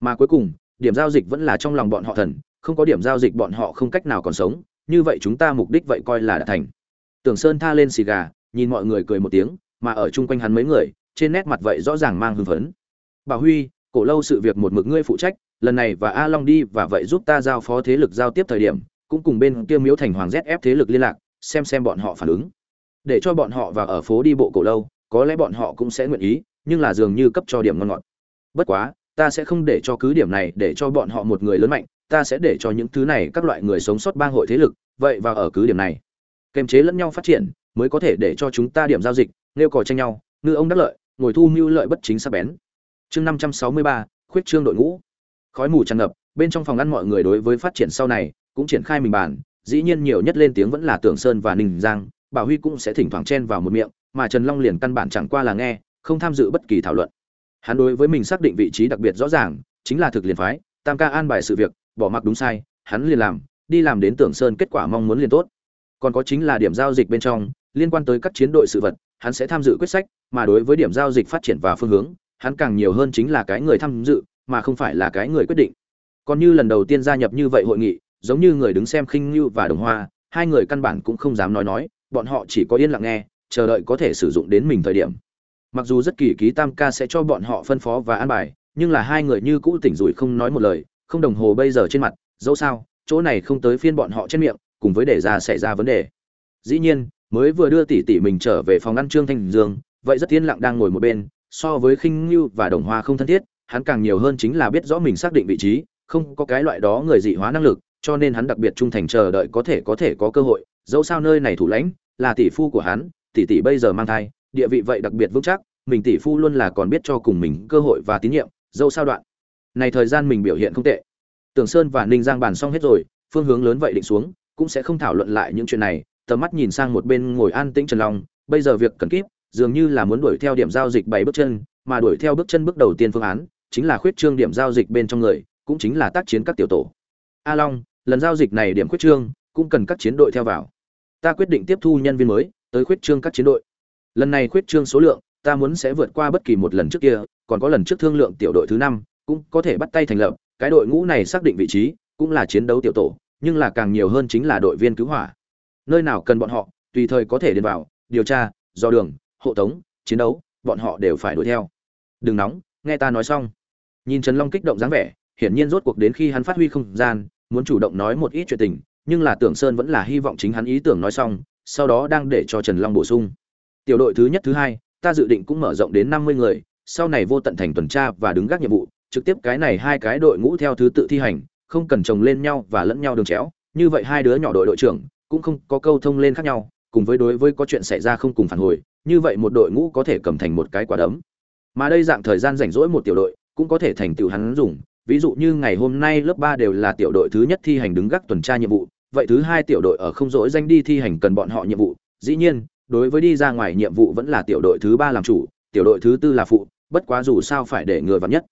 mà cuối cùng, điểm giao dịch vẫn là trong lòng bọn họ thần, không có điểm giao dịch bọn họ không cách nào còn sống, như vậy chúng ta mục đích vậy coi là đã thành. Tưởng sơn tha lên xì gà, nhìn mọi người cười một tiếng, mà ở chung quanh hắn mấy người, trên nét mặt vậy rõ ràng mang hưng phấn. Bà huy, cổ lâu sự việc một mực ngươi phụ trách, lần này và a long đi và vậy giúp ta giao phó thế lực giao tiếp thời điểm, cũng cùng bên kia miếu thành hoàng zf thế lực liên lạc, xem xem bọn họ phản ứng. Để cho bọn họ vào ở phố đi bộ cổ lâu, có lẽ bọn họ cũng sẽ nguyện ý, nhưng là dường như cấp cho điểm ngon ngọt. Bất quá ta sẽ không để cho cứ điểm này để cho bọn họ một người lớn mạnh, ta sẽ để cho những thứ này các loại người sống sót bang hội thế lực, vậy và ở cứ điểm này, kềm chế lẫn nhau phát triển, mới có thể để cho chúng ta điểm giao dịch, nêu cò tranh nhau, ngư ông đắc lợi, ngồi thu mưu lợi bất chính sắc bén. Chương năm trăm sáu mươi ba, khuyết trương đội ngũ. Khói mù tràn ngập, bên trong phòng ăn mọi người đối với phát triển sau này, cũng triển khai mình bàn, dĩ nhiên nhiều nhất lên tiếng vẫn là tưởng sơn và ninh giang, bảo huy cũng sẽ thỉnh thoảng chen vào một miệng, mà trần long liền căn bản chẳng qua là nghe, không tham dự bất kỳ thảo luận hắn đối với mình xác định vị trí đặc biệt rõ ràng, chính là thực liền phái, tam ca an bài sự việc, bỏ mặc đúng sai, hắn liền làm, đi làm đến tưởng sơn kết quả mong muốn liền tốt. Còn có chính là điểm giao dịch bên trong, liên quan tới các chiến đội sự vật, hắn sẽ tham dự quyết sách, mà đối với điểm giao dịch phát triển và phương hướng, hắn càng nhiều hơn chính là cái người tham dự, mà không phải là cái người quyết định. Còn như lần đầu tiên gia nhập như vậy hội nghị, giống như người đứng xem khinh như và đồng hoa, hai người căn bản cũng không dám nói nói, bọn họ chỉ có yên lặng nghe, chờ đợi có thể sử dụng đến mình thời điểm mặc dù rất kỳ ký tam ca sẽ cho bọn họ phân phó và an bài, nhưng là hai người như cũ tỉnh rủi không nói một lời, không đồng hồ bây giờ trên mặt, dẫu sao, chỗ này không tới phiên bọn họ trên miệng, cùng với để ra xảy ra vấn đề. Dĩ nhiên, mới vừa đưa tỷ tỷ mình trở về phòng ăn trương thanh dương, vậy rất yên lặng đang ngồi một bên, so với khinh như và đồng hoa không thân thiết, hắn càng nhiều hơn chính là biết rõ mình xác định vị trí, không có cái loại đó người dị hóa năng lực, cho nên hắn đặc biệt trung thành chờ đợi có thể có thể có cơ hội, dẫu sao nơi này thủ lãnh, là tỷ phu của hắn, tỷ tỷ bây giờ mang thai địa vị vậy đặc biệt vững chắc, mình tỷ phu luôn là còn biết cho cùng mình cơ hội và tín nhiệm dẫu sao đoạn. Này thời gian mình biểu hiện không tệ. Tường sơn và ninh giang bàn xong hết rồi, phương hướng lớn vậy định xuống, cũng sẽ không thảo luận lại những chuyện này, tầm mắt nhìn sang một bên ngồi an tĩnh trần long, bây giờ việc cần kíp, dường như là muốn đuổi theo điểm giao dịch bảy bước chân, mà đuổi theo bước chân bước đầu tiên phương án, chính là khuyết trương điểm giao dịch bên trong người, cũng chính là tác chiến các tiểu tổ. A long, lần giao dịch này điểm khuyết trương, cũng cần các chiến đội theo vào. Ta quyết định tiếp thu nhân viên mới, tới khuyết trương các chiến đội lần này khuyết trương số lượng, ta muốn sẽ vượt qua bất kỳ một lần trước kia, còn có lần trước thương lượng tiểu đội thứ năm, cũng có thể bắt tay thành lập, cái đội ngũ này xác định vị trí, cũng là chiến đấu tiểu tổ, nhưng là càng nhiều hơn chính là đội viên cứu hỏa. Nơi nào cần bọn họ, tùy thời có thể điền vào, điều tra do đường, hộ tống, chiến đấu, bọn họ đều phải đuổi theo. Đừng nóng, nghe ta nói xong. Nhìn trần long kích động dáng vẻ, hiển nhiên rốt cuộc đến khi hắn phát huy không gian, muốn chủ động nói một ít chuyện tình, nhưng là tưởng sơn vẫn là hy vọng chính hắn ý tưởng nói xong, sau đó đang để cho trần long bổ sung tiểu đội thứ nhất thứ hai, ta dự định cũng mở rộng đến năm mươi người, sau này vô tận thành tuần tra và đứng gác nhiệm vụ, trực tiếp cái này hai cái đội ngũ theo thứ tự thi hành, không cần chồng lên nhau và lẫn nhau đường chéo. Như vậy hai đứa nhỏ đội đội trưởng cũng không có câu thông lên khác nhau, cùng với đối với có chuyện xảy ra không cùng phản hồi, như vậy một đội ngũ có thể cầm thành một cái quả đấm. Mà đây dạng thời gian rảnh rỗi một tiểu đội cũng có thể thành tựu hắn dùng. Ví dụ như ngày hôm nay lớp ba đều là tiểu đội thứ nhất thi hành đứng gác tuần tra nhiệm vụ, vậy thứ hai tiểu đội ở không rỗi danh đi thi hành cần bọn họ nhiệm vụ. Dĩ nhiên đối với đi ra ngoài nhiệm vụ vẫn là tiểu đội thứ ba làm chủ, tiểu đội thứ tư là phụ, bất quá dù sao phải để người vào nhất.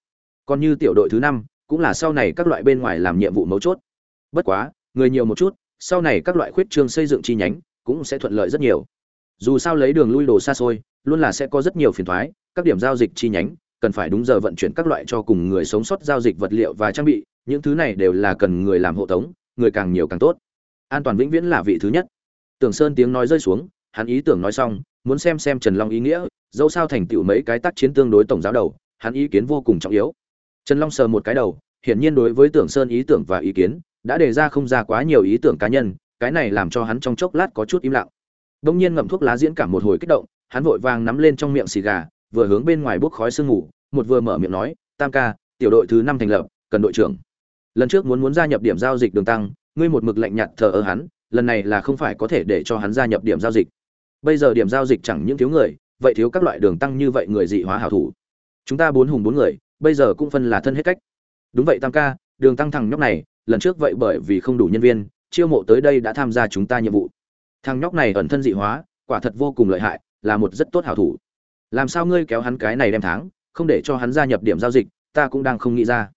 Còn như tiểu đội thứ năm, cũng là sau này các loại bên ngoài làm nhiệm vụ mấu chốt. Bất quá, người nhiều một chút, sau này các loại khuyết trương xây dựng chi nhánh cũng sẽ thuận lợi rất nhiều. Dù sao lấy đường lui đồ xa xôi, luôn là sẽ có rất nhiều phiền thoái, các điểm giao dịch chi nhánh cần phải đúng giờ vận chuyển các loại cho cùng người sống sót giao dịch vật liệu và trang bị, những thứ này đều là cần người làm hộ tống, người càng nhiều càng tốt. An toàn vĩnh viễn là vị thứ nhất. Tưởng sơn tiếng nói rơi xuống hắn ý tưởng nói xong, muốn xem xem trần long ý nghĩa, dẫu sao thành tựu mấy cái tác chiến tương đối tổng giáo đầu, hắn ý kiến vô cùng trọng yếu. Trần long sờ một cái đầu, hiển nhiên đối với tưởng sơn ý tưởng và ý kiến, đã đề ra không ra quá nhiều ý tưởng cá nhân, cái này làm cho hắn trong chốc lát có chút im lặng. Đông nhiên ngậm thuốc lá diễn cảm một hồi kích động, hắn vội vàng nắm lên trong miệng xì gà, vừa hướng bên ngoài bốc khói sương ngủ một vừa mở miệng nói, tam ca, tiểu đội thứ năm thành lập, cần đội trưởng. Lần trước muốn muốn gia nhập điểm giao dịch đường tăng, ngươi một mực lạnh nhạt thờ ơ hắn, lần này là không phải có thể để cho hắn gia nhập điểm giao dịch bây giờ điểm giao dịch chẳng những thiếu người, vậy thiếu các loại đường tăng như vậy người dị hóa hảo thủ. Chúng ta bốn hùng bốn người, bây giờ cũng phân là thân hết cách. Đúng vậy tam ca, đường tăng thằng nhóc này, lần trước vậy bởi vì không đủ nhân viên, chiêu mộ tới đây đã tham gia chúng ta nhiệm vụ. Thằng nhóc này ẩn thân dị hóa, quả thật vô cùng lợi hại, là một rất tốt hảo thủ. Làm sao ngươi kéo hắn cái này đem tháng, không để cho hắn gia nhập điểm giao dịch, ta cũng đang không nghĩ ra.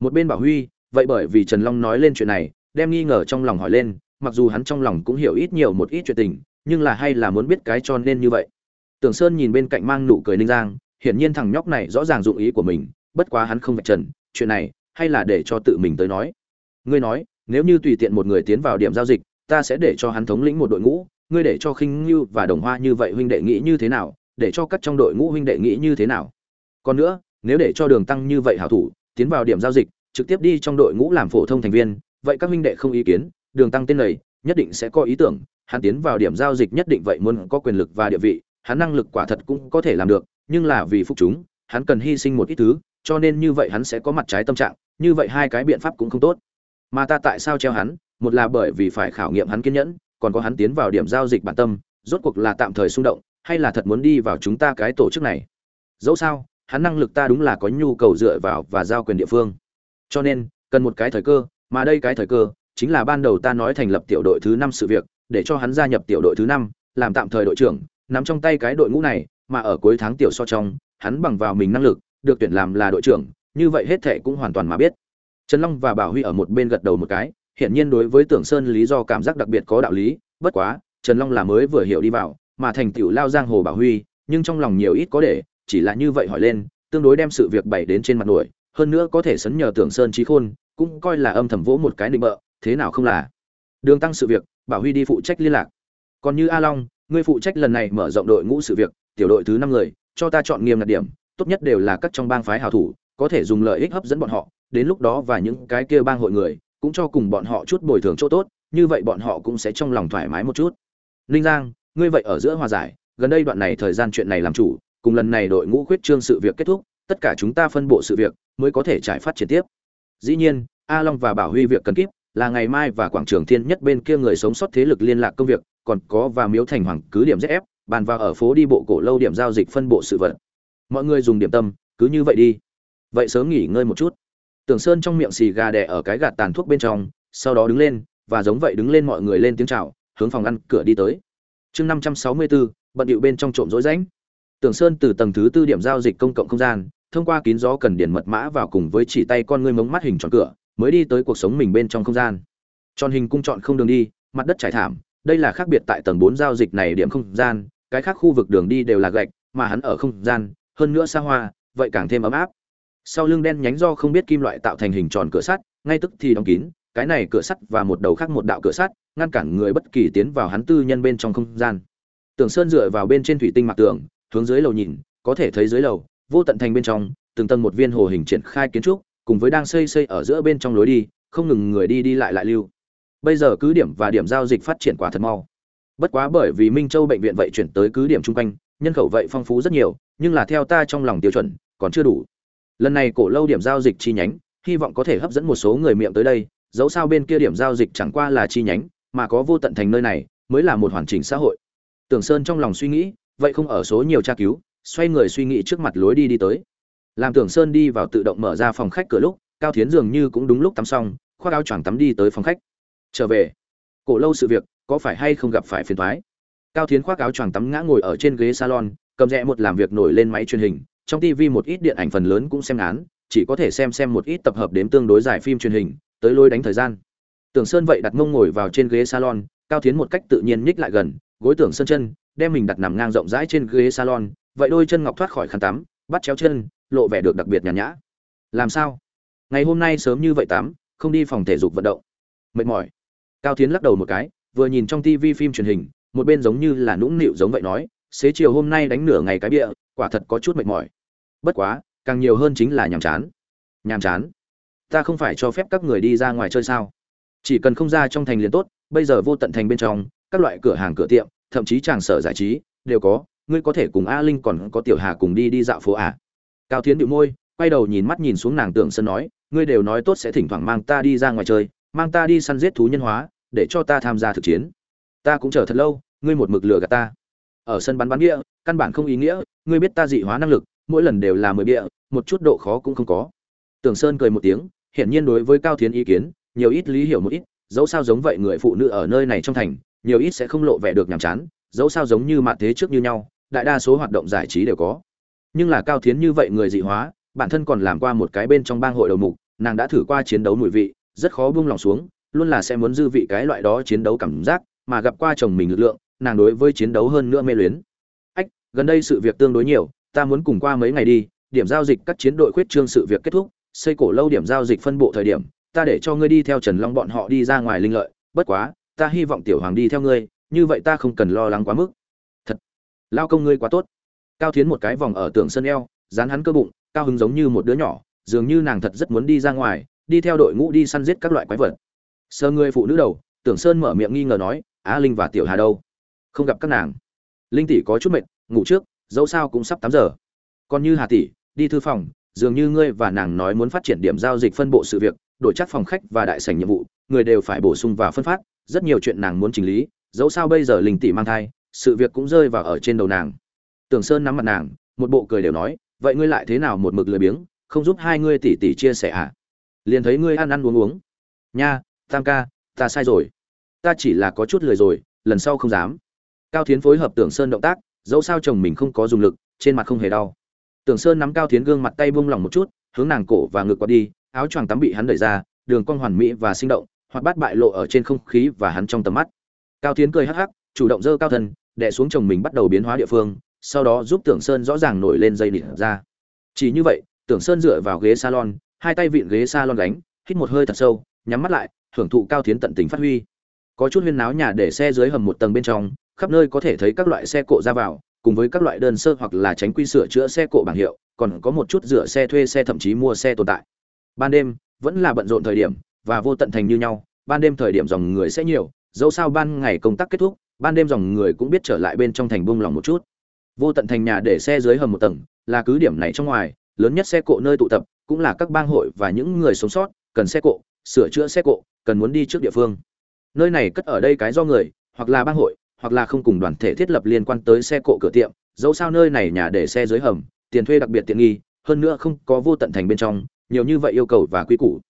Một bên bảo huy, vậy bởi vì trần long nói lên chuyện này, đem nghi ngờ trong lòng hỏi lên, mặc dù hắn trong lòng cũng hiểu ít nhiều một ít chuyện tình nhưng là hay là muốn biết cái cho nên như vậy. Tưởng sơn nhìn bên cạnh mang nụ cười ninh giang, hiển nhiên thằng nhóc này rõ ràng dụng ý của mình, bất quá hắn không vạch trần, chuyện này, hay là để cho tự mình tới nói. Ngươi nói, nếu như tùy tiện một người tiến vào điểm giao dịch, ta sẽ để cho hắn thống lĩnh một đội ngũ, ngươi để cho khinh ngưu và đồng hoa như vậy huynh đệ nghĩ như thế nào, để cho các trong đội ngũ huynh đệ nghĩ như thế nào. Còn nữa, nếu để cho đường tăng như vậy hảo thủ, tiến vào điểm giao dịch, trực tiếp đi trong đội ngũ làm phổ thông thành viên, vậy các huynh đệ không ý kiến, đường tăng tên này, nhất định sẽ có ý tưởng hắn tiến vào điểm giao dịch nhất định vậy muốn có quyền lực và địa vị, hắn năng lực quả thật cũng có thể làm được, nhưng là vì phục chúng, hắn cần hy sinh một ít thứ, cho nên như vậy hắn sẽ có mặt trái tâm trạng, như vậy hai cái biện pháp cũng không tốt. Mà ta tại sao treo hắn? Một là bởi vì phải khảo nghiệm hắn kiên nhẫn, còn có hắn tiến vào điểm giao dịch bản tâm, rốt cuộc là tạm thời xung động, hay là thật muốn đi vào chúng ta cái tổ chức này? Dẫu sao, hắn năng lực ta đúng là có nhu cầu dựa vào và giao quyền địa phương. Cho nên, cần một cái thời cơ, mà đây cái thời cơ, chính là ban đầu ta nói thành lập tiểu đội thứ năm sự việc để cho hắn gia nhập tiểu đội thứ năm, làm tạm thời đội trưởng, nắm trong tay cái đội ngũ này, mà ở cuối tháng tiểu so trong, hắn bằng vào mình năng lực, được tuyển làm là đội trưởng, như vậy hết thệ cũng hoàn toàn mà biết. Trần long và bảo huy ở một bên gật đầu một cái, hiển nhiên đối với tưởng sơn lý do cảm giác đặc biệt có đạo lý, bất quá, trần long là mới vừa hiểu đi vào, mà thành tựu lao giang hồ bảo huy, nhưng trong lòng nhiều ít có để, chỉ là như vậy hỏi lên, tương đối đem sự việc bày đến trên mặt nổi, hơn nữa có thể sấn nhờ tưởng sơn trí khôn, cũng coi là âm thầm vỗ một cái định bợ, thế nào không là? Đường tăng sự việc bảo huy đi phụ trách liên lạc. Còn như a long, ngươi phụ trách lần này mở rộng đội ngũ sự việc, tiểu đội thứ năm người, cho ta chọn nghiêm ngặt điểm, tốt nhất đều là các trong bang phái hào thủ, có thể dùng lợi ích hấp dẫn bọn họ, đến lúc đó và những cái kia bang hội người, cũng cho cùng bọn họ chút bồi thường chỗ tốt, như vậy bọn họ cũng sẽ trong lòng thoải mái một chút. Ninh giang, ngươi vậy ở giữa hòa giải, gần đây đoạn này thời gian chuyện này làm chủ, cùng lần này đội ngũ khuyết trương sự việc kết thúc, tất cả chúng ta phân bộ sự việc, mới có thể trải phát triển tiếp. Dĩ nhiên, a long và bảo huy việc cần kíp là ngày mai và quảng trường thiên nhất bên kia người sống sót thế lực liên lạc công việc, còn có và miếu thành hoàng cứ điểm zf bàn vào ở phố đi bộ cổ lâu điểm giao dịch phân bộ sự vật. Mọi người dùng điểm tâm, cứ như vậy đi. Vậy sớm nghỉ ngơi một chút. Tưởng sơn trong miệng xì gà đẻ ở cái gạt tàn thuốc bên trong, sau đó đứng lên, và giống vậy đứng lên mọi người lên tiếng chào, hướng phòng ăn cửa đi tới. Chương năm trăm sáu mươi bốn bận điệu bên trong trộm rối rãnh. Tưởng sơn từ tầng thứ tư điểm giao dịch công cộng không gian, thông qua kín gió cần điền mật mã vào cùng với chỉ tay con ngươi mống mắt hình tròn cửa mới đi tới cuộc sống mình bên trong không gian. Tròn hình cung chọn không đường đi, mặt đất trải thảm, đây là khác biệt tại tầng bốn giao dịch này điểm không gian, cái khác khu vực đường đi đều là gạch, mà hắn ở không gian, hơn nữa xa hoa, vậy càng thêm ấm áp. Sau lưng đen nhánh do không biết kim loại tạo thành hình tròn cửa sắt, ngay tức thì đóng kín, cái này cửa sắt và một đầu khác một đạo cửa sắt, ngăn cản người bất kỳ tiến vào hắn tư nhân bên trong không gian. Tường sơn dựa vào bên trên thủy tinh mặt tường, hướng dưới lầu nhìn, có thể thấy dưới lầu, vô tận thành bên trong, từng tầng một viên hồ hình triển khai kiến trúc cùng với đang xây xây ở giữa bên trong lối đi, không ngừng người đi đi lại lại lưu. Bây giờ cứ điểm và điểm giao dịch phát triển quả thật mau. Bất quá bởi vì minh châu bệnh viện vậy chuyển tới cứ điểm chung quanh, nhân khẩu vậy phong phú rất nhiều, nhưng là theo ta trong lòng tiêu chuẩn, còn chưa đủ. Lần này cổ lâu điểm giao dịch chi nhánh, hy vọng có thể hấp dẫn một số người miệng tới đây, dẫu sao bên kia điểm giao dịch chẳng qua là chi nhánh, mà có vô tận thành nơi này, mới là một hoàn chỉnh xã hội. Tưởng sơn trong lòng suy nghĩ, vậy không ở số nhiều tra cứu, xoay người suy nghĩ trước mặt lối đi đi tới làm tưởng sơn đi vào tự động mở ra phòng khách cửa lúc, cao thiến dường như cũng đúng lúc tắm xong, khoác áo choàng tắm đi tới phòng khách. Trở về. Cổ lâu sự việc, có phải hay không gặp phải phiền thoái cao thiến khoác áo choàng tắm ngã ngồi ở trên ghế salon, cầm rẽ một làm việc nổi lên máy truyền hình, trong tv một ít điện ảnh phần lớn cũng xem ngán chỉ có thể xem xem một ít tập hợp đếm tương đối dài phim truyền hình, tới lôi đánh thời gian. Tưởng sơn vậy đặt mông ngồi vào trên ghế salon, cao thiến một cách tự nhiên nhích lại gần, gối tưởng sơn chân, đem mình đặt nằm ngang rộng rãi trên ghế salon, vậy đôi chân ngọc thoát khỏi khăn tắm, bắt chéo chân lộ vẻ được đặc biệt nhàn nhã. Làm sao? Ngày hôm nay sớm như vậy tắm, không đi phòng thể dục vận động. Mệt mỏi. Cao tiến lắc đầu một cái, vừa nhìn trong tv phim truyền hình, một bên giống như là nũng nịu giống vậy nói, xế chiều hôm nay đánh nửa ngày cái bịa, quả thật có chút mệt mỏi. Bất quá, càng nhiều hơn chính là nhàm chán. Nhàm chán? Ta không phải cho phép các người đi ra ngoài chơi sao? Chỉ cần không ra trong thành liền tốt, bây giờ vô tận thành bên trong, các loại cửa hàng cửa tiệm, thậm chí tràng sở giải trí, đều có, ngươi có thể cùng a linh còn có tiểu hà cùng đi đi dạo phố à? Cao Thiến bị môi, quay đầu nhìn mắt nhìn xuống nàng tưởng sân nói, ngươi đều nói tốt sẽ thỉnh thoảng mang ta đi ra ngoài chơi, mang ta đi săn giết thú nhân hóa, để cho ta tham gia thực chiến. Ta cũng chờ thật lâu, ngươi một mực lừa gạt ta. Ở sân bắn bắn địa căn bản không ý nghĩa, ngươi biết ta dị hóa năng lực, mỗi lần đều là mười bịa một chút độ khó cũng không có. Tưởng sơn cười một tiếng, hiển nhiên đối với cao thiến ý kiến, nhiều ít lý hiểu một ít, dẫu sao giống vậy người phụ nữ ở nơi này trong thành, nhiều ít sẽ không lộ vẻ được nhàm chán, dẫu sao giống như mạn thế trước như nhau, đại đa số hoạt động giải trí đều có nhưng là cao thiến như vậy người dị hóa, bản thân còn làm qua một cái bên trong bang hội đầu mục, nàng đã thử qua chiến đấu mùi vị, rất khó buông lòng xuống, luôn là sẽ muốn dư vị cái loại đó chiến đấu cảm giác, mà gặp qua chồng mình lực lượng, nàng đối với chiến đấu hơn nữa mê luyến. Ách, gần đây sự việc tương đối nhiều, ta muốn cùng qua mấy ngày đi, điểm giao dịch các chiến đội khuyết trương sự việc kết thúc, xây cổ lâu điểm giao dịch phân bộ thời điểm, ta để cho ngươi đi theo trần long bọn họ đi ra ngoài linh lợi, bất quá, ta hy vọng tiểu hoàng đi theo ngươi, như vậy ta không cần lo lắng quá mức. Thật, lao công ngươi quá tốt cao thiến một cái vòng ở tường sân eo, dán hắn cơ bụng, cao hứng giống như một đứa nhỏ, dường như nàng thật rất muốn đi ra ngoài, đi theo đội ngũ đi săn giết các loại quái vật. Sơ người phụ nữ đầu tưởng sơn mở miệng nghi ngờ nói, á linh và tiểu hà đâu? Không gặp các nàng. Linh tỷ có chút mệt, ngủ trước, dẫu sao cũng sắp tám giờ. Còn như hà tỷ, đi thư phòng, dường như ngươi và nàng nói muốn phát triển điểm giao dịch phân bộ sự việc, đổi chắc phòng khách và đại sảnh nhiệm vụ, người đều phải bổ sung và phân phát, rất nhiều chuyện nàng muốn chỉnh lý, dẫu sao bây giờ linh tỷ mang thai, sự việc cũng rơi vào ở trên đầu nàng tưởng sơn nắm mặt nàng, một bộ cười đều nói, vậy ngươi lại thế nào một mực lười biếng, không giúp hai ngươi tỷ tỷ chia sẻ à? Liền thấy ngươi ăn ăn uống uống. Nha, tam ca, ta sai rồi. Ta chỉ là có chút lười rồi, lần sau không dám. Cao thiến phối hợp tưởng sơn động tác, dẫu sao chồng mình không có dùng lực, trên mặt không hề đau. Tưởng sơn nắm cao thiến gương mặt tay buông lỏng một chút, hướng nàng cổ và ngực qua đi, áo choàng tắm bị hắn đẩy ra, đường cong hoàn mỹ và sinh động hoặc bát bại lộ ở trên không khí và hắn trong tầm mắt. Cao thiến cười hắc hắc, chủ động dơ cao thân, đè xuống chồng mình bắt đầu biến hóa địa phương sau đó giúp tưởng sơn rõ ràng nổi lên dây nịt ra. Chỉ như vậy, tưởng sơn dựa vào ghế salon, hai tay vịn ghế salon gánh, hít một hơi thật sâu, nhắm mắt lại hưởng thụ cao thiến tận tình phát huy. Có chút huyên náo nhà để xe dưới hầm một tầng bên trong, khắp nơi có thể thấy các loại xe cộ ra vào, cùng với các loại đơn sơ hoặc là tránh quy sửa chữa xe cộ bảng hiệu, còn có một chút rửa xe thuê xe thậm chí mua xe tồn tại. Ban đêm, vẫn là bận rộn thời điểm, và vô tận thành như nhau, ban đêm thời điểm dòng người sẽ nhiều, dẫu sao ban ngày công tác kết thúc, ban đêm dòng người cũng biết trở lại bên trong thành bung lòng một chút vô tận thành nhà để xe dưới hầm một tầng, là cứ điểm này trong ngoài, lớn nhất xe cộ nơi tụ tập, cũng là các bang hội và những người sống sót, cần xe cộ, sửa chữa xe cộ, cần muốn đi trước địa phương. Nơi này cất ở đây cái do người, hoặc là bang hội, hoặc là không cùng đoàn thể thiết lập liên quan tới xe cộ cửa tiệm, dẫu sao nơi này nhà để xe dưới hầm, tiền thuê đặc biệt tiện nghi, hơn nữa không có vô tận thành bên trong, nhiều như vậy yêu cầu và quy củ.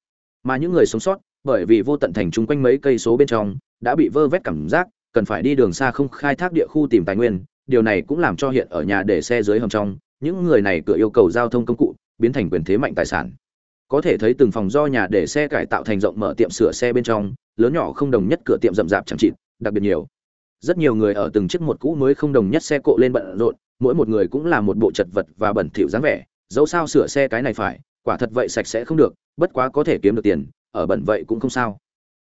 Mà những người sống sót, bởi vì vô tận thành chung quanh mấy cây số bên trong, đã bị vơ vét cảm giác, cần phải đi đường xa không khai thác địa khu tìm tài nguyên điều này cũng làm cho hiện ở nhà để xe dưới hầm trong, những người này cửa yêu cầu giao thông công cụ, biến thành quyền thế mạnh tài sản. Có thể thấy từng phòng do nhà để xe cải tạo thành rộng mở tiệm sửa xe bên trong, lớn nhỏ không đồng nhất cửa tiệm rậm rạp chẳng chịt, đặc biệt nhiều. Rất nhiều người ở từng chiếc một cũ mới không đồng nhất xe cộ lên bận rộn, mỗi một người cũng là một bộ chật vật và bẩn thỉu dáng vẻ, dẫu sao sửa xe cái này phải, quả thật vậy sạch sẽ không được, bất quá có thể kiếm được tiền, ở bẩn vậy cũng không sao.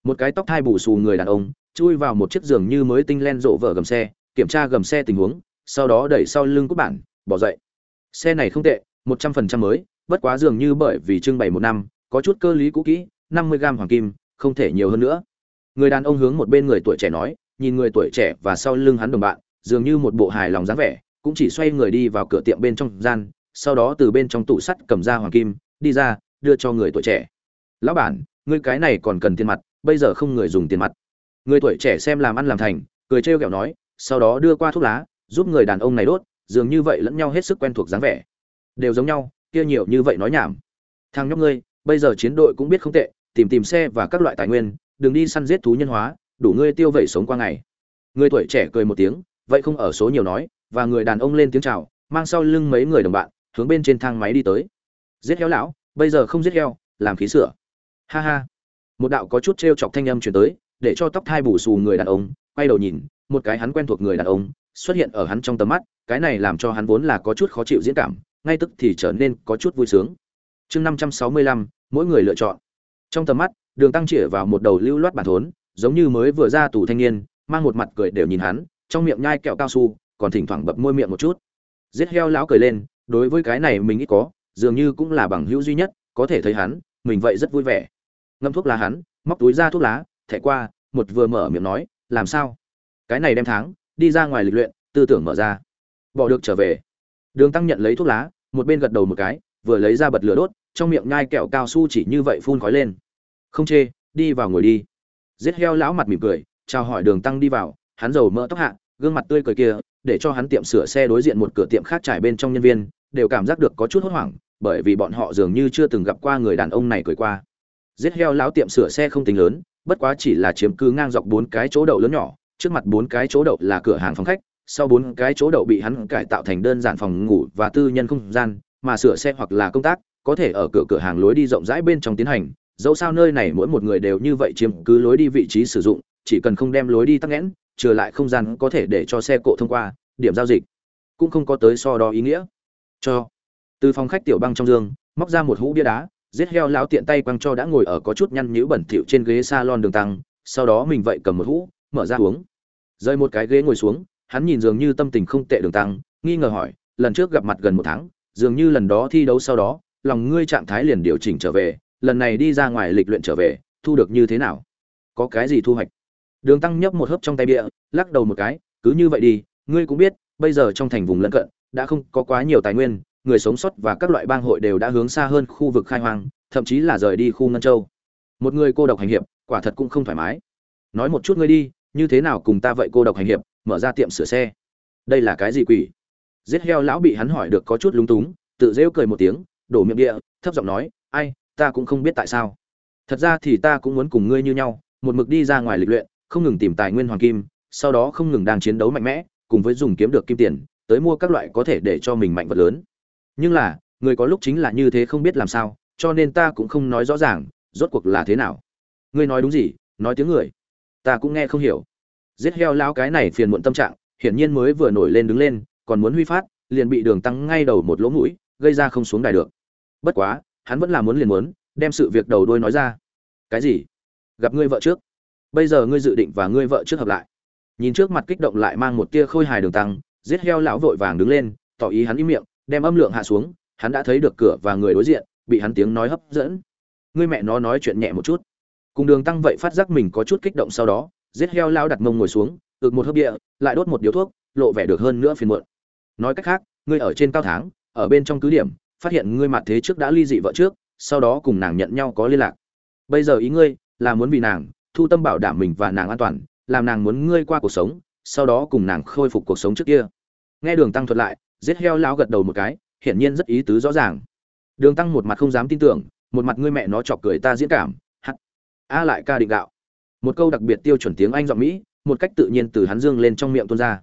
Một cái tóc thai bù xù người đàn ông, chui vào một chiếc giường như mới tinh len rộ vở gầm xe kiểm tra gầm xe tình huống, sau đó đẩy sau lưng của bản, bỏ dậy. Xe này không tệ, một trăm phần trăm mới, bất quá dường như bởi vì trưng bày một năm, có chút cơ lý cũ kỹ, năm mươi gram hoàng kim, không thể nhiều hơn nữa. Người đàn ông hướng một bên người tuổi trẻ nói, nhìn người tuổi trẻ và sau lưng hắn đồng bạn, dường như một bộ hài lòng dáng vẻ, cũng chỉ xoay người đi vào cửa tiệm bên trong gian, sau đó từ bên trong tủ sắt cầm ra hoàng kim, đi ra, đưa cho người tuổi trẻ. Lão bản, ngươi cái này còn cần tiền mặt, bây giờ không người dùng tiền mặt. Người tuổi trẻ xem làm ăn làm thành, cười trêu ghẹo nói sau đó đưa qua thuốc lá, giúp người đàn ông này đốt, dường như vậy lẫn nhau hết sức quen thuộc dáng vẻ. Đều giống nhau, kia nhiều như vậy nói nhảm. Thằng nhóc ngươi, bây giờ chiến đội cũng biết không tệ, tìm tìm xe và các loại tài nguyên, đừng đi săn giết thú nhân hóa, đủ ngươi tiêu vẩy sống qua ngày. Người tuổi trẻ cười một tiếng, vậy không ở số nhiều nói, và người đàn ông lên tiếng chào, mang sau lưng mấy người đồng bạn, hướng bên trên thang máy đi tới. Giết heo lão, bây giờ không giết heo, làm khí sửa. Ha ha. Một đạo có chút t chọc thanh âm chuyển tới, để cho tóc thai bù xù người đàn ông, quay đầu nhìn một cái hắn quen thuộc người đàn ông xuất hiện ở hắn trong tầm mắt, cái này làm cho hắn vốn là có chút khó chịu diễn cảm, ngay tức thì trở nên có chút vui sướng. Chương năm trăm sáu mươi lăm, mỗi người lựa chọn. Trong tầm mắt, đường tăng chĩa vào một đầu lưu loát bản thốn, giống như mới vừa ra tù thanh niên, mang một mặt cười đều nhìn hắn, trong miệng nhai kẹo cao su, còn thỉnh thoảng bập môi miệng một chút. Giết heo lão cười lên, đối với cái này mình ít có, dường như cũng là bằng hữu duy nhất, có thể thấy hắn, mình vậy rất vui vẻ. Ngâm thuốc lá hắn, móc túi ra thuốc lá, thẻ qua, một vừa mở miệng nói, làm sao? Cái này đem tháng, đi ra ngoài lịch luyện, tư tưởng mở ra. Bỏ được trở về. Đường tăng nhận lấy thuốc lá, một bên gật đầu một cái, vừa lấy ra bật lửa đốt, trong miệng nhai kẹo cao su chỉ như vậy phun khói lên. Không chê, đi vào ngồi đi. Giết heo lão mặt mỉm cười, chào hỏi đường tăng đi vào, hắn dầu mỡ tóc hạ, gương mặt tươi cười kia, để cho hắn tiệm sửa xe đối diện một cửa tiệm khác trải bên trong nhân viên, đều cảm giác được có chút hốt hoảng, bởi vì bọn họ dường như chưa từng gặp qua người đàn ông này cười qua. Giết heo lão tiệm sửa xe không tính lớn, bất quá chỉ là chiếm cứ ngang dọc bốn cái chỗ đậu lớn nhỏ trước mặt bốn cái chỗ đậu là cửa hàng phòng khách, sau bốn cái chỗ đậu bị hắn cải tạo thành đơn giản phòng ngủ và tư nhân không gian, mà sửa xe hoặc là công tác, có thể ở cửa cửa hàng lối đi rộng rãi bên trong tiến hành. Dẫu sao nơi này mỗi một người đều như vậy chiếm cứ lối đi vị trí sử dụng, chỉ cần không đem lối đi tắc nghẽn, trừ lại không gian có thể để cho xe cộ thông qua, điểm giao dịch cũng không có tới so đo ý nghĩa. Cho, từ phòng khách tiểu băng trong dương, móc ra một hũ bia đá, giết heo lão tiện tay quăng cho đã ngồi ở có chút nhăn nhữ bẩn thỉu trên ghế salon đường tăng, sau đó mình vậy cầm một hũ mở ra uống. Rơi một cái ghế ngồi xuống, hắn nhìn dường như tâm tình không tệ đường tăng, nghi ngờ hỏi, lần trước gặp mặt gần một tháng, dường như lần đó thi đấu sau đó, lòng ngươi trạng thái liền điều chỉnh trở về, lần này đi ra ngoài lịch luyện trở về, thu được như thế nào? Có cái gì thu hoạch? Đường tăng nhấp một hớp trong tay bia, lắc đầu một cái, cứ như vậy đi, ngươi cũng biết, bây giờ trong thành vùng lân cận, đã không có quá nhiều tài nguyên, người sống sót và các loại bang hội đều đã hướng xa hơn khu vực khai hoang, thậm chí là rời đi khu ngân châu. Một người cô độc hành hiệp, quả thật cũng không thoải mái. Nói một chút ngươi đi như thế nào cùng ta vậy cô độc hành hiệp, mở ra tiệm sửa xe. Đây là cái gì quỷ? Giết heo lão bị hắn hỏi được có chút lúng túng, tự rêu cười một tiếng, đổ miệng địa, thấp giọng nói, ai, ta cũng không biết tại sao. Thật ra thì ta cũng muốn cùng ngươi như nhau, một mực đi ra ngoài lịch luyện, không ngừng tìm tài nguyên hoàng kim, sau đó không ngừng đang chiến đấu mạnh mẽ, cùng với dùng kiếm được kim tiền, tới mua các loại có thể để cho mình mạnh vật lớn. Nhưng là, người có lúc chính là như thế không biết làm sao, cho nên ta cũng không nói rõ ràng, rốt cuộc là thế nào. Ngươi nói đúng gì? Nói tiếng người ta cũng nghe không hiểu. Giết heo lão cái này phiền muộn tâm trạng, hiển nhiên mới vừa nổi lên đứng lên, còn muốn huy phát, liền bị đường tăng ngay đầu một lỗ mũi, gây ra không xuống đài được. Bất quá, hắn vẫn là muốn liền muốn, đem sự việc đầu đuôi nói ra. Cái gì? Gặp ngươi vợ trước. Bây giờ ngươi dự định và ngươi vợ trước hợp lại. Nhìn trước mặt kích động lại mang một tia khôi hài đường tăng, giết heo lão vội vàng đứng lên, tỏ ý hắn im miệng, đem âm lượng hạ xuống, hắn đã thấy được cửa và người đối diện, bị hắn tiếng nói hấp dẫn. Ngươi mẹ nó nói chuyện nhẹ một chút cùng đường tăng vậy phát giác mình có chút kích động sau đó, giết heo lao đặt mông ngồi xuống, ực một hớp địa, lại đốt một điếu thuốc, lộ vẻ được hơn nữa phiền muộn. Nói cách khác, ngươi ở trên cao tháng, ở bên trong cứ điểm, phát hiện ngươi mặt thế trước đã ly dị vợ trước, sau đó cùng nàng nhận nhau có liên lạc. Bây giờ ý ngươi, là muốn vì nàng, thu tâm bảo đảm mình và nàng an toàn, làm nàng muốn ngươi qua cuộc sống, sau đó cùng nàng khôi phục cuộc sống trước kia. Nghe đường tăng thuật lại, giết heo lao gật đầu một cái, hiển nhiên rất ý tứ rõ ràng. Đường tăng một mặt không dám tin tưởng, một mặt ngươi mẹ nó chọc cười ta diễn cảm a lại ca định đạo một câu đặc biệt tiêu chuẩn tiếng anh giọng mỹ, một cách tự nhiên từ hắn dương lên trong miệng tuôn ra.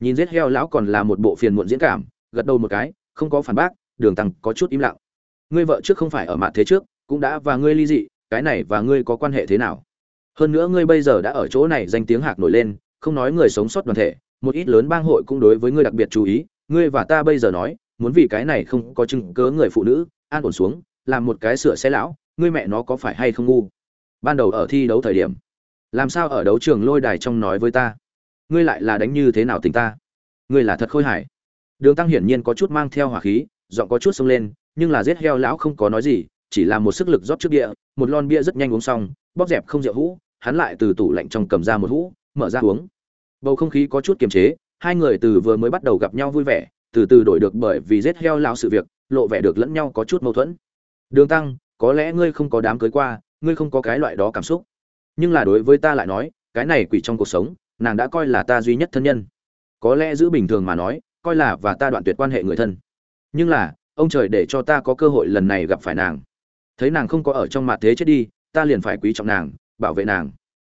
Nhìn giết heo lão còn là một bộ phiền muộn diễn cảm, gật đầu một cái, không có phản bác, đường tăng có chút im lặng. Ngươi vợ trước không phải ở mặt thế trước, cũng đã và ngươi ly dị, cái này và ngươi có quan hệ thế nào? Hơn nữa ngươi bây giờ đã ở chỗ này danh tiếng hạc nổi lên, không nói người sống sót đoàn thể, một ít lớn bang hội cũng đối với ngươi đặc biệt chú ý, ngươi và ta bây giờ nói, muốn vì cái này không có chứng cớ người phụ nữ, an ổn xuống, làm một cái sửa xe lão, ngươi mẹ nó có phải hay không ngu? Ban đầu ở thi đấu thời điểm. Làm sao ở đấu trường lôi đài trong nói với ta? Ngươi lại là đánh như thế nào tình ta? Ngươi là thật khôi hài. Đường tăng hiển nhiên có chút mang theo hỏa khí, giọng có chút sông lên, nhưng là giết heo lão không có nói gì, chỉ là một sức lực rót trước địa, một lon bia rất nhanh uống xong, bóp dẹp không rượu hũ, hắn lại từ tủ lạnh trong cầm ra một hũ, mở ra uống. Bầu không khí có chút kiềm chế, hai người từ vừa mới bắt đầu gặp nhau vui vẻ, từ từ đổi được bởi vì giết heo lão sự việc, lộ vẻ được lẫn nhau có chút mâu thuẫn. Đường tăng, có lẽ ngươi không có đám cưới qua ngươi không có cái loại đó cảm xúc. Nhưng là đối với ta lại nói, cái này quỷ trong cuộc sống, nàng đã coi là ta duy nhất thân nhân. Có lẽ giữ bình thường mà nói, coi là và ta đoạn tuyệt quan hệ người thân. Nhưng là, ông trời để cho ta có cơ hội lần này gặp phải nàng. Thấy nàng không có ở trong mặt thế chết đi, ta liền phải quý trọng nàng, bảo vệ nàng.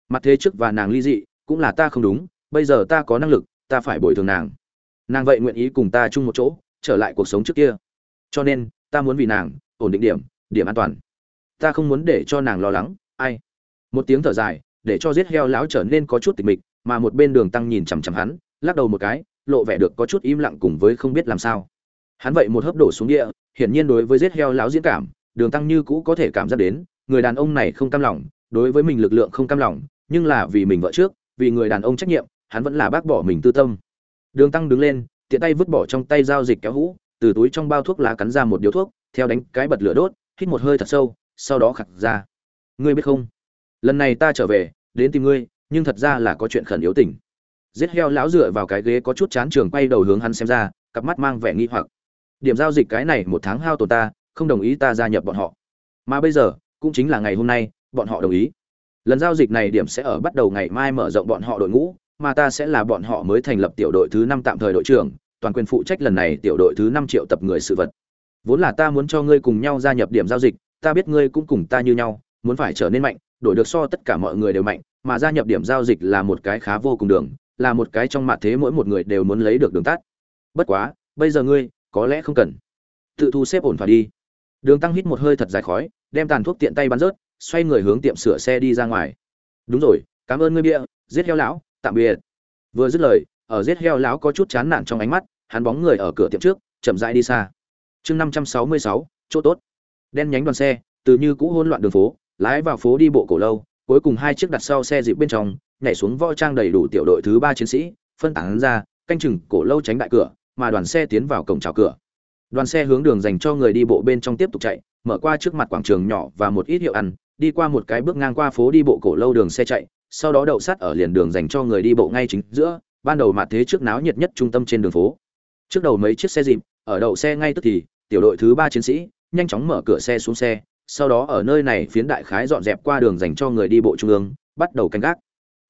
Mặt thế trước và nàng ly dị, cũng là ta không đúng, bây giờ ta có năng lực, ta phải bồi thường nàng. Nàng vậy nguyện ý cùng ta chung một chỗ, trở lại cuộc sống trước kia. Cho nên, ta muốn vì nàng, ổn định điểm điểm an toàn ta không muốn để cho nàng lo lắng, ai? Một tiếng thở dài, để cho giết heo láo trở nên có chút tịch mịch, mà một bên đường tăng nhìn chằm chằm hắn, lắc đầu một cái, lộ vẻ được có chút im lặng cùng với không biết làm sao. Hắn vậy một hớp đổ xuống địa, hiển nhiên đối với giết heo láo diễn cảm, đường tăng như cũ có thể cảm giác đến, người đàn ông này không cam lòng, đối với mình lực lượng không cam lòng, nhưng là vì mình vợ trước, vì người đàn ông trách nhiệm, hắn vẫn là bác bỏ mình tư tâm. Đường tăng đứng lên, tiện tay vứt bỏ trong tay giao dịch kéo hũ, từ túi trong bao thuốc lá cắn ra một điếu thuốc, theo đánh cái bật lửa đốt, hít một hơi thật sâu sau đó khặt ra. Ngươi biết không? Lần này ta trở về, đến tìm ngươi, nhưng thật ra là có chuyện khẩn yếu tình. Giết heo lão dựa vào cái ghế có chút chán trường quay đầu hướng hắn xem ra, cặp mắt mang vẻ nghi hoặc. Điểm giao dịch cái này một tháng hao tổn ta, không đồng ý ta gia nhập bọn họ. Mà bây giờ, cũng chính là ngày hôm nay, bọn họ đồng ý. Lần giao dịch này điểm sẽ ở bắt đầu ngày mai mở rộng bọn họ đội ngũ, mà ta sẽ là bọn họ mới thành lập tiểu đội thứ năm tạm thời đội trưởng, toàn quyền phụ trách lần này tiểu đội thứ năm triệu tập người sự vật. Vốn là ta muốn cho ngươi cùng nhau gia nhập điểm giao dịch ta biết ngươi cũng cùng ta như nhau muốn phải trở nên mạnh đổi được so tất cả mọi người đều mạnh mà gia nhập điểm giao dịch là một cái khá vô cùng đường là một cái trong mặt thế mỗi một người đều muốn lấy được đường tắt. Bất quá bây giờ ngươi có lẽ không cần. Tự thu xếp ổn thỏa đi. Đường tăng hít một hơi thật dài khói đem tàn thuốc tiện tay bắn rớt xoay người hướng tiệm sửa xe đi ra ngoài. Đúng rồi cảm ơn ngươi bịa, giết heo lão tạm biệt. Vừa dứt lời ở giết heo lão có chút chán nản trong ánh mắt hắn bóng người ở cửa tiệm trước chậm rãi đi xa. Chương năm trăm sáu mươi sáu chỗ tốt đen nhánh đoàn xe, từ như cũ hỗn loạn đường phố, lái vào phố đi bộ cổ lâu, cuối cùng hai chiếc đặt sau xe dịp bên trong, nhảy xuống võ trang đầy đủ tiểu đội thứ ba chiến sĩ, phân tán ra, canh chừng cổ lâu tránh đại cửa, mà đoàn xe tiến vào cổng chào cửa. Đoàn xe hướng đường dành cho người đi bộ bên trong tiếp tục chạy, mở qua trước mặt quảng trường nhỏ và một ít hiệu ăn, đi qua một cái bước ngang qua phố đi bộ cổ lâu đường xe chạy, sau đó đậu sát ở liền đường dành cho người đi bộ ngay chính giữa, ban đầu mặt thế trước náo nhiệt nhất trung tâm trên đường phố. Trước đầu mấy chiếc xe dịp, ở đậu xe ngay tức thì, tiểu đội thứ ba chiến sĩ nhanh chóng mở cửa xe xuống xe, sau đó ở nơi này phiến đại khái dọn dẹp qua đường dành cho người đi bộ trung ương, bắt đầu canh gác.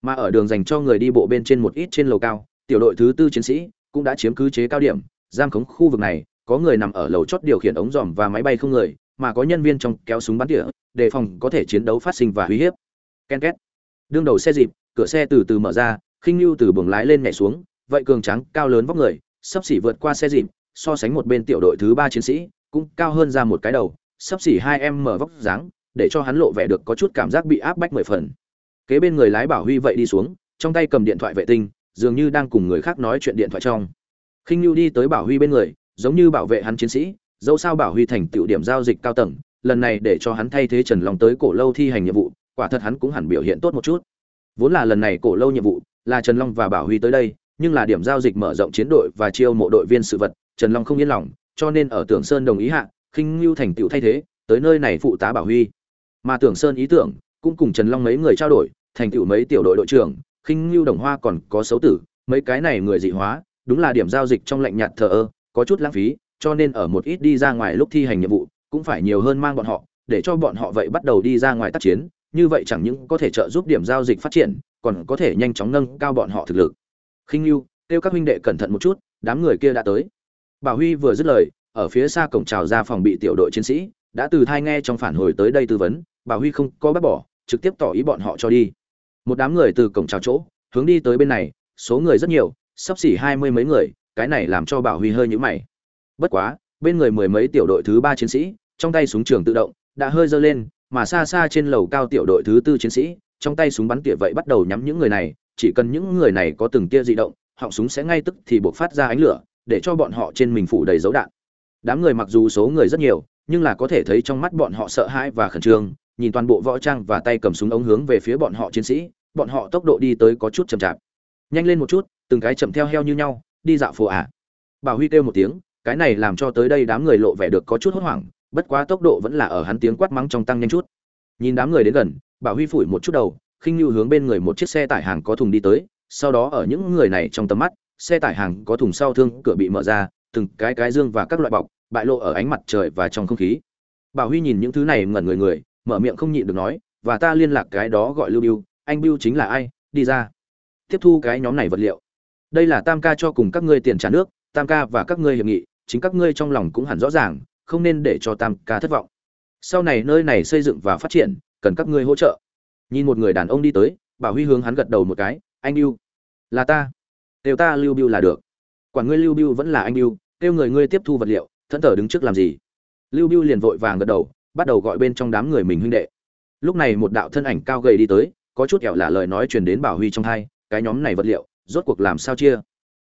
Mà ở đường dành cho người đi bộ bên trên một ít trên lầu cao, tiểu đội thứ tư chiến sĩ cũng đã chiếm cứ chế cao điểm, giam khống khu vực này, có người nằm ở lầu chót điều khiển ống dòm và máy bay không người, mà có nhân viên trong kéo súng bắn tỉa, đề phòng có thể chiến đấu phát sinh và uy hiếp. Ken két. Đương đầu xe dịp, cửa xe từ từ mở ra, khinh lưu từ buồng lái lên nhảy xuống, vậy cường trắng cao lớn vóc người sắp xỉ vượt qua xe dịp, so sánh một bên tiểu đội thứ ba chiến sĩ cũng cao hơn ra một cái đầu, sắp xỉ hai em mở vóc dáng, để cho hắn lộ vẻ được có chút cảm giác bị áp bách mười phần. Kế bên người lái bảo huy vậy đi xuống, trong tay cầm điện thoại vệ tinh, dường như đang cùng người khác nói chuyện điện thoại trong. Khinh lưu đi tới bảo huy bên người, giống như bảo vệ hắn chiến sĩ, dẫu sao bảo huy thành tựu điểm giao dịch cao tầng, lần này để cho hắn thay thế trần long tới cổ lâu thi hành nhiệm vụ, quả thật hắn cũng hẳn biểu hiện tốt một chút. Vốn là lần này cổ lâu nhiệm vụ, là trần long và bảo huy tới đây, nhưng là điểm giao dịch mở rộng chiến đội và chiêu mộ đội viên sự vật, trần long không yên lòng cho nên ở tưởng sơn đồng ý hạ, khinh lưu thành tựu thay thế, tới nơi này phụ tá bảo huy. Mà tưởng sơn ý tưởng, cũng cùng trần long mấy người trao đổi, thành tựu mấy tiểu đội đội trưởng, khinh lưu đồng hoa còn có xấu tử, mấy cái này người dị hóa, đúng là điểm giao dịch trong lạnh nhạt thờ ơ, có chút lãng phí, cho nên ở một ít đi ra ngoài lúc thi hành nhiệm vụ, cũng phải nhiều hơn mang bọn họ, để cho bọn họ vậy bắt đầu đi ra ngoài tác chiến, như vậy chẳng những có thể trợ giúp điểm giao dịch phát triển, còn có thể nhanh chóng nâng cao bọn họ thực lực. Khinh lưu kêu các huynh đệ cẩn thận một chút, đám người kia đã tới bảo huy vừa dứt lời, ở phía xa cổng chào ra phòng bị tiểu đội chiến sĩ, đã từ thai nghe trong phản hồi tới đây tư vấn bảo huy không có bác bỏ, trực tiếp tỏ ý bọn họ cho đi. Một đám người từ cổng chào chỗ, hướng đi tới bên này, số người rất nhiều, sắp xỉ hai mươi mấy người, cái này làm cho bảo huy hơi nhíu mày. Bất quá, bên người mười mấy tiểu đội thứ ba chiến sĩ, trong tay súng trường tự động, đã hơi dơ lên, mà xa xa trên lầu cao tiểu đội thứ tư chiến sĩ, trong tay súng bắn tỉa vậy bắt đầu nhắm những người này, chỉ cần những người này có từng tia di động, họng súng sẽ ngay tức thì buộc phát ra ánh lửa để cho bọn họ trên mình phủ đầy dấu đạn. Đám người mặc dù số người rất nhiều, nhưng là có thể thấy trong mắt bọn họ sợ hãi và khẩn trương, nhìn toàn bộ võ trang và tay cầm súng ống hướng về phía bọn họ chiến sĩ, bọn họ tốc độ đi tới có chút chậm chạp. Nhanh lên một chút, từng cái chậm theo heo như nhau, đi dạo phố à. bảo huy kêu một tiếng, cái này làm cho tới đây đám người lộ vẻ được có chút hốt hoảng, bất quá tốc độ vẫn là ở hắn tiếng quát mắng trong tăng nhanh chút. Nhìn đám người đến gần, bảo huy phủi một chút đầu, khinh lưu hướng bên người một chiếc xe tải hàng có thùng đi tới, sau đó ở những người này trong tầm mắt xe tải hàng có thùng sau thương cửa bị mở ra, từng cái cái dương và các loại bọc, bại lộ ở ánh mặt trời và trong không khí. Bảo huy nhìn những thứ này ngẩn người người, mở miệng không nhịn được nói, và ta liên lạc cái đó gọi lưu biêu, anh biêu chính là ai? Đi ra. Tiếp thu cái nhóm này vật liệu. Đây là tam ca cho cùng các ngươi tiền trả nước, tam ca và các ngươi hiệp nghị, chính các ngươi trong lòng cũng hẳn rõ ràng, không nên để cho tam ca thất vọng. Sau này nơi này xây dựng và phát triển, cần các ngươi hỗ trợ. Nhìn một người đàn ông đi tới, bảo huy hướng hắn gật đầu một cái, anh biêu, là ta đều ta lưu biêu là được. Quản ngươi lưu biêu vẫn là anh biêu kêu người ngươi tiếp thu vật liệu, thẫn thờ đứng trước làm gì? Lưu biêu liền vội vàng gật đầu, bắt đầu gọi bên trong đám người mình huynh đệ. Lúc này một đạo thân ảnh cao gầy đi tới, có chút kẹo lả lời nói truyền đến bảo huy trong hai cái nhóm này vật liệu, rốt cuộc làm sao chia?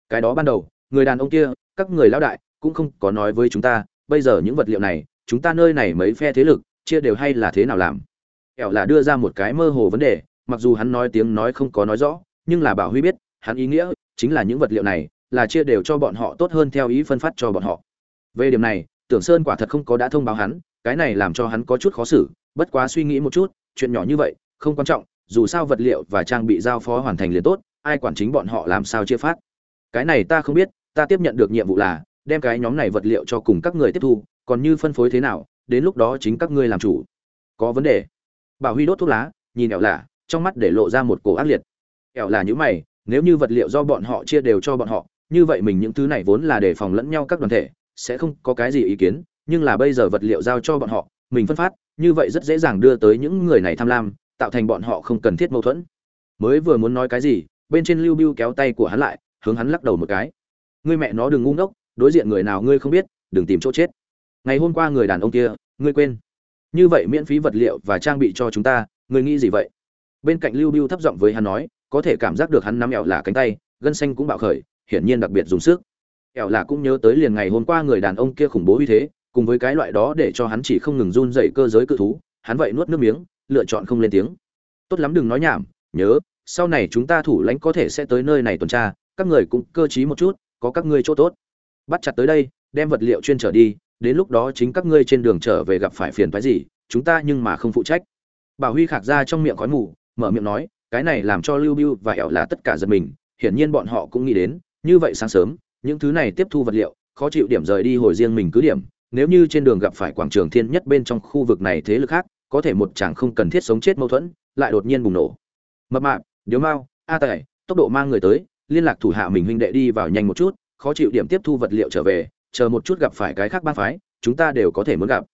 Cái đó ban đầu, người đàn ông kia, các người lão đại, cũng không có nói với chúng ta, bây giờ những vật liệu này, chúng ta nơi này mấy phe thế lực, chia đều hay là thế nào làm? Kẹo là đưa ra một cái mơ hồ vấn đề, mặc dù hắn nói tiếng nói không có nói rõ, nhưng là bảo huy biết, hắn ý nghĩa chính là những vật liệu này, là chia đều cho bọn họ tốt hơn theo ý phân phát cho bọn họ. Về điểm này, tưởng sơn quả thật không có đã thông báo hắn, cái này làm cho hắn có chút khó xử, bất quá suy nghĩ một chút, chuyện nhỏ như vậy, không quan trọng, dù sao vật liệu và trang bị giao phó hoàn thành liền tốt, ai quản chính bọn họ làm sao chia phát. Cái này ta không biết, ta tiếp nhận được nhiệm vụ là, đem cái nhóm này vật liệu cho cùng các người tiếp thu, còn như phân phối thế nào, đến lúc đó chính các ngươi làm chủ. Có vấn đề. Bảo huy đốt thuốc lá, nhìn ẻo lạ, trong mắt để lộ ra một cổ ác liệt. Ẻo là những mày nếu như vật liệu do bọn họ chia đều cho bọn họ, như vậy mình những thứ này vốn là để phòng lẫn nhau các đoàn thể, sẽ không có cái gì ý kiến, nhưng là bây giờ vật liệu giao cho bọn họ, mình phân phát, như vậy rất dễ dàng đưa tới những người này tham lam, tạo thành bọn họ không cần thiết mâu thuẫn. Mới vừa muốn nói cái gì, bên trên lưu bưu kéo tay của hắn lại, hướng hắn lắc đầu một cái. Ngươi mẹ nó đừng ngu ngốc, đối diện người nào ngươi không biết, đừng tìm chỗ chết. Ngày hôm qua người đàn ông kia, ngươi quên. Như vậy miễn phí vật liệu và trang bị cho chúng ta, ngươi nghĩ gì vậy? Bên cạnh lưu bưu thấp giọng với hắn nói có thể cảm giác được hắn nắm ẻo là cánh tay, gân xanh cũng bạo khởi, hiển nhiên đặc biệt dùng sức. Ẻo là cũng nhớ tới liền ngày hôm qua người đàn ông kia khủng bố như thế, cùng với cái loại đó để cho hắn chỉ không ngừng run dậy cơ giới cự thú, hắn vậy nuốt nước miếng, lựa chọn không lên tiếng. Tốt lắm đừng nói nhảm, nhớ, sau này chúng ta thủ lãnh có thể sẽ tới nơi này tuần tra, các người cũng cơ t một chút, có các ngươi chỗ tốt. Bắt chặt tới đây, đem vật liệu chuyên trở đi, đến lúc đó chính các ngươi trên đường trở về gặp phải phiền phái gì, chúng ta nhưng mà không phụ trách. Bảo huy khạc ra trong miệng khói mù, mở miệng nói cái này làm cho lưu bưu và ẻo là tất cả giật mình, hiển nhiên bọn họ cũng nghĩ đến, như vậy sáng sớm, những thứ này tiếp thu vật liệu, khó chịu điểm rời đi hồi riêng mình cứ điểm, nếu như trên đường gặp phải quảng trường thiên nhất bên trong khu vực này thế lực khác, có thể một chàng không cần thiết sống chết mâu thuẫn, lại đột nhiên bùng nổ. Mập mạp, điếu mao a tài, tốc độ mang người tới, liên lạc thủ hạ mình huynh đệ đi vào nhanh một chút, khó chịu điểm tiếp thu vật liệu trở về, chờ một chút gặp phải cái khác ba phái, chúng ta đều có thể muốn gặp.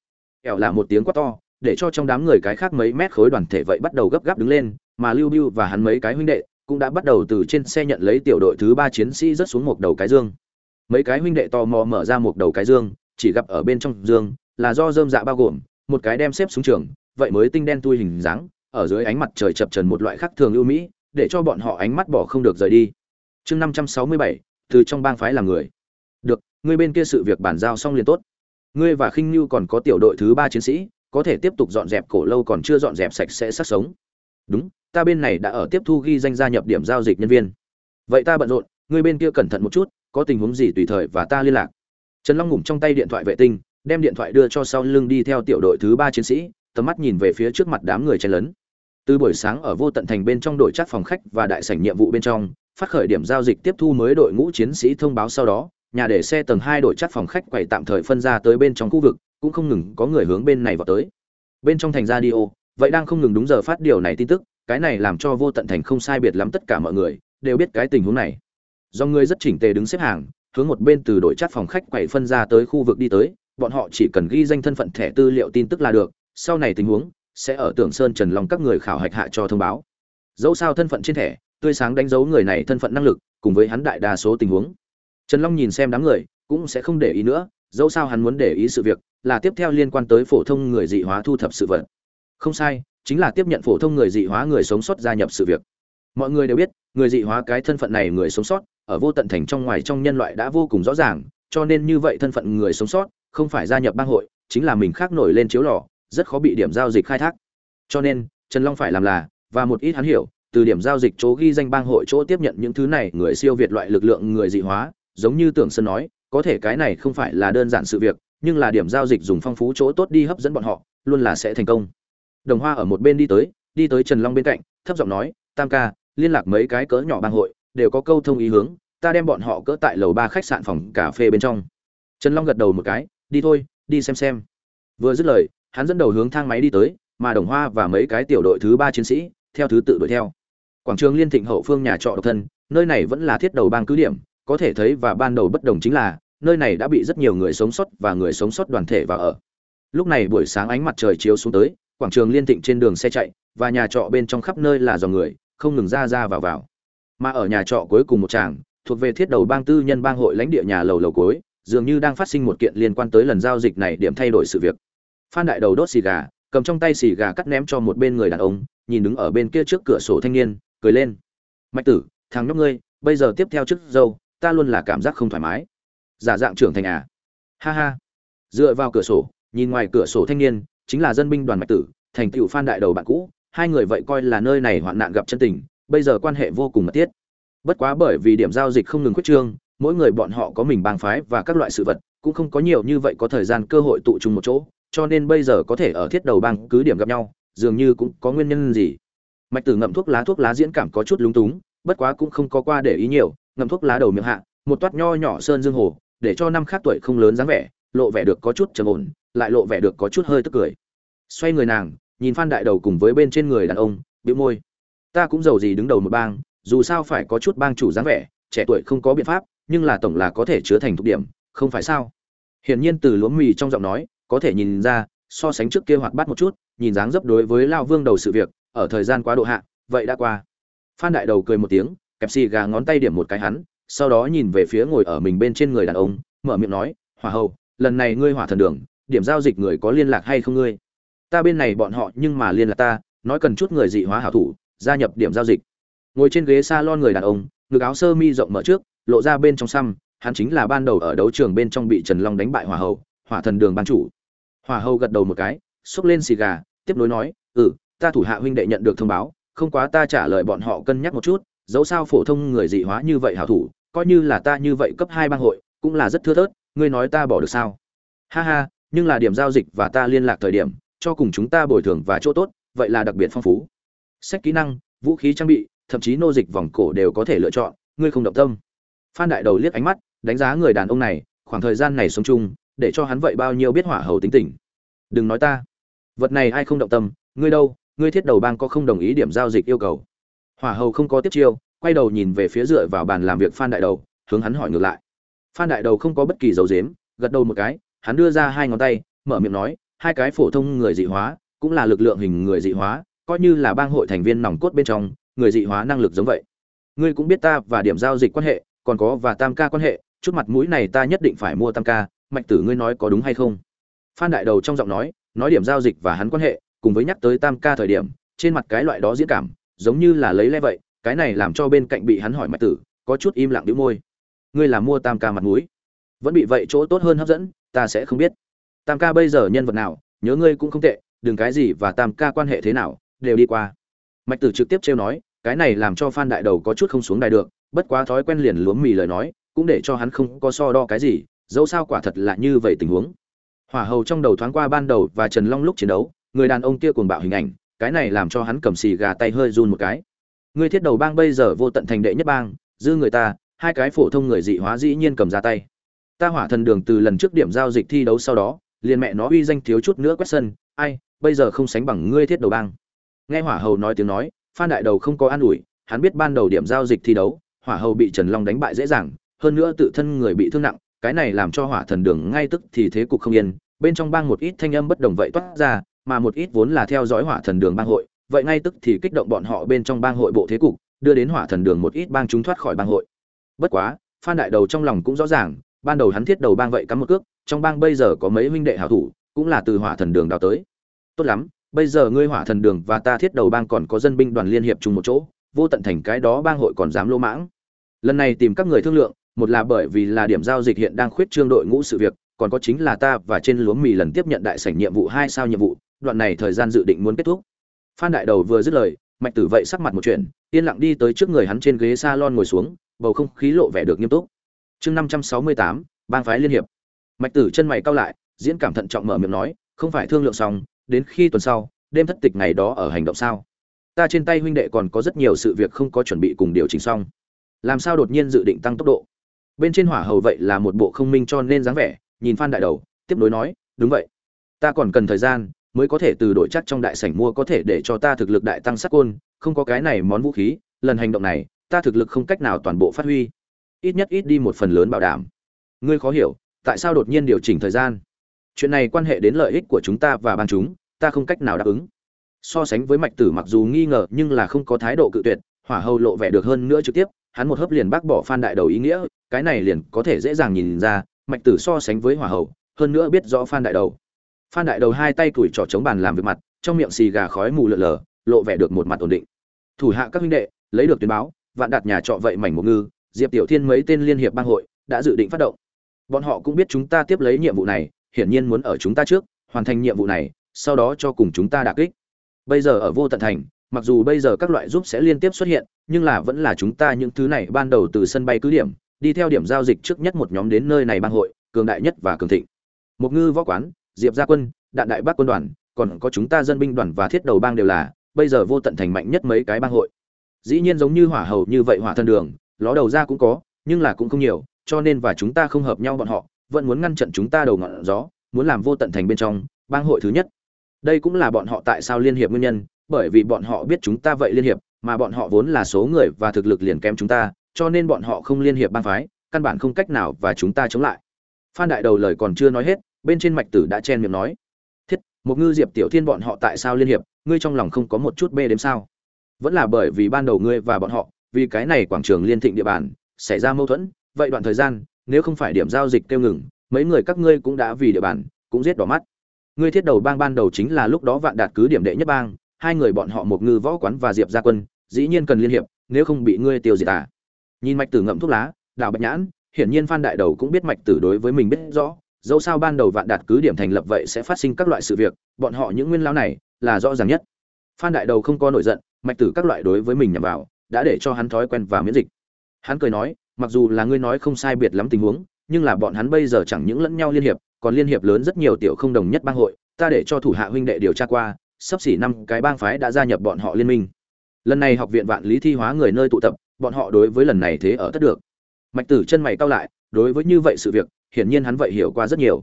Ẻo là một tiếng quát to, để cho trong đám người cái khác mấy mét khối đoàn thể vậy bắt đầu gấp gáp đứng lên mà lưu biu và hắn mấy cái huynh đệ cũng đã bắt đầu từ trên xe nhận lấy tiểu đội thứ ba chiến sĩ rớt xuống một đầu cái dương. Mấy cái huynh đệ tò mò mở ra một đầu cái dương, chỉ gặp ở bên trong dương là do dơm dạ bao gồm, một cái đem xếp xuống trường, vậy mới tinh đen tui hình dáng, ở dưới ánh mặt trời chập trần một loại khác thường ưu mỹ, để cho bọn họ ánh mắt bỏ không được rời đi. Chương năm trăm sáu mươi bảy, từ trong bang phái làm người. Được, ngươi bên kia sự việc bàn giao xong liền tốt. Ngươi và khinh như còn có tiểu đội thứ ba chiến sĩ, có thể tiếp tục dọn dẹp cổ lâu còn chưa dọn dẹp sạch sẽ sát sống. Đúng ta bên này đã ở tiếp thu ghi danh gia nhập điểm giao dịch nhân viên. Vậy ta bận rộn, ngươi bên kia cẩn thận một chút, có tình huống gì tùy thời và ta liên lạc. Trần long ngủm trong tay điện thoại vệ tinh, đem điện thoại đưa cho sau lưng đi theo tiểu đội thứ ba chiến sĩ, tầm mắt nhìn về phía trước mặt đám người chen lấn. Từ buổi sáng ở vô tận thành bên trong đội chắc phòng khách và đại sảnh nhiệm vụ bên trong, phát khởi điểm giao dịch tiếp thu mới đội ngũ chiến sĩ thông báo sau đó, nhà để xe tầng hai đội chắc phòng khách quầy tạm thời phân ra tới bên trong khu vực, cũng không ngừng có người hướng bên này vào tới. Bên trong thành radio, vậy đang không ngừng đúng giờ phát điều này tin tức cái này làm cho vô tận thành không sai biệt lắm tất cả mọi người đều biết cái tình huống này. Do người rất chỉnh tề đứng xếp hàng, hướng một bên từ đội chát phòng khách quầy phân ra tới khu vực đi tới, bọn họ chỉ cần ghi danh thân phận thẻ tư liệu tin tức là được, sau này tình huống sẽ ở tưởng sơn trần long các người khảo hạch hạ cho thông báo. Dẫu sao thân phận trên thẻ, tươi sáng đánh dấu người này thân phận năng lực, cùng với hắn đại đa số tình huống. Trần long nhìn xem đám người, cũng sẽ không để ý nữa, dẫu sao hắn muốn để ý sự việc, là tiếp theo liên quan tới phổ thông người dị hóa thu thập sự vật. Không sai chính là tiếp nhận phổ thông người dị hóa người sống sót gia nhập sự việc. Mọi người đều biết, người dị hóa cái thân phận này người sống sót, ở vô tận thành trong ngoài trong nhân loại đã vô cùng rõ ràng, cho nên như vậy thân phận người sống sót, không phải gia nhập bang hội, chính là mình khác nổi lên chiếu lò, rất khó bị điểm giao dịch khai thác. Cho nên, trần long phải làm là, và một ít hắn hiểu, từ điểm giao dịch chỗ ghi danh bang hội chỗ tiếp nhận những thứ này người siêu việt loại lực lượng người dị hóa, giống như tưởng sơn nói, có thể cái này không phải là đơn giản sự việc, nhưng là điểm giao dịch dùng phong phú chỗ tốt đi hấp dẫn bọn họ, luôn là sẽ thành công đồng hoa ở một bên đi tới đi tới trần long bên cạnh, thấp giọng nói, tam ca, liên lạc mấy cái cỡ nhỏ bang hội, đều có câu thông ý hướng, ta đem bọn họ cỡ tại lầu ba khách sạn phòng cà phê bên trong. Trần long gật đầu một cái, đi thôi, đi xem xem. Vừa dứt lời, hắn dẫn đầu hướng thang máy đi tới, mà đồng hoa và mấy cái tiểu đội thứ ba chiến sĩ, theo thứ tự đuổi theo. Quảng trường liên thịnh hậu phương nhà trọ độc thân, nơi này vẫn là thiết đầu bang cứ điểm, có thể thấy và ban đầu bất đồng chính là, nơi này đã bị rất nhiều người sống sót và người sống sót đoàn thể vào ở. Lúc này buổi sáng ánh mặt trời chiếu xuống tới quảng trường liên thịnh trên đường xe chạy, và nhà trọ bên trong khắp nơi là dòng người, không ngừng ra ra vào vào. Mà ở nhà trọ cuối cùng một tràng, thuộc về thiết đầu bang tư nhân bang hội lãnh địa nhà lầu lầu cuối, dường như đang phát sinh một kiện liên quan tới lần giao dịch này điểm thay đổi sự việc. Phan đại đầu đốt xì gà, cầm trong tay xì gà cắt ném cho một bên người đàn ông, nhìn đứng ở bên kia trước cửa sổ thanh niên, cười lên. Mạch tử, thằng nhóc ngươi, bây giờ tiếp theo trước dâu, ta luôn là cảm giác không thoải mái. Giả dạng trưởng thành à? Ha ha. Dựa vào cửa sổ, nhìn ngoài cửa sổ thanh niên chính là dân binh đoàn mạch tử, thành tựu phan đại đầu bạn cũ, hai người vậy coi là nơi này hoạn nạn gặp chân tình, bây giờ quan hệ vô cùng mật thiết. Bất quá bởi vì điểm giao dịch không ngừng quyết trương, mỗi người bọn họ có mình bang phái và các loại sự vật, cũng không có nhiều như vậy có thời gian cơ hội tụ chung một chỗ, cho nên bây giờ có thể ở thiết đầu bang cứ điểm gặp nhau, dường như cũng có nguyên nhân gì. Mạch tử ngậm thuốc lá thuốc lá diễn cảm có chút lúng túng, bất quá cũng không có qua để ý nhiều, ngậm thuốc lá đầu miệng hạ, một toát nho nhỏ sơn dương hồ, để cho năm khác tuổi không lớn dáng vẻ, lộ vẻ được có chút trầm ổn, lại lộ vẻ được có chút hơi tức cười xoay người nàng, nhìn phan đại đầu cùng với bên trên người đàn ông, bĩu môi. Ta cũng giàu gì đứng đầu một bang, dù sao phải có chút bang chủ dáng vẻ, trẻ tuổi không có biện pháp, nhưng là tổng là có thể chứa thành thục điểm, không phải sao? Hiển nhiên từ lúa mì trong giọng nói, có thể nhìn ra, so sánh trước kia hoạt bát một chút, nhìn dáng dấp đối với lao vương đầu sự việc, ở thời gian quá độ hạ, vậy đã qua. Phan đại đầu cười một tiếng, kẹp xì gà ngón tay điểm một cái hắn, sau đó nhìn về phía ngồi ở mình bên trên người đàn ông, mở miệng nói, hỏa hậu lần này ngươi hỏa thần đường, điểm giao dịch người có liên lạc hay không ngươi? Ta bên này bọn họ nhưng mà liên lạc ta, nói cần chút người dị hóa hảo thủ, gia nhập điểm giao dịch. Ngồi trên ghế salon người đàn ông, ngực áo sơ mi rộng mở trước, lộ ra bên trong xăm, hắn chính là ban đầu ở đấu trường bên trong bị trần long đánh bại hỏa hậu hỏa thần đường ban chủ. Hỏa hậu gật đầu một cái xốc lên xì gà, tiếp nối nói ừ ta thủ hạ huynh đệ nhận được thông báo, không quá ta trả lời bọn họ cân nhắc một chút, dẫu sao phổ thông người dị hóa như vậy hảo thủ, coi như là ta như vậy cấp hai bang hội, cũng là rất thưa thớt, ngươi nói ta bỏ được sao? Ha ha, nhưng là điểm giao dịch và ta liên lạc thời điểm cho cùng chúng ta bồi thường và chỗ tốt, vậy là đặc biệt phong phú. Sách kỹ năng, vũ khí trang bị, thậm chí nô dịch vòng cổ đều có thể lựa chọn, ngươi không động tâm. Phan đại đầu liếc ánh mắt, đánh giá người đàn ông này, khoảng thời gian này sống chung, để cho hắn vậy bao nhiêu biết hỏa hầu tính tình. Đừng nói ta. Vật này ai không động tâm, ngươi đâu, ngươi thiết đầu bang có không đồng ý điểm giao dịch yêu cầu. Hỏa hầu không có tiếp chiêu, quay đầu nhìn về phía dựa vào bàn làm việc phan đại đầu, hướng hắn hỏi ngược lại. Phan đại đầu không có bất kỳ dấu dếm gật đầu một cái, hắn đưa ra hai ngón tay, mở miệng nói hai cái phổ thông người dị hóa, cũng là lực lượng hình người dị hóa, coi như là bang hội thành viên nòng cốt bên trong, người dị hóa năng lực giống vậy. Ngươi cũng biết ta và điểm giao dịch quan hệ, còn có và tam ca quan hệ, chút mặt mũi này ta nhất định phải mua tam ca, mạch tử ngươi nói có đúng hay không? Phan đại đầu trong giọng nói nói điểm giao dịch và hắn quan hệ, cùng với nhắc tới tam ca thời điểm, trên mặt cái loại đó diễn cảm, giống như là lấy le vậy, cái này làm cho bên cạnh bị hắn hỏi mạch tử, có chút im lặng đĩu môi. Ngươi là mua tam ca mặt mũi. Vẫn bị vậy chỗ tốt hơn hấp dẫn, ta sẽ không biết tam ca bây giờ nhân vật nào, nhớ ngươi cũng không tệ, đừng cái gì và tam ca quan hệ thế nào, đều đi qua. Mạch tử trực tiếp trêu nói, cái này làm cho phan đại đầu có chút không xuống đài được, bất quá thói quen liền luống mì lời nói, cũng để cho hắn không có so đo cái gì, dẫu sao quả thật là như vậy tình huống. Hỏa hầu trong đầu thoáng qua ban đầu và trần long lúc chiến đấu, người đàn ông kia cuồng bạo hình ảnh, cái này làm cho hắn cầm xì gà tay hơi run một cái. Người thiết đầu bang bây giờ vô tận thành đệ nhất bang dư người ta, hai cái phổ thông người dị hóa dĩ nhiên cầm ra tay. Ta hỏa thần đường từ lần trước điểm giao dịch thi đấu sau đó liền mẹ nó uy danh thiếu chút nữa quét sân, ai, bây giờ không sánh bằng ngươi thiết đầu bang. Nghe hỏa hầu nói tiếng nói, phan đại đầu không có an ủi, hắn biết ban đầu điểm giao dịch thi đấu, hỏa hầu bị trần long đánh bại dễ dàng, hơn nữa tự thân người bị thương nặng, cái này làm cho hỏa thần đường ngay tức thì thế cục không yên, bên trong bang một ít thanh âm bất đồng vậy toát ra, mà một ít vốn là theo dõi hỏa thần đường bang hội, vậy ngay tức thì kích động bọn họ bên trong bang hội bộ thế cục, đưa đến hỏa thần đường một ít bang chúng thoát khỏi bang hội. Bất quá, phan đại đầu trong lòng cũng rõ ràng ban đầu hắn thiết đầu bang vậy cắm một cước, trong bang bây giờ có mấy huynh đệ hảo thủ, cũng là từ hỏa thần đường đào tới. Tốt lắm, bây giờ ngươi hỏa thần đường và ta thiết đầu bang còn có dân binh đoàn liên hiệp chung một chỗ, vô tận thành cái đó bang hội còn dám lô mãng. Lần này tìm các người thương lượng, một là bởi vì là điểm giao dịch hiện đang khuyết trương đội ngũ sự việc, còn có chính là ta và trên lúa mì lần tiếp nhận đại sảnh nhiệm vụ hai sao nhiệm vụ, đoạn này thời gian dự định muốn kết thúc. Phan đại đầu vừa dứt lời, mạch tử vậy sắc mặt một chuyện, yên lặng đi tới trước người hắn trên ghế salon ngồi xuống, bầu không khí lộ vẻ được nghiêm túc chương năm trăm sáu mươi tám, bang phái liên hiệp. Mạch tử chân mày cau lại, diễn cảm thận trọng mở miệng nói, không phải thương lượng xong, đến khi tuần sau, đêm thất tịch ngày đó ở hành động sao? Ta trên tay huynh đệ còn có rất nhiều sự việc không có chuẩn bị cùng điều chỉnh xong. Làm sao đột nhiên dự định tăng tốc độ? Bên trên hỏa hầu vậy là một bộ không minh cho nên dáng vẻ, nhìn phan đại đầu, tiếp nối nói, đúng vậy. Ta còn cần thời gian, mới có thể từ đội chắc trong đại sảnh mua có thể để cho ta thực lực đại tăng sắc côn, không có cái này món vũ khí, lần hành động này, ta thực lực không cách nào toàn bộ phát huy ít nhất ít đi một phần lớn bảo đảm. Ngươi khó hiểu, tại sao đột nhiên điều chỉnh thời gian? Chuyện này quan hệ đến lợi ích của chúng ta và ban chúng, ta không cách nào đáp ứng. So sánh với mạch tử mặc dù nghi ngờ, nhưng là không có thái độ cự tuyệt, hỏa hầu lộ vẻ được hơn nữa trực tiếp, hắn một hớp liền bác bỏ phan đại đầu ý nghĩa, cái này liền có thể dễ dàng nhìn ra, mạch tử so sánh với hỏa hầu, hơn nữa biết rõ phan đại đầu. Phan đại đầu hai tay tuổi trỏ chống bàn làm việc mặt, trong miệng xì gà khói mù lợn lờ lộ vẻ được một mặt ổn định. Thủ hạ các huynh đệ, lấy được tuyên báo, vạn đạt nhà trọ vậy mảnh một ngư diệp tiểu thiên mấy tên liên hiệp bang hội đã dự định phát động. Bọn họ cũng biết chúng ta tiếp lấy nhiệm vụ này, hiển nhiên muốn ở chúng ta trước, hoàn thành nhiệm vụ này, sau đó cho cùng chúng ta đả kích. Bây giờ ở vô tận thành, mặc dù bây giờ các loại giúp sẽ liên tiếp xuất hiện, nhưng là vẫn là chúng ta những thứ này ban đầu từ sân bay cứ điểm, đi theo điểm giao dịch trước nhất một nhóm đến nơi này bang hội, cường đại nhất và cường thịnh. Một ngư võ quán, diệp gia quân, đạn đại bác quân đoàn, còn có chúng ta dân binh đoàn và thiết đầu bang đều là, bây giờ vô tận thành mạnh nhất mấy cái bang hội. Dĩ nhiên giống như hỏa hầu như vậy hỏa thân đường ló đầu ra cũng có, nhưng là cũng không nhiều, cho nên và chúng ta không hợp nhau bọn họ, vẫn muốn ngăn chặn chúng ta đầu ngọn gió, muốn làm vô tận thành bên trong, bang hội thứ nhất. Đây cũng là bọn họ tại sao liên hiệp nguyên nhân, bởi vì bọn họ biết chúng ta vậy liên hiệp, mà bọn họ vốn là số người và thực lực liền kém chúng ta, cho nên bọn họ không liên hiệp bang phái, căn bản không cách nào và chúng ta chống lại. Phan đại đầu lời còn chưa nói hết, bên trên mạch tử đã chen miệng nói. Thiết, một ngư diệp tiểu thiên bọn họ tại sao liên hiệp, ngươi trong lòng không có một chút bê đếm sao? Vẫn là bởi vì ban đầu ngươi và bọn họ vì cái này quảng trường liên thịnh địa bàn, xảy ra mâu thuẫn, vậy đoạn thời gian, nếu không phải điểm giao dịch tiêu ngừng, mấy người các ngươi cũng đã vì địa bàn, cũng giết đỏ mắt. Ngươi thiết đầu bang ban đầu chính là lúc đó vạn đạt cứ điểm đệ nhất bang, hai người bọn họ một ngư võ quán và diệp gia quân, dĩ nhiên cần liên hiệp, nếu không bị ngươi tiêu diệt à. Nhìn mạch tử ngậm thuốc lá, đào bạch nhãn, hiển nhiên phan đại đầu cũng biết mạch tử đối với mình biết rõ, dẫu sao ban đầu vạn đạt cứ điểm thành lập vậy sẽ phát sinh các loại sự việc, bọn họ những nguyên lao này là rõ ràng nhất. Phan đại đầu không có nổi giận, mạch tử các loại đối với mình nhằm vào đã để cho hắn thói quen và miễn dịch. Hắn cười nói, mặc dù là ngươi nói không sai biệt lắm tình huống, nhưng là bọn hắn bây giờ chẳng những lẫn nhau liên hiệp, còn liên hiệp lớn rất nhiều tiểu không đồng nhất bang hội, ta để cho thủ hạ huynh đệ điều tra qua, sắp xỉ năm cái bang phái đã gia nhập bọn họ liên minh. Lần này học viện vạn lý thi hóa người nơi tụ tập, bọn họ đối với lần này thế ở tất được. Mạch tử chân mày cao lại, đối với như vậy sự việc, hiển nhiên hắn vậy hiểu qua rất nhiều.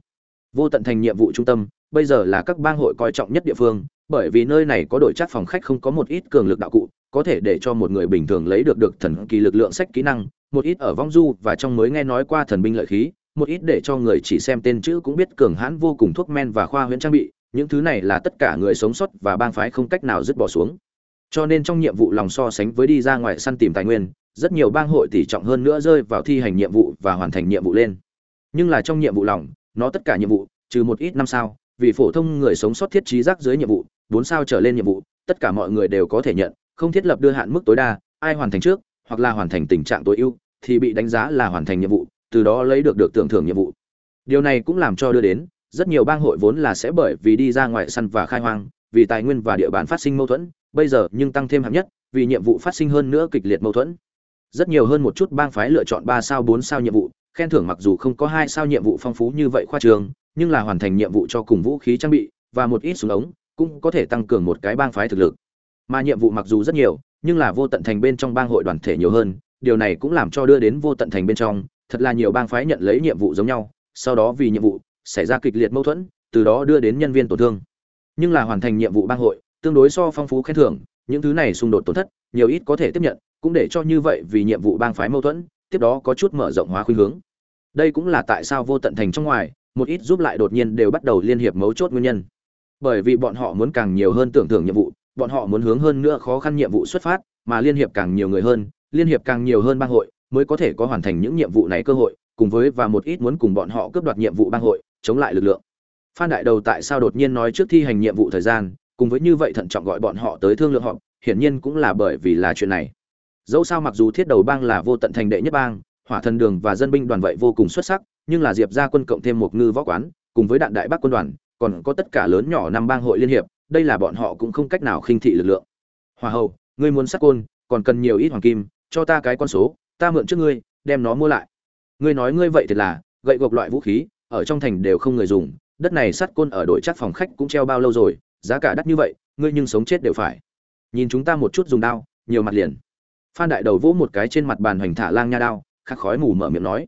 Vô tận thành nhiệm vụ trung tâm, bây giờ là các bang hội coi trọng nhất địa phương, bởi vì nơi này có đội chắc phòng khách không có một ít cường lực đạo cụ có thể để cho một người bình thường lấy được được thần kỳ lực lượng sách kỹ năng, một ít ở vong du và trong mới nghe nói qua thần binh lợi khí, một ít để cho người chỉ xem tên chữ cũng biết cường hãn vô cùng thuốc men và khoa huyễn trang bị, những thứ này là tất cả người sống sót và bang phái không cách nào dứt bỏ xuống. Cho nên trong nhiệm vụ lòng so sánh với đi ra ngoài săn tìm tài nguyên, rất nhiều bang hội tỷ trọng hơn nữa rơi vào thi hành nhiệm vụ và hoàn thành nhiệm vụ lên. Nhưng là trong nhiệm vụ lòng, nó tất cả nhiệm vụ, trừ một ít năm sao, vì phổ thông người sống sót thiết trí rác dưới nhiệm vụ, bốn sao trở lên nhiệm vụ, tất cả mọi người đều có thể nhận không thiết lập đưa hạn mức tối đa, ai hoàn thành trước, hoặc là hoàn thành tình trạng tối ưu, thì bị đánh giá là hoàn thành nhiệm vụ, từ đó lấy được được tưởng thưởng nhiệm vụ. Điều này cũng làm cho đưa đến, rất nhiều bang hội vốn là sẽ bởi vì đi ra ngoài săn và khai hoang, vì tài nguyên và địa bàn phát sinh mâu thuẫn, bây giờ nhưng tăng thêm hạng nhất, vì nhiệm vụ phát sinh hơn nữa kịch liệt mâu thuẫn. Rất nhiều hơn một chút bang phái lựa chọn ba sao bốn sao nhiệm vụ, khen thưởng mặc dù không có hai sao nhiệm vụ phong phú như vậy khoa trường, nhưng là hoàn thành nhiệm vụ cho cùng vũ khí trang bị và một ít súng ống, cũng có thể tăng cường một cái bang phái thực lực mà nhiệm vụ mặc dù rất nhiều, nhưng là vô tận thành bên trong bang hội đoàn thể nhiều hơn, điều này cũng làm cho đưa đến vô tận thành bên trong, thật là nhiều bang phái nhận lấy nhiệm vụ giống nhau, sau đó vì nhiệm vụ, xảy ra kịch liệt mâu thuẫn, từ đó đưa đến nhân viên tổn thương. Nhưng là hoàn thành nhiệm vụ bang hội, tương đối so phong phú khen thưởng, những thứ này xung đột tổn thất, nhiều ít có thể tiếp nhận, cũng để cho như vậy vì nhiệm vụ bang phái mâu thuẫn, tiếp đó có chút mở rộng hóa khuynh hướng. Đây cũng là tại sao vô tận thành trong ngoài, một ít giúp lại đột nhiên đều bắt đầu liên hiệp mấu chốt nguyên nhân. Bởi vì bọn họ muốn càng nhiều hơn tưởng thưởng nhiệm vụ bọn họ muốn hướng hơn nữa khó khăn nhiệm vụ xuất phát, mà liên hiệp càng nhiều người hơn, liên hiệp càng nhiều hơn bang hội, mới có thể có hoàn thành những nhiệm vụ này cơ hội, cùng với và một ít muốn cùng bọn họ cướp đoạt nhiệm vụ bang hội, chống lại lực lượng. Phan đại đầu tại sao đột nhiên nói trước thi hành nhiệm vụ thời gian, cùng với như vậy thận trọng gọi bọn họ tới thương lượng họp, hiển nhiên cũng là bởi vì là chuyện này. Dẫu sao mặc dù thiết đầu bang là vô tận thành đệ nhất bang, hỏa thần đường và dân binh đoàn vậy vô cùng xuất sắc, nhưng là diệp gia quân cộng thêm một ngư võ quán, cùng với đạn đại bác quân đoàn, còn có tất cả lớn nhỏ năm bang hội liên hiệp đây là bọn họ cũng không cách nào khinh thị lực lượng. Hòa hậu, ngươi muốn sắt côn, còn cần nhiều ít hoàng kim, cho ta cái con số, ta mượn trước ngươi, đem nó mua lại. Ngươi nói ngươi vậy thì là, gậy gộc loại vũ khí, ở trong thành đều không người dùng, đất này sắt côn ở đội chắc phòng khách cũng treo bao lâu rồi, giá cả đắt như vậy, ngươi nhưng sống chết đều phải. Nhìn chúng ta một chút dùng đao, nhiều mặt liền. Phan đại đầu vỗ một cái trên mặt bàn hoành thả lang nha đao, khắc khói mù mở miệng nói.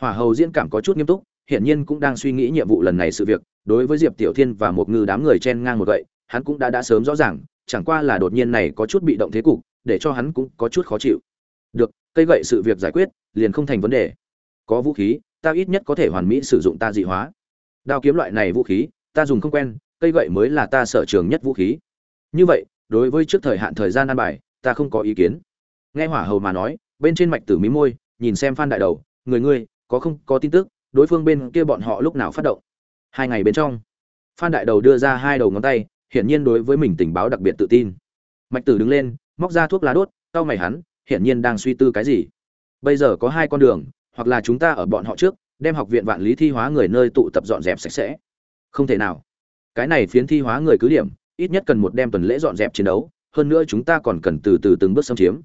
Hỏa hầu diễn cảm có chút nghiêm túc, hiển nhiên cũng đang suy nghĩ nhiệm vụ lần này sự việc, đối với diệp tiểu thiên và một ngư đám người chen ngang một vậy hắn cũng đã đã sớm rõ ràng, chẳng qua là đột nhiên này có chút bị động thế cục, để cho hắn cũng có chút khó chịu. Được, cây gậy sự việc giải quyết, liền không thành vấn đề. Có vũ khí, ta ít nhất có thể hoàn mỹ sử dụng ta dị hóa. Đao kiếm loại này vũ khí, ta dùng không quen, cây gậy mới là ta sở trường nhất vũ khí. Như vậy, đối với trước thời hạn thời gian ăn bài, ta không có ý kiến. Nghe hỏa hầu mà nói, bên trên mạch tử mí môi, nhìn xem phan đại đầu, người ngươi, có không, có tin tức, đối phương bên kia bọn họ lúc nào phát động? Hai ngày bên trong, phan đại đầu đưa ra hai đầu ngón tay hiển nhiên đối với mình tình báo đặc biệt tự tin. Mạch tử đứng lên, móc ra thuốc lá đốt, cau mày hắn, hiển nhiên đang suy tư cái gì. Bây giờ có hai con đường, hoặc là chúng ta ở bọn họ trước, đem học viện vạn lý thi hóa người nơi tụ tập dọn dẹp sạch sẽ. Không thể nào. Cái này phiến thi hóa người cứ điểm, ít nhất cần một đêm tuần lễ dọn dẹp chiến đấu, hơn nữa chúng ta còn cần từ từ từng bước xâm chiếm.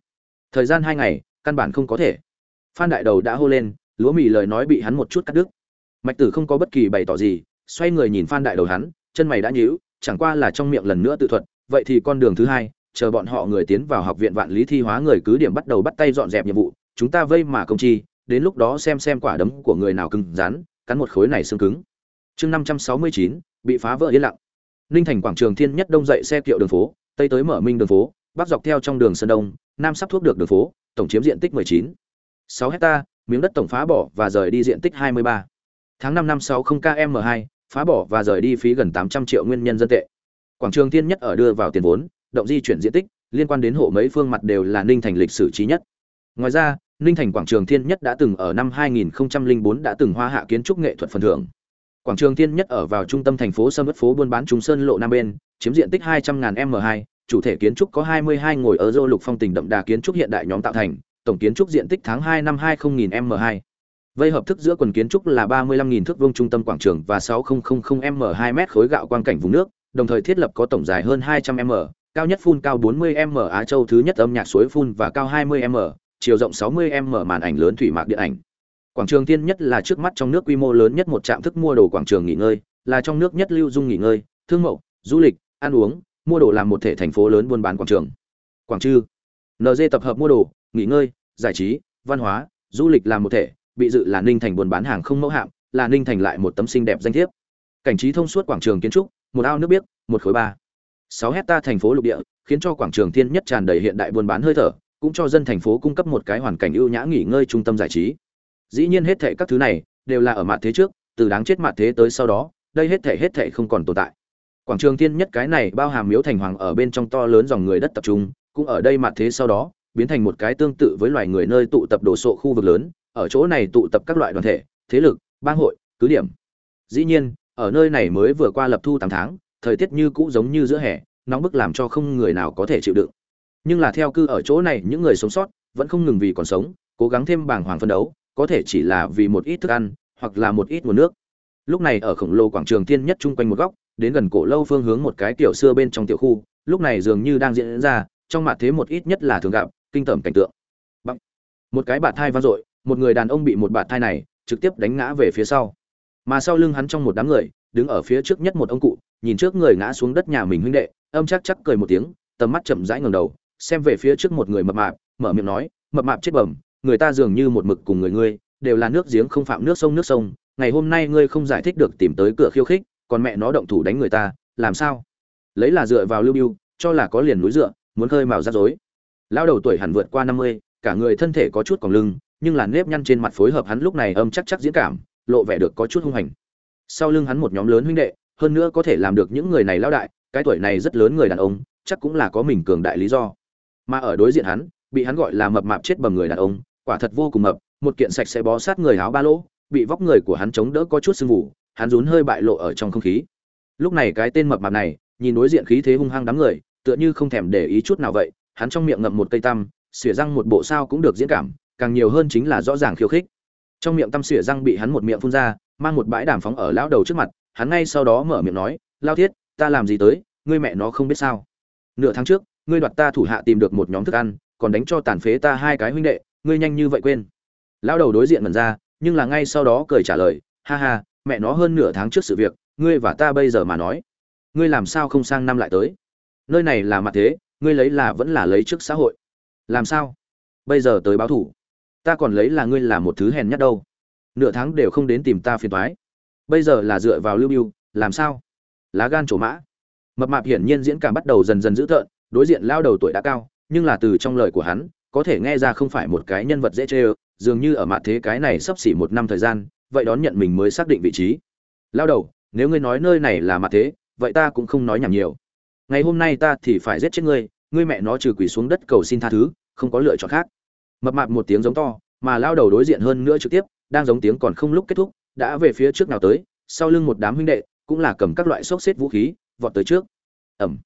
Thời gian hai ngày, căn bản không có thể. Phan đại đầu đã hô lên, lúa mì lời nói bị hắn một chút cắt đứt. Mạch tử không có bất kỳ bày tỏ gì, xoay người nhìn phan đại đầu hắn, chân mày đã nhíu chẳng qua là trong miệng lần nữa tự thuật, vậy thì con đường thứ hai, chờ bọn họ người tiến vào học viện vạn lý thi hóa người cứ điểm bắt đầu bắt tay dọn dẹp nhiệm vụ, chúng ta vây mà công chi, đến lúc đó xem xem quả đấm của người nào cứng rắn, cắn một khối này xương cứng chương năm trăm sáu mươi chín, bị phá vỡ yên lặng ninh thành quảng trường thiên nhất đông dậy xe kiệu đường phố, tây tới mở minh đường phố, bắc dọc theo trong đường sơn đông, nam sắp thuốc được đường phố, tổng chiếm diện tích 19. 6 hecta, miếng đất tổng phá bỏ và rời đi diện tích 23. tháng 5 năm 60 km2 phá bỏ và rời đi phí gần 800 triệu nguyên nhân dân tệ. Quảng trường thiên nhất ở đưa vào tiền vốn, động di chuyển diện tích, liên quan đến hộ mấy phương mặt đều là ninh thành lịch sử trí nhất. Ngoài ra, ninh thành quảng trường thiên nhất đã từng ở năm 2004 đã từng hoa hạ kiến trúc nghệ thuật phần thưởng. Quảng trường thiên nhất ở vào trung tâm thành phố sâm ất phố buôn bán trung sơn lộ nam bên, chiếm diện tích 200.000 m 2 chủ thể kiến trúc có 22 ngồi ở dô lục phong tình đậm đà kiến trúc hiện đại nhóm tạo thành, tổng kiến trúc diện tích tháng 2 năm 20.000 m 2 vây hợp thức giữa quần kiến trúc là ba mươi lăm nghìn thước vuông trung tâm quảng trường và 6000m 2 m khối gạo quang cảnh vùng nước, đồng thời thiết lập có tổng dài hơn hai trăm m, cao nhất phun cao bốn mươi m á châu thứ nhất âm nhạc suối phun và cao hai mươi m, chiều rộng sáu mươi m màn ảnh lớn thủy mạc điện ảnh. Quảng trường tiên nhất là trước mắt trong nước quy mô lớn nhất một trạm thức mua đồ quảng trường nghỉ ngơi, là trong nước nhất lưu dung nghỉ ngơi, thương mậu, du lịch, ăn uống, mua đồ làm một thể thành phố lớn buôn bán quảng trường. Quảng trư NG tập hợp mua đồ, nghỉ ngơi, giải trí, văn hóa, du lịch làm một thể bị dự là ninh thành buôn bán hàng không mẫu hạm, là ninh thành lại một tấm sinh đẹp danh thiếp. Cảnh trí thông suốt quảng trường kiến trúc, một ao nước biếc, một khối ba. Sáu hecta thành phố lục địa, khiến cho quảng trường thiên nhất tràn đầy hiện đại buôn bán hơi thở, cũng cho dân thành phố cung cấp một cái hoàn cảnh ưu nhã nghỉ ngơi trung tâm giải trí. Dĩ nhiên hết thệ các thứ này đều là ở mặt thế trước, từ đáng chết mặt thế tới sau đó, đây hết thệ hết thệ không còn tồn tại. Quảng trường thiên nhất cái này bao hàm miếu thành hoàng ở bên trong to lớn dòng người đất tập trung, cũng ở đây mặt thế sau đó, biến thành một cái tương tự với loài người nơi tụ tập đồ sộ khu vực lớn ở chỗ này tụ tập các loại đoàn thể, thế lực, bang hội, cứ điểm. Dĩ nhiên, ở nơi này mới vừa qua lập thu tám tháng, thời tiết như cũ giống như giữa hè, nóng bức làm cho không người nào có thể chịu đựng. Nhưng là theo cư ở chỗ này, những người sống sót vẫn không ngừng vì còn sống, cố gắng thêm bàng hoàng phân đấu, có thể chỉ là vì một ít thức ăn, hoặc là một ít nguồn nước. Lúc này ở khổng lồ quảng trường thiên nhất chung quanh một góc, đến gần cổ lâu phương hướng một cái tiểu xưa bên trong tiểu khu, lúc này dường như đang diễn ra, trong mặt thế một ít nhất là thường gặp, kinh tởm cảnh tượng. Bằng. một cái bạt thai vang dội một người đàn ông bị một bạt thai này trực tiếp đánh ngã về phía sau. Mà sau lưng hắn trong một đám người, đứng ở phía trước nhất một ông cụ, nhìn trước người ngã xuống đất nhà mình huynh đệ, âm chắc chắc cười một tiếng, tầm mắt chậm rãi ngẩng đầu, xem về phía trước một người mập mạp, mở miệng nói, mập mạp chết bẩm, người ta dường như một mực cùng người ngươi, đều là nước giếng không phạm nước sông nước sông, ngày hôm nay ngươi không giải thích được tìm tới cửa khiêu khích, còn mẹ nó động thủ đánh người ta, làm sao? Lấy là dựa vào lưu biêu cho là có liền núi dựa, muốn khơi màu rắc rối. Lao đầu tuổi hẳn vượt qua năm mươi, cả người thân thể có chút còn lưng nhưng là nếp nhăn trên mặt phối hợp hắn lúc này âm chắc chắc diễn cảm, lộ vẻ được có chút hung hành. Sau lưng hắn một nhóm lớn huynh đệ, hơn nữa có thể làm được những người này lao đại, cái tuổi này rất lớn người đàn ông, chắc cũng là có mình cường đại lý do. Mà ở đối diện hắn, bị hắn gọi là mập mạp chết bầm người đàn ông, quả thật vô cùng mập, một kiện sạch sẽ bó sát người áo ba lỗ, bị vóc người của hắn chống đỡ có chút sưng vụ hắn rún hơi bại lộ ở trong không khí. Lúc này cái tên mập mạp này, nhìn đối diện khí thế hung hăng đám người, tựa như không thèm để ý chút nào vậy, hắn trong miệng ngậm một cây tăm, xỉa răng một bộ sao cũng được diễn cảm càng nhiều hơn chính là rõ ràng khiêu khích. Trong miệng tăm xỉa răng bị hắn một miệng phun ra, mang một bãi đàm phóng ở lão đầu trước mặt, hắn ngay sau đó mở miệng nói, lao thiết, ta làm gì tới, ngươi mẹ nó không biết sao. Nửa tháng trước, ngươi đoạt ta thủ hạ tìm được một nhóm thức ăn, còn đánh cho tàn phế ta hai cái huynh đệ, ngươi nhanh như vậy quên. Lão đầu đối diện mần ra, nhưng là ngay sau đó cười trả lời, ha ha, mẹ nó hơn nửa tháng trước sự việc, ngươi và ta bây giờ mà nói. Ngươi làm sao không sang năm lại tới? Nơi này là mặt thế, ngươi lấy là vẫn là lấy trước xã hội. Làm sao? Bây giờ tới báo thủ ta còn lấy là ngươi là một thứ hèn nhất đâu. Nửa tháng đều không đến tìm ta phiền toái. Bây giờ là dựa vào lưu biêu làm sao? Lá gan trổ mã. Mập mạp hiển nhiên diễn cảm bắt đầu dần dần dữ thợn đối diện lao đầu tuổi đã cao, nhưng là từ trong lời của hắn, có thể nghe ra không phải một cái nhân vật dễ chê ơ, dường như ở mặt thế cái này sắp xỉ một năm thời gian, vậy đón nhận mình mới xác định vị trí. Lao đầu, nếu ngươi nói nơi này là mặt thế, vậy ta cũng không nói nhảm nhiều. Ngày hôm nay ta thì phải giết chết ngươi ngươi mẹ nó trừ quỷ xuống đất cầu xin tha thứ, không có lựa chọn khác mập mạp một tiếng giống to, mà lao đầu đối diện hơn nữa trực tiếp, đang giống tiếng còn không lúc kết thúc, đã về phía trước nào tới, sau lưng một đám huynh đệ, cũng là cầm các loại xốc xếp vũ khí, vọt tới trước. Ẩm.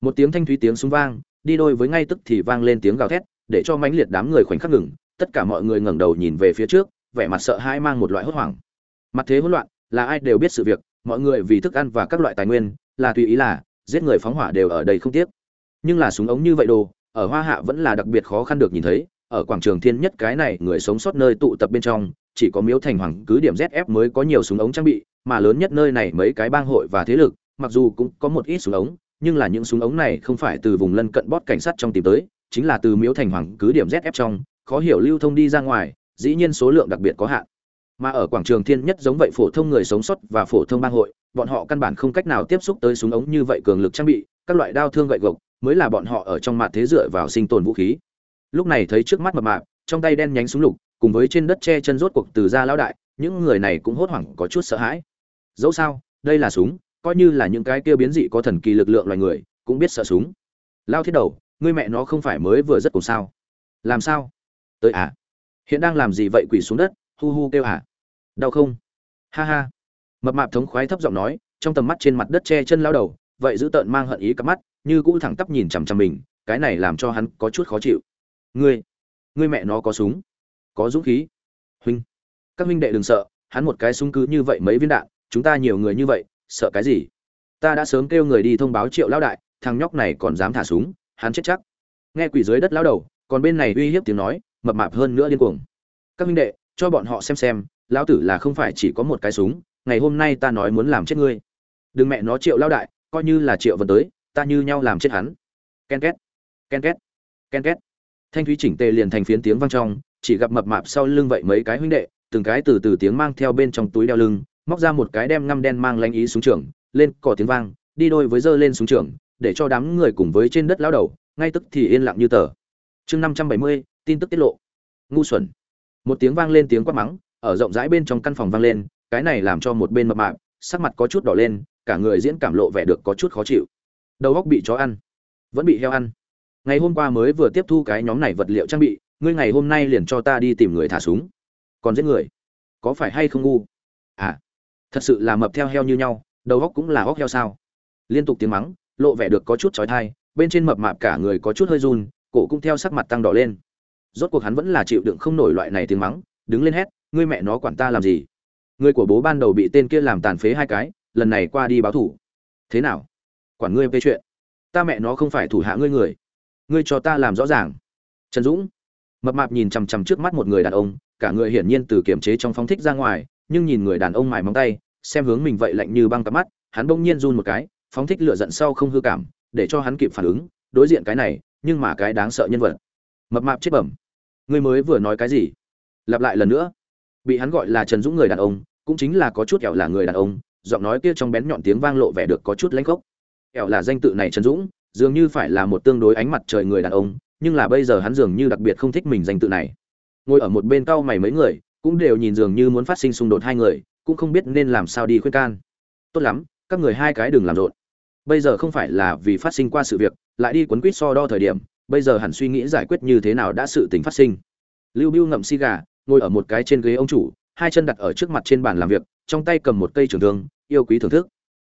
Một tiếng thanh thúy tiếng súng vang, đi đôi với ngay tức thì vang lên tiếng gào thét, để cho mãnh liệt đám người khoảnh khắc ngừng, tất cả mọi người ngẩng đầu nhìn về phía trước, vẻ mặt sợ hãi mang một loại hốt hoảng. Mặt thế hỗn loạn, là ai đều biết sự việc, mọi người vì thức ăn và các loại tài nguyên, là tùy ý là, giết người phóng hỏa đều ở đây không tiếc. Nhưng là súng ống như vậy đồ, ở hoa hạ vẫn là đặc biệt khó khăn được nhìn thấy ở quảng trường thiên nhất cái này người sống sót nơi tụ tập bên trong, chỉ có miếu thành hoàng cứ điểm zf mới có nhiều súng ống trang bị, mà lớn nhất nơi này mấy cái bang hội và thế lực, mặc dù cũng có một ít súng ống, nhưng là những súng ống này không phải từ vùng lân cận bót cảnh sát trong tìm tới, chính là từ miếu thành hoàng cứ điểm zf trong, khó hiểu lưu thông đi ra ngoài, dĩ nhiên số lượng đặc biệt có hạn. Mà ở quảng trường thiên nhất giống vậy phổ thông người sống sót và phổ thông bang hội, bọn họ căn bản không cách nào tiếp xúc tới súng ống như vậy cường lực trang bị, các loại đao thương gậy gộc, mới là bọn họ ở trong mặt thế dựa vào sinh tồn vũ khí lúc này thấy trước mắt mập mạp, trong tay đen nhánh súng lục, cùng với trên đất che chân rốt cuộc từ ra lão đại, những người này cũng hốt hoảng, có chút sợ hãi. Dẫu sao, đây là súng, coi như là những cái kia biến dị có thần kỳ lực lượng loài người, cũng biết sợ súng. Lao thiết đầu, ngươi mẹ nó không phải mới vừa rất cùng sao? Làm sao? Tới à? Hiện đang làm gì vậy quỳ xuống đất, hu hu kêu à? Đau không? Ha ha. Mập mạp thống khoái thấp giọng nói, trong tầm mắt trên mặt đất che chân lao đầu, vậy giữ tợn mang hận ý cặp mắt, như cũ thẳng tắp nhìn chằm chằm mình, cái này làm cho hắn có chút khó chịu ngươi ngươi mẹ nó có súng, có dũng khí. Huynh, các huynh đệ đừng sợ, hắn một cái súng cứ như vậy mấy viên đạn, chúng ta nhiều người như vậy, sợ cái gì? Ta đã sớm kêu người đi thông báo triệu lão đại, thằng nhóc này còn dám thả súng, hắn chết chắc. Nghe quỷ dưới đất lão đầu, còn bên này uy hiếp tiếng nói, mập mạp hơn nữa điên cuồng. Các huynh đệ, cho bọn họ xem xem, lão tử là không phải chỉ có một cái súng, ngày hôm nay ta nói muốn làm chết ngươi. Đừng mẹ nó triệu lão đại, coi như là triệu vân tới, ta như nhau làm chết hắn. Ken két ken két ken két thanh thúy chỉnh tề liền thành phiến tiếng vang trong, chỉ gặp mập mạp sau lưng vậy mấy cái huynh đệ, từng cái từ từ tiếng mang theo bên trong túi đeo lưng, móc ra một cái đem ngăm đen mang lanh ý xuống trường, lên cỏ tiếng vang, đi đôi với dơ lên xuống trường, để cho đám người cùng với trên đất lao đầu, ngay tức thì yên lặng như tờ. Chương năm trăm bảy mươi, tin tức tiết lộ. Ngu xuẩn. Một tiếng vang lên tiếng quát mắng, ở rộng rãi bên trong căn phòng vang lên, cái này làm cho một bên mập mạp, sắc mặt có chút đỏ lên, cả người diễn cảm lộ vẻ được có chút khó chịu. Đầu góc bị chó ăn. Vẫn bị heo ăn ngày hôm qua mới vừa tiếp thu cái nhóm này vật liệu trang bị, ngươi ngày hôm nay liền cho ta đi tìm người thả súng. Còn giết người? Có phải hay không ngu? À thật sự là mập theo heo như nhau, đầu góc cũng là góc heo sao? Liên tục tiếng mắng, lộ vẻ được có chút trói thai bên trên mập mạp cả người có chút hơi run, cổ cũng theo sắc mặt tăng đỏ lên. Rốt cuộc hắn vẫn là chịu đựng không nổi loại này tiếng mắng, đứng lên hét, ngươi mẹ nó quản ta làm gì? Người của bố ban đầu bị tên kia làm tàn phế hai cái, lần này qua đi báo thủ. Thế nào? Quản ngươi về chuyện. Ta mẹ nó không phải thủ hạ ngươi người ngươi cho ta làm rõ ràng. Trần dũng mập mạp nhìn chằm chằm trước mắt một người đàn ông, cả người hiển nhiên từ kiềm chế trong phóng thích ra ngoài, nhưng nhìn người đàn ông mài móng tay, xem hướng mình vậy lạnh như băng cặp mắt, hắn bỗng nhiên run một cái, phóng thích lửa giận sau không hư cảm, để cho hắn kịp phản ứng, đối diện cái này, nhưng mà cái đáng sợ nhân vật. Mập mạp chết bẩm. Ngươi mới vừa nói cái gì? Lặp lại lần nữa. Bị hắn gọi là trần dũng người đàn ông, cũng chính là có chút kẹo là người đàn ông, giọng nói kia trong bén nhọn tiếng vang lộ vẻ được có chút lãnh gốc kẹo là danh tự này trần dũng dường như phải là một tương đối ánh mặt trời người đàn ông, nhưng là bây giờ hắn dường như đặc biệt không thích mình danh tự này. Ngồi ở một bên cau mày mấy người, cũng đều nhìn dường như muốn phát sinh xung đột hai người, cũng không biết nên làm sao đi khuyên can. Tốt lắm, các người hai cái đừng làm rộn. Bây giờ không phải là vì phát sinh qua sự việc, lại đi quấn quýt so đo thời điểm, bây giờ hẳn suy nghĩ giải quyết như thế nào đã sự tình phát sinh. Lưu biêu ngậm xi gà, ngồi ở một cái trên ghế ông chủ, hai chân đặt ở trước mặt trên bàn làm việc, trong tay cầm một cây trường thương, yêu quý thưởng thức.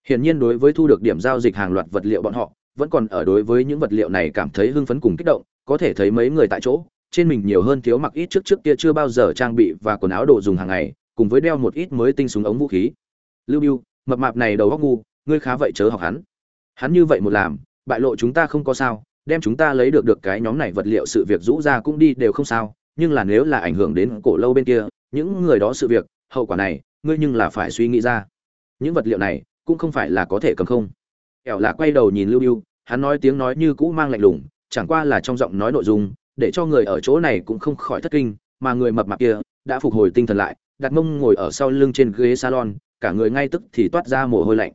Hiển nhiên đối với thu được điểm giao dịch hàng loạt vật liệu bọn họ vẫn còn ở đối với những vật liệu này cảm thấy hưng phấn cùng kích động, có thể thấy mấy người tại chỗ, trên mình nhiều hơn thiếu mặc ít trước trước kia chưa bao giờ trang bị và quần áo đồ dùng hàng ngày, cùng với đeo một ít mới tinh súng ống vũ khí. Lưu biêu mập mạp này đầu óc ngu, ngươi khá vậy chớ học hắn. Hắn như vậy một làm, bại lộ chúng ta không có sao, đem chúng ta lấy được được cái nhóm này vật liệu sự việc rũ ra cũng đi đều không sao, nhưng là nếu là ảnh hưởng đến cổ lâu bên kia, những người đó sự việc, hậu quả này, ngươi nhưng là phải suy nghĩ ra. Những vật liệu này, cũng không phải là có thể cầm không ẻo là quay đầu nhìn lưu biêu hắn nói tiếng nói như cũ mang lạnh lùng, chẳng qua là trong giọng nói nội dung, để cho người ở chỗ này cũng không khỏi thất kinh, mà người mập mạp kia đã phục hồi tinh thần lại, đặt mông ngồi ở sau lưng trên ghế salon, cả người ngay tức thì toát ra mồ hôi lạnh.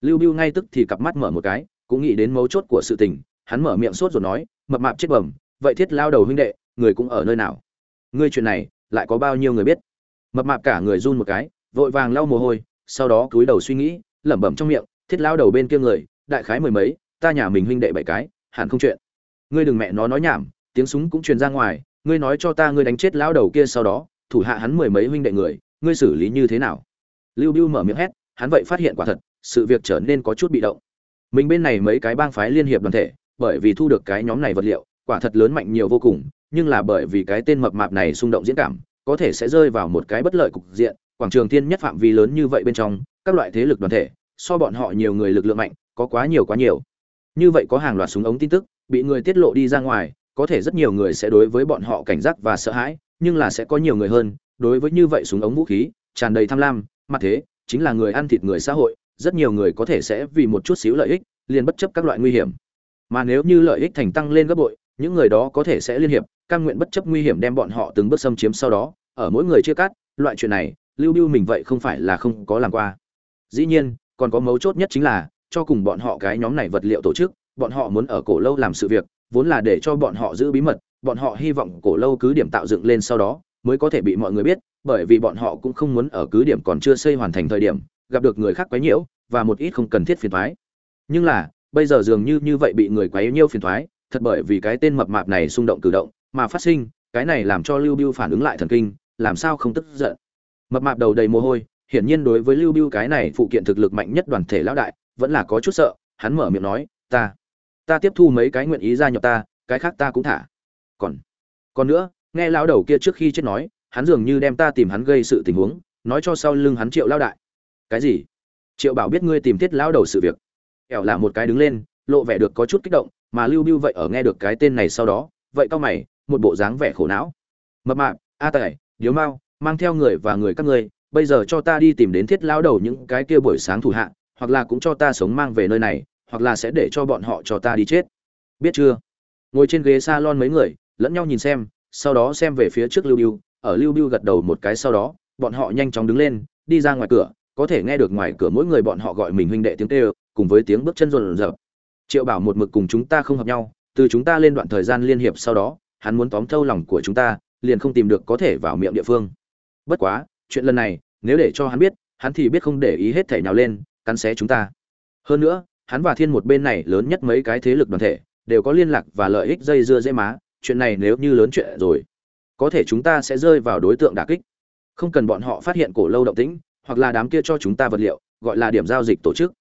Lưu biêu ngay tức thì cặp mắt mở một cái, cũng nghĩ đến mấu chốt của sự tình, hắn mở miệng sốt rồi nói, mập mạp chết bẩm, vậy thiết lao đầu huynh đệ, người cũng ở nơi nào? Ngươi chuyện này, lại có bao nhiêu người biết? Mập mạp cả người run một cái, vội vàng lau mồ hôi, sau đó cúi đầu suy nghĩ, lẩm bẩm trong miệng thiết lao đầu bên kia người, đại khái mười mấy, ta nhà mình huynh đệ bảy cái, hẳn không chuyện. Ngươi đừng mẹ nó nói nhảm, tiếng súng cũng truyền ra ngoài, ngươi nói cho ta ngươi đánh chết lão đầu kia sau đó, thủ hạ hắn mười mấy huynh đệ người, ngươi xử lý như thế nào? Lưu biêu mở miệng hét, hắn vậy phát hiện quả thật, sự việc trở nên có chút bị động. Mình bên này mấy cái bang phái liên hiệp đoàn thể, bởi vì thu được cái nhóm này vật liệu, quả thật lớn mạnh nhiều vô cùng, nhưng là bởi vì cái tên mập mạp này xung động diễn cảm, có thể sẽ rơi vào một cái bất lợi cục diện, quảng trường tiên nhất phạm vi lớn như vậy bên trong, các loại thế lực đoàn thể so bọn họ nhiều người lực lượng mạnh, có quá nhiều quá nhiều. Như vậy có hàng loạt súng ống tin tức, bị người tiết lộ đi ra ngoài, có thể rất nhiều người sẽ đối với bọn họ cảnh giác và sợ hãi, nhưng là sẽ có nhiều người hơn, đối với như vậy súng ống vũ khí, tràn đầy tham lam mặt thế, chính là người ăn thịt người xã hội, rất nhiều người có thể sẽ vì một chút xíu lợi ích, liền bất chấp các loại nguy hiểm. Mà nếu như lợi ích thành tăng lên gấp bội, những người đó có thể sẽ liên hiệp, cam nguyện bất chấp nguy hiểm đem bọn họ từng bước xâm chiếm sau đó, ở mỗi người chia cắt, loại chuyện này, lưu biêu mình vậy không phải là không có làm qua. Dĩ nhiên còn có mấu chốt nhất chính là, cho cùng bọn họ cái nhóm này vật liệu tổ chức, bọn họ muốn ở cổ lâu làm sự việc, vốn là để cho bọn họ giữ bí mật, bọn họ hy vọng cổ lâu cứ điểm tạo dựng lên sau đó, mới có thể bị mọi người biết, bởi vì bọn họ cũng không muốn ở cứ điểm còn chưa xây hoàn thành thời điểm, gặp được người khác quấy nhiễu, và một ít không cần thiết phiền toái. Nhưng là, bây giờ dường như như vậy bị người quấy nhiễu phiền toái, thật bởi vì cái tên mập mạp này xung động cử động mà phát sinh, cái này làm cho lưu biêu phản ứng lại thần kinh, làm sao không tức giận. Mập mạp đầu đầy mồ hôi hiển nhiên đối với lưu biêu cái này phụ kiện thực lực mạnh nhất đoàn thể lão đại, vẫn là có chút sợ, hắn mở miệng nói, ta ta tiếp thu mấy cái nguyện ý gia nhập ta, cái khác ta cũng thả. Còn còn nữa, nghe lão đầu kia trước khi chết nói, hắn dường như đem ta tìm hắn gây sự tình huống, nói cho sau lưng hắn triệu Lão đại. Cái gì? Triệu bảo biết ngươi tìm thiết Lão đầu sự việc. Kẻo là một cái đứng lên, lộ vẻ được có chút kích động, mà lưu biêu vậy ở nghe được cái tên này sau đó, vậy cao mày, một bộ dáng vẻ khổ não. Mập mạp, a tài, điếu mao, mang theo người và người các ngươi bây giờ cho ta đi tìm đến thiết lao đầu những cái kia buổi sáng thủ hạ, hoặc là cũng cho ta sống mang về nơi này, hoặc là sẽ để cho bọn họ cho ta đi chết. Biết chưa? Ngồi trên ghế salon mấy người, lẫn nhau nhìn xem, sau đó xem về phía trước lưu biêu. Ở lưu biêu gật đầu một cái sau đó, bọn họ nhanh chóng đứng lên, đi ra ngoài cửa, có thể nghe được ngoài cửa mỗi người bọn họ gọi mình huynh đệ tiếng kêu, cùng với tiếng bước chân rộn rợp triệu bảo một mực cùng chúng ta không hợp nhau, từ chúng ta lên đoạn thời gian liên hiệp sau đó, hắn muốn tóm thâu lòng của chúng ta, liền không tìm được có thể vào miệng địa phương. Bất quá, chuyện lần này nếu để cho hắn biết, hắn thì biết không để ý hết thể nào lên, cắn xé chúng ta. Hơn nữa, hắn và thiên một bên này lớn nhất mấy cái thế lực đoàn thể, đều có liên lạc và lợi ích dây dưa dễ má, chuyện này nếu như lớn chuyện rồi, có thể chúng ta sẽ rơi vào đối tượng đả kích. Không cần bọn họ phát hiện cổ lâu động tĩnh, hoặc là đám kia cho chúng ta vật liệu, gọi là điểm giao dịch tổ chức.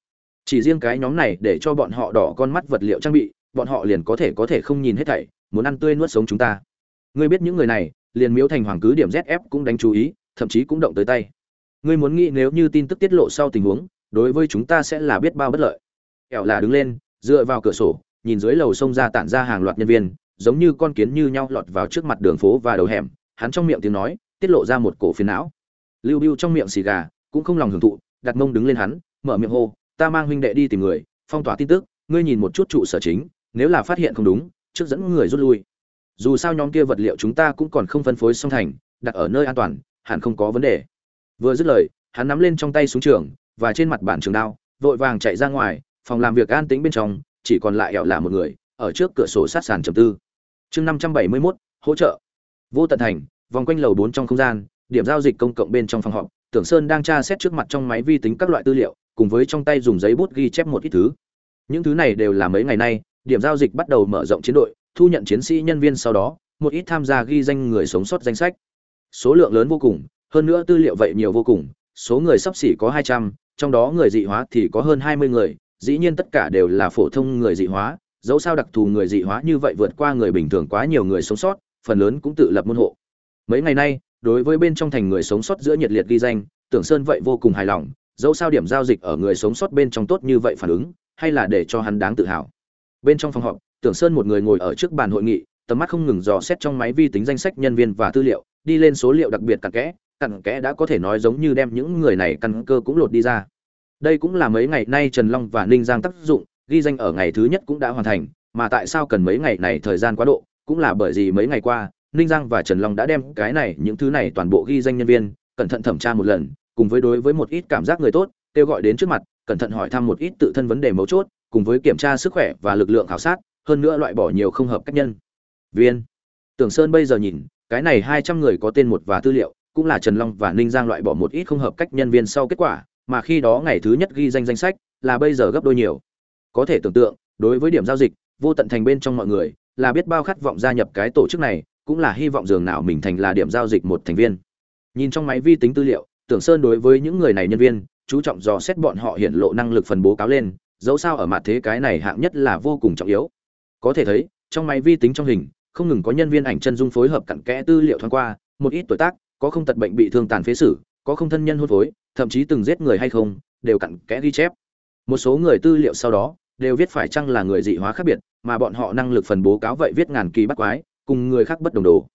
Chỉ riêng cái nhóm này để cho bọn họ đỏ con mắt vật liệu trang bị, bọn họ liền có thể có thể không nhìn hết thảy, muốn ăn tươi nuốt sống chúng ta. Ngươi biết những người này, liền miếu thành hoàng cứ điểm zf cũng đánh chú ý, thậm chí cũng động tới tay ngươi muốn nghĩ nếu như tin tức tiết lộ sau tình huống, đối với chúng ta sẽ là biết bao bất lợi. Kẹo là đứng lên, dựa vào cửa sổ, nhìn dưới lầu sông ra tản ra hàng loạt nhân viên, giống như con kiến như nhau lọt vào trước mặt đường phố và đầu hẻm, hắn trong miệng tiếng nói, tiết lộ ra một cổ phiến não. Lưu biu trong miệng xì gà, cũng không lòng hưởng thụ, đặt mông đứng lên hắn, mở miệng hô, ta mang huynh đệ đi tìm người, phong tỏa tin tức, ngươi nhìn một chút trụ sở chính, nếu là phát hiện không đúng, trước dẫn người rút lui. Dù sao nhóm kia vật liệu chúng ta cũng còn không phân phối xong thành, đặt ở nơi an toàn, hẳn không có vấn đề vừa dứt lời, hắn nắm lên trong tay súng trường, và trên mặt bản trường đao, vội vàng chạy ra ngoài, phòng làm việc an tĩnh bên trong, chỉ còn lại ẻo là một người, ở trước cửa sổ sát sàn trầm tư. Chương năm trăm bảy mươi mốt, hỗ trợ. Vô tận thành, vòng quanh lầu bốn trong không gian, điểm giao dịch công cộng bên trong phòng họp, tưởng sơn đang tra xét trước mặt trong máy vi tính các loại tư liệu, cùng với trong tay dùng giấy bút ghi chép một ít thứ. Những thứ này đều là mấy ngày nay, điểm giao dịch bắt đầu mở rộng chiến đội, thu nhận chiến sĩ nhân viên sau đó, một ít tham gia ghi danh người sống sót danh sách. Số lượng lớn vô cùng hơn nữa tư liệu vậy nhiều vô cùng, số người sắp xỉ có hai trăm, trong đó người dị hóa thì có hơn hai mươi người, dĩ nhiên tất cả đều là phổ thông người dị hóa, dẫu sao đặc thù người dị hóa như vậy vượt qua người bình thường quá nhiều người sống sót, phần lớn cũng tự lập môn hộ. Mấy ngày nay, đối với bên trong thành người sống sót giữa nhiệt liệt ghi danh, tưởng sơn vậy vô cùng hài lòng, dẫu sao điểm giao dịch ở người sống sót bên trong tốt như vậy phản ứng, hay là để cho hắn đáng tự hào. Bên trong phòng họp, tưởng sơn một người ngồi ở trước bàn hội nghị, tầm mắt không ngừng dò xét trong máy vi tính danh sách nhân viên và tư liệu, đi lên số liệu đặc biệt cặn kẽ cặn kẽ đã có thể nói giống như đem những người này căn cơ cũng lột đi ra. Đây cũng là mấy ngày nay trần long và ninh giang tác dụng, ghi danh ở ngày thứ nhất cũng đã hoàn thành, mà tại sao cần mấy ngày này thời gian quá độ, cũng là bởi vì mấy ngày qua, ninh giang và trần long đã đem cái này, những thứ này toàn bộ ghi danh nhân viên, cẩn thận thẩm tra một lần, cùng với đối với một ít cảm giác người tốt, kêu gọi đến trước mặt, cẩn thận hỏi thăm một ít tự thân vấn đề mấu chốt, cùng với kiểm tra sức khỏe và lực lượng khảo sát, hơn nữa loại bỏ nhiều không hợp cách nhân. Viên, tưởng sơn bây giờ nhìn, cái này hai trăm người có tên một và tư liệu cũng là trần long và ninh giang loại bỏ một ít không hợp cách nhân viên sau kết quả, mà khi đó ngày thứ nhất ghi danh danh sách, là bây giờ gấp đôi nhiều. Có thể tưởng tượng, đối với điểm giao dịch, vô tận thành bên trong mọi người, là biết bao khát vọng gia nhập cái tổ chức này, cũng là hy vọng dường nào mình thành là điểm giao dịch một thành viên. Nhìn trong máy vi tính tư liệu, tưởng sơn đối với những người này nhân viên, chú trọng dò xét bọn họ hiện lộ năng lực phần bố cáo lên, dẫu sao ở mặt thế cái này hạng nhất là vô cùng trọng yếu. Có thể thấy, trong máy vi tính trong hình, không ngừng có nhân viên ảnh chân dung phối hợp cặn kẽ tư liệu thoáng qua, một ít tuổi tác có không tật bệnh bị thương tàn phế sử, có không thân nhân hôn phối thậm chí từng giết người hay không đều cặn kẽ ghi chép. Một số người tư liệu sau đó đều viết phải chăng là người dị hóa khác biệt mà bọn họ năng lực phần bố cáo vậy viết ngàn kỳ bắt quái cùng người khác bất đồng đồ.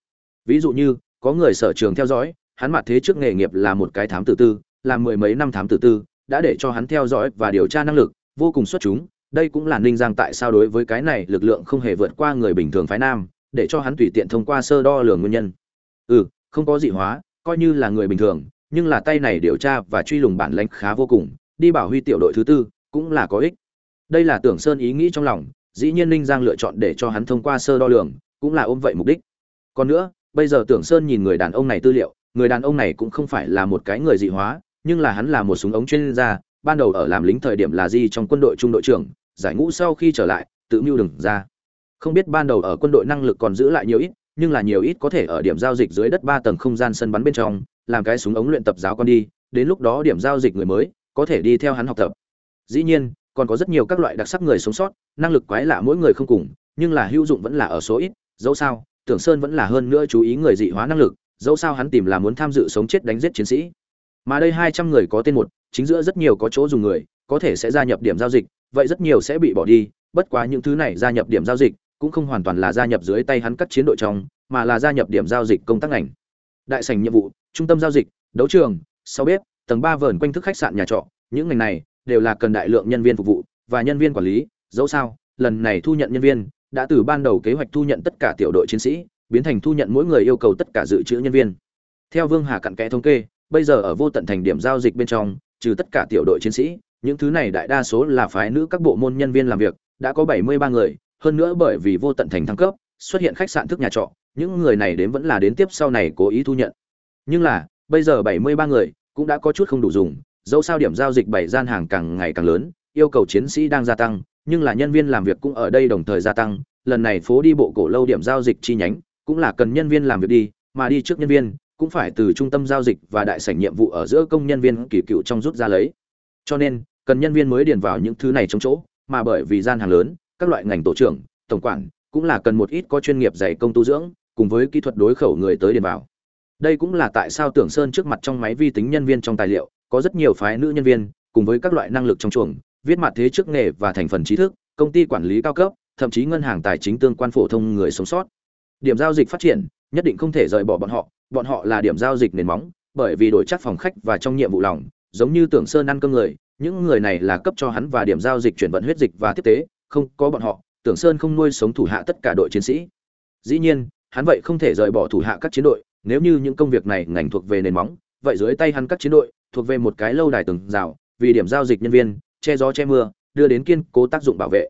Ví dụ như có người sở trường theo dõi hắn mặt thế trước nghề nghiệp là một cái thám tử tư làm mười mấy năm thám tử tư đã để cho hắn theo dõi và điều tra năng lực vô cùng xuất chúng đây cũng là ninh giang tại sao đối với cái này lực lượng không hề vượt qua người bình thường phái nam để cho hắn tùy tiện thông qua sơ đo lường nguyên nhân. Ừ không có dị hóa, coi như là người bình thường, nhưng là tay này điều tra và truy lùng bản lãnh khá vô cùng, đi bảo huy tiểu đội thứ tư cũng là có ích. Đây là tưởng sơn ý nghĩ trong lòng, dĩ nhiên ninh giang lựa chọn để cho hắn thông qua sơ đo lường, cũng là ôm vậy mục đích. Còn nữa, bây giờ tưởng sơn nhìn người đàn ông này tư liệu, người đàn ông này cũng không phải là một cái người dị hóa, nhưng là hắn là một súng ống chuyên gia, ban đầu ở làm lính thời điểm là gì trong quân đội trung đội trưởng, giải ngũ sau khi trở lại, tự mưu đừng ra. Không biết ban đầu ở quân đội năng lực còn giữ lại nhiều ít nhưng là nhiều ít có thể ở điểm giao dịch dưới đất ba tầng không gian sân bắn bên trong, làm cái súng ống luyện tập giáo con đi, đến lúc đó điểm giao dịch người mới, có thể đi theo hắn học tập. Dĩ nhiên, còn có rất nhiều các loại đặc sắc người sống sót, năng lực quái lạ mỗi người không cùng, nhưng là hữu dụng vẫn là ở số ít, dẫu sao, tưởng sơn vẫn là hơn nữa chú ý người dị hóa năng lực, dẫu sao hắn tìm là muốn tham dự sống chết đánh giết chiến sĩ. Mà đây hai trăm người có tên một, chính giữa rất nhiều có chỗ dùng người, có thể sẽ gia nhập điểm giao dịch, vậy rất nhiều sẽ bị bỏ đi, bất quá những thứ này gia nhập điểm giao dịch cũng không hoàn toàn là gia nhập dưới tay hắn các chiến đội trong, mà là gia nhập điểm giao dịch công tác ngành. Đại sảnh nhiệm vụ, trung tâm giao dịch, đấu trường, sau bếp, tầng ba vườn quanh thức khách sạn nhà trọ, những ngành này đều là cần đại lượng nhân viên phục vụ và nhân viên quản lý, dẫu sao, lần này thu nhận nhân viên đã từ ban đầu kế hoạch thu nhận tất cả tiểu đội chiến sĩ, biến thành thu nhận mỗi người yêu cầu tất cả dự trữ nhân viên. Theo vương hà cặn kẽ thống kê, bây giờ ở vô tận thành điểm giao dịch bên trong, trừ tất cả tiểu đội chiến sĩ, những thứ này đại đa số là phái nữ các bộ môn nhân viên làm việc, đã có bảy mươi ba người hơn nữa bởi vì vô tận thành thăng cấp, xuất hiện khách sạn thức nhà trọ, những người này đến vẫn là đến tiếp sau này cố ý thu nhận. Nhưng là, bây giờ bảy mươi ba người cũng đã có chút không đủ dùng, dẫu sao điểm giao dịch bảy gian hàng càng ngày càng lớn, yêu cầu chiến sĩ đang gia tăng, nhưng là nhân viên làm việc cũng ở đây đồng thời gia tăng, lần này phố đi bộ cổ lâu điểm giao dịch chi nhánh cũng là cần nhân viên làm việc đi, mà đi trước nhân viên cũng phải từ trung tâm giao dịch và đại sảnh nhiệm vụ ở giữa công nhân viên kỳ cựu trong rút ra lấy. Cho nên, cần nhân viên mới điền vào những thứ này trong chỗ, mà bởi vì gian hàng lớn các loại ngành tổ trưởng, tổng quản, cũng là cần một ít có chuyên nghiệp dạy công tu dưỡng, cùng với kỹ thuật đối khẩu người tới điền vào. Đây cũng là tại sao tưởng sơn trước mặt trong máy vi tính nhân viên trong tài liệu, có rất nhiều phái nữ nhân viên, cùng với các loại năng lực trong chuồng, viết mặt thế trước nghề và thành phần trí thức, công ty quản lý cao cấp, thậm chí ngân hàng tài chính tương quan phổ thông người sống sót. Điểm giao dịch phát triển, nhất định không thể rời bỏ bọn họ bọn họ là điểm giao dịch nền móng, bởi vì đổi chắc phòng khách và trong nhiệm vụ lòng, giống như tưởng sơn ăn cơm người, những người này là cấp cho hắn và điểm giao dịch chuyển vận huyết dịch và tiếp tế không có bọn họ, tưởng sơn không nuôi sống thủ hạ tất cả đội chiến sĩ. Dĩ nhiên, hắn vậy không thể rời bỏ thủ hạ các chiến đội, nếu như những công việc này ngành thuộc về nền móng, vậy dưới tay hắn các chiến đội, thuộc về một cái lâu đài từng rào, vì điểm giao dịch nhân viên, che gió che mưa, đưa đến kiên cố tác dụng bảo vệ.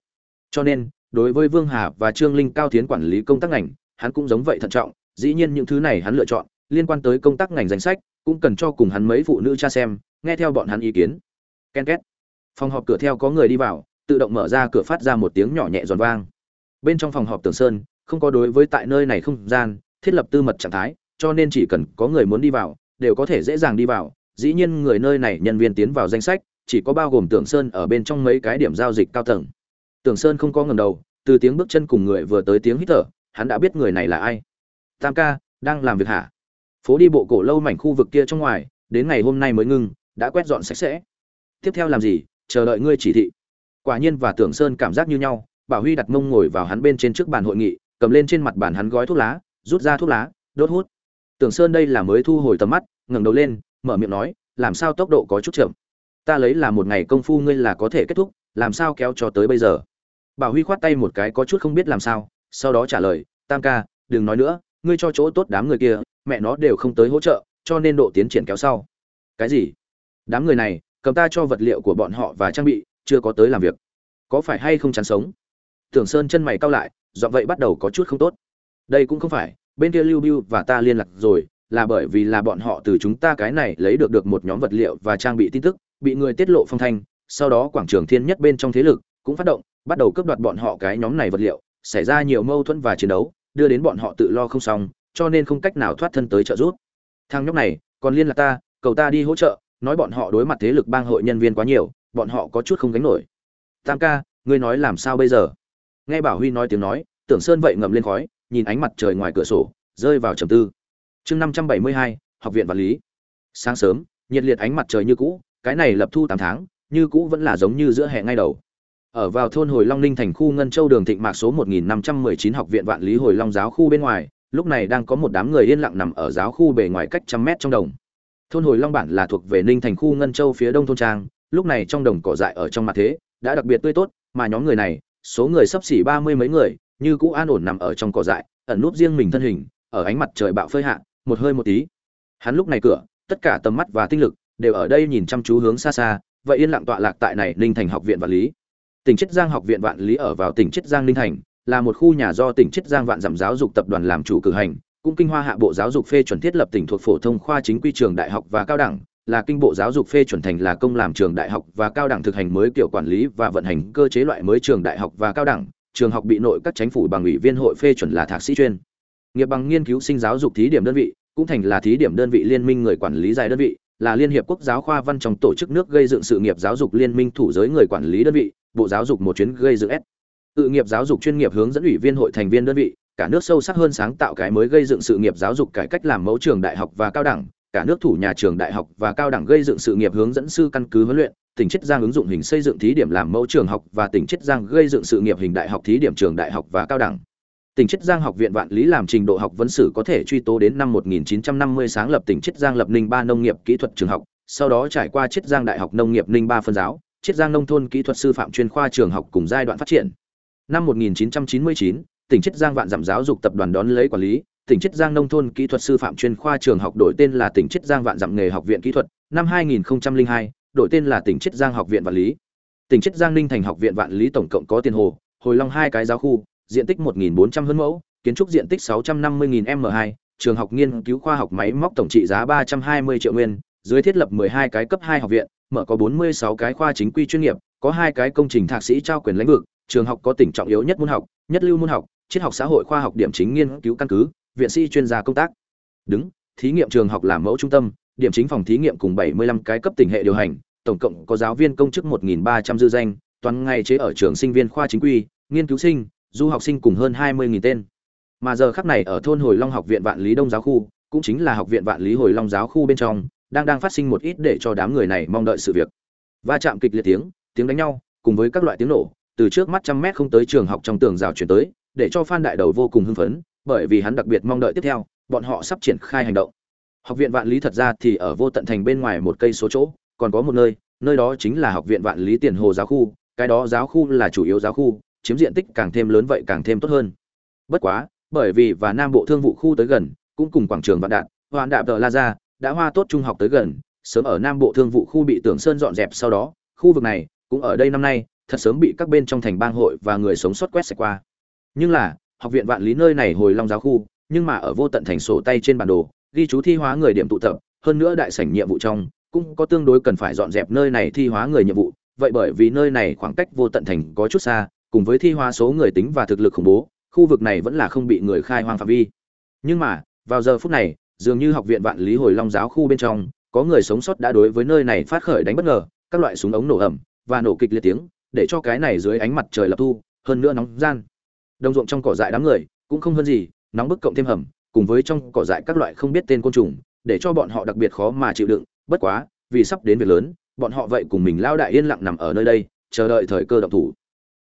Cho nên, đối với vương hà và trương linh cao tiến quản lý công tác ngành, hắn cũng giống vậy thận trọng, dĩ nhiên những thứ này hắn lựa chọn, liên quan tới công tác ngành danh sách, cũng cần cho cùng hắn mấy phụ nữ cha xem, nghe theo bọn hắn ý kiến. Ken két. Phòng họp cửa theo có người đi vào tự động mở ra cửa phát ra một tiếng nhỏ nhẹ giòn vang. Bên trong phòng họp tường sơn, không có đối với tại nơi này không gian, thiết lập tư mật trạng thái, cho nên chỉ cần có người muốn đi vào, đều có thể dễ dàng đi vào. Dĩ nhiên người nơi này nhân viên tiến vào danh sách, chỉ có bao gồm tưởng sơn ở bên trong mấy cái điểm giao dịch cao tầng. Tưởng sơn không có ngầm đầu, từ tiếng bước chân cùng người vừa tới tiếng hít thở, hắn đã biết người này là ai. Tam ca, đang làm việc hả? Phố đi bộ cổ lâu mảnh khu vực kia trong ngoài, đến ngày hôm nay mới ngưng, đã quét dọn sạch sẽ. Tiếp theo làm gì? Chờ đợi ngươi chỉ thị quả nhiên và tưởng sơn cảm giác như nhau, bảo huy đặt mông ngồi vào hắn bên trên trước bàn hội nghị, cầm lên trên mặt bàn hắn gói thuốc lá, rút ra thuốc lá, đốt hút. Tưởng sơn đây là mới thu hồi tầm mắt, ngẩng đầu lên, mở miệng nói, làm sao tốc độ có chút chậm? Ta lấy là một ngày công phu ngươi là có thể kết thúc, làm sao kéo cho tới bây giờ? Bảo huy khoát tay một cái có chút không biết làm sao, sau đó trả lời, tam ca, đừng nói nữa, ngươi cho chỗ tốt đám người kia, mẹ nó đều không tới hỗ trợ, cho nên độ tiến triển kéo sau. Cái gì? Đám người này, cầm ta cho vật liệu của bọn họ và trang bị chưa có tới làm việc. Có phải hay không chán sống? Tưởng sơn chân mày cau lại dọn vậy bắt đầu có chút không tốt. Đây cũng không phải, bên kia lưu biu và ta liên lạc rồi, là bởi vì là bọn họ từ chúng ta cái này lấy được được một nhóm vật liệu và trang bị tin tức, bị người tiết lộ phong thanh, sau đó quảng trường thiên nhất bên trong thế lực cũng phát động, bắt đầu cướp đoạt bọn họ cái nhóm này vật liệu, xảy ra nhiều mâu thuẫn và chiến đấu, đưa đến bọn họ tự lo không xong, cho nên không cách nào thoát thân tới trợ giúp. Thằng nhóc này, còn liên lạc ta, cầu ta đi hỗ trợ, nói bọn họ đối mặt thế lực bang hội nhân viên quá nhiều bọn họ có chút không gánh nổi. Tam ca, ngươi nói làm sao bây giờ? Nghe bảo huy nói tiếng nói, tưởng sơn vậy ngậm lên khói, nhìn ánh mặt trời ngoài cửa sổ, rơi vào trầm tư. Chương năm trăm bảy mươi hai, học viện vật lý. Sáng sớm, nhiệt liệt ánh mặt trời như cũ, cái này lập thu tám tháng, như cũ vẫn là giống như giữa hè ngay đầu. Ở vào thôn hồi long ninh thành khu ngân châu đường thịnh mạc số một nghìn năm trăm mười chín học viện vạn lý hồi long giáo khu bên ngoài, lúc này đang có một đám người yên lặng nằm ở giáo khu bề ngoài cách trăm mét trong đồng. Thôn hồi long bản là thuộc về ninh thành khu ngân châu phía đông thôn trang lúc này trong đồng cỏ dại ở trong mặt thế, đã đặc biệt tươi tốt, mà nhóm người này, số người sắp xỉ ba mươi mấy người, như cũ an ổn nằm ở trong cỏ dại, ẩn núp riêng mình thân hình, ở ánh mặt trời bạo phơi hạ, một hơi một tí. Hắn lúc này cửa, tất cả tầm mắt và tinh lực, đều ở đây nhìn chăm chú hướng xa xa, vậy yên lặng tọa lạc tại này ninh thành học viện vạn lý. Tỉnh chiết giang học viện vạn lý ở vào tỉnh chiết giang ninh thành, là một khu nhà do tỉnh chiết giang vạn dặm giáo dục tập đoàn làm chủ cử hành, cũng kinh hoa hạ bộ giáo dục phê chuẩn thiết lập tỉnh thuộc phổ thông khoa chính quy trường đại học và cao đẳng là kinh bộ giáo dục phê chuẩn thành là công làm trường đại học và cao đẳng thực hành mới kiểu quản lý và vận hành cơ chế loại mới trường đại học và cao đẳng, trường học bị nội các chính phủ bằng ủy viên hội phê chuẩn là thạc sĩ chuyên. Nghiệp bằng nghiên cứu sinh giáo dục thí điểm đơn vị, cũng thành là thí điểm đơn vị liên minh người quản lý dài đơn vị, là liên hiệp quốc giáo khoa văn trong tổ chức nước gây dựng sự nghiệp giáo dục liên minh thủ giới người quản lý đơn vị, bộ giáo dục một chuyến gây dựng s. Tự nghiệp giáo dục chuyên nghiệp hướng dẫn ủy viên hội thành viên đơn vị, cả nước sâu sắc hơn sáng tạo cái mới gây dựng sự nghiệp giáo dục cải cách làm mẫu trường đại học và cao đẳng cả nước thủ nhà trường đại học và cao đẳng gây dựng sự nghiệp hướng dẫn sư căn cứ huấn luyện, tỉnh chiết giang ứng dụng hình xây dựng thí điểm làm mẫu trường học và tỉnh chiết giang gây dựng sự nghiệp hình đại học thí điểm trường đại học và cao đẳng. Tỉnh chiết giang học viện vạn lý làm trình độ học vấn sử có thể truy tố đến năm 1950 sáng lập tỉnh chiết giang lập ninh ba nông nghiệp kỹ thuật trường học, sau đó trải qua chiết giang đại học nông nghiệp ninh ba phân giáo, chiết giang nông thôn kỹ thuật sư phạm chuyên khoa trường học cùng giai đoạn phát triển. Năm 1999 tỉnh chiết giang vạn giảm giáo dục tập đoàn đón lấy quản lý tỉnh chiết giang nông thôn kỹ thuật sư phạm chuyên khoa trường học đổi tên là tỉnh chiết giang vạn dặm nghề học viện kỹ thuật, năm 2002 đổi tên là tỉnh chiết giang học viện vạn lý. Tỉnh chiết giang ninh thành học viện vạn lý tổng cộng có tiền hồ, hồi long hai cái giáo khu, diện tích 1.400 hơn mẫu, kiến trúc diện tích 650.000 m 2 trường học nghiên cứu khoa học máy móc tổng trị giá 320 triệu nguyên, dưới thiết lập 12 cái cấp 2 học viện, mở có 46 cái khoa chính quy chuyên nghiệp, có hai cái công trình thạc sĩ trao quyền lãnh vực, trường học có tỉnh trọng yếu nhất môn học, nhất lưu môn học, triết học xã hội khoa học điểm chính nghiên cứu căn cứ viện sĩ chuyên gia công tác. Đứng, thí nghiệm trường học làm mẫu trung tâm, điểm chính phòng thí nghiệm cùng 75 cái cấp tỉnh hệ điều hành, tổng cộng có giáo viên công chức 1.300 dư danh, toàn ngày chế ở trường sinh viên khoa chính quy, nghiên cứu sinh, du học sinh cùng hơn 20.000 tên. Mà giờ khắc này ở thôn hồi long học viện vạn lý đông giáo khu, cũng chính là học viện vạn lý hồi long giáo khu bên trong, đang đang phát sinh một ít để cho đám người này mong đợi sự việc. Va chạm kịch liệt tiếng tiếng đánh nhau, cùng với các loại tiếng nổ, từ trước mắt trăm mét không tới trường học trong tường rào chuyển tới, để cho phan đại đầu vô cùng hưng phấn bởi vì hắn đặc biệt mong đợi tiếp theo, bọn họ sắp triển khai hành động. Học viện vạn lý thật ra thì ở vô tận thành bên ngoài một cây số chỗ, còn có một nơi nơi đó chính là học viện vạn lý tiền hồ giáo khu, cái đó giáo khu là chủ yếu giáo khu, chiếm diện tích càng thêm lớn vậy càng thêm tốt hơn. Bất quá, bởi vì và nam bộ thương vụ khu tới gần, cũng cùng quảng trường vạn đạn hoàn đạp tờ la ra đã hoa tốt trung học tới gần, sớm ở nam bộ thương vụ khu bị tưởng sơn dọn dẹp sau đó, khu vực này cũng ở đây năm nay, thật sớm bị các bên trong thành bang hội và người sống sót quét sạch qua. Nhưng là học viện vạn lý nơi này hồi long giáo khu, nhưng mà ở vô tận thành sổ tay trên bản đồ, ghi chú thi hóa người điểm tụ tập, hơn nữa đại sảnh nhiệm vụ trong cũng có tương đối cần phải dọn dẹp nơi này thi hóa người nhiệm vụ. Vậy bởi vì nơi này khoảng cách vô tận thành có chút xa, cùng với thi hóa số người tính và thực lực khủng bố, khu vực này vẫn là không bị người khai hoang phạm vi. Nhưng mà, vào giờ phút này, dường như học viện vạn lý hồi long giáo khu bên trong, có người sống sót đã đối với nơi này phát khởi đánh bất ngờ, các loại súng ống nổ ẩm và nổ kịch liệt tiếng, để cho cái này dưới ánh mặt trời lập thu, hơn nữa nóng gian đồng ruộng trong cỏ dại đám người cũng không hơn gì, nóng bức cộng thêm hầm, cùng với trong cỏ dại các loại không biết tên côn trùng, để cho bọn họ đặc biệt khó mà chịu đựng. Bất quá, vì sắp đến việc lớn, bọn họ vậy cùng mình lao đại yên lặng nằm ở nơi đây, chờ đợi thời cơ động thủ.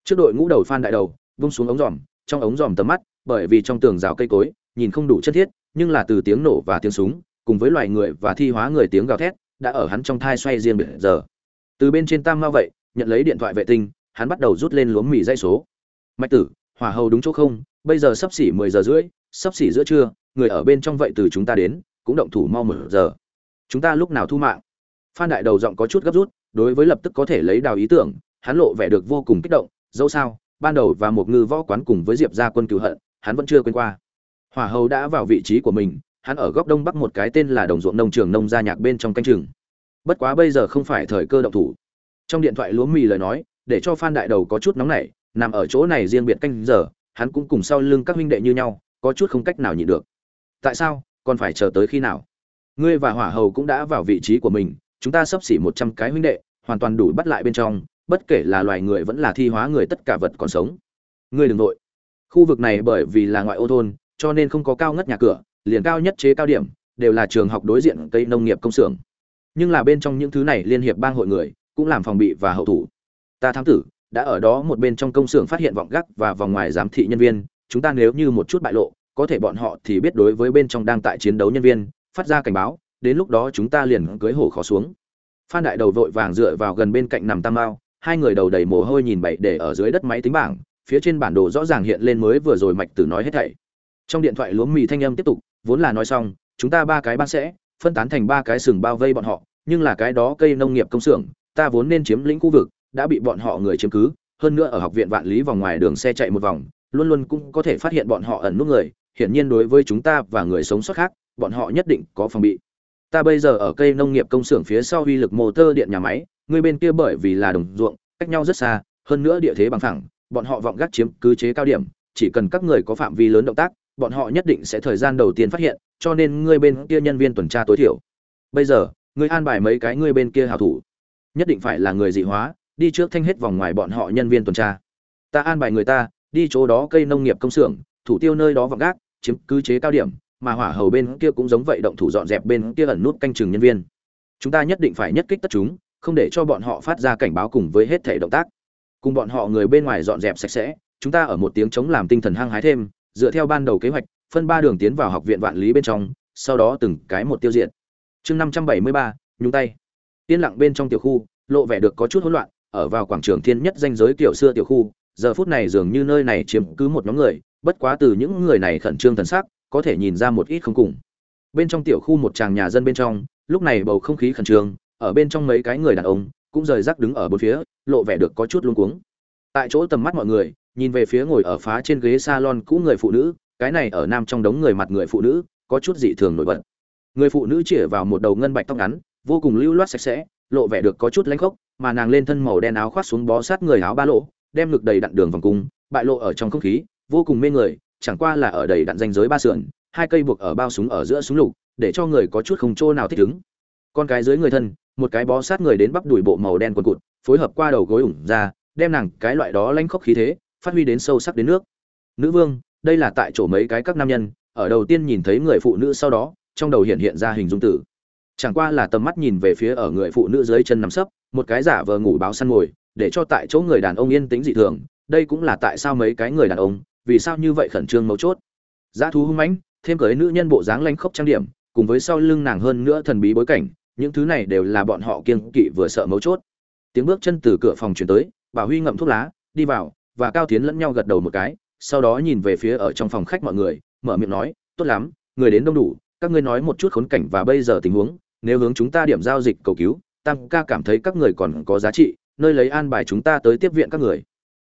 Trước đội ngũ đầu phan đại đầu, vung xuống ống giòm, trong ống giòm tầm mắt, bởi vì trong tường rào cây cối, nhìn không đủ chất thiết, nhưng là từ tiếng nổ và tiếng súng, cùng với loài người và thi hóa người tiếng gào thét, đã ở hắn trong thai xoay riêng biệt giờ. Từ bên trên tam ma vậy, nhận lấy điện thoại vệ tinh, hắn bắt đầu rút lên lúa mì dây số. Mạch tử hỏa hầu đúng chỗ không, bây giờ sắp xỉ mười giờ rưỡi, sắp xỉ giữa trưa, người ở bên trong vậy từ chúng ta đến, cũng động thủ mau một giờ. Chúng ta lúc nào thu mạng? Phan đại đầu giọng có chút gấp rút, đối với lập tức có thể lấy đào ý tưởng, hắn lộ vẻ được vô cùng kích động, dẫu sao, ban đầu và một ngư võ quán cùng với diệp gia quân cựu hận, hắn vẫn chưa quên qua. Hỏa hầu đã vào vị trí của mình, hắn ở góc đông bắc một cái tên là đồng ruộng nông trường nông gia nhạc bên trong canh trường bất quá bây giờ không phải thời cơ động thủ. Trong điện thoại lúa mì lời nói, để cho phan đại đầu có chút nóng nảy nằm ở chỗ này riêng biệt canh giờ, hắn cũng cùng sau lưng các huynh đệ như nhau, có chút không cách nào nhịn được. Tại sao? Còn phải chờ tới khi nào? Ngươi và hỏa hầu cũng đã vào vị trí của mình, chúng ta sắp xỉ một trăm cái huynh đệ, hoàn toàn đủ bắt lại bên trong, bất kể là loài người vẫn là thi hóa người tất cả vật còn sống. Ngươi đừng nội khu vực này bởi vì là ngoại ô thôn, cho nên không có cao ngất nhà cửa, liền cao nhất chế cao điểm, đều là trường học đối diện cây nông nghiệp công xưởng. Nhưng là bên trong những thứ này liên hiệp bang hội người, cũng làm phòng bị và hậu thủ. Ta thám tử đã ở đó một bên trong công xưởng phát hiện vọng gác và vòng ngoài giám thị nhân viên. Chúng ta nếu như một chút bại lộ, có thể bọn họ thì biết đối với bên trong đang tại chiến đấu nhân viên, phát ra cảnh báo, đến lúc đó chúng ta liền cưới hổ khó xuống. Phan đại đầu vội vàng dựa vào gần bên cạnh nằm tam mao, hai người đầu đầy mồ hôi nhìn bậy để ở dưới đất máy tính bảng, phía trên bản đồ rõ ràng hiện lên mới vừa rồi mạch tử nói hết thảy. Trong điện thoại lúa mì thanh âm tiếp tục, vốn là nói xong, chúng ta ba cái ban sẽ, phân tán thành ba cái sừng bao vây bọn họ, nhưng là cái đó cây nông nghiệp công xưởng, ta vốn nên chiếm lĩnh khu vực đã bị bọn họ người chiếm cứ, hơn nữa ở học viện vạn lý vòng ngoài đường xe chạy một vòng, luôn luôn cũng có thể phát hiện bọn họ ẩn nút người, hiển nhiên đối với chúng ta và người sống sót khác, bọn họ nhất định có phòng bị. Ta bây giờ ở cây nông nghiệp công xưởng phía sau uy lực motor điện nhà máy, người bên kia bởi vì là đồng ruộng, cách nhau rất xa, hơn nữa địa thế bằng phẳng, bọn họ vọng gác chiếm cứ chế cao điểm, chỉ cần các người có phạm vi lớn động tác, bọn họ nhất định sẽ thời gian đầu tiên phát hiện, cho nên ngươi bên kia nhân viên tuần tra tối thiểu. Bây giờ ngươi an bài mấy cái ngươi bên kia hảo thủ. Nhất định phải là người dị hóa đi trước thanh hết vòng ngoài bọn họ nhân viên tuần tra. Ta an bài người ta, đi chỗ đó cây nông nghiệp công xưởng, thủ tiêu nơi đó vọng gác, chiếm cứ chế cao điểm, mà hỏa hầu bên kia cũng giống vậy động thủ dọn dẹp bên kia ẩn nút canh chừng nhân viên. Chúng ta nhất định phải nhất kích tất chúng, không để cho bọn họ phát ra cảnh báo cùng với hết thể động tác. Cùng bọn họ người bên ngoài dọn dẹp sạch sẽ, chúng ta ở một tiếng chống làm tinh thần hăng hái thêm, dựa theo ban đầu kế hoạch, phân ba đường tiến vào học viện vạn lý bên trong, sau đó từng cái một tiêu diệt. Chương năm trăm bảy mươi ba, nhúng tay. Yên lặng bên trong tiểu khu, lộ vẻ được có chút hỗn loạn ở vào quảng trường thiên nhất danh giới kiểu xưa tiểu khu, giờ phút này dường như nơi này chiếm cứ một nhóm người, bất quá từ những người này khẩn trương thần sắc, có thể nhìn ra một ít không cùng. Bên trong tiểu khu một tràng nhà dân bên trong, lúc này bầu không khí khẩn trương, ở bên trong mấy cái người đàn ông cũng rời rác đứng ở bốn phía, lộ vẻ được có chút luống cuống. Tại chỗ tầm mắt mọi người, nhìn về phía ngồi ở phá trên ghế salon cũ người phụ nữ, cái này ở nam trong đống người mặt người phụ nữ, có chút dị thường nổi bật. Người phụ nữ chĩa vào một đầu ngân bạch tóc ngắn, vô cùng lưu loát sạch sẽ lộ vẻ được có chút lãnh khốc, mà nàng lên thân màu đen áo khoác xuống bó sát người áo ba lỗ, đem ngực đầy đặn đường vòng cung, bại lộ ở trong không khí, vô cùng mê người, chẳng qua là ở đầy đặn danh giới ba sườn, hai cây buộc ở bao súng ở giữa súng lục, để cho người có chút không chỗ nào thích ứng. Con cái dưới người thân, một cái bó sát người đến bắp đùi bộ màu đen quần cụt, phối hợp qua đầu gối ủng ra, đem nàng cái loại đó lãnh khốc khí thế, phát huy đến sâu sắc đến nước. Nữ vương, đây là tại chỗ mấy cái các nam nhân, ở đầu tiên nhìn thấy người phụ nữ sau đó, trong đầu hiện hiện ra hình dung tử chẳng qua là tầm mắt nhìn về phía ở người phụ nữ dưới chân nằm sấp, một cái giả vờ ngủ báo săn ngồi để cho tại chỗ người đàn ông yên tĩnh dị thường. Đây cũng là tại sao mấy cái người đàn ông, vì sao như vậy khẩn trương mấu chốt. Giá thú hung mãnh, thêm cưới nữ nhân bộ dáng lanh khốc trang điểm, cùng với sau lưng nàng hơn nữa thần bí bối cảnh, những thứ này đều là bọn họ kiêng kỵ vừa sợ mấu chốt. Tiếng bước chân từ cửa phòng chuyển tới, bà huy ngậm thuốc lá, đi vào, và cao tiến lẫn nhau gật đầu một cái, sau đó nhìn về phía ở trong phòng khách mọi người, mở miệng nói, tốt lắm, người đến đông đủ, các ngươi nói một chút khốn cảnh và bây giờ tình huống nếu hướng chúng ta điểm giao dịch cầu cứu, tam ca cảm thấy các người còn có giá trị, nơi lấy an bài chúng ta tới tiếp viện các người.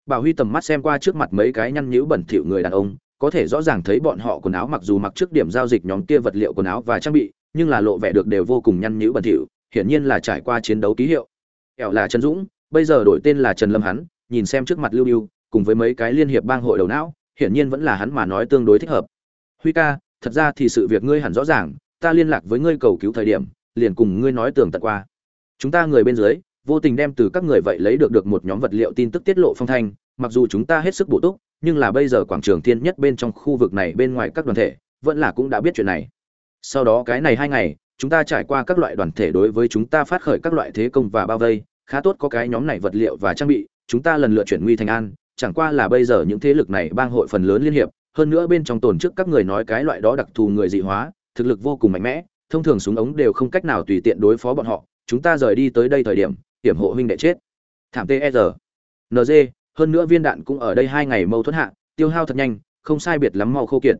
Bảo huy tầm mắt xem qua trước mặt mấy cái nhăn nhữ bẩn thỉu người đàn ông, có thể rõ ràng thấy bọn họ quần áo mặc dù mặc trước điểm giao dịch nhóm kia vật liệu quần áo và trang bị, nhưng là lộ vẻ được đều vô cùng nhăn nhữ bẩn thỉu, hiển nhiên là trải qua chiến đấu ký hiệu. Ẻo là trần dũng, bây giờ đổi tên là trần lâm hắn nhìn xem trước mặt lưu lưu cùng với mấy cái liên hiệp bang hội đầu não, hiển nhiên vẫn là hắn mà nói tương đối thích hợp. Huy ca, thật ra thì sự việc ngươi hẳn rõ ràng, ta liên lạc với ngươi cầu cứu thời điểm liền cùng ngươi nói tường tận qua. Chúng ta người bên dưới, vô tình đem từ các người vậy lấy được được một nhóm vật liệu tin tức tiết lộ phong thanh, mặc dù chúng ta hết sức bổ túc, nhưng là bây giờ quảng trường thiên nhất bên trong khu vực này bên ngoài các đoàn thể, vẫn là cũng đã biết chuyện này. Sau đó cái này hai ngày, chúng ta trải qua các loại đoàn thể đối với chúng ta phát khởi các loại thế công và bao vây, khá tốt có cái nhóm này vật liệu và trang bị, chúng ta lần lượt chuyển nguy thành an, chẳng qua là bây giờ những thế lực này bang hội phần lớn liên hiệp, hơn nữa bên trong tồn trước các người nói cái loại đó đặc thù người dị hóa, thực lực vô cùng mạnh mẽ thông thường súng ống đều không cách nào tùy tiện đối phó bọn họ, chúng ta rời đi tới đây thời điểm, hiểm hộ huynh đệ chết. Thảm tr e nz hơn nữa viên đạn cũng ở đây hai ngày mâu thuẫn hạ, tiêu hao thật nhanh, không sai biệt lắm mau khô kiệt.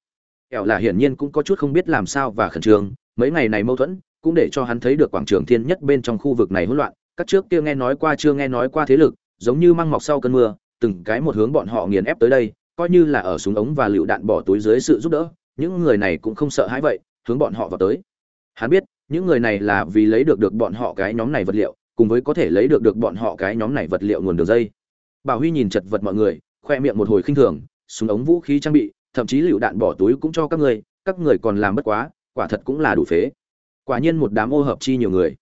Kẹo là hiển nhiên cũng có chút không biết làm sao và khẩn trương, mấy ngày này mâu thuẫn cũng để cho hắn thấy được quảng trường thiên nhất bên trong khu vực này hỗn loạn. Các trước kia nghe nói qua chưa nghe nói qua thế lực, giống như măng mọc sau cơn mưa, từng cái một hướng bọn họ nghiền ép tới đây, coi như là ở súng ống và lựu đạn bỏ túi dưới sự giúp đỡ, những người này cũng không sợ hãi vậy, hướng bọn họ vào tới hắn biết, những người này là vì lấy được được bọn họ cái nhóm này vật liệu, cùng với có thể lấy được được bọn họ cái nhóm này vật liệu nguồn đường dây. Bảo huy nhìn chật vật mọi người, khoe miệng một hồi khinh thường, súng ống vũ khí trang bị, thậm chí lựu đạn bỏ túi cũng cho các người các người còn làm bất quá, quả thật cũng là đủ phế. Quả nhiên một đám ô hợp chi nhiều người.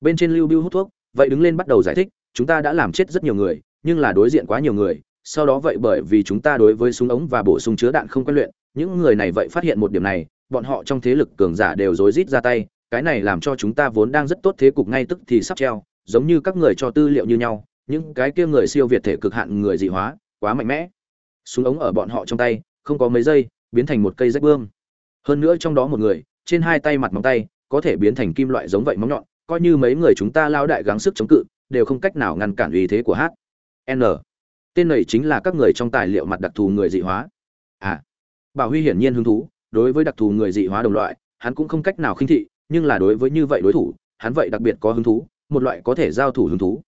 Bên trên lưu Bưu hút thuốc, vậy đứng lên bắt đầu giải thích, chúng ta đã làm chết rất nhiều người, nhưng là đối diện quá nhiều người, sau đó vậy bởi vì chúng ta đối với súng ống và bổ sung chứa đạn không quen luyện, những người này vậy phát hiện một điểm này bọn họ trong thế lực cường giả đều rối rít ra tay, cái này làm cho chúng ta vốn đang rất tốt thế cục ngay tức thì sắp treo, giống như các người cho tư liệu như nhau, những cái kia người siêu việt thể cực hạn người dị hóa, quá mạnh mẽ. Súng ống ở bọn họ trong tay, không có mấy giây, biến thành một cây rách bươm. Hơn nữa trong đó một người, trên hai tay mặt móng tay, có thể biến thành kim loại giống vậy móng nhọn, coi như mấy người chúng ta lao đại gắng sức chống cự, đều không cách nào ngăn cản uy thế của hắn. n. Tên này chính là các người trong tài liệu mặt đặc thù người dị hóa. À. Bảo huy hiển nhiên hứng thú đối với đặc thù người dị hóa đồng loại hắn cũng không cách nào khinh thị nhưng là đối với như vậy đối thủ hắn vậy đặc biệt có hứng thú một loại có thể giao thủ hứng thú.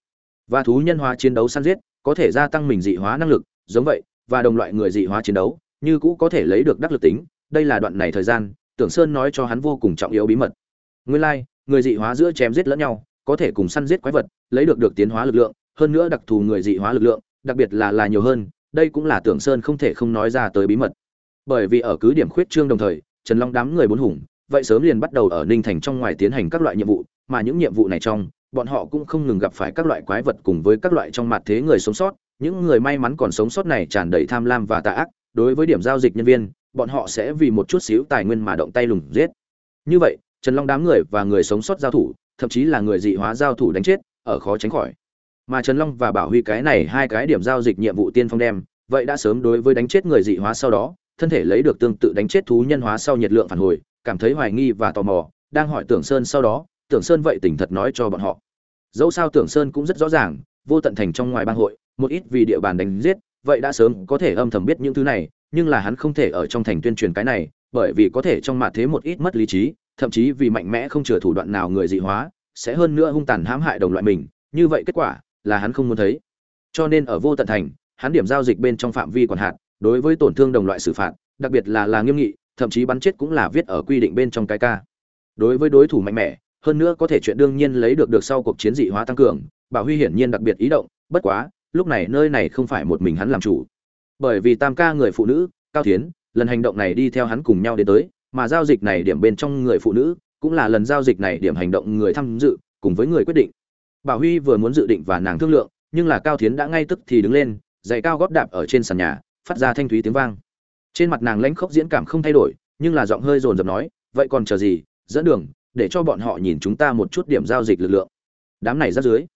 Và thú nhân hóa chiến đấu săn giết có thể gia tăng mình dị hóa năng lực giống vậy và đồng loại người dị hóa chiến đấu như cũ có thể lấy được đắc lực tính đây là đoạn này thời gian tưởng sơn nói cho hắn vô cùng trọng yếu bí mật. Nguyên lai、like, người dị hóa giữa chém giết lẫn nhau có thể cùng săn giết quái vật lấy được được tiến hóa lực lượng hơn nữa đặc thù người dị hóa lực lượng đặc biệt là là nhiều hơn đây cũng là tưởng sơn không thể không nói ra tới bí mật bởi vì ở cứ điểm khuyết trương đồng thời, trần long đám người bốn hùng, vậy sớm liền bắt đầu ở ninh thành trong ngoài tiến hành các loại nhiệm vụ, mà những nhiệm vụ này trong, bọn họ cũng không ngừng gặp phải các loại quái vật cùng với các loại trong mặt thế người sống sót, những người may mắn còn sống sót này tràn đầy tham lam và tà ác, đối với điểm giao dịch nhân viên, bọn họ sẽ vì một chút xíu tài nguyên mà động tay lùng giết. Như vậy, trần long đám người và người sống sót giao thủ, thậm chí là người dị hóa giao thủ đánh chết, ở khó tránh khỏi. Mà trần long và bảo huy cái này hai cái điểm giao dịch nhiệm vụ tiên phong đem, vậy đã sớm đối với đánh chết người dị hóa sau đó thân thể lấy được tương tự đánh chết thú nhân hóa sau nhiệt lượng phản hồi, cảm thấy hoài nghi và tò mò, đang hỏi tưởng sơn sau đó, tưởng sơn vậy tỉnh thật nói cho bọn họ. Dẫu sao tưởng sơn cũng rất rõ ràng, vô tận thành trong ngoài bang hội, một ít vì địa bàn đánh giết, vậy đã sớm có thể âm thầm biết những thứ này, nhưng là hắn không thể ở trong thành tuyên truyền cái này, bởi vì có thể trong mặt thế một ít mất lý trí, thậm chí vì mạnh mẽ không chừa thủ đoạn nào người dị hóa, sẽ hơn nữa hung tàn hãm hại đồng loại mình, như vậy kết quả là hắn không muốn thấy. Cho nên ở vô tận thành, hắn điểm giao dịch bên trong phạm vi còn hạn đối với tổn thương đồng loại xử phạt, đặc biệt là là nghiêm nghị, thậm chí bắn chết cũng là viết ở quy định bên trong cái ca. Đối với đối thủ mạnh mẽ, hơn nữa có thể chuyện đương nhiên lấy được được sau cuộc chiến dị hóa tăng cường, bảo huy hiển nhiên đặc biệt ý động, bất quá, lúc này nơi này không phải một mình hắn làm chủ. Bởi vì tam ca người phụ nữ, cao thiến, lần hành động này đi theo hắn cùng nhau đến tới, mà giao dịch này điểm bên trong người phụ nữ, cũng là lần giao dịch này điểm hành động người tham dự, cùng với người quyết định. Bảo huy vừa muốn dự định và nàng thương lượng, nhưng là cao thiến đã ngay tức thì đứng lên, giày cao gót đạp ở trên sàn nhà phát ra thanh thúy tiếng vang. Trên mặt nàng lãnh khốc diễn cảm không thay đổi, nhưng là giọng hơi dồn dập nói, vậy còn chờ gì? Dẫn đường, để cho bọn họ nhìn chúng ta một chút điểm giao dịch lực lượng. Đám này ra dưới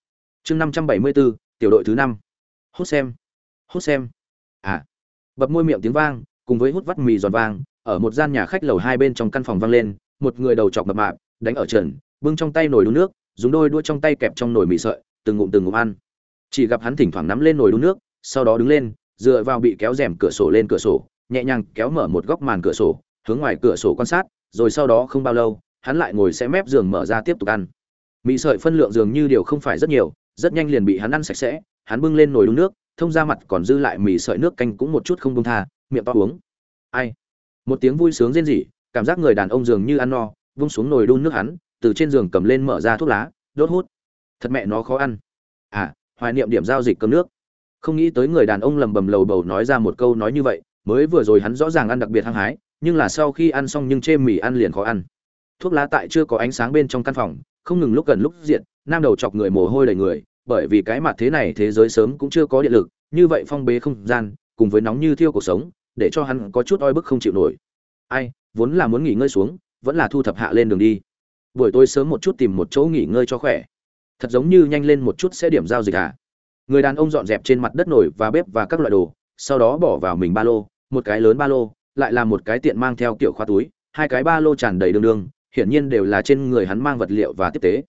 chương năm trăm bảy mươi bốn tiểu đội thứ năm. Hút xem. Hút xem. À. Bập môi miệng tiếng vang, cùng với hút vắt mì giòn vang, ở một gian nhà khách lầu hai bên trong căn phòng vang lên, một người đầu chọc mập mạp, đánh ở trần, bưng trong tay nồi đun nước, dùng đôi đuôi trong tay kẹp trong nồi mì sợi, từng ngụm từng ngụm ăn. Chỉ gặp hắn thỉnh thoảng nắm lên nồi đun nước, sau đó đứng lên dựa vào bị kéo rèm cửa sổ lên cửa sổ, nhẹ nhàng kéo mở một góc màn cửa sổ, hướng ngoài cửa sổ quan sát, rồi sau đó không bao lâu, hắn lại ngồi sẽ mép giường mở ra tiếp tục ăn. Mì sợi phân lượng dường như điều không phải rất nhiều, rất nhanh liền bị hắn ăn sạch sẽ, hắn bưng lên nồi đun nước, thông ra mặt còn dư lại mì sợi nước canh cũng một chút không buông tha, miệng to uống. Ai? Một tiếng vui sướng rên rỉ, cảm giác người đàn ông dường như ăn no, vung xuống nồi đun nước hắn, từ trên giường cầm lên mở ra thuốc lá, đốt hút. Thật mẹ nó khó ăn. À hoài niệm điểm giao dịch cơm nước không nghĩ tới người đàn ông lầm bầm lầu bầu nói ra một câu nói như vậy, mới vừa rồi hắn rõ ràng ăn đặc biệt hăng hái, nhưng là sau khi ăn xong nhưng chê mì ăn liền khó ăn. Thuốc lá tại chưa có ánh sáng bên trong căn phòng, không ngừng lúc gần lúc diện nam đầu chọc người mồ hôi đầy người, bởi vì cái mặt thế này thế giới sớm cũng chưa có điện lực, như vậy phong bế không gian, cùng với nóng như thiêu cuộc sống, để cho hắn có chút oi bức không chịu nổi. Ai, vốn là muốn nghỉ ngơi xuống, vẫn là thu thập hạ lên đường đi. Buổi tối sớm một chút tìm một chỗ nghỉ ngơi cho khỏe. Thật giống như nhanh lên một chút sẽ điểm giao dịch à? Người đàn ông dọn dẹp trên mặt đất nổi và bếp và các loại đồ, sau đó bỏ vào mình ba lô, một cái lớn ba lô, lại là một cái tiện mang theo kiểu khoa túi, hai cái ba lô tràn đầy đường đường hiển nhiên đều là trên người hắn mang vật liệu và tiếp tế.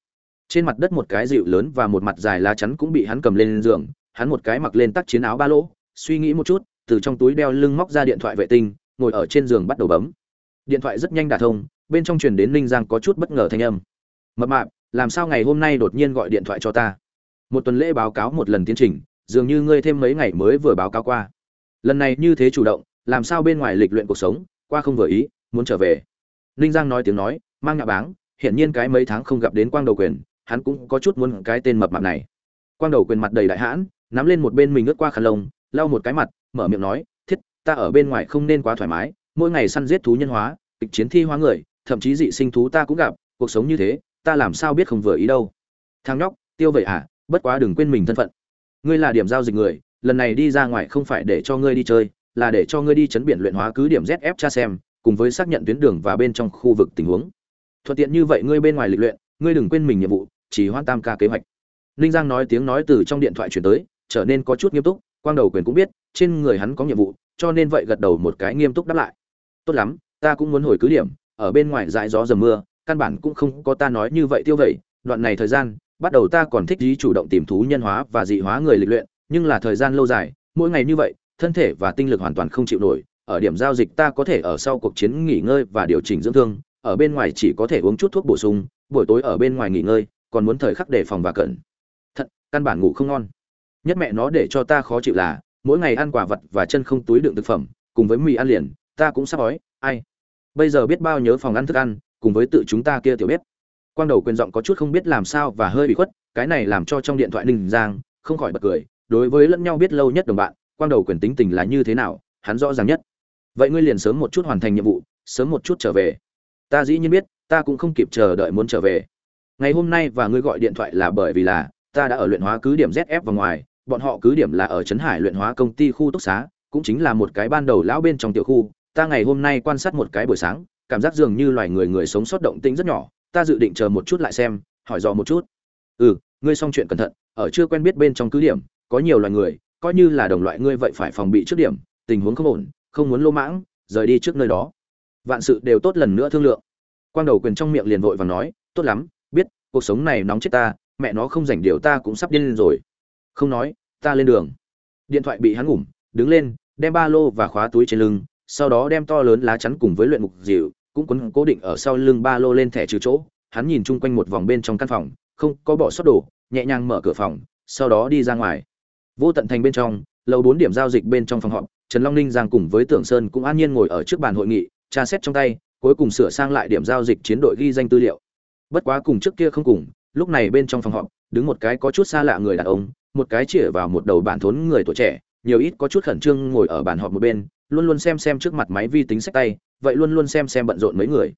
Trên mặt đất một cái dịu lớn và một mặt dài lá chắn cũng bị hắn cầm lên giường, hắn một cái mặc lên tắc chiến áo ba lô, suy nghĩ một chút, từ trong túi đeo lưng móc ra điện thoại vệ tinh, ngồi ở trên giường bắt đầu bấm. Điện thoại rất nhanh đả thông, bên trong truyền đến ninh giang có chút bất ngờ thanh âm. Mập mạp, làm sao ngày hôm nay đột nhiên gọi điện thoại cho ta? Một tuần lễ báo cáo một lần tiến trình, dường như ngươi thêm mấy ngày mới vừa báo cáo qua. Lần này như thế chủ động, làm sao bên ngoài lịch luyện cuộc sống, qua không vừa ý, muốn trở về. Ninh giang nói tiếng nói, mang ngạ báng, hiển nhiên cái mấy tháng không gặp đến quang đầu quyền, hắn cũng có chút muốn cái tên mập mạp này. Quang đầu quyền mặt đầy đại hãn, nắm lên một bên mình ướt qua khăn lông, lau một cái mặt, mở miệng nói, thiết, ta ở bên ngoài không nên quá thoải mái, mỗi ngày săn giết thú nhân hóa, kịch chiến thi hóa người, thậm chí dị sinh thú ta cũng gặp, cuộc sống như thế, ta làm sao biết không vừa ý đâu. Thằng nhóc, tiêu vậy à bất quá đừng quên mình thân phận. Ngươi là điểm giao dịch người, lần này đi ra ngoài không phải để cho ngươi đi chơi, là để cho ngươi đi chấn biển luyện hóa cứ điểm zf tra xem, cùng với xác nhận tuyến đường và bên trong khu vực tình huống. Thuận tiện như vậy ngươi bên ngoài lịch luyện, ngươi đừng quên mình nhiệm vụ, chỉ hoan tam ca kế hoạch. Ninh giang nói tiếng nói từ trong điện thoại chuyển tới, trở nên có chút nghiêm túc, quang đầu quyền cũng biết, trên người hắn có nhiệm vụ, cho nên vậy gật đầu một cái nghiêm túc đáp lại. Tốt lắm, ta cũng muốn hồi cứ điểm, ở bên ngoài dãi gió dầm mưa, căn bản cũng không có ta nói như vậy tiêu vậy, đoạn này thời gian bắt đầu ta còn thích ý chủ động tìm thú nhân hóa và dị hóa người lịch luyện, nhưng là thời gian lâu dài, mỗi ngày như vậy, thân thể và tinh lực hoàn toàn không chịu nổi. Ở điểm giao dịch ta có thể ở sau cuộc chiến nghỉ ngơi và điều chỉnh dưỡng thương, ở bên ngoài chỉ có thể uống chút thuốc bổ sung, buổi tối ở bên ngoài nghỉ ngơi, còn muốn thời khắc đề phòng và cẩn thận, căn bản ngủ không ngon. Nhất mẹ nó để cho ta khó chịu là, mỗi ngày ăn quả vật và chân không túi đựng thực phẩm, cùng với mì ăn liền, ta cũng sắp đói ai? Bây giờ biết bao nhớ phòng ăn thức ăn, cùng với tự chúng ta kia tiểu biết quang đầu quyền giọng có chút không biết làm sao và hơi bị khuất, cái này làm cho trong điện thoại ninh giang không khỏi bật cười, đối với lẫn nhau biết lâu nhất đồng bạn, quang đầu quyền tính tình là như thế nào, hắn rõ ràng nhất. Vậy ngươi liền sớm một chút hoàn thành nhiệm vụ, sớm một chút trở về. Ta dĩ nhiên biết, ta cũng không kịp chờ đợi muốn trở về. Ngày hôm nay và ngươi gọi điện thoại là bởi vì là, ta đã ở luyện hóa cứ điểm zf và ngoài, bọn họ cứ điểm là ở trấn hải luyện hóa công ty khu túc xá, cũng chính là một cái ban đầu lão bên trong tiểu khu. Ta ngày hôm nay quan sát một cái buổi sáng, cảm giác dường như loài người người sống sót động tĩnh rất nhỏ ta dự định chờ một chút lại xem, hỏi dò một chút. Ừ ngươi xong chuyện cẩn thận, ở chưa quen biết bên trong cứ điểm, có nhiều loài người, coi như là đồng loại ngươi vậy phải phòng bị trước điểm, tình huống không ổn, không muốn lô mãng, rời đi trước nơi đó. Vạn sự đều tốt lần nữa thương lượng. Quang đầu quyền trong miệng liền vội và nói, tốt lắm, biết, cuộc sống này nóng chết ta, mẹ nó không rảnh điều ta cũng sắp điên lên rồi. Không nói, ta lên đường. Điện thoại bị hắn ngủm, đứng lên, đem ba lô và khóa túi trên lưng, sau đó đem to lớn lá chắn cùng với luyện mục dịu cũng quấn cố định ở sau lưng ba lô lên thẻ trừ chỗ, hắn nhìn chung quanh một vòng bên trong căn phòng, không có bỏ sót đồ, nhẹ nhàng mở cửa phòng, sau đó đi ra ngoài. Vô tận thành bên trong, lầu bốn điểm giao dịch bên trong phòng họp, trần long ninh giang cùng với tưởng sơn cũng an nhiên ngồi ở trước bàn hội nghị, tra xét trong tay, cuối cùng sửa sang lại điểm giao dịch chiến đội ghi danh tư liệu. Bất quá cùng trước kia không cùng, lúc này bên trong phòng họp, đứng một cái có chút xa lạ người đàn ông, một cái chĩa vào một đầu bản thốn người tuổi trẻ, nhiều ít có chút khẩn trương ngồi ở bàn họp một bên, luôn luôn xem xem trước mặt máy vi tính sách tay vậy luôn luôn xem xem bận rộn mấy người.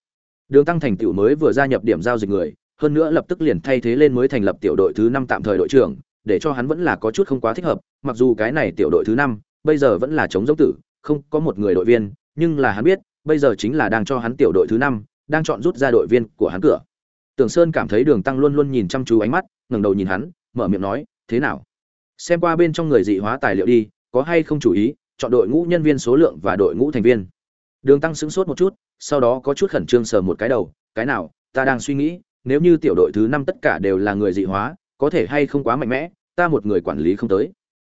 Đường tăng thành tựu mới vừa gia nhập điểm giao dịch người, hơn nữa lập tức liền thay thế lên mới thành lập tiểu đội thứ năm tạm thời đội trưởng, để cho hắn vẫn là có chút không quá thích hợp, mặc dù cái này tiểu đội thứ năm, bây giờ vẫn là chống giống tử, không có một người đội viên, nhưng là hắn biết, bây giờ chính là đang cho hắn tiểu đội thứ năm, đang chọn rút ra đội viên của hắn cửa. Tưởng sơn cảm thấy đường tăng luôn luôn nhìn chăm chú ánh mắt, ngẩng đầu nhìn hắn, mở miệng nói, thế nào? Xem qua bên trong người dị hóa tài liệu đi, có hay không chủ ý, chọn đội ngũ nhân viên số lượng và đội ngũ thành viên đường tăng sững sốt một chút, sau đó có chút khẩn trương sờ một cái đầu, cái nào, ta đang suy nghĩ, nếu như tiểu đội thứ năm tất cả đều là người dị hóa, có thể hay không quá mạnh mẽ, ta một người quản lý không tới.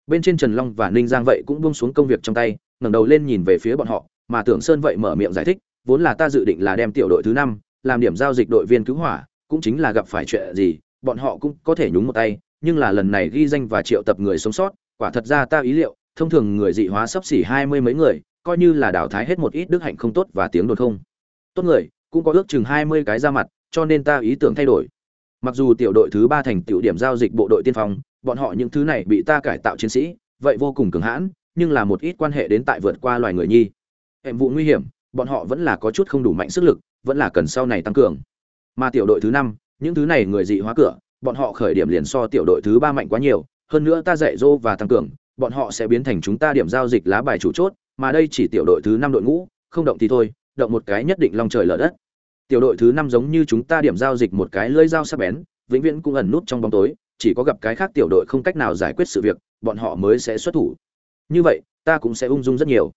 Bên trên trần long và ninh giang vậy cũng buông xuống công việc trong tay, ngẩng đầu lên nhìn về phía bọn họ, mà tưởng sơn vậy mở miệng giải thích, vốn là ta dự định là đem tiểu đội thứ năm làm điểm giao dịch đội viên cứu hỏa, cũng chính là gặp phải chuyện gì, bọn họ cũng có thể nhúng một tay, nhưng là lần này ghi danh và triệu tập người sống sót, quả thật ra ta ý liệu, thông thường người dị hóa sắp xỉ hai mươi mấy người coi như là đào thái hết một ít đức hạnh không tốt và tiếng đồn không. Tốt người, cũng có ước chừng hai mươi cái ra mặt, cho nên ta ý tưởng thay đổi. Mặc dù tiểu đội thứ ba thành tiểu điểm giao dịch bộ đội tiên phong, bọn họ những thứ này bị ta cải tạo chiến sĩ, vậy vô cùng cường hãn, nhưng là một ít quan hệ đến tại vượt qua loài người nhi. Hệ vụ nguy hiểm, bọn họ vẫn là có chút không đủ mạnh sức lực, vẫn là cần sau này tăng cường. Mà tiểu đội thứ năm, những thứ này người dị hóa cửa, bọn họ khởi điểm liền so tiểu đội thứ ba mạnh quá nhiều, hơn nữa ta dạy dỗ và tăng cường, bọn họ sẽ biến thành chúng ta điểm giao dịch lá bài chủ chốt mà đây chỉ tiểu đội thứ năm đội ngũ, không động thì thôi, động một cái nhất định long trời lở đất. Tiểu đội thứ năm giống như chúng ta điểm giao dịch một cái lưỡi dao sắc bén, vĩnh viễn cũng ẩn nút trong bóng tối, chỉ có gặp cái khác tiểu đội không cách nào giải quyết sự việc, bọn họ mới sẽ xuất thủ. Như vậy, ta cũng sẽ ung dung rất nhiều.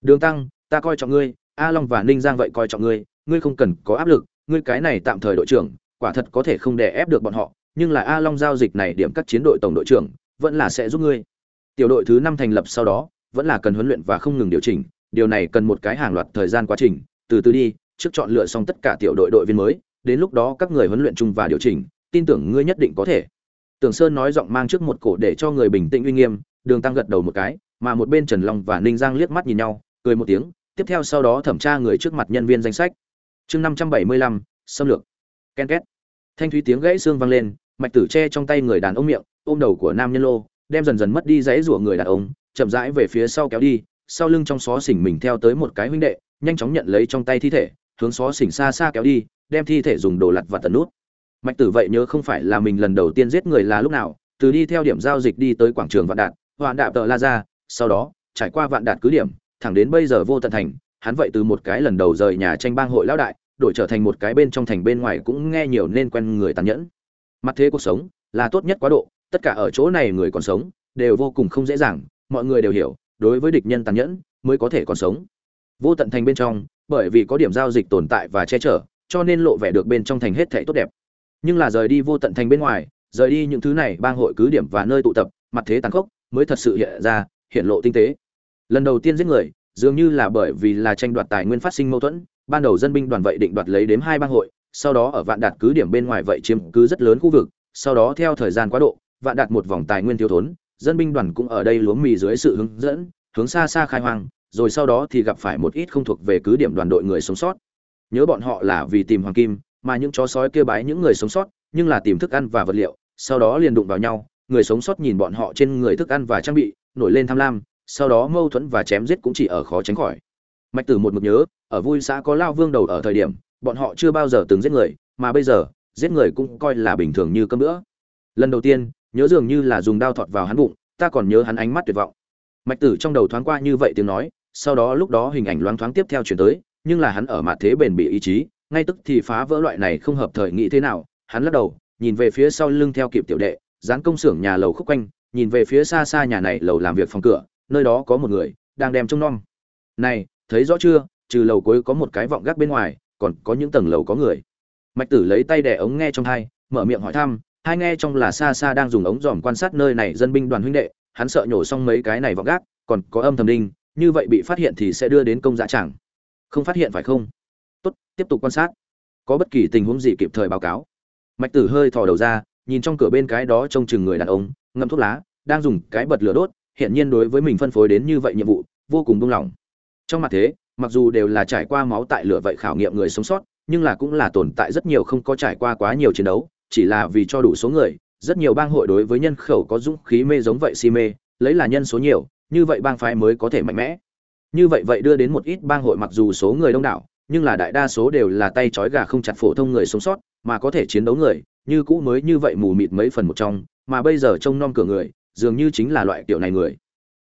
Đường tăng, ta coi trọng ngươi, a long và ninh giang vậy coi trọng ngươi ngươi không cần có áp lực, ngươi cái này tạm thời đội trưởng, quả thật có thể không đè ép được bọn họ, nhưng là a long giao dịch này điểm các chiến đội tổng đội trưởng, vẫn là sẽ giúp ngươi. Tiểu đội thứ năm thành lập sau đó vẫn là cần huấn luyện và không ngừng điều chỉnh, điều này cần một cái hàng loạt thời gian quá trình, từ từ đi, trước chọn lựa xong tất cả tiểu đội đội viên mới, đến lúc đó các người huấn luyện chung và điều chỉnh, tin tưởng ngươi nhất định có thể. Tưởng sơn nói giọng mang trước một cổ để cho người bình tĩnh uy nghiêm, đường tăng gật đầu một cái, mà một bên trần long và ninh giang liếc mắt nhìn nhau, cười một tiếng, tiếp theo sau đó thẩm tra người trước mặt nhân viên danh sách. Chương năm trăm bảy mươi lăm, xâm lược. Ken két. Thanh thúy tiếng gãy xương vang lên, mạch tử che trong tay người đàn ông miệng, ôm đầu của nam nhân lô, đem dần dần mất đi dãy rủa người đàn ông chậm rãi về phía sau kéo đi, sau lưng trong xó xỉnh mình theo tới một cái huynh đệ, nhanh chóng nhận lấy trong tay thi thể, hướng xó xỉnh xa xa kéo đi, đem thi thể dùng đồ lặt và tần nút. Mạch tử vậy nhớ không phải là mình lần đầu tiên giết người là lúc nào, từ đi theo điểm giao dịch đi tới quảng trường vạn đạt, vạn đạp tợ la ra sau đó, trải qua vạn đạt cứ điểm, thẳng đến bây giờ vô tận thành, hắn vậy từ một cái lần đầu rời nhà tranh bang hội lão đại, đổi trở thành một cái bên trong thành bên ngoài cũng nghe nhiều nên quen người tàn nhẫn. Mặt thế cuộc sống là tốt nhất quá độ, tất cả ở chỗ này người còn sống, đều vô cùng không dễ dàng mọi người đều hiểu, đối với địch nhân tàn nhẫn mới có thể còn sống. Vô tận thành bên trong, bởi vì có điểm giao dịch tồn tại và che chở, cho nên lộ vẻ được bên trong thành hết thảy tốt đẹp. Nhưng là rời đi vô tận thành bên ngoài, rời đi những thứ này, bang hội cứ điểm và nơi tụ tập, mặt thế tàn khốc mới thật sự hiện ra, hiện lộ tinh tế. Lần đầu tiên giết người, dường như là bởi vì là tranh đoạt tài nguyên phát sinh mâu thuẫn, ban đầu dân binh đoàn vậy định đoạt lấy đếm hai bang hội, sau đó ở vạn đạt cứ điểm bên ngoài vậy chiếm cứ rất lớn khu vực, sau đó theo thời gian quá độ, vạn đạt một vòng tài nguyên thiếu thốn dân binh đoàn cũng ở đây lúa mì dưới sự hướng dẫn, hướng xa xa khai hoang, rồi sau đó thì gặp phải một ít không thuộc về cứ điểm đoàn đội người sống sót. Nhớ bọn họ là vì tìm hoàng kim, mà những chó sói kia bái những người sống sót, nhưng là tìm thức ăn và vật liệu, sau đó liền đụng vào nhau, người sống sót nhìn bọn họ trên người thức ăn và trang bị, nổi lên tham lam, sau đó mâu thuẫn và chém giết cũng chỉ ở khó tránh khỏi. Mạch tử một mực nhớ, ở vui xã có lao vương đầu ở thời điểm, bọn họ chưa bao giờ từng giết người, mà bây giờ, giết người cũng coi là bình thường như cơm nữa lần đầu tiên nhớ dường như là dùng đao thọt vào hắn bụng, ta còn nhớ hắn ánh mắt tuyệt vọng. Mạch tử trong đầu thoáng qua như vậy tiếng nói, sau đó lúc đó hình ảnh loáng thoáng tiếp theo chuyển tới, nhưng là hắn ở mặt thế bền bị ý chí, ngay tức thì phá vỡ loại này không hợp thời nghĩ thế nào, hắn lắc đầu, nhìn về phía sau lưng theo kịp tiểu đệ, dán công xưởng nhà lầu khúc quanh, nhìn về phía xa xa nhà này lầu làm việc phòng cửa, nơi đó có một người, đang đem trông nom. Này, thấy rõ chưa, trừ lầu cuối có một cái vọng gác bên ngoài, còn có những tầng lầu có người. Mạch tử lấy tay đẻ ống nghe trong hai, mở miệng hỏi thăm hai nghe trong là xa xa đang dùng ống dòm quan sát nơi này dân binh đoàn huynh đệ, hắn sợ nhổ xong mấy cái này vào gác, còn có âm thầm đinh, như vậy bị phát hiện thì sẽ đưa đến công dạ chẳng. Không phát hiện phải không? Tốt, tiếp tục quan sát. Có bất kỳ tình huống gì kịp thời báo cáo. Mạch tử hơi thò đầu ra, nhìn trong cửa bên cái đó trông chừng người đàn ông ngâm thuốc lá, đang dùng cái bật lửa đốt, hiện nhiên đối với mình phân phối đến như vậy nhiệm vụ, vô cùng buông lỏng. Trong mặt thế, mặc dù đều là trải qua máu tại lửa vậy khảo nghiệm người sống sót, nhưng là cũng là tồn tại rất nhiều không có trải qua quá nhiều chiến đấu chỉ là vì cho đủ số người, rất nhiều bang hội đối với nhân khẩu có dũng khí mê giống vậy si mê, lấy là nhân số nhiều, như vậy bang phái mới có thể mạnh mẽ. Như vậy vậy đưa đến một ít bang hội mặc dù số người đông đảo, nhưng là đại đa số đều là tay trói gà không chặt phổ thông người sống sót, mà có thể chiến đấu người, như cũ mới như vậy mù mịt mấy phần một trong, mà bây giờ trông nom cửa người, dường như chính là loại kiểu này người.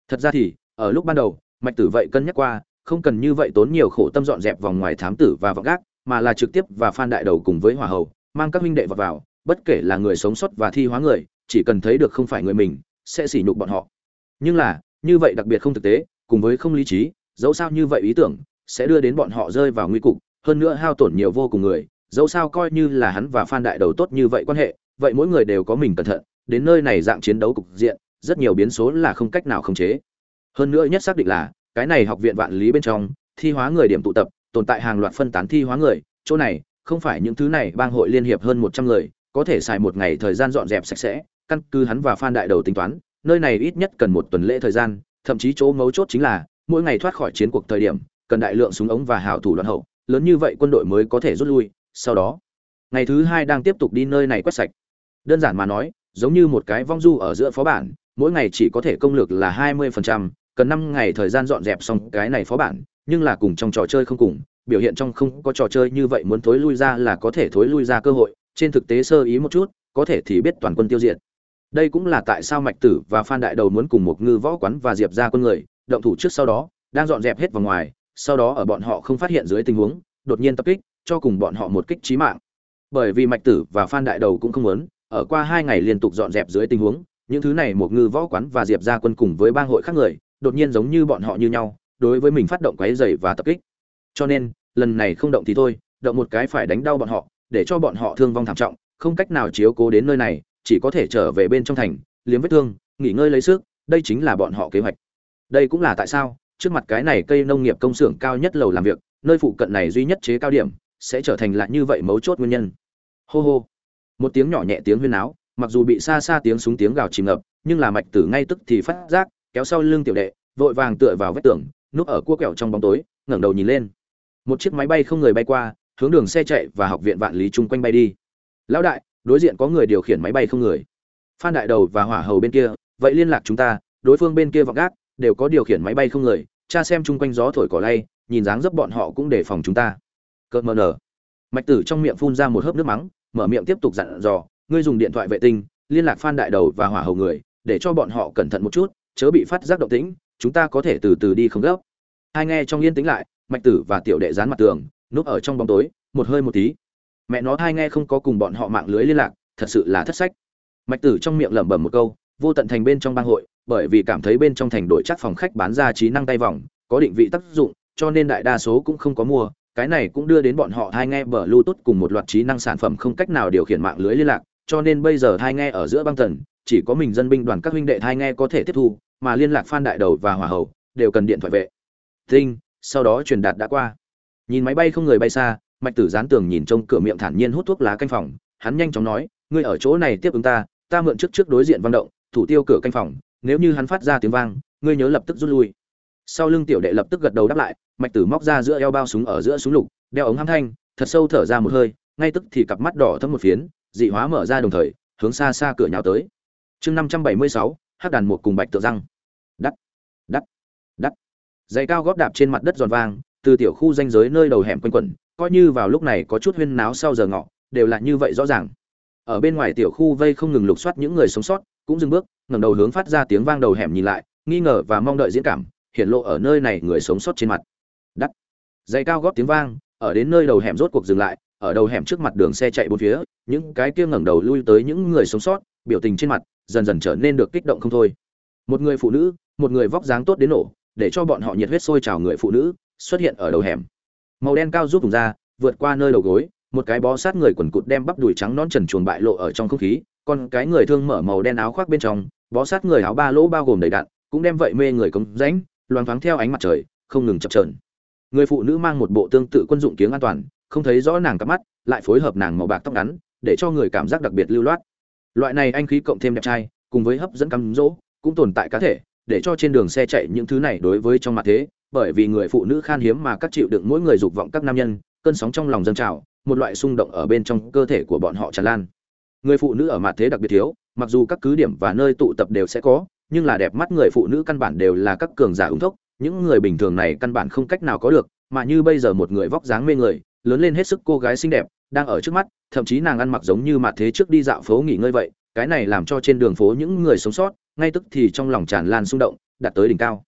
Thật ra thì, ở lúc ban đầu, mạch tử vậy cân nhắc qua, không cần như vậy tốn nhiều khổ tâm dọn dẹp vòng ngoài thám tử và vọng gác, mà là trực tiếp và phan đại đầu cùng với hòa hầu, mang các huynh đệ vào vào bất kể là người sống sót và thi hóa người, chỉ cần thấy được không phải người mình, sẽ sỉ nhục bọn họ. Nhưng là, như vậy đặc biệt không thực tế, cùng với không lý trí, dẫu sao như vậy ý tưởng, sẽ đưa đến bọn họ rơi vào nguy cục, hơn nữa hao tổn nhiều vô cùng người, dẫu sao coi như là hắn và phan đại đầu tốt như vậy quan hệ, vậy mỗi người đều có mình cẩn thận, đến nơi này dạng chiến đấu cục diện, rất nhiều biến số là không cách nào khống chế. Hơn nữa nhất xác định là, cái này học viện vạn lý bên trong, thi hóa người điểm tụ tập, tồn tại hàng loạt phân tán thi hóa người, chỗ này, không phải những thứ này bang hội liên hiệp hơn một trăm người có thể xài một ngày thời gian dọn dẹp sạch sẽ căn cứ hắn và phan đại đầu tính toán nơi này ít nhất cần một tuần lễ thời gian thậm chí chỗ mấu chốt chính là mỗi ngày thoát khỏi chiến cuộc thời điểm cần đại lượng súng ống và hảo thủ đoạn hậu lớn như vậy quân đội mới có thể rút lui sau đó ngày thứ hai đang tiếp tục đi nơi này quét sạch. Đơn giản mà nói giống như một cái vong du ở giữa phó bản mỗi ngày chỉ có thể công lược là hai mươi phần trăm, cần năm ngày thời gian dọn dẹp xong cái này phó bản nhưng là cùng trong trò chơi không cùng biểu hiện trong không có trò chơi như vậy muốn thối lui ra là có thể thối lui ra cơ hội trên thực tế sơ ý một chút, có thể thì biết toàn quân tiêu diệt. Đây cũng là tại sao mạch tử và phan đại đầu muốn cùng một ngư võ quán và diệp ra quân người động thủ trước sau đó, đang dọn dẹp hết vào ngoài, sau đó ở bọn họ không phát hiện dưới tình huống, đột nhiên tập kích, cho cùng bọn họ một kích trí mạng. Bởi vì mạch tử và phan đại đầu cũng không muốn, ở qua hai ngày liên tục dọn dẹp dưới tình huống, những thứ này một ngư võ quán và diệp ra quân cùng với bang hội khác người, đột nhiên giống như bọn họ như nhau, đối với mình phát động quấy dày và tập kích. Cho nên, lần này không động thì thôi, động một cái phải đánh đau bọn họ để cho bọn họ thương vong thảm trọng, không cách nào chiếu cố đến nơi này, chỉ có thể trở về bên trong thành, liếm vết thương, nghỉ ngơi lấy sức, đây chính là bọn họ kế hoạch. Đây cũng là tại sao, trước mặt cái này cây nông nghiệp công xưởng cao nhất lầu làm việc, nơi phụ cận này duy nhất chế cao điểm, sẽ trở thành lại như vậy mấu chốt nguyên nhân. Hô hô. Một tiếng nhỏ nhẹ tiếng huyên áo mặc dù bị xa xa tiếng súng tiếng gào chìm ngập, nhưng là mạch tử ngay tức thì phát giác, kéo sau lưng tiểu đệ, vội vàng tựa vào vách tường, núp ở cua kẹo trong bóng tối, ngẩng đầu nhìn lên. Một chiếc máy bay không người bay qua hướng đường xe chạy và học viện vạn lý chung quanh bay đi. Lão đại, đối diện có người điều khiển máy bay không người. Phan đại đầu và hỏa hầu bên kia, vậy liên lạc chúng ta, đối phương bên kia vọng gác, đều có điều khiển máy bay không người, cha xem chung quanh gió thổi cỏ lay, nhìn dáng dấp bọn họ cũng đề phòng chúng ta. Cợt mờ nở. Mạch tử trong miệng phun ra một hớp nước mắng, mở miệng tiếp tục dặn dò, ngươi dùng điện thoại vệ tinh, liên lạc phan đại đầu và hỏa hầu người, để cho bọn họ cẩn thận một chút, chớ bị phát giác động tĩnh, chúng ta có thể từ từ đi không gấp. Hai nghe trong yên tĩnh lại, mạch tử và tiểu đệ dán mặt tường núp ở trong bóng tối, một hơi một tí. Mẹ nó thai nghe không có cùng bọn họ mạng lưới liên lạc, thật sự là thất sách. Mạch tử trong miệng lẩm bẩm một câu, vô tận thành bên trong bang hội, bởi vì cảm thấy bên trong thành đội chắc phòng khách bán ra trí năng tay vòng, có định vị tác dụng, cho nên đại đa số cũng không có mua. Cái này cũng đưa đến bọn họ thai nghe bờ bluetooth cùng một loạt trí năng sản phẩm không cách nào điều khiển mạng lưới liên lạc, cho nên bây giờ thai nghe ở giữa băng tần chỉ có mình dân binh đoàn các huynh đệ thai nghe có thể tiếp thu, mà liên lạc phan đại đầu và hỏa hậu đều cần điện thoại vệ. Tinh, sau đó truyền đạt đã qua nhìn máy bay không người bay xa, mạch tử gián tường nhìn trông cửa miệng thản nhiên hút thuốc lá canh phòng, hắn nhanh chóng nói, ngươi ở chỗ này tiếp ứng ta ta mượn trước trước đối diện văn động, thủ tiêu cửa canh phòng, nếu như hắn phát ra tiếng vang, ngươi nhớ lập tức rút lui. Sau lưng tiểu đệ lập tức gật đầu đáp lại, mạch tử móc ra giữa eo bao súng ở giữa súng lục, đeo ống hăng thanh, thật sâu thở ra một hơi, ngay tức thì cặp mắt đỏ thấm một phiến, dị hóa mở ra đồng thời, hướng xa xa cửa nhào tới. Chương năm trăm bảy mươi sáu, hắc đàn một cùng bạch tự răng. Đắt đắt đắt giày cao góp đạp trên mặt đất giòn vang từ tiểu khu danh giới nơi đầu hẻm quanh quẩn, coi như vào lúc này có chút huyên náo sau giờ ngọ, đều là như vậy rõ ràng. Ở bên ngoài tiểu khu vây không ngừng lục soát những người sống sót, cũng dừng bước, ngẩng đầu hướng phát ra tiếng vang đầu hẻm nhìn lại, nghi ngờ và mong đợi diễn cảm, hiện lộ ở nơi này người sống sót trên mặt. Đắt. Dây cao góp tiếng vang, ở đến nơi đầu hẻm rốt cuộc dừng lại, ở đầu hẻm trước mặt đường xe chạy bốn phía, những cái kia ngẩng đầu lui tới những người sống sót, biểu tình trên mặt, dần dần trở nên được kích động không thôi. Một người phụ nữ, một người vóc dáng tốt đến nổ, để cho bọn họ nhiệt huyết sôi trào người phụ nữ xuất hiện ở đầu hẻm. Màu đen cao rút thùng ra vượt qua nơi đầu gối một cái bó sát người quần cụt đem bắp đùi trắng non trần chuồn bại lộ ở trong không khí còn cái người thương mở màu đen áo khoác bên trong bó sát người áo ba lỗ bao gồm đầy đạn cũng đem vậy mê người cống rãnh loáng thoáng theo ánh mặt trời không ngừng chập trờn người phụ nữ mang một bộ tương tự quân dụng kiếng an toàn không thấy rõ nàng cắp mắt lại phối hợp nàng màu bạc tóc ngắn để cho người cảm giác đặc biệt lưu loát. Loại này anh khí cộng thêm đẹp trai cùng với hấp dẫn cắm rỗ, cũng tồn tại cá thể để cho trên đường xe chạy những thứ này đối với trong mặt thế bởi vì người phụ nữ khan hiếm mà các chịu đựng mỗi người dục vọng các nam nhân, cơn sóng trong lòng dâng trào, một loại xung động ở bên trong cơ thể của bọn họ tràn lan. Người phụ nữ ở mặt thế đặc biệt thiếu, mặc dù các cứ điểm và nơi tụ tập đều sẽ có, nhưng là đẹp mắt người phụ nữ căn bản đều là các cường giả ung thốc, những người bình thường này căn bản không cách nào có được, mà như bây giờ một người vóc dáng mê người, lớn lên hết sức cô gái xinh đẹp, đang ở trước mắt, thậm chí nàng ăn mặc giống như mặt thế trước đi dạo phố nghỉ ngơi vậy, cái này làm cho trên đường phố những người sống sót, ngay tức thì trong lòng tràn lan xung động, đạt tới đỉnh cao.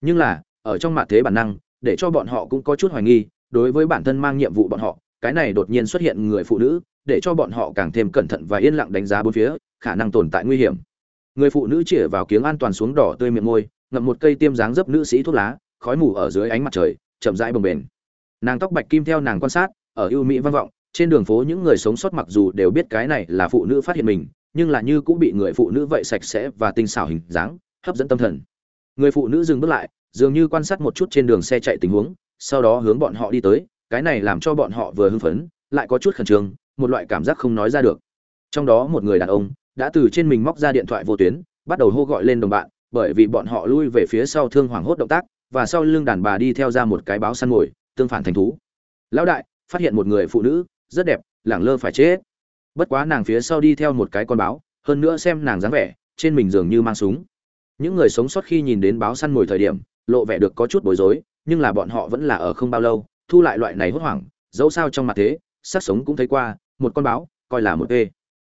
Nhưng là ở trong mặt thế bản năng, để cho bọn họ cũng có chút hoài nghi, đối với bản thân mang nhiệm vụ bọn họ, cái này đột nhiên xuất hiện người phụ nữ, để cho bọn họ càng thêm cẩn thận và yên lặng đánh giá bốn phía, khả năng tồn tại nguy hiểm. Người phụ nữ chĩa vào kiếng an toàn xuống đỏ tươi miệng môi, ngậm một cây tiêm dáng dấp nữ sĩ thuốc lá, khói mù ở dưới ánh mặt trời, chậm rãi bồng bềnh. Nàng tóc bạch kim theo nàng quan sát, ở ưu mỹ văn vọng, trên đường phố những người sống sót mặc dù đều biết cái này là phụ nữ phát hiện mình, nhưng là như cũng bị người phụ nữ vậy sạch sẽ và tinh xảo hình dáng, hấp dẫn tâm thần. Người phụ nữ dừng bước lại dường như quan sát một chút trên đường xe chạy tình huống sau đó hướng bọn họ đi tới cái này làm cho bọn họ vừa hưng phấn lại có chút khẩn trương một loại cảm giác không nói ra được. Trong đó một người đàn ông đã từ trên mình móc ra điện thoại vô tuyến bắt đầu hô gọi lên đồng bạn bởi vì bọn họ lui về phía sau thương hoàng hốt động tác và sau lưng đàn bà đi theo ra một cái báo săn ngồi, tương phản thành thú. Lão đại phát hiện một người phụ nữ rất đẹp lẳng lơ phải chết. Bất quá nàng phía sau đi theo một cái con báo hơn nữa xem nàng dáng vẻ trên mình dường như mang súng. Những người sống sót khi nhìn đến báo săn ngồi thời điểm lộ vẻ được có chút bối rối, nhưng là bọn họ vẫn là ở không bao lâu, thu lại loại này hốt hoảng, dẫu sao trong mặt thế sát sống cũng thấy qua, một con báo, coi là một ê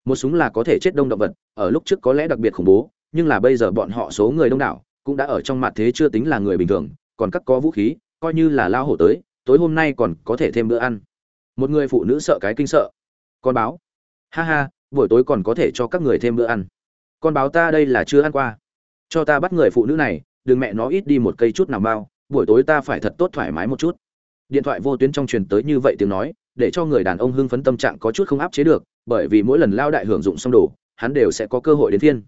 một súng là có thể chết đông động vật, ở lúc trước có lẽ đặc biệt khủng bố, nhưng là bây giờ bọn họ số người đông đảo, cũng đã ở trong mặt thế chưa tính là người bình thường, còn các có vũ khí, coi như là lao hổ tới, tối hôm nay còn có thể thêm bữa ăn. Một người phụ nữ sợ cái kinh sợ. Con báo. Ha ha, buổi tối còn có thể cho các người thêm bữa ăn. Con báo ta đây là chưa ăn qua. Cho ta bắt người phụ nữ này đừng mẹ nó ít đi một cây chút nào bao buổi tối ta phải thật tốt thoải mái một chút. Điện thoại vô tuyến trong truyền tới như vậy tiếng nói, để cho người đàn ông hưng phấn tâm trạng có chút không áp chế được, bởi vì mỗi lần lao đại hưởng dụng xong đồ, hắn đều sẽ có cơ hội đến thiên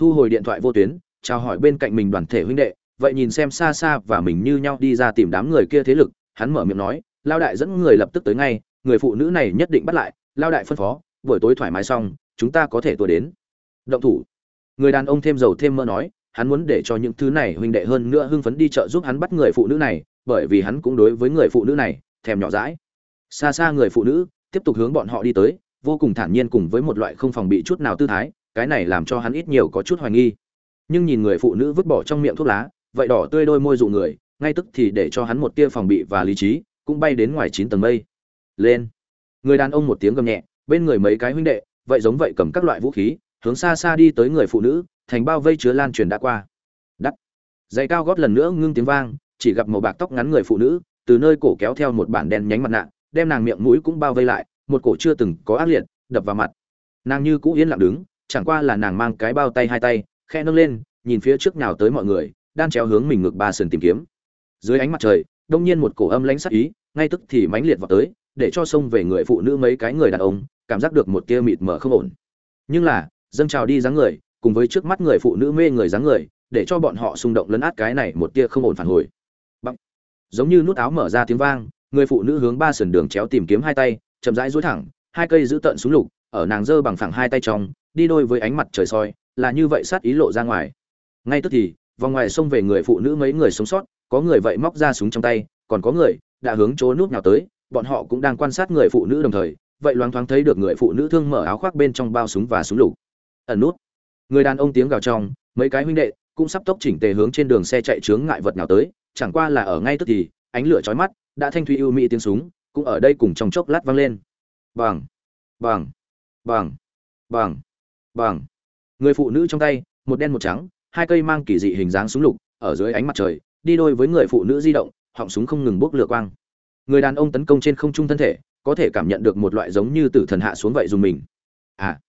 thu hồi điện thoại vô tuyến, chào hỏi bên cạnh mình đoàn thể huynh đệ, vậy nhìn xem xa xa và mình như nhau đi ra tìm đám người kia thế lực, hắn mở miệng nói, lao đại dẫn người lập tức tới ngay, người phụ nữ này nhất định bắt lại, lao đại phân phó, buổi tối thoải mái xong, chúng ta có thể tua đến. Động thủ. Người đàn ông thêm dầu thêm mơ nói hắn muốn để cho những thứ này huynh đệ hơn nữa hưng phấn đi chợ giúp hắn bắt người phụ nữ này, bởi vì hắn cũng đối với người phụ nữ này, thèm nhỏ dãi. Xa xa người phụ nữ, tiếp tục hướng bọn họ đi tới, vô cùng thản nhiên cùng với một loại không phòng bị chút nào tư thái, cái này làm cho hắn ít nhiều có chút hoài nghi. Nhưng nhìn người phụ nữ vứt bỏ trong miệng thuốc lá, vậy đỏ tươi đôi môi dụ người, ngay tức thì để cho hắn một tia phòng bị và lý trí, cũng bay đến ngoài chín tầng mây. Lên. Người đàn ông một tiếng gầm nhẹ, bên người mấy cái huynh đệ, vậy giống vậy cầm các loại vũ khí, hướng xa xa đi tới người phụ nữ thành bao vây chứa lan truyền đã qua. Đắt giày cao gót lần nữa ngưng tiếng vang, chỉ gặp màu bạc tóc ngắn người phụ nữ, từ nơi cổ kéo theo một bản đen nhánh mặt nạ, đem nàng miệng mũi cũng bao vây lại, một cổ chưa từng có ác liệt, đập vào mặt. Nàng như cũ yên lặng đứng, chẳng qua là nàng mang cái bao tay hai tay khe nâng lên, nhìn phía trước nào tới mọi người, đan chéo hướng mình ngược ba sườn tìm kiếm. Dưới ánh mặt trời, đông nhiên một cổ âm lãnh sắc ý, ngay tức thì mãnh liệt vào tới, để cho xông về người phụ nữ mấy cái người đàn ông, cảm giác được một tia mịt mờ không ổn. Nhưng là, dâng trào đi dáng người cùng với trước mắt người phụ nữ mê người dáng người, để cho bọn họ xung động lấn át cái này một tia không ổn phản hồi. Bằng. giống như nút áo mở ra tiếng vang, người phụ nữ hướng ba sườn đường chéo tìm kiếm hai tay, chậm rãi duỗi thẳng, hai cây giữ tận xuống lục, ở nàng giơ bằng phẳng hai tay trong, đi đôi với ánh mặt trời soi, là như vậy sát ý lộ ra ngoài. Ngay tức thì, vòng ngoài xông về người phụ nữ mấy người sống sót, có người vậy móc ra súng trong tay, còn có người đã hướng chỗ nút nào tới, bọn họ cũng đang quan sát người phụ nữ đồng thời, vậy loáng thoáng thấy được người phụ nữ thương mở áo khoác bên trong bao súng và súng lục. Ẩn nút người đàn ông tiếng gào trong, mấy cái huynh đệ cũng sắp tốc chỉnh tề hướng trên đường xe chạy chướng ngại vật nào tới, chẳng qua là ở ngay tức thì, ánh lửa chói mắt, đã thanh thủy ưu mỹ tiếng súng cũng ở đây cùng trong chốc lát vang lên. Bằng bằng bằng bằng bằng người phụ nữ trong tay, một đen một trắng, hai cây mang kỳ dị hình dáng súng lục, ở dưới ánh mặt trời, đi đôi với người phụ nữ di động, họng súng không ngừng bốc lửa quang. Người đàn ông tấn công trên không trung thân thể, có thể cảm nhận được một loại giống như tử thần hạ xuống vậy dùng mình. À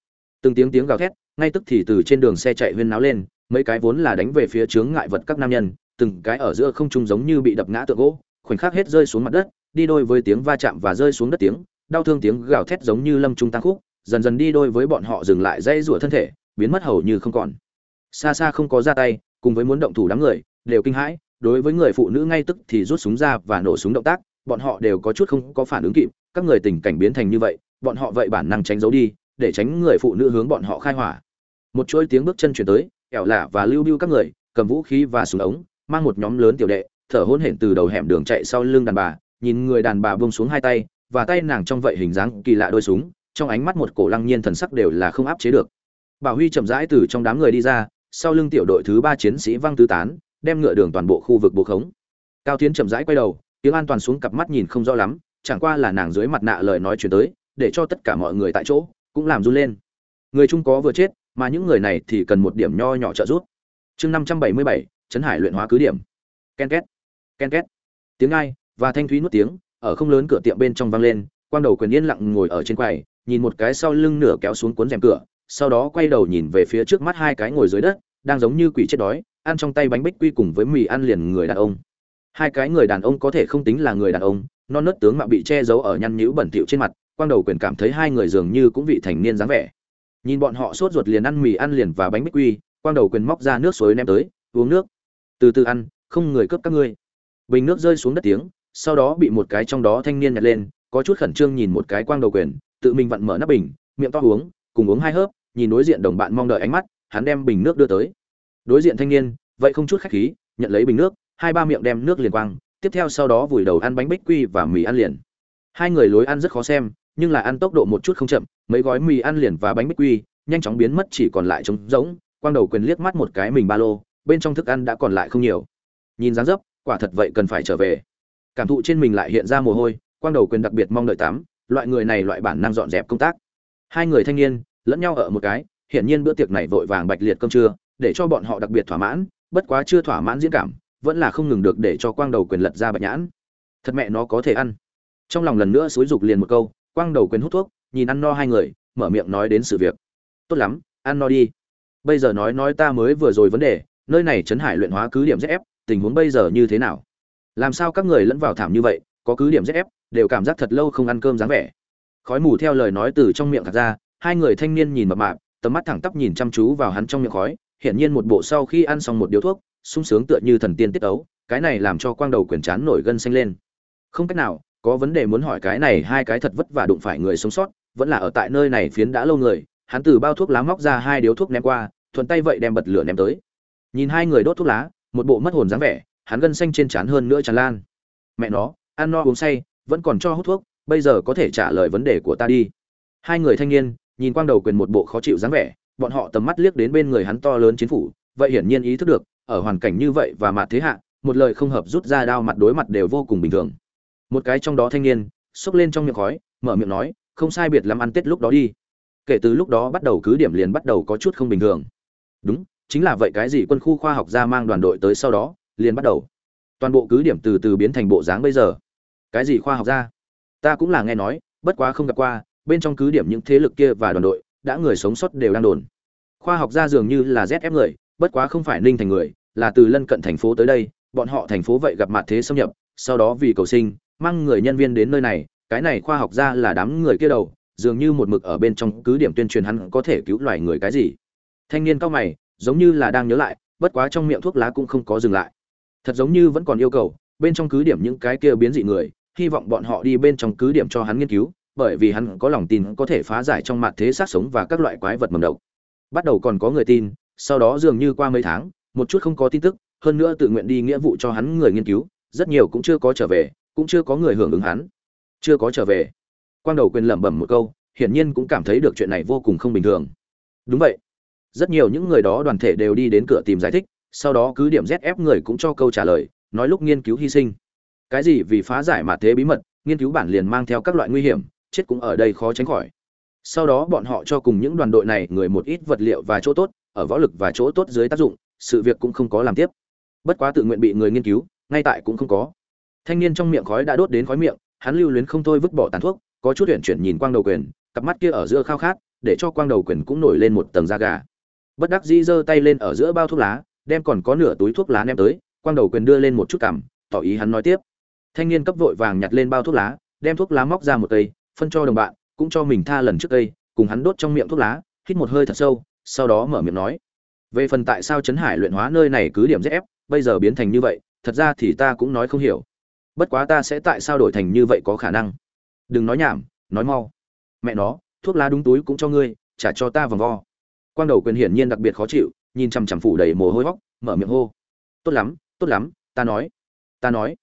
từng tiếng tiếng gào thét ngay tức thì từ trên đường xe chạy huyên náo lên, mấy cái vốn là đánh về phía chướng ngại vật các nam nhân, từng cái ở giữa không trung giống như bị đập ngã tượng gỗ, khoảnh khắc hết rơi xuống mặt đất, đi đôi với tiếng va chạm và rơi xuống đất tiếng, đau thương tiếng gào thét giống như lâm trung tăng khúc, dần dần đi đôi với bọn họ dừng lại dây rủa thân thể, biến mất hầu như không còn. Xa xa không có ra tay, cùng với muốn động thủ đám người, đều kinh hãi, đối với người phụ nữ ngay tức thì rút súng ra và nổ súng động tác, bọn họ đều có chút không có phản ứng kịp, các người tình cảnh biến thành như vậy, bọn họ vậy bản năng tránh giấu đi, để tránh người phụ nữ hướng bọn họ khai hỏa một chuỗi tiếng bước chân chuyển tới, ẻo lạ và lưu bưu các người, cầm vũ khí và súng ống, mang một nhóm lớn tiểu đệ, thở hôn hển từ đầu hẻm đường chạy sau lưng đàn bà, nhìn người đàn bà buông xuống hai tay, và tay nàng trong vậy hình dáng kỳ lạ đôi súng, trong ánh mắt một cổ lăng nhiên thần sắc đều là không áp chế được. Bảo huy chậm rãi từ trong đám người đi ra, sau lưng tiểu đội thứ ba chiến sĩ văng tứ tán, đem ngựa đường toàn bộ khu vực buộc khống. Cao tiến chậm rãi quay đầu, tiếng an toàn xuống cặp mắt nhìn không rõ lắm, chẳng qua là nàng dưới mặt nạ lời nói chuyển tới, để cho tất cả mọi người tại chỗ, cũng làm run lên. Người trung có vừa chết mà những người này thì cần một điểm nho nhỏ trợ giúp. Chương năm trăm bảy mươi bảy, trấn hải luyện hóa cứ điểm. Ken két ken két. Tiếng ai, và thanh thúy nuốt tiếng, ở không lớn cửa tiệm bên trong vang lên, quang đầu quyền yên lặng ngồi ở trên quầy, nhìn một cái sau lưng nửa kéo xuống cuốn rèm cửa, sau đó quay đầu nhìn về phía trước mắt hai cái ngồi dưới đất, đang giống như quỷ chết đói, ăn trong tay bánh bích quy cùng với mì ăn liền người đàn ông. Hai cái người đàn ông có thể không tính là người đàn ông, non nớt tướng mạo bị che giấu ở nhăn nhữ bẩn thỉu trên mặt, quang đầu quyền cảm thấy hai người dường như cũng vị thành niên dáng vẻ nhìn bọn họ sốt ruột liền ăn mì ăn liền và bánh bích quy, quang đầu quyền móc ra nước suối ném tới, uống nước. Từ từ ăn, không người cướp các ngươi. Bình nước rơi xuống đất tiếng, sau đó bị một cái trong đó thanh niên nhặt lên, có chút khẩn trương nhìn một cái quang đầu quyền, tự mình vặn mở nắp bình, miệng to uống, cùng uống hai hớp, nhìn đối diện đồng bạn mong đợi ánh mắt, hắn đem bình nước đưa tới. Đối diện thanh niên, vậy không chút khách khí, nhận lấy bình nước, hai ba miệng đem nước liền quang, tiếp theo sau đó vùi đầu ăn bánh bích quy và mì ăn liền. Hai người lối ăn rất khó xem, nhưng là ăn tốc độ một chút không chậm mấy gói mì ăn liền và bánh bích quy, nhanh chóng biến mất chỉ còn lại trống rỗng, quang đầu quyền liếc mắt một cái mình ba lô, bên trong thức ăn đã còn lại không nhiều. Nhìn dáng dấp, quả thật vậy cần phải trở về. Cảm thụ trên mình lại hiện ra mồ hôi, quang đầu quyền đặc biệt mong đợi tắm, loại người này loại bản năng dọn dẹp công tác. Hai người thanh niên, lẫn nhau ở một cái, hiển nhiên bữa tiệc này vội vàng bạch liệt cơm trưa, để cho bọn họ đặc biệt thỏa mãn, bất quá chưa thỏa mãn diễn cảm, vẫn là không ngừng được để cho quang đầu quyền lật ra bạch nhãn. Thật mẹ nó có thể ăn. Trong lòng lần nữa xúi dục liền một câu, quang đầu quyền hút thuốc nhìn ăn no hai người, mở miệng nói đến sự việc. Tốt lắm, ăn no đi. Bây giờ nói nói ta mới vừa rồi vấn đề, nơi này chấn hải luyện hóa cứ điểm ép tình huống bây giờ như thế nào? Làm sao các người lẫn vào thảm như vậy, có cứ điểm ép đều cảm giác thật lâu không ăn cơm dáng vẻ. Khói mù theo lời nói từ trong miệng thật ra, hai người thanh niên nhìn mập mạp, tầm mắt thẳng tắp nhìn chăm chú vào hắn trong miệng khói, hiển nhiên một bộ sau khi ăn xong một điếu thuốc, sung sướng tựa như thần tiên tiết ấu, cái này làm cho quang đầu quyền chán nổi gân xanh lên. Không cách nào, có vấn đề muốn hỏi cái này hai cái thật vất vả đụng phải người sống sót vẫn là ở tại nơi này phiến đã lâu người, hắn từ bao thuốc lá móc ra hai điếu thuốc ném qua, thuận tay vậy đem bật lửa ném tới. Nhìn hai người đốt thuốc lá, một bộ mất hồn dáng vẻ, hắn gân xanh trên trán hơn nữa tràn lan. Mẹ nó, ăn no uống say, vẫn còn cho hút thuốc, bây giờ có thể trả lời vấn đề của ta đi. Hai người thanh niên, nhìn quang đầu quyền một bộ khó chịu dáng vẻ, bọn họ tầm mắt liếc đến bên người hắn to lớn chiến phủ, vậy hiển nhiên ý thức được, ở hoàn cảnh như vậy và mặt thế hạ, một lời không hợp rút ra đao mặt đối mặt đều vô cùng bình thường. Một cái trong đó thanh niên, xốc lên trong miệng khói, mở miệng nói không sai biệt lắm ăn tết lúc đó đi. Kể từ lúc đó bắt đầu cứ điểm liền bắt đầu có chút không bình thường. Đúng, chính là vậy cái gì quân khu khoa học ra mang đoàn đội tới sau đó, liền bắt đầu. Toàn bộ cứ điểm từ từ biến thành bộ dáng bây giờ. Cái gì khoa học ra? ta cũng là nghe nói, bất quá không gặp qua, bên trong cứ điểm những thế lực kia và đoàn đội, đã người sống sót đều đang đồn. Khoa học ra dường như là zf người, bất quá không phải ninh thành người, là từ lân cận thành phố tới đây, bọn họ thành phố vậy gặp mặt thế xâm nhập, sau đó vì cầu sinh, mang người nhân viên đến nơi này cái này khoa học gia là đám người kia đầu, dường như một mực ở bên trong cứ điểm tuyên truyền hắn có thể cứu loài người cái gì. Thanh niên cao mày, giống như là đang nhớ lại, bất quá trong miệng thuốc lá cũng không có dừng lại. Thật giống như vẫn còn yêu cầu, bên trong cứ điểm những cái kia biến dị người, hy vọng bọn họ đi bên trong cứ điểm cho hắn nghiên cứu, bởi vì hắn có lòng tin có thể phá giải trong mặt thế sát sống và các loại quái vật mầm độc. Bắt đầu còn có người tin, sau đó dường như qua mấy tháng, một chút không có tin tức, hơn nữa tự nguyện đi nghĩa vụ cho hắn người nghiên cứu, rất nhiều cũng chưa có trở về, cũng chưa có người hưởng ứng hắn chưa có trở về. Quang đầu quyền lẩm bẩm một câu, hiển nhiên cũng cảm thấy được chuyện này vô cùng không bình thường. Đúng vậy. Rất nhiều những người đó đoàn thể đều đi đến cửa tìm giải thích, sau đó cứ điểm zf người cũng cho câu trả lời, nói lúc nghiên cứu hy sinh. Cái gì vì phá giải mà thế bí mật, nghiên cứu bản liền mang theo các loại nguy hiểm, chết cũng ở đây khó tránh khỏi. Sau đó bọn họ cho cùng những đoàn đội này người một ít vật liệu và chỗ tốt, ở võ lực và chỗ tốt dưới tác dụng, sự việc cũng không có làm tiếp. Bất quá tự nguyện bị người nghiên cứu, ngay tại cũng không có. Thanh niên trong miệng khói đã đốt đến khói miệng hắn lưu luyến không thôi vứt bỏ tàn thuốc, có chút huyện chuyển nhìn quang đầu quyền, cặp mắt kia ở giữa khao khát, để cho quang đầu quyền cũng nổi lên một tầng da gà. Bất đắc dĩ giơ tay lên ở giữa bao thuốc lá, đem còn có nửa túi thuốc lá ném tới, quang đầu quyền đưa lên một chút cằm, tỏ ý hắn nói tiếp. Thanh niên cấp vội vàng nhặt lên bao thuốc lá, đem thuốc lá móc ra một cây, phân cho đồng bạn, cũng cho mình tha lần trước cây, cùng hắn đốt trong miệng thuốc lá, hít một hơi thật sâu, sau đó mở miệng nói. Về phần tại sao trấn hải luyện hóa nơi này cứ điểm ép bây giờ biến thành như vậy, thật ra thì ta cũng nói không hiểu bất quá ta sẽ tại sao đổi thành như vậy có khả năng? Đừng nói nhảm nói mau. Mẹ nó thuốc lá đúng túi cũng cho ngươi trả cho ta vòng vo. Quang đầu quyền hiển nhiên đặc biệt khó chịu nhìn chằm chằm phủ đầy mồ hôi hóc mở miệng hô. Tốt lắm tốt lắm ta nói ta nói.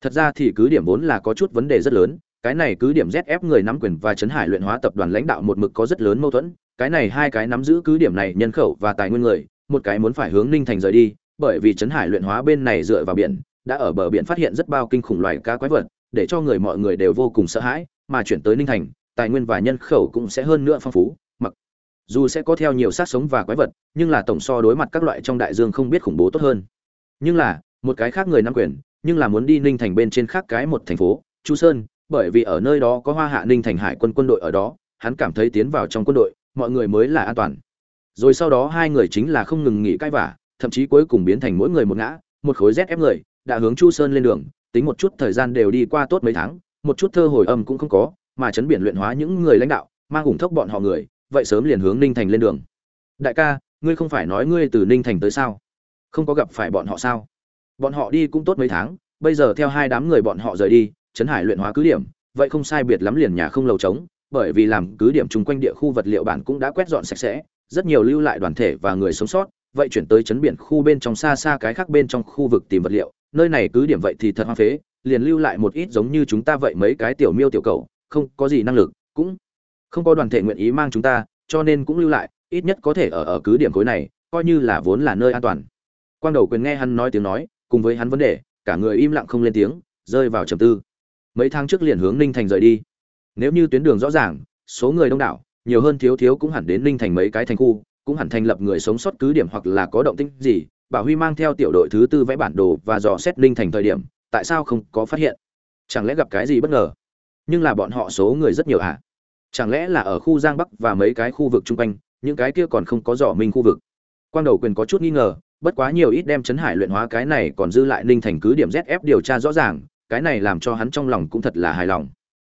Thật ra thì cứ điểm vốn là có chút vấn đề rất lớn cái này cứ điểm ZF người nắm quyền và chấn hải luyện hóa tập đoàn lãnh đạo một mực có rất lớn mâu thuẫn, cái này hai cái nắm giữ cứ điểm này nhân khẩu và tài nguyên người, một cái muốn phải hướng Ninh Thành rời đi, bởi vì chấn hải luyện hóa bên này dựa vào biển, đã ở bờ biển phát hiện rất bao kinh khủng loài cá quái vật, để cho người mọi người đều vô cùng sợ hãi, mà chuyển tới Ninh Thành, tài nguyên và nhân khẩu cũng sẽ hơn nữa phong phú, mặc dù sẽ có theo nhiều sát sống và quái vật, nhưng là tổng so đối mặt các loại trong đại dương không biết khủng bố tốt hơn. Nhưng là, một cái khác người nắm quyền, nhưng là muốn đi Ninh Thành bên trên khác cái một thành phố, Chu Sơn, bởi vì ở nơi đó có Hoa Hạ Ninh thành hải quân quân đội ở đó, hắn cảm thấy tiến vào trong quân đội, mọi người mới là an toàn. Rồi sau đó hai người chính là không ngừng nghỉ cãi vả, thậm chí cuối cùng biến thành mỗi người một ngã, một khối ZF người, đã hướng Chu Sơn lên đường, tính một chút thời gian đều đi qua tốt mấy tháng, một chút thơ hồi âm cũng không có, mà chấn biển luyện hóa những người lãnh đạo, mang ủng thốc bọn họ người, vậy sớm liền hướng Ninh thành lên đường. Đại ca, ngươi không phải nói ngươi từ Ninh thành tới sao? Không có gặp phải bọn họ sao? Bọn họ đi cũng tốt mấy tháng, bây giờ theo hai đám người bọn họ rời đi, trấn hải luyện hóa cứ điểm vậy không sai biệt lắm liền nhà không lầu trống bởi vì làm cứ điểm chung quanh địa khu vật liệu bản cũng đã quét dọn sạch sẽ rất nhiều lưu lại đoàn thể và người sống sót vậy chuyển tới chấn biển khu bên trong xa xa cái khác bên trong khu vực tìm vật liệu nơi này cứ điểm vậy thì thật hoang phế, liền lưu lại một ít giống như chúng ta vậy mấy cái tiểu miêu tiểu cầu không có gì năng lực, cũng không có đoàn thể nguyện ý mang chúng ta, cho nên cũng lưu lại, ít nhất có thể ở ở cứ điểm khối này, coi như là vốn là nơi an toàn. Quang đầu quyền nghe hắn nói tiếng nói, cùng với hắn vấn đề, cả người im lặng không lên tiếng, rơi vào trầm tư. Mấy tháng trước liền hướng ninh thành rời đi. Nếu như tuyến đường rõ ràng, số người đông đảo, nhiều hơn thiếu thiếu cũng hẳn đến ninh thành mấy cái thành khu, cũng hẳn thành lập người sống sót cứ điểm hoặc là có động tĩnh gì bảo huy mang theo tiểu đội thứ tư vẽ bản đồ và dò xét ninh thành thời điểm, tại sao không có phát hiện? Chẳng lẽ gặp cái gì bất ngờ? Nhưng là bọn họ số người rất nhiều à chẳng lẽ là ở khu giang bắc và mấy cái khu vực chung quanh, những cái kia còn không có dò minh khu vực? Quang đầu quyền có chút nghi ngờ, bất quá nhiều ít đem chấn hải luyện hóa cái này còn dư lại ninh thành cứ điểm zf điều tra rõ ràng, cái này làm cho hắn trong lòng cũng thật là hài lòng.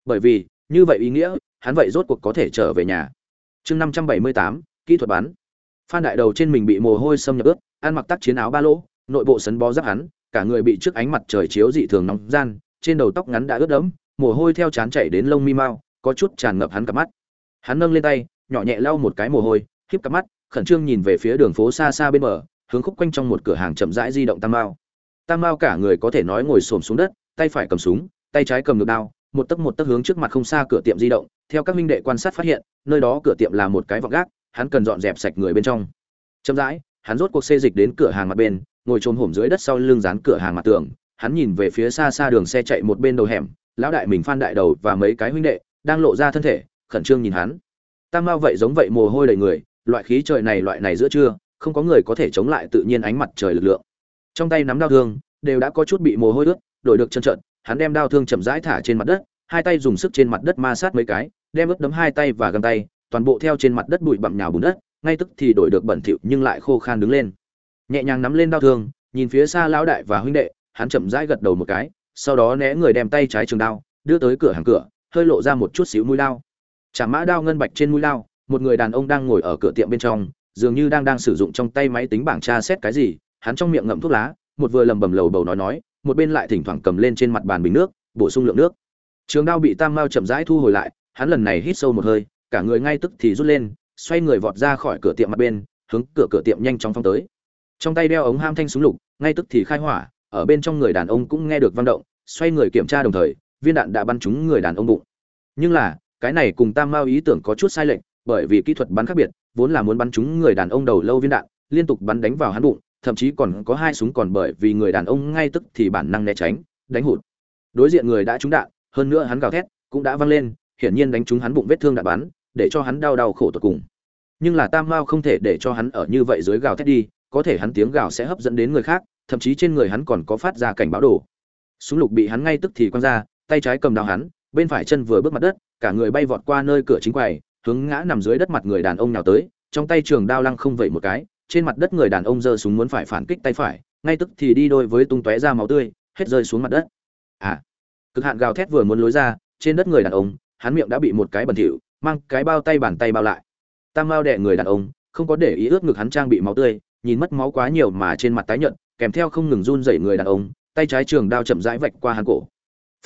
Bởi vì, như vậy ý nghĩa, hắn vậy rốt cuộc có thể trở về nhà. Chương năm trăm bảy mươi tám, kỹ thuật bắn. Phan đại đầu trên mình bị mồ hôi xâm nhập ướt ăn mặc tác chiến áo ba lỗ, nội bộ sấn bó giáp hắn, cả người bị trước ánh mặt trời chiếu dị thường nóng gian, trên đầu tóc ngắn đã ướt đẫm, mồ hôi theo chán chảy đến lông mi mau, có chút tràn ngập hắn cặp mắt. Hắn nâng lên tay, nhỏ nhẹ lau một cái mồ hôi, híp cặp mắt, khẩn trương nhìn về phía đường phố xa xa bên bờ, hướng khúc quanh trong một cửa hàng chậm rãi di động tam mao. Tam mao cả người có thể nói ngồi xổm xuống đất, tay phải cầm súng, tay trái cầm ngược đao, một tấc một tấc hướng trước mặt không xa cửa tiệm di động, theo các minh đệ quan sát phát hiện, nơi đó cửa tiệm là một cái vọng gác, hắn cần dọn dẹp sạch người bên trong. Chậm rãi hắn rốt cuộc xê dịch đến cửa hàng mặt bên ngồi trồm hổm dưới đất sau lưng dán cửa hàng mặt tường. Hắn nhìn về phía xa xa đường xe chạy một bên đầu hẻm lão đại mình phan đại đầu và mấy cái huynh đệ đang lộ ra thân thể khẩn trương nhìn hắn. Tam mao vậy giống vậy mồ hôi đầy người loại khí trời này loại này giữa trưa không có người có thể chống lại tự nhiên ánh mặt trời lực lượng. Trong tay nắm đau thương đều đã có chút bị mồ hôi ướt đổi được chân trận, hắn đem đao thương chậm rãi thả trên mặt đất, hai tay dùng sức trên mặt đất ma sát mấy cái, đem ướt đấm hai tay và găng tay, toàn bộ theo trên mặt đất bụi bặm nhào bùn đất, ngay tức thì đổi được bẩn thỉu nhưng lại khô khan đứng lên. Nhẹ nhàng nắm lên đao thương, nhìn phía xa lão đại và huynh đệ, hắn chậm rãi gật đầu một cái, sau đó né người đem tay trái trường đao, đưa tới cửa hàng cửa, hơi lộ ra một chút xíu mũi lao Chả mã đao ngân bạch trên mũi lao một người đàn ông đang ngồi ở cửa tiệm bên trong, dường như đang đang sử dụng trong tay máy tính bảng tra xét cái gì, hắn trong miệng ngậm thuốc lá, một vừa lầm bầm lầu bầu nói nói, một bên lại thỉnh thoảng cầm lên trên mặt bàn bình nước bổ sung lượng nước trường đao bị tam mao chậm rãi thu hồi lại hắn lần này hít sâu một hơi cả người ngay tức thì rút lên xoay người vọt ra khỏi cửa tiệm mặt bên hướng cửa cửa tiệm nhanh chóng phong tới trong tay đeo ống ham thanh súng lục ngay tức thì khai hỏa ở bên trong người đàn ông cũng nghe được văn động xoay người kiểm tra đồng thời viên đạn đã bắn trúng người đàn ông bụng nhưng là cái này cùng tam mao ý tưởng có chút sai lệch bởi vì kỹ thuật bắn khác biệt vốn là muốn bắn trúng người đàn ông đầu lâu viên đạn liên tục bắn đánh vào hắn bụng thậm chí còn có hai súng còn bởi vì người đàn ông ngay tức thì bản năng né tránh, đánh hụt. Đối diện người đã trúng đạn, hơn nữa hắn gào thét, cũng đã văng lên, hiển nhiên đánh trúng hắn bụng vết thương đạn bắn, để cho hắn đau đau khổ tột cùng. Nhưng là Tam Mao không thể để cho hắn ở như vậy dưới gào thét đi, có thể hắn tiếng gào sẽ hấp dẫn đến người khác thậm chí trên người hắn còn có phát ra cảnh báo đồ súng lục bị hắn ngay tức thì quăng ra tay trái cầm đao hắn bên phải chân vừa bước mặt đất cả người bay vọt qua nơi cửa chính quầy hướng ngã nằm dưới đất mặt người đàn ông nào tới trong tay trường đao lăng không vẩy một cái trên mặt đất người đàn ông giơ súng muốn phải phản kích tay phải ngay tức thì đi đôi với tung tóe ra máu tươi hết rơi xuống mặt đất à cực hạn gào thét vừa muốn lối ra trên đất người đàn ông hắn miệng đã bị một cái bẩn thỉu mang cái bao tay bàn tay bao lại. Tam mao đệ người đàn ông, không có để ý ướt ngực hắn trang bị máu tươi, nhìn mất máu quá nhiều mà trên mặt tái nhợt, kèm theo không ngừng run rẩy người đàn ông, tay trái trường đao chậm rãi vạch qua hắn cổ.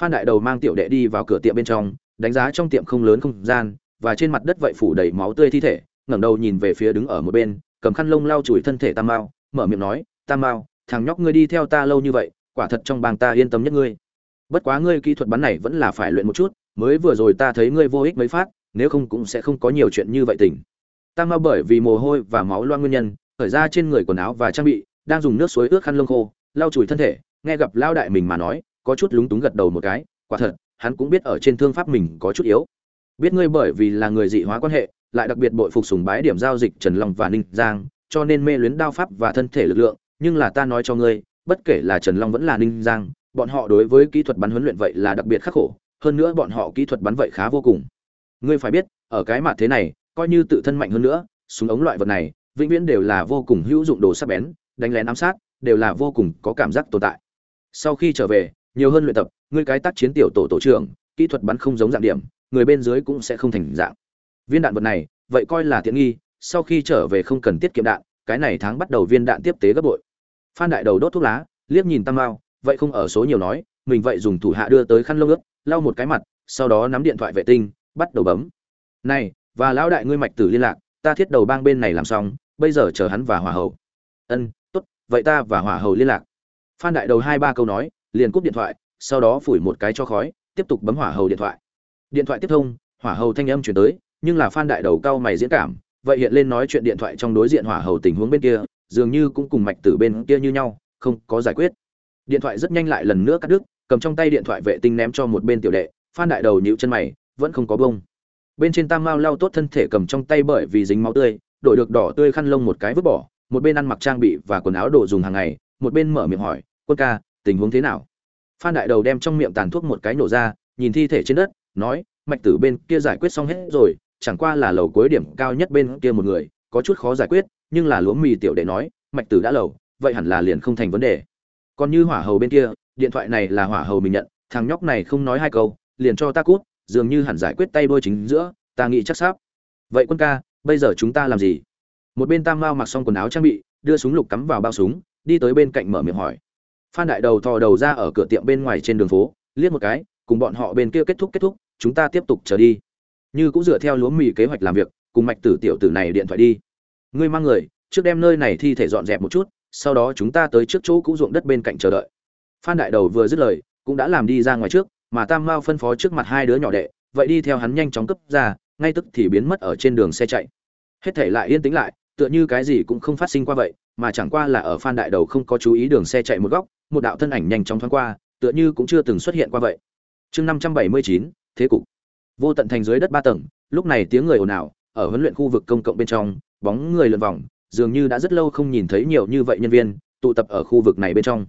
Phan đại đầu mang tiểu đệ đi vào cửa tiệm bên trong, đánh giá trong tiệm không lớn không gian, và trên mặt đất vậy phủ đầy máu tươi thi thể, ngẩng đầu nhìn về phía đứng ở một bên, cầm khăn lông lau chùi thân thể tam mao, mở miệng nói, tam mao, thằng nhóc ngươi đi theo ta lâu như vậy, quả thật trong bang ta yên tâm nhất ngươi. Bất quá ngươi kỹ thuật bắn này vẫn là phải luyện một chút, mới vừa rồi ta thấy ngươi vô ích mấy phát nếu không cũng sẽ không có nhiều chuyện như vậy tình. Tam mao bởi vì mồ hôi và máu loang nguyên nhân khởi ra trên người quần áo và trang bị, đang dùng nước suối ướt khăn lông khô, lau chùi thân thể, nghe gặp lao đại mình mà nói, có chút lúng túng gật đầu một cái, quả thật, hắn cũng biết ở trên thương pháp mình có chút yếu. Biết ngươi bởi vì là người dị hóa quan hệ, lại đặc biệt bội phục sùng bái điểm giao dịch trần long và ninh giang, cho nên mê luyến đao pháp và thân thể lực lượng, nhưng là ta nói cho ngươi, bất kể là trần long vẫn là ninh giang, bọn họ đối với kỹ thuật bắn huấn luyện vậy là đặc biệt khắc khổ, hơn nữa bọn họ kỹ thuật bắn vậy khá vô cùng ngươi phải biết, ở cái mặt thế này, coi như tự thân mạnh hơn nữa, súng ống loại vật này, vĩnh viễn đều là vô cùng hữu dụng đồ sắc bén, đánh lén ám sát, đều là vô cùng có cảm giác tồn tại. Sau khi trở về, nhiều hơn luyện tập, ngươi cái tác chiến tiểu tổ tổ trưởng, kỹ thuật bắn không giống dạng điểm, người bên dưới cũng sẽ không thành dạng. Viên đạn vật này, vậy coi là tiện nghi, sau khi trở về không cần tiết kiệm đạn, cái này tháng bắt đầu viên đạn tiếp tế gấp bội. Phan đại đầu đốt thuốc lá, liếc nhìn tam mao, vậy không ở số nhiều nói, mình vậy dùng thủ hạ đưa tới khăn lông ướt, lau một cái mặt, sau đó nắm điện thoại vệ tinh bắt đầu bấm. Này, và lão đại ngươi mạch tử liên lạc, ta thiết đầu bang bên này làm xong, bây giờ chờ hắn và hỏa hầu. Ân, tốt, vậy ta và hỏa hầu liên lạc. Phan đại đầu hai ba câu nói, liền cúp điện thoại, sau đó phủi một cái cho khói, tiếp tục bấm hỏa hầu điện thoại. Điện thoại tiếp thông, hỏa hầu thanh âm chuyển tới, nhưng là phan đại đầu cao mày diễn cảm, vậy hiện lên nói chuyện điện thoại trong đối diện hỏa hầu tình huống bên kia, dường như cũng cùng mạch tử bên kia như nhau, không có giải quyết. Điện thoại rất nhanh lại lần nữa cắt đứt, cầm trong tay điện thoại vệ tinh ném cho một bên tiểu đệ, phan đại đầu nhíu chân mày vẫn không có bông. Bên trên tam mao lau tốt thân thể cầm trong tay bởi vì dính máu tươi, đổi được đỏ tươi khăn lông một cái vứt bỏ, một bên ăn mặc trang bị và quần áo đồ dùng hàng ngày, một bên mở miệng hỏi, quân ca, tình huống thế nào? Phan đại đầu đem trong miệng tàn thuốc một cái nổ ra, nhìn thi thể trên đất, nói, mạch tử bên kia giải quyết xong hết rồi, chẳng qua là lầu cuối điểm cao nhất bên kia một người, có chút khó giải quyết, nhưng là lúa mì tiểu đệ nói, mạch tử đã lầu, vậy hẳn là liền không thành vấn đề. Còn như hỏa hầu bên kia, điện thoại này là hỏa hầu mình nhận, thằng nhóc này không nói hai câu, liền cho ta cút dường như hẳn giải quyết tay đôi chính giữa, ta nghĩ chắc sắp. Vậy quân ca, bây giờ chúng ta làm gì? Một bên tam mao mặc xong quần áo trang bị, đưa súng lục cắm vào bao súng, đi tới bên cạnh mở miệng hỏi. Phan đại đầu thò đầu ra ở cửa tiệm bên ngoài trên đường phố, liếc một cái, cùng bọn họ bên kia kết thúc kết thúc, chúng ta tiếp tục chờ đi. Như cũng dựa theo lúa mì kế hoạch làm việc, cùng mạch tử tiểu tử này điện thoại đi. Ngươi mang người, trước đem nơi này thi thể dọn dẹp một chút, sau đó chúng ta tới trước chỗ cũ ruộng đất bên cạnh chờ đợi. Phan đại đầu vừa dứt lời, cũng đã làm đi ra ngoài trước mà tam mao phân phó trước mặt hai đứa nhỏ đệ, vậy đi theo hắn nhanh chóng cấp ra, ngay tức thì biến mất ở trên đường xe chạy. Hết thể lại yên tĩnh lại, tựa như cái gì cũng không phát sinh qua vậy, mà chẳng qua là ở phan đại đầu không có chú ý đường xe chạy một góc, một đạo thân ảnh nhanh chóng thoáng qua, tựa như cũng chưa từng xuất hiện qua vậy. Chương năm trăm bảy mươi chín, thế cục. Vô tận thành dưới đất ba tầng, lúc này tiếng người ồn ào, ở huấn luyện khu vực công cộng bên trong, bóng người lượn vòng, dường như đã rất lâu không nhìn thấy nhiều như vậy nhân viên, tụ tập ở khu vực này bên trong.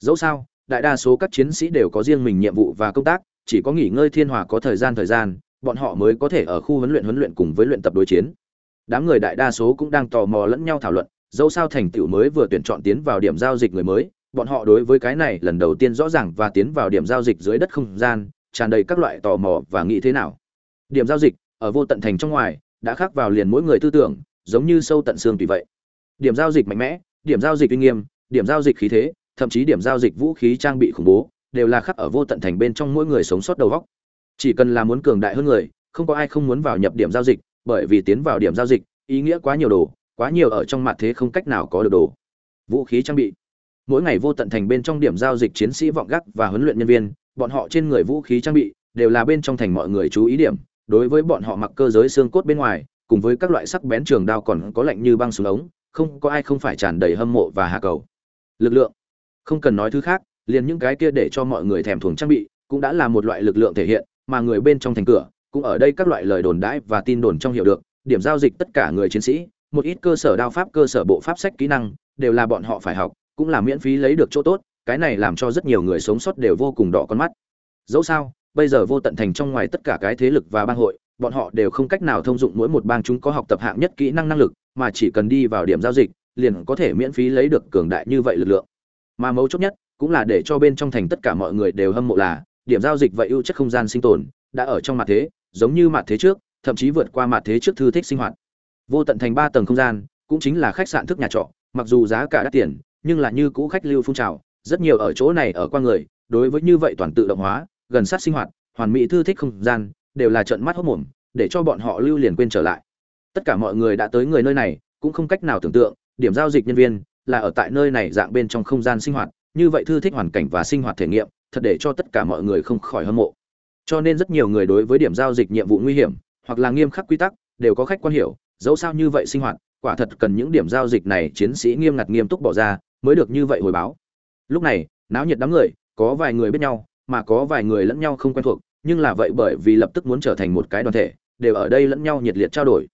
Dẫu sao đại đa số các chiến sĩ đều có riêng mình nhiệm vụ và công tác, chỉ có nghỉ ngơi thiên hòa có thời gian thời gian, bọn họ mới có thể ở khu huấn luyện huấn luyện cùng với luyện tập đối chiến. Đám người đại đa số cũng đang tò mò lẫn nhau thảo luận, dẫu sao thành tựu mới vừa tuyển chọn tiến vào điểm giao dịch người mới, bọn họ đối với cái này lần đầu tiên rõ ràng và tiến vào điểm giao dịch dưới đất không gian, tràn đầy các loại tò mò và nghĩ thế nào. Điểm giao dịch, ở vô tận thành trong ngoài, đã khắc vào liền mỗi người tư tưởng, giống như sâu tận xương tùy vậy. Điểm giao dịch mạnh mẽ, điểm giao dịch uy nghiêm, điểm giao dịch khí thế thậm chí điểm giao dịch vũ khí trang bị khủng bố, đều là khắc ở vô tận thành bên trong mỗi người sống sót đầu góc chỉ cần là muốn cường đại hơn người, không có ai không muốn vào nhập điểm giao dịch, bởi vì tiến vào điểm giao dịch, ý nghĩa quá nhiều đồ, quá nhiều ở trong mặt thế không cách nào có được đồ. Vũ khí trang bị. Mỗi ngày vô tận thành bên trong điểm giao dịch chiến sĩ vọng gác và huấn luyện nhân viên, bọn họ trên người vũ khí trang bị, đều là bên trong thành mọi người chú ý điểm. Đối với bọn họ mặc cơ giới xương cốt bên ngoài, cùng với các loại sắc bén trường đao còn có lạnh như băng súng ống, không có ai không phải tràn đầy hâm mộ và hạ cầu. Lực lượng không cần nói thứ khác, liền những cái kia để cho mọi người thèm thuồng trang bị, cũng đã là một loại lực lượng thể hiện, mà người bên trong thành cửa, cũng ở đây các loại lời đồn đãi và tin đồn trong hiểu được, điểm giao dịch tất cả người chiến sĩ, một ít cơ sở đao pháp, cơ sở bộ pháp sách kỹ năng, đều là bọn họ phải học, cũng là miễn phí lấy được chỗ tốt, cái này làm cho rất nhiều người sống sót đều vô cùng đỏ con mắt. Dẫu sao, bây giờ vô tận thành trong ngoài tất cả cái thế lực và bang hội, bọn họ đều không cách nào thông dụng mỗi một bang chúng có học tập hạng nhất kỹ năng năng lực, mà chỉ cần đi vào điểm giao dịch, liền có thể miễn phí lấy được cường đại như vậy lực lượng mà mấu chốt nhất cũng là để cho bên trong thành tất cả mọi người đều hâm mộ là, điểm giao dịch vậy ưu chất không gian sinh tồn đã ở trong mặt thế, giống như mặt thế trước, thậm chí vượt qua mặt thế trước thư thích sinh hoạt. Vô tận thành ba tầng không gian cũng chính là khách sạn thức nhà trọ, mặc dù giá cả đắt tiền, nhưng là như cũ khách lưu phun trào, rất nhiều ở chỗ này ở qua người, đối với như vậy toàn tự động hóa, gần sát sinh hoạt, hoàn mỹ thư thích không gian đều là trận mắt hốc mồm, để cho bọn họ lưu liền quên trở lại. Tất cả mọi người đã tới người nơi này cũng không cách nào tưởng tượng, điểm giao dịch nhân viên là ở tại nơi này dạng bên trong không gian sinh hoạt, như vậy thư thích hoàn cảnh và sinh hoạt thể nghiệm, thật để cho tất cả mọi người không khỏi hâm mộ. Cho nên rất nhiều người đối với điểm giao dịch nhiệm vụ nguy hiểm, hoặc là nghiêm khắc quy tắc, đều có khách quan hiểu, dẫu sao như vậy sinh hoạt, quả thật cần những điểm giao dịch này chiến sĩ nghiêm ngặt nghiêm túc bỏ ra, mới được như vậy hồi báo. Lúc này, náo nhiệt đám người, có vài người biết nhau, mà có vài người lẫn nhau không quen thuộc, nhưng là vậy bởi vì lập tức muốn trở thành một cái đoàn thể, đều ở đây lẫn nhau nhiệt liệt trao đổi.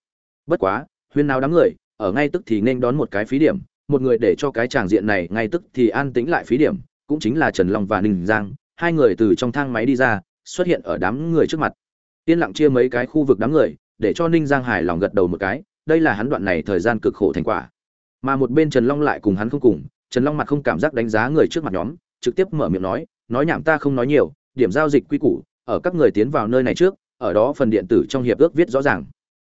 Bất quá, huyên nào đám người, ở ngay tức thì nên đón một cái phí điểm một người để cho cái tràng diện này ngay tức thì an tĩnh lại phí điểm, cũng chính là trần long và ninh giang. Hai người từ trong thang máy đi ra, xuất hiện ở đám người trước mặt. Yên lặng chia mấy cái khu vực đám người, để cho ninh giang hài lòng gật đầu một cái, đây là hắn đoạn này thời gian cực khổ thành quả. Mà một bên trần long lại cùng hắn không cùng, trần long mặt không cảm giác đánh giá người trước mặt nhóm, trực tiếp mở miệng nói nói nhảm ta không nói nhiều, điểm giao dịch quy củ, ở các người tiến vào nơi này trước, ở đó phần điện tử trong hiệp ước viết rõ ràng.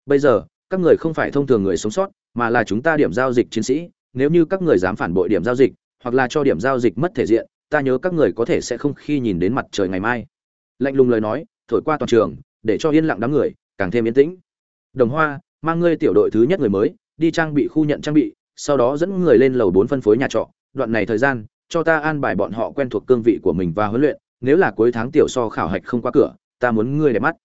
Bây giờ, các người không phải thông thường người sống sót, mà là chúng ta điểm giao dịch chiến sĩ nếu như các người dám phản bội điểm giao dịch, hoặc là cho điểm giao dịch mất thể diện, ta nhớ các người có thể sẽ không khi nhìn đến mặt trời ngày mai. Lạnh lùng lời nói, thổi qua toàn trường, để cho yên lặng đám người càng thêm yên tĩnh. Đồng hoa, mang ngươi tiểu đội thứ nhất người mới, đi trang bị khu nhận trang bị, sau đó dẫn người lên lầu bốn phân phối nhà trọ. Đoạn này thời gian, cho ta an bài bọn họ quen thuộc cương vị của mình và huấn luyện, nếu là cuối tháng tiểu so khảo hạch không qua cửa, ta muốn ngươi để mắt.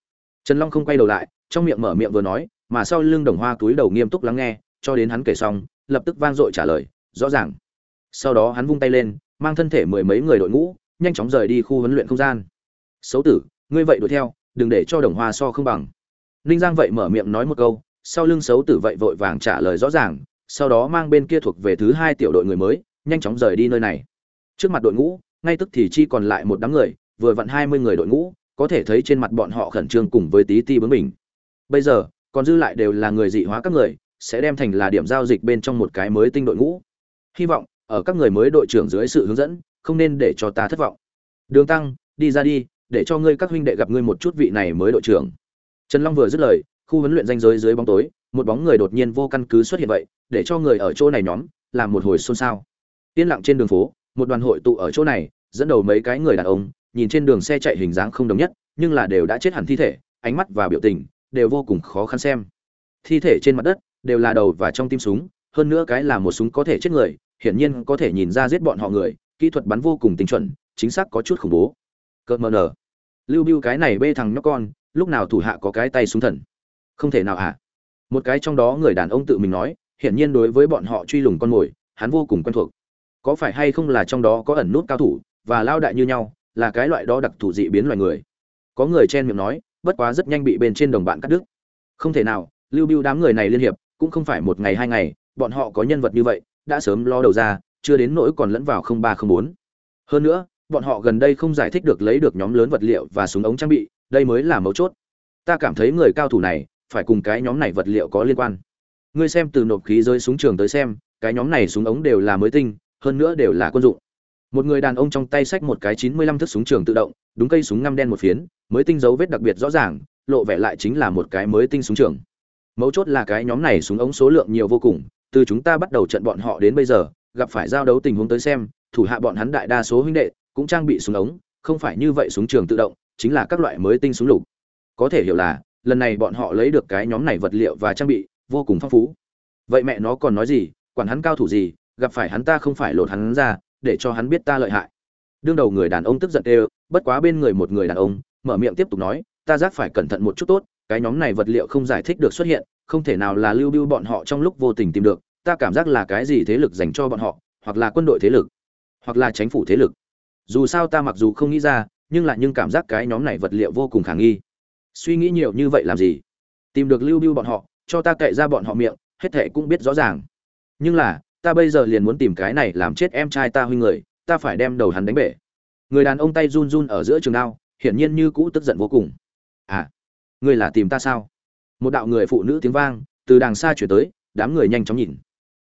Trần long không quay đầu lại, trong miệng mở miệng vừa nói, mà sau lưng đồng hoa túi đầu nghiêm túc lắng nghe, cho đến hắn kể xong lập tức vang dội trả lời, rõ ràng. Sau đó hắn vung tay lên, mang thân thể mười mấy người đội ngũ, nhanh chóng rời đi khu huấn luyện không gian. Xấu tử, ngươi vậy đuổi theo, đừng để cho đồng hoa so không bằng. Ninh giang vậy mở miệng nói một câu, sau lưng xấu tử vậy vội vàng trả lời rõ ràng, sau đó mang bên kia thuộc về thứ hai tiểu đội người mới, nhanh chóng rời đi nơi này. Trước mặt đội ngũ, ngay tức thì chi còn lại một đám người, vừa vặn hai mươi người đội ngũ, có thể thấy trên mặt bọn họ khẩn trương cùng với tí ti bướng mình bây giờ, còn dư lại đều là người dị hóa các người sẽ đem thành là điểm giao dịch bên trong một cái mới tinh đội ngũ. Hy vọng, ở các người mới đội trưởng dưới sự hướng dẫn, không nên để cho ta thất vọng. Đường tăng, đi ra đi, để cho ngươi các huynh đệ gặp ngươi một chút vị này mới đội trưởng. Trần long vừa dứt lời, khu huấn luyện danh giới dưới bóng tối, một bóng người đột nhiên vô căn cứ xuất hiện vậy, để cho người ở chỗ này nhóm, làm một hồi xôn xao. Yên lặng trên đường phố, một đoàn hội tụ ở chỗ này, dẫn đầu mấy cái người đàn ông, nhìn trên đường xe chạy hình dáng không đồng nhất, nhưng là đều đã chết hẳn thi thể, ánh mắt và biểu tình, đều vô cùng khó khăn xem. Thi thể trên mặt đất đều là đầu và trong tim súng, hơn nữa cái là một súng có thể chết người, hiển nhiên có thể nhìn ra giết bọn họ người, kỹ thuật bắn vô cùng tinh chuẩn, chính xác có chút khủng bố. Cợt mờ nở. Lưu biêu cái này bê thằng nhóc con, lúc nào thủ hạ có cái tay súng thần? Không thể nào hả? Một cái trong đó người đàn ông tự mình nói, hiển nhiên đối với bọn họ truy lùng con mồi, hắn vô cùng quen thuộc. Có phải hay không là trong đó có ẩn nút cao thủ và lao đại như nhau, là cái loại đó đặc thù dị biến loài người? Có người chen miệng nói, bất quá rất nhanh bị bên trên đồng bạn cắt đứt. Không thể nào, lưu biêu đám người này liên hiệp cũng không phải một ngày hai ngày, bọn họ có nhân vật như vậy, đã sớm lo đầu ra, chưa đến nỗi còn lẫn vào không ba, không bốn. Hơn nữa, bọn họ gần đây không giải thích được lấy được nhóm lớn vật liệu và súng ống trang bị, đây mới là mấu chốt. Ta cảm thấy người cao thủ này, phải cùng cái nhóm này vật liệu có liên quan. Ngươi xem từ nộp khí rơi súng trường tới xem, cái nhóm này súng ống đều là mới tinh, hơn nữa đều là quân dụng. Một người đàn ông trong tay xách một cái chín mươi lăm thước súng trường tự động, đúng cây súng ngăm đen một phiến, mới tinh dấu vết đặc biệt rõ ràng, lộ vẻ lại chính là một cái mới tinh súng trường mấu chốt là cái nhóm này súng ống số lượng nhiều vô cùng, từ chúng ta bắt đầu trận bọn họ đến bây giờ, gặp phải giao đấu tình huống tới xem, thủ hạ bọn hắn đại đa số huynh đệ cũng trang bị súng ống, không phải như vậy súng trường tự động, chính là các loại mới tinh súng lục. Có thể hiểu là, lần này bọn họ lấy được cái nhóm này vật liệu và trang bị vô cùng phong phú. Vậy mẹ nó còn nói gì, quản hắn cao thủ gì, gặp phải hắn ta không phải lột hắn ra, để cho hắn biết ta lợi hại. Đương đầu người đàn ông tức giận đều bất quá bên người một người đàn ông, mở miệng tiếp tục nói, ta giác phải cẩn thận một chút tốt cái nhóm này vật liệu không giải thích được xuất hiện, không thể nào là lưu bưu bọn họ trong lúc vô tình tìm được, ta cảm giác là cái gì thế lực dành cho bọn họ, hoặc là quân đội thế lực, hoặc là chính phủ thế lực. Dù sao ta mặc dù không nghĩ ra, nhưng lại nhưng cảm giác cái nhóm này vật liệu vô cùng khả nghi. Suy nghĩ nhiều như vậy làm gì? Tìm được lưu bưu bọn họ, cho ta kệ ra bọn họ miệng, hết thảy cũng biết rõ ràng. Nhưng là, ta bây giờ liền muốn tìm cái này làm chết em trai ta huynh người, ta phải đem đầu hắn đánh bể. Người đàn ông tay run run ở giữa trường đao, hiển nhiên như cũ tức giận vô cùng. À ngươi là tìm ta sao? Một đạo người phụ nữ tiếng vang, từ đàng xa chuyển tới, đám người nhanh chóng nhìn.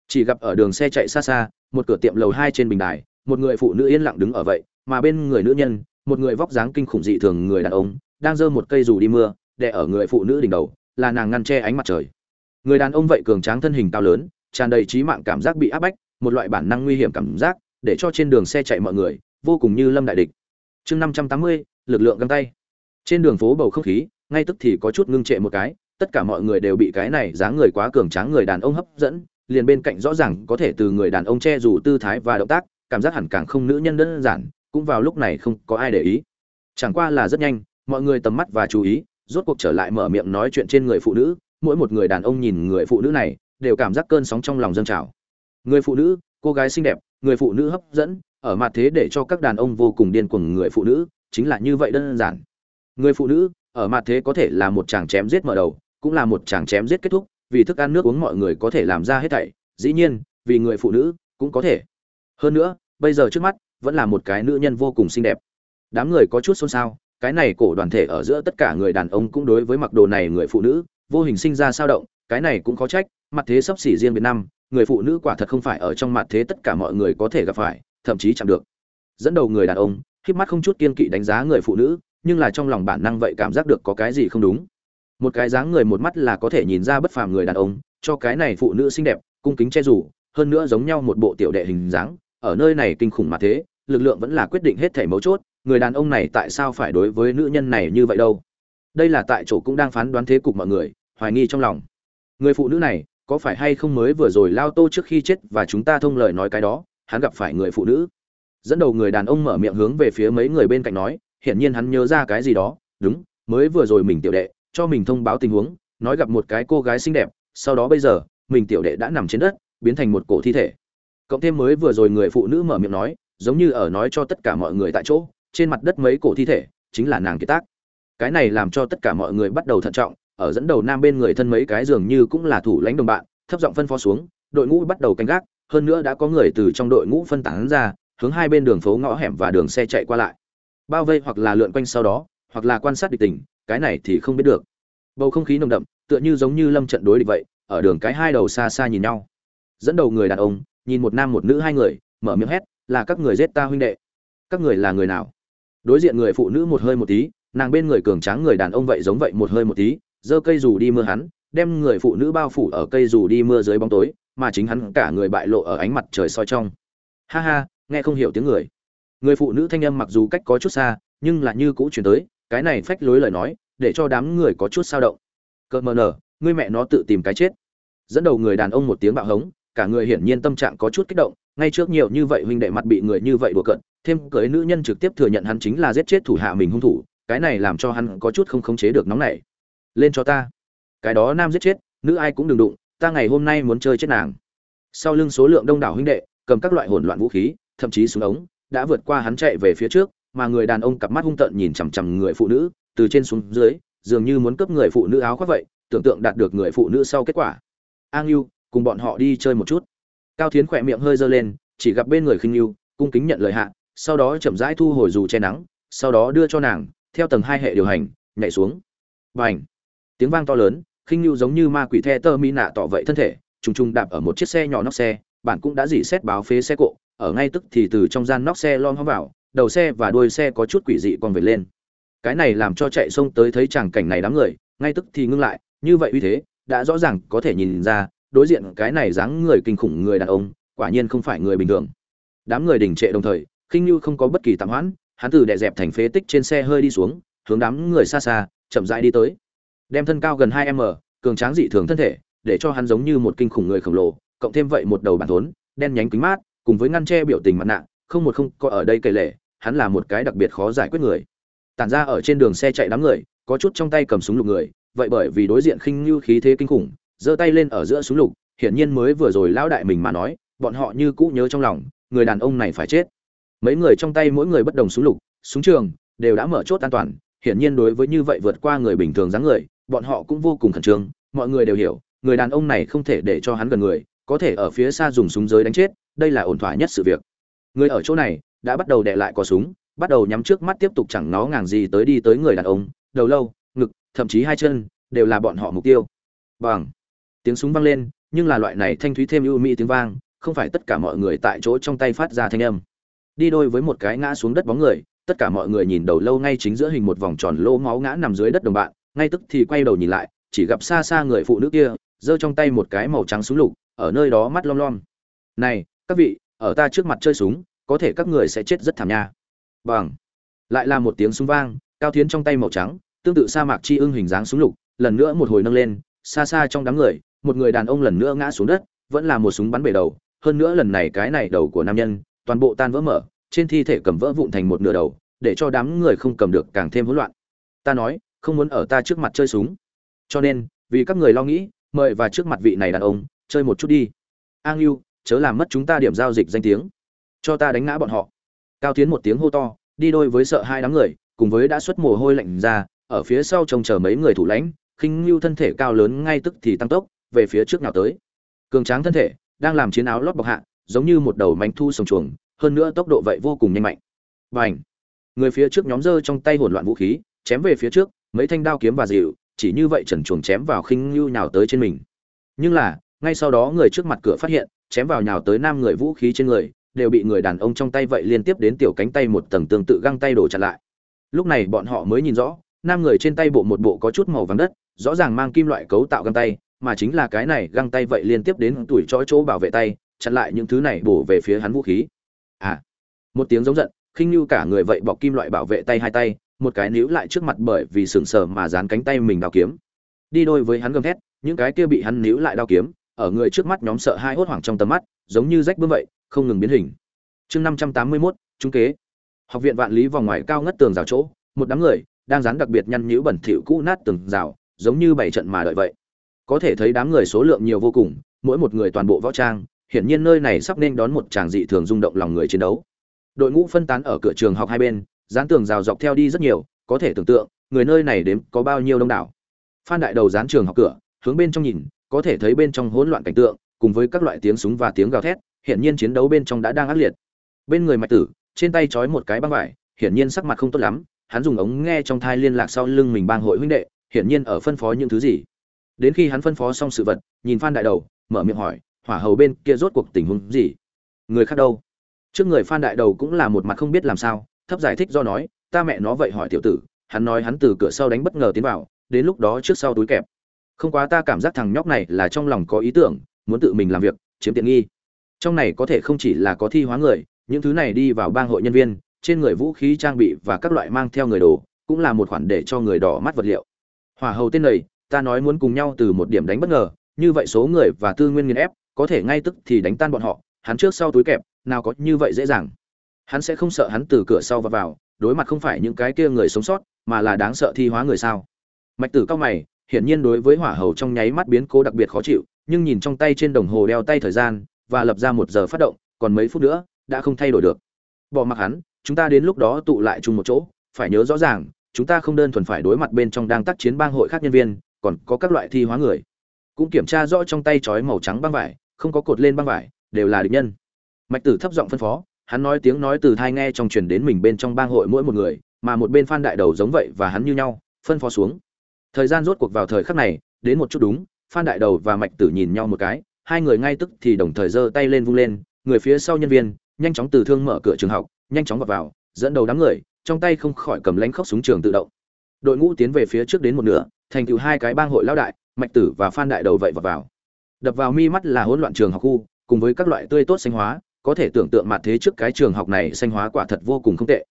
Chỉ gặp ở đường xe chạy xa xa, một cửa tiệm lầu hai trên bình đài, một người phụ nữ yên lặng đứng ở vậy, mà bên người nữ nhân, một người vóc dáng kinh khủng dị thường người đàn ông, đang giơ một cây dù đi mưa, đè ở người phụ nữ đỉnh đầu, là nàng ngăn che ánh mặt trời. Người đàn ông vậy cường tráng thân hình cao lớn, tràn đầy trí mạng cảm giác bị áp bách, một loại bản năng nguy hiểm cảm giác, để cho trên đường xe chạy mọi người, vô cùng như lâm đại địch. Chương năm trăm tám mươi, lực lượng găng tay. Trên đường phố bầu không khí ngay tức thì có chút ngưng trệ một cái, tất cả mọi người đều bị cái này dáng người quá cường tráng người đàn ông hấp dẫn, liền bên cạnh rõ ràng có thể từ người đàn ông che dù tư thái và động tác, cảm giác hẳn càng không nữ nhân đơn giản, cũng vào lúc này không có ai để ý. Chẳng qua là rất nhanh, mọi người tầm mắt và chú ý, rốt cuộc trở lại mở miệng nói chuyện trên người phụ nữ, mỗi một người đàn ông nhìn người phụ nữ này, đều cảm giác cơn sóng trong lòng dâng trào. Người phụ nữ, cô gái xinh đẹp, người phụ nữ hấp dẫn, ở mặt thế để cho các đàn ông vô cùng điên cuồng người phụ nữ, chính là như vậy đơn giản. Người phụ nữ ở mặt thế có thể là một chàng chém giết mở đầu, cũng là một chàng chém giết kết thúc, vì thức ăn nước uống mọi người có thể làm ra hết thảy, dĩ nhiên, vì người phụ nữ cũng có thể. Hơn nữa, bây giờ trước mắt, vẫn là một cái nữ nhân vô cùng xinh đẹp. Đám người có chút xôn xao, cái này cổ đoàn thể ở giữa tất cả người đàn ông cũng đối với mặc đồ này người phụ nữ, vô hình sinh ra sao động, cái này cũng khó trách, mặt thế sắp xỉ riêng việt nam, người phụ nữ quả thật không phải ở trong mặt thế tất cả mọi người có thể gặp phải, thậm chí chạm được. Dẫn đầu người đàn ông khiếp mắt không chút kiên kỵ đánh giá người phụ nữ nhưng là trong lòng bản năng vậy cảm giác được có cái gì không đúng. Một cái dáng người một mắt là có thể nhìn ra bất phàm người đàn ông, cho cái này phụ nữ xinh đẹp, cung kính che rủ hơn nữa giống nhau một bộ tiểu đệ hình dáng, ở nơi này kinh khủng mà thế, lực lượng vẫn là quyết định hết thảy mấu chốt, người đàn ông này tại sao phải đối với nữ nhân này như vậy đâu? Đây là tại chỗ cũng đang phán đoán thế cục mọi người, hoài nghi trong lòng. Người phụ nữ này, có phải hay không mới vừa rồi lao tô trước khi chết và chúng ta thông lời nói cái đó, hắn gặp phải người phụ nữ. Dẫn đầu người đàn ông mở miệng hướng về phía mấy người bên cạnh nói hiển nhiên hắn nhớ ra cái gì đó, đúng, mới vừa rồi mình tiểu đệ cho mình thông báo tình huống, nói gặp một cái cô gái xinh đẹp, sau đó bây giờ, mình tiểu đệ đã nằm trên đất, biến thành một cổ thi thể. Cộng thêm mới vừa rồi người phụ nữ mở miệng nói, giống như ở nói cho tất cả mọi người tại chỗ, trên mặt đất mấy cổ thi thể, chính là nàng kiệt tác. Cái này làm cho tất cả mọi người bắt đầu thận trọng, ở dẫn đầu nam bên người thân mấy cái dường như cũng là thủ lãnh đồng bạn, thấp giọng phân phó xuống, đội ngũ bắt đầu canh gác, hơn nữa đã có người từ trong đội ngũ phân tán ra, hướng hai bên đường phố ngõ hẻm và đường xe chạy qua lại bao vây hoặc là lượn quanh sau đó, hoặc là quan sát địch tình, cái này thì không biết được. Bầu không khí nồng đậm, tựa như giống như lâm trận đối địch vậy, ở đường cái hai đầu xa xa nhìn nhau. Dẫn đầu người đàn ông, nhìn một nam một nữ hai người, mở miệng hét, là các người giết ta huynh đệ. Các người là người nào? Đối diện người phụ nữ một hơi một tí, nàng bên người cường tráng người đàn ông vậy giống vậy một hơi một tí, giơ cây dù đi mưa hắn, đem người phụ nữ bao phủ ở cây dù đi mưa dưới bóng tối, mà chính hắn cả người bại lộ ở ánh mặt trời soi trong. Ha ha, nghe không hiểu tiếng người người phụ nữ thanh âm mặc dù cách có chút xa, nhưng là như cũ chuyển tới, cái này phách lối lời nói, để cho đám người có chút sao động. Cợt mờ nở ngươi mẹ nó tự tìm cái chết. Dẫn đầu người đàn ông một tiếng bạo hống, cả người hiển nhiên tâm trạng có chút kích động, ngay trước nhiều như vậy huynh đệ mặt bị người như vậy đùa cận thêm cưới nữ nhân trực tiếp thừa nhận hắn chính là giết chết thủ hạ mình hung thủ, cái này làm cho hắn có chút không khống chế được nóng này lên cho ta. Cái đó nam giết chết, nữ ai cũng đừng đụng, ta ngày hôm nay muốn chơi chết nàng. Sau lưng số lượng đông đảo huynh đệ, cầm các loại hỗn loạn vũ khí, thậm chí súng ống đã vượt qua hắn chạy về phía trước, mà người đàn ông cặp mắt hung tợn nhìn chằm chằm người phụ nữ, từ trên xuống dưới, dường như muốn cướp người phụ nữ áo khoác vậy, tưởng tượng đạt được người phụ nữ sau kết quả. A ngưu cùng bọn họ đi chơi một chút. Cao thiến khỏe miệng hơi giơ lên, chỉ gặp bên người khinh ngưu cung kính nhận lời hạ, sau đó chậm rãi thu hồi dù che nắng, sau đó đưa cho nàng, theo tầng hai hệ điều hành, nhảy xuống. Bành! Tiếng vang to lớn, khinh ngưu giống như ma quỷ the tơ mi nạ tỏ vậy thân thể, trùng trùng đạp ở một chiếc xe nhỏ nóc xe, bạn cũng đã dỉ xét báo phế xe cộ ở ngay tức thì từ trong gian nóc xe lom hóng vào, đầu xe và đuôi xe có chút quỷ dị còn về lên. Cái này làm cho chạy xông tới thấy chàng cảnh này đám người, ngay tức thì ngưng lại, như vậy uy thế, đã rõ ràng có thể nhìn ra, đối diện cái này dáng người kinh khủng người đàn ông, quả nhiên không phải người bình thường. Đám người đình trệ đồng thời, khinh như không có bất kỳ tạm hoãn, hắn từ đè dẹp thành phế tích trên xe hơi đi xuống, hướng đám người xa xa, chậm rãi đi tới. Đem thân cao gần hai m, cường tráng dị thường thân thể, để cho hắn giống như một kinh khủng người khổng lồ, cộng thêm vậy một đầu bản thốn, đen nhánh kính mát cùng với ngăn che biểu tình mặt nạ, không một không có ở đây kể lệ hắn là một cái đặc biệt khó giải quyết người. Tản ra ở trên đường xe chạy đám người, có chút trong tay cầm súng lục người, vậy bởi vì đối diện khinh như khí thế kinh khủng, giơ tay lên ở giữa súng lục, hiển nhiên mới vừa rồi lão đại mình mà nói, bọn họ như cũ nhớ trong lòng, người đàn ông này phải chết. Mấy người trong tay mỗi người bất đồng súng lục, súng trường, đều đã mở chốt an toàn, hiển nhiên đối với như vậy vượt qua người bình thường dáng người, bọn họ cũng vô cùng khẩn trương, mọi người đều hiểu, người đàn ông này không thể để cho hắn gần người, có thể ở phía xa dùng súng giới đánh chết đây là ổn thỏa nhất sự việc. Người ở chỗ này, đã bắt đầu đệ lại cò súng, bắt đầu nhắm trước mắt tiếp tục chẳng nó ngàng gì tới đi tới người đàn ông, đầu lâu, ngực, thậm chí hai chân, đều là bọn họ mục tiêu. Bằng! Tiếng súng vang lên, nhưng là loại này thanh thúy thêm ưu mỹ tiếng vang, không phải tất cả mọi người tại chỗ trong tay phát ra thanh âm. Đi đôi với một cái ngã xuống đất bóng người, tất cả mọi người nhìn đầu lâu ngay chính giữa hình một vòng tròn lô máu ngã nằm dưới đất đồng bạn, ngay tức thì quay đầu nhìn lại, chỉ gặp xa xa người phụ nữ kia, giơ trong tay một cái màu trắng súng lục, ở nơi đó mắt lom lom. Này các vị, ở ta trước mặt chơi súng, có thể các người sẽ chết rất thảm nha. Bằng. Lại là một tiếng súng vang, cao thiến trong tay màu trắng, tương tự sa mạc chi ưng hình dáng súng lục, lần nữa một hồi nâng lên, xa xa trong đám người, một người đàn ông lần nữa ngã xuống đất, vẫn là một súng bắn bể đầu. Hơn nữa lần này cái này đầu của nam nhân, toàn bộ tan vỡ mở, trên thi thể cầm vỡ vụn thành một nửa đầu, để cho đám người không cầm được càng thêm hỗn loạn. Ta nói, không muốn ở ta trước mặt chơi súng. Cho nên, vì các người lo nghĩ, mời và trước mặt vị này đàn ông, chơi một chút đi. An yêu chớ làm mất chúng ta điểm giao dịch danh tiếng. Cho ta đánh ngã bọn họ. Cao tiến một tiếng hô to, đi đôi với sợ hai đám người, cùng với đã xuất mồ hôi lạnh ra, ở phía sau trông chờ mấy người thủ lãnh, khinh lưu thân thể cao lớn ngay tức thì tăng tốc, về phía trước nào tới. Cường tráng thân thể, đang làm chiến áo lót bọc hạ, giống như một đầu mánh thu sồng chuồng, hơn nữa tốc độ vậy vô cùng nhanh mạnh. Và ảnh người phía trước nhóm dơ trong tay hỗn loạn vũ khí, chém về phía trước, mấy thanh đao kiếm và dịu, chỉ như vậy trần chuồng chém vào khinh lưu nhào tới trên mình. Nhưng là, ngay sau đó người trước mặt cửa phát hiện chém vào nhào tới nam người vũ khí trên người, đều bị người đàn ông trong tay vậy liên tiếp đến tiểu cánh tay một tầng tương tự găng tay đổ chặt lại. Lúc này bọn họ mới nhìn rõ, nam người trên tay bộ một bộ có chút màu vàng đất, rõ ràng mang kim loại cấu tạo găng tay, mà chính là cái này găng tay vậy liên tiếp đến tuổi chói chỗ bảo vệ tay, chặn lại những thứ này bổ về phía hắn vũ khí. À một tiếng giống giận, khinh như cả người vậy bọc kim loại bảo vệ tay hai tay, một cái níu lại trước mặt bởi vì sừng sờ mà dán cánh tay mình đao kiếm. Đi đôi với hắn gầm thét, những cái kia bị hắn níu lại đao kiếm ở người trước mắt nhóm sợ hai hốt hoảng trong tầm mắt, giống như rách bướm vậy, không ngừng biến hình. Chương năm trăm tám mươi mốt, trung kế. Học viện vạn lý vòng ngoài cao ngất tường rào chỗ, một đám người đang dán đặc biệt nhăn nhữ bẩn thỉu cũ nát tường rào, giống như bảy trận mà đợi vậy. Có thể thấy đám người số lượng nhiều vô cùng, mỗi một người toàn bộ võ trang, hiển nhiên nơi này sắp nên đón một tràng dị thường rung động lòng người chiến đấu. Đội ngũ phân tán ở cửa trường học hai bên, dán tường rào dọc theo đi rất nhiều, có thể tưởng tượng, người nơi này đếm có bao nhiêu đông đảo. Phan đại đầu dán trường học cửa, hướng bên trong nhìn có thể thấy bên trong hỗn loạn cảnh tượng, cùng với các loại tiếng súng và tiếng gào thét, hiển nhiên chiến đấu bên trong đã đang ác liệt. Bên người mạch tử, trên tay trói một cái băng vải, hiển nhiên sắc mặt không tốt lắm, hắn dùng ống nghe trong thai liên lạc sau lưng mình bang hội huynh đệ, hiển nhiên ở phân phó những thứ gì. Đến khi hắn phân phó xong sự vật, nhìn phan đại đầu, mở miệng hỏi, hỏa hầu bên kia rốt cuộc tình huống gì? Người khác đâu? Trước người phan đại đầu cũng là một mặt không biết làm sao, thấp giải thích do nói, ta mẹ nó vậy hỏi tiểu tử, hắn nói hắn từ cửa sau đánh bất ngờ tiến vào, đến lúc đó trước sau túi kẹp không quá ta cảm giác thằng nhóc này là trong lòng có ý tưởng, muốn tự mình làm việc, chiếm tiện nghi. Trong này có thể không chỉ là có thi hóa người, những thứ này đi vào bang hội nhân viên, trên người vũ khí trang bị và các loại mang theo người đồ, cũng là một khoản để cho người đỏ mắt vật liệu. Hỏa hầu tên này, ta nói muốn cùng nhau từ một điểm đánh bất ngờ, như vậy số người và tư nguyên nghiên ép, có thể ngay tức thì đánh tan bọn họ, hắn trước sau túi kẹp, nào có như vậy dễ dàng. Hắn sẽ không sợ hắn từ cửa sau và vào, đối mặt không phải những cái kia người sống sót, mà là đáng sợ thi hóa người sao. Mạch tử cao mày hiển nhiên đối với hỏa hầu trong nháy mắt biến cố đặc biệt khó chịu, nhưng nhìn trong tay trên đồng hồ đeo tay thời gian, và lập ra một giờ phát động, còn mấy phút nữa, đã không thay đổi được. Bỏ mặc hắn, chúng ta đến lúc đó tụ lại chung một chỗ, phải nhớ rõ ràng, chúng ta không đơn thuần phải đối mặt bên trong đang tác chiến bang hội khác nhân viên, còn có các loại thi hóa người. Cũng kiểm tra rõ trong tay trói màu trắng băng vải, không có cột lên băng vải, đều là địch nhân. Mạch tử thấp giọng phân phó, hắn nói tiếng nói từ thai nghe trong truyền đến mình bên trong bang hội mỗi một người, mà một bên phan đại đầu giống vậy và hắn như nhau, phân phó xuống thời gian rốt cuộc vào thời khắc này, đến một chút đúng, phan đại đầu và mạch tử nhìn nhau một cái, hai người ngay tức thì đồng thời giơ tay lên vung lên, người phía sau nhân viên, nhanh chóng từ thương mở cửa trường học, nhanh chóng vào vào, dẫn đầu đám người, trong tay không khỏi cầm lánh khóc súng trường tự động. Đội ngũ tiến về phía trước đến một nửa, thành tựu hai cái bang hội lao đại, mạch tử và phan đại đầu vậy vào vào. Đập vào mi mắt là hỗn loạn trường học khu cùng với các loại tươi tốt xanh hóa, có thể tưởng tượng mặt thế trước cái trường học này xanh hóa quả thật vô cùng không tệ.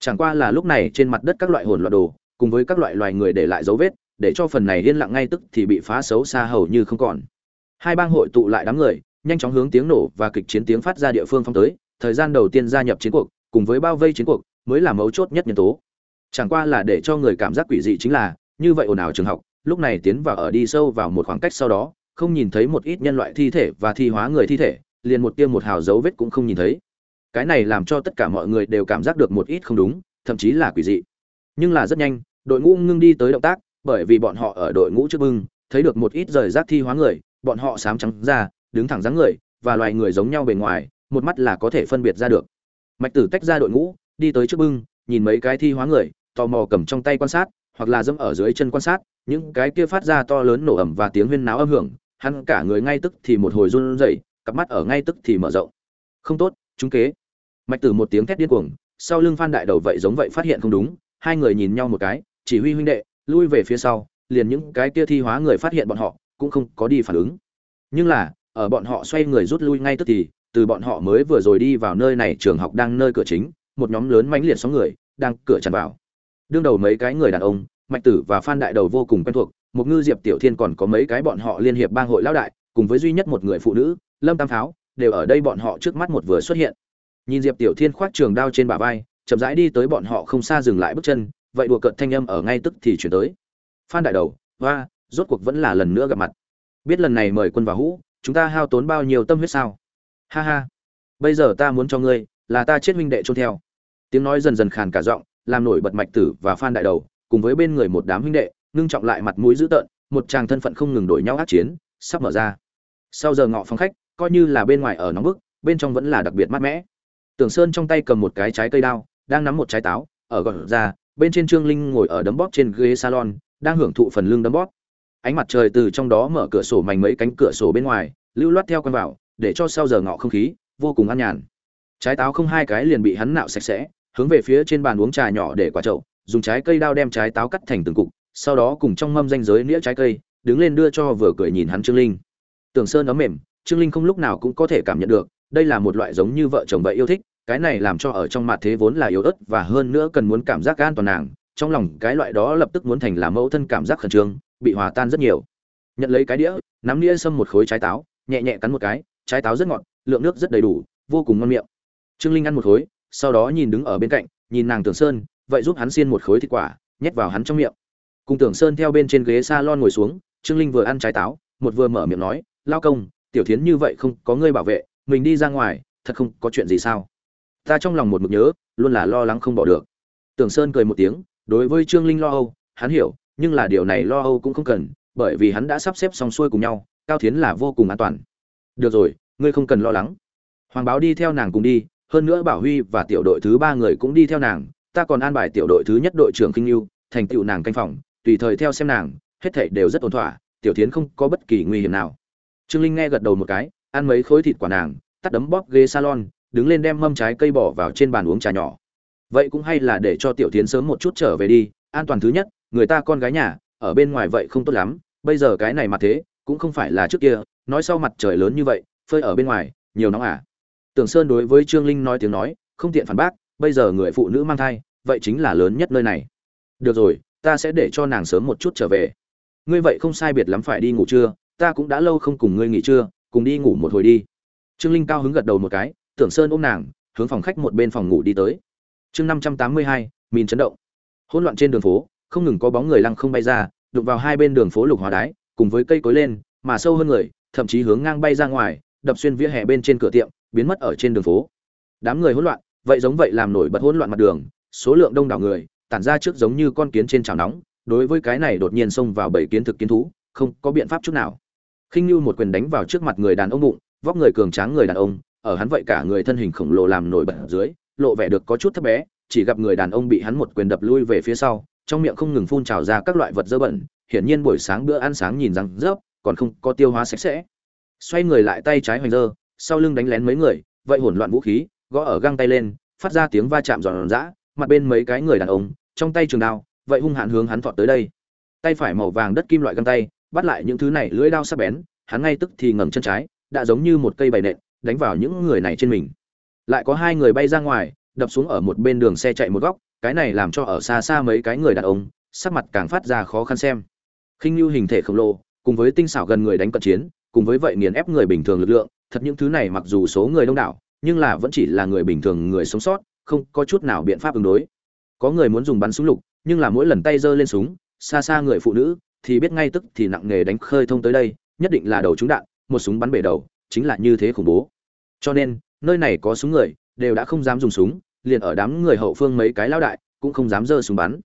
Chẳng qua là lúc này trên mặt đất các loại hỗn loạn đồ, cùng với các loại loài người để lại dấu vết để cho phần này yên lặng ngay tức thì bị phá xấu xa hầu như không còn. Hai bang hội tụ lại đám người, nhanh chóng hướng tiếng nổ và kịch chiến tiếng phát ra địa phương phong tới, thời gian đầu tiên gia nhập chiến cuộc, cùng với bao vây chiến cuộc, mới là mấu chốt nhất nhân tố. Chẳng qua là để cho người cảm giác quỷ dị chính là, như vậy ồn ào trường học, lúc này tiến vào ở đi sâu vào một khoảng cách sau đó, không nhìn thấy một ít nhân loại thi thể và thi hóa người thi thể, liền một tiêm một hào dấu vết cũng không nhìn thấy. Cái này làm cho tất cả mọi người đều cảm giác được một ít không đúng, thậm chí là quỷ dị. Nhưng là rất nhanh, đội ngũ ngưng đi tới động tác bởi vì bọn họ ở đội ngũ trước bưng, thấy được một ít rời rác thi hóa người, bọn họ sám trắng ra, đứng thẳng dáng người, và loài người giống nhau bề ngoài, một mắt là có thể phân biệt ra được. Mạch tử tách ra đội ngũ, đi tới trước bưng, nhìn mấy cái thi hóa người, tò mò cầm trong tay quan sát, hoặc là dẫm ở dưới chân quan sát, những cái kia phát ra to lớn nổ ẩm và tiếng huyên náo âm hưởng, hắn cả người ngay tức thì một hồi run rẩy, cặp mắt ở ngay tức thì mở rộng. Không tốt chúng kế. Mạch tử một tiếng thét điên cuồng, sau lưng phan đại đầu vậy giống vậy phát hiện không đúng, hai người nhìn nhau một cái, chỉ huy huynh đệ lui về phía sau, liền những cái kia thi hóa người phát hiện bọn họ cũng không có đi phản ứng. Nhưng là, ở bọn họ xoay người rút lui ngay tức thì, từ bọn họ mới vừa rồi đi vào nơi này trường học đang nơi cửa chính, một nhóm lớn mãnh liệt sóng người đang cửa tràn vào. Đương đầu mấy cái người đàn ông, mạch tử và phan đại đầu vô cùng quen thuộc, một ngư diệp tiểu thiên còn có mấy cái bọn họ liên hiệp bang hội lão đại, cùng với duy nhất một người phụ nữ, lâm tam pháo đều ở đây bọn họ trước mắt một vừa xuất hiện. Nhìn diệp tiểu thiên khoác trường đao trên bả vai, chậm rãi đi tới bọn họ không xa dừng lại bước chân vậy đùa cợt thanh âm ở ngay tức thì chuyển tới. Phan đại đầu, hoa, rốt cuộc vẫn là lần nữa gặp mặt. Biết lần này mời quân vào hũ, chúng ta hao tốn bao nhiêu tâm huyết sao? Ha ha. Bây giờ ta muốn cho ngươi, là ta chết huynh đệ trôn theo. Tiếng nói dần dần khàn cả giọng, làm nổi bật mạch tử và phan đại đầu, cùng với bên người một đám huynh đệ, ngưng trọng lại mặt mũi dữ tợn, một chàng thân phận không ngừng đổi nhau ác chiến, sắp mở ra. Sau giờ ngọ phong khách, coi như là bên ngoài ở nóng bức, bên trong vẫn là đặc biệt mát mẻ. Tưởng sơn trong tay cầm một cái trái cây đao, đang nắm một trái táo, ở gọn ra bên trên trương linh ngồi ở đấm bóp trên ghế salon, đang hưởng thụ phần lưng đấm bóp. Ánh mặt trời từ trong đó mở cửa sổ mảnh mấy cánh cửa sổ bên ngoài, lưu loát theo con vào, để cho sau giờ ngọ không khí vô cùng an nhàn. Trái táo không hai cái liền bị hắn nạo sạch sẽ, hướng về phía trên bàn uống trà nhỏ để quả chậu, dùng trái cây đao đem trái táo cắt thành từng cục, sau đó cùng trong mâm danh giới nĩa trái cây, đứng lên đưa cho vừa cười nhìn hắn trương linh. Tường sơn ấm mềm, trương linh không lúc nào cũng có thể cảm nhận được, đây là một loại giống như vợ chồng vậy yêu thích cái này làm cho ở trong mặt thế vốn là yếu ớt và hơn nữa cần muốn cảm giác an toàn nàng, trong lòng cái loại đó lập tức muốn thành là mẫu thân cảm giác khẩn trương, bị hòa tan rất nhiều. Nhận lấy cái đĩa, nắm đĩa xâm một khối trái táo, nhẹ nhẹ cắn một cái, trái táo rất ngọt, lượng nước rất đầy đủ, vô cùng ngon miệng. Trương linh ăn một khối, sau đó nhìn đứng ở bên cạnh, nhìn nàng tưởng sơn, vậy giúp hắn xiên một khối thịt quả, nhét vào hắn trong miệng. Cùng tưởng sơn theo bên trên ghế s a lon ngồi xuống, trương linh vừa ăn trái táo, một vừa mở miệng nói, lao công, tiểu thiến như vậy không có ngươi bảo vệ, mình đi ra ngoài, thật không có chuyện gì sao? Ta trong lòng một mực nhớ, luôn là lo lắng không bỏ được. Tưởng sơn cười một tiếng, đối với trương linh lo âu, hắn hiểu, nhưng là điều này lo âu cũng không cần, bởi vì hắn đã sắp xếp xong xuôi cùng nhau, cao thiến là vô cùng an toàn. Được rồi, ngươi không cần lo lắng. Hoàng báo đi theo nàng cùng đi, hơn nữa bảo huy và tiểu đội thứ ba người cũng đi theo nàng, ta còn an bài tiểu đội thứ nhất đội trưởng kinh yêu thành tựu nàng canh phòng, tùy thời theo xem nàng, hết thảy đều rất ổn thỏa, tiểu thiến không có bất kỳ nguy hiểm nào. Trương linh nghe gật đầu một cái, ăn mấy khối thịt quả nàng, tắt đấm bóp ghế salon đứng lên đem mâm trái cây bỏ vào trên bàn uống trà nhỏ. Vậy cũng hay là để cho tiểu thiến sớm một chút trở về đi, an toàn thứ nhất, người ta con gái nhà, ở bên ngoài vậy không tốt lắm, bây giờ cái này mà thế, cũng không phải là trước kia, nói sau mặt trời lớn như vậy, phơi ở bên ngoài, nhiều nóng à. Tưởng sơn đối với trương linh nói tiếng nói, không tiện phản bác, bây giờ người phụ nữ mang thai, vậy chính là lớn nhất nơi này. Được rồi, ta sẽ để cho nàng sớm một chút trở về. Ngươi vậy không sai biệt lắm phải đi ngủ trưa, ta cũng đã lâu không cùng ngươi nghỉ trưa, cùng đi ngủ một hồi đi. Trương linh cao hứng gật đầu một cái tưởng sơn ôm nàng, hướng phòng khách một bên phòng ngủ đi tới. Chương năm trăm tám mươi hai, mìn chấn động. Hỗn loạn trên đường phố, không ngừng có bóng người lăng không bay ra, đụng vào hai bên đường phố lục hóa đái, cùng với cây cối lên, mà sâu hơn người, thậm chí hướng ngang bay ra ngoài, đập xuyên vỉa hè bên trên cửa tiệm, biến mất ở trên đường phố. Đám người hỗn loạn, vậy giống vậy làm nổi bật hỗn loạn mặt đường, số lượng đông đảo người, tản ra trước giống như con kiến trên chảo nóng, đối với cái này đột nhiên xông vào bảy kiến thực kiến thú, không có biện pháp chút nào. Khinh Nưu một quyền đánh vào trước mặt người đàn ông bụng, vóc người cường tráng người đàn ông ở hắn vậy cả người thân hình khổng lồ làm nổi bật dưới, lộ vẻ được có chút thấp bé, chỉ gặp người đàn ông bị hắn một quyền đập lui về phía sau, trong miệng không ngừng phun trào ra các loại vật dơ bẩn, hiển nhiên buổi sáng bữa ăn sáng nhìn rằng rớp, còn không có tiêu hóa sạch sẽ. Xoay người lại tay trái hoành dơ, sau lưng đánh lén mấy người, vậy hỗn loạn vũ khí, gõ ở găng tay lên, phát ra tiếng va chạm giòn giã, mặt bên mấy cái người đàn ông, trong tay trường đao, vậy hung hãn hướng hắn thọt tới đây. Tay phải màu vàng đất kim loại găng tay, bắt lại những thứ này lưỡi đao sắc bén, hắn ngay tức thì ngẩng chân trái, đã giống như một cây bày nện đánh vào những người này trên mình. Lại có hai người bay ra ngoài, đập xuống ở một bên đường xe chạy một góc, cái này làm cho ở xa xa mấy cái người đàn ông, sắc mặt càng phát ra khó khăn xem. Khinh lưu hình thể khổng lồ, cùng với tinh xảo gần người đánh cận chiến, cùng với vậy nghiền ép người bình thường lực lượng, thật những thứ này mặc dù số người đông đảo, nhưng là vẫn chỉ là người bình thường người sống sót, không có chút nào biện pháp ứng đối. Có người muốn dùng bắn súng lục, nhưng là mỗi lần tay giơ lên súng, xa xa người phụ nữ, thì biết ngay tức thì nặng nghề đánh khơi thông tới đây, nhất định là đầu trúng đạn, một súng bắn bể đầu, chính là như thế khủng bố cho nên, nơi này có súng người, đều đã không dám dùng súng, liền ở đám người hậu phương mấy cái lao đại, cũng không dám giơ súng bắn.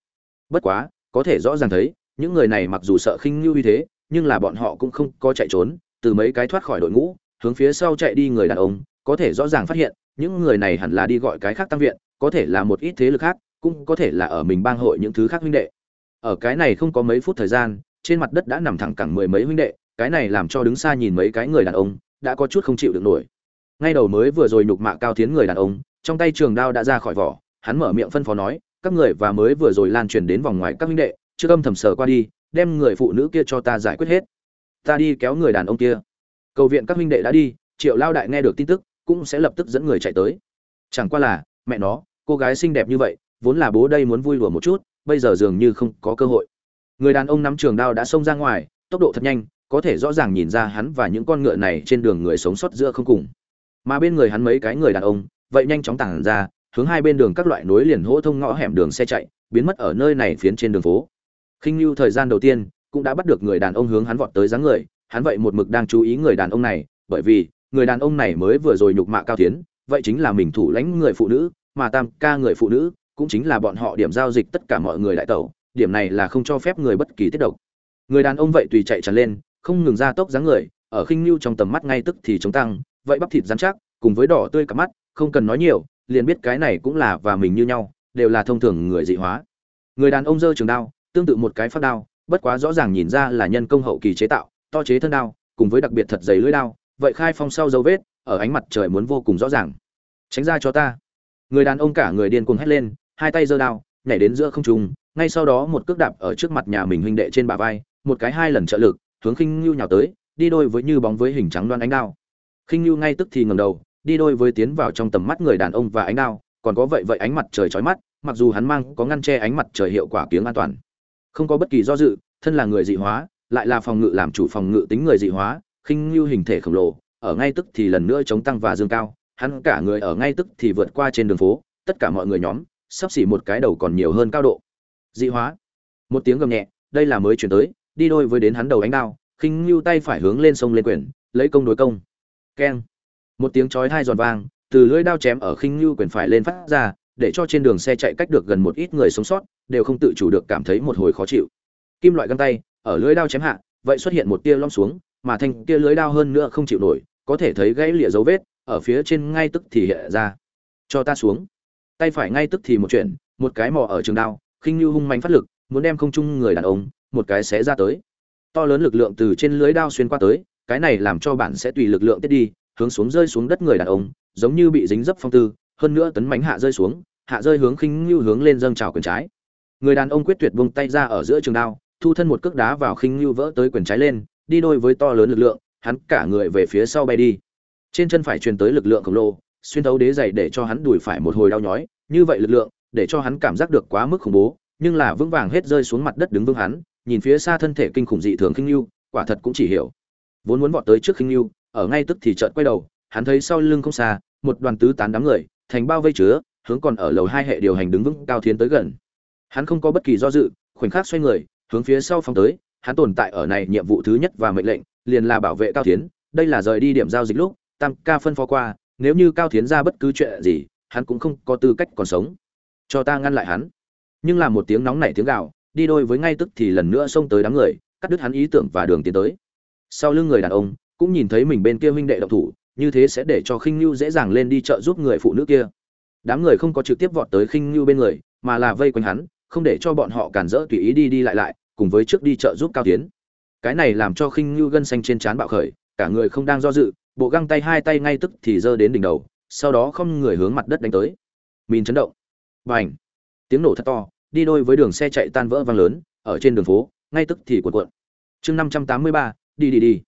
Bất quá, có thể rõ ràng thấy, những người này mặc dù sợ khinh như uy thế, nhưng là bọn họ cũng không có chạy trốn, từ mấy cái thoát khỏi đội ngũ, hướng phía sau chạy đi người đàn ông, có thể rõ ràng phát hiện, những người này hẳn là đi gọi cái khác tăng viện, có thể là một ít thế lực khác, cũng có thể là ở mình bang hội những thứ khác huynh đệ. Ở cái này không có mấy phút thời gian, trên mặt đất đã nằm thẳng cẳng mười mấy huynh đệ, cái này làm cho đứng xa nhìn mấy cái người đàn ông, đã có chút không chịu được nổi ngay đầu mới vừa rồi nhục mạ cao tiến người đàn ông, trong tay trường đao đã ra khỏi vỏ, hắn mở miệng phân phó nói, các người và mới vừa rồi lan truyền đến vòng ngoài các huynh đệ chưa âm thầm sờ qua đi, đem người phụ nữ kia cho ta giải quyết hết. Ta đi kéo người đàn ông kia. Cầu viện các huynh đệ đã đi, triệu lao đại nghe được tin tức, cũng sẽ lập tức dẫn người chạy tới. Chẳng qua là, mẹ nó, cô gái xinh đẹp như vậy, vốn là bố đây muốn vui đùa một chút, bây giờ dường như không có cơ hội. Người đàn ông nắm trường đao đã xông ra ngoài, tốc độ thật nhanh, có thể rõ ràng nhìn ra hắn và những con ngựa này trên đường người sống sót giữa không cùng mà bên người hắn mấy cái người đàn ông, vậy nhanh chóng tản ra, hướng hai bên đường các loại nối liền hỗ thông ngõ hẻm đường xe chạy, biến mất ở nơi này phiến trên đường phố. Khinh lưu thời gian đầu tiên cũng đã bắt được người đàn ông hướng hắn vọt tới dáng người, hắn vậy một mực đang chú ý người đàn ông này, bởi vì người đàn ông này mới vừa rồi nhục mạ cao tiến vậy chính là mình thủ lãnh người phụ nữ, mà tam ca người phụ nữ cũng chính là bọn họ điểm giao dịch tất cả mọi người đại tẩu, điểm này là không cho phép người bất kỳ tiết độc. Người đàn ông vậy tùy chạy tràn lên, không ngừng ra tốc dáng người, ở khinh lưu trong tầm mắt ngay tức thì chống tăng vậy bắp thịt rắn chắc, cùng với đỏ tươi cả mắt, không cần nói nhiều, liền biết cái này cũng là và mình như nhau, đều là thông thường người dị hóa. Người đàn ông giơ trường đao, tương tự một cái phát đao, bất quá rõ ràng nhìn ra là nhân công hậu kỳ chế tạo, to chế thân đao, cùng với đặc biệt thật dày lưỡi đao, vậy khai phong sau dấu vết, ở ánh mặt trời muốn vô cùng rõ ràng. Tránh ra cho ta. Người đàn ông cả người điên cuồng hét lên, hai tay giơ đao, nhảy đến giữa không trung, ngay sau đó một cước đạp ở trước mặt nhà mình huynh đệ trên bả vai, một cái hai lần trợ lực, hướng khinh lưu nhào tới, đi đôi với như bóng với hình trắng đoan ánh đao khinh nhu ngay tức thì ngầm đầu, đi đôi với tiến vào trong tầm mắt người đàn ông và ánh đao, còn có vậy vậy ánh mặt trời chói mắt, mặc dù hắn mang có ngăn che ánh mặt trời hiệu quả kiếng an toàn. Không có bất kỳ do dự, thân là người dị hóa, lại là phòng ngự làm chủ phòng ngự tính người dị hóa, khinh lưu hình thể khổng lồ, ở ngay tức thì lần nữa chống tăng và dương cao, hắn cả người ở ngay tức thì vượt qua trên đường phố, tất cả mọi người nhóm, sắp xỉ một cái đầu còn nhiều hơn cao độ. Dị hóa. Một tiếng gầm nhẹ, đây là mới chuyển tới, đi đôi với đến hắn đầu ánh đao, khinh lưu tay phải hướng lên sông lên quyển lấy công đối công keng. Một tiếng chói thai giòn vang, từ lưỡi đao chém ở khinh lưu quyền phải lên phát ra, để cho trên đường xe chạy cách được gần một ít người sống sót, đều không tự chủ được cảm thấy một hồi khó chịu. Kim loại găng tay, ở lưỡi đao chém hạ, vậy xuất hiện một tia lom xuống, mà thanh tia lưỡi đao hơn nữa không chịu nổi, có thể thấy gãy lịa dấu vết, ở phía trên ngay tức thì hiện ra. Cho ta xuống. Tay phải ngay tức thì một chuyện, một cái mò ở trường đao, khinh như hung mạnh phát lực, muốn đem không chung người đàn ông, một cái xé ra tới. To lớn lực lượng từ trên lưới đao xuyên qua tới cái này làm cho bản sẽ tùy lực lượng tiết đi, hướng xuống rơi xuống đất người đàn ông, giống như bị dính dấp phong tư, hơn nữa tấn mánh hạ rơi xuống, hạ rơi hướng khinh lưu hướng lên dâng trào quyền trái. Người đàn ông quyết tuyệt buông tay ra ở giữa trường đao, thu thân một cước đá vào khinh lưu vỡ tới quyền trái lên, đi đôi với to lớn lực lượng, hắn cả người về phía sau bay đi. Trên chân phải truyền tới lực lượng khổng lồ, xuyên thấu đế dày để cho hắn đùi phải một hồi đau nhói, như vậy lực lượng, để cho hắn cảm giác được quá mức khủng bố, nhưng là vững vàng hết rơi xuống mặt đất đứng vững hắn, nhìn phía xa thân thể kinh khủng dị thường khinh lưu quả thật cũng chỉ hiểu vốn muốn vọt tới trước khinh lưu, ở ngay tức thì chợt quay đầu, hắn thấy sau lưng không xa, một đoàn tứ tán đám người, thành bao vây chứa, hướng còn ở lầu hai hệ điều hành đứng vững cao thiến tới gần. Hắn không có bất kỳ do dự, khoảnh khắc xoay người, hướng phía sau phóng tới, hắn tồn tại ở này nhiệm vụ thứ nhất và mệnh lệnh, liền là bảo vệ cao thiến đây là rời đi điểm giao dịch lúc, tam ca phân phó qua, nếu như cao thiến ra bất cứ chuyện gì, hắn cũng không có tư cách còn sống. Cho ta ngăn lại hắn. Nhưng là một tiếng nóng nảy tiếng gào, đi đôi với ngay tức thì lần nữa xông tới đám người, cắt đứt hắn ý tưởng và đường tiến tới sau lưng người đàn ông, cũng nhìn thấy mình bên kia huynh đệ độc thủ, như thế sẽ để cho khinh nhu dễ dàng lên đi chợ giúp người phụ nữ kia. Đám người không có trực tiếp vọt tới khinh nhu bên người, mà là vây quanh hắn, không để cho bọn họ cản rỡ tùy ý đi đi lại lại, cùng với trước đi chợ giúp cao tiến. Cái này làm cho khinh nhu gân xanh trên trán bạo khởi, cả người không đang do dự, bộ găng tay hai tay ngay tức thì giơ đến đỉnh đầu, sau đó không người hướng mặt đất đánh tới. Mìn chấn động. Và h tiếng nổ thật to, đi đôi với đường xe chạy tan vỡ vang lớn, ở trên đường phố, ngay tức thì cuộn cuộn. Chương năm trăm tám mươi ba đi đi đi.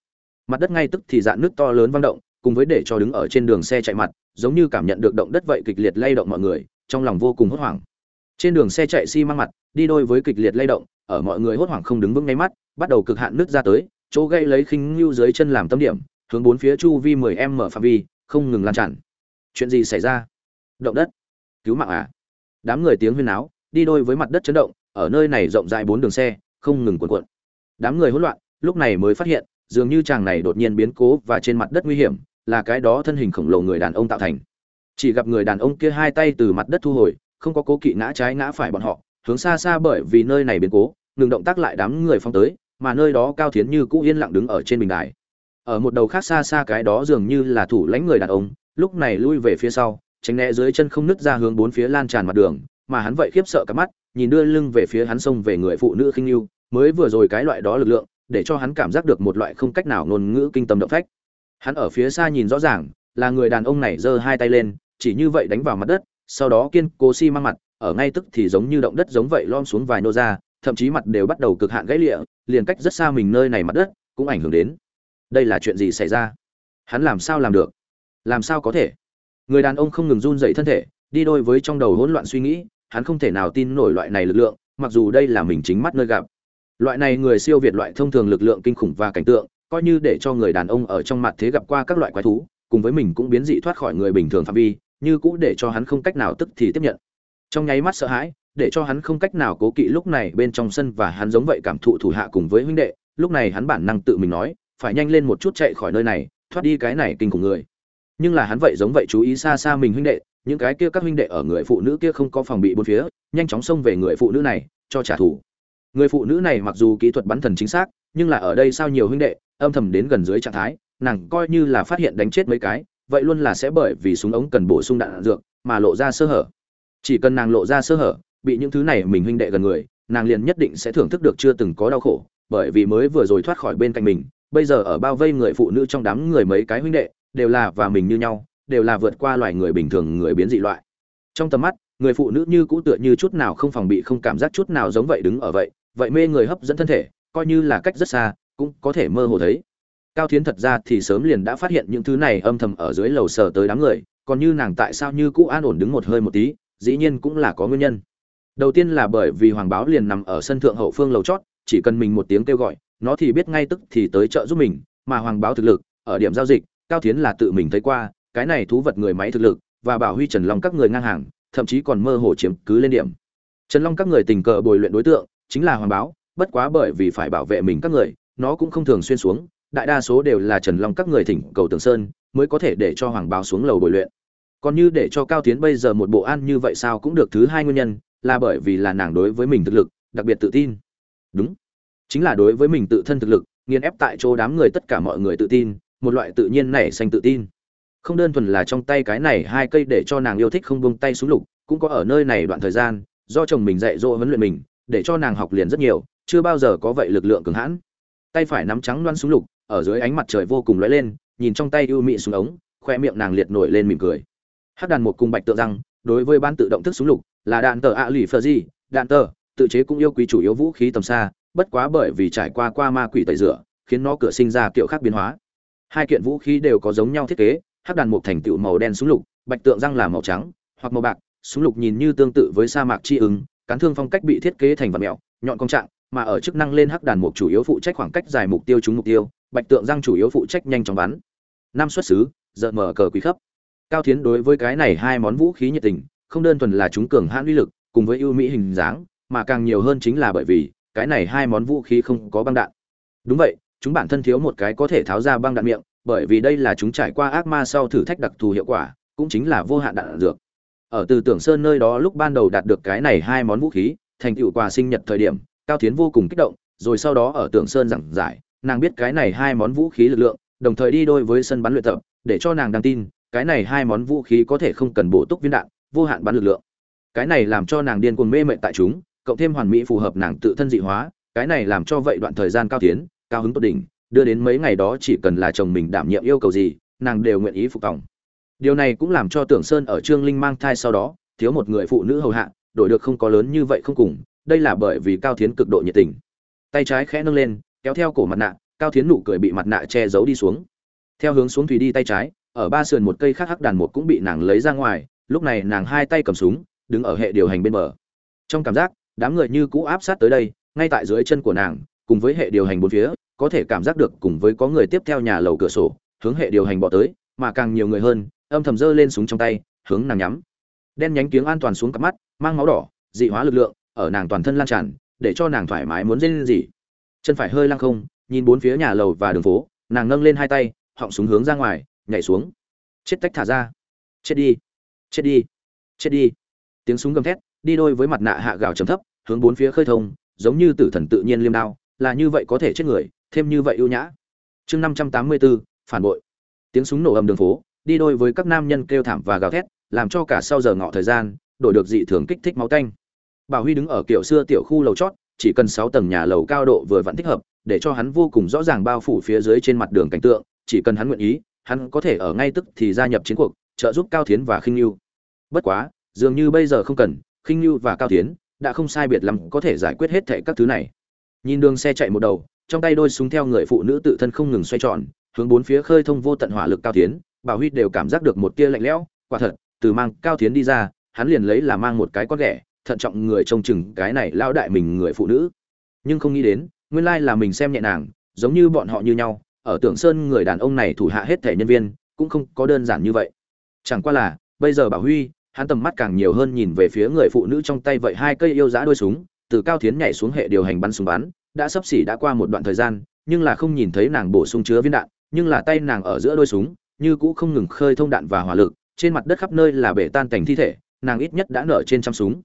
Mặt đất ngay tức thì dạn nước to lớn vang động, cùng với để cho đứng ở trên đường xe chạy mặt, giống như cảm nhận được động đất vậy kịch liệt lay động mọi người, trong lòng vô cùng hốt hoảng. Trên đường xe chạy xi、si、măng mặt, đi đôi với kịch liệt lay động, ở mọi người hốt hoảng không đứng vững ngay mắt, bắt đầu cực hạn nước ra tới, chỗ gây lấy khinh lưu dưới chân làm tâm điểm, hướng bốn phía chu vi mười em mở phạm vi, không ngừng lan tràn. Chuyện gì xảy ra? Động đất. Cứu mạng à? Đám người tiếng huyên náo, đi đôi với mặt đất chấn động, ở nơi này rộng rãi bốn đường xe, không ngừng cuộn cuộn. Đám người hỗn loạn lúc này mới phát hiện, dường như chàng này đột nhiên biến cố và trên mặt đất nguy hiểm, là cái đó thân hình khổng lồ người đàn ông tạo thành. Chỉ gặp người đàn ông kia hai tay từ mặt đất thu hồi, không có cố kỵ ngã trái ngã phải bọn họ, hướng xa xa bởi vì nơi này biến cố, ngừng động tác lại đám người phong tới, mà nơi đó cao thiến như cũ yên lặng đứng ở trên bình đài. Ở một đầu khác xa xa cái đó dường như là thủ lãnh người đàn ông, lúc này lui về phía sau, tránh né dưới chân không nứt ra hướng bốn phía lan tràn mặt đường, mà hắn vậy khiếp sợ cả mắt, nhìn đưa lưng về phía hắn xông về người phụ nữ khinh yêu, mới vừa rồi cái loại đó lực lượng để cho hắn cảm giác được một loại không cách nào ngôn ngữ kinh tâm động phách. Hắn ở phía xa nhìn rõ ràng, là người đàn ông này giơ hai tay lên, chỉ như vậy đánh vào mặt đất, sau đó kiên cố xi si mang mặt, ở ngay tức thì giống như động đất giống vậy lom xuống vài nô ra, thậm chí mặt đều bắt đầu cực hạn gãy lịa, liền cách rất xa mình nơi này mặt đất, cũng ảnh hưởng đến. Đây là chuyện gì xảy ra? Hắn làm sao làm được? Làm sao có thể? Người đàn ông không ngừng run dậy thân thể, đi đôi với trong đầu hỗn loạn suy nghĩ, hắn không thể nào tin nổi loại này lực lượng, mặc dù đây là mình chính mắt nơi gặp loại này người siêu việt loại thông thường lực lượng kinh khủng và cảnh tượng, coi như để cho người đàn ông ở trong mặt thế gặp qua các loại quái thú, cùng với mình cũng biến dị thoát khỏi người bình thường phạm vi, như cũ để cho hắn không cách nào tức thì tiếp nhận. Trong nháy mắt sợ hãi, để cho hắn không cách nào cố kỵ lúc này bên trong sân và hắn giống vậy cảm thụ thủ hạ cùng với huynh đệ, lúc này hắn bản năng tự mình nói, phải nhanh lên một chút chạy khỏi nơi này, thoát đi cái này kinh khủng người. Nhưng là hắn vậy giống vậy chú ý xa xa mình huynh đệ, những cái kia các huynh đệ ở người phụ nữ kia không có phòng bị bốn phía, nhanh chóng xông về người phụ nữ này, cho trả thù người phụ nữ này mặc dù kỹ thuật bắn thần chính xác, nhưng là ở đây sao nhiều huynh đệ, âm thầm đến gần dưới trạng thái, nàng coi như là phát hiện đánh chết mấy cái, vậy luôn là sẽ bởi vì súng ống cần bổ sung đạn dược mà lộ ra sơ hở. Chỉ cần nàng lộ ra sơ hở, bị những thứ này mình huynh đệ gần người, nàng liền nhất định sẽ thưởng thức được chưa từng có đau khổ, bởi vì mới vừa rồi thoát khỏi bên cạnh mình, bây giờ ở bao vây người phụ nữ trong đám người mấy cái huynh đệ, đều là và mình như nhau, đều là vượt qua loài người bình thường người biến dị loại. Trong tầm mắt, người phụ nữ như cũ tựa như chút nào không phòng bị, không cảm giác chút nào giống vậy đứng ở vậy vậy mê người hấp dẫn thân thể, coi như là cách rất xa, cũng có thể mơ hồ thấy. Cao thiến thật ra thì sớm liền đã phát hiện những thứ này âm thầm ở dưới lầu sờ tới đám người, còn như nàng tại sao như cũ an ổn đứng một hơi một tí, dĩ nhiên cũng là có nguyên nhân. Đầu tiên là bởi vì hoàng báo liền nằm ở sân thượng hậu phương lầu chót, chỉ cần mình một tiếng kêu gọi, nó thì biết ngay tức thì tới trợ giúp mình, mà hoàng báo thực lực, ở điểm giao dịch, cao thiến là tự mình thấy qua, cái này thú vật người máy thực lực, và bảo huy trần long các người ngang hàng, thậm chí còn mơ hồ chiếm cứ lên điểm. Trần long các người tình cờ bồi luyện đối tượng chính là hoàng báo, bất quá bởi vì phải bảo vệ mình các người, nó cũng không thường xuyên xuống, đại đa số đều là trần long các người thỉnh cầu tường sơn mới có thể để cho hoàng báo xuống lầu bồi luyện. Còn như để cho cao tiến bây giờ một bộ an như vậy sao cũng được thứ hai nguyên nhân, là bởi vì là nàng đối với mình thực lực, đặc biệt tự tin. Đúng, chính là đối với mình tự thân thực lực, nghiền ép tại chỗ đám người tất cả mọi người tự tin, một loại tự nhiên nảy xanh tự tin. Không đơn thuần là trong tay cái này hai cây để cho nàng yêu thích không buông tay xuống lục, cũng có ở nơi này đoạn thời gian, do chồng mình dạy dỗ huấn luyện mình để cho nàng học liền rất nhiều, chưa bao giờ có vậy lực lượng cường hãn. Tay phải nắm trắng loan súng lục, ở dưới ánh mặt trời vô cùng lóe lên, nhìn trong tay ưu mị xuống ống, khoe miệng nàng liệt nổi lên mỉm cười. Hắc đàn một cùng bạch tượng răng, đối với ban tự động thức súng lục, là đạn tờ ạ lì phờ di đạn tờ, tự chế cũng yêu quý chủ yếu vũ khí tầm xa, bất quá bởi vì trải qua qua ma quỷ tẩy rửa, khiến nó cửa sinh ra kiểu khác biến hóa. Hai kiện vũ khí đều có giống nhau thiết kế, hắc đàn một thành tựu màu đen súng lục, bạch tượng răng là màu trắng, hoặc màu bạc, súng lục nhìn như tương tự với sa mạc chi ứng cán thương phong cách bị thiết kế thành vật mẹo nhọn công trạng mà ở chức năng lên hắc đàn mục chủ yếu phụ trách khoảng cách dài mục tiêu trúng mục tiêu bạch tượng răng chủ yếu phụ trách nhanh chóng bắn. Năm xuất xứ giờ mở cờ quý cấp, cao thiến đối với cái này hai món vũ khí nhiệt tình không đơn thuần là chúng cường hãn uy lực cùng với ưu mỹ hình dáng mà càng nhiều hơn chính là bởi vì cái này hai món vũ khí không có băng đạn. Đúng vậy chúng bản thân thiếu một cái có thể tháo ra băng đạn miệng bởi vì đây là chúng trải qua ác ma sau thử thách đặc thù hiệu quả cũng chính là vô hạn đạn dược ở từ tưởng sơn nơi đó lúc ban đầu đạt được cái này hai món vũ khí, thành tựu quà sinh nhật thời điểm, cao tiến vô cùng kích động, rồi sau đó ở tưởng sơn giảng giải, nàng biết cái này hai món vũ khí lực lượng, đồng thời đi đôi với sân bắn luyện tập, để cho nàng đăng tin, cái này hai món vũ khí có thể không cần bổ túc viên đạn, vô hạn bắn lực lượng. Cái này làm cho nàng điên cuồng mê mệt tại chúng, cộng thêm hoàn mỹ phù hợp nàng tự thân dị hóa, cái này làm cho vậy đoạn thời gian cao tiến cao hứng tốt đỉnh, đưa đến mấy ngày đó chỉ cần là chồng mình đảm nhiệm yêu cầu gì, nàng đều nguyện ý phục tòng điều này cũng làm cho tưởng sơn ở trương linh mang thai sau đó, thiếu một người phụ nữ hầu hạ, đổi được không có lớn như vậy không cùng, đây là bởi vì cao thiến cực độ nhiệt tình. Tay trái khẽ nâng lên, kéo theo cổ mặt nạ, cao thiến nụ cười bị mặt nạ che giấu đi xuống. Theo hướng xuống thủy đi tay trái, ở ba sườn một cây khác hắc đàn một cũng bị nàng lấy ra ngoài, lúc này nàng hai tay cầm súng, đứng ở hệ điều hành bên bờ. Trong cảm giác, đám người như cũ áp sát tới đây, ngay tại dưới chân của nàng, cùng với hệ điều hành bốn phía, có thể cảm giác được cùng với có người tiếp theo nhà lầu cửa sổ, hướng hệ điều hành bỏ tới, mà càng nhiều người hơn âm thầm giơ lên súng trong tay, hướng nàng nhắm. Đen nhánh tiếng an toàn xuống cặp mắt, mang máu đỏ, dị hóa lực lượng, ở nàng toàn thân lan tràn, để cho nàng thoải mái muốn lên gì chân phải hơi lăng không, nhìn bốn phía nhà lầu và đường phố, nàng nâng lên hai tay, họng súng hướng ra ngoài, nhảy xuống. Chết tách thả ra. Chết đi. Chết đi. Chết đi. Tiếng súng gầm thét, đi đôi với mặt nạ hạ gào trầm thấp, hướng bốn phía khơi thông, giống như tử thần tự nhiên liêm đao, là như vậy có thể chết người, thêm như vậy ưu nhã. Chương năm trăm tám mươi bốn, phản bội. Tiếng súng nổ ầm đường phố đi đôi với các nam nhân kêu thảm và gào thét, làm cho cả sau giờ ngọ thời gian, đổi được dị thường kích thích máu tanh. Bảo huy đứng ở kiểu xưa tiểu khu lầu chót, chỉ cần sáu tầng nhà lầu cao độ vừa vặn thích hợp, để cho hắn vô cùng rõ ràng bao phủ phía dưới trên mặt đường cảnh tượng, chỉ cần hắn nguyện ý, hắn có thể ở ngay tức thì gia nhập chiến cuộc, trợ giúp cao thiến và khinh lưu bất quá, dường như bây giờ không cần, khinh lưu và cao thiến đã không sai biệt lắm có thể giải quyết hết thảy các thứ này. Nhìn đường xe chạy một đầu, trong tay đôi súng theo người phụ nữ tự thân không ngừng xoay tròn, hướng bốn phía khơi thông vô tận hỏa lực cao thiến bảo huy đều cảm giác được một tia lạnh lẽo, quả thật, từ mang cao thiến đi ra, hắn liền lấy là mang một cái con ghẻ, thận trọng người trông chừng cái này lao đại mình người phụ nữ. Nhưng không nghĩ đến, nguyên lai là mình xem nhẹ nàng, giống như bọn họ như nhau, ở tưởng sơn người đàn ông này thủ hạ hết thể nhân viên, cũng không có đơn giản như vậy. Chẳng qua là, bây giờ bảo huy, hắn tầm mắt càng nhiều hơn nhìn về phía người phụ nữ trong tay vậy hai cây yêu giá đôi súng, từ cao thiến nhảy xuống hệ điều hành bắn súng bắn, đã sắp xỉ đã qua một đoạn thời gian, nhưng là không nhìn thấy nàng bổ sung chứa viên đạn, nhưng là tay nàng ở giữa đôi súng như cũ không ngừng khơi thông đạn và hỏa lực, trên mặt đất khắp nơi là bể tan cảnh thi thể, nàng ít nhất đã nở trên trăm súng.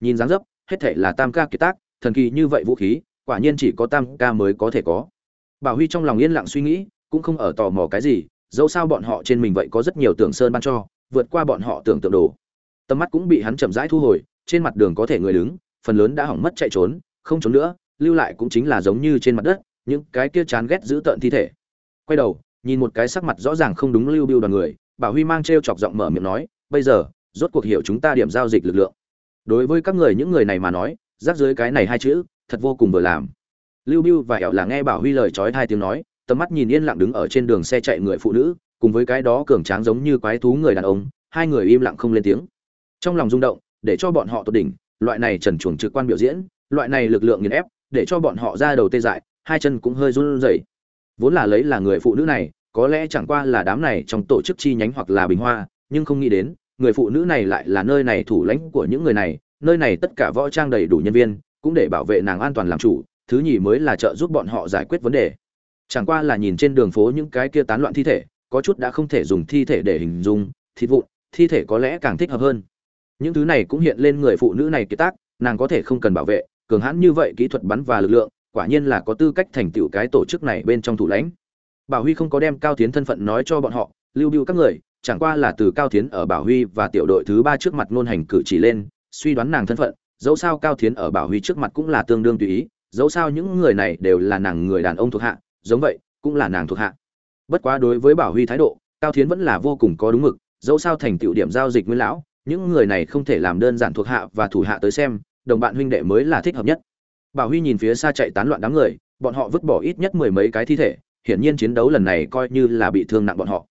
Nhìn dáng dấp, hết thể là tam ca kiệt tác, thần kỳ như vậy vũ khí, quả nhiên chỉ có tam ca mới có thể có. Bảo huy trong lòng yên lặng suy nghĩ, cũng không ở tò mò cái gì, dẫu sao bọn họ trên mình vậy có rất nhiều tưởng sơn ban cho, vượt qua bọn họ tưởng tượng đồ. Tầm mắt cũng bị hắn chậm rãi thu hồi, trên mặt đường có thể người đứng, phần lớn đã hỏng mất chạy trốn, không trốn nữa, lưu lại cũng chính là giống như trên mặt đất, những cái kia chán ghét giữ tợn thi thể. Quay đầu nhìn một cái sắc mặt rõ ràng không đúng lưu biêu đoàn người bảo huy mang t chọc giọng mở miệng nói, bây giờ, rốt cuộc hiểu chúng ta điểm giao dịch lực lượng. Đối với các người những người này mà nói rác dưới cái này hai chữ, thật vô cùng vừa làm. Lưu biêu và ẻo là nghe bảo huy lời trói hai tiếng nói, tầm mắt nhìn yên lặng đứng ở trên đường xe chạy người phụ nữ, cùng với cái đó cường tráng giống như quái thú người đàn ông, hai người im lặng không lên tiếng. Trong lòng rung động, để cho bọn họ tột đỉnh, loại này trần chuồng trực quan biểu diễn, loại này lực lượng nghiền ép, để cho bọn họ ra đầu tê dại, hai chân cũng hơi run rẩy vốn là lấy là người phụ nữ này, có lẽ chẳng qua là đám này trong tổ chức chi nhánh hoặc là bình hoa, nhưng không nghĩ đến, người phụ nữ này lại là nơi này thủ lãnh của những người này, nơi này tất cả võ trang đầy đủ nhân viên, cũng để bảo vệ nàng an toàn làm chủ, thứ nhì mới là trợ giúp bọn họ giải quyết vấn đề. Chẳng qua là nhìn trên đường phố những cái kia tán loạn thi thể, có chút đã không thể dùng thi thể để hình dung, thịt vụn, thi thể có lẽ càng thích hợp hơn. Những thứ này cũng hiện lên người phụ nữ này kiệt tác, nàng có thể không cần bảo vệ, cường hãn như vậy kỹ thuật bắn và lực lượng quả nhiên là có tư cách thành tựu cái tổ chức này bên trong thủ lãnh. Bảo huy không có đem cao tiến thân phận nói cho bọn họ, lưu biêu các người, chẳng qua là từ cao tiến ở bảo huy và tiểu đội thứ ba trước mặt ngôn hành cử chỉ lên, suy đoán nàng thân phận, dẫu sao cao tiến ở bảo huy trước mặt cũng là tương đương tùy ý, dẫu sao những người này đều là nàng người đàn ông thuộc hạ, giống vậy, cũng là nàng thuộc hạ. Bất quá đối với bảo huy thái độ, cao tiến vẫn là vô cùng có đúng mực, dẫu sao thành tựu điểm giao dịch nguyên lão, những người này không thể làm đơn giản thuộc hạ và thủ hạ tới xem, đồng bạn huynh đệ mới là thích hợp nhất bảo huy nhìn phía xa chạy tán loạn đám người, bọn họ vứt bỏ ít nhất mười mấy cái thi thể, hiển nhiên chiến đấu lần này coi như là bị thương nặng bọn họ.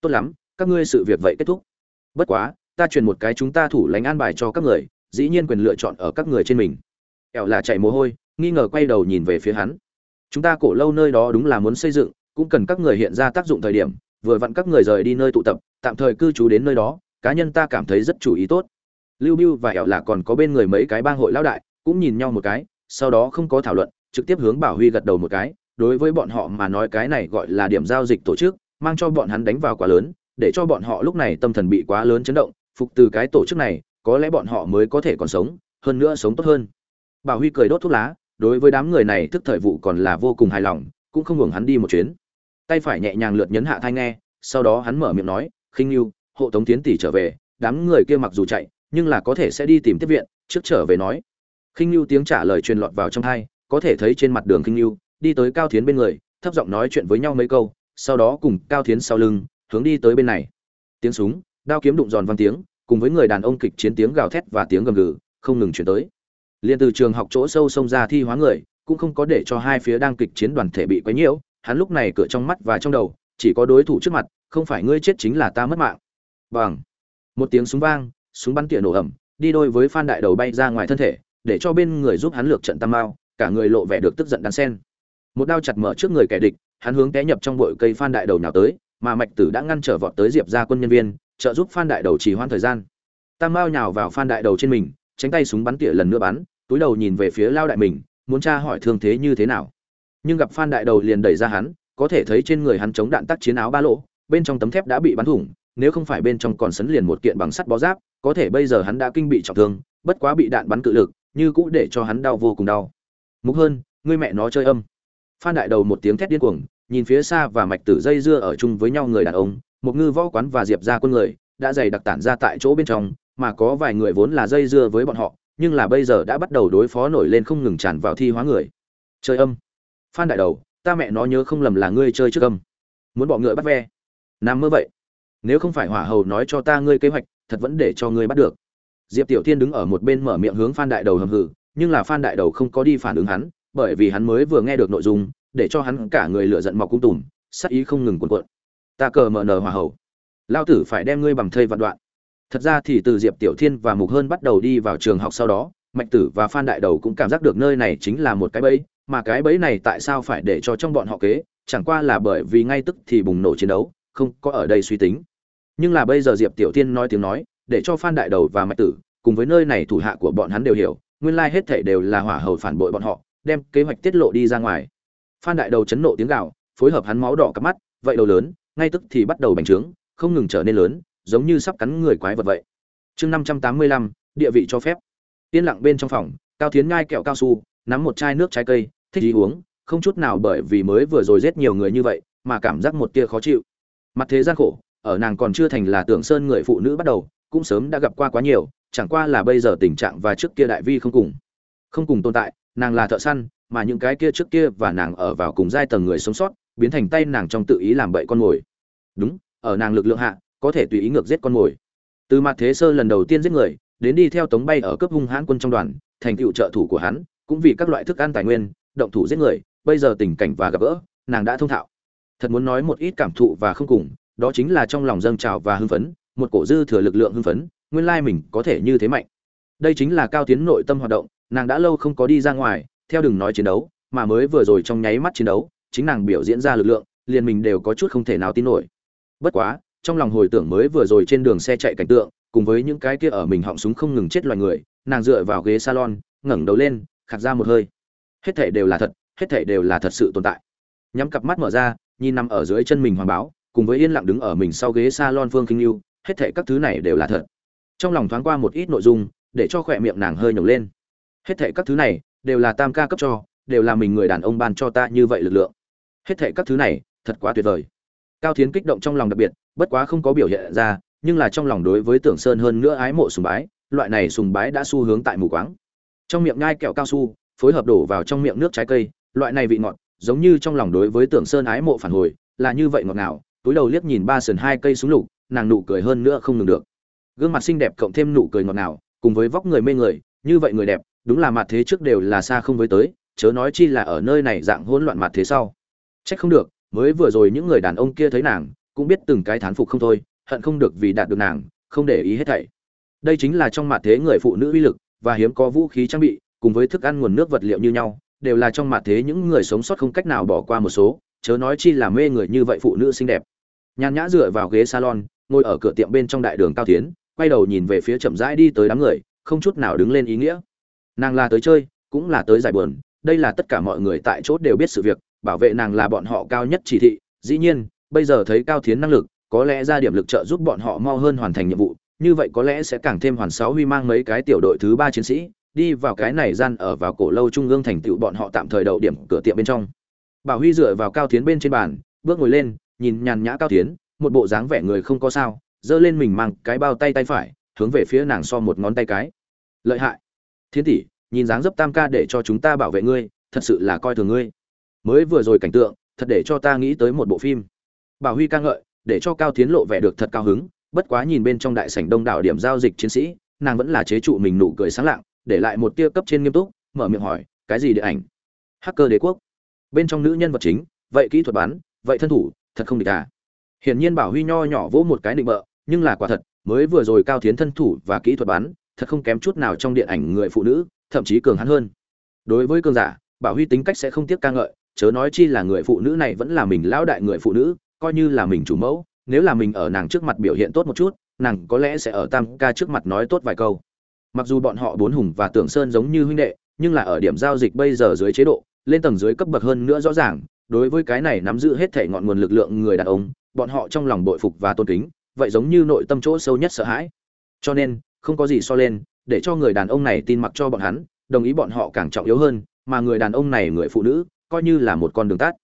Tốt lắm, các ngươi sự việc vậy kết thúc. Bất quá, ta truyền một cái chúng ta thủ lãnh an bài cho các người, dĩ nhiên quyền lựa chọn ở các người trên mình. Kẻo là chạy mồ hôi, nghi ngờ quay đầu nhìn về phía hắn. Chúng ta cổ lâu nơi đó đúng là muốn xây dựng, cũng cần các người hiện ra tác dụng thời điểm, vừa vặn các người rời đi nơi tụ tập, tạm thời cư trú đến nơi đó, cá nhân ta cảm thấy rất chủ ý tốt. Lưu Bưu và Kẻo là còn có bên người mấy cái bang hội lão đại, cũng nhìn nhau một cái sau đó không có thảo luận, trực tiếp hướng bảo huy gật đầu một cái, đối với bọn họ mà nói cái này gọi là điểm giao dịch tổ chức, mang cho bọn hắn đánh vào quá lớn, để cho bọn họ lúc này tâm thần bị quá lớn chấn động, phục từ cái tổ chức này, có lẽ bọn họ mới có thể còn sống, hơn nữa sống tốt hơn. Bảo huy cười đốt thuốc lá, đối với đám người này thức thời vụ còn là vô cùng hài lòng, cũng không ngừng hắn đi một chuyến. Tay phải nhẹ nhàng lượt nhấn hạ thai nghe, sau đó hắn mở miệng nói, khinh lưu hộ tống tiến tỷ trở về. Đám người kia mặc dù chạy, nhưng là có thể sẽ đi tìm tiếp viện, trước trở về nói khinh lưu tiếng trả lời truyền lọt vào trong hai có thể thấy trên mặt đường khinh lưu đi tới cao thiến bên người, thấp giọng nói chuyện với nhau mấy câu, sau đó cùng cao thiến sau lưng, hướng đi tới bên này. Tiếng súng, đao kiếm đụng giòn vang tiếng, cùng với người đàn ông kịch chiến tiếng gào thét và tiếng gầm gừ, không ngừng chuyển tới. Liền từ trường học chỗ sâu xông ra thi hóa người, cũng không có để cho hai phía đang kịch chiến đoàn thể bị quấy nhiễu, hắn lúc này cửa trong mắt và trong đầu, chỉ có đối thủ trước mặt, không phải ngươi chết chính là ta mất mạng. Bằng. Một tiếng súng vang, súng bắn tỉa nổ ẩm đi đôi với phan đại đầu bay ra ngoài thân thể để cho bên người giúp hắn lược trận tam mao, cả người lộ vẻ được tức giận đan sen. Một đao chặt mở trước người kẻ địch, hắn hướng té nhập trong bụi cây phan đại đầu nhào tới, mà mạch tử đã ngăn trở vọt tới diệp ra quân nhân viên, trợ giúp phan đại đầu trì hoãn thời gian. Tam mao nhào vào phan đại đầu trên mình, tránh tay súng bắn tỉa lần nữa bắn, túi đầu nhìn về phía lao đại mình, muốn tra hỏi thương thế như thế nào. Nhưng gặp phan đại đầu liền đẩy ra hắn, có thể thấy trên người hắn chống đạn tác chiến áo ba lỗ, bên trong tấm thép đã bị bắn thủng, nếu không phải bên trong còn sấn liền một kiện bằng sắt bó giáp, có thể bây giờ hắn đã kinh bị trọng thương, bất quá bị đạn bắn cự lực như cũ để cho hắn đau vô cùng đau. Mục hơn, ngươi mẹ nó chơi âm. Phan đại đầu một tiếng thét điên cuồng, nhìn phía xa và mạch tử dây dưa ở chung với nhau người đàn ông, một ngư võ quán và diệp ra quân người, đã dày đặc tản ra tại chỗ bên trong, mà có vài người vốn là dây dưa với bọn họ, nhưng là bây giờ đã bắt đầu đối phó nổi lên không ngừng tràn vào thi hóa người. Chơi âm. Phan đại đầu, ta mẹ nó nhớ không lầm là ngươi chơi trước âm. Muốn bọ ngựa bắt ve. Nằm mơ vậy. Nếu không phải hỏa hầu nói cho ta ngươi kế hoạch, thật vẫn để cho ngươi bắt được diệp tiểu thiên đứng ở một bên mở miệng hướng phan đại đầu hầm hử nhưng là phan đại đầu không có đi phản ứng hắn bởi vì hắn mới vừa nghe được nội dung để cho hắn cả người lựa giận mọc cung tùm sắc ý không ngừng cuộn cuộn. Ta cờ mở nờ hòa hậu, lao tử phải đem ngươi bằng thây vạn đoạn. Thật ra thì từ diệp tiểu thiên và mục hơn bắt đầu đi vào trường học sau đó mạch tử và phan đại đầu cũng cảm giác được nơi này chính là một cái bẫy mà cái bẫy này tại sao phải để cho trong bọn họ kế chẳng qua là bởi vì ngay tức thì bùng nổ chiến đấu không có ở đây suy tính. Nhưng là bây giờ diệp tiểu thiên nói tiếng nói để cho phan đại đầu và mạch tử cùng với nơi này thủ hạ của bọn hắn đều hiểu, nguyên lai hết thảy đều là hỏa hầu phản bội bọn họ, đem kế hoạch tiết lộ đi ra ngoài. Phan đại đầu chấn nộ tiếng gào, phối hợp hắn máu đỏ cắp mắt, vậy đầu lớn, ngay tức thì bắt đầu bành trướng, không ngừng trở nên lớn, giống như sắp cắn người quái vật vậy. Chương năm trăm tám mươi lăm, địa vị cho phép. Yên lặng bên trong phòng, cao tiến ngai kẹo cao su, nắm một chai nước trái cây, thích ý uống, không chút nào bởi vì mới vừa rồi giết nhiều người như vậy mà cảm giác một tia khó chịu. Mặt thế gian khổ, ở nàng còn chưa thành là tưởng sơn người phụ nữ bắt đầu cũng sớm đã gặp qua quá nhiều, chẳng qua là bây giờ tình trạng và trước kia đại vi không cùng. Không cùng tồn tại, nàng là thợ săn, mà những cái kia trước kia và nàng ở vào cùng giai tầng người sống sót, biến thành tay nàng trong tự ý làm bậy con mồi. Đúng, ở nàng lực lượng hạ, có thể tùy ý ngược giết con mồi. Từ mặt thế sơ lần đầu tiên giết người, đến đi theo tống bay ở cấp hung hãn quân trong đoàn, thành tựu trợ thủ của hắn, cũng vì các loại thức ăn tài nguyên, động thủ giết người, bây giờ tình cảnh và gặp gỡ, nàng đã thông thạo. Thật muốn nói một ít cảm thụ và không cùng, đó chính là trong lòng dâng trào và hưng phấn một cổ dư thừa lực lượng hưng phấn, nguyên lai mình có thể như thế mạnh. Đây chính là cao tiến nội tâm hoạt động, nàng đã lâu không có đi ra ngoài, theo đừng nói chiến đấu, mà mới vừa rồi trong nháy mắt chiến đấu, chính nàng biểu diễn ra lực lượng, liền mình đều có chút không thể nào tin nổi. Bất quá, trong lòng hồi tưởng mới vừa rồi trên đường xe chạy cảnh tượng, cùng với những cái kia ở mình họng súng không ngừng chết loài người, nàng dựa vào ghế salon, ngẩng đầu lên, khạc ra một hơi. Hết thảy đều là thật, hết thảy đều là thật sự tồn tại. Nhắm cặp mắt mở ra, nhìn nằm ở dưới chân mình hoàng báo, cùng với yên lặng đứng ở mình sau ghế salon phương kinh lưu hết thảy các thứ này đều là thật. Trong lòng thoáng qua một ít nội dung, để cho khỏe miệng nàng hơi nhổng lên. Hết thảy các thứ này, đều là tam ca cấp cho, đều là mình người đàn ông ban cho ta như vậy lực lượng. Hết thảy các thứ này, thật quá tuyệt vời. Cao thiến kích động trong lòng đặc biệt, bất quá không có biểu hiện ra, nhưng là trong lòng đối với tưởng sơn hơn nữa ái mộ sùng bái, loại này sùng bái đã xu hướng tại mù quáng. Trong miệng nhai kẹo cao su, phối hợp đổ vào trong miệng nước trái cây, loại này vị ngọt, giống như trong lòng đối với tưởng sơn ái mộ phản hồi, là như vậy ngọt ngào, túi đầu liếc nhìn ba sườn hai cây súng lục nàng nụ cười hơn nữa không ngừng được. Gương mặt xinh đẹp cộng thêm nụ cười ngọt ngào, cùng với vóc người mê người, như vậy người đẹp, đúng là mặt thế trước đều là xa không với tới, chớ nói chi là ở nơi này dạng hỗn loạn mặt thế sau. Trách không được, mới vừa rồi những người đàn ông kia thấy nàng, cũng biết từng cái thán phục không thôi, hận không được vì đạt được nàng, không để ý hết thảy. Đây chính là trong mặt thế người phụ nữ uy lực, và hiếm có vũ khí trang bị, cùng với thức ăn nguồn nước vật liệu như nhau, đều là trong mặt thế những người sống sót không cách nào bỏ qua một số, chớ nói chi là mê người như vậy phụ nữ xinh đẹp. Nhàn nhã dựa vào ghế salon ngồi ở cửa tiệm bên trong đại đường cao tiến quay đầu nhìn về phía chậm rãi đi tới đám người, không chút nào đứng lên ý nghĩa. Nàng là tới chơi, cũng là tới giải buồn, đây là tất cả mọi người tại chốt đều biết sự việc, bảo vệ nàng là bọn họ cao nhất chỉ thị. Dĩ nhiên, bây giờ thấy cao thiến năng lực, có lẽ ra điểm lực trợ giúp bọn họ mau hơn hoàn thành nhiệm vụ, như vậy có lẽ sẽ càng thêm hoàn sáu huy mang mấy cái tiểu đội thứ ba chiến sĩ, đi vào cái này gian ở vào cổ lâu trung ương thành tựu bọn họ tạm thời đậu điểm cửa tiệm bên trong. Bảo huy dựa vào cao thiến bên trên bàn, bước ngồi lên, nhìn nhàn nhã cao thiến một bộ dáng vẻ người không có sao giơ lên mình mang cái bao tay tay phải hướng về phía nàng so một ngón tay cái. Lợi hại. Thiên tỷ nhìn dáng dấp tam ca để cho chúng ta bảo vệ ngươi thật sự là coi thường ngươi. Mới vừa rồi cảnh tượng thật để cho ta nghĩ tới một bộ phim. Bảo huy ca ngợi để cho cao tiến lộ vẻ được thật cao hứng bất quá nhìn bên trong đại sảnh đông đảo điểm giao dịch chiến sĩ nàng vẫn là chế trụ mình nụ cười sáng lạng để lại một tia cấp trên nghiêm túc mở miệng hỏi cái gì điện ảnh? Hacker đế quốc. Bên trong nữ nhân vật chính vậy kỹ thuật bán, vậy thân thủ thật không địch à? Hiển nhiên bảo huy nho nhỏ vỗ một cái định bợ, nhưng là quả thật, mới vừa rồi cao tiến thân thủ và kỹ thuật bắn, thật không kém chút nào trong điện ảnh người phụ nữ, thậm chí cường hắn hơn. Đối với cường giả, bảo huy tính cách sẽ không tiếc ca ngợi, chớ nói chi là người phụ nữ này vẫn là mình lão đại người phụ nữ, coi như là mình chủ mẫu, nếu là mình ở nàng trước mặt biểu hiện tốt một chút, nàng có lẽ sẽ ở tam ca trước mặt nói tốt vài câu. Mặc dù bọn họ bốn hùng và tưởng sơn giống như huynh đệ, nhưng là ở điểm giao dịch bây giờ dưới chế độ, lên tầng dưới cấp bậc hơn nữa rõ ràng, đối với cái này nắm giữ hết thể ngọn nguồn lực lượng người đàn ông bọn họ trong lòng bội phục và tôn kính vậy giống như nội tâm chỗ sâu nhất sợ hãi. Cho nên không có gì so lên để cho người đàn ông này tin mặc cho bọn hắn đồng ý bọn họ càng trọng yếu hơn mà người đàn ông này người phụ nữ coi như là một con đường tắt.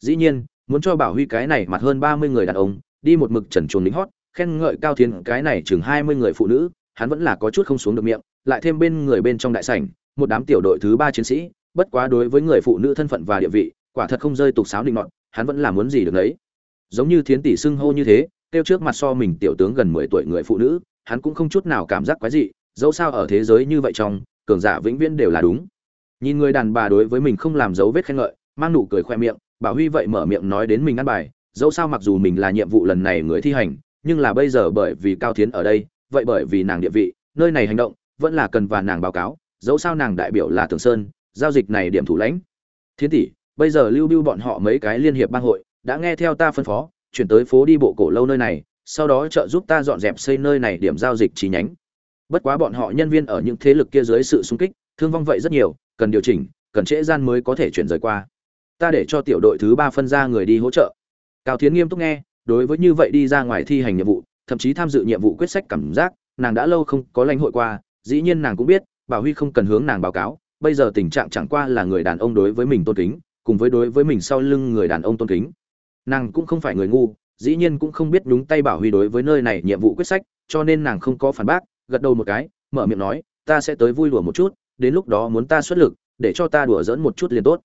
Dĩ nhiên muốn cho bảo huy cái này mặt hơn ba mươi người đàn ông đi một mực trần truồng lính hót khen ngợi cao thiên cái này chừng hai mươi người phụ nữ hắn vẫn là có chút không xuống được miệng lại thêm bên người bên trong đại sảnh một đám tiểu đội thứ ba chiến sĩ bất quá đối với người phụ nữ thân phận và địa vị quả thật không rơi tục sáo định nọ, hắn vẫn là muốn gì được đấy giống như thiến tỷ xưng hô như thế, kêu trước mặt so mình tiểu tướng gần mười tuổi người phụ nữ, hắn cũng không chút nào cảm giác quái dị, dẫu sao ở thế giới như vậy trong, cường giả vĩnh viễn đều là đúng. Nhìn người đàn bà đối với mình không làm dấu vết khen ngợi, mang nụ cười khoe miệng bà huy vậy mở miệng nói đến mình ăn bài, dẫu sao mặc dù mình là nhiệm vụ lần này người thi hành, nhưng là bây giờ bởi vì cao thiến ở đây, vậy bởi vì nàng địa vị, nơi này hành động, vẫn là cần và nàng báo cáo, dẫu sao nàng đại biểu là tường sơn, giao dịch này điểm thủ lãnh. Thiến tỷ, bây giờ lưu bưu bọn họ mấy cái liên hiệp bang hội đã nghe theo ta phân phó, chuyển tới phố đi bộ cổ lâu nơi này, sau đó trợ giúp ta dọn dẹp xây nơi này điểm giao dịch chi nhánh. Bất quá bọn họ nhân viên ở những thế lực kia dưới sự xung kích, thương vong vậy rất nhiều, cần điều chỉnh, cần trễ gian mới có thể chuyển rời qua. Ta để cho tiểu đội thứ ba phân ra người đi hỗ trợ. Cao thiến nghiêm túc nghe, đối với như vậy đi ra ngoài thi hành nhiệm vụ, thậm chí tham dự nhiệm vụ quyết sách cảm giác, nàng đã lâu không có lãnh hội qua, dĩ nhiên nàng cũng biết, bảo huy không cần hướng nàng báo cáo, bây giờ tình trạng chẳng qua là người đàn ông đối với mình tôn kính, cùng với đối với mình sau lưng người đàn ông tôn kính nàng cũng không phải người ngu, dĩ nhiên cũng không biết đúng tay bảo huy đối với nơi này nhiệm vụ quyết sách, cho nên nàng không có phản bác, gật đầu một cái, mở miệng nói, ta sẽ tới vui đùa một chút, đến lúc đó muốn ta xuất lực, để cho ta đùa dỡn một chút liền tốt.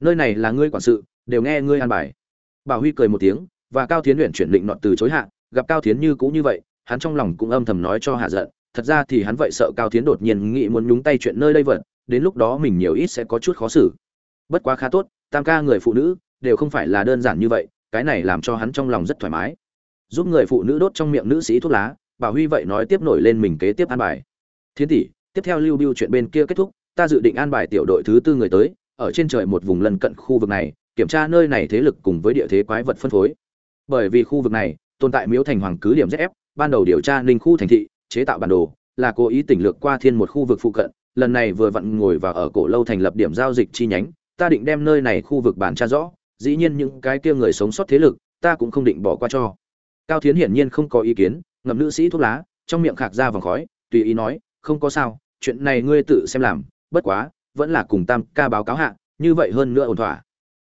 Nơi này là ngươi quản sự, đều nghe ngươi an bài. Bảo huy cười một tiếng, và cao thiến luyện chuyển định nọt từ chối hạ, gặp cao thiến như cũ như vậy, hắn trong lòng cũng âm thầm nói cho hạ giận, thật ra thì hắn vậy sợ cao thiến đột nhiên nghĩ muốn nhúng tay chuyện nơi đây vật đến lúc đó mình nhiều ít sẽ có chút khó xử. Bất quá khá tốt, tam ca người phụ nữ, đều không phải là đơn giản như vậy cái này làm cho hắn trong lòng rất thoải mái. Giúp người phụ nữ đốt trong miệng nữ sĩ thuốc lá, bà huy vậy nói tiếp nổi lên mình kế tiếp an bài. Thiên tỷ, tiếp theo lưu biêu chuyện bên kia kết thúc, ta dự định an bài tiểu đội thứ tư người tới, ở trên trời một vùng lân cận khu vực này, kiểm tra nơi này thế lực cùng với địa thế quái vật phân phối. Bởi vì khu vực này, tồn tại miếu thành hoàng cứ điểm zf ban đầu điều tra ninh khu thành thị, chế tạo bản đồ, là cố ý tỉnh lược qua thiên một khu vực phụ cận, lần này vừa vặn ngồi vào ở cổ lâu thành lập điểm giao dịch chi nhánh, ta định đem nơi này khu vực bản tra rõ dĩ nhiên những cái kia người sống sót thế lực, ta cũng không định bỏ qua cho. Cao thiến hiển nhiên không có ý kiến, ngậm nữ sĩ thuốc lá, trong miệng khạc ra vòng khói, tùy ý nói, không có sao, chuyện này ngươi tự xem làm, bất quá, vẫn là cùng tam ca báo cáo hạ, như vậy hơn nữa ổn thỏa.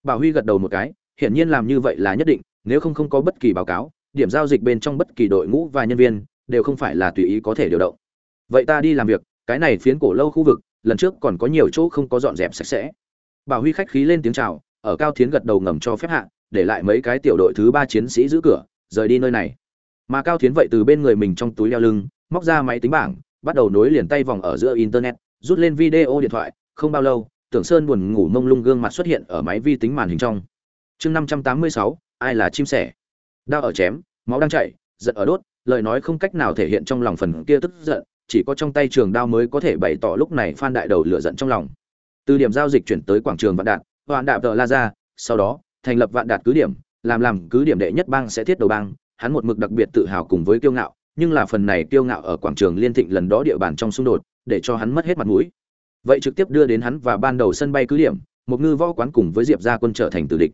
Bảo huy gật đầu một cái, hiển nhiên làm như vậy là nhất định, nếu không không có bất kỳ báo cáo, điểm giao dịch bên trong bất kỳ đội ngũ và nhân viên, đều không phải là tùy ý có thể điều động. Vậy ta đi làm việc, cái này phiến cổ lâu khu vực, lần trước còn có nhiều chỗ không có dọn dẹp sạch sẽ. Bảo huy khách khí lên tiếng chào ở cao thiến gật đầu ngầm cho phép hạ, để lại mấy cái tiểu đội thứ ba chiến sĩ giữ cửa, rời đi nơi này. Mà cao thiến vậy từ bên người mình trong túi leo lưng, móc ra máy tính bảng, bắt đầu nối liền tay vòng ở giữa internet, rút lên video điện thoại, không bao lâu, tưởng sơn buồn ngủ mông lung gương mặt xuất hiện ở máy vi tính màn hình trong. Chương năm trăm tám mươi sáu, ai là chim sẻ? Đau ở chém, máu đang chảy giận ở đốt, lời nói không cách nào thể hiện trong lòng phần kia tức giận, chỉ có trong tay trường đao mới có thể bày tỏ lúc này phan đại đầu lửa giận trong lòng. Từ điểm giao dịch chuyển tới quảng trường vạn đạt vạn đạp tờ la ra sau đó, thành lập vạn đạt cứ điểm, làm làm cứ điểm đệ nhất bang sẽ thiết đầu bang, hắn một mực đặc biệt tự hào cùng với kiêu ngạo, nhưng là phần này kiêu ngạo ở quảng trường liên thịnh lần đó địa bàn trong xung đột, để cho hắn mất hết mặt mũi. Vậy trực tiếp đưa đến hắn và ban đầu sân bay cứ điểm, một ngư võ quán cùng với diệp gia quân trở thành tử địch.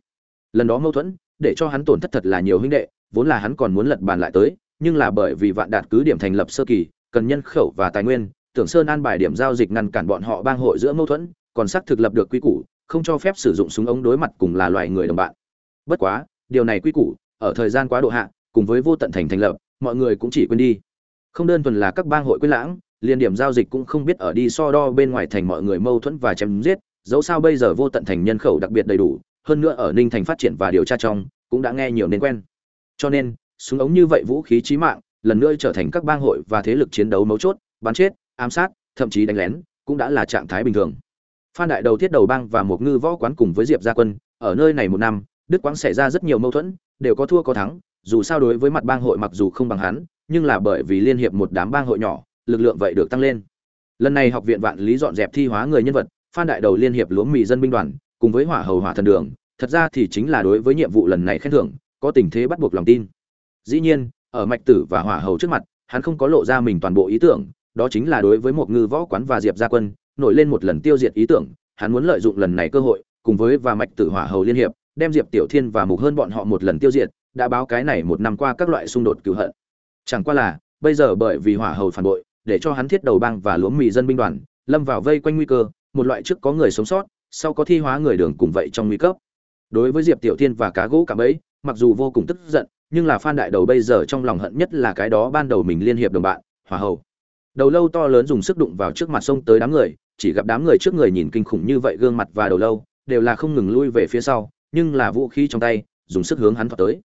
Lần đó mâu thuẫn, để cho hắn tổn thất thật là nhiều huynh đệ, vốn là hắn còn muốn lật bàn lại tới, nhưng là bởi vì vạn đạt cứ điểm thành lập sơ kỳ, cần nhân khẩu và tài nguyên, tưởng sơn an bài điểm giao dịch ngăn cản bọn họ bang hội giữa mâu thuẫn, còn xác thực lập được quy củ không cho phép sử dụng súng ống đối mặt cùng là loài người đồng bạn. Bất quá, điều này quy củ, ở thời gian quá độ hạ, cùng với vô tận thành thành lập, mọi người cũng chỉ quên đi. Không đơn thuần là các bang hội quên lãng, liên điểm giao dịch cũng không biết ở đi so đo bên ngoài thành mọi người mâu thuẫn và chém giết, dẫu sao bây giờ vô tận thành nhân khẩu đặc biệt đầy đủ, hơn nữa ở ninh thành phát triển và điều tra trong, cũng đã nghe nhiều nên quen. Cho nên, súng ống như vậy vũ khí chí mạng, lần nữa trở thành các bang hội và thế lực chiến đấu mấu chốt, bắn chết, ám sát, thậm chí đánh lén, cũng đã là trạng thái bình thường phan đại đầu thiết đầu bang và một ngư võ quán cùng với diệp gia quân, ở nơi này một năm, đức quang xảy ra rất nhiều mâu thuẫn, đều có thua có thắng, dù sao đối với mặt bang hội mặc dù không bằng hắn, nhưng là bởi vì liên hiệp một đám bang hội nhỏ, lực lượng vậy được tăng lên. Lần này học viện vạn lý dọn dẹp thi hóa người nhân vật, phan đại đầu liên hiệp lúa mì dân binh đoàn, cùng với hỏa hầu hỏa thần đường, thật ra thì chính là đối với nhiệm vụ lần này khen thưởng, có tình thế bắt buộc lòng tin. Dĩ nhiên, ở mạch tử và hỏa hầu trước mặt, hắn không có lộ ra mình toàn bộ ý tưởng, đó chính là đối với một ngư võ quán và diệp gia quân nổi lên một lần tiêu diệt ý tưởng hắn muốn lợi dụng lần này cơ hội cùng với và mạch tử hỏa hầu liên hiệp đem diệp tiểu thiên và mục hơn bọn họ một lần tiêu diệt đã báo cái này một năm qua các loại xung đột cựu hận. Chẳng qua là bây giờ bởi vì hỏa hầu phản bội để cho hắn thiết đầu bang và lúa mì dân binh đoàn lâm vào vây quanh nguy cơ một loại trước có người sống sót sau có thi hóa người đường cùng vậy trong nguy cấp. Đối với diệp tiểu thiên và cá gỗ cả bấy mặc dù vô cùng tức giận nhưng là phan đại đầu bây giờ trong lòng hận nhất là cái đó ban đầu mình liên hiệp đồng bạn hỏa hầu, đầu lâu to lớn dùng sức đụng vào trước mặt sông tới đám người chỉ gặp đám người trước người nhìn kinh khủng như vậy gương mặt và đầu lâu, đều là không ngừng lui về phía sau, nhưng là vũ khí trong tay, dùng sức hướng hắn thoát tới.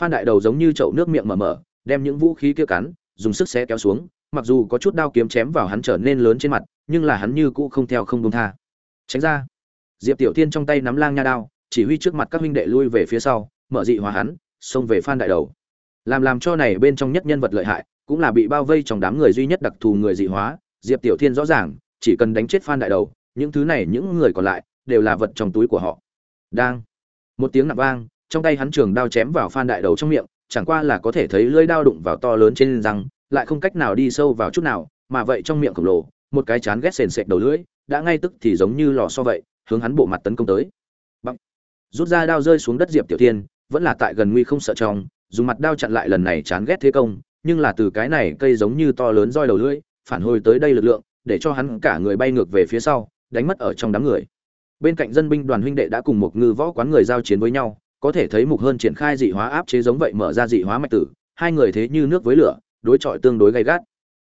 Phan đại đầu giống như chậu nước miệng mở mở, đem những vũ khí kia cắn, dùng sức xé kéo xuống, mặc dù có chút đao kiếm chém vào hắn trở nên lớn trên mặt, nhưng là hắn như cũ không theo không đông tha. Tránh ra. Diệp tiểu thiên trong tay nắm lang nha đao, chỉ huy trước mặt các huynh đệ lui về phía sau, mở dị hóa hắn, xông về phan đại đầu. Làm làm cho này bên trong nhất nhân vật lợi hại, cũng là bị bao vây trong đám người duy nhất đặc thù người dị hóa, diệp tiểu thiên rõ ràng chỉ cần đánh chết phan đại đầu, những thứ này những người còn lại đều là vật trong túi của họ đang, một tiếng nặng vang, trong tay hắn trường đao chém vào phan đại đầu trong miệng, chẳng qua là có thể thấy lưỡi đao đụng vào to lớn trên răng, lại không cách nào đi sâu vào chút nào, mà vậy trong miệng khổng lồ, một cái chán ghét sền sệt đầu lưỡi, đã ngay tức thì giống như lò so vậy, hướng hắn bộ mặt tấn công tới Bằng. rút ra đao rơi xuống đất diệp tiểu thiên, vẫn là tại gần nguy không sợ trong, dùng mặt đao chặn lại lần này chán ghét thế công, nhưng là từ cái này cây giống như to lớn roi đầu lưỡi, phản hồi tới đây lực lượng để cho hắn cả người bay ngược về phía sau, đánh mất ở trong đám người. Bên cạnh dân binh đoàn huynh đệ đã cùng một ngư võ quán người giao chiến với nhau, có thể thấy mục hơn triển khai dị hóa áp chế giống vậy mở ra dị hóa mạch tử, hai người thế như nước với lửa, đối chọi tương đối gay gắt.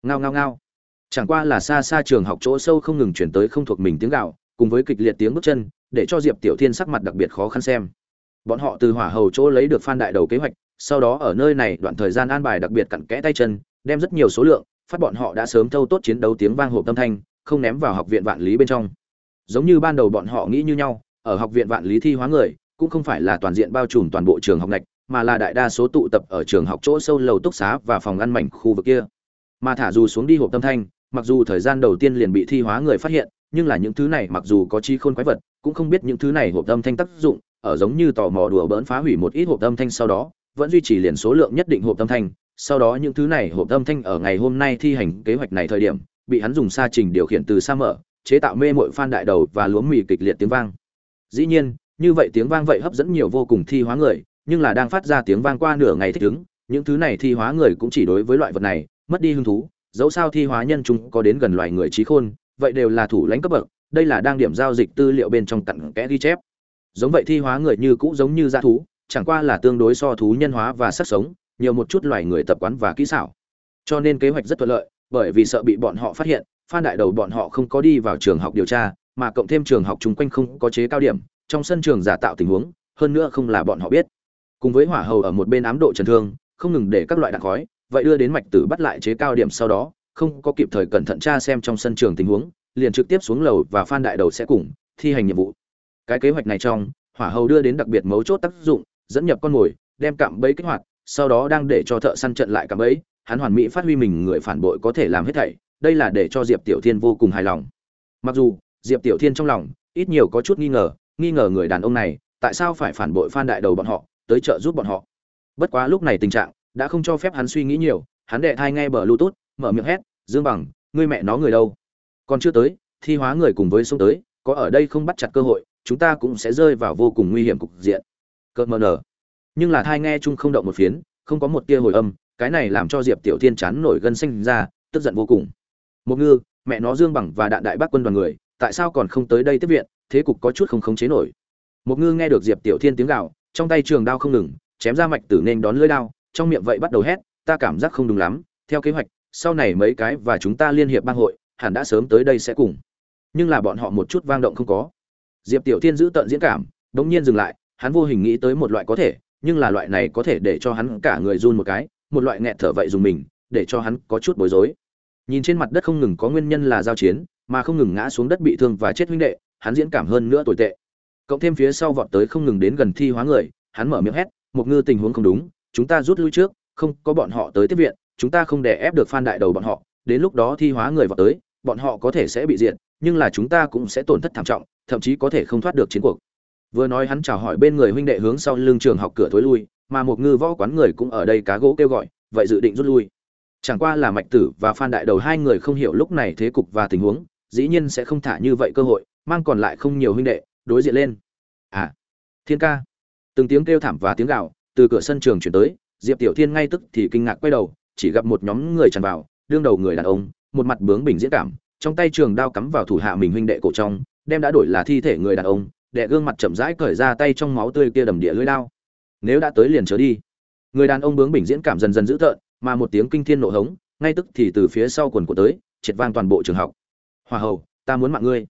Ngao ngao ngao. Chẳng qua là xa xa trường học chỗ sâu không ngừng chuyển tới không thuộc mình tiếng gạo, cùng với kịch liệt tiếng bước chân, để cho diệp tiểu thiên sắc mặt đặc biệt khó khăn xem. Bọn họ từ hỏa hầu chỗ lấy được phan đại đầu kế hoạch, sau đó ở nơi này đoạn thời gian an bài đặc biệt cặn kẽ tay chân, đem rất nhiều số lượng phát bọn họ đã sớm thâu tốt chiến đấu tiếng vang hộp âm thanh, không ném vào học viện vạn lý bên trong. Giống như ban đầu bọn họ nghĩ như nhau, ở học viện vạn lý thi hóa người, cũng không phải là toàn diện bao trùm toàn bộ trường học ngạch, mà là đại đa số tụ tập ở trường học chỗ sâu lầu túc xá và phòng ăn mảnh khu vực kia. Mà thả dù xuống đi hộp âm thanh, mặc dù thời gian đầu tiên liền bị thi hóa người phát hiện, nhưng là những thứ này mặc dù có chi khôn quái vật, cũng không biết những thứ này hộp âm thanh tác dụng, ở giống như tò mò đùa bỡn phá hủy một ít hộp âm thanh sau đó, vẫn duy trì liền số lượng nhất định hộp âm thanh sau đó những thứ này hộp âm thanh ở ngày hôm nay thi hành kế hoạch này thời điểm, bị hắn dùng sa trình điều khiển từ xa mở, chế tạo mê mội phan đại đầu và lúa mì kịch liệt tiếng vang. Dĩ nhiên, như vậy tiếng vang vậy hấp dẫn nhiều vô cùng thi hóa người, nhưng là đang phát ra tiếng vang qua nửa ngày thích ứng, những thứ này thi hóa người cũng chỉ đối với loại vật này, mất đi hứng thú, dẫu sao thi hóa nhân chúng có đến gần loài người trí khôn, vậy đều là thủ lãnh cấp bậc, đây là đang điểm giao dịch tư liệu bên trong cặn kẽ ghi chép. Giống vậy thi hóa người như cũ giống như dã thú, chẳng qua là tương đối so thú nhân hóa và sắc sống nhiều một chút loài người tập quán và kỹ xảo. Cho nên kế hoạch rất thuận lợi, bởi vì sợ bị bọn họ phát hiện, phan đại đầu bọn họ không có đi vào trường học điều tra, mà cộng thêm trường học chung quanh không có chế cao điểm, trong sân trường giả tạo tình huống, hơn nữa không là bọn họ biết. Cùng với hỏa hầu ở một bên ám độ trần thương, không ngừng để các loại đạn khói, vậy đưa đến mạch tử bắt lại chế cao điểm sau đó, không có kịp thời cẩn thận tra xem trong sân trường tình huống, liền trực tiếp xuống lầu và phan đại đầu sẽ cùng thi hành nhiệm vụ. Cái kế hoạch này trong, hỏa hầu đưa đến đặc biệt mấu chốt tác dụng, dẫn nhập con mồi, đem cạm bẫy kích hoạt sau đó đang để cho thợ săn trận lại cả bẫy hắn hoàn mỹ phát huy mình, người phản bội có thể làm hết thảy, đây là để cho diệp tiểu thiên vô cùng hài lòng. Mặc dù, diệp tiểu thiên trong lòng, ít nhiều có chút nghi ngờ nghi ngờ người đàn ông này, tại sao phải phản bội phan đại đầu bọn họ, tới trợ giúp bọn họ. Bất quá lúc này tình trạng, đã không cho phép hắn suy nghĩ nhiều, hắn đệ thai nghe bờ bluetooth, mở miệng hét, dương bằng, ngươi mẹ nó người đâu? Còn chưa tới, thi hóa người cùng với sông tới, có ở đây không bắt chặt cơ hội, chúng ta cũng sẽ rơi vào vô cùng nguy hiểm cục diện. Cợt mờ nở nhưng là thai nghe chung không động một phiến, không có một tia hồi âm, cái này làm cho diệp tiểu thiên chán nổi gân xanh ra, tức giận vô cùng. Một ngư, mẹ nó dương bằng và đạn đại bác quân đoàn người, tại sao còn không tới đây tiếp viện, thế cục có chút không khống chế nổi. Một ngư nghe được diệp tiểu thiên tiếng gạo trong tay trường đao không ngừng, chém ra mạch tử nên đón lưỡi đao, trong miệng vậy bắt đầu hét, ta cảm giác không đúng lắm, theo kế hoạch, sau này mấy cái và chúng ta liên hiệp bang hội, hẳn đã sớm tới đây sẽ cùng. Nhưng là bọn họ một chút vang động không có. Diệp tiểu thiên giữ tận diễn cảm, đống nhiên dừng lại, hắn vô hình nghĩ tới một loại có thể nhưng là loại này có thể để cho hắn cả người run một cái, một loại nghẹt thở vậy dùng mình, để cho hắn có chút bối rối. Nhìn trên mặt đất không ngừng có nguyên nhân là giao chiến, mà không ngừng ngã xuống đất bị thương và chết huynh đệ, hắn diễn cảm hơn nữa tồi tệ. Cộng thêm phía sau vọt tới không ngừng đến gần thi hóa người, hắn mở miệng hét một ngư, tình huống không đúng, chúng ta rút lui trước, không có bọn họ tới tiếp viện, chúng ta không để ép được phan đại đầu bọn họ, đến lúc đó thi hóa người vọt tới, bọn họ có thể sẽ bị diệt, nhưng là chúng ta cũng sẽ tổn thất thảm trọng, thậm chí có thể không thoát được chiến cuộc vừa nói hắn chào hỏi bên người huynh đệ hướng sau lưng trường học cửa thối lui, mà một ngư võ quán người cũng ở đây cá gỗ kêu gọi, vậy dự định rút lui. Chẳng qua là mạch tử và phan đại đầu hai người không hiểu lúc này thế cục và tình huống, dĩ nhiên sẽ không thả như vậy cơ hội, mang còn lại không nhiều huynh đệ, đối diện lên. À thiên ca. Từng tiếng kêu thảm và tiếng gạo từ cửa sân trường chuyển tới, diệp tiểu thiên ngay tức thì kinh ngạc quay đầu, chỉ gặp một nhóm người tràn vào, đương đầu người đàn ông, một mặt bướng bình diễn cảm, trong tay trường đao cắm vào thủ hạ mình huynh đệ cổ trong, đem đã đổi là thi thể người đàn ông đệ gương mặt chậm rãi cởi ra tay trong máu tươi kia đầm địa lưỡi đao nếu đã tới liền chớ đi. Người đàn ông bướng bình diễn cảm dần dần dữ tợn, mà một tiếng kinh thiên nộ hống, ngay tức thì từ phía sau quần của tới, triệt vang toàn bộ trường học. Hòa hầu, ta muốn mạng ngươi.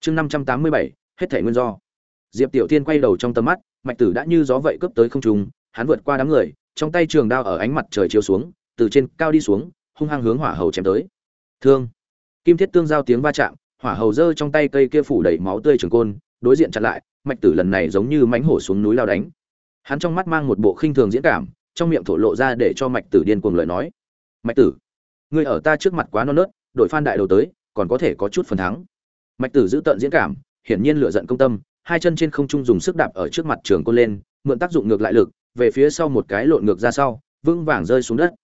Chương năm trăm tám mươi bảy, hết thể nguyên do. Diệp tiểu thiên quay đầu trong tầm mắt, mạch tử đã như gió vậy cướp tới không trung, hắn vượt qua đám người, trong tay trường đao ở ánh mặt trời chiếu xuống, từ trên cao đi xuống, hung hăng hướng hỏa hầu chém tới. Thương. Kim thiết tương giao tiếng va chạm hỏa hầu giơ trong tay cây kia phủ đầy máu tươi trường côn đối diện chặn lại, mạch tử lần này giống như mánh hổ xuống núi lao đánh. Hắn trong mắt mang một bộ khinh thường diễn cảm, trong miệng thổ lộ ra để cho mạch tử điên cuồng lời nói. Mạch tử, ngươi ở ta trước mặt quá non nớt, đội phan đại đầu tới, còn có thể có chút phần thắng. Mạch tử giữ tận diễn cảm, hiển nhiên lựa giận công tâm, hai chân trên không trung dùng sức đạp ở trước mặt trường côn lên, mượn tác dụng ngược lại lực, về phía sau một cái lộn ngược ra sau, vững vàng rơi xuống đất.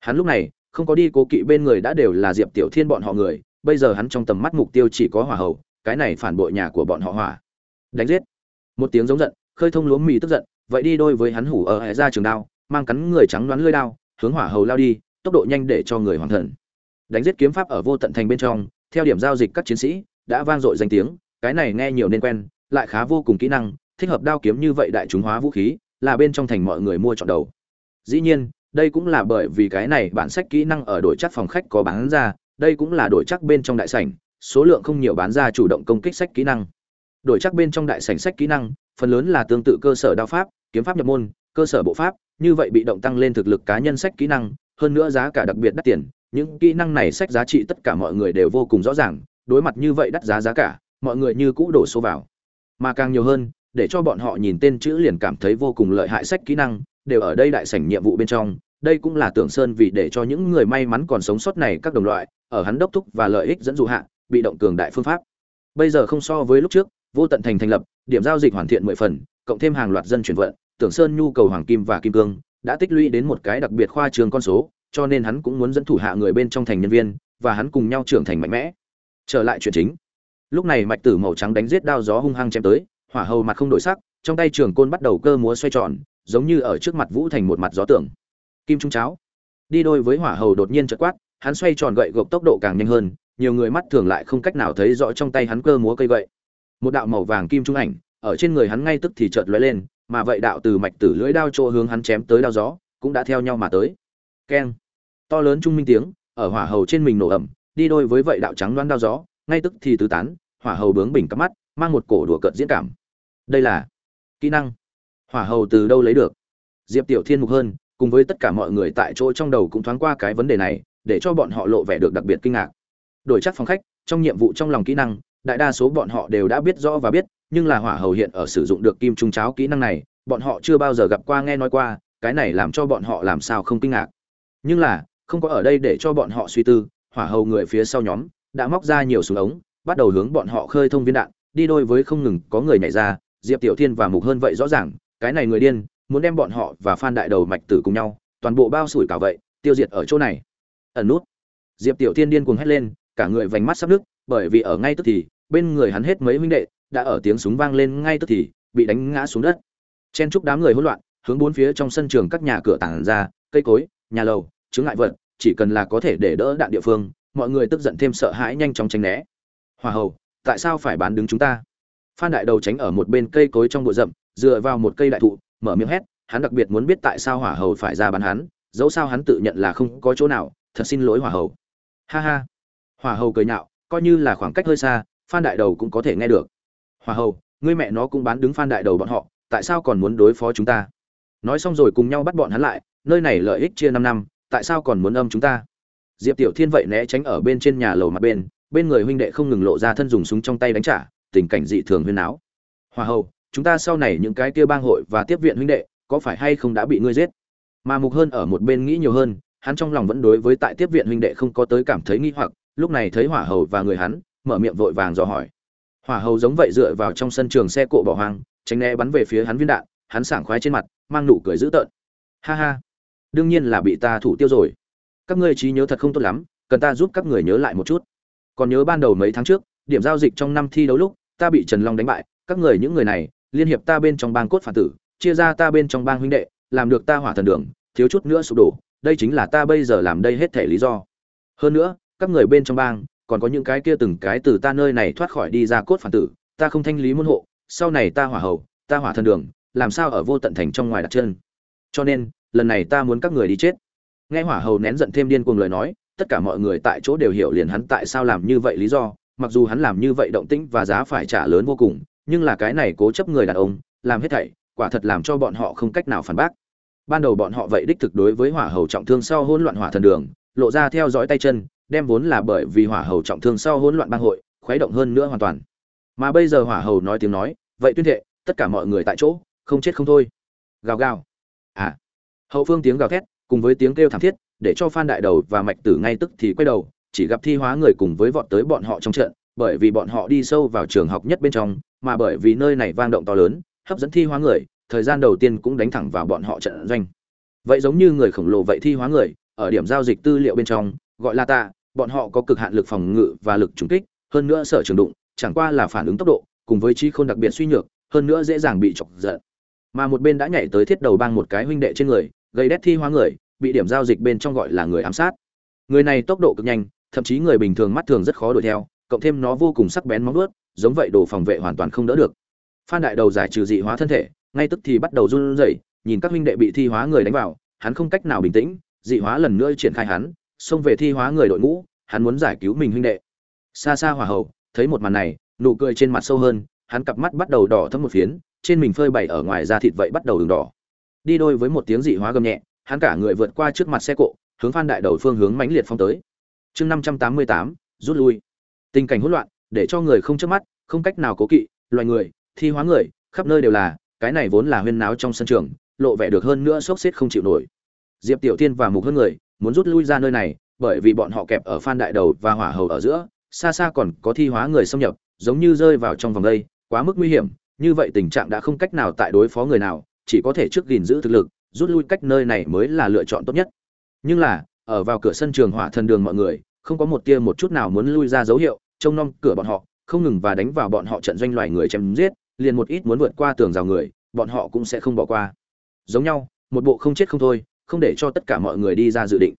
Hắn lúc này, không có đi cố kỵ bên người đã đều là diệp tiểu thiên bọn họ người, bây giờ hắn trong tầm mắt mục tiêu chỉ có hỏa hầu cái này phản bội nhà của bọn họ hỏa. Đánh giết. Một tiếng giống giận, khơi thông lúa mì tức giận, vậy đi đôi với hắn hủ ở hệ ra trường đao, mang cắn người trắng đoán lưỡi đao, hướng hỏa hầu lao đi, tốc độ nhanh để cho người hoàng thần. Đánh giết kiếm pháp ở vô tận thành bên trong, theo điểm giao dịch các chiến sĩ, đã vang dội danh tiếng, cái này nghe nhiều nên quen, lại khá vô cùng kỹ năng, thích hợp đao kiếm như vậy đại chúng hóa vũ khí, là bên trong thành mọi người mua chọn đầu. Dĩ nhiên, đây cũng là bởi vì cái này bản sách kỹ năng ở đổi chắc phòng khách có bán ra, đây cũng là đổi chắc bên trong đại sảnh số lượng không nhiều bán ra chủ động công kích sách kỹ năng. Đổi chắc bên trong đại sảnh sách kỹ năng, phần lớn là tương tự cơ sở đao pháp, kiếm pháp nhập môn, cơ sở bộ pháp, như vậy bị động tăng lên thực lực cá nhân sách kỹ năng, hơn nữa giá cả đặc biệt đắt tiền, những kỹ năng này sách giá trị tất cả mọi người đều vô cùng rõ ràng, đối mặt như vậy đắt giá giá cả, mọi người như cũ đổ số vào. Mà càng nhiều hơn, để cho bọn họ nhìn tên chữ liền cảm thấy vô cùng lợi hại sách kỹ năng, đều ở đây đại sảnh nhiệm vụ bên trong, đây cũng là tưởng sơn vì để cho những người may mắn còn sống sót này các đồng loại, ở hắn đốc thúc và lợi ích dẫn dụ hạ bị động cường đại phương pháp. Bây giờ không so với lúc trước, vô tận thành thành lập, điểm giao dịch hoàn thiện mười phần, cộng thêm hàng loạt dân chuyển vận, tưởng sơn nhu cầu hoàng kim và kim cương, đã tích lũy đến một cái đặc biệt khoa trường con số, cho nên hắn cũng muốn dẫn thủ hạ người bên trong thành nhân viên, và hắn cùng nhau trưởng thành mạnh mẽ. Trở lại chuyện chính. Lúc này mạch tử màu trắng đánh giết đao gió hung hăng chém tới, hỏa hầu mặt không đổi sắc, trong tay trường côn bắt đầu cơ múa xoay tròn, giống như ở trước mặt vũ thành một mặt gió tưởng. Kim trung cháo. Đi đôi với hỏa hầu đột nhiên chợt quát, hắn xoay tròn gậy gộc tốc độ càng nhanh hơn nhiều người mắt thường lại không cách nào thấy rõ trong tay hắn cơ múa cây gậy. Một đạo màu vàng kim trung ảnh, ở trên người hắn ngay tức thì chợt lóe lên, mà vậy đạo từ mạch tử lưỡi đao chỗ hướng hắn chém tới đao gió, cũng đã theo nhau mà tới. Keng. To lớn trung minh tiếng, ở hỏa hầu trên mình nổ ẩm, đi đôi với vậy đạo trắng loan đao gió, ngay tức thì tứ tán, hỏa hầu bướng bình cắp mắt, mang một cổ đùa cợt diễn cảm. Đây là kỹ năng. Hỏa hầu từ đâu lấy được? Diệp tiểu thiên mục hơn, cùng với tất cả mọi người tại chỗ trong đầu cũng thoáng qua cái vấn đề này, để cho bọn họ lộ vẻ được đặc biệt kinh ngạc đổi chắc phòng khách, trong nhiệm vụ trong lòng kỹ năng, đại đa số bọn họ đều đã biết rõ và biết, nhưng là hỏa hầu hiện ở sử dụng được kim trung cháo kỹ năng này, bọn họ chưa bao giờ gặp qua nghe nói qua, cái này làm cho bọn họ làm sao không kinh ngạc. Nhưng là, không có ở đây để cho bọn họ suy tư, hỏa hầu người phía sau nhóm đã móc ra nhiều súng ống, bắt đầu hướng bọn họ khơi thông viên đạn, đi đôi với không ngừng có người nhảy ra, diệp tiểu thiên và mục hơn vậy rõ ràng, cái này người điên, muốn đem bọn họ và phan đại đầu mạch tử cùng nhau, toàn bộ bao sủi cả vậy, tiêu diệt ở chỗ này. Ẩn nút. Diệp tiểu thiên điên cuồng hét lên cả người vành mắt sắp nước bởi vì ở ngay tức thì, bên người hắn hết mấy huynh đệ, đã ở tiếng súng vang lên ngay tức thì, bị đánh ngã xuống đất. Chen chúc đám người hỗn loạn, hướng bốn phía trong sân trường các nhà cửa tản ra, cây cối, nhà lầu chứng ngại vật, chỉ cần là có thể để đỡ đạn địa phương, mọi người tức giận thêm sợ hãi nhanh chóng tránh né. Hòa hầu, tại sao phải bán đứng chúng ta? Phan đại đầu tránh ở một bên cây cối trong bụi rậm, dựa vào một cây đại thụ, mở miệng hét, hắn đặc biệt muốn biết tại sao hỏa hầu phải ra bán hắn, dẫu sao hắn tự nhận là không có chỗ nào, thật xin lỗi hỏa hầu. Ha ha hỏa hầu cười nhạo, coi như là khoảng cách hơi xa, phan đại đầu cũng có thể nghe được. Hỏa hầu, ngươi mẹ nó cũng bán đứng phan đại đầu bọn họ, tại sao còn muốn đối phó chúng ta? Nói xong rồi cùng nhau bắt bọn hắn lại, nơi này lợi ích chia năm năm, tại sao còn muốn âm chúng ta? Diệp tiểu thiên vậy né tránh ở bên trên nhà lầu mặt bên bên người huynh đệ không ngừng lộ ra thân dùng súng trong tay đánh trả, tình cảnh dị thường huyên áo hoa hầu, chúng ta sau này những cái kia bang hội và tiếp viện huynh đệ, có phải hay không đã bị ngươi giết? Mà mục hơn ở một bên nghĩ nhiều hơn, hắn trong lòng vẫn đối với tại tiếp viện huynh đệ không có tới cảm thấy nghi hoặc lúc này thấy hỏa hầu và người hắn, mở miệng vội vàng dò hỏi. Hỏa hầu giống vậy dựa vào trong sân trường xe cộ bỏ hoang, tránh né bắn về phía hắn viên đạn, hắn sảng khoái trên mặt, mang nụ cười dữ tợn. Ha ha, đương nhiên là bị ta thủ tiêu rồi. Các ngươi trí nhớ thật không tốt lắm, cần ta giúp các người nhớ lại một chút. Còn nhớ ban đầu mấy tháng trước, điểm giao dịch trong năm thi đấu lúc, ta bị trần long đánh bại, các người những người này, liên hiệp ta bên trong bang cốt phản tử, chia ra ta bên trong bang huynh đệ, làm được ta hỏa thần đường, thiếu chút nữa sụp đổ, đây chính là ta bây giờ làm đây hết thể lý do. Hơn nữa các người bên trong bang, còn có những cái kia từng cái từ ta nơi này thoát khỏi đi ra cốt phản tử, ta không thanh lý môn hộ, sau này ta hỏa hầu, ta hỏa thần đường, làm sao ở vô tận thành trong ngoài đặt chân? Cho nên, lần này ta muốn các người đi chết. Nghe hỏa hầu nén giận thêm điên cuồng lời nói, tất cả mọi người tại chỗ đều hiểu liền hắn tại sao làm như vậy lý do, mặc dù hắn làm như vậy động tĩnh và giá phải trả lớn vô cùng, nhưng là cái này cố chấp người đàn ông, làm hết thảy, quả thật làm cho bọn họ không cách nào phản bác. Ban đầu bọn họ vậy đích thực đối với hỏa hầu trọng thương sau hỗn loạn hỏa thần đường, lộ ra theo dõi tay chân đem vốn là bởi vì hỏa hầu trọng thương sau hỗn loạn bang hội, khuấy động hơn nữa hoàn toàn. Mà bây giờ hỏa hầu nói tiếng nói, vậy tuyên thệ, tất cả mọi người tại chỗ, không chết không thôi. Gào gào. À. Hậu phương tiếng gào thét, cùng với tiếng kêu thảm thiết, để cho phan đại đầu và mạch tử ngay tức thì quay đầu, chỉ gặp thi hóa người cùng với vọt tới bọn họ trong trận, bởi vì bọn họ đi sâu vào trường học nhất bên trong, mà bởi vì nơi này vang động to lớn, hấp dẫn thi hóa người, thời gian đầu tiên cũng đánh thẳng vào bọn họ trận doanh. Vậy giống như người khổng lồ vậy thi hóa người, ở điểm giao dịch tư liệu bên trong gọi là tạ bọn họ có cực hạn lực phòng ngự và lực trùng kích, hơn nữa sở trường đụng, chẳng qua là phản ứng tốc độ, cùng với trí khôn đặc biệt suy nhược, hơn nữa dễ dàng bị chọc giận. Mà một bên đã nhảy tới thiết đầu bang một cái huynh đệ trên người, gây đét thi hóa người, bị điểm giao dịch bên trong gọi là người ám sát. Người này tốc độ cực nhanh, thậm chí người bình thường mắt thường rất khó đuổi theo, cộng thêm nó vô cùng sắc bén móng ướt giống vậy đồ phòng vệ hoàn toàn không đỡ được. Phan đại đầu giải trừ dị hóa thân thể, ngay tức thì bắt đầu run rẩy, nhìn các huynh đệ bị thi hóa người đánh vào, hắn không cách nào bình tĩnh, dị hóa lần nữa triển khai hắn xông về thi hóa người đội ngũ, hắn muốn giải cứu mình huynh đệ. Xa xa hỏa hậu thấy một màn này, nụ cười trên mặt sâu hơn, hắn cặp mắt bắt đầu đỏ thấm một phiến, trên mình phơi bày ở ngoài da thịt vậy bắt đầu đường đỏ. Đi đôi với một tiếng dị hóa gầm nhẹ, hắn cả người vượt qua trước mặt xe cộ, hướng phan đại đầu phương hướng mãnh liệt phong tới. Chương năm trăm tám mươi tám, rút lui. Tình cảnh hỗn loạn, để cho người không chớp mắt, không cách nào cố kỵ, loài người, thi hóa người, khắp nơi đều là, cái này vốn là huyên náo trong sân trường, lộ vẻ được hơn nữa sốc xếp không chịu nổi. Diệp tiểu tiên và mục hơn người muốn rút lui ra nơi này, bởi vì bọn họ kẹp ở phan đại đầu và hỏa hầu ở giữa, xa xa còn có thi hóa người xâm nhập, giống như rơi vào trong vòng đây, quá mức nguy hiểm, như vậy tình trạng đã không cách nào tại đối phó người nào, chỉ có thể trước gìn giữ thực lực, rút lui cách nơi này mới là lựa chọn tốt nhất. Nhưng là, ở vào cửa sân trường hỏa thần đường mọi người, không có một tia một chút nào muốn lui ra dấu hiệu, trông nom cửa bọn họ, không ngừng và đánh vào bọn họ trận doanh loài người chém giết, liền một ít muốn vượt qua tường rào người, bọn họ cũng sẽ không bỏ qua. Giống nhau, một bộ không chết không thôi không để cho tất cả mọi người đi ra dự định.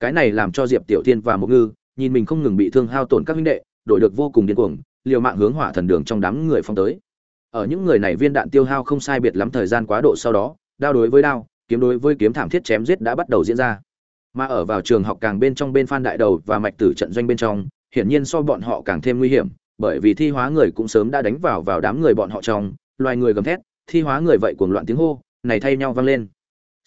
Cái này làm cho diệp tiểu thiên và Mục ngư nhìn mình không ngừng bị thương hao tổn các huynh đệ, đổi được vô cùng điên cuồng, liều mạng hướng hỏa thần đường trong đám người phong tới. Ở những người này viên đạn tiêu hao không sai biệt lắm thời gian quá độ sau đó, đao đối với đao, kiếm đối với kiếm thảm thiết chém giết đã bắt đầu diễn ra. Mà ở vào trường học càng bên trong bên phan đại đầu và mạch tử trận doanh bên trong, hiển nhiên so bọn họ càng thêm nguy hiểm, bởi vì thi hóa người cũng sớm đã đánh vào vào đám người bọn họ trong, loài người gầm thét, thi hóa người vậy cuồng loạn tiếng hô, này thay nhau vang lên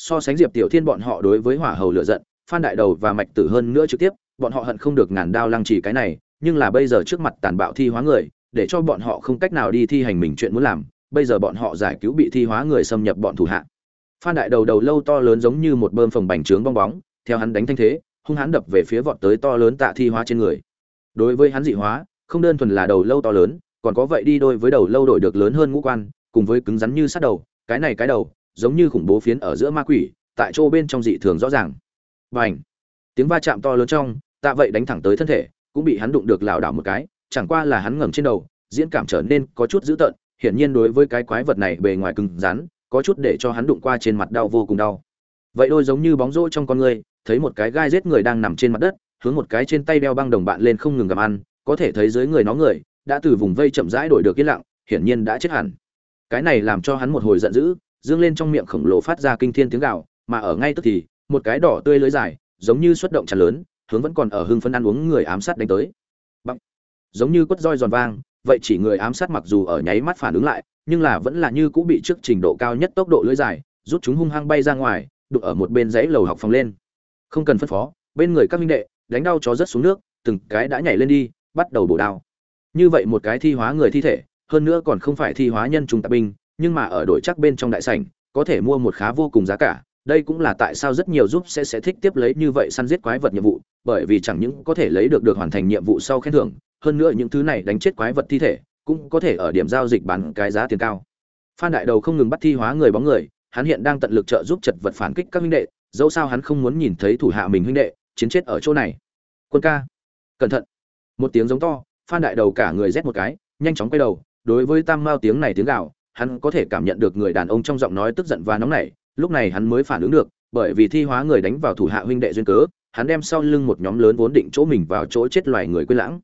so sánh diệp tiểu thiên bọn họ đối với hỏa hầu lửa giận, phan đại đầu và mạch tử hơn nữa trực tiếp, bọn họ hận không được ngàn đao lăng trì cái này, nhưng là bây giờ trước mặt tàn bạo thi hóa người, để cho bọn họ không cách nào đi thi hành mình chuyện muốn làm, bây giờ bọn họ giải cứu bị thi hóa người xâm nhập bọn thủ hạ. Phan đại đầu đầu lâu to lớn giống như một bơm phồng bành trướng bong bóng, theo hắn đánh thanh thế, hung hắn đập về phía vọt tới to lớn tạ thi hóa trên người. Đối với hắn dị hóa, không đơn thuần là đầu lâu to lớn, còn có vậy đi đôi với đầu lâu đổi được lớn hơn ngũ quan, cùng với cứng rắn như sát đầu, cái này cái đầu giống như khủng bố phiến ở giữa ma quỷ, tại chỗ bên trong dị thường rõ ràng. Và tiếng va chạm to lớn trong, tạ vậy đánh thẳng tới thân thể, cũng bị hắn đụng được lảo đảo một cái, chẳng qua là hắn ngẩng trên đầu, diễn cảm trở nên có chút dữ tợn, hiển nhiên đối với cái quái vật này bề ngoài cứng rắn, có chút để cho hắn đụng qua trên mặt đau vô cùng đau. Vậy đôi giống như bóng rỗ trong con người, thấy một cái gai giết người đang nằm trên mặt đất, hướng một cái trên tay đeo băng đồng bạn lên không ngừng gặm ăn, có thể thấy dưới người nó người, đã từ vùng vây chậm rãi đổi được yên lặng, hiển nhiên đã chết hẳn. Cái này làm cho hắn một hồi giận dữ dương lên trong miệng khổng lồ phát ra kinh thiên tiếng gào, mà ở ngay tức thì, một cái đỏ tươi lưới dài, giống như xuất động tràn lớn, hướng vẫn còn ở hưng phân ăn uống người ám sát đánh tới. Bằng. giống như quất roi giòn vang, vậy chỉ người ám sát mặc dù ở nháy mắt phản ứng lại, nhưng là vẫn là như cũ bị trước trình độ cao nhất tốc độ lưới dài, rút chúng hung hăng bay ra ngoài, đụng ở một bên dãy lầu học phòng lên. Không cần phân phó, bên người các minh đệ, đánh đau chó rất xuống nước, từng cái đã nhảy lên đi, bắt đầu bổ đao. Như vậy một cái thi hóa người thi thể, hơn nữa còn không phải thi hóa nhân trùng tạp binh nhưng mà ở đội chắc bên trong đại sảnh, có thể mua một khá vô cùng giá cả. Đây cũng là tại sao rất nhiều giúp sẽ sẽ thích tiếp lấy như vậy săn giết quái vật nhiệm vụ, bởi vì chẳng những có thể lấy được được hoàn thành nhiệm vụ sau khen thưởng, hơn nữa những thứ này đánh chết quái vật thi thể, cũng có thể ở điểm giao dịch bán cái giá tiền cao. Phan đại đầu không ngừng bắt thi hóa người bóng người, hắn hiện đang tận lực trợ giúp chật vật phản kích các huynh đệ, dẫu sao hắn không muốn nhìn thấy thủ hạ mình huynh đệ, chiến chết ở chỗ này. Quân ca, cẩn thận. Một tiếng giống to, phan đại đầu cả người rét một cái, nhanh chóng quay đầu, đối với tam mao tiếng này tiếng gạo hắn có thể cảm nhận được người đàn ông trong giọng nói tức giận và nóng nảy, lúc này hắn mới phản ứng được, bởi vì thi hóa người đánh vào thủ hạ huynh đệ duyên cớ, hắn đem sau lưng một nhóm lớn vốn định chỗ mình vào chỗ chết loài người quên lãng.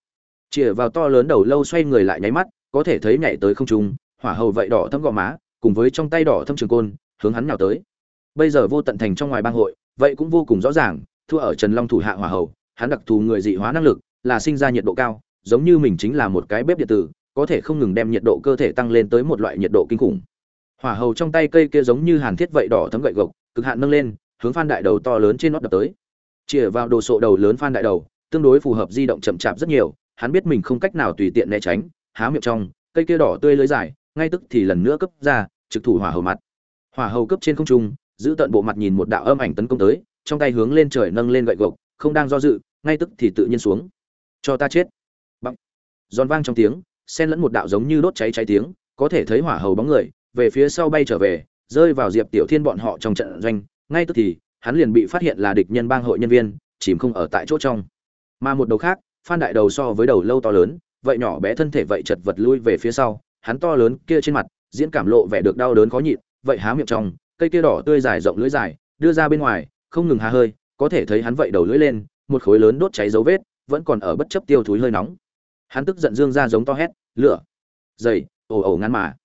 Chĩa vào to lớn đầu lâu xoay người lại nháy mắt, có thể thấy nhảy tới không trung, hỏa hầu vậy đỏ thâm gò má, cùng với trong tay đỏ thâm trường côn, hướng hắn nhào tới. Bây giờ vô tận thành trong ngoài bang hội, vậy cũng vô cùng rõ ràng, thua ở trần long thủ hạ hỏa hầu, hắn đặc thù người dị hóa năng lực, là sinh ra nhiệt độ cao, giống như mình chính là một cái bếp điện tử có thể không ngừng đem nhiệt độ cơ thể tăng lên tới một loại nhiệt độ kinh khủng. Hỏa hầu trong tay cây kia giống như hàn thiết vậy đỏ thấm gậy gộc, cực hạn nâng lên, hướng phan đại đầu to lớn trên nót đập tới. Chĩa vào đồ sộ đầu lớn phan đại đầu, tương đối phù hợp di động chậm chạp rất nhiều, hắn biết mình không cách nào tùy tiện né tránh, há miệng trong, cây kia đỏ tươi lưới dài, ngay tức thì lần nữa cấp ra, trực thủ hỏa hầu mặt. Hỏa hầu cấp trên không trung, giữ tận bộ mặt nhìn một đạo âm ảnh tấn công tới, trong tay hướng lên trời nâng lên gậy gộc, không đang do dự, ngay tức thì tự nhiên xuống. Cho ta chết. Bằng giòn vang trong tiếng xen lẫn một đạo giống như đốt cháy cháy tiếng, có thể thấy hỏa hầu bóng người, về phía sau bay trở về, rơi vào diệp tiểu thiên bọn họ trong trận doanh. Ngay tức thì, hắn liền bị phát hiện là địch nhân bang hội nhân viên, chìm không ở tại chỗ trong. Mà một đầu khác, phan đại đầu so với đầu lâu to lớn, vậy nhỏ bé thân thể vậy chật vật lui về phía sau, hắn to lớn kia trên mặt, diễn cảm lộ vẻ được đau đớn khó nhịn, vậy há miệng trong, cây kia đỏ tươi dài rộng lưỡi dài, đưa ra bên ngoài, không ngừng há hơi, có thể thấy hắn vậy đầu lưỡi lên, một khối lớn đốt cháy dấu vết, vẫn còn ở bất chấp tiêu thúi hơi nóng hắn tức giận dương ra giống to hét, lửa dày ồ ồ ngắn mà.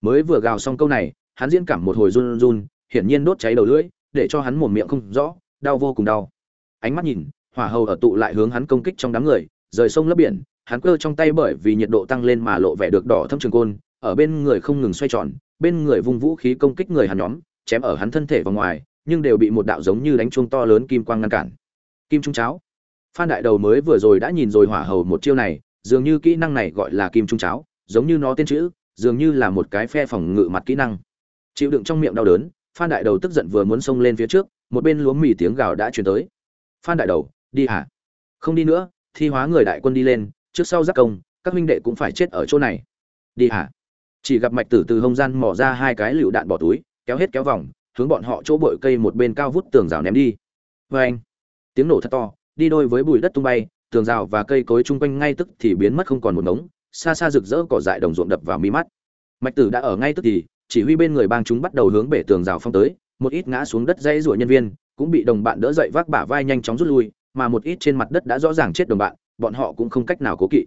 Mới vừa gào xong câu này, hắn diễn cảm một hồi run run, hiển nhiên đốt cháy đầu lưỡi, để cho hắn mồm miệng không rõ, đau vô cùng đau. Ánh mắt nhìn, hỏa hầu ở tụ lại hướng hắn công kích trong đám người, rời sông lấp biển, hắn cơ trong tay bởi vì nhiệt độ tăng lên mà lộ vẻ được đỏ thâm trường côn, ở bên người không ngừng xoay tròn, bên người vung vũ khí công kích người hắn nhóm, chém ở hắn thân thể vào ngoài, nhưng đều bị một đạo giống như đánh chuông to lớn kim quang ngăn cản. Kim trung cháo. Phan đại đầu mới vừa rồi đã nhìn rồi hỏa hầu một chiêu này dường như kỹ năng này gọi là kim trung cháo, giống như nó tên chữ, dường như là một cái phe phòng ngự mặt kỹ năng. Chịu đựng trong miệng đau đớn, phan đại đầu tức giận vừa muốn xông lên phía trước, một bên lúa mì tiếng gào đã truyền tới. Phan đại đầu, đi hả? Không đi nữa, thi hóa người đại quân đi lên, trước sau giác công, các huynh đệ cũng phải chết ở chỗ này. Đi hả? Chỉ gặp mạch tử từ hông gian mỏ ra hai cái lựu đạn bỏ túi, kéo hết kéo vòng, hướng bọn họ chỗ bội cây một bên cao vút tường rào ném đi. Vê anh tiếng nổ thật to, đi đôi với bụi đất tung bay tường rào và cây cối chung quanh ngay tức thì biến mất không còn một ngống, xa xa rực rỡ cỏ dại đồng ruộng đập vào mi mắt. Mạch tử đã ở ngay tức thì, chỉ huy bên người bang chúng bắt đầu hướng bể tường rào phong tới, một ít ngã xuống đất dây rủa nhân viên, cũng bị đồng bạn đỡ dậy vác bả vai nhanh chóng rút lui, mà một ít trên mặt đất đã rõ ràng chết đồng bạn, bọn họ cũng không cách nào cố kỵ.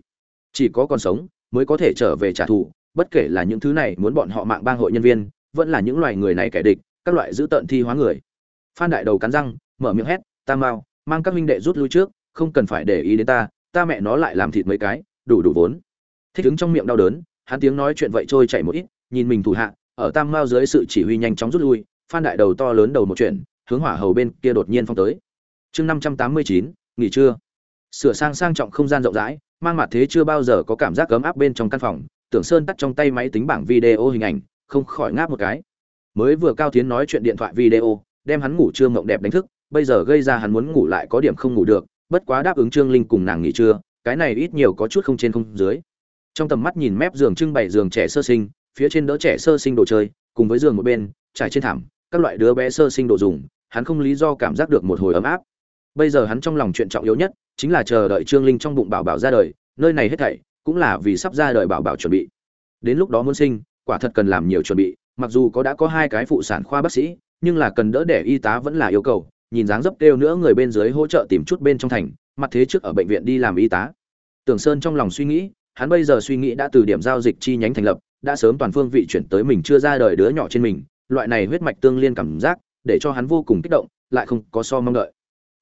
Chỉ có còn sống mới có thể trở về trả thù, bất kể là những thứ này muốn bọn họ mạng bang hội nhân viên, vẫn là những loài người này kẻ địch, các loại giữ tợn thi hóa người. Phan đại đầu cắn răng, mở miệng hét, tam mao, mang các minh đệ rút lui trước không cần phải để ý đến ta ta mẹ nó lại làm thịt mấy cái, đủ đủ vốn. Thích ứng trong miệng đau đớn, hắn tiếng nói chuyện vậy trôi chảy một ít, nhìn mình thủ hạ, ở tam mao dưới sự chỉ huy nhanh chóng rút lui, phan đại đầu to lớn đầu một chuyện, hướng hỏa hầu bên kia đột nhiên phong tới. Chương năm trăm tám mươi chín, nghỉ trưa. Sửa sang sang trọng không gian rộng rãi, mang mặt thế chưa bao giờ có cảm giác ấm áp bên trong căn phòng, tưởng sơn tắt trong tay máy tính bảng video hình ảnh, không khỏi ngáp một cái. Mới vừa cao tiến nói chuyện điện thoại video, đem hắn ngủ trưa mộng đẹp đánh thức, bây giờ gây ra hắn muốn ngủ lại có điểm không ngủ được bất quá đáp ứng trương linh cùng nàng nghỉ trưa, cái này ít nhiều có chút không trên không dưới. Trong tầm mắt nhìn mép giường trưng bày giường trẻ sơ sinh, phía trên đỡ trẻ sơ sinh đồ chơi, cùng với giường một bên, trải trên thảm, các loại đứa bé sơ sinh đồ dùng, hắn không lý do cảm giác được một hồi ấm áp. Bây giờ hắn trong lòng chuyện trọng yếu nhất, chính là chờ đợi trương linh trong bụng bảo bảo ra đời, nơi này hết thảy cũng là vì sắp ra đời bảo bảo chuẩn bị. Đến lúc đó muốn sinh, quả thật cần làm nhiều chuẩn bị, mặc dù có đã có hai cái phụ sản khoa bác sĩ, nhưng là cần đỡ để y tá vẫn là yêu cầu nhìn dáng dấp kêu nữa người bên dưới hỗ trợ tìm chút bên trong thành, mặt thế trước ở bệnh viện đi làm y tá. Tưởng sơn trong lòng suy nghĩ, hắn bây giờ suy nghĩ đã từ điểm giao dịch chi nhánh thành lập, đã sớm toàn phương vị chuyển tới mình chưa ra đời đứa nhỏ trên mình, loại này huyết mạch tương liên cảm giác, để cho hắn vô cùng kích động, lại không có so mong đợi.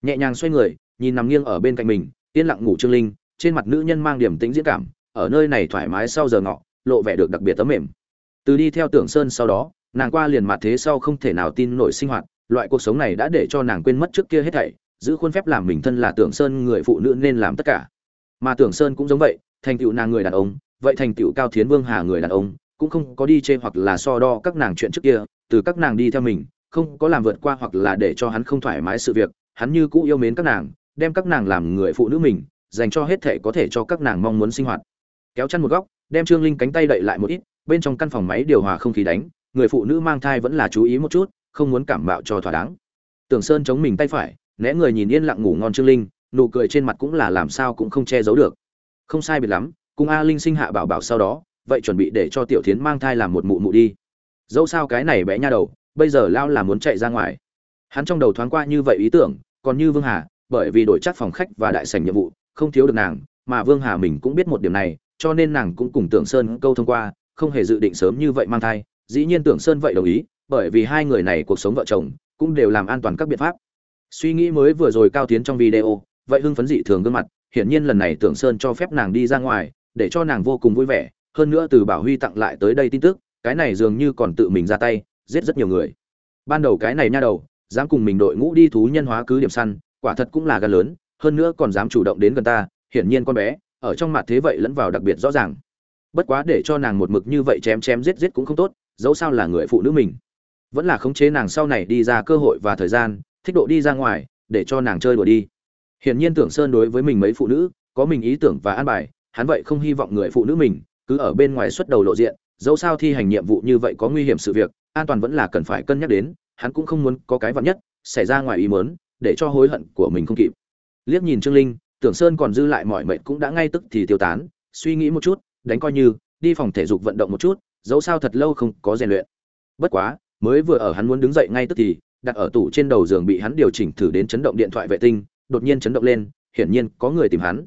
Nhẹ nhàng xoay người, nhìn nằm nghiêng ở bên cạnh mình, yên lặng ngủ trương linh, trên mặt nữ nhân mang điểm tĩnh diễn cảm, ở nơi này thoải mái sau giờ ngọ, lộ vẻ được đặc biệt tấm mềm. Từ đi theo tưởng sơn sau đó, nàng qua liền mặt thế sau không thể nào tin nổi sinh hoạt loại cuộc sống này đã để cho nàng quên mất trước kia hết thảy, giữ khuôn phép làm mình thân là tưởng sơn người phụ nữ nên làm tất cả. Mà tưởng sơn cũng giống vậy, thành tựu nàng người đàn ông, vậy thành tựu cao thiến vương hà người đàn ông, cũng không có đi chê hoặc là so đo các nàng chuyện trước kia, từ các nàng đi theo mình, không có làm vượt qua hoặc là để cho hắn không thoải mái sự việc, hắn như cũ yêu mến các nàng, đem các nàng làm người phụ nữ mình, dành cho hết thể có thể cho các nàng mong muốn sinh hoạt. Kéo chăn một góc, đem trương linh cánh tay đậy lại một ít, bên trong căn phòng máy điều hòa không khí đánh, người phụ nữ mang thai vẫn là chú ý một chút không muốn cảm mạo cho thỏa đáng. Tưởng sơn chống mình tay phải, né người nhìn yên lặng ngủ ngon trương linh, nụ cười trên mặt cũng là làm sao cũng không che giấu được. Không sai biệt lắm, cùng a linh sinh hạ bảo bảo sau đó, vậy chuẩn bị để cho tiểu thiến mang thai làm một mụ mụ đi. Dẫu sao cái này bé nha đầu, bây giờ lao là muốn chạy ra ngoài. Hắn trong đầu thoáng qua như vậy ý tưởng, còn như vương hà, bởi vì đổi chắc phòng khách và đại sảnh nhiệm vụ, không thiếu được nàng, mà vương hà mình cũng biết một điểm này, cho nên nàng cũng cùng tưởng sơn câu thông qua, không hề dự định sớm như vậy mang thai. Dĩ nhiên tưởng sơn vậy đồng ý bởi vì hai người này cuộc sống vợ chồng cũng đều làm an toàn các biện pháp. Suy nghĩ mới vừa rồi cao tiến trong video, vậy hưng phấn dị thường gương mặt, hiển nhiên lần này tưởng sơn cho phép nàng đi ra ngoài, để cho nàng vô cùng vui vẻ, hơn nữa từ bảo huy tặng lại tới đây tin tức, cái này dường như còn tự mình ra tay, giết rất nhiều người. Ban đầu cái này nha đầu, dám cùng mình đội ngũ đi thú nhân hóa cứ điểm săn, quả thật cũng là gan lớn, hơn nữa còn dám chủ động đến gần ta, hiển nhiên con bé, ở trong mặt thế vậy lẫn vào đặc biệt rõ ràng. Bất quá để cho nàng một mực như vậy chém chém giết giết cũng không tốt, dẫu sao là người phụ nữ mình vẫn là khống chế nàng sau này đi ra cơ hội và thời gian, thích độ đi ra ngoài, để cho nàng chơi đùa đi. Hiển nhiên tưởng sơn đối với mình mấy phụ nữ, có mình ý tưởng và an bài, hắn vậy không hy vọng người phụ nữ mình cứ ở bên ngoài xuất đầu lộ diện, dẫu sao thi hành nhiệm vụ như vậy có nguy hiểm sự việc, an toàn vẫn là cần phải cân nhắc đến, hắn cũng không muốn có cái vặn nhất, xảy ra ngoài ý mớn để cho hối hận của mình không kịp. Liếc nhìn trương linh, tưởng sơn còn dư lại mọi mệnh cũng đã ngay tức thì tiêu tán, suy nghĩ một chút, đánh coi như, đi phòng thể dục vận động một chút, dẫu sao thật lâu không có rèn luyện. Bất quá mới vừa ở hắn muốn đứng dậy ngay tức thì, đặt ở tủ trên đầu giường bị hắn điều chỉnh thử đến chấn động điện thoại vệ tinh, đột nhiên chấn động lên, hiển nhiên có người tìm hắn.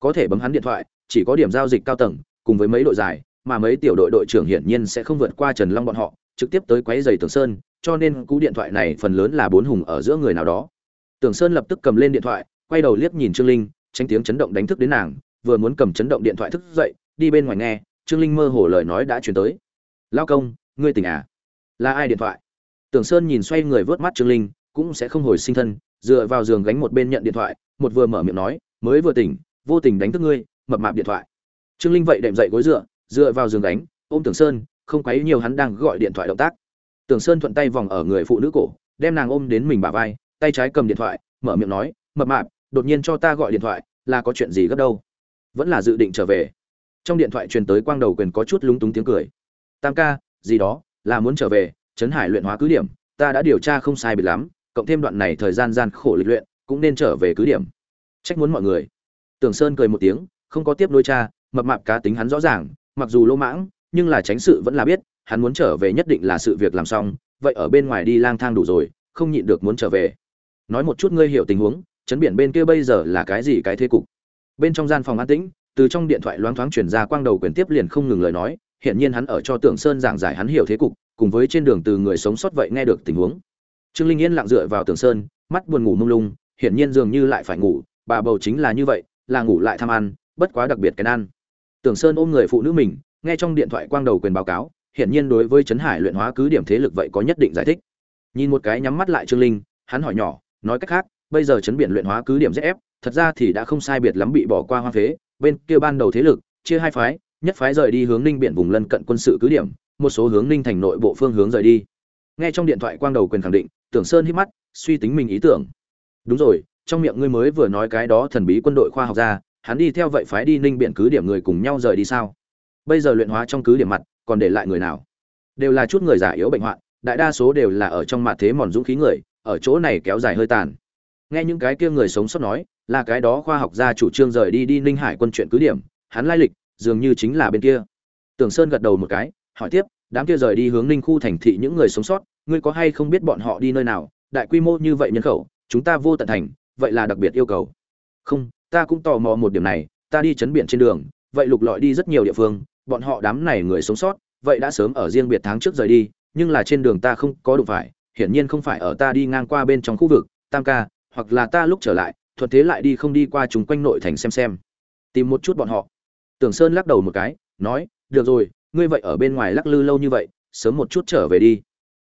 Có thể bấm hắn điện thoại, chỉ có điểm giao dịch cao tầng, cùng với mấy đội dài mà mấy tiểu đội đội trưởng hiển nhiên sẽ không vượt qua trần long bọn họ, trực tiếp tới quấy giày tường sơn, cho nên cú điện thoại này phần lớn là bốn hùng ở giữa người nào đó. Tường sơn lập tức cầm lên điện thoại, quay đầu liếc nhìn trương linh, tránh tiếng chấn động đánh thức đến nàng, vừa muốn cầm chấn động điện thoại thức dậy, đi bên ngoài nghe, trương linh mơ hồ lời nói đã chuyển tới. Lao công, ngươi tỉnh à? Là ai điện thoại? Tưởng sơn nhìn xoay người vớt mắt trương linh, cũng sẽ không hồi sinh thân, dựa vào giường gánh một bên nhận điện thoại, một vừa mở miệng nói, mới vừa tỉnh, vô tình đánh thức ngươi, mập mạp điện thoại. Trương linh vậy đệm dậy gối dựa dựa vào giường gánh, ôm tưởng sơn, không quấy nhiều hắn đang gọi điện thoại động tác. Tưởng sơn thuận tay vòng ở người phụ nữ cổ, đem nàng ôm đến mình bả vai, tay trái cầm điện thoại, mở miệng nói, mập mạp, đột nhiên cho ta gọi điện thoại, là có chuyện gì gấp đâu? Vẫn là dự định trở về. Trong điện thoại truyền tới quang đầu quyền có chút lúng túng tiếng cười. Tam ca, gì đó? Là muốn trở về, trấn hải luyện hóa cứ điểm, ta đã điều tra không sai biệt lắm, cộng thêm đoạn này thời gian gian khổ lịch luyện, cũng nên trở về cứ điểm. Trách muốn mọi người. Tưởng sơn cười một tiếng, không có tiếp nối cha, mập mạp cá tính hắn rõ ràng, mặc dù lỗ mãng, nhưng là tránh sự vẫn là biết, hắn muốn trở về nhất định là sự việc làm xong, vậy ở bên ngoài đi lang thang đủ rồi, không nhịn được muốn trở về. Nói một chút ngươi hiểu tình huống chấn biển bên kia bây giờ là cái gì cái thế cục? Bên trong gian phòng an tĩnh, từ trong điện thoại loáng thoáng chuyển ra quang đầu quyền tiếp liền không ngừng lời nói hiện nhiên hắn ở cho tưởng sơn giảng giải hắn hiểu thế cục, cùng với trên đường từ người sống sót vậy nghe được tình huống. Trương linh yên lặng dựa vào tưởng sơn, mắt buồn ngủ mông lung, hiển nhiên dường như lại phải ngủ, bà bầu chính là như vậy, là ngủ lại tham ăn, bất quá đặc biệt cái ăn. Tưởng sơn ôm người phụ nữ mình, nghe trong điện thoại quang đầu quyền báo cáo, hiển nhiên đối với trấn hải luyện hóa cứ điểm thế lực vậy có nhất định giải thích. Nhìn một cái nhắm mắt lại trương linh, hắn hỏi nhỏ, nói cách khác, bây giờ trấn biển luyện hóa cứ điểm ép thật ra thì đã không sai biệt lắm bị bỏ qua hoa phế, bên kia ban đầu thế lực, chia hai phái nhất phái rời đi hướng ninh biển vùng lân cận quân sự cứ điểm, một số hướng ninh thành nội bộ phương hướng rời đi. Nghe trong điện thoại quang đầu quyền khẳng định, tưởng sơn hít mắt, suy tính mình ý tưởng. Đúng rồi, trong miệng ngươi mới vừa nói cái đó thần bí quân đội khoa học ra, hắn đi theo vậy phái đi ninh biển cứ điểm người cùng nhau rời đi sao? Bây giờ luyện hóa trong cứ điểm mặt, còn để lại người nào? Đều là chút người già yếu bệnh hoạn, đại đa số đều là ở trong mặt thế mòn dũng khí người, ở chỗ này kéo dài hơi tàn. Nghe những cái kia người sống sót nói, là cái đó khoa học gia chủ trương rời đi đi ninh hải quân chuyện cứ điểm, hắn lai lịch dường như chính là bên kia. Tưởng sơn gật đầu một cái, hỏi tiếp, đám kia rời đi hướng ninh khu thành thị những người sống sót, ngươi có hay không biết bọn họ đi nơi nào? Đại quy mô như vậy nhân khẩu, chúng ta vô tận thành, vậy là đặc biệt yêu cầu. Không, ta cũng tò mò một điểm này, ta đi chấn biển trên đường, vậy lục lọi đi rất nhiều địa phương, bọn họ đám này người sống sót, vậy đã sớm ở riêng biệt tháng trước rời đi, nhưng là trên đường ta không có đụng phải, hiển nhiên không phải ở ta đi ngang qua bên trong khu vực, tam ca, hoặc là ta lúc trở lại thuận thế lại đi không đi qua chúng quanh nội thành xem xem. Tìm một chút bọn họ tưởng sơn lắc đầu một cái, nói, được rồi, ngươi vậy ở bên ngoài lắc lư lâu như vậy, sớm một chút trở về đi.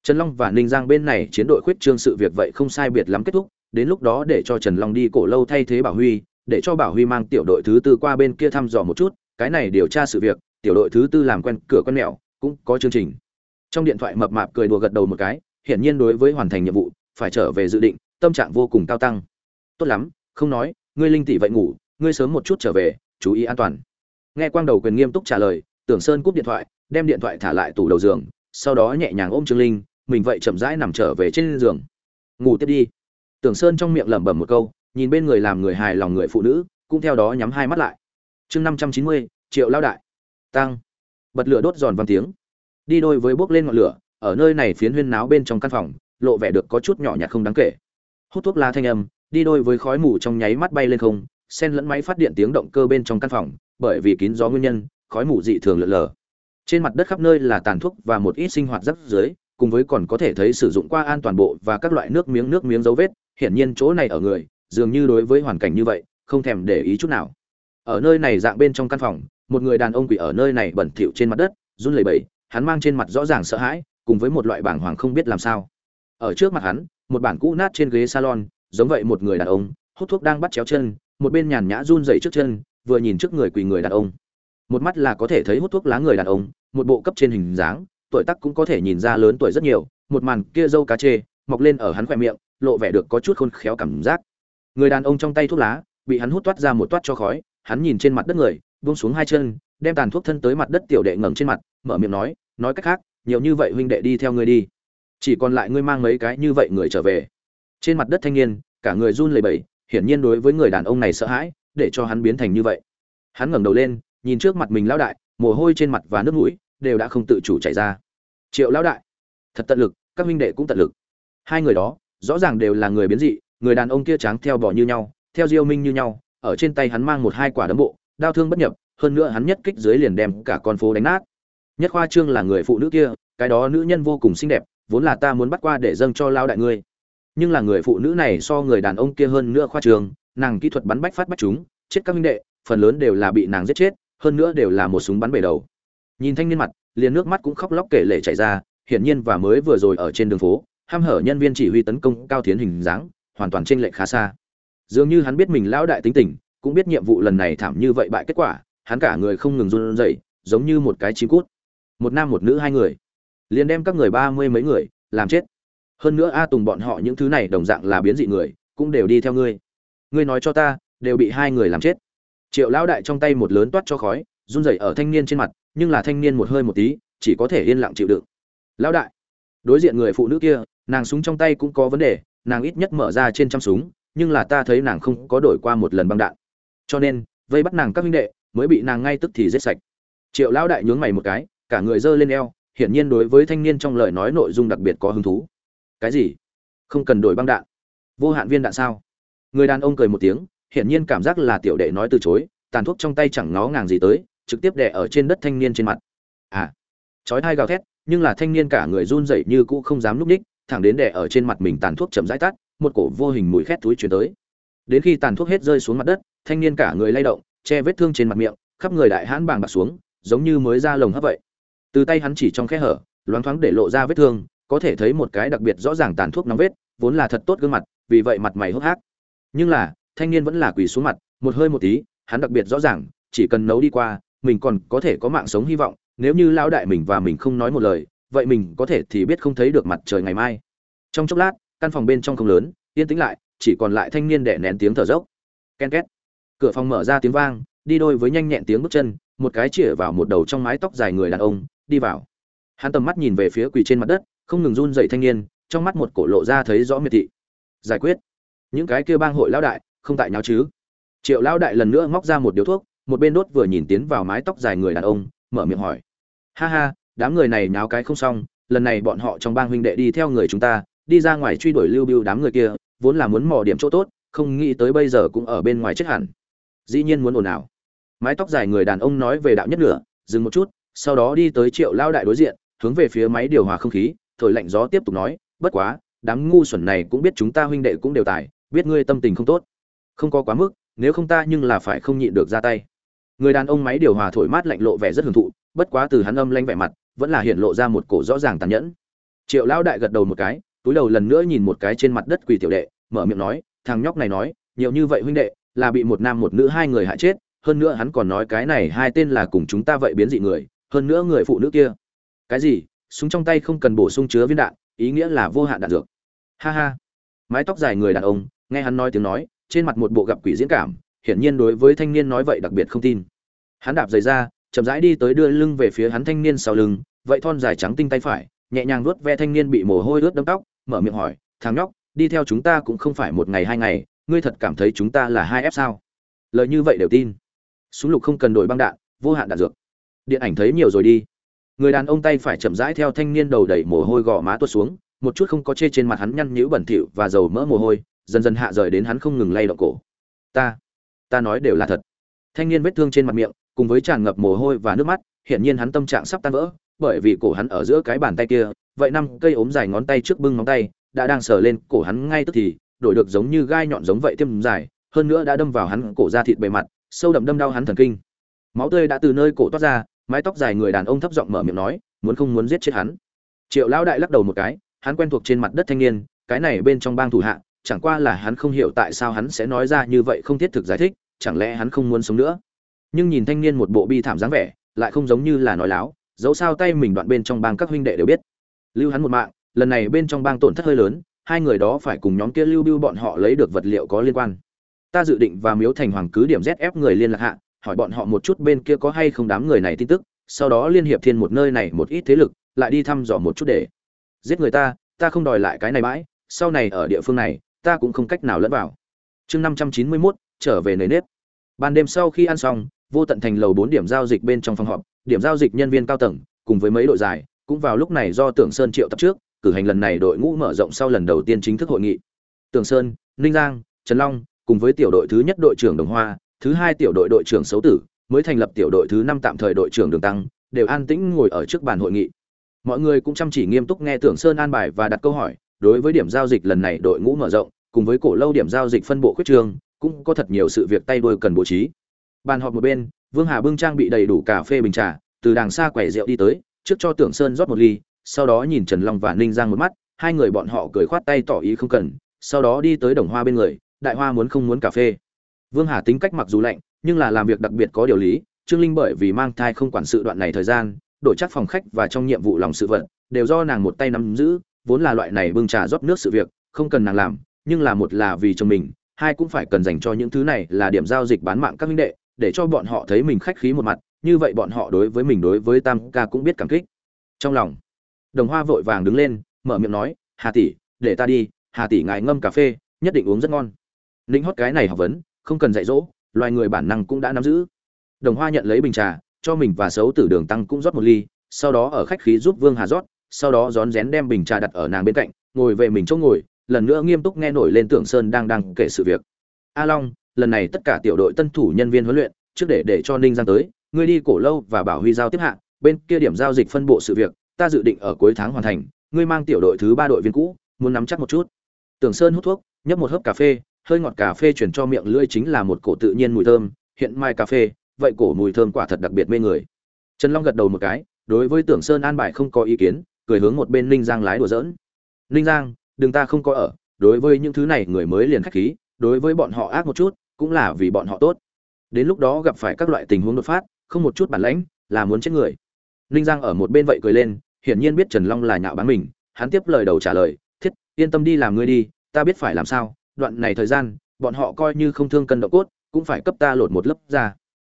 Trần long và ninh giang bên này chiến đội khuyết trương sự việc vậy không sai biệt lắm kết thúc, đến lúc đó để cho trần long đi cổ lâu thay thế bảo huy, để cho bảo huy mang tiểu đội thứ tư qua bên kia thăm dò một chút, cái này điều tra sự việc, tiểu đội thứ tư làm quen cửa con mẹo, cũng có chương trình. Trong điện thoại mập mạp cười đùa gật đầu một cái, hiển nhiên đối với hoàn thành nhiệm vụ, phải trở về dự định, tâm trạng vô cùng cao tăng. Tốt lắm, không nói, ngươi linh tỷ vậy ngủ, ngươi sớm một chút trở về, chú ý an toàn nghe quang đầu quyền nghiêm túc trả lời, tưởng sơn cúp điện thoại, đem điện thoại thả lại tủ đầu giường, sau đó nhẹ nhàng ôm trương linh, mình vậy chậm rãi nằm trở về trên giường. Ngủ tiếp đi. Tưởng sơn trong miệng lẩm bẩm một câu, nhìn bên người làm người hài lòng người phụ nữ, cũng theo đó nhắm hai mắt lại. Chương năm trăm chín mươi, triệu lao đại. Tăng. Bật lửa đốt giòn văn tiếng. Đi đôi với bốc lên ngọn lửa, ở nơi này phiến huyên náo bên trong căn phòng, lộ vẻ được có chút nhỏ nhặt không đáng kể. Hút thuốc lá thanh âm, đi đôi với khói mù trong nháy mắt bay lên không sen lẫn máy phát điện tiếng động cơ bên trong căn phòng bởi vì kín gió nguyên nhân, khói mù dị thường lượn lờ. Trên mặt đất khắp nơi là tàn thuốc và một ít sinh hoạt rắc dưới cùng với còn có thể thấy sử dụng qua an toàn bộ và các loại nước miếng nước miếng dấu vết, hiển nhiên chỗ này ở người, dường như đối với hoàn cảnh như vậy, không thèm để ý chút nào. Ở nơi này dạng bên trong căn phòng, một người đàn ông quỷ ở nơi này bẩn thỉu trên mặt đất, run lẩy bẩy, hắn mang trên mặt rõ ràng sợ hãi, cùng với một loại bảng hoàng không biết làm sao. Ở trước mặt hắn, một bản cũ nát trên ghế salon, giống vậy một người đàn ông, hút thuốc đang bắt chéo chân, một bên nhàn nhã run dậy trước chân vừa nhìn trước người quỳ người đàn ông. Một mắt là có thể thấy hút thuốc lá người đàn ông, một bộ cấp trên hình dáng, tuổi tác cũng có thể nhìn ra lớn tuổi rất nhiều, một màn kia dâu cá chê, mọc lên ở hắn khoe miệng, lộ vẻ được có chút khôn khéo cảm giác. Người đàn ông trong tay thuốc lá, bị hắn hút toát ra một toát cho khói, hắn nhìn trên mặt đất người, buông xuống hai chân, đem tàn thuốc thân tới mặt đất tiểu đệ ngẩng trên mặt, mở miệng nói nói cách khác, nhiều như vậy huynh đệ đi theo ngươi đi. Chỉ còn lại ngươi mang mấy cái như vậy người trở về. Trên mặt đất thanh niên, cả người run lẩy bẩy, hiển nhiên đối với người đàn ông này sợ hãi để cho hắn biến thành như vậy. Hắn ngẩng đầu lên, nhìn trước mặt mình lão đại, mồ hôi trên mặt và nước mũi đều đã không tự chủ chảy ra. Triệu lão đại, thật tận lực, các huynh đệ cũng tận lực. Hai người đó, rõ ràng đều là người biến dị, người đàn ông kia trắng theo bò như nhau, theo diêu minh như nhau, ở trên tay hắn mang một hai quả đấm bộ đao thương bất nhập, hơn nữa hắn nhất kích dưới liền đem cả con phố đánh nát. Nhất khoa trương là người phụ nữ kia, cái đó nữ nhân vô cùng xinh đẹp, vốn là ta muốn bắt qua để dâng cho lao đại ngươi. Nhưng là người phụ nữ này so người đàn ông kia hơn nữa khoa trương nàng kỹ thuật bắn bách phát bách chúng, chết các huynh đệ, phần lớn đều là bị nàng giết chết, hơn nữa đều là một súng bắn bể đầu. Nhìn thanh niên mặt, liền nước mắt cũng khóc lóc kể lể chảy ra, hiển nhiên và mới vừa rồi ở trên đường phố, ham hở nhân viên chỉ huy tấn công cao tiến hình dáng, hoàn toàn chênh lệch khá xa. Dường như hắn biết mình lão đại tính tình, cũng biết nhiệm vụ lần này thảm như vậy bại kết quả, hắn cả người không ngừng run rẩy, giống như một cái chim cút. Một nam một nữ hai người, liền đem các người ba mươi mấy người, làm chết. Hơn nữa a tùng bọn họ những thứ này đồng dạng là biến dị người, cũng đều đi theo ngươi ngươi nói cho ta, đều bị hai người làm chết. Triệu lão đại trong tay một lớn toát cho khói, run rẩy ở thanh niên trên mặt, nhưng là thanh niên một hơi một tí, chỉ có thể yên lặng chịu đựng. Lão đại, đối diện người phụ nữ kia, nàng súng trong tay cũng có vấn đề, nàng ít nhất mở ra trên trăm súng, nhưng là ta thấy nàng không có đổi qua một lần băng đạn. Cho nên, vây bắt nàng các huynh đệ, mới bị nàng ngay tức thì giết sạch. Triệu lão đại nhướng mày một cái, cả người giơ lên eo, hiển nhiên đối với thanh niên trong lời nói nội dung đặc biệt có hứng thú. Cái gì? Không cần đổi băng đạn. Vô hạn viên đạn sao? Người đàn ông cười một tiếng, hiển nhiên cảm giác là tiểu đệ nói từ chối, tàn thuốc trong tay chẳng ngó ngàng gì tới, trực tiếp đè ở trên đất thanh niên trên mặt. À chói hai gào thét, nhưng là thanh niên cả người run rẩy như cũ không dám núp ních, thẳng đến đè ở trên mặt mình tàn thuốc chậm rãi tắt, một cổ vô hình mùi khét túi chuyển tới. Đến khi tàn thuốc hết rơi xuống mặt đất, thanh niên cả người lay động, che vết thương trên mặt miệng, khắp người đại hãn bàng bạc xuống, giống như mới ra lồng hấp vậy. Từ tay hắn chỉ trong khe hở, loáng thoáng để lộ ra vết thương, có thể thấy một cái đặc biệt rõ ràng tàn thuốc nóng vết, vốn là thật tốt gương mặt, vì vậy mặt mày hốc hác nhưng là, thanh niên vẫn là quỳ xuống mặt, một hơi một tí, hắn đặc biệt rõ ràng, chỉ cần nấu đi qua, mình còn có thể có mạng sống hy vọng, nếu như lão đại mình và mình không nói một lời, vậy mình có thể thì biết không thấy được mặt trời ngày mai. Trong chốc lát, căn phòng bên trong không lớn, yên tĩnh lại, chỉ còn lại thanh niên đẻ nén tiếng thở dốc. Ken két. Cửa phòng mở ra tiếng vang, đi đôi với nhanh nhẹn tiếng bước chân, một cái chĩa vào một đầu trong mái tóc dài người đàn ông, đi vào. Hắn tầm mắt nhìn về phía quỳ trên mặt đất, không ngừng run dậy thanh niên, trong mắt một cổ lộ ra thấy rõ miệt thị. Giải quyết những cái kia bang hội lão đại, không tại nháo chứ? Triệu lão đại lần nữa móc ra một điếu thuốc, một bên đốt vừa nhìn tiến vào mái tóc dài người đàn ông, mở miệng hỏi. Ha ha, đám người này nháo cái không xong, lần này bọn họ trong bang huynh đệ đi theo người chúng ta, đi ra ngoài truy đuổi lưu bưu đám người kia, vốn là muốn mò điểm chỗ tốt, không nghĩ tới bây giờ cũng ở bên ngoài chết hẳn. Dĩ nhiên muốn ồn ào. Mái tóc dài người đàn ông nói về đạo nhất nửa, dừng một chút, sau đó đi tới triệu lao đại đối diện, hướng về phía máy điều hòa không khí, thổi lạnh gió tiếp tục nói, bất quá, đám ngu xuẩn này cũng biết chúng ta huynh đệ cũng đều tài biết ngươi tâm tình không tốt. Không có quá mức, nếu không ta nhưng là phải không nhịn được ra tay. Người đàn ông máy điều hòa thổi mát lạnh lộ vẻ rất hưởng thụ, bất quá từ hắn âm lanh vẻ mặt, vẫn là hiện lộ ra một cổ rõ ràng tàn nhẫn. Triệu lão đại gật đầu một cái, túi đầu lần nữa nhìn một cái trên mặt đất quỳ tiểu đệ, mở miệng nói, thằng nhóc này nói, nhiều như vậy huynh đệ, là bị một nam một nữ hai người hại chết, hơn nữa hắn còn nói cái này hai tên là cùng chúng ta vậy biến dị người, hơn nữa người phụ nữ kia. Cái gì? Súng trong tay không cần bổ sung chứa viên đạn, ý nghĩa là vô hạn đạn dược. Ha ha. Mái tóc dài người đàn ông nghe hắn nói tiếng nói, trên mặt một bộ gặp quỷ diễn cảm, hiển nhiên đối với thanh niên nói vậy đặc biệt không tin. Hắn đạp giày ra, chậm rãi đi tới đưa lưng về phía hắn thanh niên sau lưng, vậy thon dài trắng tinh tay phải, nhẹ nhàng vuốt ve thanh niên bị mồ hôi ướt đâm tóc, mở miệng hỏi, thằng nhóc, đi theo chúng ta cũng không phải một ngày hai ngày, ngươi thật cảm thấy chúng ta là hai ép sao? Lời như vậy đều tin. Súng lục không cần đổi băng đạn, vô hạn đạn dược. Điện ảnh thấy nhiều rồi đi. Người đàn ông tay phải chậm rãi theo thanh niên đầu đẩy mồ hôi gò má tuột xuống, một chút không có chê trên mặt hắn nhăn nhữ bẩn thỉu và dầu mỡ mồ hôi dần dần hạ rời đến hắn không ngừng lay động cổ. Ta ta nói đều là thật. Thanh niên vết thương trên mặt miệng, cùng với tràn ngập mồ hôi và nước mắt, hiển nhiên hắn tâm trạng sắp tan vỡ, bởi vì cổ hắn ở giữa cái bàn tay kia, vậy năm cây ốm dài ngón tay trước bưng móng tay, đã đang sờ lên cổ hắn ngay tức thì, đổi được giống như gai nhọn giống vậy tiêm dài, hơn nữa đã đâm vào hắn cổ da thịt bề mặt, sâu đậm đâm đau hắn thần kinh. Máu tươi đã từ nơi cổ toát ra, mái tóc dài người đàn ông thấp giọng mở miệng nói, muốn không muốn giết chết hắn? Triệu lão đại lắc đầu một cái, hắn quen thuộc trên mặt đất thanh niên, cái này bên trong bang thủ hạ chẳng qua là hắn không hiểu tại sao hắn sẽ nói ra như vậy không thiết thực giải thích, chẳng lẽ hắn không muốn sống nữa? Nhưng nhìn thanh niên một bộ bi thảm dáng vẻ, lại không giống như là nói láo, dẫu sao tay mình đoạn bên trong bang các huynh đệ đều biết. Lưu hắn một mạng, lần này bên trong bang tổn thất hơi lớn, hai người đó phải cùng nhóm kia lưu bưu bọn họ lấy được vật liệu có liên quan. Ta dự định và miếu thành hoàng cứ điểm zf người liên lạc hạ, hỏi bọn họ một chút bên kia có hay không đám người này tin tức, sau đó liên hiệp thiên một nơi này một ít thế lực, lại đi thăm dò một chút để giết người ta ta không đòi lại cái này mãi, sau này ở địa phương này ta cũng không cách nào lẫn vào. Chương năm trăm chín mươi mốt, trở về nề nếp. Ban đêm sau khi ăn xong, vô tận thành lầu bốn điểm giao dịch bên trong phòng họp, điểm giao dịch nhân viên cao tầng, cùng với mấy đội dài cũng vào lúc này do tưởng sơn triệu tập trước, cử hành lần này đội ngũ mở rộng sau lần đầu tiên chính thức hội nghị. Tưởng sơn, ninh giang, trần long, cùng với tiểu đội thứ nhất đội trưởng đồng hoa, thứ hai tiểu đội đội trưởng xấu tử, mới thành lập tiểu đội thứ năm tạm thời đội trưởng đường tăng, đều an tĩnh ngồi ở trước bàn hội nghị. Mọi người cũng chăm chỉ nghiêm túc nghe tưởng sơn an bài và đặt câu hỏi đối với điểm giao dịch lần này đội ngũ mở rộng, cùng với cổ lâu điểm giao dịch phân bộ khuyết trường, cũng có thật nhiều sự việc tay đôi cần bố trí. Bàn họp một bên, vương hà bưng trang bị đầy đủ cà phê bình trà, từ đàng xa quẻ rượu đi tới, trước cho tưởng sơn rót một ly, sau đó nhìn trần long và ninh giang một mắt, hai người bọn họ cười khoát tay tỏ ý không cần, sau đó đi tới đồng hoa bên người, đại hoa muốn không muốn cà phê. Vương hà tính cách mặc dù lạnh, nhưng là làm việc đặc biệt có điều lý, trương linh bởi vì mang thai không quản sự đoạn này thời gian, đổi chắc phòng khách và trong nhiệm vụ lòng sự vận đều do nàng một tay nắm giữ vốn là loại này bưng trà rót nước sự việc, không cần nàng làm, nhưng là một là vì chồng mình, hai cũng phải cần dành cho những thứ này là điểm giao dịch bán mạng các minh đệ, để cho bọn họ thấy mình khách khí một mặt, như vậy bọn họ đối với mình đối với tam ca cũng biết cảm kích. Trong lòng, đồng hoa vội vàng đứng lên, mở miệng nói, hà tỷ, để ta đi, hà tỷ ngài ngâm cà phê, nhất định uống rất ngon. Ninh hót cái này học vấn, không cần dạy dỗ, loài người bản năng cũng đã nắm giữ. Đồng hoa nhận lấy bình trà, cho mình và xấu tử đường tăng cũng rót một ly, sau đó ở khách khí giúp vương hà rót sau đó rón rén đem bình trà đặt ở nàng bên cạnh, ngồi về mình chỗ ngồi, lần nữa nghiêm túc nghe nổi lên tưởng sơn đang đang kể sự việc. A long, lần này tất cả tiểu đội tân thủ nhân viên huấn luyện, trước để để cho ninh giang tới, ngươi đi cổ lâu và bảo huy giao tiếp hạ, bên kia điểm giao dịch phân bộ sự việc, ta dự định ở cuối tháng hoàn thành, ngươi mang tiểu đội thứ ba đội viên cũ, muốn nắm chắc một chút. Tưởng sơn hút thuốc, nhấp một hớp cà phê, hơi ngọt cà phê chuyển cho miệng lưỡi chính là một cổ tự nhiên mùi thơm, hiện mai cà phê, vậy cổ mùi thơm quả thật đặc biệt mê người. Trần long gật đầu một cái, đối với tưởng sơn an bài không có ý kiến cười hướng một bên ninh giang lái đùa giỡn. Ninh giang, đừng ta không có ở, đối với những thứ này người mới liền khách khí, đối với bọn họ ác một chút, cũng là vì bọn họ tốt. Đến lúc đó gặp phải các loại tình huống đột phát, không một chút bản lãnh, là muốn chết người. Ninh giang ở một bên vậy cười lên, hiển nhiên biết trần long là nhạo bán mình, hắn tiếp lời đầu trả lời, thiết, yên tâm đi làm ngươi đi, ta biết phải làm sao, đoạn này thời gian, bọn họ coi như không thương cân độ cốt, cũng phải cấp ta lột một lớp ra.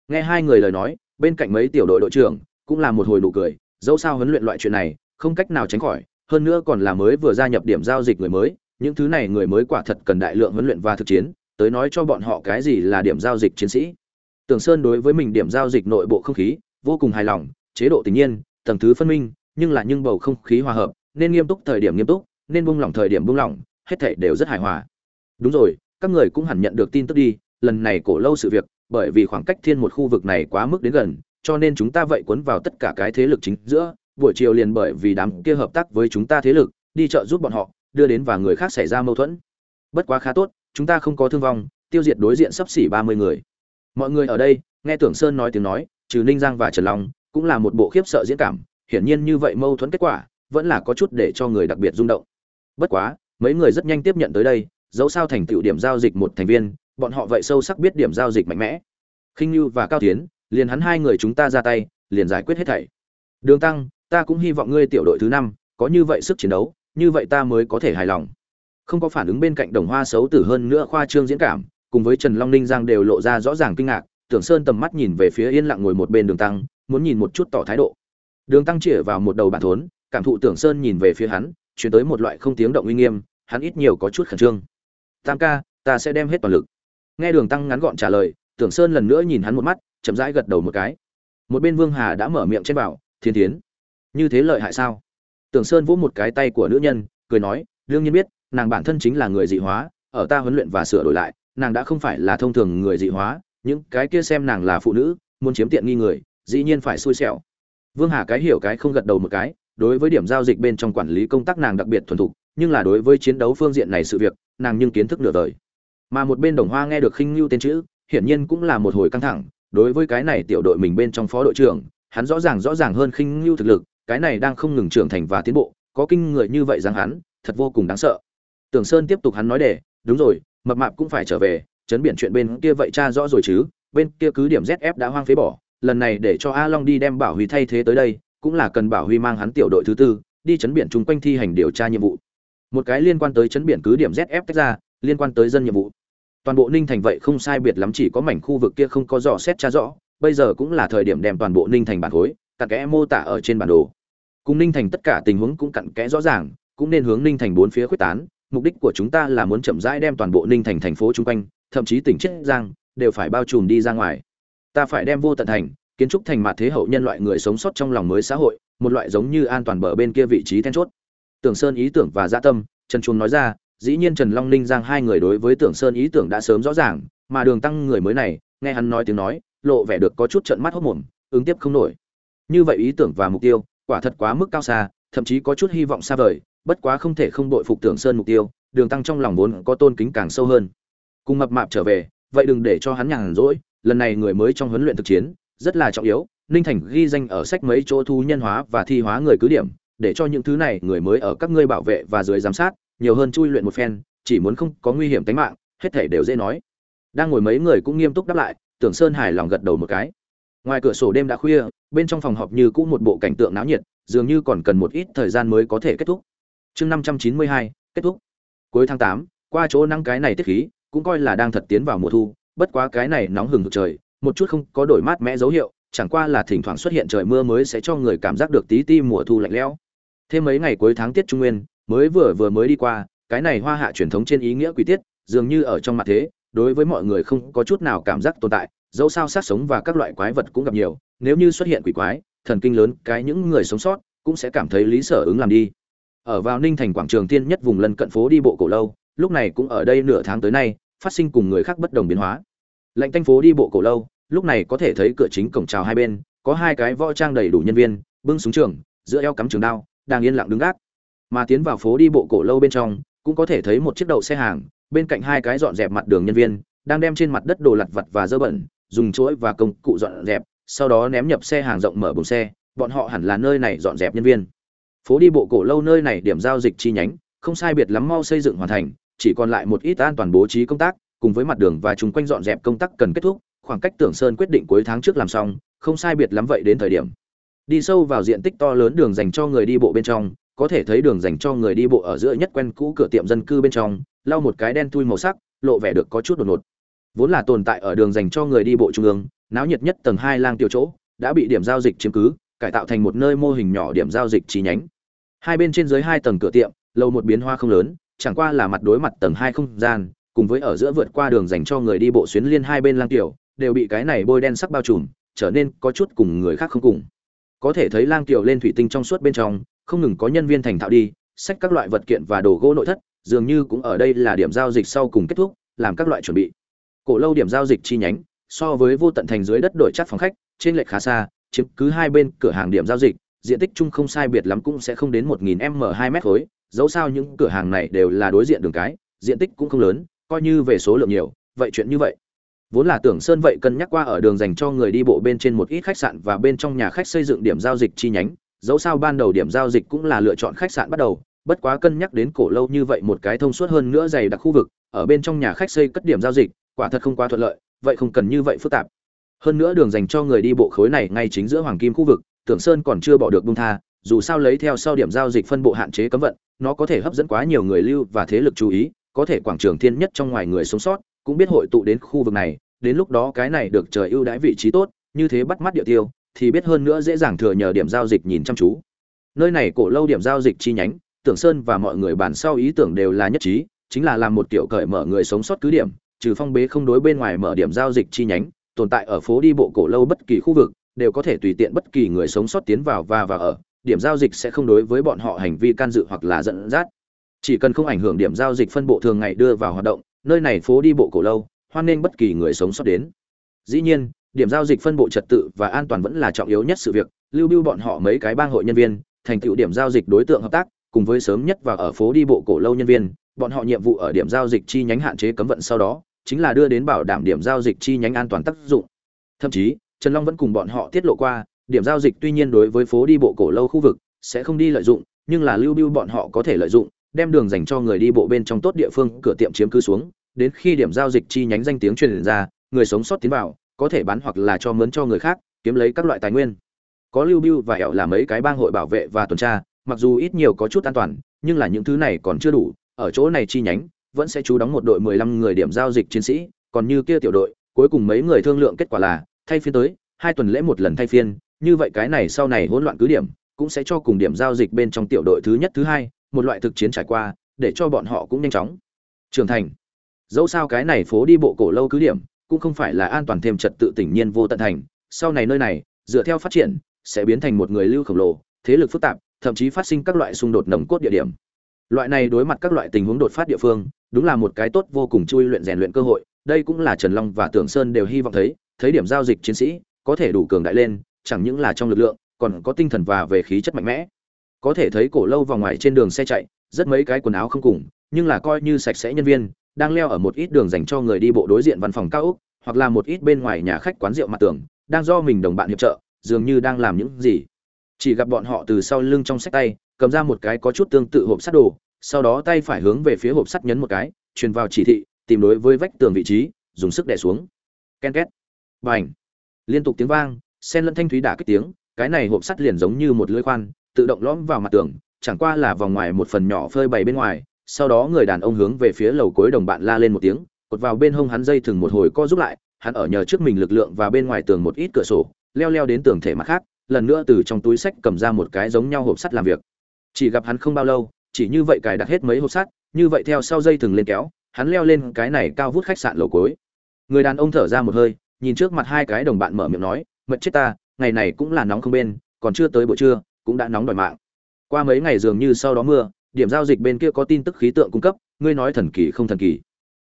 Nghe hai người lời nói, bên cạnh mấy tiểu đội đội trưởng cũng là một hồi nụ cười, dẫu sao huấn luyện loại chuyện này không cách nào tránh khỏi hơn nữa còn là mới vừa gia nhập điểm giao dịch người mới những thứ này người mới quả thật cần đại lượng huấn luyện và thực chiến tới nói cho bọn họ cái gì là điểm giao dịch chiến sĩ Tưởng Sơn đối với mình điểm giao dịch nội bộ không khí vô cùng hài lòng, chế độ tình nhiên, tầng thứ phân minh, nhưng là nhưng bầu không khí hòa hợp, nên nghiêm túc thời điểm nghiêm túc, nên buông lỏng thời điểm buông lỏng, hết thảy đều rất hài hòa. Đúng rồi, các người cũng hẳn nhận được tin tức đi, lần này cổ lâu sự việc, bởi vì khoảng cách thiên một khu vực này quá mức đến gần, cho nên chúng ta vậy cuốn vào tất cả cái thế lực chính giữa, buổi chiều liền bởi vì đám kia hợp tác với chúng ta thế lực, đi chợ giúp bọn họ, đưa đến và người khác xảy ra mâu thuẫn. Bất quá khá tốt, chúng ta không có thương vong, tiêu diệt đối diện sắp xỉ 30 người. Mọi người ở đây nghe tưởng sơn nói tiếng nói trừ ninh giang và trần long cũng là một bộ khiếp sợ diễn cảm hiển nhiên như vậy mâu thuẫn kết quả vẫn là có chút để cho người đặc biệt rung động. Bất quá mấy người rất nhanh tiếp nhận tới đây dẫu sao thành tựu điểm giao dịch một thành viên bọn họ vậy sâu sắc biết điểm giao dịch mạnh mẽ. Khinh như và cao tiến liền hắn hai người chúng ta ra tay liền giải quyết hết thảy. Đường tăng ta cũng hy vọng ngươi tiểu đội thứ năm có như vậy sức chiến đấu như vậy ta mới có thể hài lòng không có phản ứng bên cạnh đồng hoa xấu tử hơn nữa khoa trương diễn cảm cùng với Trần Long Ninh Giang đều lộ ra rõ ràng kinh ngạc, Tưởng Sơn tầm mắt nhìn về phía yên lặng ngồi một bên Đường Tăng, muốn nhìn một chút tỏ thái độ. Đường Tăng chĩa vào một đầu bản thốn, cảm thụ Tưởng Sơn nhìn về phía hắn, chuyển tới một loại không tiếng động uy nghiêm, hắn ít nhiều có chút khẩn trương. "Tam ca, ta sẽ đem hết toàn lực." Nghe Đường Tăng ngắn gọn trả lời, Tưởng Sơn lần nữa nhìn hắn một mắt, chậm rãi gật đầu một cái. Một bên Vương Hà đã mở miệng trên bảo, "Thiên Thiến, như thế lợi hại sao?" Tưởng Sơn vỗ một cái tay của nữ nhân, cười nói, "Đương nhiên biết, nàng bản thân chính là người dị hóa, ở ta huấn luyện và sửa đổi lại, nàng đã không phải là thông thường người dị hóa những cái kia xem nàng là phụ nữ muốn chiếm tiện nghi người dĩ nhiên phải xui xẻo vương hà cái hiểu cái không gật đầu một cái đối với điểm giao dịch bên trong quản lý công tác nàng đặc biệt thuần thục nhưng là đối với chiến đấu phương diện này sự việc nàng nhưng kiến thức nửa đời mà một bên đồng hoa nghe được khinh lưu tên chữ hiển nhiên cũng là một hồi căng thẳng đối với cái này tiểu đội mình bên trong phó đội trưởng hắn rõ ràng rõ ràng hơn khinh lưu thực lực cái này đang không ngừng trưởng thành và tiến bộ, có kinh người như vậy rằng hắn, thật vô cùng đáng sợ. Tưởng sơn tiếp tục hắn nói để đúng rồi, mập mạp cũng phải trở về, chấn biển chuyện bên kia vậy cha rõ rồi chứ, bên kia cứ điểm zf đã hoang phế bỏ, lần này để cho a long đi đem bảo huy thay thế tới đây, cũng là cần bảo huy mang hắn tiểu đội thứ tư, đi chấn biển chung quanh thi hành điều tra nhiệm vụ. Một cái liên quan tới chấn biển cứ điểm zf tách ra, liên quan tới dân nhiệm vụ. Toàn bộ ninh thành vậy không sai biệt lắm chỉ có mảnh khu vực kia không có dò xét tra rõ, bây giờ cũng là thời điểm đem toàn bộ ninh thành bản khối tất kẽ mô tả ở trên bản đồ cùng ninh thành tất cả tình huống cũng cặn kẽ rõ ràng, cũng nên hướng ninh thành bốn phía quyết tán, mục đích của chúng ta là muốn chậm rãi đem toàn bộ ninh thành thành phố chung quanh, thậm chí tỉnh chiết giang, đều phải bao trùm đi ra ngoài. Ta phải đem vô tận thành, kiến trúc thành mặt thế hậu nhân loại người sống sót trong lòng mới xã hội, một loại giống như an toàn bờ bên kia vị trí then chốt. Tưởng sơn ý tưởng và dạ tâm, trần chuông nói ra, dĩ nhiên trần long ninh giang hai người đối với tưởng sơn ý tưởng đã sớm rõ ràng, mà đường tăng người mới này, nghe hắn nói tiếng nói, lộ vẻ được có chút trận mắt hốc mồm, ứng tiếp không nổi. Như vậy ý tưởng và mục tiêu quả thật quá mức cao xa, thậm chí có chút hy vọng xa vời, bất quá không thể không đội phục tưởng sơn mục tiêu, đường tăng trong lòng vốn có tôn kính càng sâu hơn. Cùng mập mạp trở về, vậy đừng để cho hắn nhàn rỗi, lần này người mới trong huấn luyện thực chiến, rất là trọng yếu, ninh thành ghi danh ở sách mấy chỗ thu nhân hóa và thi hóa người cứ điểm, để cho những thứ này người mới ở các ngươi bảo vệ và dưới giám sát, nhiều hơn chui luyện một phen, chỉ muốn không có nguy hiểm tính mạng, hết thể đều dễ nói. Đang ngồi mấy người cũng nghiêm túc đáp lại, tưởng sơn hài lòng gật đầu một cái. Ngoài cửa sổ đêm đã khuya bên trong phòng họp như cũ một bộ cảnh tượng náo nhiệt, dường như còn cần một ít thời gian mới có thể kết thúc. Chương năm trăm chín mươi hai, kết thúc. Cuối tháng tám, qua chỗ nắng cái này tiết khí, cũng coi là đang thật tiến vào mùa thu, bất quá cái này nóng hừng hực trời, một chút không có đổi mát mẽ dấu hiệu, chẳng qua là thỉnh thoảng xuất hiện trời mưa mới sẽ cho người cảm giác được tí ti mùa thu lạnh lẽo. Thêm mấy ngày cuối tháng tiết trung nguyên, mới vừa vừa mới đi qua, cái này hoa hạ truyền thống trên ý nghĩa quỷ tiết, dường như ở trong mặt thế, đối với mọi người không có chút nào cảm giác tồn tại, dẫu sao sát sống và các loại quái vật cũng gặp nhiều nếu như xuất hiện quỷ quái, thần kinh lớn, cái những người sống sót cũng sẽ cảm thấy lý sở ứng làm đi. Ở vào ninh thành quảng trường tiên nhất vùng lân cận phố đi bộ cổ lâu, lúc này cũng ở đây nửa tháng tới nay, phát sinh cùng người khác bất đồng biến hóa. Lệnh thanh phố đi bộ cổ lâu, lúc này có thể thấy cửa chính cổng chào hai bên, có hai cái võ trang đầy đủ nhân viên, bưng súng trường, giữa eo cắm trường đao, đang yên lặng đứng gác. Mà tiến vào phố đi bộ cổ lâu bên trong, cũng có thể thấy một chiếc đậu xe hàng, bên cạnh hai cái dọn dẹp mặt đường nhân viên, đang đem trên mặt đất đồ lặt vặt và dơ bẩn, dùng chuỗi và công cụ dọn dẹp sau đó ném nhập xe hàng rộng mở bùng xe, bọn họ hẳn là nơi này dọn dẹp nhân viên. Phố đi bộ cổ lâu nơi này điểm giao dịch chi nhánh, không sai biệt lắm mau xây dựng hoàn thành, chỉ còn lại một ít an toàn bố trí công tác, cùng với mặt đường và chung quanh dọn dẹp công tác cần kết thúc, khoảng cách tưởng sơn quyết định cuối tháng trước làm xong, không sai biệt lắm vậy đến thời điểm. Đi sâu vào diện tích to lớn đường dành cho người đi bộ bên trong, có thể thấy đường dành cho người đi bộ ở giữa nhất quen cũ cửa tiệm dân cư bên trong, lau một cái đen thui màu sắc, lộ vẻ được có chút đột ngột. Vốn là tồn tại ở đường dành cho người đi bộ trung ương náo nhiệt nhất tầng hai lang tiêu chỗ, đã bị điểm giao dịch chiếm cứ, cải tạo thành một nơi mô hình nhỏ điểm giao dịch chi nhánh. Hai bên trên dưới hai tầng cửa tiệm lâu một biến hoa không lớn, chẳng qua là mặt đối mặt tầng hai không gian, cùng với ở giữa vượt qua đường dành cho người đi bộ xuyến liên hai bên lang tiểu, đều bị cái này bôi đen sắc bao trùm, trở nên có chút cùng người khác không cùng. Có thể thấy lang tiểu lên thủy tinh trong suốt bên trong, không ngừng có nhân viên thành thạo đi, xách các loại vật kiện và đồ gỗ nội thất, dường như cũng ở đây là điểm giao dịch sau cùng kết thúc, làm các loại chuẩn bị. Cổ lâu điểm giao dịch chi nhánh so với vô tận thành dưới đất đổi chắc phòng khách, trên lệch khá xa, chiếm cứ hai bên cửa hàng điểm giao dịch, diện tích chung không sai biệt lắm cũng sẽ không đến một nghìn m hai mét khối, dẫu sao những cửa hàng này đều là đối diện đường cái, diện tích cũng không lớn, coi như về số lượng nhiều, vậy chuyện như vậy. Vốn là tưởng sơn vậy cân nhắc qua ở đường dành cho người đi bộ bên trên một ít khách sạn và bên trong nhà khách xây dựng điểm giao dịch chi nhánh, dẫu sao ban đầu điểm giao dịch cũng là lựa chọn khách sạn bắt đầu, bất quá cân nhắc đến cổ lâu như vậy một cái thông suốt hơn nữa dày đặc khu vực, ở bên trong nhà khách xây cất điểm giao dịch, quả thật không quá thuận lợi vậy không cần như vậy phức tạp. Hơn nữa đường dành cho người đi bộ khối này ngay chính giữa hoàng kim khu vực, tưởng sơn còn chưa bỏ được bung tha, dù sao lấy theo sau điểm giao dịch phân bộ hạn chế cấm vận, nó có thể hấp dẫn quá nhiều người lưu và thế lực chú ý, có thể quảng trường thiên nhất trong ngoài người sống sót, cũng biết hội tụ đến khu vực này, đến lúc đó cái này được trời ưu đãi vị trí tốt, như thế bắt mắt địa tiêu, thì biết hơn nữa dễ dàng thừa nhờ điểm giao dịch nhìn chăm chú. Nơi này cổ lâu điểm giao dịch chi nhánh, tưởng sơn và mọi người bàn sau ý tưởng đều là nhất trí, chính là làm một tiểu cởi mở người sống sót cứ điểm trừ phong bế không đối bên ngoài mở điểm giao dịch chi nhánh, tồn tại ở phố đi bộ cổ lâu bất kỳ khu vực, đều có thể tùy tiện bất kỳ người sống sót tiến vào và vào ở, điểm giao dịch sẽ không đối với bọn họ hành vi can dự hoặc là dẫn dắt. Chỉ cần không ảnh hưởng điểm giao dịch phân bộ thường ngày đưa vào hoạt động, nơi này phố đi bộ cổ lâu, hoan nên bất kỳ người sống sót đến. Dĩ nhiên, điểm giao dịch phân bộ trật tự và an toàn vẫn là trọng yếu nhất sự việc, lưu bưu bọn họ mấy cái bang hội nhân viên, thành tựu điểm giao dịch đối tượng hợp tác, cùng với sớm nhất và ở phố đi bộ cổ lâu nhân viên, bọn họ nhiệm vụ ở điểm giao dịch chi nhánh hạn chế cấm vận sau đó chính là đưa đến bảo đảm điểm giao dịch chi nhánh an toàn tác dụng. Thậm chí, trần long vẫn cùng bọn họ tiết lộ qua, điểm giao dịch tuy nhiên đối với phố đi bộ cổ lâu khu vực sẽ không đi lợi dụng, nhưng là lưu bưu bọn họ có thể lợi dụng, đem đường dành cho người đi bộ bên trong tốt địa phương, cửa tiệm chiếm cứ xuống, đến khi điểm giao dịch chi nhánh danh tiếng truyền ra, người sống sót tiến vào, có thể bán hoặc là cho mướn cho người khác, kiếm lấy các loại tài nguyên. Có lưu bưu và ẻo là mấy cái bang hội bảo vệ và tuần tra, mặc dù ít nhiều có chút an toàn, nhưng là những thứ này còn chưa đủ, ở chỗ này chi nhánh vẫn sẽ chú đóng một đội mười lăm người điểm giao dịch chiến sĩ, còn như kia tiểu đội, cuối cùng mấy người thương lượng kết quả là, thay phiên tới, hai tuần lễ một lần thay phiên, như vậy cái này sau này hỗn loạn cứ điểm, cũng sẽ cho cùng điểm giao dịch bên trong tiểu đội thứ nhất, thứ hai, một loại thực chiến trải qua, để cho bọn họ cũng nhanh chóng trưởng thành. Dẫu sao cái này phố đi bộ cổ lâu cứ điểm, cũng không phải là an toàn thêm trật tự tỉnh nhiên vô tận thành, sau này nơi này, dựa theo phát triển, sẽ biến thành một người lưu khổng lồ, thế lực phức tạp, thậm chí phát sinh các loại xung đột nồng cốt địa điểm loại này đối mặt các loại tình huống đột phát địa phương, đúng là một cái tốt vô cùng chui luyện rèn luyện cơ hội, đây cũng là trần long và tưởng sơn đều hy vọng thấy thấy điểm giao dịch chiến sĩ, có thể đủ cường đại lên, chẳng những là trong lực lượng, còn có tinh thần và về khí chất mạnh mẽ. Có thể thấy cổ lâu vào ngoài trên đường xe chạy, rất mấy cái quần áo không cùng, nhưng là coi như sạch sẽ nhân viên, đang leo ở một ít đường dành cho người đi bộ đối diện văn phòng cao ốc, hoặc là một ít bên ngoài nhà khách quán rượu mặt tường, đang do mình đồng bạn hiệp trợ, dường như đang làm những gì. Chỉ gặp bọn họ từ sau lưng trong sách tay cầm ra một cái có chút tương tự hộp sắt đồ, sau đó tay phải hướng về phía hộp sắt nhấn một cái, truyền vào chỉ thị, tìm đối với vách tường vị trí, dùng sức đè xuống. Ken két. Bành. Liên tục tiếng vang sen lẫn thanh thúy đả kích tiếng, cái này hộp sắt liền giống như một lưỡi khoan, tự động lõm vào mặt tường, chẳng qua là vòng ngoài một phần nhỏ phơi bày bên ngoài, sau đó người đàn ông hướng về phía lầu cuối đồng bạn la lên một tiếng, cột vào bên hông hắn dây thừng một hồi co giúp lại, hắn ở nhờ trước mình lực lượng và bên ngoài tường một ít cửa sổ, leo leo đến tường thể mặt khác, lần nữa từ trong túi sách cầm ra một cái giống nhau hộp sắt làm việc chỉ gặp hắn không bao lâu, chỉ như vậy cài đặt hết mấy hộp sắt, như vậy theo sau dây thừng lên kéo, hắn leo lên cái này cao vút khách sạn lầu cuối. Người đàn ông thở ra một hơi, nhìn trước mặt hai cái đồng bạn mở miệng nói mật chết ta, ngày này cũng là nóng không bên, còn chưa tới buổi trưa, cũng đã nóng đòi mạng. Qua mấy ngày dường như sau đó mưa, điểm giao dịch bên kia có tin tức khí tượng cung cấp, ngươi nói thần kỳ không thần kỳ.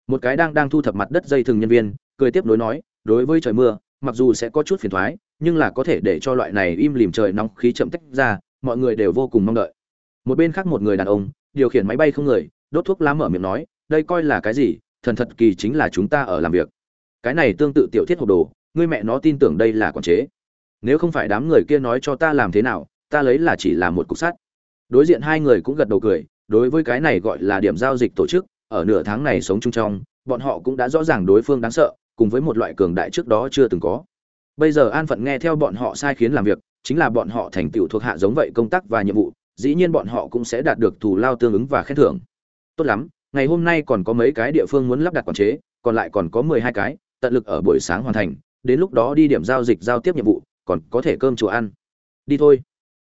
Một cái đang đang thu thập mặt đất dây thừng nhân viên, cười tiếp nối nói, đối với trời mưa, mặc dù sẽ có chút phiền thoái, nhưng là có thể để cho loại này im lìm trời nóng khí chậm tách ra, mọi người đều vô cùng mong đợi một bên khác một người đàn ông, điều khiển máy bay không người, đốt thuốc lá mở miệng nói, đây coi là cái gì? Thần thật kỳ chính là chúng ta ở làm việc. Cái này tương tự tiểu thiết hộp đồ ngươi mẹ nó tin tưởng đây là quản chế. Nếu không phải đám người kia nói cho ta làm thế nào, ta lấy là chỉ là một cục sắt. Đối diện hai người cũng gật đầu cười, đối với cái này gọi là điểm giao dịch tổ chức, ở nửa tháng này sống chung trong, bọn họ cũng đã rõ ràng đối phương đáng sợ, cùng với một loại cường đại trước đó chưa từng có. Bây giờ an phận nghe theo bọn họ sai khiến làm việc, chính là bọn họ thành tựu thuộc hạ giống vậy công tác và nhiệm vụ dĩ nhiên bọn họ cũng sẽ đạt được thù lao tương ứng và khen thưởng. Tốt lắm, ngày hôm nay còn có mấy cái địa phương muốn lắp đặt quản chế, còn lại còn có mười hai cái, tận lực ở buổi sáng hoàn thành, đến lúc đó đi điểm giao dịch giao tiếp nhiệm vụ, còn có thể cơm chùa ăn. Đi thôi.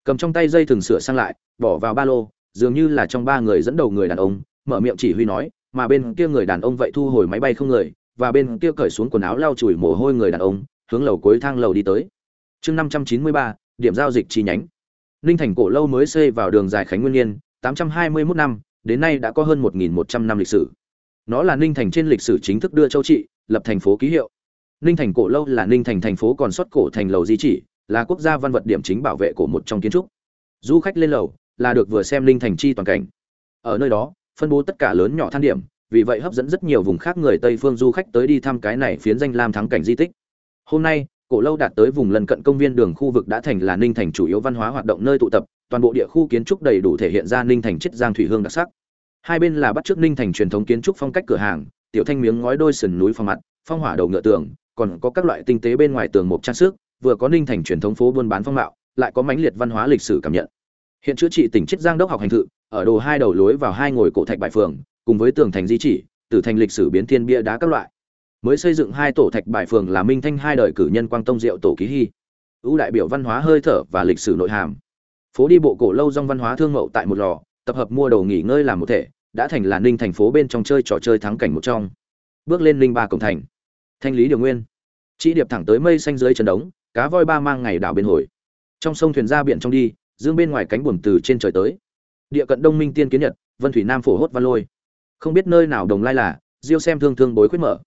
Cầm trong tay dây thừng sửa sang lại, bỏ vào ba lô, dường như là trong ba người dẫn đầu người đàn ông, mở miệng chỉ huy nói, mà bên kia người đàn ông vậy thu hồi máy bay không người, và bên kia cởi xuống quần áo lau chùi mồ hôi người đàn ông, hướng lầu cuối thang lầu đi tới. Chương năm trăm chín mươi ba, điểm giao dịch chi nhánh ninh thành cổ lâu mới xây vào đường dài khánh nguyên niên tám trăm hai mươi 821 năm, đến nay đã có hơn một nghìn một trăm năm lịch sử. Nó là ninh thành trên lịch sử chính thức đưa châu trị, lập thành phố ký hiệu. Ninh thành cổ lâu là ninh thành thành phố còn xuất cổ thành lầu di chỉ, là quốc gia văn vật điểm chính bảo vệ của một trong kiến trúc. Du khách lên lầu là được vừa xem ninh thành chi toàn cảnh. Ở nơi đó, phân bố tất cả lớn nhỏ than điểm, vì vậy hấp dẫn rất nhiều vùng khác người tây phương du khách tới đi thăm cái này phiến danh lam thắng cảnh di tích. Hôm nay cổ lâu đạt tới vùng lân cận công viên đường khu vực đã thành là ninh thành chủ yếu văn hóa hoạt động nơi tụ tập, toàn bộ địa khu kiến trúc đầy đủ thể hiện ra ninh thành chiết giang thủy hương đặc sắc. Hai bên là bắt chước ninh thành truyền thống kiến trúc phong cách cửa hàng, tiểu thanh miếng ngói đôi sườn núi phong mặt, phong hỏa đầu ngựa tường, còn có các loại tinh tế bên ngoài tường mộc trang sức, vừa có ninh thành truyền thống phố buôn bán phong mạo, lại có mãnh liệt văn hóa lịch sử cảm nhận. Hiện chữa trị tỉnh chiết giang đốc học hành thự, ở đồ hai đầu lối vào hai ngồi cổ thạch bài phường, cùng với tường thành di chỉ, tử thành lịch sử biến thiên bia đá các loại mới xây dựng hai tổ thạch bài phường là minh thanh hai đời cử nhân quang tông diệu tổ ký hy. Ưu đại biểu văn hóa hơi thở và lịch sử nội hàm. Phố đi bộ cổ lâu dòng văn hóa thương mậu tại một lò, tập hợp mua đồ nghỉ ngơi làm một thể, đã thành là ninh thành phố bên trong chơi trò chơi thắng cảnh một trong. Bước lên linh ba cổng thành. Thanh lý điều nguyên. Chị điệp thẳng tới mây xanh dưới trần đống, cá voi ba mang ngày đảo bên hồi. Trong sông thuyền ra biển trong đi, dương bên ngoài cánh buồm từ trên trời tới. Địa cận đông minh tiên kiến nhật, vân thủy nam phổ hốt văn lôi. Không biết nơi nào đồng lai là, diêu xem thương thương bối quyết mở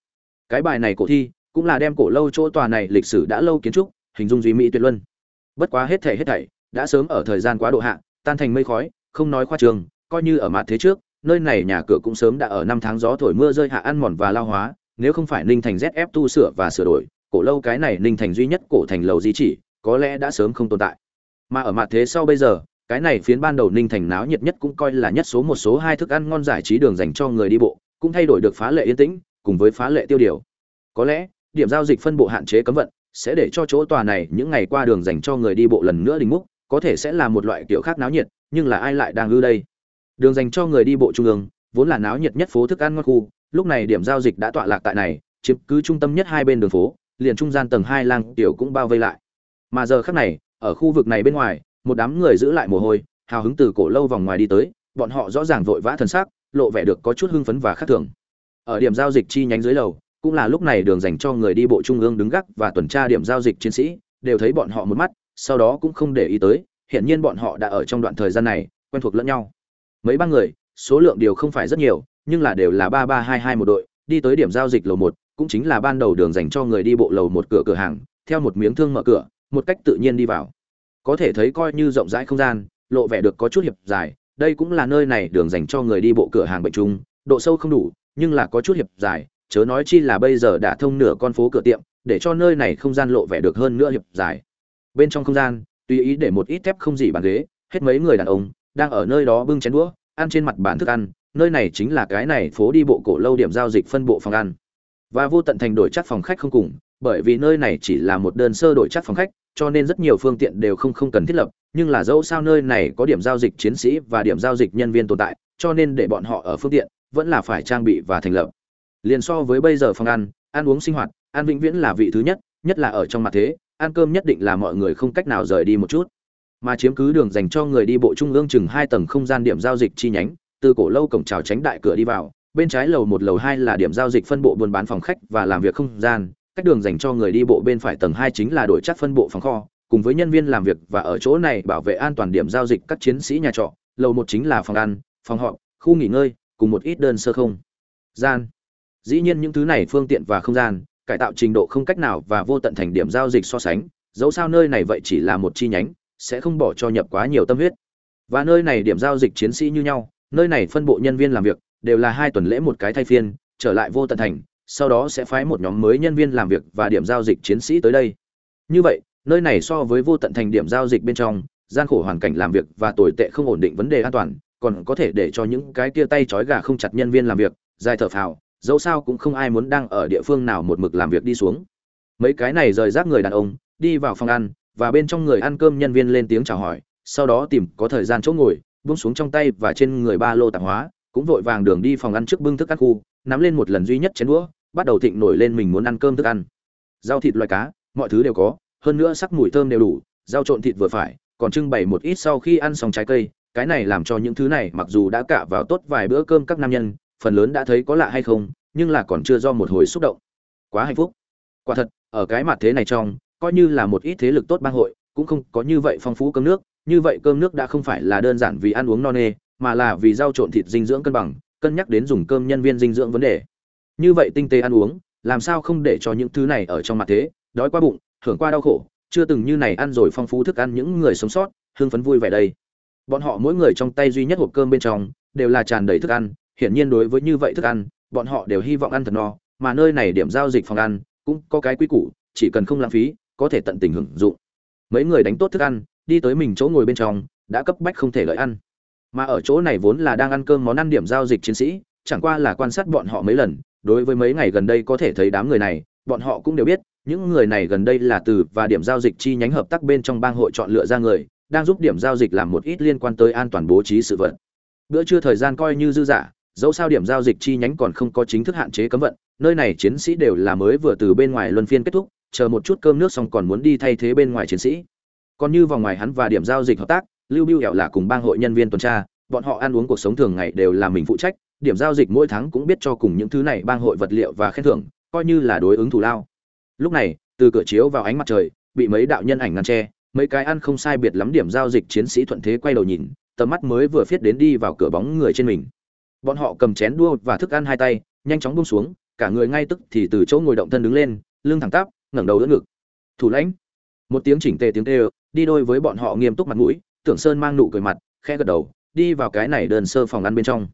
cái bài này cổ thi cũng là đem cổ lâu chỗ tòa này lịch sử đã lâu kiến trúc hình dung duy mỹ tuyệt luân. Bất quá hết thảy hết thảy đã sớm ở thời gian quá độ hạ, tan thành mây khói, không nói khoa trường, coi như ở mặt thế trước, nơi này nhà cửa cũng sớm đã ở năm tháng gió thổi mưa rơi hạ ăn mòn và lao hóa, nếu không phải ninh thành zf tu sửa và sửa đổi, cổ lâu cái này ninh thành duy nhất cổ thành lầu di chỉ, có lẽ đã sớm không tồn tại. Mà ở mặt thế sau bây giờ, cái này phiến ban đầu ninh thành náo nhiệt nhất cũng coi là nhất số một số hai thức ăn ngon giải trí đường dành cho người đi bộ, cũng thay đổi được phá lệ yên tĩnh cùng với phá lệ tiêu điều. Có lẽ, điểm giao dịch phân bộ hạn chế cấm vận sẽ để cho chỗ tòa này những ngày qua đường dành cho người đi bộ lần nữa đình múc, có thể sẽ là một loại kiểu khác náo nhiệt, nhưng là ai lại đang ư đây? Đường dành cho người đi bộ trung ương, vốn là náo nhiệt nhất phố thức ăn ngon khu, lúc này điểm giao dịch đã tọa lạc tại này, chiếm cứ trung tâm nhất hai bên đường phố, liền trung gian tầng hai lang tiểu cũng bao vây lại. Mà giờ khắc này, ở khu vực này bên ngoài, một đám người giữ lại mồ hôi, hào hứng từ cổ lâu vòng ngoài đi tới, bọn họ rõ ràng vội vã thần sắc lộ vẻ được có chút hưng phấn và khác thường ở điểm giao dịch chi nhánh dưới lầu, cũng là lúc này đường dành cho người đi bộ trung ương đứng gác và tuần tra điểm giao dịch chiến sĩ, đều thấy bọn họ một mắt, sau đó cũng không để ý tới hiện nhiên bọn họ đã ở trong đoạn thời gian này, quen thuộc lẫn nhau. Mấy ba người, số lượng điều không phải rất nhiều, nhưng là đều là ba ba hai hai một đội, đi tới điểm giao dịch lầu một, cũng chính là ban đầu đường dành cho người đi bộ lầu một cửa cửa hàng, theo một miếng thương mở cửa, một cách tự nhiên đi vào. Có thể thấy coi như rộng rãi không gian, lộ vẻ được có chút hiệp dài, đây cũng là nơi này đường dành cho người đi bộ cửa hàng bệnh trung độ sâu không đủ nhưng là có chút hiệp dài chớ nói chi là bây giờ đã thông nửa con phố cửa tiệm, để cho nơi này không gian lộ vẻ được hơn nữa hiệp dài bên trong không gian, tùy ý để một ít thép không gì bàn ghế, hết mấy người đàn ông đang ở nơi đó bưng chén đũa, ăn trên mặt bàn thức ăn, nơi này chính là cái này phố đi bộ cổ lâu điểm giao dịch phân bộ phòng ăn. Và vô tận thành đổi chắc phòng khách không cùng, bởi vì nơi này chỉ là một đơn sơ đổi chắc phòng khách, cho nên rất nhiều phương tiện đều không không cần thiết lập, nhưng là dẫu sao nơi này có điểm giao dịch chiến sĩ và điểm giao dịch nhân viên tồn tại, cho nên để bọn họ ở phương tiện vẫn là phải trang bị và thành lập. Liền so với bây giờ phòng ăn ăn uống sinh hoạt, ăn vĩnh viễn là vị thứ nhất nhất là ở trong mặt thế, ăn cơm nhất định là mọi người không cách nào rời đi một chút. Mà chiếm cứ đường dành cho người đi bộ trung ương chừng hai tầng không gian điểm giao dịch chi nhánh, từ cổ lâu cổng chào tránh đại cửa đi vào, bên trái lầu một lầu hai là điểm giao dịch phân bộ buôn bán phòng khách và làm việc không gian, cách đường dành cho người đi bộ bên phải tầng hai chính là đổi chắc phân bộ phòng kho, cùng với nhân viên làm việc và ở chỗ này bảo vệ an toàn điểm giao dịch các chiến sĩ nhà trọ, lầu một chính là phòng ăn, phòng họp, khu nghỉ ngơi cùng một ít đơn sơ không. Gian. Dĩ nhiên những thứ này phương tiện và không gian, cải tạo trình độ không cách nào và vô tận thành điểm giao dịch so sánh, dẫu sao nơi này vậy chỉ là một chi nhánh, sẽ không bỏ cho nhập quá nhiều tâm huyết. Và nơi này điểm giao dịch chiến sĩ như nhau, nơi này phân bộ nhân viên làm việc, đều là hai tuần lễ một cái thay phiên, trở lại vô tận thành, sau đó sẽ phái một nhóm mới nhân viên làm việc và điểm giao dịch chiến sĩ tới đây. Như vậy, nơi này so với vô tận thành điểm giao dịch bên trong, gian khổ hoàn cảnh làm việc và tồi tệ không ổn định vấn đề an toàn còn có thể để cho những cái tia tay trói gà không chặt nhân viên làm việc, dài thở phào, dẫu sao cũng không ai muốn đang ở địa phương nào một mực làm việc đi xuống. Mấy cái này rời rác người đàn ông, đi vào phòng ăn, và bên trong người ăn cơm nhân viên lên tiếng chào hỏi, sau đó tìm có thời gian chỗ ngồi, buông xuống trong tay và trên người ba lô tạp hóa, cũng vội vàng đường đi phòng ăn trước bưng thức ăn khu, nắm lên một lần duy nhất chén đũa, bắt đầu thịnh nổi lên mình muốn ăn cơm thức ăn. Rau thịt loại cá, mọi thứ đều có, hơn nữa sắc mùi thơm đều đủ, rau trộn thịt vừa phải, còn trưng bày một ít sau khi ăn xong trái cây cái này làm cho những thứ này mặc dù đã cạ vào tốt vài bữa cơm các nam nhân, phần lớn đã thấy có lạ hay không, nhưng là còn chưa do một hồi xúc động. Quá hạnh phúc. Quả thật, ở cái mặt thế này trong, coi như là một ít thế lực tốt bang hội, cũng không có như vậy phong phú cơm nước. Như vậy cơm nước đã không phải là đơn giản vì ăn uống no nê, mà là vì rau trộn thịt dinh dưỡng cân bằng, cân nhắc đến dùng cơm nhân viên dinh dưỡng vấn đề. Như vậy tinh tế ăn uống, làm sao không để cho những thứ này ở trong mặt thế, đói qua bụng, hưởng qua đau khổ. Chưa từng như này ăn rồi phong phú thức ăn những người sống sót, hưng phấn vui vẻ đây bọn họ mỗi người trong tay duy nhất hộp cơm bên trong đều là tràn đầy thức ăn, hiển nhiên đối với như vậy thức ăn, bọn họ đều hy vọng ăn thật no, mà nơi này điểm giao dịch phòng ăn cũng có cái quy củ, chỉ cần không lãng phí, có thể tận tình hưởng dụng. Mấy người đánh tốt thức ăn, đi tới mình chỗ ngồi bên trong, đã cấp bách không thể lợi ăn. Mà ở chỗ này vốn là đang ăn cơm món ăn điểm giao dịch chiến sĩ, chẳng qua là quan sát bọn họ mấy lần, đối với mấy ngày gần đây có thể thấy đám người này, bọn họ cũng đều biết, những người này gần đây là từ và điểm giao dịch chi nhánh hợp tác bên trong bang hội chọn lựa ra người đang giúp điểm giao dịch làm một ít liên quan tới an toàn bố trí sự vật. Bữa trưa thời gian coi như dư giả dẫu sao điểm giao dịch chi nhánh còn không có chính thức hạn chế cấm vận, nơi này chiến sĩ đều là mới vừa từ bên ngoài luân phiên kết thúc, chờ một chút cơm nước xong còn muốn đi thay thế bên ngoài chiến sĩ. Còn như vòng ngoài hắn và điểm giao dịch hợp tác, lưu biêu hẻo là cùng bang hội nhân viên tuần tra, bọn họ ăn uống cuộc sống thường ngày đều là mình phụ trách, điểm giao dịch mỗi tháng cũng biết cho cùng những thứ này bang hội vật liệu và khen thưởng, coi như là đối ứng thủ lao. Lúc này, từ cửa chiếu vào ánh mặt trời, bị mấy đạo nhân ảnh ngăn che mấy cái ăn không sai biệt lắm điểm giao dịch chiến sĩ thuận thế quay đầu nhìn, tầm mắt mới vừa phiết đến đi vào cửa bóng người trên mình. Bọn họ cầm chén đua và thức ăn hai tay, nhanh chóng buông xuống, cả người ngay tức thì từ chỗ ngồi động thân đứng lên, lưng thẳng tắp, ngẩng đầu đỡ ngực. Thủ lãnh. Một tiếng chỉnh tề tiếng tê đi đôi với bọn họ nghiêm túc mặt mũi, tưởng sơn mang nụ cười mặt, khẽ gật đầu, đi vào cái này đơn sơ phòng ăn bên trong.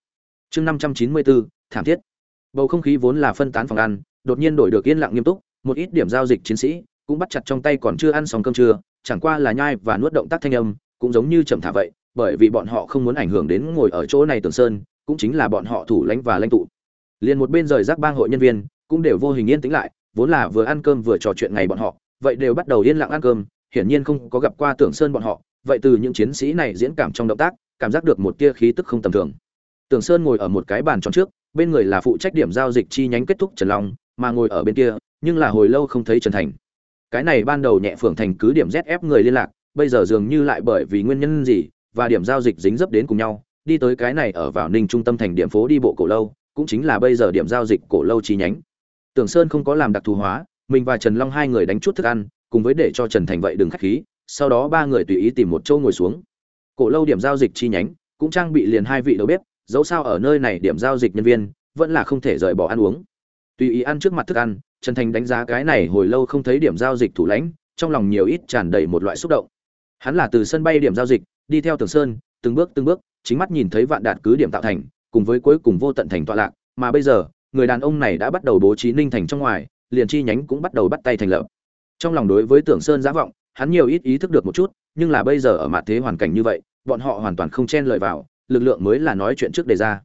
Chương năm trăm chín mươi bốn thảm thiết. Bầu không khí vốn là phân tán phòng ăn, đột nhiên đổi được yên lặng nghiêm túc, một ít điểm giao dịch chiến sĩ cũng bắt chặt trong tay còn chưa ăn xong cơm trưa chẳng qua là nhai và nuốt động tác thanh âm, cũng giống như chậm thả vậy, bởi vì bọn họ không muốn ảnh hưởng đến ngồi ở chỗ này tưởng sơn, cũng chính là bọn họ thủ lãnh và lãnh tụ. Liền một bên rời rác bang hội nhân viên, cũng đều vô hình yên tĩnh lại, vốn là vừa ăn cơm vừa trò chuyện ngày bọn họ, vậy đều bắt đầu yên lặng ăn cơm, hiển nhiên không có gặp qua tưởng sơn bọn họ, vậy từ những chiến sĩ này diễn cảm trong động tác, cảm giác được một tia khí tức không tầm thường. Tưởng sơn ngồi ở một cái bàn tròn trước, bên người là phụ trách điểm giao dịch chi nhánh kết thúc trần long, mà ngồi ở bên kia, nhưng là hồi lâu không thấy trần thành cái này ban đầu nhẹ phường thành cứ điểm zf người liên lạc, bây giờ dường như lại bởi vì nguyên nhân gì và điểm giao dịch dính dấp đến cùng nhau, đi tới cái này ở vào ninh trung tâm thành điểm phố đi bộ cổ lâu, cũng chính là bây giờ điểm giao dịch cổ lâu chi nhánh. Tưởng sơn không có làm đặc thù hóa, mình và trần long hai người đánh chút thức ăn, cùng với để cho trần thành vậy đừng khách khí, sau đó ba người tùy ý tìm một chỗ ngồi xuống. Cổ lâu điểm giao dịch chi nhánh, cũng trang bị liền hai vị đầu bếp, dẫu sao ở nơi này điểm giao dịch nhân viên, vẫn là không thể rời bỏ ăn uống. Tùy ý ăn trước mặt thức ăn trần thành đánh giá cái này hồi lâu không thấy điểm giao dịch thủ lãnh, trong lòng nhiều ít tràn đầy một loại xúc động. Hắn là từ sân bay điểm giao dịch, đi theo tường sơn, từng bước từng bước, chính mắt nhìn thấy vạn đạt cứ điểm tạo thành, cùng với cuối cùng vô tận thành tọa lạc, mà bây giờ, người đàn ông này đã bắt đầu bố trí ninh thành trong ngoài, liền chi nhánh cũng bắt đầu bắt tay thành lập. Trong lòng đối với tưởng sơn giá vọng, hắn nhiều ít ý thức được một chút, nhưng là bây giờ ở mặt thế hoàn cảnh như vậy, bọn họ hoàn toàn không chen lợi vào, lực lượng mới là nói chuyện trước đề ra.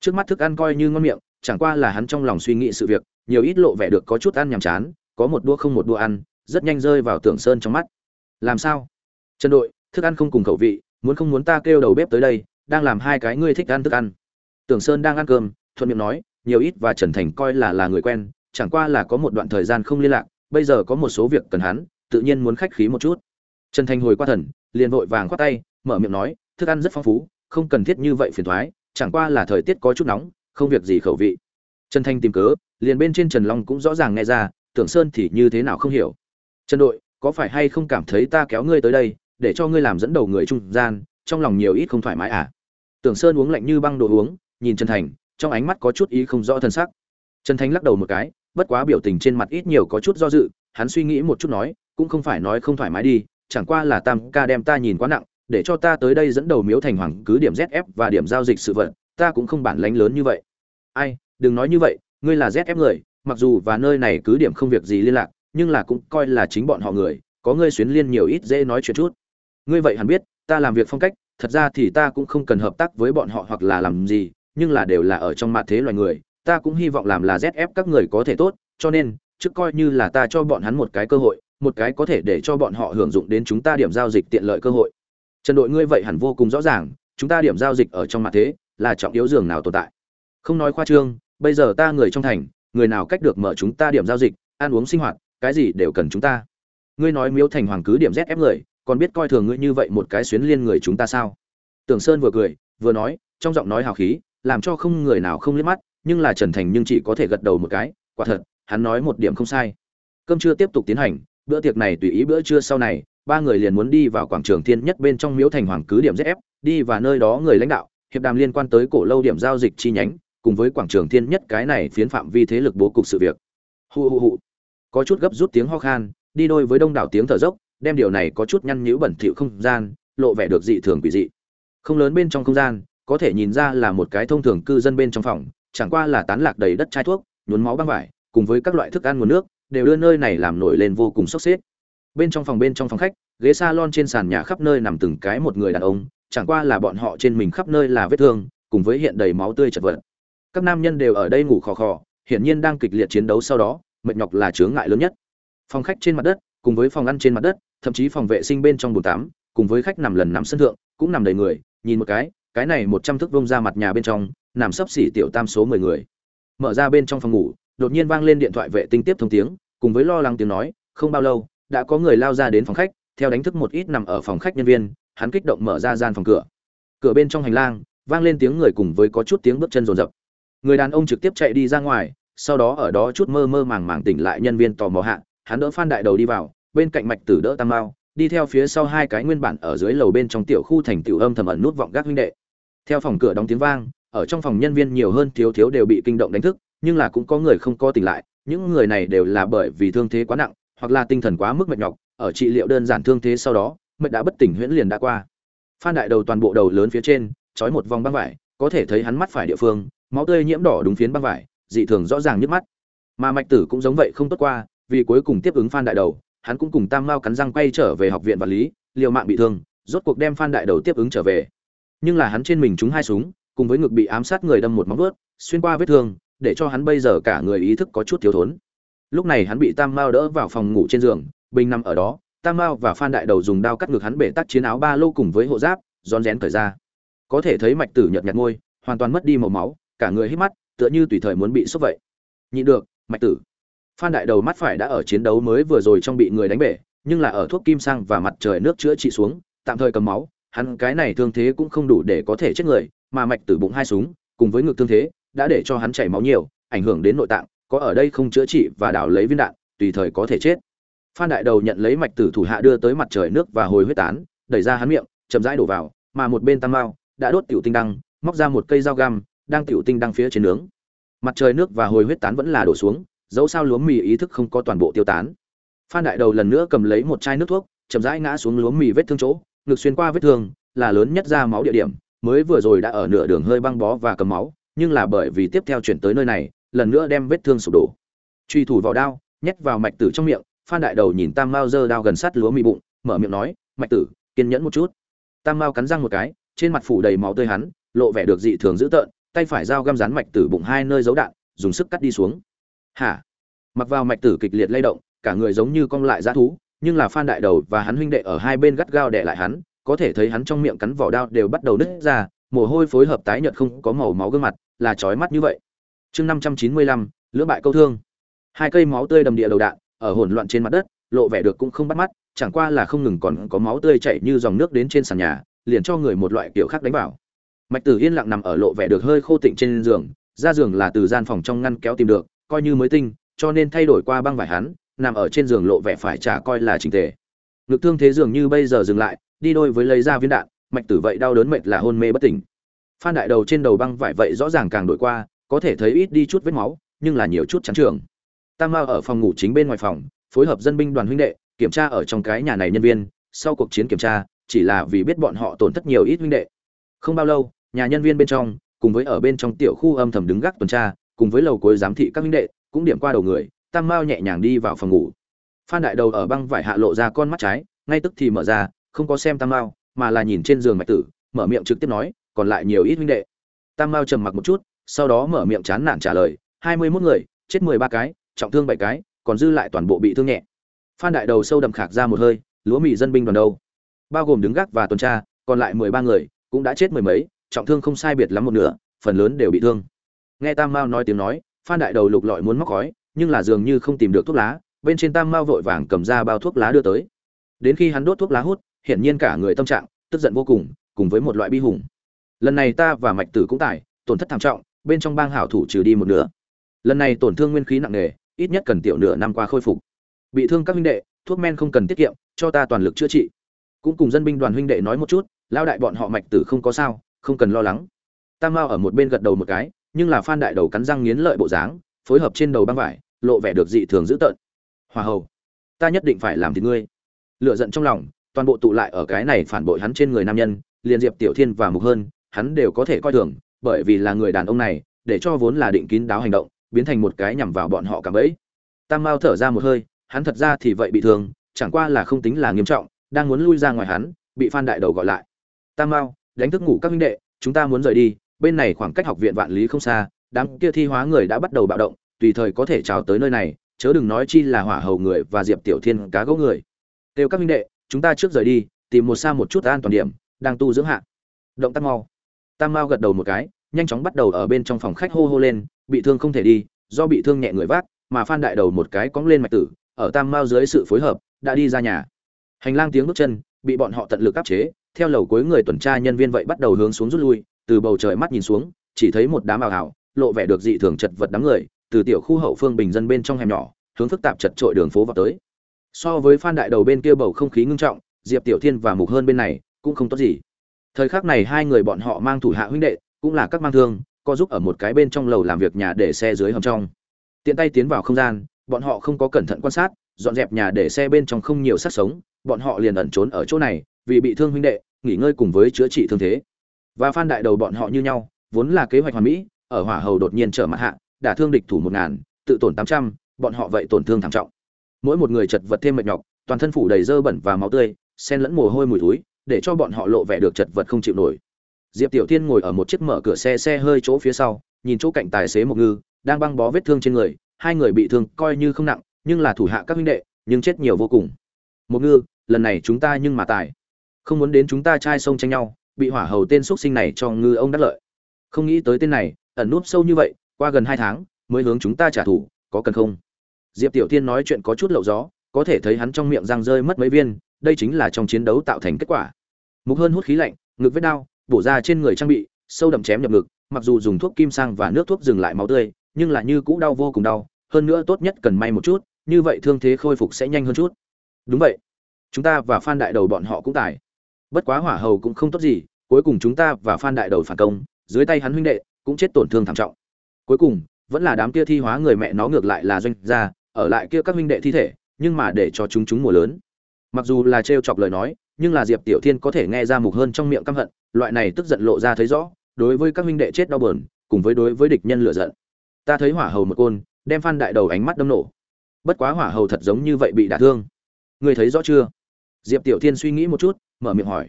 Trước mắt thức ăn coi như ngon miệng, chẳng qua là hắn trong lòng suy nghĩ sự việc nhiều ít lộ vẻ được có chút ăn nhàm chán, có một đũa không một đũa ăn, rất nhanh rơi vào tưởng sơn trong mắt. Làm sao? Trần đội, thức ăn không cùng khẩu vị, muốn không muốn ta kêu đầu bếp tới đây, đang làm hai cái ngươi thích ăn thức ăn. Tưởng sơn đang ăn cơm, thuận miệng nói, nhiều ít và trần thành coi là là người quen, chẳng qua là có một đoạn thời gian không liên lạc, bây giờ có một số việc cần hắn, tự nhiên muốn khách khí một chút. Trần thành hồi qua thần, liền vội vàng khoát tay, mở miệng nói, thức ăn rất phong phú, không cần thiết như vậy phiền thoái, chẳng qua là thời tiết có chút nóng, không việc gì khẩu vị. Trần thanh tìm cớ liền bên trên trần long cũng rõ ràng nghe ra, tưởng sơn thì như thế nào không hiểu. Trần đội, có phải hay không cảm thấy ta kéo ngươi tới đây, để cho ngươi làm dẫn đầu người trung gian, trong lòng nhiều ít không thoải mái à? Tưởng sơn uống lạnh như băng đồ uống, nhìn trần thành, trong ánh mắt có chút ý không rõ thân sắc. Trần thành lắc đầu một cái, bất quá biểu tình trên mặt ít nhiều có chút do dự, hắn suy nghĩ một chút nói, cũng không phải nói không thoải mái đi, chẳng qua là tam ca đem ta nhìn quá nặng, để cho ta tới đây dẫn đầu miếu thành hoàng cứ điểm zf và điểm giao dịch sự vật, ta cũng không bản lánh lớn như vậy. Ai, đừng nói như vậy ngươi là zf người, mặc dù và nơi này cứ điểm không việc gì liên lạc, nhưng là cũng coi là chính bọn họ người, có ngươi xuyến liên nhiều ít dễ nói chuyện chút. Ngươi vậy hẳn biết, ta làm việc phong cách, thật ra thì ta cũng không cần hợp tác với bọn họ hoặc là làm gì, nhưng là đều là ở trong mặt thế loài người, ta cũng hy vọng làm là zf các người có thể tốt, cho nên, trước coi như là ta cho bọn hắn một cái cơ hội, một cái có thể để cho bọn họ hưởng dụng đến chúng ta điểm giao dịch tiện lợi cơ hội. Trần đội, ngươi vậy hẳn vô cùng rõ ràng, chúng ta điểm giao dịch ở trong mặt thế là trọng yếu dường nào tồn tại. Không nói khoa trương bây giờ ta người trong thành, người nào cách được mở chúng ta điểm giao dịch, ăn uống sinh hoạt, cái gì đều cần chúng ta. Ngươi nói miếu thành hoàng cứ điểm rét ép người, còn biết coi thường ngươi như vậy một cái xuyến liên người chúng ta sao? Tưởng sơn vừa cười, vừa nói, trong giọng nói hào khí, làm cho không người nào không liếc mắt, nhưng là trần thành nhưng chỉ có thể gật đầu một cái, quả thật, hắn nói một điểm không sai. Cơm trưa tiếp tục tiến hành, bữa tiệc này tùy ý bữa trưa sau này, ba người liền muốn đi vào quảng trường thiên nhất bên trong miếu thành hoàng cứ điểm rét ép, đi và nơi đó người lãnh đạo, hiệp đàm liên quan tới cổ lâu điểm giao dịch chi nhánh cùng với quảng trường thiên nhất cái này phiến phạm vi thế lực bố cục sự việc. Hu hu hu có chút gấp rút tiếng ho khan, đi đôi với đông đảo tiếng thở dốc, đem điều này có chút nhăn nhữ bẩn thỉu không gian, lộ vẻ được dị thường quỷ dị. Không lớn bên trong không gian, có thể nhìn ra là một cái thông thường cư dân bên trong phòng, chẳng qua là tán lạc đầy đất chai thuốc, nhuốm máu băng vải, cùng với các loại thức ăn nguồn nước, đều đưa nơi này làm nổi lên vô cùng sốc xếp. Bên trong phòng bên trong phòng khách, ghế salon trên sàn nhà khắp nơi nằm từng cái một người đàn ông, chẳng qua là bọn họ trên mình khắp nơi là vết thương, cùng với hiện đầy máu tươi chật vật các nam nhân đều ở đây ngủ khò khò, hiển nhiên đang kịch liệt chiến đấu sau đó, mệt nhọc là chướng ngại lớn nhất. Phòng khách trên mặt đất, cùng với phòng ăn trên mặt đất, thậm chí phòng vệ sinh bên trong bồn tắm, cùng với khách nằm lần nằm sân thượng, cũng nằm đầy người, nhìn một cái cái này một trăm thước vông ra mặt nhà bên trong, nằm sấp xỉ tiểu tam số mười người. Mở ra bên trong phòng ngủ, đột nhiên vang lên điện thoại vệ tinh tiếp thông tiếng, cùng với lo lắng tiếng nói, không bao lâu, đã có người lao ra đến phòng khách, theo đánh thức một ít nằm ở phòng khách nhân viên, hắn kích động mở ra gian phòng cửa. Cửa bên trong hành lang, vang lên tiếng người cùng với có chút tiếng bước chân rồn rập người đàn ông trực tiếp chạy đi ra ngoài, sau đó ở đó chút mơ mơ màng màng tỉnh lại nhân viên tò mò hạ, hắn đỡ phan đại đầu đi vào, bên cạnh mạch tử đỡ tam mao, đi theo phía sau hai cái nguyên bản ở dưới lầu bên trong tiểu khu thành tiểu âm thầm ẩn nút vọng gác huynh đệ. Theo phòng cửa đóng tiếng vang, ở trong phòng nhân viên nhiều hơn thiếu thiếu đều bị kinh động đánh thức, nhưng là cũng có người không có tỉnh lại, những người này đều là bởi vì thương thế quá nặng, hoặc là tinh thần quá mức mệt nhọc, ở trị liệu đơn giản thương thế sau đó, mệt đã bất tỉnh huyễn liền đã qua. Phan đại đầu toàn bộ đầu lớn phía trên, trói một vòng băng vải, có thể thấy hắn mắt phải địa phương máu tươi nhiễm đỏ đúng phiến băng vải, dị thường rõ ràng nhức mắt. Mà mạch tử cũng giống vậy không tốt qua, vì cuối cùng tiếp ứng phan đại đầu, hắn cũng cùng tam mao cắn răng quay trở về học viện vật lý, liều mạng bị thương, rốt cuộc đem phan đại đầu tiếp ứng trở về. Nhưng là hắn trên mình trúng hai súng, cùng với ngực bị ám sát người đâm một móng vớt xuyên qua vết thương, để cho hắn bây giờ cả người ý thức có chút thiếu thốn. Lúc này hắn bị tam mao đỡ vào phòng ngủ trên giường, bình nằm ở đó, tam mao và phan đại đầu dùng đao cắt ngực hắn bể tắt chiến áo ba lô cùng với hộ giáp, rón rén thời ra. Có thể thấy mạch tử nhợt nhạt môi, hoàn toàn mất đi màu máu cả người hít mắt, tựa như tùy thời muốn bị sốc vậy. Nhị được, mạch tử. Phan đại đầu mắt phải đã ở chiến đấu mới vừa rồi trong bị người đánh bể, nhưng là ở thuốc kim sang và mặt trời nước chữa trị xuống, tạm thời cầm máu, hắn cái này thương thế cũng không đủ để có thể chết người, mà mạch tử bụng hai súng, cùng với ngực thương thế, đã để cho hắn chảy máu nhiều, ảnh hưởng đến nội tạng, có ở đây không chữa trị và đảo lấy viên đạn, tùy thời có thể chết. Phan đại đầu nhận lấy mạch tử thủ hạ đưa tới mặt trời nước và hồi huyết tán, đẩy ra hắn miệng, chậm rãi đổ vào, mà một bên tam mao đã đốt tiểu tinh đăng, móc ra một cây dao găm đang tiểu tinh đang phía trên nướng. Mặt trời nước và hồi huyết tán vẫn là đổ xuống, dẫu sao lúa mì ý thức không có toàn bộ tiêu tán. Phan đại đầu lần nữa cầm lấy một chai nước thuốc, chậm rãi ngã xuống lúa mì vết thương chỗ, ngực xuyên qua vết thương, là lớn nhất ra máu địa điểm, mới vừa rồi đã ở nửa đường hơi băng bó và cầm máu, nhưng là bởi vì tiếp theo chuyển tới nơi này, lần nữa đem vết thương sụp đổ. Truy thủ vào đao, nhét vào mạch tử trong miệng, phan đại đầu nhìn tam mao giơ đao gần sát lúa mì bụng, mở miệng nói, mạch tử, kiên nhẫn một chút. Tam mao cắn răng một cái, trên mặt phủ đầy máu tươi hắn, lộ vẻ được dị thường dữ tợn tay phải dao găm rán mạch tử bụng hai nơi giấu đạn, dùng sức cắt đi xuống. Hả? Mặc vào mạch tử kịch liệt lay động, cả người giống như cong lại dã thú, nhưng là phan đại đầu và hắn huynh đệ ở hai bên gắt gao đè lại hắn, có thể thấy hắn trong miệng cắn vỏ đao đều bắt đầu nứt ra, mồ hôi phối hợp tái nhợt không có màu máu gương mặt, là chói mắt như vậy. Chương năm trăm chín mươi lăm, lưỡng bại câu thương. Hai cây máu tươi đầm địa đầu đạn, ở hỗn loạn trên mặt đất, lộ vẻ được cũng không bắt mắt, chẳng qua là không ngừng còn có máu tươi chảy như dòng nước đến trên sàn nhà, liền cho người một loại kiểu khác đánh vào mạch tử yên lặng nằm ở lộ vẻ được hơi khô tịnh trên giường, ra giường là từ gian phòng trong ngăn kéo tìm được, coi như mới tinh, cho nên thay đổi qua băng vải hắn, nằm ở trên giường lộ vẻ phải trả coi là trình tề. Ngực thương thế dường như bây giờ dừng lại, đi đôi với lấy ra viên đạn, mạch tử vậy đau đớn mệt là hôn mê bất tỉnh. Phan đại đầu trên đầu băng vải vậy rõ ràng càng đổi qua, có thể thấy ít đi chút vết máu, nhưng là nhiều chút chán trường tam mao ở phòng ngủ chính bên ngoài phòng, phối hợp dân binh đoàn huynh đệ, kiểm tra ở trong cái nhà này nhân viên, sau cuộc chiến kiểm tra, chỉ là vì biết bọn họ tổn thất nhiều ít huynh đệ. Không bao lâu nhà nhân viên bên trong, cùng với ở bên trong tiểu khu âm thầm đứng gác tuần tra, cùng với lầu cuối giám thị các minh đệ, cũng điểm qua đầu người, tam mao nhẹ nhàng đi vào phòng ngủ. Phan đại đầu ở băng vải hạ lộ ra con mắt trái, ngay tức thì mở ra, không có xem tam mao, mà là nhìn trên giường mạch tử, mở miệng trực tiếp nói, còn lại nhiều ít minh đệ. Tam mao trầm mặc một chút, sau đó mở miệng chán nản trả lời, hai mươi 21 người, chết mười ba cái, trọng thương bảy cái, còn dư lại toàn bộ bị thương nhẹ. Phan đại đầu sâu đậm khạc ra một hơi, lúa mì dân binh đoàn đâu? Bao gồm đứng gác và tuần tra, còn lại mười ba người, cũng đã chết mười mấy trọng thương không sai biệt lắm một nửa, phần lớn đều bị thương. Nghe tam mao nói tiếng nói, phan đại đầu lục lọi muốn móc khói, nhưng là dường như không tìm được thuốc lá, bên trên tam mao vội vàng cầm ra bao thuốc lá đưa tới. Đến khi hắn đốt thuốc lá hút, hiển nhiên cả người tâm trạng, tức giận vô cùng cùng với một loại bi hùng. Lần này ta và mạch tử cũng tải tổn thất thảm trọng, bên trong bang hảo thủ trừ đi một nửa. Lần này tổn thương nguyên khí nặng nề, ít nhất cần tiểu nửa năm qua khôi phục. Bị thương các huynh đệ, thuốc men không cần tiết kiệm, cho ta toàn lực chữa trị. Cũng cùng dân binh đoàn huynh đệ nói một chút lao đại bọn họ mạch tử không có sao không cần lo lắng. Tam mao ở một bên gật đầu một cái, nhưng là phan đại đầu cắn răng nghiến lợi bộ dáng, phối hợp trên đầu băng vải, lộ vẻ được dị thường dữ tợn. Hòa hầu, ta nhất định phải làm thì ngươi. Lựa giận trong lòng, toàn bộ tụ lại ở cái này phản bội hắn trên người nam nhân, liền diệp tiểu thiên và mục hơn, hắn đều có thể coi thường, bởi vì là người đàn ông này, để cho vốn là định kín đáo hành động, biến thành một cái nhằm vào bọn họ cả bẫy. Tam mao thở ra một hơi, hắn thật ra thì vậy bị thương, chẳng qua là không tính là nghiêm trọng, đang muốn lui ra ngoài hắn, bị phan đại đầu gọi lại. Tam mao đánh thức ngủ các huynh đệ, chúng ta muốn rời đi, bên này khoảng cách học viện vạn lý không xa, đám kia thi hóa người đã bắt đầu bạo động, tùy thời có thể trào tới nơi này, chớ đừng nói chi là hỏa hầu người và diệp tiểu thiên cá gấu người. Kêu các huynh đệ, chúng ta trước rời đi, tìm một xa một chút an toàn điểm, đang tu dưỡng hạ. Động tác mau. Tam mao gật đầu một cái, nhanh chóng bắt đầu ở bên trong phòng khách hô hô lên, bị thương không thể đi, do bị thương nhẹ người vác, mà phan đại đầu một cái cóng lên mạch tử, ở tam mao dưới sự phối hợp, đã đi ra nhà. Hành lang tiếng bước chân, bị bọn họ tận lực áp chế theo lầu cuối người tuần tra nhân viên vậy bắt đầu hướng xuống rút lui, từ bầu trời mắt nhìn xuống, chỉ thấy một đám ảo ảo, lộ vẻ được dị thường chật vật đám người, từ tiểu khu hậu phương bình dân bên trong hẻm nhỏ, hướng phức tạp chật trội đường phố vào tới. So với phan đại đầu bên kia bầu không khí ngưng trọng, diệp tiểu thiên và mục hơn bên này cũng không tốt gì. Thời khắc này hai người bọn họ mang thủ hạ huynh đệ, cũng là các mang thương có giúp ở một cái bên trong lầu làm việc nhà để xe dưới hầm trong. Tiện tay tiến vào không gian, bọn họ không có cẩn thận quan sát, dọn dẹp nhà để xe bên trong không nhiều sát sống, bọn họ liền ẩn trốn ở chỗ này, vì bị thương huynh đệ nghỉ ngơi cùng với chữa trị thương thế. Và phan đại đầu bọn họ như nhau, vốn là kế hoạch hoàn mỹ, ở hỏa hầu đột nhiên trở mặt hạ, đả thương địch thủ một ngàn, tự tổn tám trăm, bọn họ vậy tổn thương thảm trọng. Mỗi một người chật vật thêm mệt nhọc, toàn thân phủ đầy dơ bẩn và máu tươi, xen lẫn mồ hôi mùi thối, để cho bọn họ lộ vẻ được chật vật không chịu nổi. Diệp tiểu thiên ngồi ở một chiếc mở cửa xe xe hơi chỗ phía sau, nhìn chỗ cạnh tài xế một ngư, đang băng bó vết thương trên người, hai người bị thương coi như không nặng, nhưng là thủ hạ các huynh đệ, nhưng chết nhiều vô cùng. Một ngư, lần này chúng ta nhưng mà tài không muốn đến chúng ta trai sông tranh nhau, bị hỏa hầu tên xuất sinh này cho ngư ông đắc lợi. Không nghĩ tới tên này, ẩn núp sâu như vậy, qua gần hai tháng, mới hướng chúng ta trả thù, có cần không? Diệp tiểu tiên nói chuyện có chút lậu gió, có thể thấy hắn trong miệng răng rơi mất mấy viên, đây chính là trong chiến đấu tạo thành kết quả. Mục hơn hút khí lạnh, ngực vết đau, bổ ra trên người trang bị, sâu đậm chém nhập ngực, mặc dù dùng thuốc kim sang và nước thuốc dừng lại máu tươi, nhưng là như cũ đau vô cùng đau, hơn nữa tốt nhất cần may một chút, như vậy thương thế khôi phục sẽ nhanh hơn chút. Đúng vậy. Chúng ta và phan đại đầu bọn họ cũng tài bất quá hỏa hầu cũng không tốt gì, cuối cùng chúng ta và phan đại đầu phản công, dưới tay hắn huynh đệ cũng chết tổn thương thảm trọng. Cuối cùng, vẫn là đám kia thi hóa người mẹ nó ngược lại là doanh gia, ở lại kia các huynh đệ thi thể, nhưng mà để cho chúng chúng mùa lớn. Mặc dù là trêu chọc lời nói, nhưng là diệp tiểu thiên có thể nghe ra mục hơn trong miệng căm hận, loại này tức giận lộ ra thấy rõ, đối với các huynh đệ chết đau bờn cùng với đối với địch nhân lựa giận. Ta thấy hỏa hầu một côn, đem phan đại đầu ánh mắt đâm nổ. Bất quá hỏa hầu thật giống như vậy bị đả thương. Người thấy rõ chưa? Diệp tiểu thiên suy nghĩ một chút mở miệng hỏi.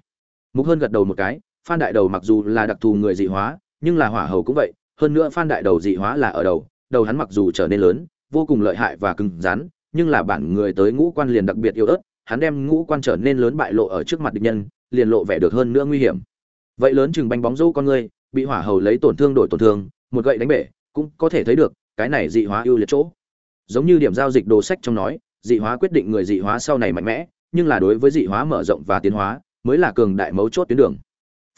Mục hơn gật đầu một cái, phan đại đầu mặc dù là đặc thù người dị hóa, nhưng là hỏa hầu cũng vậy, hơn nữa phan đại đầu dị hóa là ở đầu đầu hắn mặc dù trở nên lớn, vô cùng lợi hại và cứng rắn, nhưng là bản người tới ngũ quan liền đặc biệt yếu ớt, hắn đem ngũ quan trở nên lớn bại lộ ở trước mặt địch nhân, liền lộ vẻ được hơn nữa nguy hiểm. Vậy lớn chừng bánh bóng râu con người, bị hỏa hầu lấy tổn thương đổi tổn thương, một gậy đánh bể, cũng có thể thấy được, cái này dị hóa ưu liệt chỗ. Giống như điểm giao dịch đồ sách trong nói, dị hóa quyết định người dị hóa sau này mạnh mẽ nhưng là đối với dị hóa mở rộng và tiến hóa, mới là cường đại mấu chốt tuyến đường.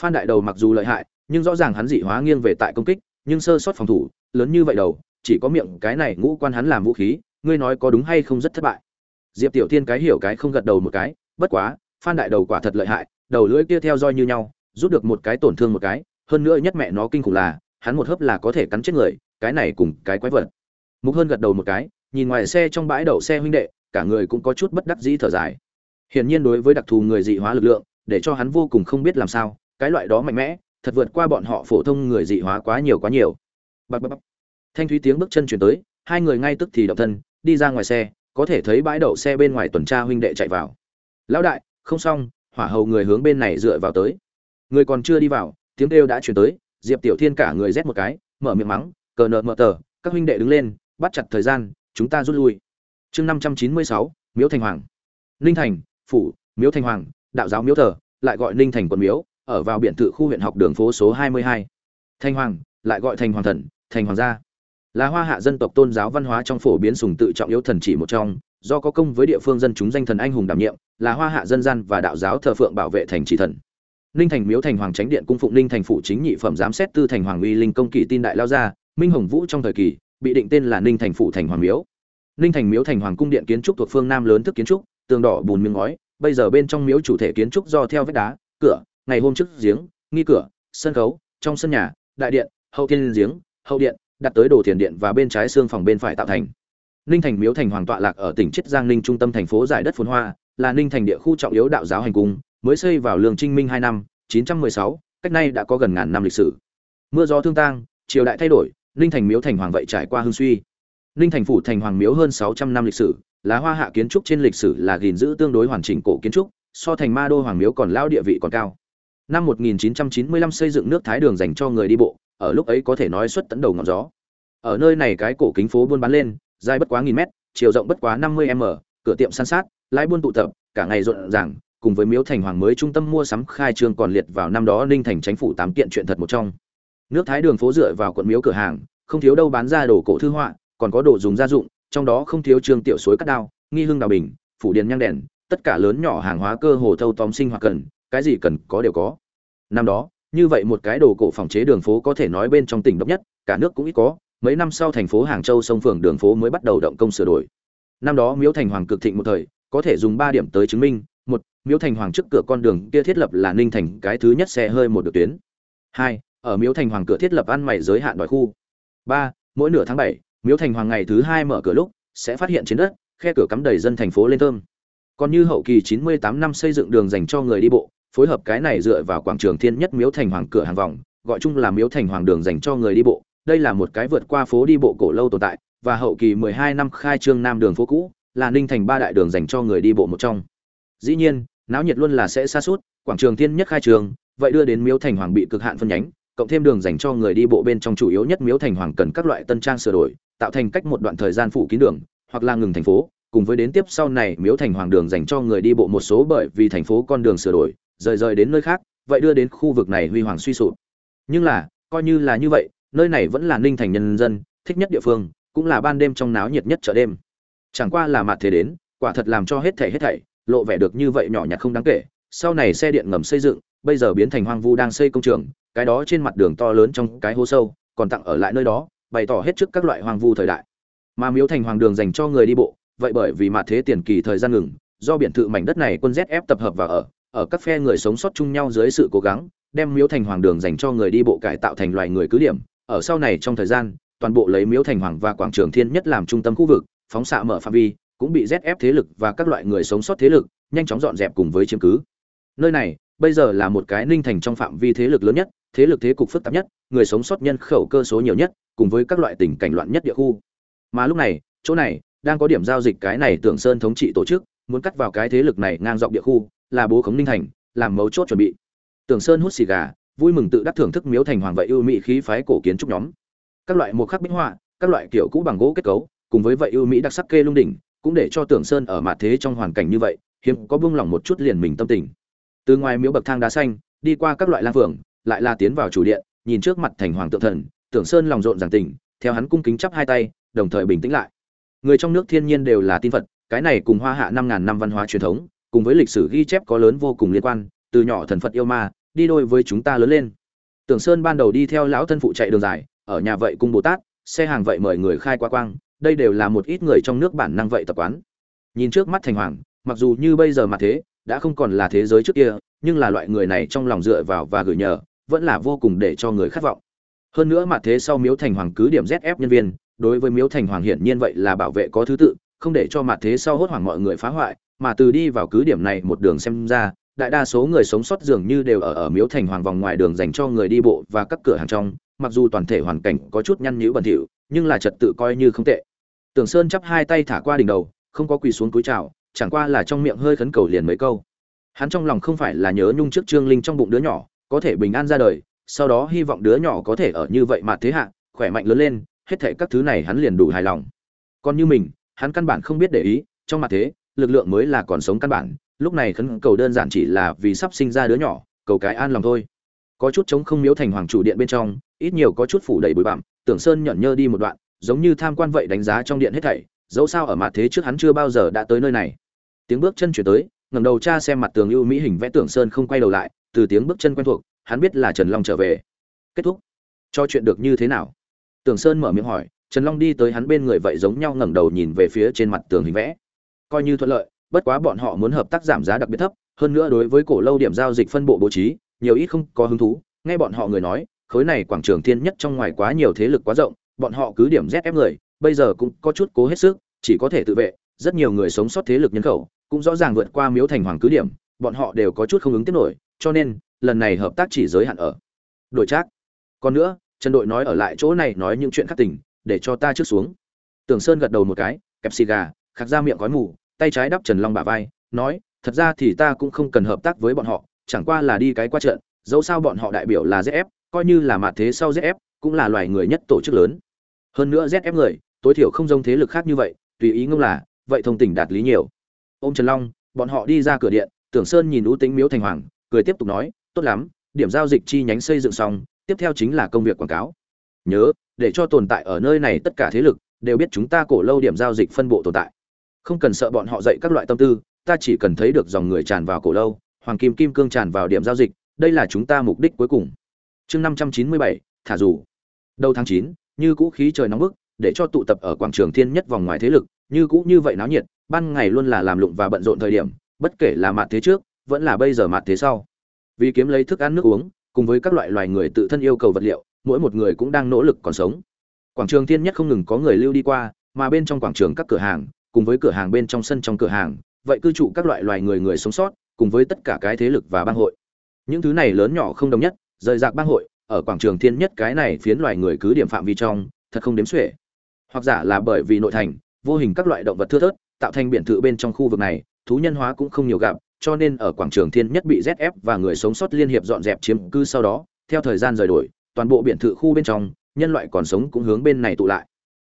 Phan đại đầu mặc dù lợi hại, nhưng rõ ràng hắn dị hóa nghiêng về tại công kích, nhưng sơ sót phòng thủ, lớn như vậy đầu, chỉ có miệng cái này ngũ quan hắn làm vũ khí, ngươi nói có đúng hay không rất thất bại. Diệp tiểu thiên cái hiểu cái không gật đầu một cái, bất quá, phan đại đầu quả thật lợi hại, đầu lưỡi kia theo roi như nhau, rút được một cái tổn thương một cái, hơn nữa nhất mẹ nó kinh khủng là, hắn một hớp là có thể cắn chết người, cái này cùng cái quái vật. Mục hơn gật đầu một cái, nhìn ngoài xe trong bãi đậu xe huynh đệ, cả người cũng có chút bất đắc dĩ thở dài hiển nhiên đối với đặc thù người dị hóa lực lượng, để cho hắn vô cùng không biết làm sao, cái loại đó mạnh mẽ, thật vượt qua bọn họ phổ thông người dị hóa quá nhiều quá nhiều. Bập bập bập. thanh thúy tiếng bước chân truyền tới, hai người ngay tức thì động thân, đi ra ngoài xe, có thể thấy bãi đậu xe bên ngoài tuần tra huynh đệ chạy vào. Lão đại, không xong, hỏa hầu người hướng bên này dựa vào tới. Người còn chưa đi vào, tiếng kêu đã truyền tới, diệp tiểu thiên cả người rét một cái, mở miệng mắng, cờ nợ mở tờ, các huynh đệ đứng lên, bắt chặt thời gian, chúng ta rút lui. Chương năm trăm chín mươi sáu, miếu thành hoàng. Ninh thành phủ, miếu Thanh hoàng, đạo giáo miếu thờ, lại gọi ninh thành quận miếu, ở vào biển tự khu huyện học đường phố số hai mươi hai. Thanh hoàng, lại gọi thành hoàng thần, thành hoàng gia. Là hoa hạ dân tộc tôn giáo văn hóa trong phổ biến sùng tự trọng yếu thần chỉ một trong, do có công với địa phương dân chúng danh thần anh hùng đảm nhiệm, là hoa hạ dân gian và đạo giáo thờ phượng bảo vệ thành chỉ thần. Ninh thành miếu thành hoàng chánh điện cung phụng ninh thành phụ chính nhị phẩm giám xét tư thành hoàng uy linh công kỳ tin đại lao gia, minh hồng vũ trong thời kỳ, bị định tên là ninh thành phụ thành hoàng miếu. Ninh thành miếu thành hoàng cung điện kiến trúc thuộc phương nam lớn thức kiến trúc tường đỏ bùn miếng ngói, bây giờ bên trong miếu chủ thể kiến trúc do theo vách đá, cửa, ngày hôm trước giếng, nghi cửa, sân khấu, trong sân nhà, đại điện, hậu thiên giếng, hậu điện, đặt tới đồ thiền điện và bên trái xương phòng bên phải tạo thành. Ninh thành miếu thành hoàng tọa lạc ở tỉnh chiết giang ninh trung tâm thành phố giải đất phồn hoa, là ninh thành địa khu trọng yếu đạo giáo hành cung, mới xây vào lương trinh minh hai năm, chín trăm mười sáu, cách nay đã có gần ngàn năm lịch sử. Mưa gió thương tang, triều đại thay đổi, ninh thành miếu thành hoàng vậy trải qua hương suy. Ninh thành phủ thành hoàng miếu hơn sáu trăm năm lịch sử là hoa hạ kiến trúc trên lịch sử là gìn giữ tương đối hoàn chỉnh cổ kiến trúc, so thành ma đô hoàng miếu còn lao địa vị còn cao. Năm 1995 xây dựng nước thái đường dành cho người đi bộ, ở lúc ấy có thể nói xuất tấn đầu ngọn gió. Ở nơi này cái cổ kính phố buôn bán lên, dài bất quá nghìn mét, chiều rộng bất quá 50 m, cửa tiệm san sát, lái buôn tụ tập, cả ngày rộn ràng, cùng với miếu thành hoàng mới trung tâm mua sắm khai trương còn liệt vào năm đó ninh thành chính phủ tám kiện chuyện thật một trong. Nước thái đường phố dựa vào quận miếu cửa hàng, không thiếu đâu bán ra đồ cổ thư họa, còn có đồ dùng gia dụng trong đó không thiếu trương tiểu suối cắt đao, nghi hương đào bình, phủ điền nhang đèn, tất cả lớn nhỏ hàng hóa cơ hồ thâu tóm sinh hoạt cần, cái gì cần có đều có. Năm đó, như vậy một cái đồ cổ phòng chế đường phố có thể nói bên trong tỉnh độc nhất, cả nước cũng ít có, mấy năm sau thành phố hàng châu sông phường đường phố mới bắt đầu động công sửa đổi. Năm đó miếu thành hoàng cực thịnh một thời, có thể dùng ba điểm tới chứng minh, một, miếu thành hoàng trước cửa con đường kia thiết lập là ninh thành cái thứ nhất xe hơi một được tuyến. Hai, ở miếu thành hoàng cửa thiết lập ăn mày giới hạn đòi khu. Ba, mỗi nửa tháng bảy miếu thành hoàng ngày thứ hai mở cửa lúc, sẽ phát hiện trên đất, khe cửa cắm đầy dân thành phố lên thơm. Còn như hậu kỳ 98 năm xây dựng đường dành cho người đi bộ, phối hợp cái này dựa vào quảng trường thiên nhất miếu thành hoàng cửa hàng vòng, gọi chung là miếu thành hoàng đường dành cho người đi bộ. Đây là một cái vượt qua phố đi bộ cổ lâu tồn tại, và hậu kỳ 12 năm khai trương nam đường phố cũ, là ninh thành ba đại đường dành cho người đi bộ một trong. Dĩ nhiên, náo nhiệt luôn là sẽ xa suốt, quảng trường thiên nhất khai trường vậy đưa đến miếu thành hoàng bị cực hạn phân nhánh, cộng thêm đường dành cho người đi bộ bên trong chủ yếu nhất miếu thành hoàng cần các loại tân trang sửa đổi tạo thành cách một đoạn thời gian phủ kín đường, hoặc là ngừng thành phố, cùng với đến tiếp sau này miếu thành hoàng đường dành cho người đi bộ một số bởi vì thành phố con đường sửa đổi, rời rời đến nơi khác, vậy đưa đến khu vực này huy hoàng suy sụp. Nhưng là, coi như là như vậy, nơi này vẫn là ninh thành nhân dân, thích nhất địa phương, cũng là ban đêm trong náo nhiệt nhất chợ đêm. Chẳng qua là mặt thế đến, quả thật làm cho hết thảy hết thảy, lộ vẻ được như vậy nhỏ nhặt không đáng kể. Sau này xe điện ngầm xây dựng, bây giờ biến thành hoang vu đang xây công trường, cái đó trên mặt đường to lớn trong cái hố sâu, còn tặng ở lại nơi đó bày tỏ hết trước các loại hoang vu thời đại mà miếu thành hoàng đường dành cho người đi bộ vậy bởi vì mặt thế tiền kỳ thời gian ngừng do biển thự mảnh đất này quân ZF tập hợp vào ở ở các phe người sống sót chung nhau dưới sự cố gắng đem miếu thành hoàng đường dành cho người đi bộ cải tạo thành loài người cứ điểm ở sau này trong thời gian toàn bộ lấy miếu thành hoàng và quảng trường thiên nhất làm trung tâm khu vực phóng xạ mở phạm vi cũng bị ZF thế lực và các loại người sống sót thế lực nhanh chóng dọn dẹp cùng với chiếm cứ. Nơi này bây giờ là một cái ninh thành trong phạm vi thế lực lớn nhất, thế lực thế cục phức tạp nhất, người sống sót nhân khẩu cơ số nhiều nhất, cùng với các loại tình cảnh loạn nhất địa khu. Mà lúc này, chỗ này đang có điểm giao dịch cái này Tưởng Sơn thống trị tổ chức, muốn cắt vào cái thế lực này ngang dọc địa khu, là bố khống ninh thành, làm mấu chốt chuẩn bị. Tưởng Sơn hút xì gà, vui mừng tự đắc thưởng thức miếu thành hoàng vậy ưu mỹ khí phái cổ kiến trúc nhóm. Các loại mục khắc bích họa, các loại kiểu cũ bằng gỗ kết cấu, cùng với vậy ưu mỹ đặc sắc kê lung đỉnh, cũng để cho Tưởng Sơn ở mặt thế trong hoàn cảnh như vậy, hiếm có buông lỏng một chút liền mình tâm tình. Từ ngoài miếu bậc thang đá xanh, đi qua các loại lang phượng, lại là tiến vào chủ điện, nhìn trước mặt thành hoàng tượng thần, Tưởng Sơn lòng rộn ràng tỉnh, theo hắn cung kính chắp hai tay, đồng thời bình tĩnh lại. Người trong nước thiên nhiên đều là tin Phật, cái này cùng Hoa Hạ năm ngàn năm văn hóa truyền thống, cùng với lịch sử ghi chép có lớn vô cùng liên quan, từ nhỏ thần Phật yêu ma, đi đôi với chúng ta lớn lên. Tưởng Sơn ban đầu đi theo lão thân phụ chạy đường dài, ở nhà vậy cung Bồ Tát, xe hàng vậy mời người khai qua quang, đây đều là một ít người trong nước bản năng vậy tập quán nhìn trước mắt thành hoàng mặc dù như bây giờ mà thế đã không còn là thế giới trước kia nhưng là loại người này trong lòng dựa vào và gửi nhờ vẫn là vô cùng để cho người khát vọng hơn nữa mà thế sau miếu thành hoàng cứ điểm zf nhân viên đối với miếu thành hoàng hiển nhiên vậy là bảo vệ có thứ tự không để cho mặt thế sau hốt hoảng mọi người phá hoại mà từ đi vào cứ điểm này một đường xem ra đại đa số người sống sót dường như đều ở ở miếu thành hoàng vòng ngoài đường dành cho người đi bộ và các cửa hàng trong mặc dù toàn thể hoàn cảnh có chút nhăn nhữ bẩn thỉu nhưng là trật tự coi như không tệ Tưởng Sơn chắp hai tay thả qua đỉnh đầu, không có quỳ xuống cúi chào, chẳng qua là trong miệng hơi khấn cầu liền mấy câu. Hắn trong lòng không phải là nhớ nhung trước Trương Linh trong bụng đứa nhỏ, có thể bình an ra đời, sau đó hy vọng đứa nhỏ có thể ở như vậy mà thế hạ, khỏe mạnh lớn lên, hết thảy các thứ này hắn liền đủ hài lòng. Còn như mình, hắn căn bản không biết để ý, trong mặt thế, lực lượng mới là còn sống căn bản, lúc này khấn cầu đơn giản chỉ là vì sắp sinh ra đứa nhỏ, cầu cái an lòng thôi. Có chút chống không miếu thành hoàng chủ điện bên trong, ít nhiều có chút phủ đầy bụi bặm, Tưởng Sơn nhẫn nhơ đi một đoạn, giống như tham quan vậy đánh giá trong điện hết thảy dẫu sao ở mặt thế trước hắn chưa bao giờ đã tới nơi này tiếng bước chân chuyển tới ngẩng đầu cha xem mặt tường ưu mỹ hình vẽ tưởng sơn không quay đầu lại từ tiếng bước chân quen thuộc hắn biết là trần long trở về. Kết thúc. Cho chuyện được như thế nào? Tưởng sơn mở miệng hỏi trần long đi tới hắn bên người vậy giống nhau ngẩng đầu nhìn về phía trên mặt tường hình vẽ. Coi như thuận lợi bất quá bọn họ muốn hợp tác giảm giá đặc biệt thấp hơn nữa đối với cổ lâu điểm giao dịch phân bộ bố trí nhiều ít không có hứng thú. Nghe bọn họ người nói khối này quảng trường thiên nhất trong ngoài quá nhiều thế lực quá rộng bọn họ cứ điểm rét ép người, bây giờ cũng có chút cố hết sức, chỉ có thể tự vệ, rất nhiều người sống sót thế lực nhân khẩu, cũng rõ ràng vượt qua Miếu Thành Hoàng cứ điểm, bọn họ đều có chút không ứng tiếp nổi, cho nên, lần này hợp tác chỉ giới hạn ở đội trác. Còn nữa, Trần đội nói ở lại chỗ này nói những chuyện khác tình, để cho ta trước xuống. Tưởng Sơn gật đầu một cái, kẹp xì gà, khạc ra miệng gói mù, tay trái đắp Trần Long bả vai, nói, thật ra thì ta cũng không cần hợp tác với bọn họ, chẳng qua là đi cái qua trận, dẫu sao bọn họ đại biểu là ZF, coi như là mặt thế sau ZF, cũng là loài người nhất tổ chức lớn hơn nữa zf người tối thiểu không giống thế lực khác như vậy tùy ý ngông là vậy thông tình đạt lý nhiều ô m trần long bọn họ đi ra cửa điện tưởng sơn nhìn ưu tính miếu thành hoàng cười tiếp tục nói tốt lắm điểm giao dịch chi nhánh xây dựng xong tiếp theo chính là công việc quảng cáo. Nhớ để cho tồn tại ở nơi này tất cả thế lực đều biết chúng ta cổ lâu điểm giao dịch phân bộ tồn tại. Không cần sợ bọn họ dạy các loại tâm tư ta chỉ cần thấy được dòng người tràn vào cổ lâu hoàng kim kim cương tràn vào điểm giao dịch đây là chúng ta mục đích cuối cùng. Chương năm trăm chín mươi bảy thả dù đầu tháng chín như cũ khí trời nóng bức, để cho tụ tập ở quảng trường thiên nhất vòng ngoài thế lực, như cũ như vậy náo nhiệt, ban ngày luôn là làm lụng và bận rộn thời điểm, bất kể là mạn thế trước, vẫn là bây giờ mặt thế sau. Vì kiếm lấy thức ăn nước uống, cùng với các loại loài người tự thân yêu cầu vật liệu, mỗi một người cũng đang nỗ lực còn sống. Quảng trường thiên nhất không ngừng có người lưu đi qua, mà bên trong quảng trường các cửa hàng, cùng với cửa hàng bên trong sân trong cửa hàng vậy cư trụ các loại loài người người sống sót cùng với tất cả cái thế lực và bang hội những thứ này lớn nhỏ không đồng nhất rời rạc bang hội ở quảng trường thiên nhất cái này phiến loài người cứ điểm phạm vi trong thật không đếm xuể hoặc giả là bởi vì nội thành vô hình các loại động vật thưa thớt tạo thành biển thự bên trong khu vực này thú nhân hóa cũng không nhiều gặp cho nên ở quảng trường thiên nhất bị zf và người sống sót liên hiệp dọn dẹp chiếm cư sau đó, theo thời gian rời đổi, toàn bộ biển thự khu bên trong, nhân loại còn sống cũng hướng bên này tụ lại.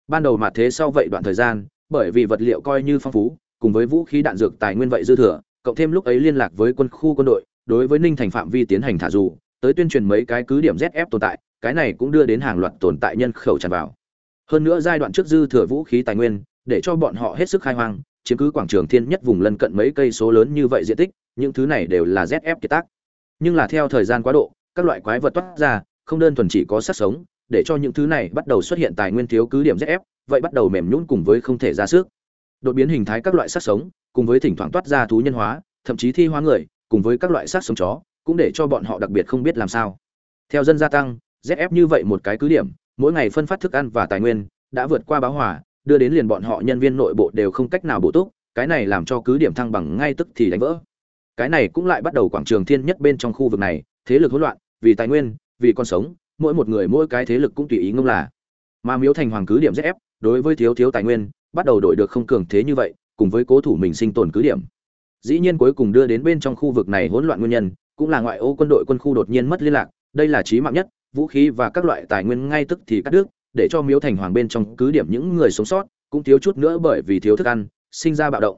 Ban đầu mà thế sau vậy đoạn thời gian, bởi vì vật liệu coi như phong phú, cùng với vũ khí đạn dược tài nguyên vậy dư thừa, cộng thêm lúc ấy liên lạc với quân khu quân đội, đối với ninh thành phạm vi tiến hành thả dù, tới tuyên truyền mấy cái cứ điểm zf tồn tại, cái này cũng đưa đến hàng loạt tồn tại nhân khẩu tràn vào. Hơn nữa giai đoạn trước dư thừa vũ khí tài nguyên, để cho bọn họ hết sức khai hoang chiếm cứ quảng trường thiên nhất vùng lân cận mấy cây số lớn như vậy diện tích, những thứ này đều là zf kiệt tác. Nhưng là theo thời gian quá độ, các loại quái vật toát ra, không đơn thuần chỉ có sát sống, để cho những thứ này bắt đầu xuất hiện tài nguyên thiếu cứ điểm zf vậy bắt đầu mềm nhũn cùng với không thể ra sức. Đột biến hình thái các loại sát sống, cùng với thỉnh thoảng toát ra thú nhân hóa, thậm chí thi hóa người, cùng với các loại sát sống chó, cũng để cho bọn họ đặc biệt không biết làm sao. Theo dân gia tăng zf như vậy một cái cứ điểm, mỗi ngày phân phát thức ăn và tài nguyên, đã vượt qua báo hỏa đưa đến liền bọn họ nhân viên nội bộ đều không cách nào bổ túc, cái này làm cho cứ điểm thăng bằng ngay tức thì đánh vỡ. Cái này cũng lại bắt đầu quảng trường thiên nhất bên trong khu vực này, thế lực hỗn loạn, vì tài nguyên, vì con sống, mỗi một người mỗi cái thế lực cũng tùy ý ngông là. Mà miếu thành hoàng cứ điểm zf đối với thiếu thiếu tài nguyên, bắt đầu đổi được không cường thế như vậy, cùng với cố thủ mình sinh tồn cứ điểm. Dĩ nhiên cuối cùng đưa đến bên trong khu vực này hỗn loạn nguyên nhân, cũng là ngoại ô quân đội quân khu đột nhiên mất liên lạc, đây là chí mạng nhất, vũ khí và các loại tài nguyên ngay tức thì cắt đứt để cho miếu thành hoàng bên trong cứ điểm những người sống sót, cũng thiếu chút nữa bởi vì thiếu thức ăn, sinh ra bạo động.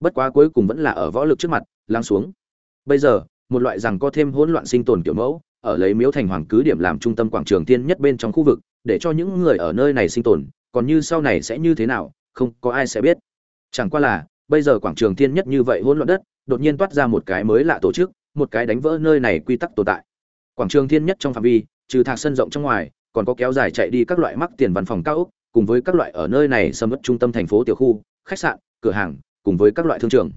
Bất quá cuối cùng vẫn là ở võ lực trước mặt, lắng xuống. Bây giờ, một loại rằng có thêm hỗn loạn sinh tồn kiểu mẫu, ở lấy miếu thành hoàng cứ điểm làm trung tâm quảng trường tiên nhất bên trong khu vực, để cho những người ở nơi này sinh tồn, còn như sau này sẽ như thế nào, không có ai sẽ biết. Chẳng qua là, bây giờ quảng trường thiên nhất như vậy hỗn loạn đất, đột nhiên toát ra một cái mới lạ tổ chức, một cái đánh vỡ nơi này quy tắc tồn tại. Quảng trường thiên nhất trong phạm vi, trừ thạc sân rộng trong ngoài còn có kéo dài chạy đi các loại mắc tiền văn phòng cao ốc, cùng với các loại ở nơi này xâm mất trung tâm thành phố tiểu khu, khách sạn, cửa hàng, cùng với các loại thương trường.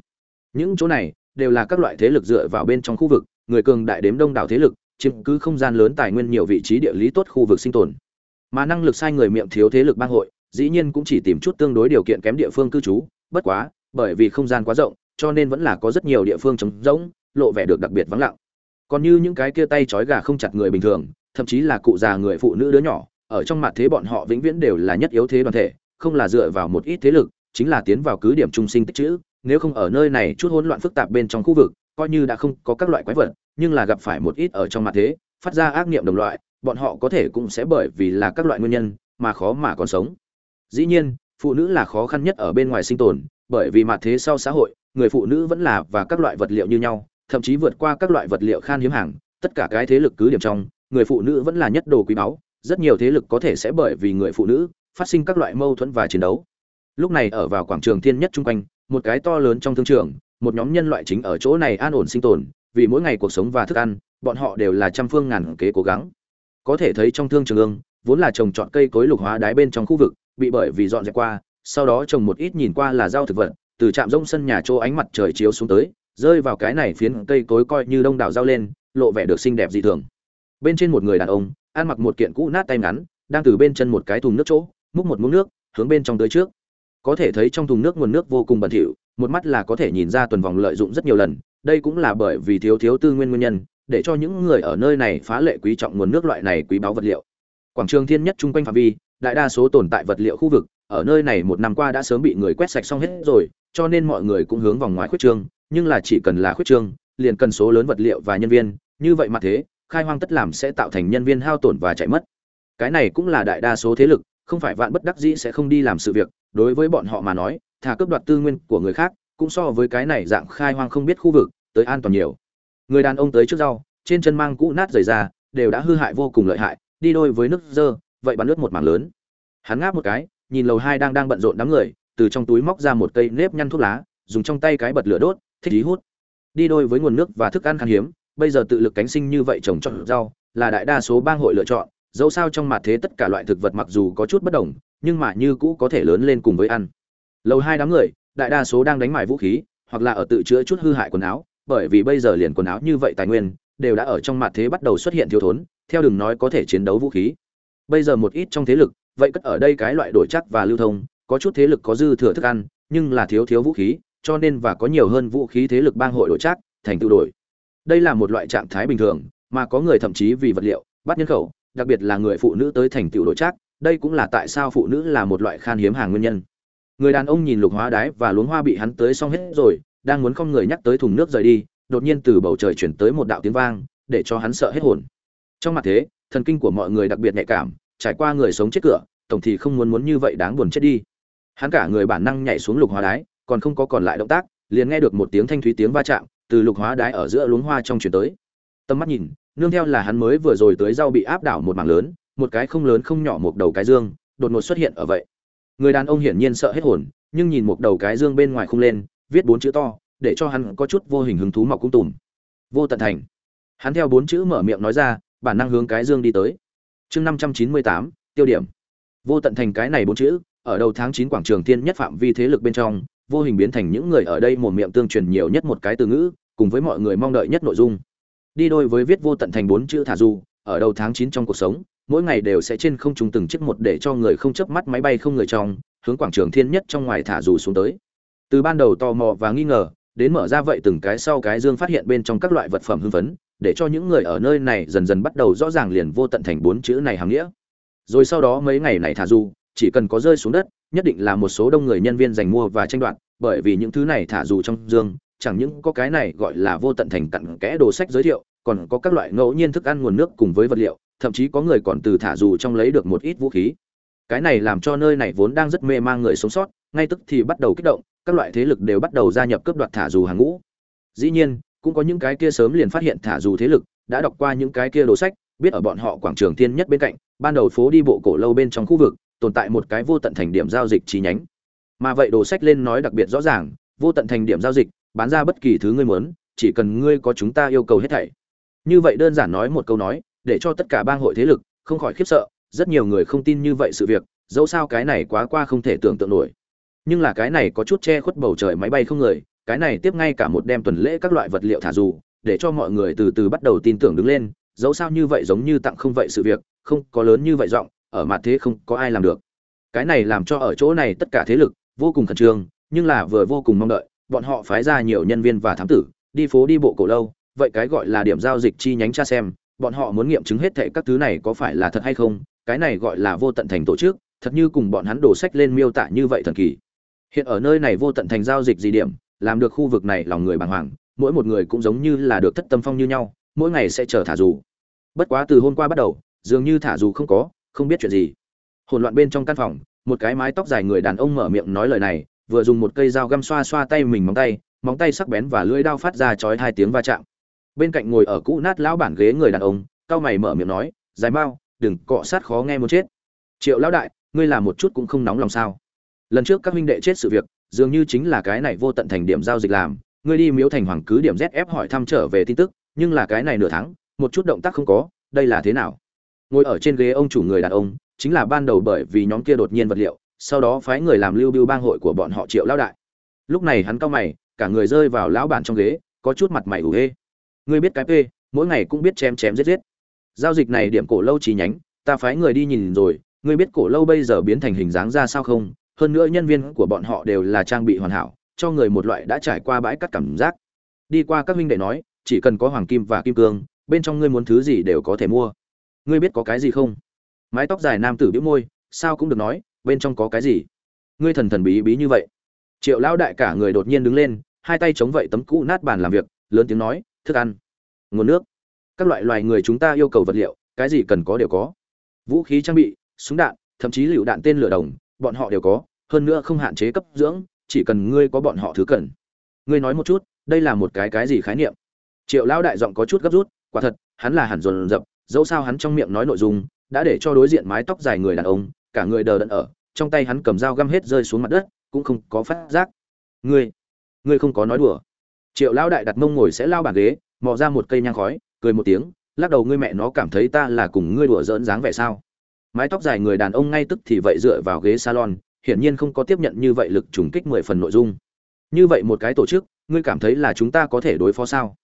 Những chỗ này đều là các loại thế lực dựa vào bên trong khu vực, người cường đại đếm đông đảo thế lực, chiếm cứ không gian lớn tài nguyên nhiều vị trí địa lý tốt khu vực sinh tồn. Mà năng lực sai người miệng thiếu thế lực bang hội, dĩ nhiên cũng chỉ tìm chút tương đối điều kiện kém địa phương cư trú, bất quá, bởi vì không gian quá rộng, cho nên vẫn là có rất nhiều địa phương trống rỗng, lộ vẻ được đặc biệt vắng lặng. Còn như những cái kia tay trói gà không chặt người bình thường thậm chí là cụ già người phụ nữ đứa nhỏ, ở trong mặt thế bọn họ vĩnh viễn đều là nhất yếu thế đoàn thể, không là dựa vào một ít thế lực, chính là tiến vào cứ điểm trung sinh tích chữ, nếu không ở nơi này chút hỗn loạn phức tạp bên trong khu vực, coi như đã không có các loại quái vật, nhưng là gặp phải một ít ở trong mặt thế, phát ra ác niệm đồng loại, bọn họ có thể cũng sẽ bởi vì là các loại nguyên nhân, mà khó mà còn sống. Dĩ nhiên, phụ nữ là khó khăn nhất ở bên ngoài sinh tồn, bởi vì mặt thế sau xã hội, người phụ nữ vẫn là và các loại vật liệu như nhau, thậm chí vượt qua các loại vật liệu khan hiếm hàng, tất cả cái thế lực cứ điểm trong người phụ nữ vẫn là nhất đồ quý báu, rất nhiều thế lực có thể sẽ bởi vì người phụ nữ phát sinh các loại mâu thuẫn và chiến đấu. Lúc này ở vào quảng trường thiên nhất chung quanh, một cái to lớn trong thương trường, một nhóm nhân loại chính ở chỗ này an ổn sinh tồn, vì mỗi ngày cuộc sống và thức ăn, bọn họ đều là trăm phương ngàn kế cố gắng. Có thể thấy trong thương trường ương, vốn là trồng trọt cây cối lục hóa đáy bên trong khu vực, bị bởi vì dọn dẹp qua, sau đó trồng một ít nhìn qua là rau thực vật, từ trạm rông sân nhà chỗ ánh mặt trời chiếu xuống tới, rơi vào cái này phiến cây cối coi như đông đảo rau lên, lộ vẻ được xinh đẹp dị thường bên trên một người đàn ông, ăn mặc một kiện cũ nát tay ngắn, đang từ bên chân một cái thùng nước chỗ, múc một muỗng nước, hướng bên trong tới trước. Có thể thấy trong thùng nước nguồn nước vô cùng bẩn thỉu, một mắt là có thể nhìn ra tuần vòng lợi dụng rất nhiều lần, đây cũng là bởi vì thiếu thiếu tư nguyên nguyên nhân, để cho những người ở nơi này phá lệ quý trọng nguồn nước loại này quý báu vật liệu. Quảng trường thiên nhất chung quanh phạm vi, đại đa số tồn tại vật liệu khu vực, ở nơi này một năm qua đã sớm bị người quét sạch xong hết rồi, cho nên mọi người cũng hướng vòng ngoài khuyết trương, nhưng là chỉ cần là khuyết trương, liền cần số lớn vật liệu và nhân viên, như vậy mà thế khai hoang tất làm sẽ tạo thành nhân viên hao tổn và chạy mất. Cái này cũng là đại đa số thế lực, không phải vạn bất đắc dĩ sẽ không đi làm sự việc. Đối với bọn họ mà nói thả cướp đoạt tư nguyên của người khác, cũng so với cái này dạng khai hoang không biết khu vực, tới an toàn nhiều. Người đàn ông tới trước rau trên chân mang cũ nát rời ra, đều đã hư hại vô cùng lợi hại, đi đôi với nước dơ, vậy bắn nước một mảng lớn. Hắn ngáp một cái, nhìn lầu hai đang đang bận rộn đám người, từ trong túi móc ra một cây nếp nhăn thuốc lá, dùng trong tay cái bật lửa đốt, thích ý hút. Đi đôi với nguồn nước và thức ăn khan hiếm bây giờ tự lực cánh sinh như vậy trồng trọt rau, là đại đa số bang hội lựa chọn, dẫu sao trong mặt thế tất cả loại thực vật mặc dù có chút bất đồng, nhưng mà như cũ có thể lớn lên cùng với ăn. Lầu hai đám người, đại đa số đang đánh mải vũ khí, hoặc là ở tự chữa chút hư hại quần áo, bởi vì bây giờ liền quần áo như vậy tài nguyên, đều đã ở trong mặt thế bắt đầu xuất hiện thiếu thốn, theo đừng nói có thể chiến đấu vũ khí. Bây giờ một ít trong thế lực, vậy cất ở đây cái loại đổi chắc và lưu thông, có chút thế lực có dư thừa thức ăn, nhưng là thiếu thiếu vũ khí, cho nên và có nhiều hơn vũ khí thế lực bang hội đổi chắc, thành tự đổi đây là một loại trạng thái bình thường, mà có người thậm chí vì vật liệu, bắt nhân khẩu, đặc biệt là người phụ nữ tới thành tựu đổi trác, đây cũng là tại sao phụ nữ là một loại khan hiếm hàng nguyên nhân. Người đàn ông nhìn lục hóa đái và luống hoa bị hắn tới xong hết rồi, đang muốn không người nhắc tới thùng nước rời đi, đột nhiên từ bầu trời chuyển tới một đạo tiếng vang, để cho hắn sợ hết hồn. Trong mặt thế, thần kinh của mọi người đặc biệt nhạy cảm, trải qua người sống chết cửa, tổng thì không muốn muốn như vậy đáng buồn chết đi. Hắn cả người bản năng nhảy xuống lục hóa đái, còn không có còn lại động tác, liền nghe được một tiếng thanh thúy tiếng va chạm từ lục hóa đái ở giữa luống hoa trong chuyển tới. Tầm mắt nhìn, nương theo là hắn mới vừa rồi tới rau bị áp đảo một mảng lớn, một cái không lớn không nhỏ một đầu cái dương, đột ngột xuất hiện ở vậy. Người đàn ông hiển nhiên sợ hết hồn, nhưng nhìn một đầu cái dương bên ngoài không lên, viết bốn chữ to, để cho hắn có chút vô hình hứng thú mọc cung tùm. Vô tận thành. Hắn theo bốn chữ mở miệng nói ra, bản năng hướng cái dương đi tới. Chương năm trăm chín mươi tám, tiêu điểm. Vô tận thành cái này bốn chữ, ở đầu tháng chín quảng trường thiên nhất phạm vi thế lực bên trong, vô hình biến thành những người ở đây một miệng tương truyền nhiều nhất một cái từ ngữ cùng với mọi người mong đợi nhất nội dung. Đi đôi với viết vô tận thành bốn chữ thả du ở đầu tháng chín trong cuộc sống, mỗi ngày đều sẽ trên không trung từng chiếc một để cho người không chớp mắt máy bay không người trong, hướng quảng trường thiên nhất trong ngoài thả dù xuống tới. Từ ban đầu tò mò và nghi ngờ, đến mở ra vậy từng cái sau cái dương phát hiện bên trong các loại vật phẩm hưng phấn, để cho những người ở nơi này dần dần bắt đầu rõ ràng liền vô tận thành bốn chữ này hàm nghĩa. Rồi sau đó mấy ngày này thả dù, chỉ cần có rơi xuống đất, nhất định là một số đông người nhân viên giành mua và tranh đoạt, bởi vì những thứ này thả dù trong dương chẳng những có cái này gọi là vô tận thành cặn kẽ đồ sách giới thiệu, còn có các loại ngẫu nhiên thức ăn nguồn nước cùng với vật liệu, thậm chí có người còn từ thả dù trong lấy được một ít vũ khí. Cái này làm cho nơi này vốn đang rất mê mang người sống sót, ngay tức thì bắt đầu kích động, các loại thế lực đều bắt đầu gia nhập cướp đoạt thả dù hàng ngũ. Dĩ nhiên, cũng có những cái kia sớm liền phát hiện thả dù thế lực, đã đọc qua những cái kia đồ sách, biết ở bọn họ quảng trường thiên nhất bên cạnh, ban đầu phố đi bộ cổ lâu bên trong khu vực, tồn tại một cái vô tận thành điểm giao dịch chi nhánh. Mà vậy đồ sách lên nói đặc biệt rõ ràng, vô tận thành điểm giao dịch bán ra bất kỳ thứ ngươi muốn, chỉ cần ngươi có chúng ta yêu cầu hết thảy. Như vậy đơn giản nói một câu nói, để cho tất cả bang hội thế lực không khỏi khiếp sợ, rất nhiều người không tin như vậy sự việc, dẫu sao cái này quá qua không thể tưởng tượng nổi. Nhưng là cái này có chút che khuất bầu trời máy bay không người, cái này tiếp ngay cả một đêm tuần lễ các loại vật liệu thả dù, để cho mọi người từ từ bắt đầu tin tưởng đứng lên, dẫu sao như vậy giống như tặng không vậy sự việc, không có lớn như vậy rộng ở mặt thế không có ai làm được. Cái này làm cho ở chỗ này tất cả thế lực vô cùng khẩn trương, nhưng là vừa vô cùng mong đợi bọn họ phái ra nhiều nhân viên và thám tử, đi phố đi bộ cổ lâu, vậy cái gọi là điểm giao dịch chi nhánh tra xem, bọn họ muốn nghiệm chứng hết thệ các thứ này có phải là thật hay không, cái này gọi là vô tận thành tổ chức, thật như cùng bọn hắn đổ sách lên miêu tả như vậy thần kỳ. Hiện ở nơi này vô tận thành giao dịch gì điểm, làm được khu vực này lòng người bàng hoàng, mỗi một người cũng giống như là được thất tâm phong như nhau, mỗi ngày sẽ chờ thả dù. Bất quá từ hôm qua bắt đầu, dường như thả dù không có, không biết chuyện gì. Hỗn loạn bên trong căn phòng, một cái mái tóc dài người đàn ông mở miệng nói lời này vừa dùng một cây dao găm xoa xoa tay mình móng tay móng tay sắc bén và lưỡi đao phát ra chói hai tiếng va chạm. Bên cạnh ngồi ở cũ nát lão bản ghế người đàn ông, cao mày mở miệng nói, dài mau, đừng cọ sát khó nghe muốn chết. Triệu lão đại, ngươi làm một chút cũng không nóng lòng sao? Lần trước các huynh đệ chết sự việc, dường như chính là cái này vô tận thành điểm giao dịch làm. Ngươi đi miếu thành hoàng cứ điểm zf hỏi thăm trở về tin tức, nhưng là cái này nửa tháng, một chút động tác không có, đây là thế nào? Ngồi ở trên ghế ông chủ người đàn ông, chính là ban đầu bởi vì nhóm kia đột nhiên vật liệu sau đó phái người làm lưu biêu bang hội của bọn họ triệu lão đại. Lúc này hắn cao mày, cả người rơi vào lão bản trong ghế, có chút mặt mày ủ hê. Ngươi biết cái p, mỗi ngày cũng biết chém chém giết giết. Giao dịch này điểm cổ lâu chỉ nhánh, ta phái người đi nhìn rồi, ngươi biết cổ lâu bây giờ biến thành hình dáng ra sao không? Hơn nữa nhân viên của bọn họ đều là trang bị hoàn hảo, cho người một loại đã trải qua bãi cắt cảm giác. Đi qua các huynh đệ nói, chỉ cần có hoàng kim và kim cương, bên trong ngươi muốn thứ gì đều có thể mua. Ngươi biết có cái gì không? Mái tóc dài nam tử biếu môi, sao cũng được nói bên trong có cái gì? Ngươi thần thần bí bí như vậy. Triệu lão đại cả người đột nhiên đứng lên, hai tay chống vậy tấm cũ nát bàn làm việc, lớn tiếng nói, thức ăn, nguồn nước. Các loại loài người chúng ta yêu cầu vật liệu, cái gì cần có đều có. Vũ khí trang bị, súng đạn, thậm chí lựu đạn tên lửa đồng, bọn họ đều có, hơn nữa không hạn chế cấp dưỡng, chỉ cần ngươi có bọn họ thứ cần. Ngươi nói một chút, đây là một cái cái gì khái niệm? Triệu lão đại giọng có chút gấp rút, quả thật, hắn là hẳn dồn dập, dẫu sao hắn trong miệng nói nội dung, đã để cho đối diện mái tóc dài người đàn ông cả người đờ đẫn ở trong tay hắn cầm dao găm hết rơi xuống mặt đất cũng không có phát giác. Ngươi ngươi không có nói đùa. Triệu lão đại đặt mông ngồi sẽ lao bàn ghế mò ra một cây nhang khói cười một tiếng lắc đầu ngươi mẹ nó cảm thấy ta là cùng ngươi đùa giỡn dáng vẻ sao? Mái tóc dài người đàn ông ngay tức thì vậy dựa vào ghế salon hiển nhiên không có tiếp nhận như vậy lực trùng kích mười phần nội dung. Như vậy một cái tổ chức ngươi cảm thấy là chúng ta có thể đối phó sao?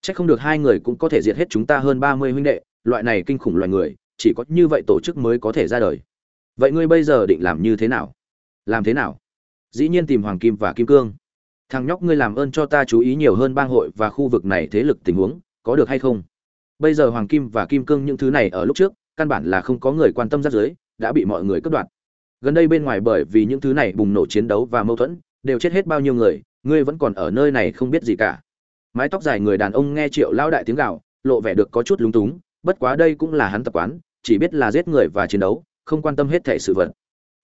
Chắc không được hai người cũng có thể diệt hết chúng ta hơn ba mươi huynh đệ, loại này kinh khủng loài người, chỉ có như vậy tổ chức mới có thể ra đời. Vậy ngươi bây giờ định làm như thế nào? Làm thế nào? dĩ nhiên tìm hoàng kim và kim cương thằng nhóc ngươi làm ơn cho ta chú ý nhiều hơn bang hội và khu vực này thế lực tình huống, có được hay không bây giờ hoàng kim và kim cương những thứ này ở lúc trước, căn bản là không có người quan tâm giáp giới đã bị mọi người cướp đoạt gần đây bên ngoài bởi vì những thứ này bùng nổ chiến đấu và mâu thuẫn, đều chết hết bao nhiêu người, ngươi vẫn còn ở nơi này không biết gì cả mái tóc dài người đàn ông nghe triệu lao đại tiếng gạo lộ vẻ được có chút lúng túng, bất quá đây cũng là hắn tập quán, chỉ biết là giết người và chiến đấu không quan tâm hết thể sự vật.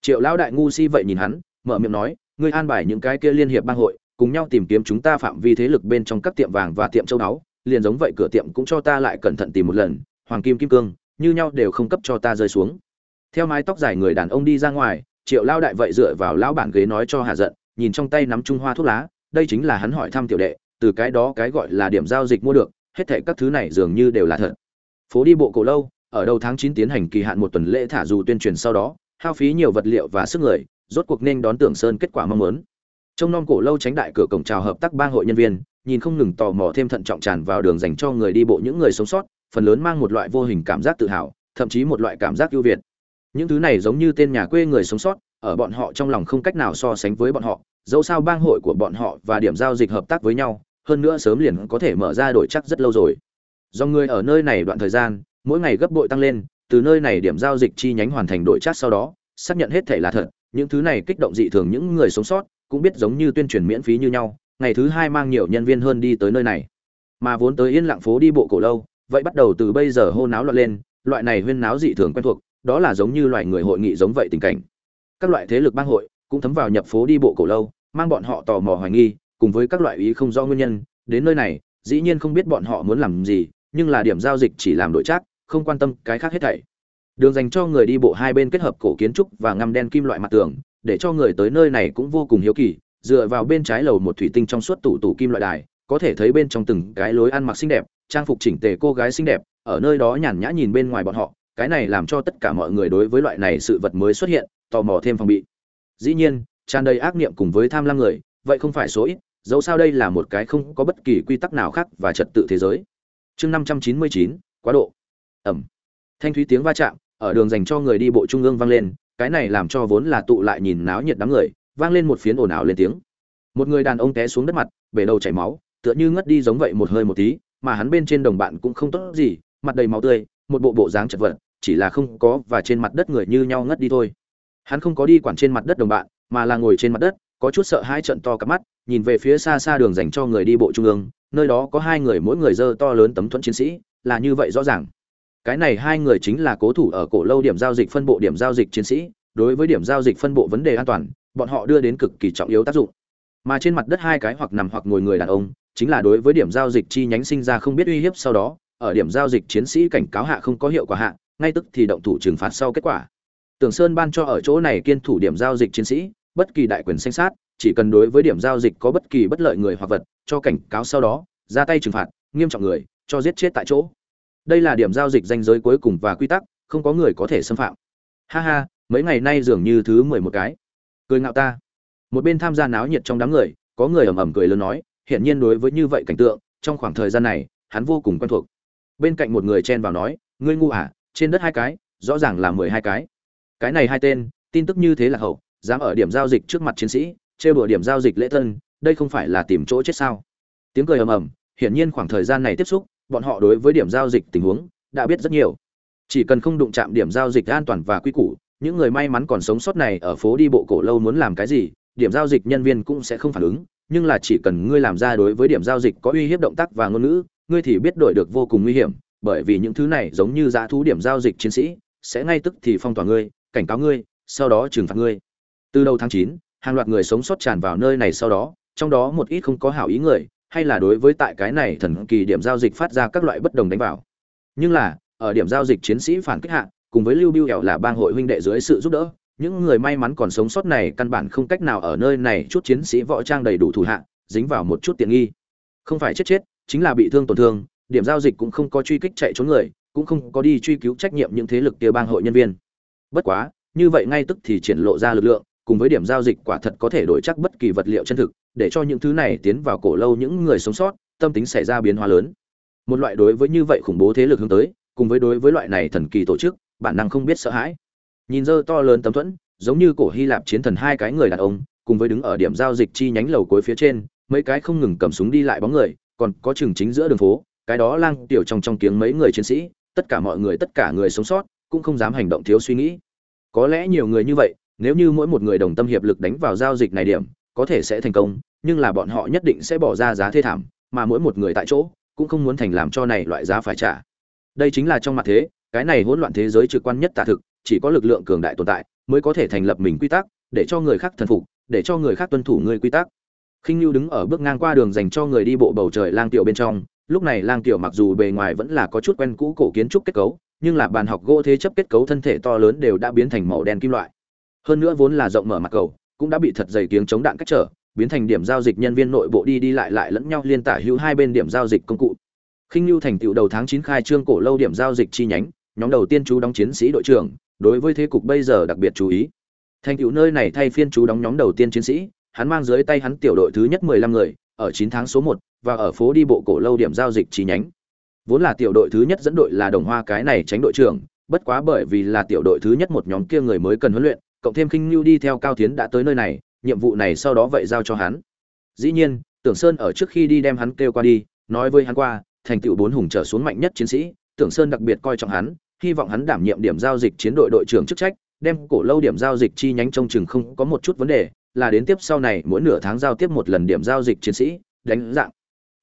Triệu Lão đại ngu si vậy nhìn hắn, mở miệng nói, ngươi an bài những cái kia liên hiệp bang hội, cùng nhau tìm kiếm chúng ta phạm vi thế lực bên trong các tiệm vàng và tiệm châu đáo liền giống vậy cửa tiệm cũng cho ta lại cẩn thận tìm một lần, hoàng kim kim cương, như nhau đều không cấp cho ta rơi xuống. Theo mái tóc dài người đàn ông đi ra ngoài, triệu Lão đại vậy dựa vào lão bản ghế nói cho hạ giận, nhìn trong tay nắm trung hoa thuốc lá, đây chính là hắn hỏi thăm tiểu đệ, từ cái đó cái gọi là điểm giao dịch mua được, hết thảy các thứ này dường như đều là thật. Phố đi bộ cổ lâu ở đầu tháng chín tiến hành kỳ hạn một tuần lễ thả dù tuyên truyền sau đó, hao phí nhiều vật liệu và sức người, rốt cuộc nên đón tưởng sơn kết quả mong muốn. Trong non cổ lâu tránh đại cửa cổng chào hợp tác bang hội nhân viên, nhìn không ngừng tò mò thêm thận trọng tràn vào đường dành cho người đi bộ những người sống sót, phần lớn mang một loại vô hình cảm giác tự hào, thậm chí một loại cảm giác ưu việt. Những thứ này giống như tên nhà quê người sống sót, ở bọn họ trong lòng không cách nào so sánh với bọn họ, dẫu sao bang hội của bọn họ và điểm giao dịch hợp tác với nhau, hơn nữa sớm liền có thể mở ra đổi chắc rất lâu rồi. Do người ở nơi này đoạn thời gian mỗi ngày gấp bội tăng lên, từ nơi này điểm giao dịch chi nhánh hoàn thành đội chắc sau đó, xác nhận hết thể là thật. Những thứ này kích động dị thường những người sống sót cũng biết giống như tuyên truyền miễn phí như nhau, ngày thứ hai mang nhiều nhân viên hơn đi tới nơi này. Mà vốn tới yên lặng phố đi bộ cổ lâu, vậy bắt đầu từ bây giờ hô náo loạn lên, loại này huyên náo dị thường quen thuộc, đó là giống như loại người hội nghị giống vậy tình cảnh. Các loại thế lực bang hội cũng thấm vào nhập phố đi bộ cổ lâu, mang bọn họ tò mò hoài nghi, cùng với các loại ý không rõ nguyên nhân, đến nơi này, dĩ nhiên không biết bọn họ muốn làm gì, nhưng là điểm giao dịch chỉ làm đội trác không quan tâm cái khác hết thảy. Đường dành cho người đi bộ hai bên kết hợp cổ kiến trúc và ngăm đen kim loại mặt tường, để cho người tới nơi này cũng vô cùng hiếu kỳ, dựa vào bên trái lầu một thủy tinh trong suốt tủ tủ kim loại đài, có thể thấy bên trong từng cái lối ăn mặc xinh đẹp, trang phục chỉnh tề cô gái xinh đẹp, ở nơi đó nhàn nhã nhìn bên ngoài bọn họ, cái này làm cho tất cả mọi người đối với loại này sự vật mới xuất hiện, tò mò thêm phòng bị. Dĩ nhiên, tràn đầy ác niệm cùng với tham lam người, vậy không phải số ít, dẫu sao đây là một cái không có bất kỳ quy tắc nào khác và trật tự thế giới. Chương năm trăm chín mươi chín, quá độ ẩm. Thanh thúy tiếng va chạm, ở đường dành cho người đi bộ trung ương vang lên, cái này làm cho vốn là tụ lại nhìn náo nhiệt đám người, vang lên một phiến ồn ào lên tiếng. Một người đàn ông té xuống đất mặt, bể đầu chảy máu, tựa như ngất đi giống vậy một hơi một tí, mà hắn bên trên đồng bạn cũng không tốt gì, mặt đầy máu tươi, một bộ bộ dáng chật vật, chỉ là không có và trên mặt đất người như nhau ngất đi thôi. Hắn không có đi quản trên mặt đất đồng bạn, mà là ngồi trên mặt đất, có chút sợ hai trận to cặp mắt, nhìn về phía xa xa đường dành cho người đi bộ trung ương, nơi đó có hai người mỗi người dơ to lớn tấm thuẫn chiến sĩ, là như vậy rõ ràng cái này hai người chính là cố thủ ở cổ lâu điểm giao dịch phân bộ điểm giao dịch chiến sĩ, đối với điểm giao dịch phân bộ vấn đề an toàn, bọn họ đưa đến cực kỳ trọng yếu tác dụng. Mà trên mặt đất hai cái hoặc nằm hoặc ngồi người đàn ông, chính là đối với điểm giao dịch chi nhánh sinh ra không biết uy hiếp sau đó, ở điểm giao dịch chiến sĩ cảnh cáo hạ không có hiệu quả hạ, ngay tức thì động thủ trừng phạt sau kết quả. Tưởng sơn ban cho ở chỗ này kiên thủ điểm giao dịch chiến sĩ, bất kỳ đại quyền sinh sát, chỉ cần đối với điểm giao dịch có bất kỳ bất lợi người hoặc vật, cho cảnh cáo sau đó, ra tay trừng phạt, nghiêm trọng người, cho giết chết tại chỗ đây là điểm giao dịch danh giới cuối cùng và quy tắc, không có người có thể xâm phạm. Ha ha, mấy ngày nay dường như thứ mười một cái. Cười ngạo ta. Một bên tham gia náo nhiệt trong đám người, có người ầm ầm cười lớn nói, hiển nhiên đối với như vậy cảnh tượng, trong khoảng thời gian này, hắn vô cùng quen thuộc. Bên cạnh một người chen vào nói, ngươi ngu à trên đất hai cái, rõ ràng là mười hai cái. Cái này hai tên, tin tức như thế là hậu, dám ở điểm giao dịch trước mặt chiến sĩ, trêu đùa điểm giao dịch lễ tân đây không phải là tìm chỗ chết sao? Tiếng cười ầm ầm, hiển nhiên khoảng thời gian này tiếp xúc bọn họ đối với điểm giao dịch tình huống đã biết rất nhiều. Chỉ cần không đụng chạm điểm giao dịch an toàn và quy củ, những người may mắn còn sống sót này ở phố đi bộ cổ lâu muốn làm cái gì, điểm giao dịch nhân viên cũng sẽ không phản ứng, nhưng là chỉ cần ngươi làm ra đối với điểm giao dịch có uy hiếp động tác và ngôn ngữ, ngươi thì biết đổi được vô cùng nguy hiểm, bởi vì những thứ này giống như giá thú điểm giao dịch chiến sĩ, sẽ ngay tức thì phong tỏa ngươi, cảnh cáo ngươi, sau đó trừng phạt ngươi. Từ đầu tháng chín, hàng loạt người sống sót tràn vào nơi này sau đó, trong đó một ít không có hảo ý người hay là đối với tại cái này thần kỳ điểm giao dịch phát ra các loại bất đồng đánh vào. Nhưng là, ở điểm giao dịch chiến sĩ phản kích hạ, cùng với lưu Bưu hẻo là bang hội huynh đệ dưới sự giúp đỡ, những người may mắn còn sống sót này căn bản không cách nào ở nơi này chút chiến sĩ võ trang đầy đủ thủ hạ, dính vào một chút tiện nghi. Không phải chết chết, chính là bị thương tổn thương, điểm giao dịch cũng không có truy kích chạy trốn người, cũng không có đi truy cứu trách nhiệm những thế lực kia bang hội nhân viên. Bất quá, như vậy ngay tức thì triển lộ ra lực lượng cùng với điểm giao dịch quả thật có thể đổi chắc bất kỳ vật liệu chân thực, để cho những thứ này tiến vào cổ lâu những người sống sót, tâm tính xảy ra biến hóa lớn. Một loại đối với như vậy khủng bố thế lực hướng tới, cùng với đối với loại này thần kỳ tổ chức, bản năng không biết sợ hãi. Nhìn dơ to lớn tấm thuẫn, giống như cổ hy lạp chiến thần hai cái người đàn ông, cùng với đứng ở điểm giao dịch chi nhánh lầu cuối phía trên, mấy cái không ngừng cầm súng đi lại bóng người, còn có chừng chính giữa đường phố, cái đó lang tiểu trong trong tiếng mấy người chiến sĩ, tất cả mọi người, tất cả người sống sót, cũng không dám hành động thiếu suy nghĩ. Có lẽ nhiều người như vậy nếu như mỗi một người đồng tâm hiệp lực đánh vào giao dịch này điểm, có thể sẽ thành công, nhưng là bọn họ nhất định sẽ bỏ ra giá thê thảm, mà mỗi một người tại chỗ, cũng không muốn thành làm cho này loại giá phải trả. Đây chính là trong mặt thế, cái này hỗn loạn thế giới trực quan nhất tả thực, chỉ có lực lượng cường đại tồn tại, mới có thể thành lập mình quy tắc, để cho người khác thần phục, để cho người khác tuân thủ người quy tắc. Khinh lưu đứng ở bước ngang qua đường dành cho người đi bộ bầu trời lang tiểu bên trong, lúc này lang tiểu mặc dù bề ngoài vẫn là có chút quen cũ cổ kiến trúc kết cấu, nhưng là bàn học gỗ thế chấp kết cấu thân thể to lớn đều đã biến thành màu đen kim loại hơn nữa vốn là rộng mở mặt cầu, cũng đã bị thật dày tiếng chống đạn cách trở, biến thành điểm giao dịch nhân viên nội bộ đi đi lại lại lẫn nhau liên tả hữu hai bên điểm giao dịch công cụ. Khinh lưu thành tựu đầu tháng chín khai trương cổ lâu điểm giao dịch chi nhánh, nhóm đầu tiên chú đóng chiến sĩ đội trưởng, đối với thế cục bây giờ đặc biệt chú ý. Thành tựu nơi này thay phiên chú đóng nhóm đầu tiên chiến sĩ, hắn mang dưới tay hắn tiểu đội thứ nhất mười lăm người, ở chín tháng số một, và ở phố đi bộ cổ lâu điểm giao dịch chi nhánh. Vốn là tiểu đội thứ nhất dẫn đội là đồng hoa cái này tránh đội trưởng, bất quá bởi vì là tiểu đội thứ nhất một nhóm kia người mới cần huấn luyện cộng thêm khinh lưu đi theo cao tiến đã tới nơi này, nhiệm vụ này sau đó vậy giao cho hắn. Dĩ nhiên, tưởng sơn ở trước khi đi đem hắn kêu qua đi, nói với hắn qua, thành tựu bốn hùng trở xuống mạnh nhất chiến sĩ, tưởng sơn đặc biệt coi trọng hắn, hy vọng hắn đảm nhiệm điểm giao dịch chiến đội đội trưởng chức trách, đem cổ lâu điểm giao dịch chi nhánh trông chừng không có một chút vấn đề, là đến tiếp sau này mỗi nửa tháng giao tiếp một lần điểm giao dịch chiến sĩ, đánh dạng.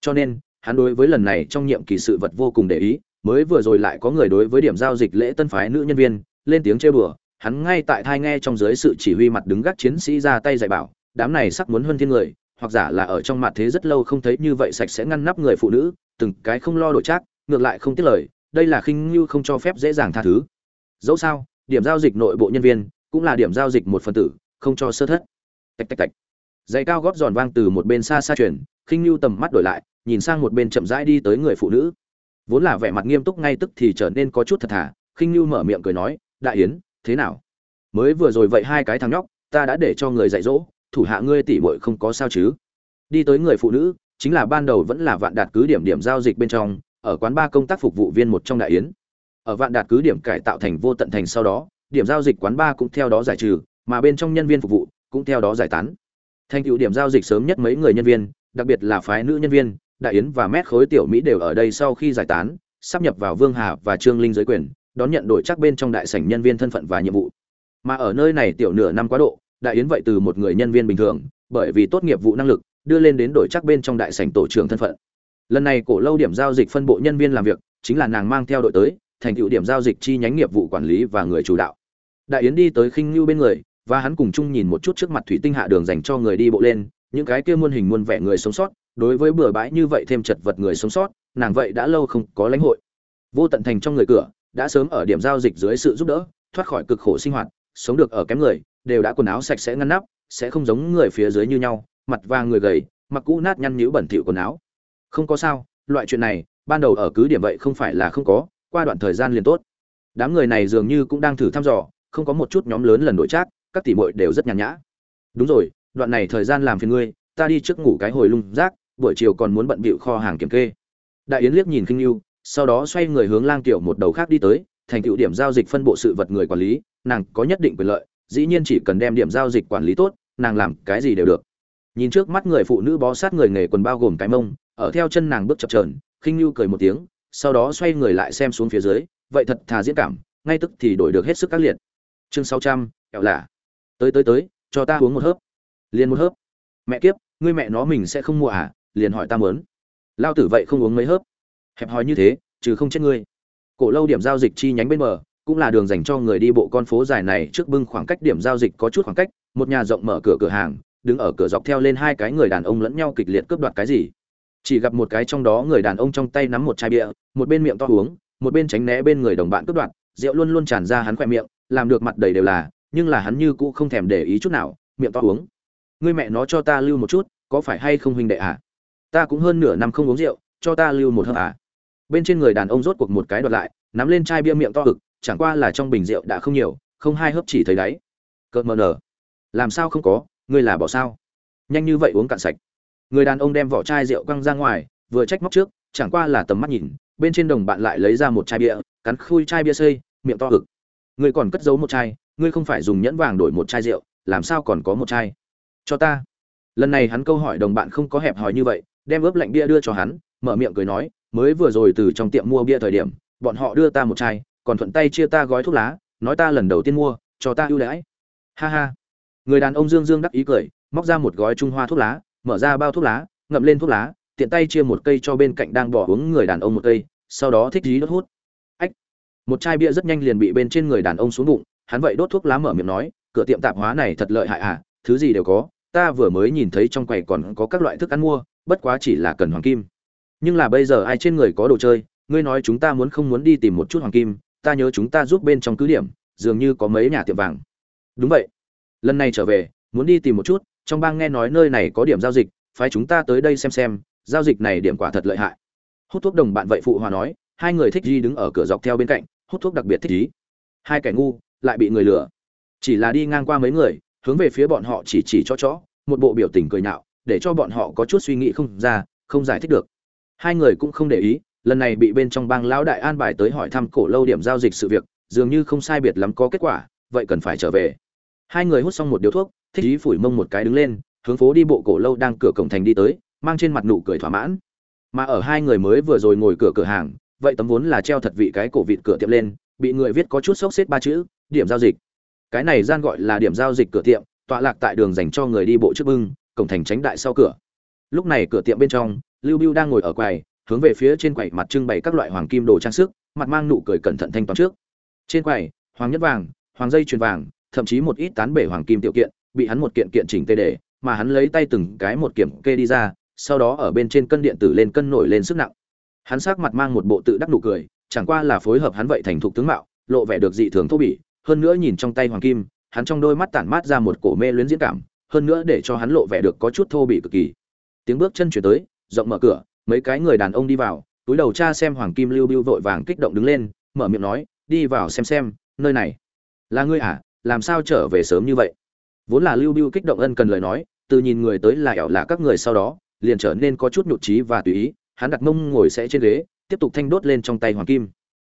Cho nên, hắn đối với lần này trong nhiệm kỳ sự vật vô cùng để ý, mới vừa rồi lại có người đối với điểm giao dịch lễ tân phái nữ nhân viên, lên tiếng chơi bừa hắn ngay tại thai nghe trong dưới sự chỉ huy mặt đứng gác chiến sĩ ra tay dạy bảo, đám này sắc muốn hơn thiên người, hoặc giả là ở trong mặt thế rất lâu không thấy như vậy sạch sẽ ngăn nắp người phụ nữ, từng cái không lo đổi trác, ngược lại không tiết lời, đây là khinh như không cho phép dễ dàng tha thứ. Dẫu sao, điểm giao dịch nội bộ nhân viên, cũng là điểm giao dịch một phần tử, không cho sơ thất. Tạch tạch tạch. Giày cao góp giòn vang từ một bên xa xa chuyển, khinh như tầm mắt đổi lại, nhìn sang một bên chậm rãi đi tới người phụ nữ. Vốn là vẻ mặt nghiêm túc ngay tức thì trở nên có chút thật thà, khinh như mở miệng cười nói, đại yến thế nào? Mới vừa rồi vậy hai cái thằng nhóc, ta đã để cho người dạy dỗ, thủ hạ ngươi tỉ muội không có sao chứ? Đi tới người phụ nữ, chính là ban đầu vẫn là vạn đạt cứ điểm điểm giao dịch bên trong, ở quán ba công tác phục vụ viên một trong đại yến. Ở vạn đạt cứ điểm cải tạo thành vô tận thành sau đó, điểm giao dịch quán ba cũng theo đó giải trừ, mà bên trong nhân viên phục vụ cũng theo đó giải tán. Thành tựu điểm giao dịch sớm nhất mấy người nhân viên, đặc biệt là phái nữ nhân viên, đại yến và mét khối tiểu mỹ đều ở đây sau khi giải tán, sắp nhập vào vương hà và trương linh giới quyền đón nhận đổi chắc bên trong đại sảnh nhân viên thân phận và nhiệm vụ. Mà ở nơi này tiểu nửa năm quá độ, đại yến vậy từ một người nhân viên bình thường, bởi vì tốt nghiệp vụ năng lực, đưa lên đến đổi chắc bên trong đại sảnh tổ trưởng thân phận. Lần này cổ lâu điểm giao dịch phân bộ nhân viên làm việc, chính là nàng mang theo đội tới, thành tựu điểm giao dịch chi nhánh nghiệp vụ quản lý và người chủ đạo. Đại yến đi tới khinh lưu bên người, và hắn cùng chung nhìn một chút trước mặt thủy tinh hạ đường dành cho người đi bộ lên, những cái kia muôn hình muôn vẻ người sống sót, đối với bừa bãi như vậy thêm chật vật người sống sót, nàng vậy đã lâu không có lãnh hội. Vô tận thành trong người cửa đã sớm ở điểm giao dịch dưới sự giúp đỡ, thoát khỏi cực khổ sinh hoạt, sống được ở kém người, đều đã quần áo sạch sẽ ngăn nắp, sẽ không giống người phía dưới như nhau, mặt vàng người gầy, mặc cũ nát nhăn nhữ bẩn thỉu quần áo. Không có sao, loại chuyện này, ban đầu ở cứ điểm vậy không phải là không có, qua đoạn thời gian liền tốt. Đám người này dường như cũng đang thử thăm dò, không có một chút nhóm lớn lần đổi trác, các tỷ muội đều rất nhàn nhã. Đúng rồi, đoạn này thời gian làm phiền ngươi, ta đi trước ngủ cái hồi lung rác, buổi chiều còn muốn bận bịu kho hàng kiểm kê. Đại yến liếc nhìn kinh lưu sau đó xoay người hướng lang tiểu một đầu khác đi tới, thành tựu điểm giao dịch phân bộ sự vật người quản lý, nàng có nhất định quyền lợi, dĩ nhiên chỉ cần đem điểm giao dịch quản lý tốt, nàng làm cái gì đều được. Nhìn trước mắt người phụ nữ bó sát người nghề quần bao gồm cái mông, ở theo chân nàng bước chập trờn khinh lưu cười một tiếng, sau đó xoay người lại xem xuống phía dưới, vậy thật thà diễn cảm, ngay tức thì đổi được hết sức các liệt. Chương sáu trăm, kẹo lạ. Tới tới tới, cho ta uống một hớp. Liền một hớp. Mẹ kiếp, ngươi mẹ nó mình sẽ không mua à? Liền hỏi ta mớn lao tử vậy không uống mấy hớp hẹp hòi như thế chứ không chết ngươi. Cổ lâu điểm giao dịch chi nhánh bên bờ, cũng là đường dành cho người đi bộ con phố dài này trước bưng khoảng cách điểm giao dịch có chút khoảng cách, một nhà rộng mở cửa cửa hàng, đứng ở cửa dọc theo lên hai cái người đàn ông lẫn nhau kịch liệt cướp đoạt cái gì. Chỉ gặp một cái trong đó người đàn ông trong tay nắm một chai bia, một bên miệng to uống, một bên tránh né bên người đồng bạn cướp đoạt, rượu luôn luôn tràn ra hắn khỏe miệng, làm được mặt đầy đều là, nhưng là hắn như cũ không thèm để ý chút nào, miệng to uống. Ngươi mẹ nó cho ta lưu một chút, có phải hay không huynh đệ à ta cũng hơn nửa năm không uống rượu, cho ta lưu một hớp à bên trên người đàn ông rốt cuộc một cái đoạt lại, nắm lên chai bia miệng to ực, chẳng qua là trong bình rượu đã không nhiều, không hai hớp chỉ thấy đáy. Cợt mờ nở. Làm sao không có, ngươi là bỏ sao? Nhanh như vậy uống cạn sạch. Người đàn ông đem vỏ chai rượu quăng ra ngoài, vừa trách móc trước, chẳng qua là tầm mắt nhìn, bên trên đồng bạn lại lấy ra một chai bia, cắn khui chai bia xây miệng to ực. Ngươi còn cất giấu một chai, ngươi không phải dùng nhẫn vàng đổi một chai rượu, làm sao còn có một chai? Cho ta. Lần này hắn câu hỏi đồng bạn không có hẹp hòi như vậy, đem ướp lạnh bia đưa cho hắn, mở miệng cười nói mới vừa rồi từ trong tiệm mua bia thời điểm, bọn họ đưa ta một chai, còn thuận tay chia ta gói thuốc lá, nói ta lần đầu tiên mua, cho ta ưu đãi. Ha ha. Người đàn ông dương dương đắc ý cười, móc ra một gói trung hoa thuốc lá, mở ra bao thuốc lá, ngậm lên thuốc lá, tiện tay chia một cây cho bên cạnh đang bỏ uống người đàn ông một cây, sau đó thích dí đốt hút. Ách. Một chai bia rất nhanh liền bị bên trên người đàn ông xuống bụng, hắn vậy đốt thuốc lá mở miệng nói, cửa tiệm tạp hóa này thật lợi hại à thứ gì đều có, ta vừa mới nhìn thấy trong quầy còn có các loại thức ăn mua, bất quá chỉ là cần hoàng kim nhưng là bây giờ ai trên người có đồ chơi, ngươi nói chúng ta muốn không muốn đi tìm một chút hoàng kim, ta nhớ chúng ta giúp bên trong cứ điểm, dường như có mấy nhà tiệm vàng. Đúng vậy. Lần này trở về, muốn đi tìm một chút, trong bang nghe nói nơi này có điểm giao dịch, phái chúng ta tới đây xem xem, giao dịch này điểm quả thật lợi hại. Hút thuốc đồng bạn vậy phụ hòa nói, hai người thích di đứng ở cửa dọc theo bên cạnh, hút thuốc đặc biệt thích ý hai kẻ ngu, lại bị người lừa. Chỉ là đi ngang qua mấy người, hướng về phía bọn họ chỉ chỉ cho chó, một bộ biểu tình cười nhạo, để cho bọn họ có chút suy nghĩ không ra, không giải thích được hai người cũng không để ý, lần này bị bên trong bang lão đại an bài tới hỏi thăm cổ lâu điểm giao dịch sự việc, dường như không sai biệt lắm có kết quả, vậy cần phải trở về. Hai người hút xong một điếu thuốc, thích ý phủi mông một cái đứng lên, hướng phố đi bộ cổ lâu đang cửa cổng thành đi tới, mang trên mặt nụ cười thỏa mãn. Mà ở hai người mới vừa rồi ngồi cửa cửa hàng, vậy tấm vốn là treo thật vị cái cổ vịt cửa tiệm lên, bị người viết có chút sốc xếp ba chữ, điểm giao dịch. Cái này gian gọi là điểm giao dịch cửa tiệm, tọa lạc tại đường dành cho người đi bộ trước bưng, cổng thành tránh đại sau cửa. Lúc này cửa tiệm bên trong lưu biêu đang ngồi ở quầy hướng về phía trên quầy mặt trưng bày các loại hoàng kim đồ trang sức mặt mang nụ cười cẩn thận thanh toán trước. Trên quầy hoàng nhất vàng hoàng dây chuyền vàng thậm chí một ít tán bể hoàng kim tiểu kiện bị hắn một kiện kiện chỉnh tê để, mà hắn lấy tay từng cái một kiểm kê đi ra sau đó ở bên trên cân điện tử lên cân nổi lên sức nặng. Hắn sắc mặt mang một bộ tự đắc nụ cười chẳng qua là phối hợp hắn vậy thành thục tướng mạo lộ vẻ được dị thường thô bỉ hơn nữa nhìn trong tay hoàng kim hắn trong đôi mắt tản mát ra một cổ mê luyến diễn cảm hơn nữa để cho hắn lộ vẻ được có chút thô bỉ cực kỳ. Tiếng bước chân chuyển tới rộng mở cửa, mấy cái người đàn ông đi vào, túi đầu cha xem hoàng kim lưu biêu vội vàng kích động đứng lên, mở miệng nói, đi vào xem xem, nơi này là ngươi à? Làm sao trở về sớm như vậy? Vốn là lưu biêu kích động ân cần lời nói, từ nhìn người tới là ẻo là các người sau đó, liền trở nên có chút nhụt chí và tùy ý, hắn đặt mông ngồi sẽ trên ghế, tiếp tục thanh đốt lên trong tay hoàng kim.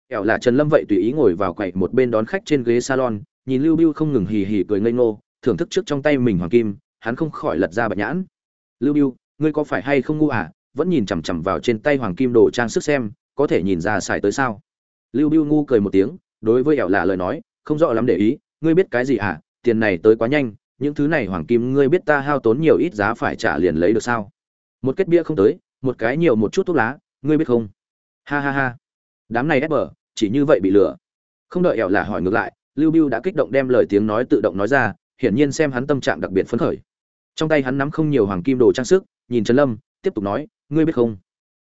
Ẻo là trần lâm vậy tùy ý ngồi vào quậy một bên đón khách trên ghế salon, nhìn lưu biêu không ngừng hì hì cười ngây ngô, thưởng thức trước trong tay mình hoàng kim, hắn không khỏi lật ra bạch nhãn. Lưu biêu ngươi có phải hay không ngu à vẫn nhìn chằm chằm vào trên tay hoàng kim đồ trang sức xem, có thể nhìn ra xài tới sao? Lưu biêu ngu cười một tiếng, đối với ẻo là lời nói, không rõ lắm để ý, ngươi biết cái gì à tiền này tới quá nhanh, những thứ này hoàng kim ngươi biết ta hao tốn nhiều ít giá phải trả liền lấy được sao? Một kết bia không tới, một cái nhiều một chút thuốc lá, ngươi biết không? Ha ha ha. Đám này ép bờ, chỉ như vậy bị lừa. Không đợi ẻo là hỏi ngược lại, lưu biêu đã kích động đem lời tiếng nói tự động nói ra, hiển nhiên xem hắn tâm trạng đặc biệt phấn khởi. Trong tay hắn nắm không nhiều hoàng kim đồ trang sức nhìn trần lâm, tiếp tục nói, ngươi biết không?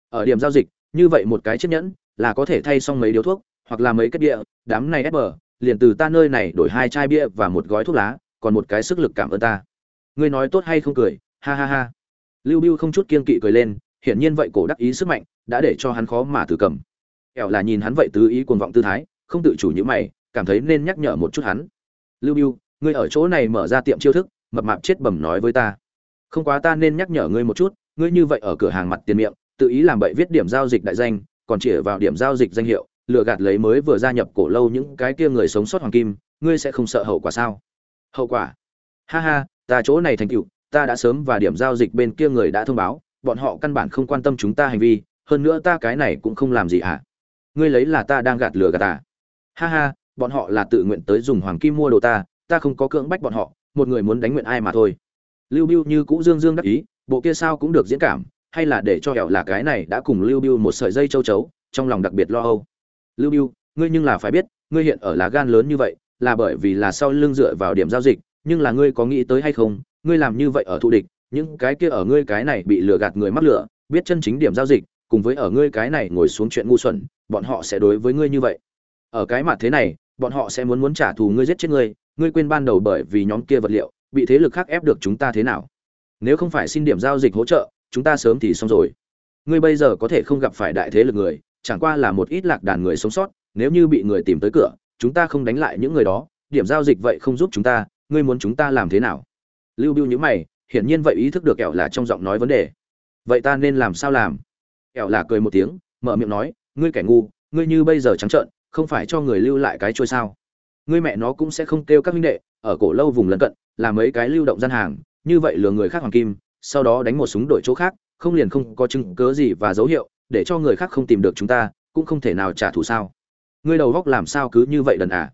Ở điểm giao dịch, như vậy một cái chiếc nhẫn là có thể thay xong mấy điếu thuốc, hoặc là mấy kết địa đám này ép bờ, liền từ ta nơi này đổi hai chai bia và một gói thuốc lá, còn một cái sức lực cảm ơn ta. Ngươi nói tốt hay không cười, ha ha ha. Lưu biu không chút kiên kỵ cười lên, hiển nhiên vậy cổ đắc ý sức mạnh đã để cho hắn khó mà từ cầm. Kẻo là nhìn hắn vậy tứ ý cuồng vọng tư thái, không tự chủ như mày, cảm thấy nên nhắc nhở một chút hắn. Lưu biu ngươi ở chỗ này mở ra tiệm chiêu thức, mập mạp chết bẩm nói với ta không quá ta nên nhắc nhở ngươi một chút, ngươi như vậy ở cửa hàng mặt tiền miệng, tự ý làm bậy viết điểm giao dịch đại danh, còn chỉ vào điểm giao dịch danh hiệu, lừa gạt lấy mới vừa gia nhập cổ lâu những cái kia người sống sót hoàng kim, ngươi sẽ không sợ hậu quả sao? Hậu quả? Ha ha, ta chỗ này thành tựu, ta đã sớm và điểm giao dịch bên kia người đã thông báo, bọn họ căn bản không quan tâm chúng ta hành vi, hơn nữa ta cái này cũng không làm gì hả? Ngươi lấy là ta đang gạt lừa gạt ta ha ha, bọn họ là tự nguyện tới dùng hoàng kim mua đồ ta ta không có cưỡng bách bọn họ, một người muốn đánh nguyện ai mà thôi lưu biêu như cũ dương dương đắc ý, bộ kia sao cũng được diễn cảm, hay là để cho hẻo là cái này đã cùng lưu biêu một sợi dây châu chấu, trong lòng đặc biệt lo âu. Lưu biêu, ngươi nhưng là phải biết, ngươi hiện ở lá gan lớn như vậy, là bởi vì là sau lưng dựa vào điểm giao dịch, nhưng là ngươi có nghĩ tới hay không, ngươi làm như vậy ở thụ địch, những cái kia ở ngươi cái này bị lừa gạt người mắc lừa, biết chân chính điểm giao dịch, cùng với ở ngươi cái này ngồi xuống chuyện ngu xuẩn, bọn họ sẽ đối với ngươi như vậy. Ở cái mặt thế này, bọn họ sẽ muốn muốn trả thù ngươi giết chết ngươi ngươi quên ban đầu bởi vì nhóm kia vật liệu bị thế lực khác ép được chúng ta thế nào? Nếu không phải xin điểm giao dịch hỗ trợ, chúng ta sớm thì xong rồi. Ngươi bây giờ có thể không gặp phải đại thế lực người, chẳng qua là một ít lạc đàn người sống sót, nếu như bị người tìm tới cửa, chúng ta không đánh lại những người đó, điểm giao dịch vậy không giúp chúng ta, ngươi muốn chúng ta làm thế nào? Lưu biêu nhữ mày, hiển nhiên vậy ý thức được kẹo là trong giọng nói vấn đề. Vậy ta nên làm sao làm? Kẹo là cười một tiếng, mở miệng nói, ngươi kẻ ngu, ngươi như bây giờ trắng trợn, không phải cho người lưu lại cái trôi sao? Ngươi mẹ nó cũng sẽ không kêu các minh đệ, ở cổ lâu vùng lân cận, là mấy cái lưu động gian hàng, như vậy lừa người khác hoàng kim, sau đó đánh một súng đổi chỗ khác, không liền không có chứng cớ gì và dấu hiệu, để cho người khác không tìm được chúng ta, cũng không thể nào trả thù sao. Ngươi đầu góc làm sao cứ như vậy đần à?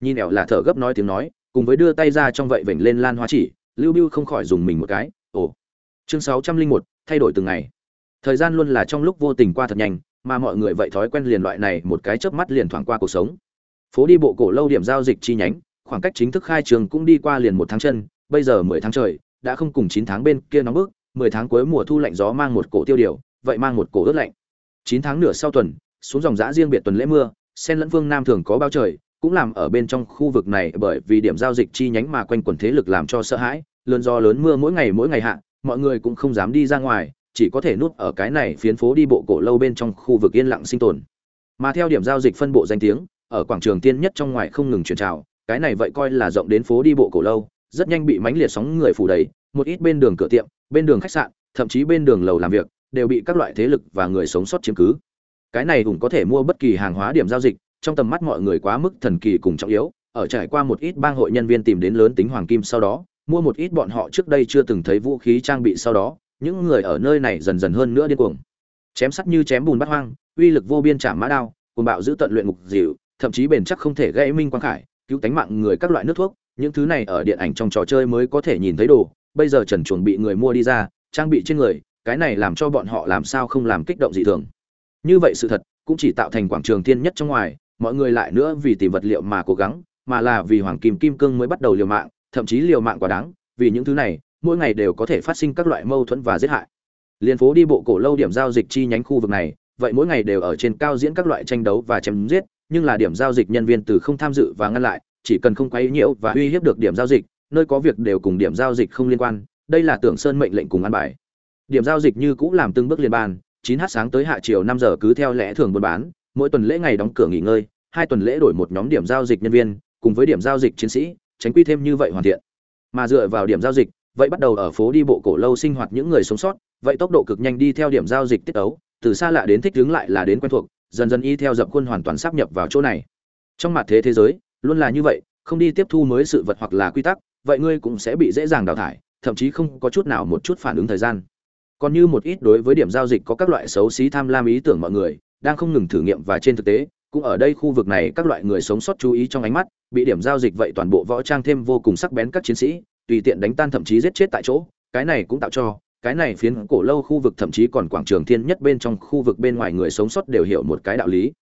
Nhìn ẻo là thở gấp nói tiếng nói, cùng với đưa tay ra trong vậy vểnh lên lan hoa chỉ, lưu biêu không khỏi dùng mình một cái, ồ. Chương sáu trăm linh một, thay đổi từng ngày. Thời gian luôn là trong lúc vô tình qua thật nhanh, mà mọi người vậy thói quen liền loại này một cái chớp mắt liền thoảng qua cuộc sống phố đi bộ cổ lâu điểm giao dịch chi nhánh, khoảng cách chính thức khai trường cũng đi qua liền một tháng chân, bây giờ mười tháng trời, đã không cùng chín tháng bên kia nóng bức, mười tháng cuối mùa thu lạnh gió mang một cổ tiêu điều, vậy mang một cổ ướt lạnh. Chín tháng nửa sau tuần, xuống dòng giã riêng biệt tuần lễ mưa, sen lẫn phương nam thường có bao trời, cũng làm ở bên trong khu vực này bởi vì điểm giao dịch chi nhánh mà quanh quần thế lực làm cho sợ hãi, lớn do lớn mưa mỗi ngày mỗi ngày hạ, mọi người cũng không dám đi ra ngoài, chỉ có thể nuốt ở cái này phiến phố đi bộ cổ lâu bên trong khu vực yên lặng sinh tồn. Mà theo điểm giao dịch phân bộ danh tiếng ở quảng trường tiên nhất trong ngoài không ngừng chuyển trào, cái này vậy coi là rộng đến phố đi bộ cổ lâu, rất nhanh bị mánh liệt sóng người phủ đầy, một ít bên đường cửa tiệm, bên đường khách sạn, thậm chí bên đường lầu làm việc, đều bị các loại thế lực và người sống sót chiếm cứ. Cái này cũng có thể mua bất kỳ hàng hóa điểm giao dịch, trong tầm mắt mọi người quá mức thần kỳ cùng trọng yếu, ở trải qua một ít bang hội nhân viên tìm đến lớn tính hoàng kim sau đó, mua một ít bọn họ trước đây chưa từng thấy vũ khí trang bị sau đó, những người ở nơi này dần dần hơn nữa điên cuồng. Chém sắt như chém bùn bắt hoang, uy lực vô biên chạm mã đao cùng bạo giữ tận luyện ngục dịu thậm chí bền chắc không thể gây minh quang khải, cứu tánh mạng người các loại nước thuốc, những thứ này ở điện ảnh trong trò chơi mới có thể nhìn thấy đồ. Bây giờ trần chuồng bị người mua đi ra, trang bị trên người, cái này làm cho bọn họ làm sao không làm kích động dị thường. Như vậy sự thật cũng chỉ tạo thành quảng trường thiên nhất trong ngoài, mọi người lại nữa vì tìm vật liệu mà cố gắng, mà là vì hoàng kim kim cương mới bắt đầu liều mạng, thậm chí liều mạng quá đáng, vì những thứ này, mỗi ngày đều có thể phát sinh các loại mâu thuẫn và giết hại. Liên phố đi bộ cổ lâu điểm giao dịch chi nhánh khu vực này, vậy mỗi ngày đều ở trên cao diễn các loại tranh đấu và chém giết nhưng là điểm giao dịch nhân viên từ không tham dự và ngăn lại, chỉ cần không quấy nhiễu và uy hiếp được điểm giao dịch, nơi có việc đều cùng điểm giao dịch không liên quan, đây là tưởng sơn mệnh lệnh cùng ăn bài. Điểm giao dịch như cũ làm từng bước liên ban 9h sáng tới hạ chiều 5 giờ cứ theo lẽ thường buôn bán, mỗi tuần lễ ngày đóng cửa nghỉ ngơi, hai tuần lễ đổi một nhóm điểm giao dịch nhân viên, cùng với điểm giao dịch chiến sĩ, tránh quy thêm như vậy hoàn thiện. Mà dựa vào điểm giao dịch, vậy bắt đầu ở phố đi bộ cổ lâu sinh hoạt những người sống sót, vậy tốc độ cực nhanh đi theo điểm giao dịch tiết ấu, từ xa lạ đến thích hướng lại là đến quen thuộc dần dần y theo dập khuôn hoàn toàn sắp nhập vào chỗ này. Trong mặt thế thế giới, luôn là như vậy, không đi tiếp thu mới sự vật hoặc là quy tắc, vậy ngươi cũng sẽ bị dễ dàng đào thải, thậm chí không có chút nào một chút phản ứng thời gian. Còn như một ít đối với điểm giao dịch có các loại xấu xí tham lam ý tưởng mọi người, đang không ngừng thử nghiệm và trên thực tế, cũng ở đây khu vực này các loại người sống sót chú ý trong ánh mắt, bị điểm giao dịch vậy toàn bộ võ trang thêm vô cùng sắc bén các chiến sĩ, tùy tiện đánh tan thậm chí giết chết tại chỗ, cái này cũng tạo cho cái này phiến cổ lâu khu vực thậm chí còn quảng trường thiên nhất bên trong khu vực bên ngoài người sống sót đều hiểu một cái đạo lý.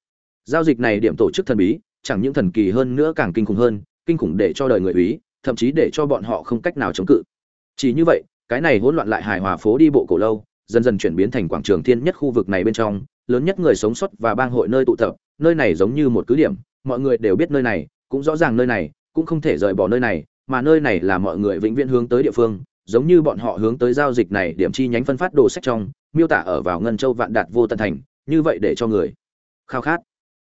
Giao dịch này điểm tổ chức thần bí, chẳng những thần kỳ hơn nữa càng kinh khủng hơn, kinh khủng để cho đời người úy thậm chí để cho bọn họ không cách nào chống cự. Chỉ như vậy, cái này hỗn loạn lại hài hòa phố đi bộ cổ lâu, dần dần chuyển biến thành quảng trường thiên nhất khu vực này bên trong, lớn nhất người sống sót và bang hội nơi tụ tập, nơi này giống như một cứ điểm, mọi người đều biết nơi này, cũng rõ ràng nơi này, cũng không thể rời bỏ nơi này, mà nơi này là mọi người vĩnh viễn hướng tới địa phương giống như bọn họ hướng tới giao dịch này điểm chi nhánh phân phát đồ sách trong, miêu tả ở vào ngân châu vạn đạt vô tận thành, như vậy để cho người khao khát.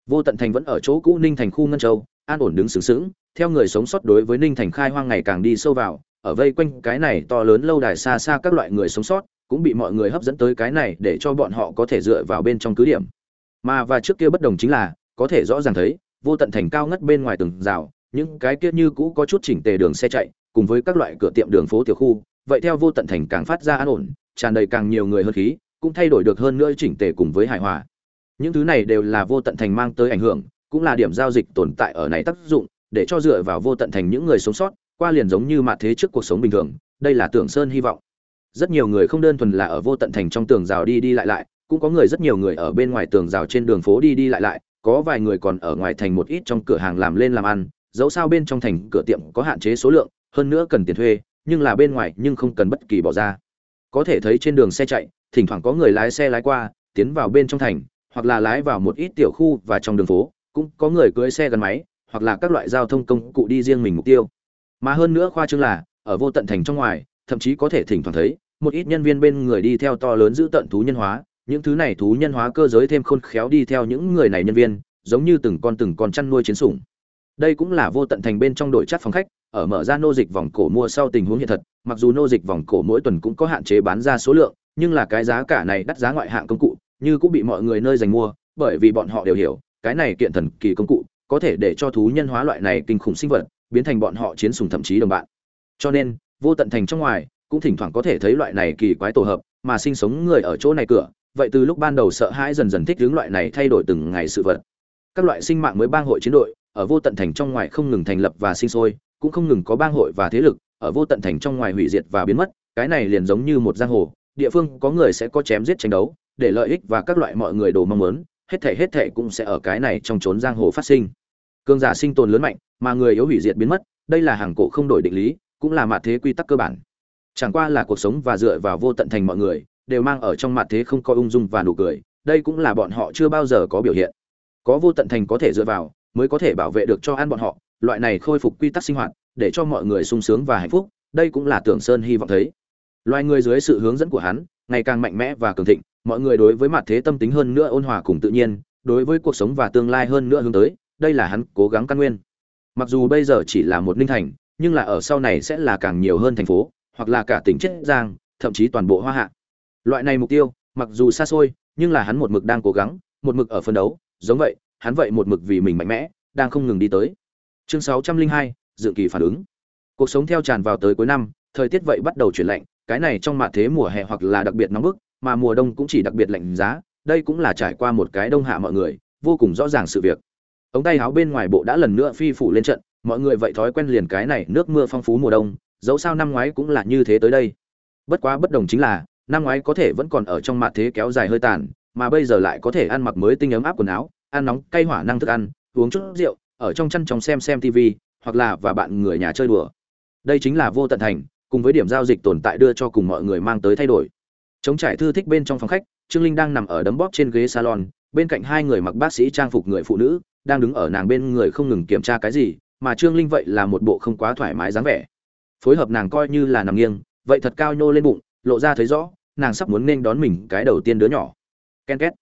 Vô tận thành vẫn ở chỗ cũ ninh thành khu ngân châu, an ổn đứng sướng sướng theo người sống sót đối với ninh thành khai hoang ngày càng đi sâu vào, ở vây quanh cái này to lớn lâu đài xa xa các loại người sống sót, cũng bị mọi người hấp dẫn tới cái này để cho bọn họ có thể dựa vào bên trong cứ điểm. Mà và trước kia bất đồng chính là, có thể rõ ràng thấy, vô tận thành cao ngất bên ngoài từng rào, những cái kia như cũ có chút chỉnh tề đường xe chạy cùng với các loại cửa tiệm đường phố tiểu khu, vậy theo vô tận thành càng phát ra an ổn, tràn đầy càng nhiều người hơn khí, cũng thay đổi được hơn nữa chỉnh tề cùng với hài hòa. Những thứ này đều là vô tận thành mang tới ảnh hưởng, cũng là điểm giao dịch tồn tại ở này tác dụng, để cho dựa vào vô tận thành những người sống sót, qua liền giống như mặt thế trước cuộc sống bình thường, đây là tưởng sơn hy vọng. Rất nhiều người không đơn thuần là ở vô tận thành trong tường rào đi đi lại lại, cũng có người rất nhiều người ở bên ngoài tường rào trên đường phố đi đi lại lại, có vài người còn ở ngoài thành một ít trong cửa hàng làm lên làm ăn, dẫu sao bên trong thành cửa tiệm có hạn chế số lượng hơn nữa cần tiền thuê, nhưng là bên ngoài nhưng không cần bất kỳ bỏ ra. Có thể thấy trên đường xe chạy, thỉnh thoảng có người lái xe lái qua, tiến vào bên trong thành, hoặc là lái vào một ít tiểu khu và trong đường phố, cũng có người cưỡi xe gắn máy, hoặc là các loại giao thông công cụ đi riêng mình mục tiêu. Mà hơn nữa khoa trương là, ở vô tận thành trong ngoài, thậm chí có thể thỉnh thoảng thấy, một ít nhân viên bên người đi theo to lớn giữ tận thú nhân hóa, những thứ này thú nhân hóa cơ giới thêm khôn khéo đi theo những người này nhân viên, giống như từng con từng con chăn nuôi chiến sủng. Đây cũng là vô tận thành bên trong đội chất phòng khách ở mở ra nô dịch vòng cổ mua sau tình huống hiện thật, mặc dù nô dịch vòng cổ mỗi tuần cũng có hạn chế bán ra số lượng, nhưng là cái giá cả này đắt giá ngoại hạng công cụ, như cũng bị mọi người nơi dành mua, bởi vì bọn họ đều hiểu, cái này kiện thần kỳ công cụ có thể để cho thú nhân hóa loại này kinh khủng sinh vật, biến thành bọn họ chiến sủng thậm chí đồng bạn. Cho nên, vô tận thành trong ngoài, cũng thỉnh thoảng có thể thấy loại này kỳ quái tổ hợp, mà sinh sống người ở chỗ này cửa, vậy từ lúc ban đầu sợ hãi dần dần thích hướng loại này thay đổi từng ngày sự vật. Các loại sinh mạng mới bang hội chiến đội, ở vô tận thành trong ngoài không ngừng thành lập và sinh sôi cũng không ngừng có bang hội và thế lực ở vô tận thành trong ngoài hủy diệt và biến mất, cái này liền giống như một giang hồ, địa phương có người sẽ có chém giết tranh đấu, để lợi ích và các loại mọi người đồ mong muốn, hết thể hết thể cũng sẽ ở cái này trong trốn giang hồ phát sinh. Cương giả sinh tồn lớn mạnh, mà người yếu hủy diệt biến mất, đây là hàng cổ không đổi định lý, cũng là mặt thế quy tắc cơ bản. Chẳng qua là cuộc sống và dựa vào vô tận thành mọi người, đều mang ở trong mặt thế không có ung dung và nụ cười, đây cũng là bọn họ chưa bao giờ có biểu hiện. Có vô tận thành có thể dựa vào, mới có thể bảo vệ được cho ăn bọn họ loại này khôi phục quy tắc sinh hoạt, để cho mọi người sung sướng và hạnh phúc, đây cũng là tưởng sơn hy vọng thấy. Loài người dưới sự hướng dẫn của hắn, ngày càng mạnh mẽ và cường thịnh, mọi người đối với mặt thế tâm tính hơn nữa ôn hòa cùng tự nhiên, đối với cuộc sống và tương lai hơn nữa hướng tới, đây là hắn cố gắng căn nguyên. Mặc dù bây giờ chỉ là một ninh thành, nhưng là ở sau này sẽ là càng nhiều hơn thành phố, hoặc là cả tỉnh chiết giang, thậm chí toàn bộ hoa hạ. Loại này mục tiêu, mặc dù xa xôi, nhưng là hắn một mực đang cố gắng, một mực ở phân đấu, giống vậy, hắn vậy một mực vì mình mạnh mẽ, đang không ngừng đi tới chương sáu trăm linh hai, dự kỳ phản ứng. Cuộc sống theo tràn vào tới cuối năm, thời tiết vậy bắt đầu chuyển lạnh, cái này trong mạn thế mùa hè hoặc là đặc biệt nóng bức, mà mùa đông cũng chỉ đặc biệt lạnh giá, đây cũng là trải qua một cái đông hạ mọi người, vô cùng rõ ràng sự việc. Ống tay áo bên ngoài bộ đã lần nữa phi phủ lên trận, mọi người vậy thói quen liền cái này nước mưa phong phú mùa đông, dẫu sao năm ngoái cũng là như thế tới đây. Bất quá bất đồng chính là, năm ngoái có thể vẫn còn ở trong mạn thế kéo dài hơi tàn, mà bây giờ lại có thể ăn mặc mới tinh ấm áp quần áo, ăn nóng, cay hỏa năng thức ăn, uống chút rượu ở trong chăn chóng xem xem tv hoặc là và bạn người nhà chơi đùa. Đây chính là vô tận thành, cùng với điểm giao dịch tồn tại đưa cho cùng mọi người mang tới thay đổi. Chống trải thư thích bên trong phòng khách, trương linh đang nằm ở đấm bóp trên ghế salon, bên cạnh hai người mặc bác sĩ trang phục người phụ nữ, đang đứng ở nàng bên người không ngừng kiểm tra cái gì, mà trương linh vậy là một bộ không quá thoải mái dáng vẻ. Phối hợp nàng coi như là nằm nghiêng, vậy thật cao nhô lên bụng, lộ ra thấy rõ, nàng sắp muốn nên đón mình cái đầu tiên đứa nhỏ. Ken két.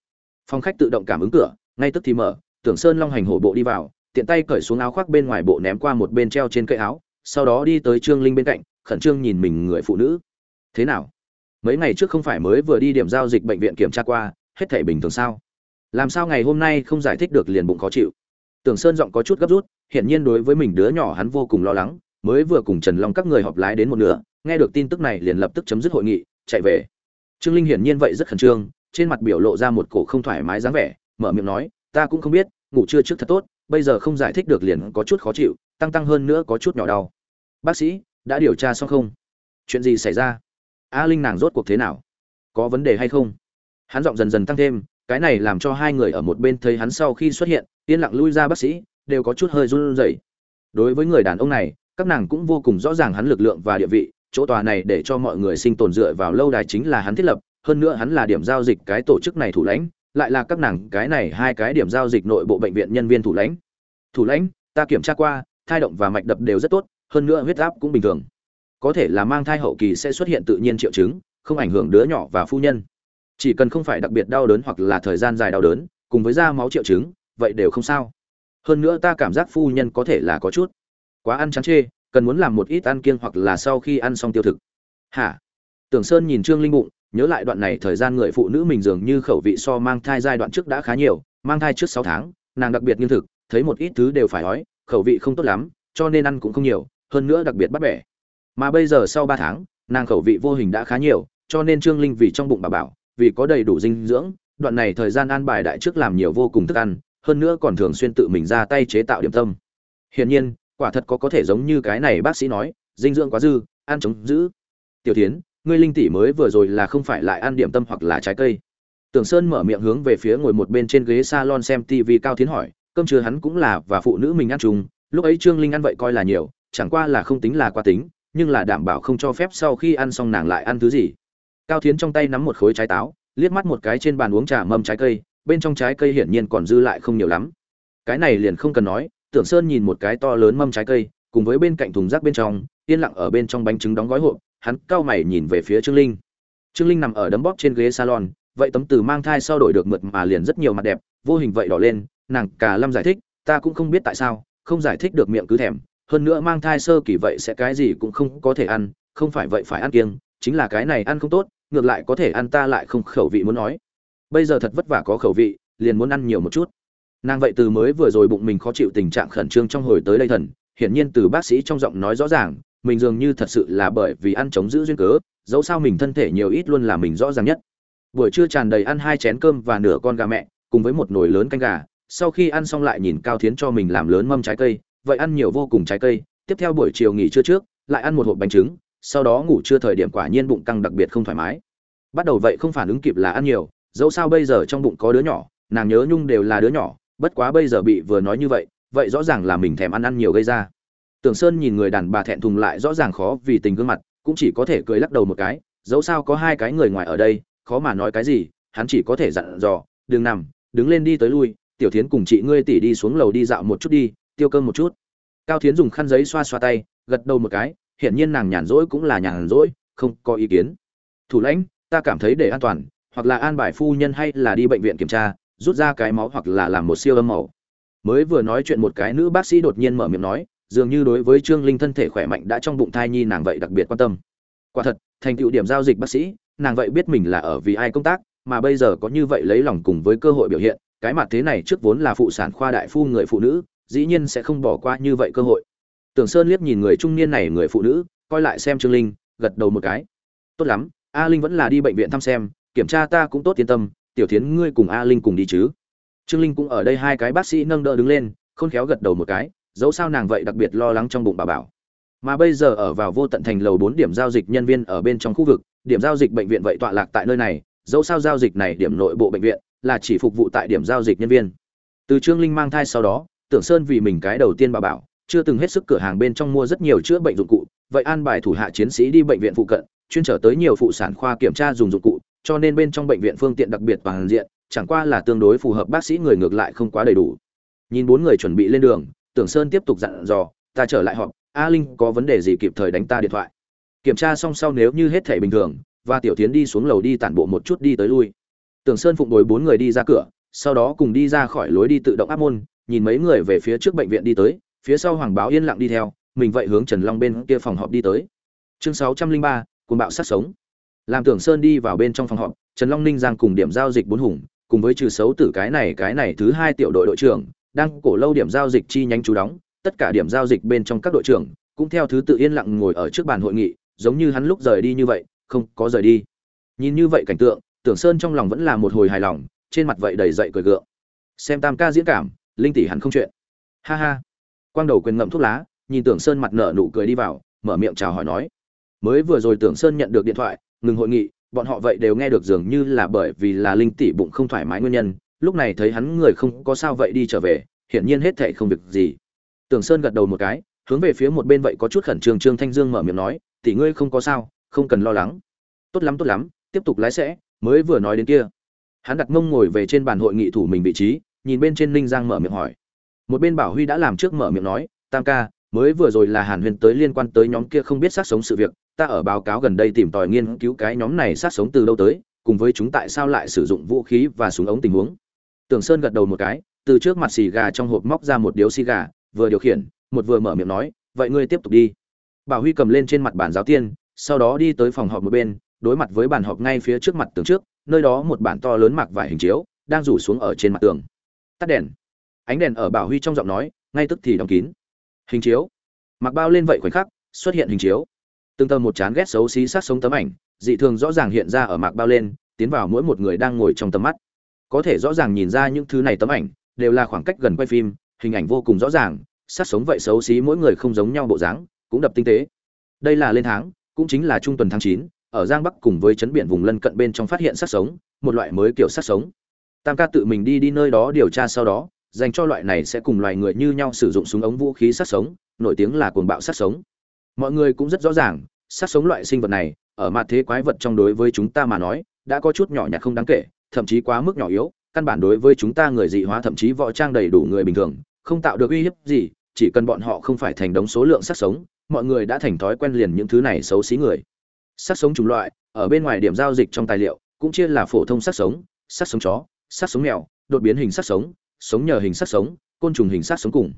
Phòng khách tự động cảm ứng cửa, ngay tức thì mở, tưởng sơn long hành hổ bộ đi vào tiện tay cởi xuống áo khoác bên ngoài bộ ném qua một bên treo trên cây áo, sau đó đi tới trương linh bên cạnh, khẩn trương nhìn mình người phụ nữ. Thế nào? Mấy ngày trước không phải mới vừa đi điểm giao dịch bệnh viện kiểm tra qua, hết thể bình thường sao? Làm sao ngày hôm nay không giải thích được liền bụng khó chịu? Tưởng sơn giọng có chút gấp rút, hiển nhiên đối với mình đứa nhỏ hắn vô cùng lo lắng, mới vừa cùng trần long các người họp lái đến một nửa, nghe được tin tức này liền lập tức chấm dứt hội nghị, chạy về. Trương linh hiển nhiên vậy rất khẩn trương, trên mặt biểu lộ ra một cổ không thoải mái dáng vẻ, mở miệng nói, ta cũng không biết, ngủ chưa trước thật tốt bây giờ không giải thích được liền có chút khó chịu, tăng tăng hơn nữa có chút nhỏ đau. Bác sĩ, đã điều tra xong không? Chuyện gì xảy ra? A linh nàng rốt cuộc thế nào? Có vấn đề hay không? Hắn giọng dần dần tăng thêm, cái này làm cho hai người ở một bên thấy hắn sau khi xuất hiện, yên lặng lui ra bác sĩ, đều có chút hơi run rẩy. Đối với người đàn ông này, các nàng cũng vô cùng rõ ràng hắn lực lượng và địa vị, chỗ tòa này để cho mọi người sinh tồn dựa vào lâu đài chính là hắn thiết lập, hơn nữa hắn là điểm giao dịch cái tổ chức này thủ lãnh lại là các nàng cái này hai cái điểm giao dịch nội bộ bệnh viện nhân viên thủ lãnh. Thủ lãnh, ta kiểm tra qua, thai động và mạch đập đều rất tốt, hơn nữa huyết áp cũng bình thường. Có thể là mang thai hậu kỳ sẽ xuất hiện tự nhiên triệu chứng, không ảnh hưởng đứa nhỏ và phu nhân. Chỉ cần không phải đặc biệt đau đớn hoặc là thời gian dài đau đớn, cùng với da máu triệu chứng, vậy đều không sao. Hơn nữa ta cảm giác phu nhân có thể là có chút quá ăn chán chê, cần muốn làm một ít ăn kiêng hoặc là sau khi ăn xong tiêu thực. Hả? Tưởng sơn nhìn trương linh bụng nhớ lại đoạn này thời gian người phụ nữ mình dường như khẩu vị so mang thai giai đoạn trước đã khá nhiều, mang thai trước sáu tháng, nàng đặc biệt nghiêm thực, thấy một ít thứ đều phải ói, khẩu vị không tốt lắm, cho nên ăn cũng không nhiều, hơn nữa đặc biệt bắt bẻ. Mà bây giờ sau ba tháng, nàng khẩu vị vô hình đã khá nhiều, cho nên trương linh vì trong bụng bà bảo, vì có đầy đủ dinh dưỡng, đoạn này thời gian ăn bài đại trước làm nhiều vô cùng thức ăn, hơn nữa còn thường xuyên tự mình ra tay chế tạo điểm tâm. Hiển nhiên, quả thật có có thể giống như cái này bác sĩ nói, dinh dưỡng quá dư, ăn chống giữ. Tiểu tiến ngươi linh tỷ mới vừa rồi là không phải lại ăn điểm tâm hoặc là trái cây. Tưởng sơn mở miệng hướng về phía ngồi một bên trên ghế salon xem tv cao tiến hỏi, cơm trưa hắn cũng là và phụ nữ mình ăn chung, lúc ấy trương linh ăn vậy coi là nhiều, chẳng qua là không tính là qua tính, nhưng là đảm bảo không cho phép sau khi ăn xong nàng lại ăn thứ gì. Cao tiến trong tay nắm một khối trái táo, liếc mắt một cái trên bàn uống trà mâm trái cây, bên trong trái cây hiển nhiên còn dư lại không nhiều lắm. Cái này liền không cần nói, tưởng sơn nhìn một cái to lớn mâm trái cây, cùng với bên cạnh thùng rác bên trong yên lặng ở bên trong bánh trứng đóng gói hộp, hắn cau mày nhìn về phía trương linh. Trương linh nằm ở đấm bóp trên ghế salon, vậy tấm từ mang thai sau đổi được mượt mà liền rất nhiều mặt đẹp, vô hình vậy đỏ lên, nàng cả lâm giải thích, ta cũng không biết tại sao, không giải thích được miệng cứ thèm, hơn nữa mang thai sơ kỳ vậy sẽ cái gì cũng không có thể ăn, không phải vậy phải ăn kiêng, chính là cái này ăn không tốt, ngược lại có thể ăn ta lại không khẩu vị muốn nói. Bây giờ thật vất vả có khẩu vị, liền muốn ăn nhiều một chút. Nàng vậy từ mới vừa rồi bụng mình khó chịu tình trạng khẩn trương trong hồi tới đây thần, hiển nhiên từ bác sĩ trong giọng nói rõ ràng mình dường như thật sự là bởi vì ăn chống giữ duyên cớ, dẫu sao mình thân thể nhiều ít luôn là mình rõ ràng nhất. Buổi trưa tràn đầy ăn hai chén cơm và nửa con gà mẹ, cùng với một nồi lớn canh gà. Sau khi ăn xong lại nhìn cao thiến cho mình làm lớn mâm trái cây, vậy ăn nhiều vô cùng trái cây. Tiếp theo buổi chiều nghỉ trưa trước, lại ăn một hộp bánh trứng, sau đó ngủ trưa thời điểm quả nhiên bụng căng đặc biệt không thoải mái. Bắt đầu vậy không phản ứng kịp là ăn nhiều, dẫu sao bây giờ trong bụng có đứa nhỏ, nàng nhớ nhung đều là đứa nhỏ, bất quá bây giờ bị vừa nói như vậy vậy rõ ràng là mình thèm ăn ăn nhiều gây ra tưởng sơn nhìn người đàn bà thẹn thùng lại rõ ràng khó vì tình gương mặt, cũng chỉ có thể cười lắc đầu một cái, dẫu sao có hai cái người ngoài ở đây, khó mà nói cái gì, hắn chỉ có thể dặn dò, đừng nằm, đứng lên đi tới lui, tiểu thiến cùng chị ngươi tỷ đi xuống lầu đi dạo một chút đi, tiêu cơm một chút. Cao thiến dùng khăn giấy xoa xoa tay, gật đầu một cái, hiển nhiên nàng nhàn rỗi cũng là nhàn rỗi, không có ý kiến. Thủ lãnh, ta cảm thấy để an toàn, hoặc là an bài phu nhân hay là đi bệnh viện kiểm tra, rút ra cái máu hoặc là làm một siêu âm màu. Mới vừa nói chuyện một cái nữ bác sĩ đột nhiên mở miệng nói dường như đối với trương linh thân thể khỏe mạnh đã trong bụng thai nhi nàng vậy đặc biệt quan tâm. Quả thật, thành tựu điểm giao dịch bác sĩ, nàng vậy biết mình là ở vì ai công tác, mà bây giờ có như vậy lấy lòng cùng với cơ hội biểu hiện, cái mặt thế này trước vốn là phụ sản khoa đại phu người phụ nữ, dĩ nhiên sẽ không bỏ qua như vậy cơ hội. Tưởng sơn liếc nhìn người trung niên này người phụ nữ, coi lại xem trương linh, gật đầu một cái. Tốt lắm, a linh vẫn là đi bệnh viện thăm xem, kiểm tra ta cũng tốt yên tâm, tiểu thiến ngươi cùng a linh cùng đi chứ. Trương linh cũng ở đây hai cái bác sĩ nâng đỡ đứng lên, khôn khéo gật đầu một cái dẫu sao nàng vậy đặc biệt lo lắng trong bụng bà bảo. Mà bây giờ ở vào vô tận thành lầu bốn điểm giao dịch nhân viên ở bên trong khu vực, điểm giao dịch bệnh viện vậy tọa lạc tại nơi này, dẫu sao giao dịch này điểm nội bộ bệnh viện là chỉ phục vụ tại điểm giao dịch nhân viên. Từ trương linh mang thai sau đó, tưởng sơn vì mình cái đầu tiên bà bảo, chưa từng hết sức cửa hàng bên trong mua rất nhiều chữa bệnh dụng cụ, vậy an bài thủ hạ chiến sĩ đi bệnh viện phụ cận, chuyên trở tới nhiều phụ sản khoa kiểm tra dùng dụng cụ, cho nên bên trong bệnh viện phương tiện đặc biệt toàn diện, chẳng qua là tương đối phù hợp bác sĩ người ngược lại không quá đầy đủ. Nhìn bốn người chuẩn bị lên đường tưởng sơn tiếp tục dặn dò, ta trở lại họp, a linh có vấn đề gì kịp thời đánh ta điện thoại. Kiểm tra xong sau nếu như hết thể bình thường, và tiểu Thiến đi xuống lầu đi tản bộ một chút đi tới lui. Tưởng sơn phụng đổi bốn người đi ra cửa, sau đó cùng đi ra khỏi lối đi tự động áp môn, nhìn mấy người về phía trước bệnh viện đi tới, phía sau hoàng báo yên lặng đi theo, mình vậy hướng trần long bên kia phòng họp đi tới. Chương sáu trăm linh ba, cuồng bạo sát sống. Làm tưởng sơn đi vào bên trong phòng họp, trần long ninh giang cùng điểm giao dịch bốn hùng, cùng với trừ xấu tử cái này cái này thứ hai tiểu đội đội trưởng đang cổ lâu điểm giao dịch chi nhánh chú đóng, tất cả điểm giao dịch bên trong các đội trưởng cũng theo thứ tự yên lặng ngồi ở trước bàn hội nghị, giống như hắn lúc rời đi như vậy, không có rời đi. Nhìn như vậy cảnh tượng, tưởng sơn trong lòng vẫn là một hồi hài lòng, trên mặt vậy đầy dậy cười gượng. Xem tam ca diễn cảm, linh tỷ hắn không chuyện. Ha ha. Quang đầu quyền ngậm thuốc lá, nhìn tưởng sơn mặt nở nụ cười đi vào, mở miệng chào hỏi nói. Mới vừa rồi tưởng sơn nhận được điện thoại, ngừng hội nghị, bọn họ vậy đều nghe được dường như là bởi vì là linh tỷ bụng không thoải mái nguyên nhân lúc này thấy hắn người không có sao vậy đi trở về, hiển nhiên hết thệ không việc gì. Tưởng sơn gật đầu một cái, hướng về phía một bên vậy có chút khẩn trương trương thanh dương mở miệng nói, tỷ ngươi không có sao, không cần lo lắng. Tốt lắm tốt lắm, tiếp tục lái sẽ mới vừa nói đến kia. Hắn đặt mông ngồi về trên bàn hội nghị thủ mình vị trí, nhìn bên trên ninh giang mở miệng hỏi. Một bên bảo huy đã làm trước mở miệng nói, tam ca, mới vừa rồi là hàn huyền tới liên quan tới nhóm kia không biết sát sống sự việc, ta ở báo cáo gần đây tìm tòi nghiên cứu cái nhóm này sát sống từ đâu tới, cùng với chúng tại sao lại sử dụng vũ khí và súng ống tình huống tưởng sơn gật đầu một cái, từ trước mặt xì gà trong hộp móc ra một điếu xì gà, vừa điều khiển, một vừa mở miệng nói, vậy ngươi tiếp tục đi. Bảo huy cầm lên trên mặt bản giáo tiên, sau đó đi tới phòng họp một bên, đối mặt với bàn họp ngay phía trước mặt tường trước, nơi đó một bản to lớn mặc vải hình chiếu, đang rủ xuống ở trên mặt tường. Tắt đèn. Ánh đèn ở bảo huy trong giọng nói, ngay tức thì đóng kín. Hình chiếu. Mặc bao lên vậy khoảnh khắc, xuất hiện hình chiếu. Từng tờ một chán ghét xấu xí sát sống tấm ảnh, dị thường rõ ràng hiện ra ở mạc bao lên, tiến vào mỗi một người đang ngồi trong tầm mắt có thể rõ ràng nhìn ra những thứ này tấm ảnh, đều là khoảng cách gần quay phim, hình ảnh vô cùng rõ ràng, sát sống vậy xấu xí mỗi người không giống nhau bộ dáng, cũng đập tinh tế. Đây là lên tháng, cũng chính là trung tuần tháng chín, ở giang bắc cùng với chấn biển vùng lân cận bên trong phát hiện sát sống, một loại mới kiểu sát sống. Tam ca tự mình đi đi nơi đó điều tra sau đó, dành cho loại này sẽ cùng loài người như nhau sử dụng súng ống vũ khí sát sống, nổi tiếng là cuồng bạo sát sống. Mọi người cũng rất rõ ràng, sát sống loại sinh vật này, ở mặt thế quái vật trong đối với chúng ta mà nói, đã có chút nhỏ nhặt không đáng kể thậm chí quá mức nhỏ yếu, căn bản đối với chúng ta người dị hóa thậm chí võ trang đầy đủ người bình thường, không tạo được uy hiếp gì, chỉ cần bọn họ không phải thành đống số lượng sắc sống, mọi người đã thành thói quen liền những thứ này xấu xí người. Sắc sống chủng loại, ở bên ngoài điểm giao dịch trong tài liệu, cũng chia là phổ thông sắc sống sắc sống chó sắc sống mèo, đột biến hình sắc sống sống nhờ hình sắc sống, côn trùng hình sắc sống cùng.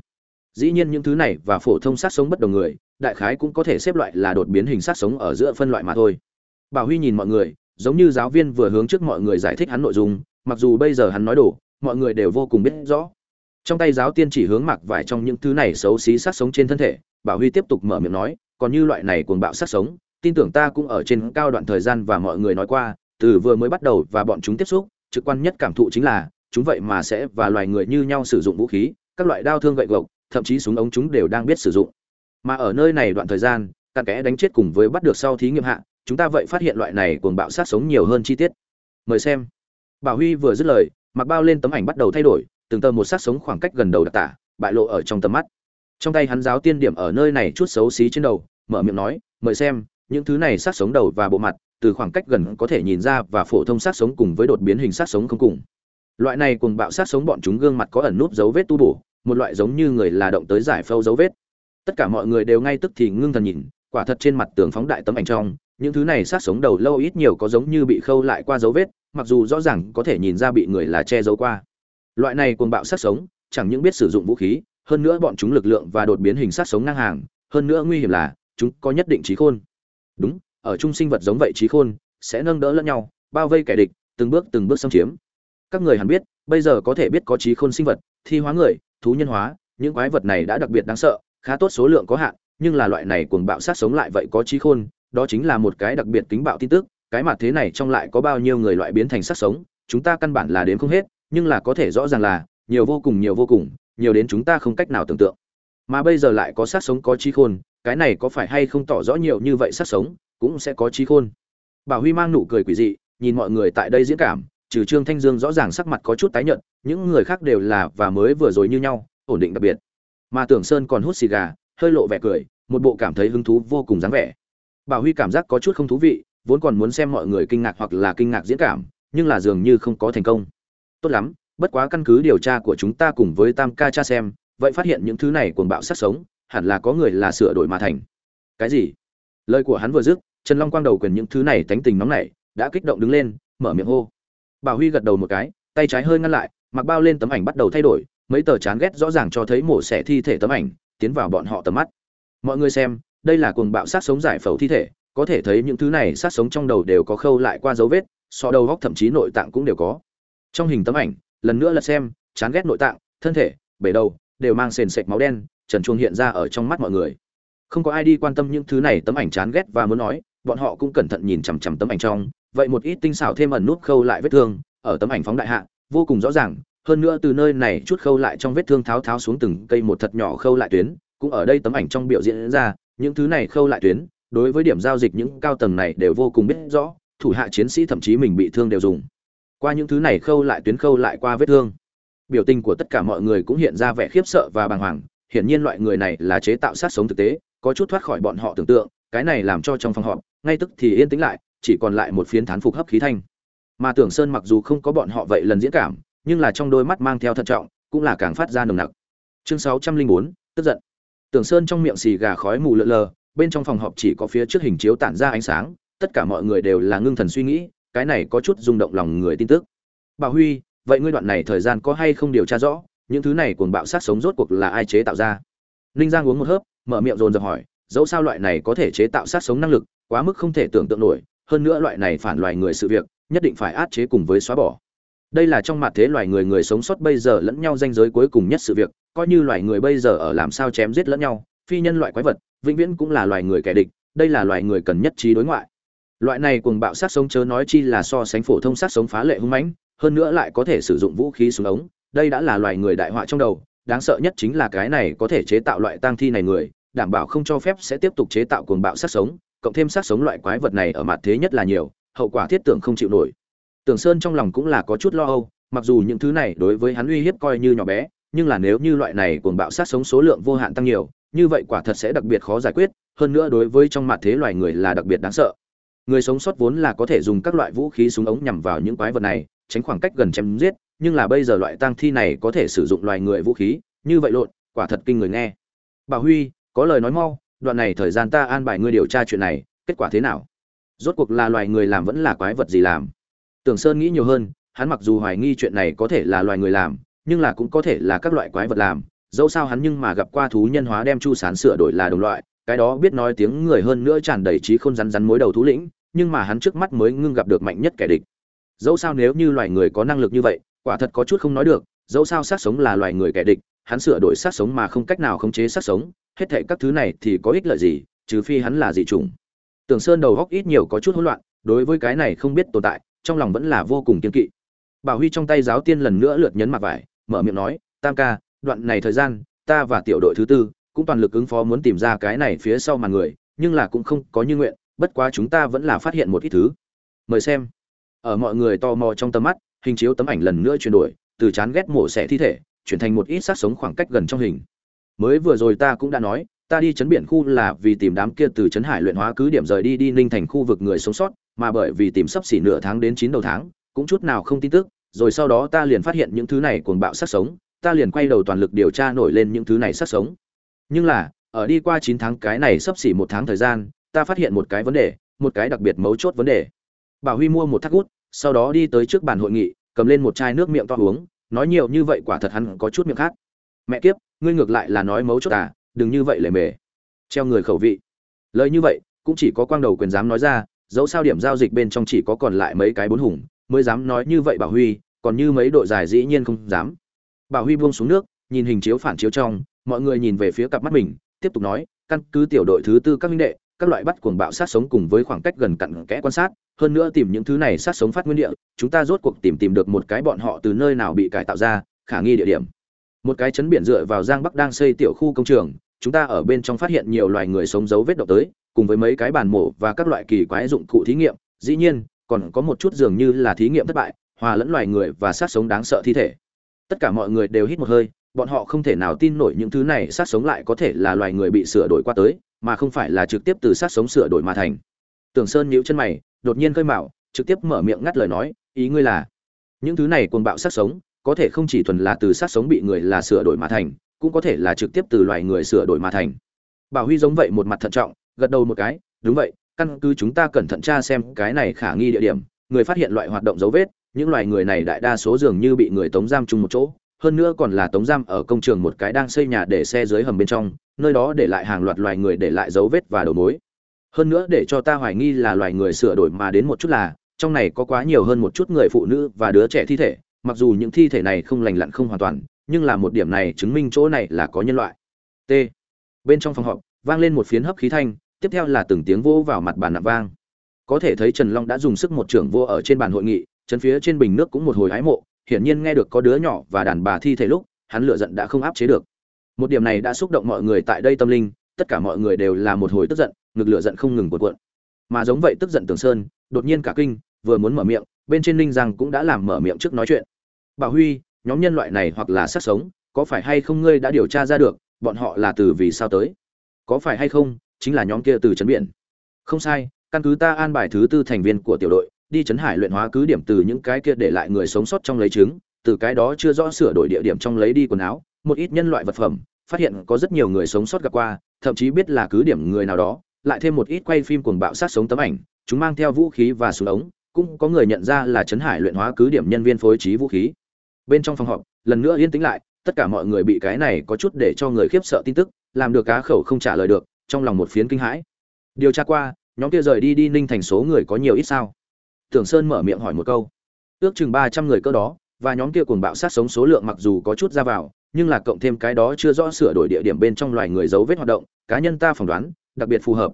Dĩ nhiên những thứ này và phổ thông sát sống bất đồng người, đại khái cũng có thể xếp loại là đột biến hình sát sống ở giữa phân loại mà thôi. Bảo huy nhìn mọi người giống như giáo viên vừa hướng trước mọi người giải thích hắn nội dung, mặc dù bây giờ hắn nói đủ mọi người đều vô cùng biết rõ. Trong tay giáo tiên chỉ hướng mặc vải trong những thứ này xấu xí sát sống trên thân thể, bảo huy tiếp tục mở miệng nói, còn như loại này cuồng bạo sát sống, tin tưởng ta cũng ở trên cao đoạn thời gian và mọi người nói qua, từ vừa mới bắt đầu và bọn chúng tiếp xúc, trực quan nhất cảm thụ chính là, chúng vậy mà sẽ và loài người như nhau sử dụng vũ khí, các loại đao thương gậy gộc, thậm chí súng ống chúng đều đang biết sử dụng. Mà ở nơi này đoạn thời gian, cặn kẽ đánh chết cùng với bắt được sau thí nghiệm hạ chúng ta vậy phát hiện loại này cuồng bạo sát sống nhiều hơn chi tiết. Mời xem. Bảo huy vừa dứt lời, mặc bao lên tấm ảnh bắt đầu thay đổi, từng tờ một sát sống khoảng cách gần đầu đặc tả, bại lộ ở trong tầm mắt. Trong tay hắn giáo tiên điểm ở nơi này chút xấu xí trên đầu, mở miệng nói, mời xem, những thứ này sát sống đầu và bộ mặt, từ khoảng cách gần có thể nhìn ra và phổ thông sát sống cùng với đột biến hình sát sống không cùng. Loại này cùng bạo sát sống bọn chúng gương mặt có ẩn núp dấu vết tu bổ, một loại giống như người là động tới giải phâu dấu vết. Tất cả mọi người đều ngay tức thì ngưng thần nhìn, quả thật trên mặt tường phóng đại tấm ảnh trong những thứ này sát sống đầu lâu ít nhiều có giống như bị khâu lại qua dấu vết, mặc dù rõ ràng có thể nhìn ra bị người là che giấu qua. Loại này cuồng bạo sát sống, chẳng những biết sử dụng vũ khí, hơn nữa bọn chúng lực lượng và đột biến hình sát sống ngang hàng, hơn nữa nguy hiểm là, chúng có nhất định trí khôn. Đúng, ở chung sinh vật giống vậy trí khôn, sẽ nâng đỡ lẫn nhau, bao vây kẻ địch, từng bước từng bước xâm chiếm. Các người hẳn biết, bây giờ có thể biết có trí khôn sinh vật, thi hóa người, thú nhân hóa, những quái vật này đã đặc biệt đáng sợ, khá tốt số lượng có hạn, nhưng là loại này cuồng bạo sát sống lại vậy có trí khôn đó chính là một cái đặc biệt kính bạo tin tức, cái mặt thế này trong lại có bao nhiêu người loại biến thành sắc sống, chúng ta căn bản là đến không hết, nhưng là có thể rõ ràng là, nhiều vô cùng, nhiều vô cùng, nhiều đến chúng ta không cách nào tưởng tượng. Mà bây giờ lại có sát sống có trí khôn, cái này có phải hay không tỏ rõ nhiều như vậy sát sống, cũng sẽ có trí khôn. Bảo huy mang nụ cười quỷ dị, nhìn mọi người tại đây diễn cảm, trừ trương thanh dương rõ ràng sắc mặt có chút tái nhợt, những người khác đều là và mới vừa rồi như nhau, ổn định đặc biệt. Mà tưởng sơn còn hút xì gà, hơi lộ vẻ cười, một bộ cảm thấy hứng thú vô cùng dáng vẻ bảo huy cảm giác có chút không thú vị, vốn còn muốn xem mọi người kinh ngạc hoặc là kinh ngạc diễn cảm, nhưng là dường như không có thành công. Tốt lắm, bất quá căn cứ điều tra của chúng ta cùng với tam ca cha xem, vậy phát hiện những thứ này cuồng bạo sát sống, hẳn là có người là sửa đổi mà thành. Cái gì? Lời của hắn vừa dứt, trần long quang đầu quyền những thứ này tánh tình nóng nảy, đã kích động đứng lên, mở miệng hô. Bảo huy gật đầu một cái, tay trái hơi ngăn lại, mặc bao lên tấm ảnh bắt đầu thay đổi, mấy tờ chán ghét rõ ràng cho thấy mổ xẻ thi thể tấm ảnh, tiến vào bọn họ tầm mắt. Mọi người xem đây là cuồng bạo sát sống giải phẫu thi thể, có thể thấy những thứ này sát sống trong đầu đều có khâu lại qua dấu vết so đầu góc thậm chí nội tạng cũng đều có. Trong hình tấm ảnh, lần nữa là xem, chán ghét nội tạng, thân thể, bể đầu, đều mang sền sệt máu đen, trần chuông hiện ra ở trong mắt mọi người. Không có ai đi quan tâm những thứ này tấm ảnh chán ghét và muốn nói, bọn họ cũng cẩn thận nhìn chằm chằm tấm ảnh trong, vậy một ít tinh xảo thêm ẩn nút khâu lại vết thương, ở tấm ảnh phóng đại hạ, vô cùng rõ ràng, hơn nữa từ nơi này chút khâu lại trong vết thương tháo tháo xuống từng cây một thật nhỏ khâu lại tuyến, cũng ở đây tấm ảnh trong biểu diễn ra những thứ này khâu lại tuyến, đối với điểm giao dịch những cao tầng này đều vô cùng biết rõ, thủ hạ chiến sĩ thậm chí mình bị thương đều dùng. Qua những thứ này khâu lại tuyến khâu lại qua vết thương. Biểu tình của tất cả mọi người cũng hiện ra vẻ khiếp sợ và bàng hoàng, hiển nhiên loại người này là chế tạo sát sống thực tế, có chút thoát khỏi bọn họ tưởng tượng, cái này làm cho trong phòng họp, ngay tức thì yên tĩnh lại, chỉ còn lại một phiến thán phục hấp khí thanh. Mà tưởng sơn mặc dù không có bọn họ vậy lần diễn cảm, nhưng là trong đôi mắt mang theo thận trọng, cũng là càng phát ra nồng nặc. Chương sáu trăm linh bốn, tức giận tưởng sơn trong miệng xì gà khói mù lượn lờ, bên trong phòng họp chỉ có phía trước hình chiếu tản ra ánh sáng, tất cả mọi người đều là ngưng thần suy nghĩ, cái này có chút rung động lòng người tin tức. Bà huy, vậy ngươi đoạn này thời gian có hay không điều tra rõ, những thứ này cuồng bạo sát sống rốt cuộc là ai chế tạo ra? Ninh giang uống một hớp, mở miệng dồn dập hỏi, dẫu sao loại này có thể chế tạo sát sống năng lực, quá mức không thể tưởng tượng nổi, hơn nữa loại này phản loài người sự việc, nhất định phải áp chế cùng với xóa bỏ. Đây là trong mặt thế loài người người sống sót bây giờ lẫn nhau danh giới cuối cùng nhất sự việc coi như loài người bây giờ ở làm sao chém giết lẫn nhau, phi nhân loại quái vật, vĩnh viễn cũng là loài người kẻ địch, đây là loài người cần nhất trí đối ngoại. Loại này cùng bạo sát sống chớ nói chi là so sánh phổ thông sát sống phá lệ hung mãnh, hơn nữa lại có thể sử dụng vũ khí súng ống, đây đã là loài người đại họa trong đầu, đáng sợ nhất chính là cái này có thể chế tạo loại tang thi này người, đảm bảo không cho phép sẽ tiếp tục chế tạo cuồng bạo sát sống, cộng thêm sát sống loại quái vật này ở mặt thế nhất là nhiều, hậu quả thiết tưởng không chịu nổi. Tưởng sơn trong lòng cũng là có chút lo âu, mặc dù những thứ này đối với hắn uy hiếp coi như nhỏ bé nhưng là nếu như loại này cuồng bạo sát sống số lượng vô hạn tăng nhiều, như vậy quả thật sẽ đặc biệt khó giải quyết, hơn nữa đối với trong mặt thế loài người là đặc biệt đáng sợ. Người sống sót vốn là có thể dùng các loại vũ khí súng ống nhằm vào những quái vật này, tránh khoảng cách gần chém giết, nhưng là bây giờ loại tang thi này có thể sử dụng loài người vũ khí, như vậy lộn, quả thật kinh người nghe. Bà huy, có lời nói mau, đoạn này thời gian ta an bài ngươi điều tra chuyện này, kết quả thế nào? Rốt cuộc là loài người làm vẫn là quái vật gì làm? Tưởng sơn nghĩ nhiều hơn, hắn mặc dù hoài nghi chuyện này có thể là loài người làm nhưng là cũng có thể là các loại quái vật làm, dẫu sao hắn nhưng mà gặp qua thú nhân hóa đem chu sán sửa đổi là đồng loại, cái đó biết nói tiếng người hơn nữa tràn đầy trí không rắn rắn mối đầu thú lĩnh, nhưng mà hắn trước mắt mới ngưng gặp được mạnh nhất kẻ địch. Dẫu sao nếu như loài người có năng lực như vậy, quả thật có chút không nói được, dẫu sao sát sống là loài người kẻ địch, hắn sửa đổi sát sống mà không cách nào khống chế sát sống, hết thệ các thứ này thì có ích lợi gì, trừ phi hắn là dị chủng. Tưởng sơn đầu góc ít nhiều có chút hỗn loạn, đối với cái này không biết tồn tại, trong lòng vẫn là vô cùng kiên kỵ. Bảo huy trong tay giáo tiên lần nữa lượt nhấn mặt vải mở miệng nói, tam ca, đoạn này thời gian, ta và tiểu đội thứ tư cũng toàn lực ứng phó muốn tìm ra cái này phía sau màn người, nhưng là cũng không có như nguyện, bất quá chúng ta vẫn là phát hiện một ít thứ. Mời xem. Ở mọi người tò mò trong tầm mắt, hình chiếu tấm ảnh lần nữa chuyển đổi, từ chán ghét mổ xẻ thi thể, chuyển thành một ít sát sống khoảng cách gần trong hình. Mới vừa rồi ta cũng đã nói, ta đi chấn biển khu là vì tìm đám kia từ chấn hải luyện hóa cứ điểm rời đi đi ninh thành khu vực người sống sót, mà bởi vì tìm sắp xỉ nửa tháng đến chín đầu tháng, cũng chút nào không tin tức rồi sau đó ta liền phát hiện những thứ này cuồng bạo sát sống, ta liền quay đầu toàn lực điều tra nổi lên những thứ này sát sống. Nhưng là, ở đi qua chín tháng cái này sắp xỉ một tháng thời gian, ta phát hiện một cái vấn đề, một cái đặc biệt mấu chốt vấn đề. Bảo huy mua một thác gút, sau đó đi tới trước bàn hội nghị, cầm lên một chai nước miệng to uống, nói nhiều như vậy quả thật hắn có chút miệng khác. Mẹ kiếp, ngươi ngược lại là nói mấu chốt à đừng như vậy lề mề. Treo người khẩu vị. Lời như vậy, cũng chỉ có quang đầu quyền dám nói ra, dẫu sao điểm giao dịch bên trong chỉ có còn lại mấy cái bốn hùng, mới dám nói như vậy bảo huy còn như mấy đội dài dĩ nhiên không dám. Bảo huy buông xuống nước, nhìn hình chiếu phản chiếu trong, mọi người nhìn về phía cặp mắt mình, tiếp tục nói, căn cứ tiểu đội thứ tư các minh đệ, các loại bắt cuồng bạo sát sống cùng với khoảng cách gần cặn kẽ quan sát, hơn nữa tìm những thứ này sát sống phát nguyên địa, chúng ta rốt cuộc tìm tìm được một cái bọn họ từ nơi nào bị cải tạo ra, khả nghi địa điểm. Một cái chấn biển dựa vào giang bắc đang xây tiểu khu công trường, chúng ta ở bên trong phát hiện nhiều loài người sống dấu vết độc tới, cùng với mấy cái bàn mổ và các loại kỳ quái dụng cụ thí nghiệm, dĩ nhiên, còn có một chút dường như là thí nghiệm thất bại hòa lẫn loài người và sát sống đáng sợ thi thể. Tất cả mọi người đều hít một hơi, bọn họ không thể nào tin nổi những thứ này sát sống lại có thể là loài người bị sửa đổi qua tới, mà không phải là trực tiếp từ sát sống sửa đổi mà thành. Tưởng sơn nhíu chân mày, đột nhiên khơi mạo trực tiếp mở miệng ngắt lời nói, ý ngươi là, những thứ này cuồng bạo sát sống, có thể không chỉ thuần là từ sát sống bị người là sửa đổi mà thành, cũng có thể là trực tiếp từ loài người sửa đổi mà thành. Bảo huy giống vậy một mặt thận trọng, gật đầu một cái, đúng vậy, căn cứ chúng ta cẩn thận tra xem cái này khả nghi địa điểm, người phát hiện loại hoạt động dấu vết những loài người này đại đa số dường như bị người tống giam chung một chỗ, hơn nữa còn là tống giam ở công trường một cái đang xây nhà để xe dưới hầm bên trong, nơi đó để lại hàng loạt loài người để lại dấu vết và đầu mối. Hơn nữa để cho ta hoài nghi là loài người sửa đổi mà đến một chút là, trong này có quá nhiều hơn một chút người phụ nữ và đứa trẻ thi thể, mặc dù những thi thể này không lành lặn không hoàn toàn, nhưng là một điểm này chứng minh chỗ này là có nhân loại. T. Bên trong phòng họp, vang lên một phiến hấp khí thanh, tiếp theo là từng tiếng vô vào mặt bàn nạp vang. Có thể thấy trần long đã dùng sức một trưởng vô ở trên bàn hội nghị chân phía trên bình nước cũng một hồi hái mộ, hiển nhiên nghe được có đứa nhỏ và đàn bà thi thể lúc, hắn lựa giận đã không áp chế được. Một điểm này đã xúc động mọi người tại đây tâm linh, tất cả mọi người đều là một hồi tức giận, ngực lửa giận không ngừng cuộn cuộn. Mà giống vậy tức giận tường sơn, đột nhiên cả kinh, vừa muốn mở miệng, bên trên ninh giang cũng đã làm mở miệng trước nói chuyện. Bảo huy, nhóm nhân loại này hoặc là sát sống, có phải hay không ngươi đã điều tra ra được, bọn họ là từ vì sao tới? Có phải hay không, chính là nhóm kia từ trấn biển? Không sai, căn cứ ta an bài thứ tư thành viên của tiểu đội đi chấn hải luyện hóa cứ điểm từ những cái kia để lại người sống sót trong lấy trứng, từ cái đó chưa rõ sửa đổi địa điểm trong lấy đi quần áo, một ít nhân loại vật phẩm, phát hiện có rất nhiều người sống sót gặp qua, thậm chí biết là cứ điểm người nào đó, lại thêm một ít quay phim cuồng bạo sát sống tấm ảnh, chúng mang theo vũ khí và súng ống, cũng có người nhận ra là chấn hải luyện hóa cứ điểm nhân viên phối trí vũ khí. Bên trong phòng họp, lần nữa yên tĩnh lại, tất cả mọi người bị cái này có chút để cho người khiếp sợ tin tức, làm được cá khẩu không trả lời được, trong lòng một phiến kinh hãi. Điều tra qua, nhóm kia rời đi đi ninh thành số người có nhiều ít sao? Tưởng sơn mở miệng hỏi một câu. Ước chừng ba trăm người cơ đó, và nhóm kia cuồng bạo sát sống số lượng mặc dù có chút ra vào, nhưng là cộng thêm cái đó chưa rõ sửa đổi địa điểm bên trong loài người dấu vết hoạt động, cá nhân ta phỏng đoán, đặc biệt phù hợp.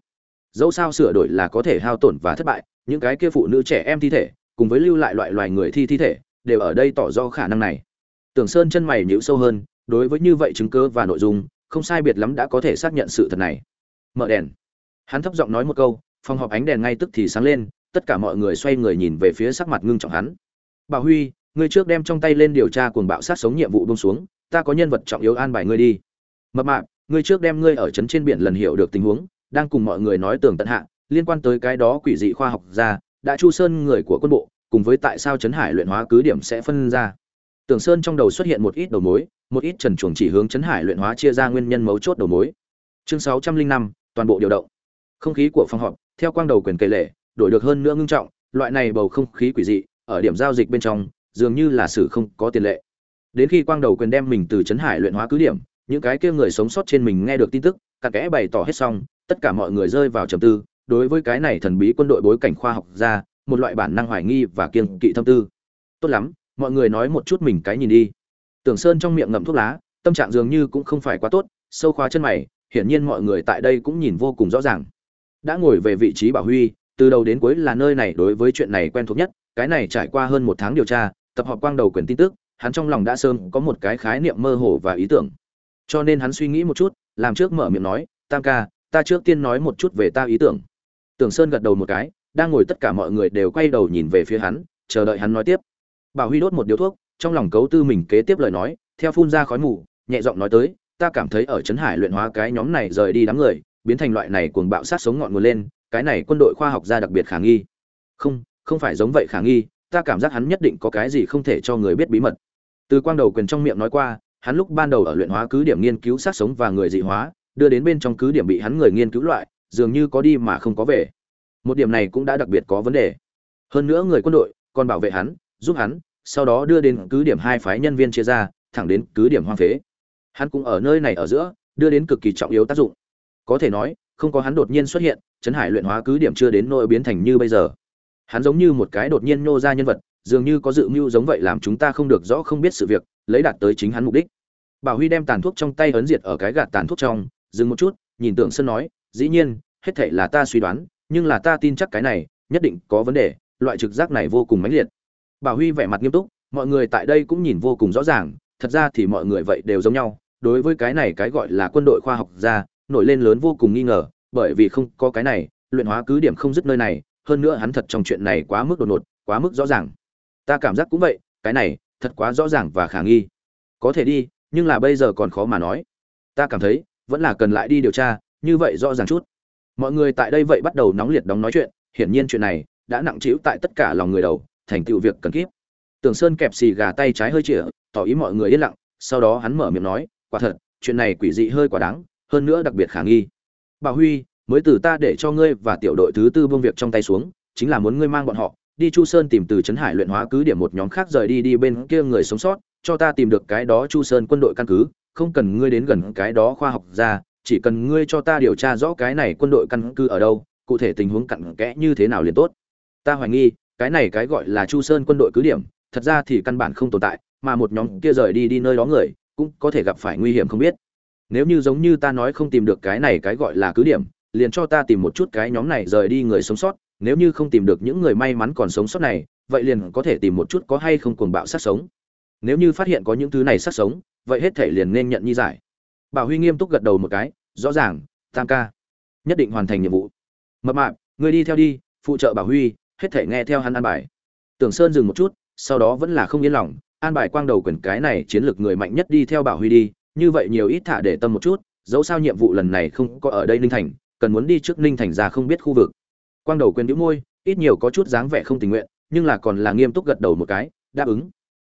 Dẫu sao sửa đổi là có thể hao tổn và thất bại, những cái kia phụ nữ trẻ em thi thể, cùng với lưu lại loại loài người thi thi thể, đều ở đây tỏ rõ khả năng này. Tưởng sơn chân mày nhíu sâu hơn, đối với như vậy chứng cứ và nội dung, không sai biệt lắm đã có thể xác nhận sự thật này. Mở đèn. Hắn thấp giọng nói một câu, phòng họp ánh đèn ngay tức thì sáng lên tất cả mọi người xoay người nhìn về phía sắc mặt ngưng trọng hắn. Bà huy, ngươi trước đem trong tay lên điều tra cuồng bạo sát sống nhiệm vụ buông xuống, ta có nhân vật trọng yếu an bài ngươi đi. Mập mạp, ngươi trước đem ngươi ở trấn trên biển lần hiểu được tình huống, đang cùng mọi người nói tường tận hạ, liên quan tới cái đó quỷ dị khoa học ra đã chu sơn người của quân bộ, cùng với tại sao trấn hải luyện hóa cứ điểm sẽ phân ra. Tưởng sơn trong đầu xuất hiện một ít đầu mối, một ít trần chuồng chỉ hướng trấn hải luyện hóa chia ra nguyên nhân mấu chốt đầu mối. Chương sáu trăm linh năm, toàn bộ điều động. Không khí của phòng họp, theo quang đầu quyền kể lệ đổi được hơn nữa ngưng trọng, loại này bầu không khí quỷ dị, ở điểm giao dịch bên trong, dường như là sự không có tiền lệ. Đến khi quang đầu quyền đem mình từ trấn hải luyện hóa cứ điểm, những cái kia người sống sót trên mình nghe được tin tức cả kẽ bày tỏ hết xong, tất cả mọi người rơi vào trầm tư, đối với cái này thần bí quân đội bối cảnh khoa học ra một loại bản năng hoài nghi và kiêng kỵ thâm tư. Tốt lắm, mọi người nói một chút mình cái nhìn đi. Tưởng sơn trong miệng ngậm thuốc lá, tâm trạng dường như cũng không phải quá tốt, sâu khóa chân mày, hiển nhiên mọi người tại đây cũng nhìn vô cùng rõ ràng. Đã ngồi về vị trí bảo huy từ đầu đến cuối là nơi này đối với chuyện này quen thuộc nhất, cái này trải qua hơn một tháng điều tra, tập hợp quang đầu quyền tin tức, hắn trong lòng đã sớm có một cái khái niệm mơ hồ và ý tưởng. Cho nên hắn suy nghĩ một chút, làm trước mở miệng nói, tam ca, ta trước tiên nói một chút về ta ý tưởng. Tưởng sơn gật đầu một cái, đang ngồi tất cả mọi người đều quay đầu nhìn về phía hắn, chờ đợi hắn nói tiếp. Bảo huy đốt một điếu thuốc, trong lòng cấu tư mình kế tiếp lời nói, theo phun ra khói mù, nhẹ giọng nói tới, ta cảm thấy ở trấn hải luyện hóa cái nhóm này rời đi đám người, biến thành loại này cuồng bạo sát sống ngọn nguồn lên cái này quân đội khoa học gia đặc biệt khả nghi. Không không phải giống vậy khả nghi, ta cảm giác hắn nhất định có cái gì không thể cho người biết bí mật. Từ quang đầu quyền trong miệng nói qua, hắn lúc ban đầu ở luyện hóa cứ điểm nghiên cứu sát sống và người dị hóa, đưa đến bên trong cứ điểm bị hắn người nghiên cứu loại, dường như có đi mà không có về. Một điểm này cũng đã đặc biệt có vấn đề. Hơn nữa người quân đội còn bảo vệ hắn, giúp hắn, sau đó đưa đến cứ điểm hai phái nhân viên chia ra, thẳng đến cứ điểm hoang phế. Hắn cũng ở nơi này ở giữa, đưa đến cực kỳ trọng yếu tác dụng. Có thể nói không có hắn đột nhiên xuất hiện, trấn hải luyện hóa cứ điểm chưa đến nỗi biến thành như bây giờ. Hắn giống như một cái đột nhiên nô ra nhân vật, dường như có dự mưu giống vậy làm chúng ta không được rõ không biết sự việc, lấy đạt tới chính hắn mục đích. Bảo huy đem tàn thuốc trong tay ấn diệt ở cái gạt tàn thuốc trong, dừng một chút, nhìn tưởng sơn nói, dĩ nhiên, hết thảy là ta suy đoán, nhưng là ta tin chắc cái này, nhất định có vấn đề, loại trực giác này vô cùng mãnh liệt. Bảo huy vẻ mặt nghiêm túc, mọi người tại đây cũng nhìn vô cùng rõ ràng, thật ra thì mọi người vậy đều giống nhau, đối với cái này cái gọi là quân đội khoa học gia nổi lên lớn vô cùng nghi ngờ, bởi vì không có cái này, luyện hóa cứ điểm không dứt nơi này, hơn nữa hắn thật trong chuyện này quá mức đột ngột, quá mức rõ ràng. Ta cảm giác cũng vậy, cái này, thật quá rõ ràng và khả nghi. Có thể đi, nhưng là bây giờ còn khó mà nói. Ta cảm thấy, vẫn là cần lại đi điều tra, như vậy rõ ràng chút. Mọi người tại đây vậy bắt đầu nóng liệt đóng nói chuyện, hiển nhiên chuyện này đã nặng trĩu tại tất cả lòng người đầu, thành tựu việc cần kiếp. tường sơn kẹp xì gà tay trái hơi chĩa tỏ ý mọi người yên lặng, sau đó hắn mở miệng nói, quả thật, chuyện này quỷ dị hơi quá đáng hơn nữa đặc biệt khả nghi. Bà huy, mới từ ta để cho ngươi và tiểu đội thứ tư buông việc trong tay xuống, chính là muốn ngươi mang bọn họ, đi chu sơn tìm từ trấn hải luyện hóa cứ điểm một nhóm khác rời đi đi bên kia người sống sót, cho ta tìm được cái đó chu sơn quân đội căn cứ, không cần ngươi đến gần cái đó khoa học ra, chỉ cần ngươi cho ta điều tra rõ cái này quân đội căn cứ ở đâu, cụ thể tình huống cặn kẽ như thế nào liền tốt. Ta hoài nghi, cái này cái gọi là chu sơn quân đội cứ điểm, thật ra thì căn bản không tồn tại, mà một nhóm kia rời đi đi nơi đó người, cũng có thể gặp phải nguy hiểm không biết nếu như giống như ta nói không tìm được cái này cái gọi là cứ điểm, liền cho ta tìm một chút cái nhóm này rời đi người sống sót. Nếu như không tìm được những người may mắn còn sống sót này, vậy liền có thể tìm một chút có hay không cuồng bạo sát sống. Nếu như phát hiện có những thứ này sát sống, vậy hết thể liền nên nhận nhi giải. Bảo huy nghiêm túc gật đầu một cái, rõ ràng, tam ca. Nhất định hoàn thành nhiệm vụ. Mập mạp người đi theo đi, phụ trợ bảo huy, hết thể nghe theo hắn an bài. Tưởng sơn dừng một chút, sau đó vẫn là không yên lòng, an bài quang đầu quyền cái này chiến lược người mạnh nhất đi theo bảo huy đi như vậy nhiều ít thả để tâm một chút, dẫu sao nhiệm vụ lần này không có ở đây ninh thành, cần muốn đi trước ninh thành ra không biết khu vực. Quang đầu quên đĩu môi, ít nhiều có chút dáng vẻ không tình nguyện, nhưng là còn là nghiêm túc gật đầu một cái, đáp ứng.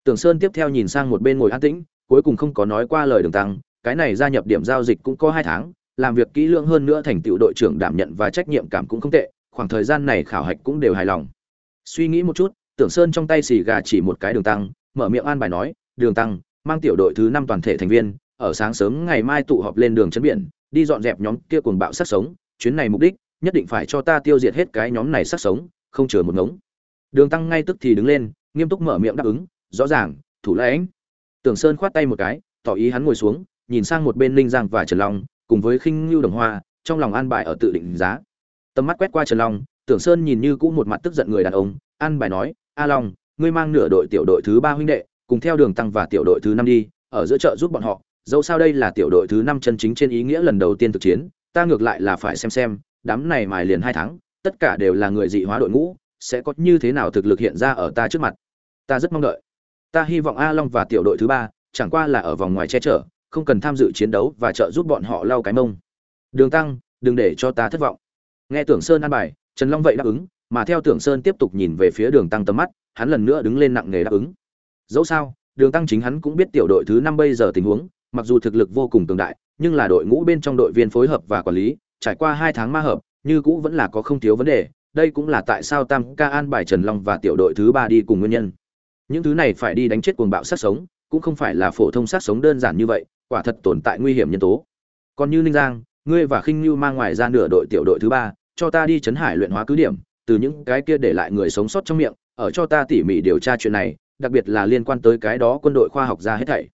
Tưởng sơn tiếp theo nhìn sang một bên ngồi an tĩnh, cuối cùng không có nói qua lời đường tăng, cái này gia nhập điểm giao dịch cũng có hai tháng, làm việc kỹ lưỡng hơn nữa thành tựu đội trưởng đảm nhận và trách nhiệm cảm cũng không tệ, khoảng thời gian này khảo hạch cũng đều hài lòng. Suy nghĩ một chút, tưởng sơn trong tay xì gà chỉ một cái đường tăng, mở miệng an bài nói, đường tăng, mang tiểu đội thứ năm toàn thể thành viên ở sáng sớm ngày mai tụ họp lên đường chân biển, đi dọn dẹp nhóm kia cuồng bạo sát sống, chuyến này mục đích, nhất định phải cho ta tiêu diệt hết cái nhóm này sát sống, không chừa một ngống. Đường tăng ngay tức thì đứng lên, nghiêm túc mở miệng đáp ứng, rõ ràng, thủ lãnh. Tưởng sơn khoát tay một cái, tỏ ý hắn ngồi xuống, nhìn sang một bên linh giang và trần long, cùng với khinh lưu đồng hoa, trong lòng an bài ở tự định giá. Tầm mắt quét qua trần long, tưởng sơn nhìn như cũ một mặt tức giận người đàn ông, an bài nói, a long, ngươi mang nửa đội tiểu đội thứ ba huynh đệ, cùng theo đường tăng và tiểu đội thứ năm đi, ở giữa chợ giúp bọn họ dẫu sao đây là tiểu đội thứ năm chân chính trên ý nghĩa lần đầu tiên thực chiến, ta ngược lại là phải xem xem, đám này mài liền hai tháng, tất cả đều là người dị hóa đội ngũ, sẽ có như thế nào thực lực hiện ra ở ta trước mặt. Ta rất mong đợi. Ta hy vọng a long và tiểu đội thứ ba, chẳng qua là ở vòng ngoài che chở, không cần tham dự chiến đấu và trợ giúp bọn họ lau cái mông. Đường tăng, đừng để cho ta thất vọng. Nghe tưởng sơn an bài, trần long vậy đáp ứng, mà theo tưởng sơn tiếp tục nhìn về phía đường tăng tầm mắt, hắn lần nữa đứng lên nặng nề đáp ứng. Dẫu sao, đường tăng chính hắn cũng biết tiểu đội thứ năm bây giờ tình huống mặc dù thực lực vô cùng cường đại, nhưng là đội ngũ bên trong đội viên phối hợp và quản lý, trải qua hai tháng ma hợp, như cũ vẫn là có không thiếu vấn đề. Đây cũng là tại sao tam ca an bài trần long và tiểu đội thứ ba đi cùng nguyên nhân. Những thứ này phải đi đánh chết cuồng bạo sát sống, cũng không phải là phổ thông sát sống đơn giản như vậy, quả thật tồn tại nguy hiểm nhân tố. Còn như ninh giang, ngươi và khinh Nưu mang ngoài ra nửa đội tiểu đội thứ ba, cho ta đi chấn hải luyện hóa cứ điểm, từ những cái kia để lại người sống sót trong miệng, ở cho ta tỉ mỉ điều tra chuyện này, đặc biệt là liên quan tới cái đó quân đội khoa học ra hết thảy.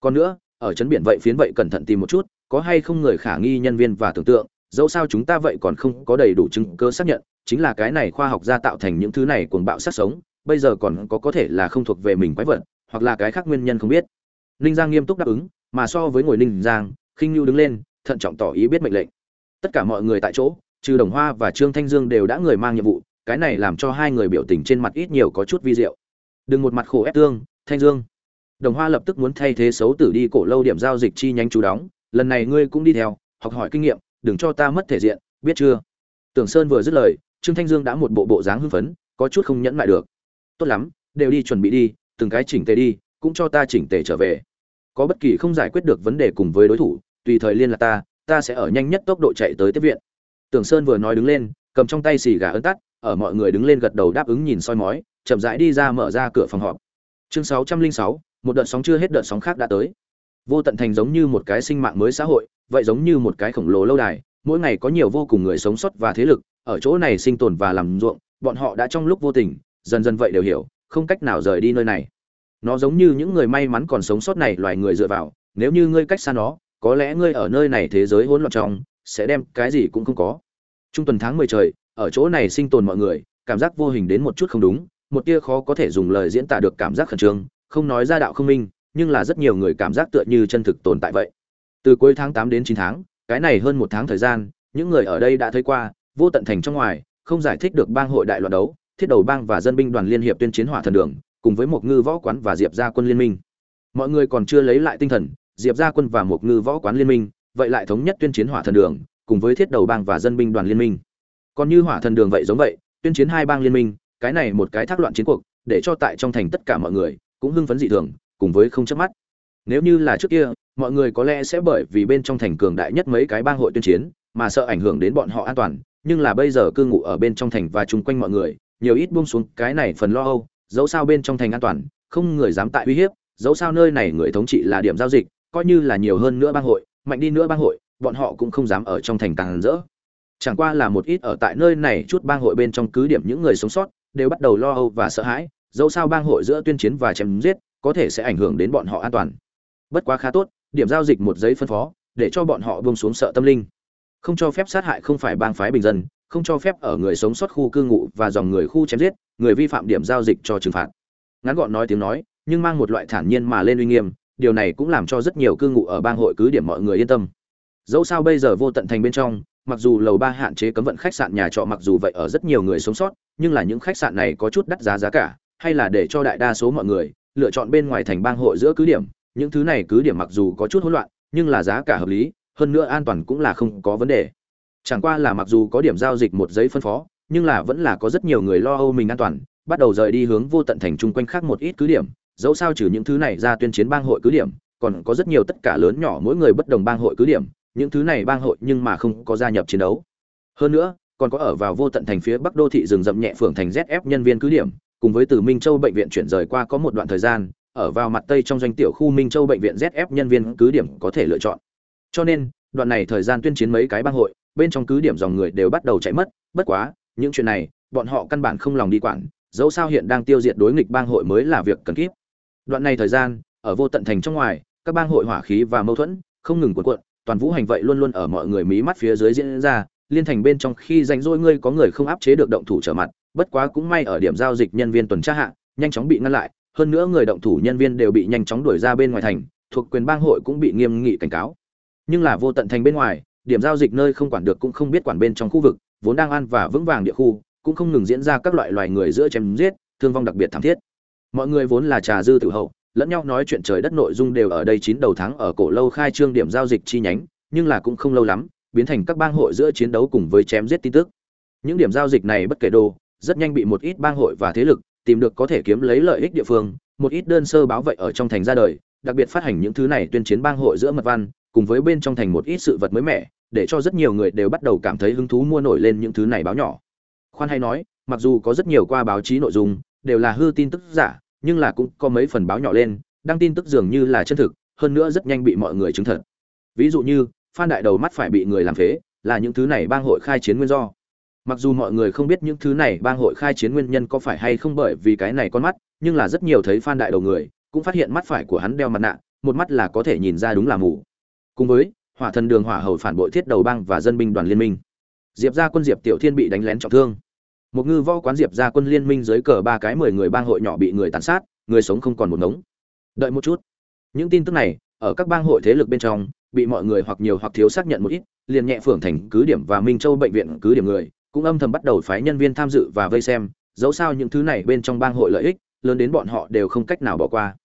Còn nữa ở chấn biển vậy phiến vậy cẩn thận tìm một chút, có hay không người khả nghi nhân viên và tưởng tượng, dẫu sao chúng ta vậy còn không có đầy đủ chứng cơ xác nhận, chính là cái này khoa học gia tạo thành những thứ này cuồng bạo sát sống, bây giờ còn có có thể là không thuộc về mình quái vật, hoặc là cái khác nguyên nhân không biết. Ninh giang nghiêm túc đáp ứng, mà so với ngồi ninh giang, khinh nhu đứng lên, thận trọng tỏ ý biết mệnh lệnh. Tất cả mọi người tại chỗ, trừ đồng hoa và trương thanh dương đều đã người mang nhiệm vụ, cái này làm cho hai người biểu tình trên mặt ít nhiều có chút vi diệu. Đừng một mặt khổ ép tương, thanh dương đồng hoa lập tức muốn thay thế xấu tử đi cổ lâu điểm giao dịch chi nhánh chú đóng. Lần này ngươi cũng đi theo, học hỏi kinh nghiệm, đừng cho ta mất thể diện, biết chưa? Tưởng sơn vừa dứt lời, trương thanh dương đã một bộ bộ dáng hưng phấn, có chút không nhẫn lại được. Tốt lắm, đều đi chuẩn bị đi, từng cái chỉnh tề đi, cũng cho ta chỉnh tề trở về. Có bất kỳ không giải quyết được vấn đề cùng với đối thủ, tùy thời liên lạc ta ta sẽ ở nhanh nhất tốc độ chạy tới tiếp viện. Tưởng sơn vừa nói đứng lên, cầm trong tay xì gà ấn tắt, ở mọi người đứng lên gật đầu đáp ứng nhìn soi mói, chậm rãi đi ra mở ra cửa phòng họp. Chương sáu trăm linh sáu một đợt sóng chưa hết đợt sóng khác đã tới. Vô tận thành giống như một cái sinh mạng mới xã hội, vậy giống như một cái khổng lồ lâu đài, mỗi ngày có nhiều vô cùng người sống sót và thế lực, ở chỗ này sinh tồn và làm ruộng, bọn họ đã trong lúc vô tình, dần dần vậy đều hiểu, không cách nào rời đi nơi này. Nó giống như những người may mắn còn sống sót này loài người dựa vào, nếu như ngươi cách xa nó, có lẽ ngươi ở nơi này thế giới hỗn loạn trong, sẽ đem cái gì cũng không có. Trung tuần tháng mười trời, ở chỗ này sinh tồn mọi người, cảm giác vô hình đến một chút không đúng, một tia khó có thể dùng lời diễn tả được cảm giác khẩn trương không nói ra đạo không minh, nhưng là rất nhiều người cảm giác tựa như chân thực tồn tại vậy. Từ cuối tháng tám đến chín tháng, cái này hơn một tháng thời gian, những người ở đây đã thấy qua, vô tận thành trong ngoài, không giải thích được bang hội đại loạn đấu, thiết đầu bang và dân binh đoàn liên hiệp tuyên chiến hỏa thần đường, cùng với một ngư võ quán và diệp gia quân liên minh. Mọi người còn chưa lấy lại tinh thần, diệp gia quân và một ngư võ quán liên minh, vậy lại thống nhất tuyên chiến hỏa thần đường, cùng với thiết đầu bang và dân binh đoàn liên minh. Còn như hỏa thần đường vậy giống vậy, tuyên chiến hai bang liên minh, cái này một cái thác loạn chiến cuộc, để cho tại trong thành tất cả mọi người cũng hưng phấn dị thường, cùng với không chớp mắt. Nếu như là trước kia, mọi người có lẽ sẽ bởi vì bên trong thành cường đại nhất mấy cái bang hội tuyên chiến, mà sợ ảnh hưởng đến bọn họ an toàn, nhưng là bây giờ cư ngụ ở bên trong thành và chung quanh mọi người, nhiều ít buông xuống cái này phần lo âu, dẫu sao bên trong thành an toàn, không người dám tại uy hiếp, dẫu sao nơi này người thống trị là điểm giao dịch, coi như là nhiều hơn nữa bang hội, mạnh đi nữa bang hội, bọn họ cũng không dám ở trong thành tàng rỡ. Chẳng qua là một ít ở tại nơi này chút bang hội bên trong cứ điểm những người sống sót, đều bắt đầu lo âu và sợ hãi dẫu sao bang hội giữa tuyên chiến và chém giết có thể sẽ ảnh hưởng đến bọn họ an toàn. Bất quá khá tốt, điểm giao dịch một giấy phân phó, để cho bọn họ buông xuống sợ tâm linh. Không cho phép sát hại không phải bang phái bình dân, không cho phép ở người sống sót khu cư ngụ và dòng người khu chém giết, người vi phạm điểm giao dịch cho trừng phạt. Ngắn gọn nói tiếng nói, nhưng mang một loại thản nhiên mà lên uy nghiêm, điều này cũng làm cho rất nhiều cư ngụ ở bang hội cứ điểm mọi người yên tâm. Dẫu sao bây giờ vô tận thành bên trong, mặc dù lầu ba hạn chế cấm vận khách sạn nhà trọ mặc dù vậy ở rất nhiều người sống sót, nhưng là những khách sạn này có chút đắt giá giá cả hay là để cho đại đa số mọi người lựa chọn bên ngoài thành bang hội giữa cứ điểm. Những thứ này cứ điểm mặc dù có chút hỗn loạn, nhưng là giá cả hợp lý, hơn nữa an toàn cũng là không có vấn đề. Chẳng qua là mặc dù có điểm giao dịch một giấy phân phó, nhưng là vẫn là có rất nhiều người lo âu mình an toàn, bắt đầu rời đi hướng vô tận thành chung quanh khác một ít cứ điểm. Dẫu sao trừ những thứ này ra tuyên chiến bang hội cứ điểm, còn có rất nhiều tất cả lớn nhỏ mỗi người bất đồng bang hội cứ điểm, những thứ này bang hội nhưng mà không có gia nhập chiến đấu. Hơn nữa, còn có ở vào vô tận thành phía bắc đô thị rừng rậm nhẹ phường thành zf nhân viên cứ điểm cùng với từ minh châu bệnh viện chuyển rời qua có một đoạn thời gian, ở vào mặt tây trong doanh tiểu khu minh châu bệnh viện zf nhân viên cứ điểm có thể lựa chọn. Cho nên, đoạn này thời gian tuyên chiến mấy cái bang hội, bên trong cứ điểm dòng người đều bắt đầu chạy mất. Bất quá, những chuyện này, bọn họ căn bản không lòng đi quản, dẫu sao hiện đang tiêu diệt đối nghịch bang hội mới là việc cần kíp đoạn này thời gian, ở vô tận thành trong ngoài, các bang hội hỏa khí và mâu thuẫn, không ngừng cuộn cuộn, toàn vũ hành vậy luôn luôn ở mọi người mí mắt phía dưới diễn ra, liên thành bên trong khi rảnh rỗi ngươi có người không áp chế được động thủ trở mặt bất quá cũng may ở điểm giao dịch nhân viên tuần tra hạ, nhanh chóng bị ngăn lại, hơn nữa người động thủ nhân viên đều bị nhanh chóng đuổi ra bên ngoài thành, thuộc quyền bang hội cũng bị nghiêm nghị cảnh cáo. Nhưng là vô tận thành bên ngoài, điểm giao dịch nơi không quản được cũng không biết quản bên trong khu vực, vốn đang an và vững vàng địa khu, cũng không ngừng diễn ra các loại loài người giữa chém giết, thương vong đặc biệt thảm thiết. Mọi người vốn là trà dư tử hậu, lẫn nhau nói chuyện trời đất nội dung đều ở đây chín đầu tháng ở cổ lâu khai trương điểm giao dịch chi nhánh, nhưng là cũng không lâu lắm, biến thành các bang hội giữa chiến đấu cùng với chém giết tin tức. Những điểm giao dịch này bất kể đồ rất nhanh bị một ít bang hội và thế lực tìm được có thể kiếm lấy lợi ích địa phương, một ít đơn sơ báo vậy ở trong thành ra đời, đặc biệt phát hành những thứ này tuyên chiến bang hội giữa mật văn, cùng với bên trong thành một ít sự vật mới mẻ, để cho rất nhiều người đều bắt đầu cảm thấy hứng thú mua nổi lên những thứ này báo nhỏ. Khoan hay nói, mặc dù có rất nhiều qua báo chí nội dung, đều là hư tin tức giả, nhưng là cũng có mấy phần báo nhỏ lên, đăng tin tức dường như là chân thực, hơn nữa rất nhanh bị mọi người chứng thật. Ví dụ như, phan đại đầu mắt phải bị người làm phế, là những thứ này bang hội khai chiến nguyên do mặc dù mọi người không biết những thứ này bang hội khai chiến nguyên nhân có phải hay không bởi vì cái này con mắt, nhưng là rất nhiều thấy phan đại đầu người cũng phát hiện mắt phải của hắn đeo mặt nạ, một mắt là có thể nhìn ra đúng là mù. Cùng với, hỏa thần đường hỏa hầu phản bội thiết đầu bang và dân binh đoàn liên minh. Diệp gia quân diệp tiểu thiên bị đánh lén trọng thương. Một ngư võ quán diệp gia quân liên minh dưới cờ ba cái mười người bang hội nhỏ bị người tàn sát, người sống không còn một ngống. Đợi một chút. Những tin tức này, ở các bang hội thế lực bên trong, bị mọi người hoặc nhiều hoặc thiếu xác nhận một ít, liền nhẹ phưởng thành cứ điểm và minh châu bệnh viện cứ điểm người cũng âm thầm bắt đầu phái nhân viên tham dự và vây xem, dẫu sao những thứ này bên trong bang hội lợi ích, lớn đến bọn họ đều không cách nào bỏ qua.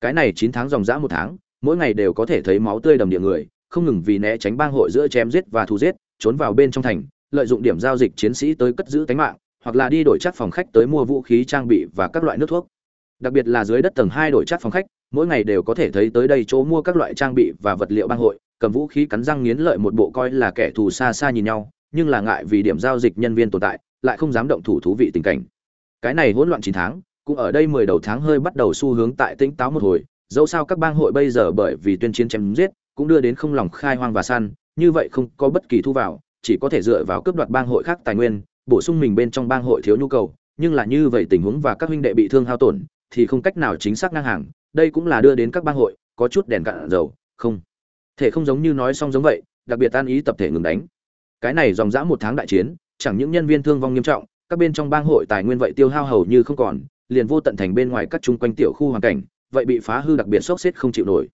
Cái này chín tháng dòng dã một tháng, mỗi ngày đều có thể thấy máu tươi đầm địa người, không ngừng vì né tránh bang hội giữa chém giết và thù giết, trốn vào bên trong thành, lợi dụng điểm giao dịch chiến sĩ tới cất giữ tánh mạng, hoặc là đi đổi chắc phòng khách tới mua vũ khí trang bị và các loại nước thuốc. Đặc biệt là dưới đất tầng hai đổi chắc phòng khách, mỗi ngày đều có thể thấy tới đây chỗ mua các loại trang bị và vật liệu bang hội, cầm vũ khí cắn răng nghiến lợi một bộ coi là kẻ thù xa xa nhìn nhau nhưng là ngại vì điểm giao dịch nhân viên tồn tại, lại không dám động thủ thú vị tình cảnh. Cái này hỗn loạn chín tháng, cũng ở đây mười đầu tháng hơi bắt đầu xu hướng tại tĩnh táo một hồi, dẫu sao các bang hội bây giờ bởi vì tuyên chiến chém giết, cũng đưa đến không lòng khai hoang và săn, như vậy không có bất kỳ thu vào, chỉ có thể dựa vào cướp đoạt bang hội khác tài nguyên, bổ sung mình bên trong bang hội thiếu nhu cầu, nhưng là như vậy tình huống và các huynh đệ bị thương hao tổn, thì không cách nào chính xác ngang hàng, đây cũng là đưa đến các bang hội có chút đèn cạn dầu, không. Thể không giống như nói xong giống vậy, đặc biệt tan ý tập thể ngừng đánh cái này dòng dã một tháng đại chiến chẳng những nhân viên thương vong nghiêm trọng các bên trong bang hội tài nguyên vậy tiêu hao hầu như không còn liền vô tận thành bên ngoài các chung quanh tiểu khu hoàn cảnh vậy bị phá hư đặc biệt sốc xếp không chịu nổi.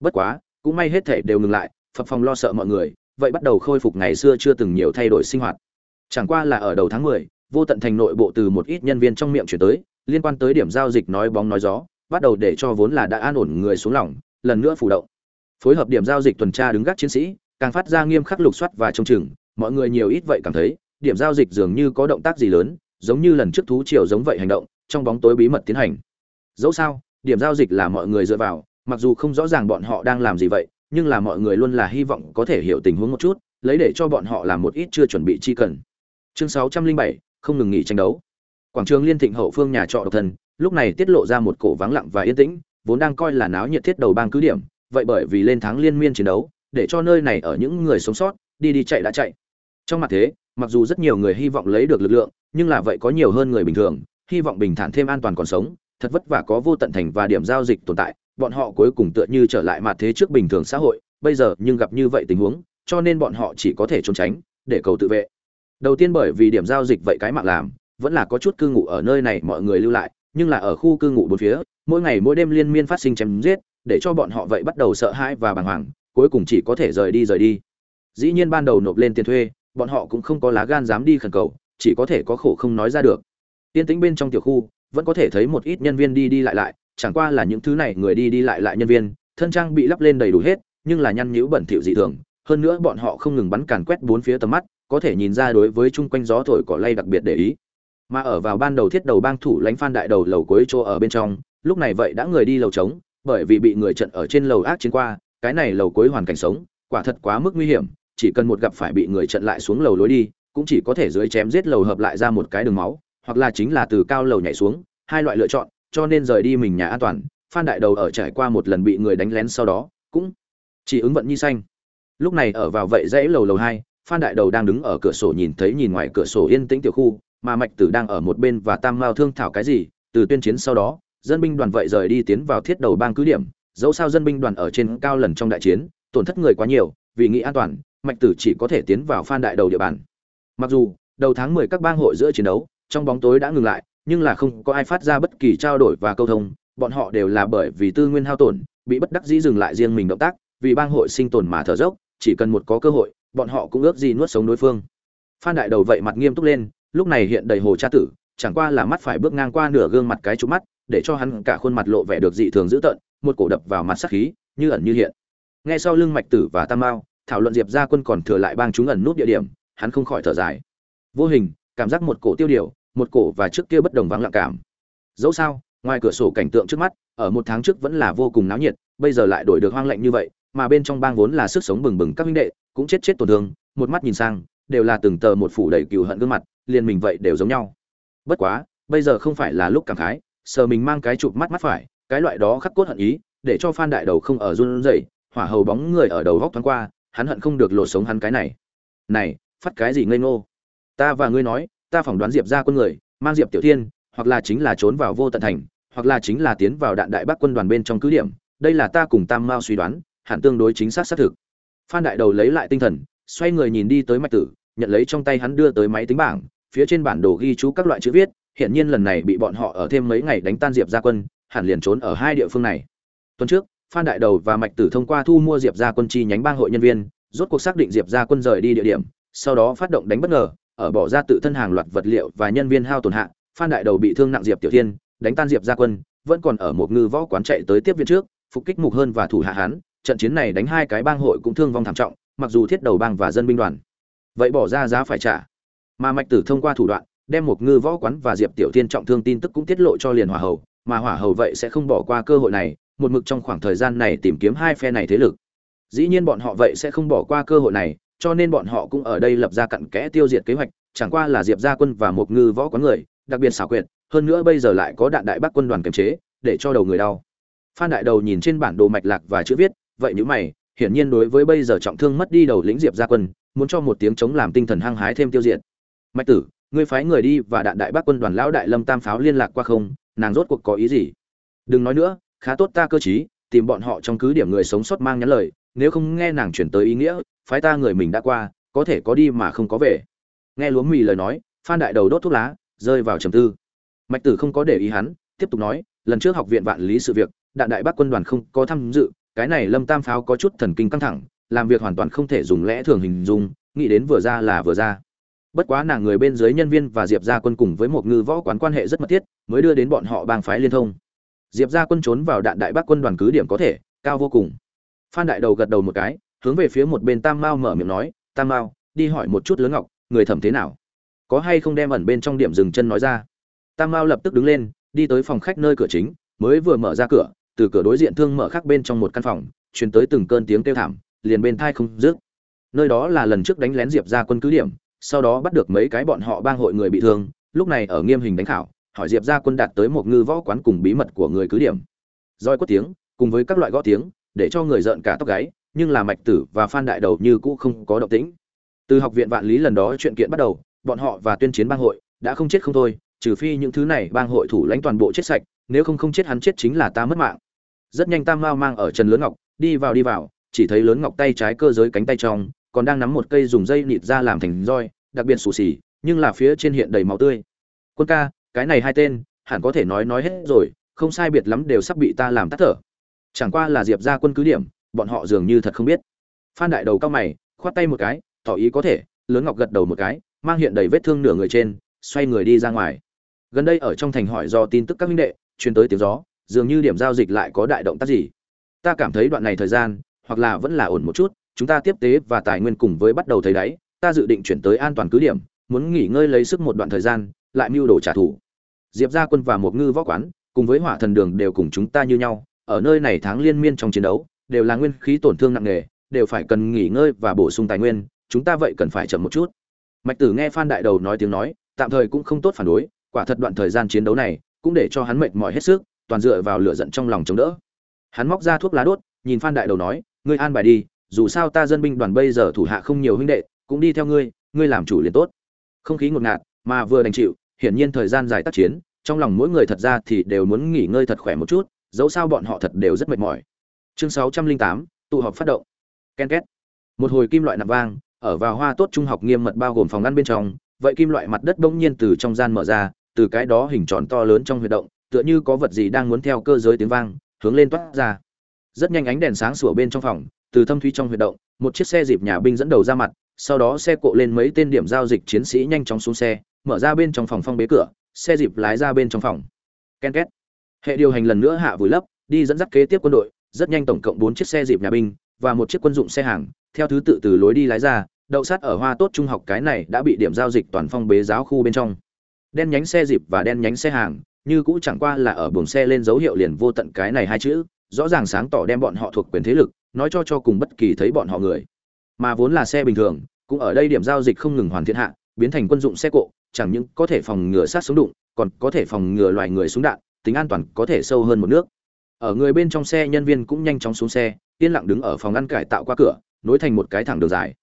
Bất quá cũng may hết thể đều ngừng lại phật phòng lo sợ mọi người vậy bắt đầu khôi phục ngày xưa chưa từng nhiều thay đổi sinh hoạt. Chẳng qua là ở đầu tháng 10, vô tận thành nội bộ từ một ít nhân viên trong miệng chuyển tới liên quan tới điểm giao dịch nói bóng nói gió bắt đầu để cho vốn là đã an ổn người xuống lòng lần nữa phủ động. Phối hợp điểm giao dịch tuần tra đứng gác chiến sĩ càng phát ra nghiêm khắc lục soát và trông chừng mọi người nhiều ít vậy cảm thấy, điểm giao dịch dường như có động tác gì lớn, giống như lần trước thú triều giống vậy hành động, trong bóng tối bí mật tiến hành. Dẫu sao, điểm giao dịch là mọi người dựa vào, mặc dù không rõ ràng bọn họ đang làm gì vậy, nhưng là mọi người luôn là hy vọng có thể hiểu tình huống một chút, lấy để cho bọn họ làm một ít chưa chuẩn bị chi cần. Chương sáu trăm linh bảy, không ngừng nghỉ tranh đấu. Quảng trường liên thịnh hậu phương nhà trọ độc thân, lúc này tiết lộ ra một cổ vắng lặng và yên tĩnh, vốn đang coi là náo nhiệt thiết đầu bang cứ điểm, vậy bởi vì lên thắng liên miên chiến đấu, để cho nơi này ở những người sống sót, đi đi chạy đã chạy trong mặt thế, mặc dù rất nhiều người hy vọng lấy được lực lượng, nhưng là vậy có nhiều hơn người bình thường, hy vọng bình thản thêm an toàn còn sống, thật vất vả có vô tận thành và điểm giao dịch tồn tại, bọn họ cuối cùng tựa như trở lại mặt thế trước bình thường xã hội, bây giờ nhưng gặp như vậy tình huống, cho nên bọn họ chỉ có thể trốn tránh, để cầu tự vệ. Đầu tiên bởi vì điểm giao dịch vậy cái mạng làm, vẫn là có chút cư ngụ ở nơi này mọi người lưu lại, nhưng là ở khu cư ngụ bốn phía, mỗi ngày mỗi đêm liên miên phát sinh chém giết, để cho bọn họ vậy bắt đầu sợ hãi và bàng hoàng, cuối cùng chỉ có thể rời đi rời đi. Dĩ nhiên ban đầu nộp lên tiền thuê bọn họ cũng không có lá gan dám đi khẩn cầu, chỉ có thể có khổ không nói ra được. Tiên tĩnh bên trong tiểu khu, vẫn có thể thấy một ít nhân viên đi đi lại lại, chẳng qua là những thứ này người đi đi lại lại nhân viên, thân trang bị lắp lên đầy đủ hết, nhưng là nhăn nhữ bẩn thỉu dị thường, hơn nữa bọn họ không ngừng bắn càn quét bốn phía tầm mắt, có thể nhìn ra đối với chung quanh gió thổi cỏ lay đặc biệt để ý. Mà ở vào ban đầu thiết đầu bang thủ lãnh phan đại đầu lầu cuối chỗ ở bên trong, lúc này vậy đã người đi lầu trống, bởi vì bị người trận ở trên lầu ác chiến qua, cái này lầu cuối hoàn cảnh sống, quả thật quá mức nguy hiểm chỉ cần một gặp phải bị người trận lại xuống lầu lối đi, cũng chỉ có thể dưới chém giết lầu hợp lại ra một cái đường máu, hoặc là chính là từ cao lầu nhảy xuống, hai loại lựa chọn, cho nên rời đi mình nhà an toàn, phan đại đầu ở trải qua một lần bị người đánh lén sau đó, cũng chỉ ứng vận nhi xanh. Lúc này ở vào vậy dãy lầu lầu hai, phan đại đầu đang đứng ở cửa sổ nhìn thấy nhìn ngoài cửa sổ yên tĩnh tiểu khu, mà mạch tử đang ở một bên và tam mao thương thảo cái gì, từ tuyên chiến sau đó, dân binh đoàn vậy rời đi tiến vào thiết đầu bang cứ điểm, dẫu sao dân binh đoàn ở trên cao lần trong đại chiến, tổn thất người quá nhiều, vì nghĩ an toàn mạch tử chỉ có thể tiến vào phan đại đầu địa bàn. Mặc dù, đầu tháng 10 các bang hội giữa chiến đấu, trong bóng tối đã ngừng lại, nhưng là không có ai phát ra bất kỳ trao đổi và câu thông, bọn họ đều là bởi vì tư nguyên hao tổn, bị bất đắc dĩ dừng lại riêng mình động tác, vì bang hội sinh tồn mà thở dốc, chỉ cần một có cơ hội, bọn họ cũng ước gì nuốt sống đối phương. Phan đại đầu vậy mặt nghiêm túc lên, lúc này hiện đầy hồ cha tử, chẳng qua là mắt phải bước ngang qua nửa gương mặt cái trúng mắt, để cho hắn cả khuôn mặt lộ vẻ được dị thường dữ tợn, một cổ đập vào mặt sắc khí, như ẩn như hiện. Ngay sau lưng mạch tử và tam mao thảo luận diệp gia quân còn thừa lại bang chúng ẩn nút địa điểm, hắn không khỏi thở dài. Vô hình, cảm giác một cổ tiêu điều, một cổ và trước kia bất đồng vắng lặng cảm. Dẫu sao, ngoài cửa sổ cảnh tượng trước mắt, ở một tháng trước vẫn là vô cùng náo nhiệt, bây giờ lại đổi được hoang lạnh như vậy, mà bên trong bang vốn là sức sống bừng bừng các huynh đệ, cũng chết chết tổn thương, một mắt nhìn sang, đều là từng tờ một phủ đầy cừu hận gương mặt, liền mình vậy đều giống nhau. Bất quá, bây giờ không phải là lúc cảm khái, sờ mình mang cái chụp mắt mắt phải, cái loại đó khắc cốt hận ý, để cho phan đại đầu không ở run rẩy, hỏa hầu bóng người ở đầu góc thoáng qua hắn hận không được lộ sống hắn cái này. Này, phát cái gì ngây ngô? Ta và ngươi nói, ta phỏng đoán diệp ra quân người, mang diệp tiểu thiên, hoặc là chính là trốn vào vô tận thành, hoặc là chính là tiến vào đạn đại bắc quân đoàn bên trong cứ điểm. Đây là ta cùng tam mao suy đoán, hẳn tương đối chính xác xác thực. Phan đại đầu lấy lại tinh thần, xoay người nhìn đi tới mạch tử, nhận lấy trong tay hắn đưa tới máy tính bảng, phía trên bản đồ ghi chú các loại chữ viết hiện nhiên lần này bị bọn họ ở thêm mấy ngày đánh tan diệp gia quân, hẳn liền trốn ở hai địa phương này. Tuần trước phan đại đầu và mạch tử thông qua thu mua diệp gia quân chi nhánh bang hội nhân viên, rốt cuộc xác định diệp gia quân rời đi địa điểm, sau đó phát động đánh bất ngờ, ở bỏ ra tự thân hàng loạt vật liệu và nhân viên hao tổn hạ, phan đại đầu bị thương nặng diệp tiểu thiên, đánh tan diệp gia quân, vẫn còn ở một ngư võ quán chạy tới tiếp viện trước, phục kích mục hơn và thủ hạ hán trận chiến này đánh hai cái bang hội cũng thương vong thảm trọng, mặc dù thiết đầu bang và dân binh đoàn. Vậy bỏ ra giá phải trả. Mà mạch tử thông qua thủ đoạn, đem một ngư võ quán và diệp tiểu thiên trọng thương tin tức cũng tiết lộ cho liền hỏa hầu, mà hỏa hầu vậy sẽ không bỏ qua cơ hội này một mực trong khoảng thời gian này tìm kiếm hai phe này thế lực. Dĩ nhiên bọn họ vậy sẽ không bỏ qua cơ hội này, cho nên bọn họ cũng ở đây lập ra cặn kẽ tiêu diệt kế hoạch, chẳng qua là diệp gia quân và một ngư võ quán người, đặc biệt xảo quyệt, hơn nữa bây giờ lại có đạn đại bắc quân đoàn kiềm chế, để cho đầu người đau. Phan đại đầu nhìn trên bản đồ mạch lạc và chữ viết, vậy nếu mày, hiển nhiên đối với bây giờ trọng thương mất đi đầu lĩnh diệp gia quân, muốn cho một tiếng chống làm tinh thần hăng hái thêm tiêu diệt. Mạch tử, ngươi phái người đi và đạn đại bắc quân đoàn lão đại lâm tam pháo liên lạc qua không? Nàng rốt cuộc có ý gì? Đừng nói nữa khá tốt ta cơ chí tìm bọn họ trong cứ điểm người sống sót mang nhắn lời, nếu không nghe nàng chuyển tới ý nghĩa, phái ta người mình đã qua, có thể có đi mà không có về. Nghe lúa mì lời nói, phan đại đầu đốt thuốc lá, rơi vào trầm tư. Mạch tử không có để ý hắn, tiếp tục nói, lần trước học viện vạn lý sự việc, đạn đại bác quân đoàn không có tham dự, cái này lâm tam pháo có chút thần kinh căng thẳng, làm việc hoàn toàn không thể dùng lẽ thường hình dung, nghĩ đến vừa ra là vừa ra. Bất quá nàng người bên dưới nhân viên và diệp gia quân cùng với một ngư võ quán quan hệ rất mật thiết, mới đưa đến bọn họ bang phái liên thông diệp gia quân trốn vào đạn đại bắc quân đoàn cứ điểm có thể, cao vô cùng. Phan đại đầu gật đầu một cái, hướng về phía một bên tam mao mở miệng nói, tam mao, đi hỏi một chút lớn ngọc, người thẩm thế nào? Có hay không đem ẩn bên trong điểm dừng chân nói ra? Tam mao lập tức đứng lên, đi tới phòng khách nơi cửa chính, mới vừa mở ra cửa, từ cửa đối diện thương mở khác bên trong một căn phòng, truyền tới từng cơn tiếng kêu thảm, liền bên thai không dứt. Nơi đó là lần trước đánh lén diệp ra quân cứ điểm, sau đó bắt được mấy cái bọn họ bang hội người bị thương, lúc này ở nghiêm hình đánh khảo hỏi diệp ra quân đạt tới một ngư võ quán cùng bí mật của người cứ điểm. Roi quất tiếng, cùng với các loại gõ tiếng, để cho người giận cả tóc gáy, nhưng là mạch tử và phan đại đầu như cũ không có động tĩnh. Từ học viện vạn lý lần đó chuyện kiện bắt đầu, bọn họ và tuyên chiến bang hội đã không chết không thôi, trừ phi những thứ này bang hội thủ lãnh toàn bộ chết sạch, nếu không không chết hắn chết chính là ta mất mạng. Rất nhanh tam mao mang ở trần lớn ngọc, đi vào đi vào, chỉ thấy lớn ngọc tay trái cơ giới cánh tay trong, còn đang nắm một cây dùng dây nịt ra làm thành roi, đặc biệt xù xì, nhưng là phía trên hiện đầy máu tươi. Quân ca cái này hai tên, hẳn có thể nói nói hết rồi, không sai biệt lắm đều sắp bị ta làm tắt thở. Chẳng qua là diệp ra quân cứ điểm, bọn họ dường như thật không biết. Phan đại đầu cao mày, khoát tay một cái, tỏ ý có thể, lớn ngọc gật đầu một cái, mang hiện đầy vết thương nửa người trên, xoay người đi ra ngoài. Gần đây ở trong thành hỏi do tin tức các minh đệ, truyền tới tiếng gió, dường như điểm giao dịch lại có đại động tác gì. Ta cảm thấy đoạn này thời gian, hoặc là vẫn là ổn một chút, chúng ta tiếp tế và tài nguyên cùng với bắt đầu thấy đáy, ta dự định chuyển tới an toàn cứ điểm, muốn nghỉ ngơi lấy sức một đoạn thời gian, lại mưu đồ trả thù diệp gia quân và một ngư võ quán, cùng với hỏa thần đường đều cùng chúng ta như nhau, ở nơi này tháng liên miên trong chiến đấu, đều là nguyên khí tổn thương nặng nề, đều phải cần nghỉ ngơi và bổ sung tài nguyên, chúng ta vậy cần phải chậm một chút. Mạch tử nghe phan đại đầu nói tiếng nói, tạm thời cũng không tốt phản đối, quả thật đoạn thời gian chiến đấu này cũng để cho hắn mệt mỏi hết sức, toàn dựa vào lửa giận trong lòng chống đỡ. Hắn móc ra thuốc lá đốt, nhìn phan đại đầu nói, ngươi an bài đi, dù sao ta dân binh đoàn bây giờ thủ hạ không nhiều huynh đệ, cũng đi theo ngươi ngươi làm chủ liền tốt. Không khí ngột ngạt, mà vừa đành chịu hiển nhiên thời gian dài tác chiến, trong lòng mỗi người thật ra thì đều muốn nghỉ ngơi thật khỏe một chút, dẫu sao bọn họ thật đều rất mệt mỏi. Chương sáu trăm linh tám, tụ họp phát động. Ken két. Một hồi kim loại nặng vang, ở vào hoa tốt trung học nghiêm mật bao gồm phòng ngăn bên trong, vậy kim loại mặt đất bỗng nhiên từ trong gian mở ra, từ cái đó hình tròn to lớn trong huy động, tựa như có vật gì đang muốn theo cơ giới tiếng vang, hướng lên toát ra. Rất nhanh ánh đèn sáng sủa bên trong phòng, từ thâm thúy trong huy động, một chiếc xe dịp nhà binh dẫn đầu ra mặt, sau đó xe cộ lên mấy tên điểm giao dịch chiến sĩ nhanh chóng xuống xe mở ra bên trong phòng phong bế cửa, xe dịp lái ra bên trong phòng. Ken két. Hệ điều hành lần nữa hạ vùi lấp, đi dẫn dắt kế tiếp quân đội, rất nhanh tổng cộng bốn chiếc xe dịp nhà binh và một chiếc quân dụng xe hàng, theo thứ tự từ lối đi lái ra, đậu sát ở hoa tốt trung học cái này đã bị điểm giao dịch toàn phong bế giáo khu bên trong. Đen nhánh xe dịp và đen nhánh xe hàng, như cũ chẳng qua là ở buồng xe lên dấu hiệu liền vô tận cái này hai chữ, rõ ràng sáng tỏ đem bọn họ thuộc quyền thế lực, nói cho cho cùng bất kỳ thấy bọn họ người. Mà vốn là xe bình thường, cũng ở đây điểm giao dịch không ngừng hoàn thiện hạ, biến thành quân dụng xe cộ chẳng những có thể phòng ngừa sát súng đụng, còn có thể phòng ngừa loài người súng đạn, tính an toàn có thể sâu hơn một nước. Ở người bên trong xe, nhân viên cũng nhanh chóng xuống xe, yên lặng đứng ở phòng ngăn cải tạo qua cửa, nối thành một cái thẳng đường dài.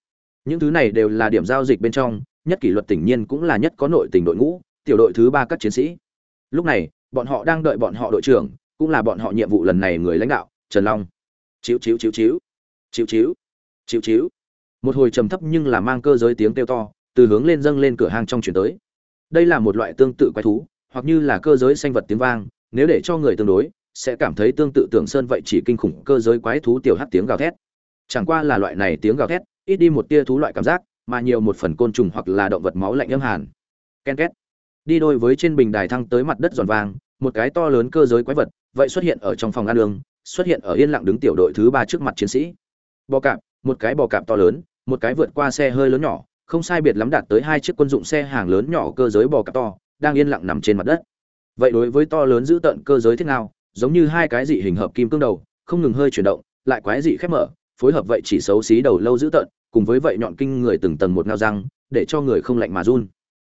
Những thứ này đều là điểm giao dịch bên trong, nhất kỷ luật tỉnh nhiên cũng là nhất có nội tình đội ngũ, tiểu đội thứ ba các chiến sĩ. Lúc này, bọn họ đang đợi bọn họ đội trưởng, cũng là bọn họ nhiệm vụ lần này người lãnh đạo, trần long. Chiếu chiếu chiếu chiếu chiếu chiếu Chíu chíu. một hồi trầm thấp nhưng là mang cơ giới tiếng kêu to, từ hướng lên dâng lên cửa hàng trong chuyển tới đây là một loại tương tự quái thú, hoặc như là cơ giới sinh vật tiếng vang, nếu để cho người tương đối, sẽ cảm thấy tương tự tưởng sơn vậy chỉ kinh khủng cơ giới quái thú tiểu hát tiếng gào thét. Chẳng qua là loại này tiếng gào thét, ít đi một tia thú loại cảm giác, mà nhiều một phần côn trùng hoặc là động vật máu lạnh âm hàn. Ken két. Đi đôi với trên bình đài thăng tới mặt đất giòn vàng, một cái to lớn cơ giới quái vật, vậy xuất hiện ở trong phòng ăn đường xuất hiện ở yên lặng đứng tiểu đội thứ ba trước mặt chiến sĩ. Bò cạp, một cái bò cạp to lớn, một cái vượt qua xe hơi lớn nhỏ không sai biệt lắm đạt tới hai chiếc quân dụng xe hàng lớn nhỏ cơ giới bò cạp to, đang yên lặng nằm trên mặt đất. Vậy đối với to lớn giữ tận cơ giới thế nào, giống như hai cái dị hình hợp kim cương đầu, không ngừng hơi chuyển động, lại quái dị khép mở, phối hợp vậy chỉ xấu xí đầu lâu giữ tận, cùng với vậy nhọn kinh người từng tầng một ngao răng, để cho người không lạnh mà run.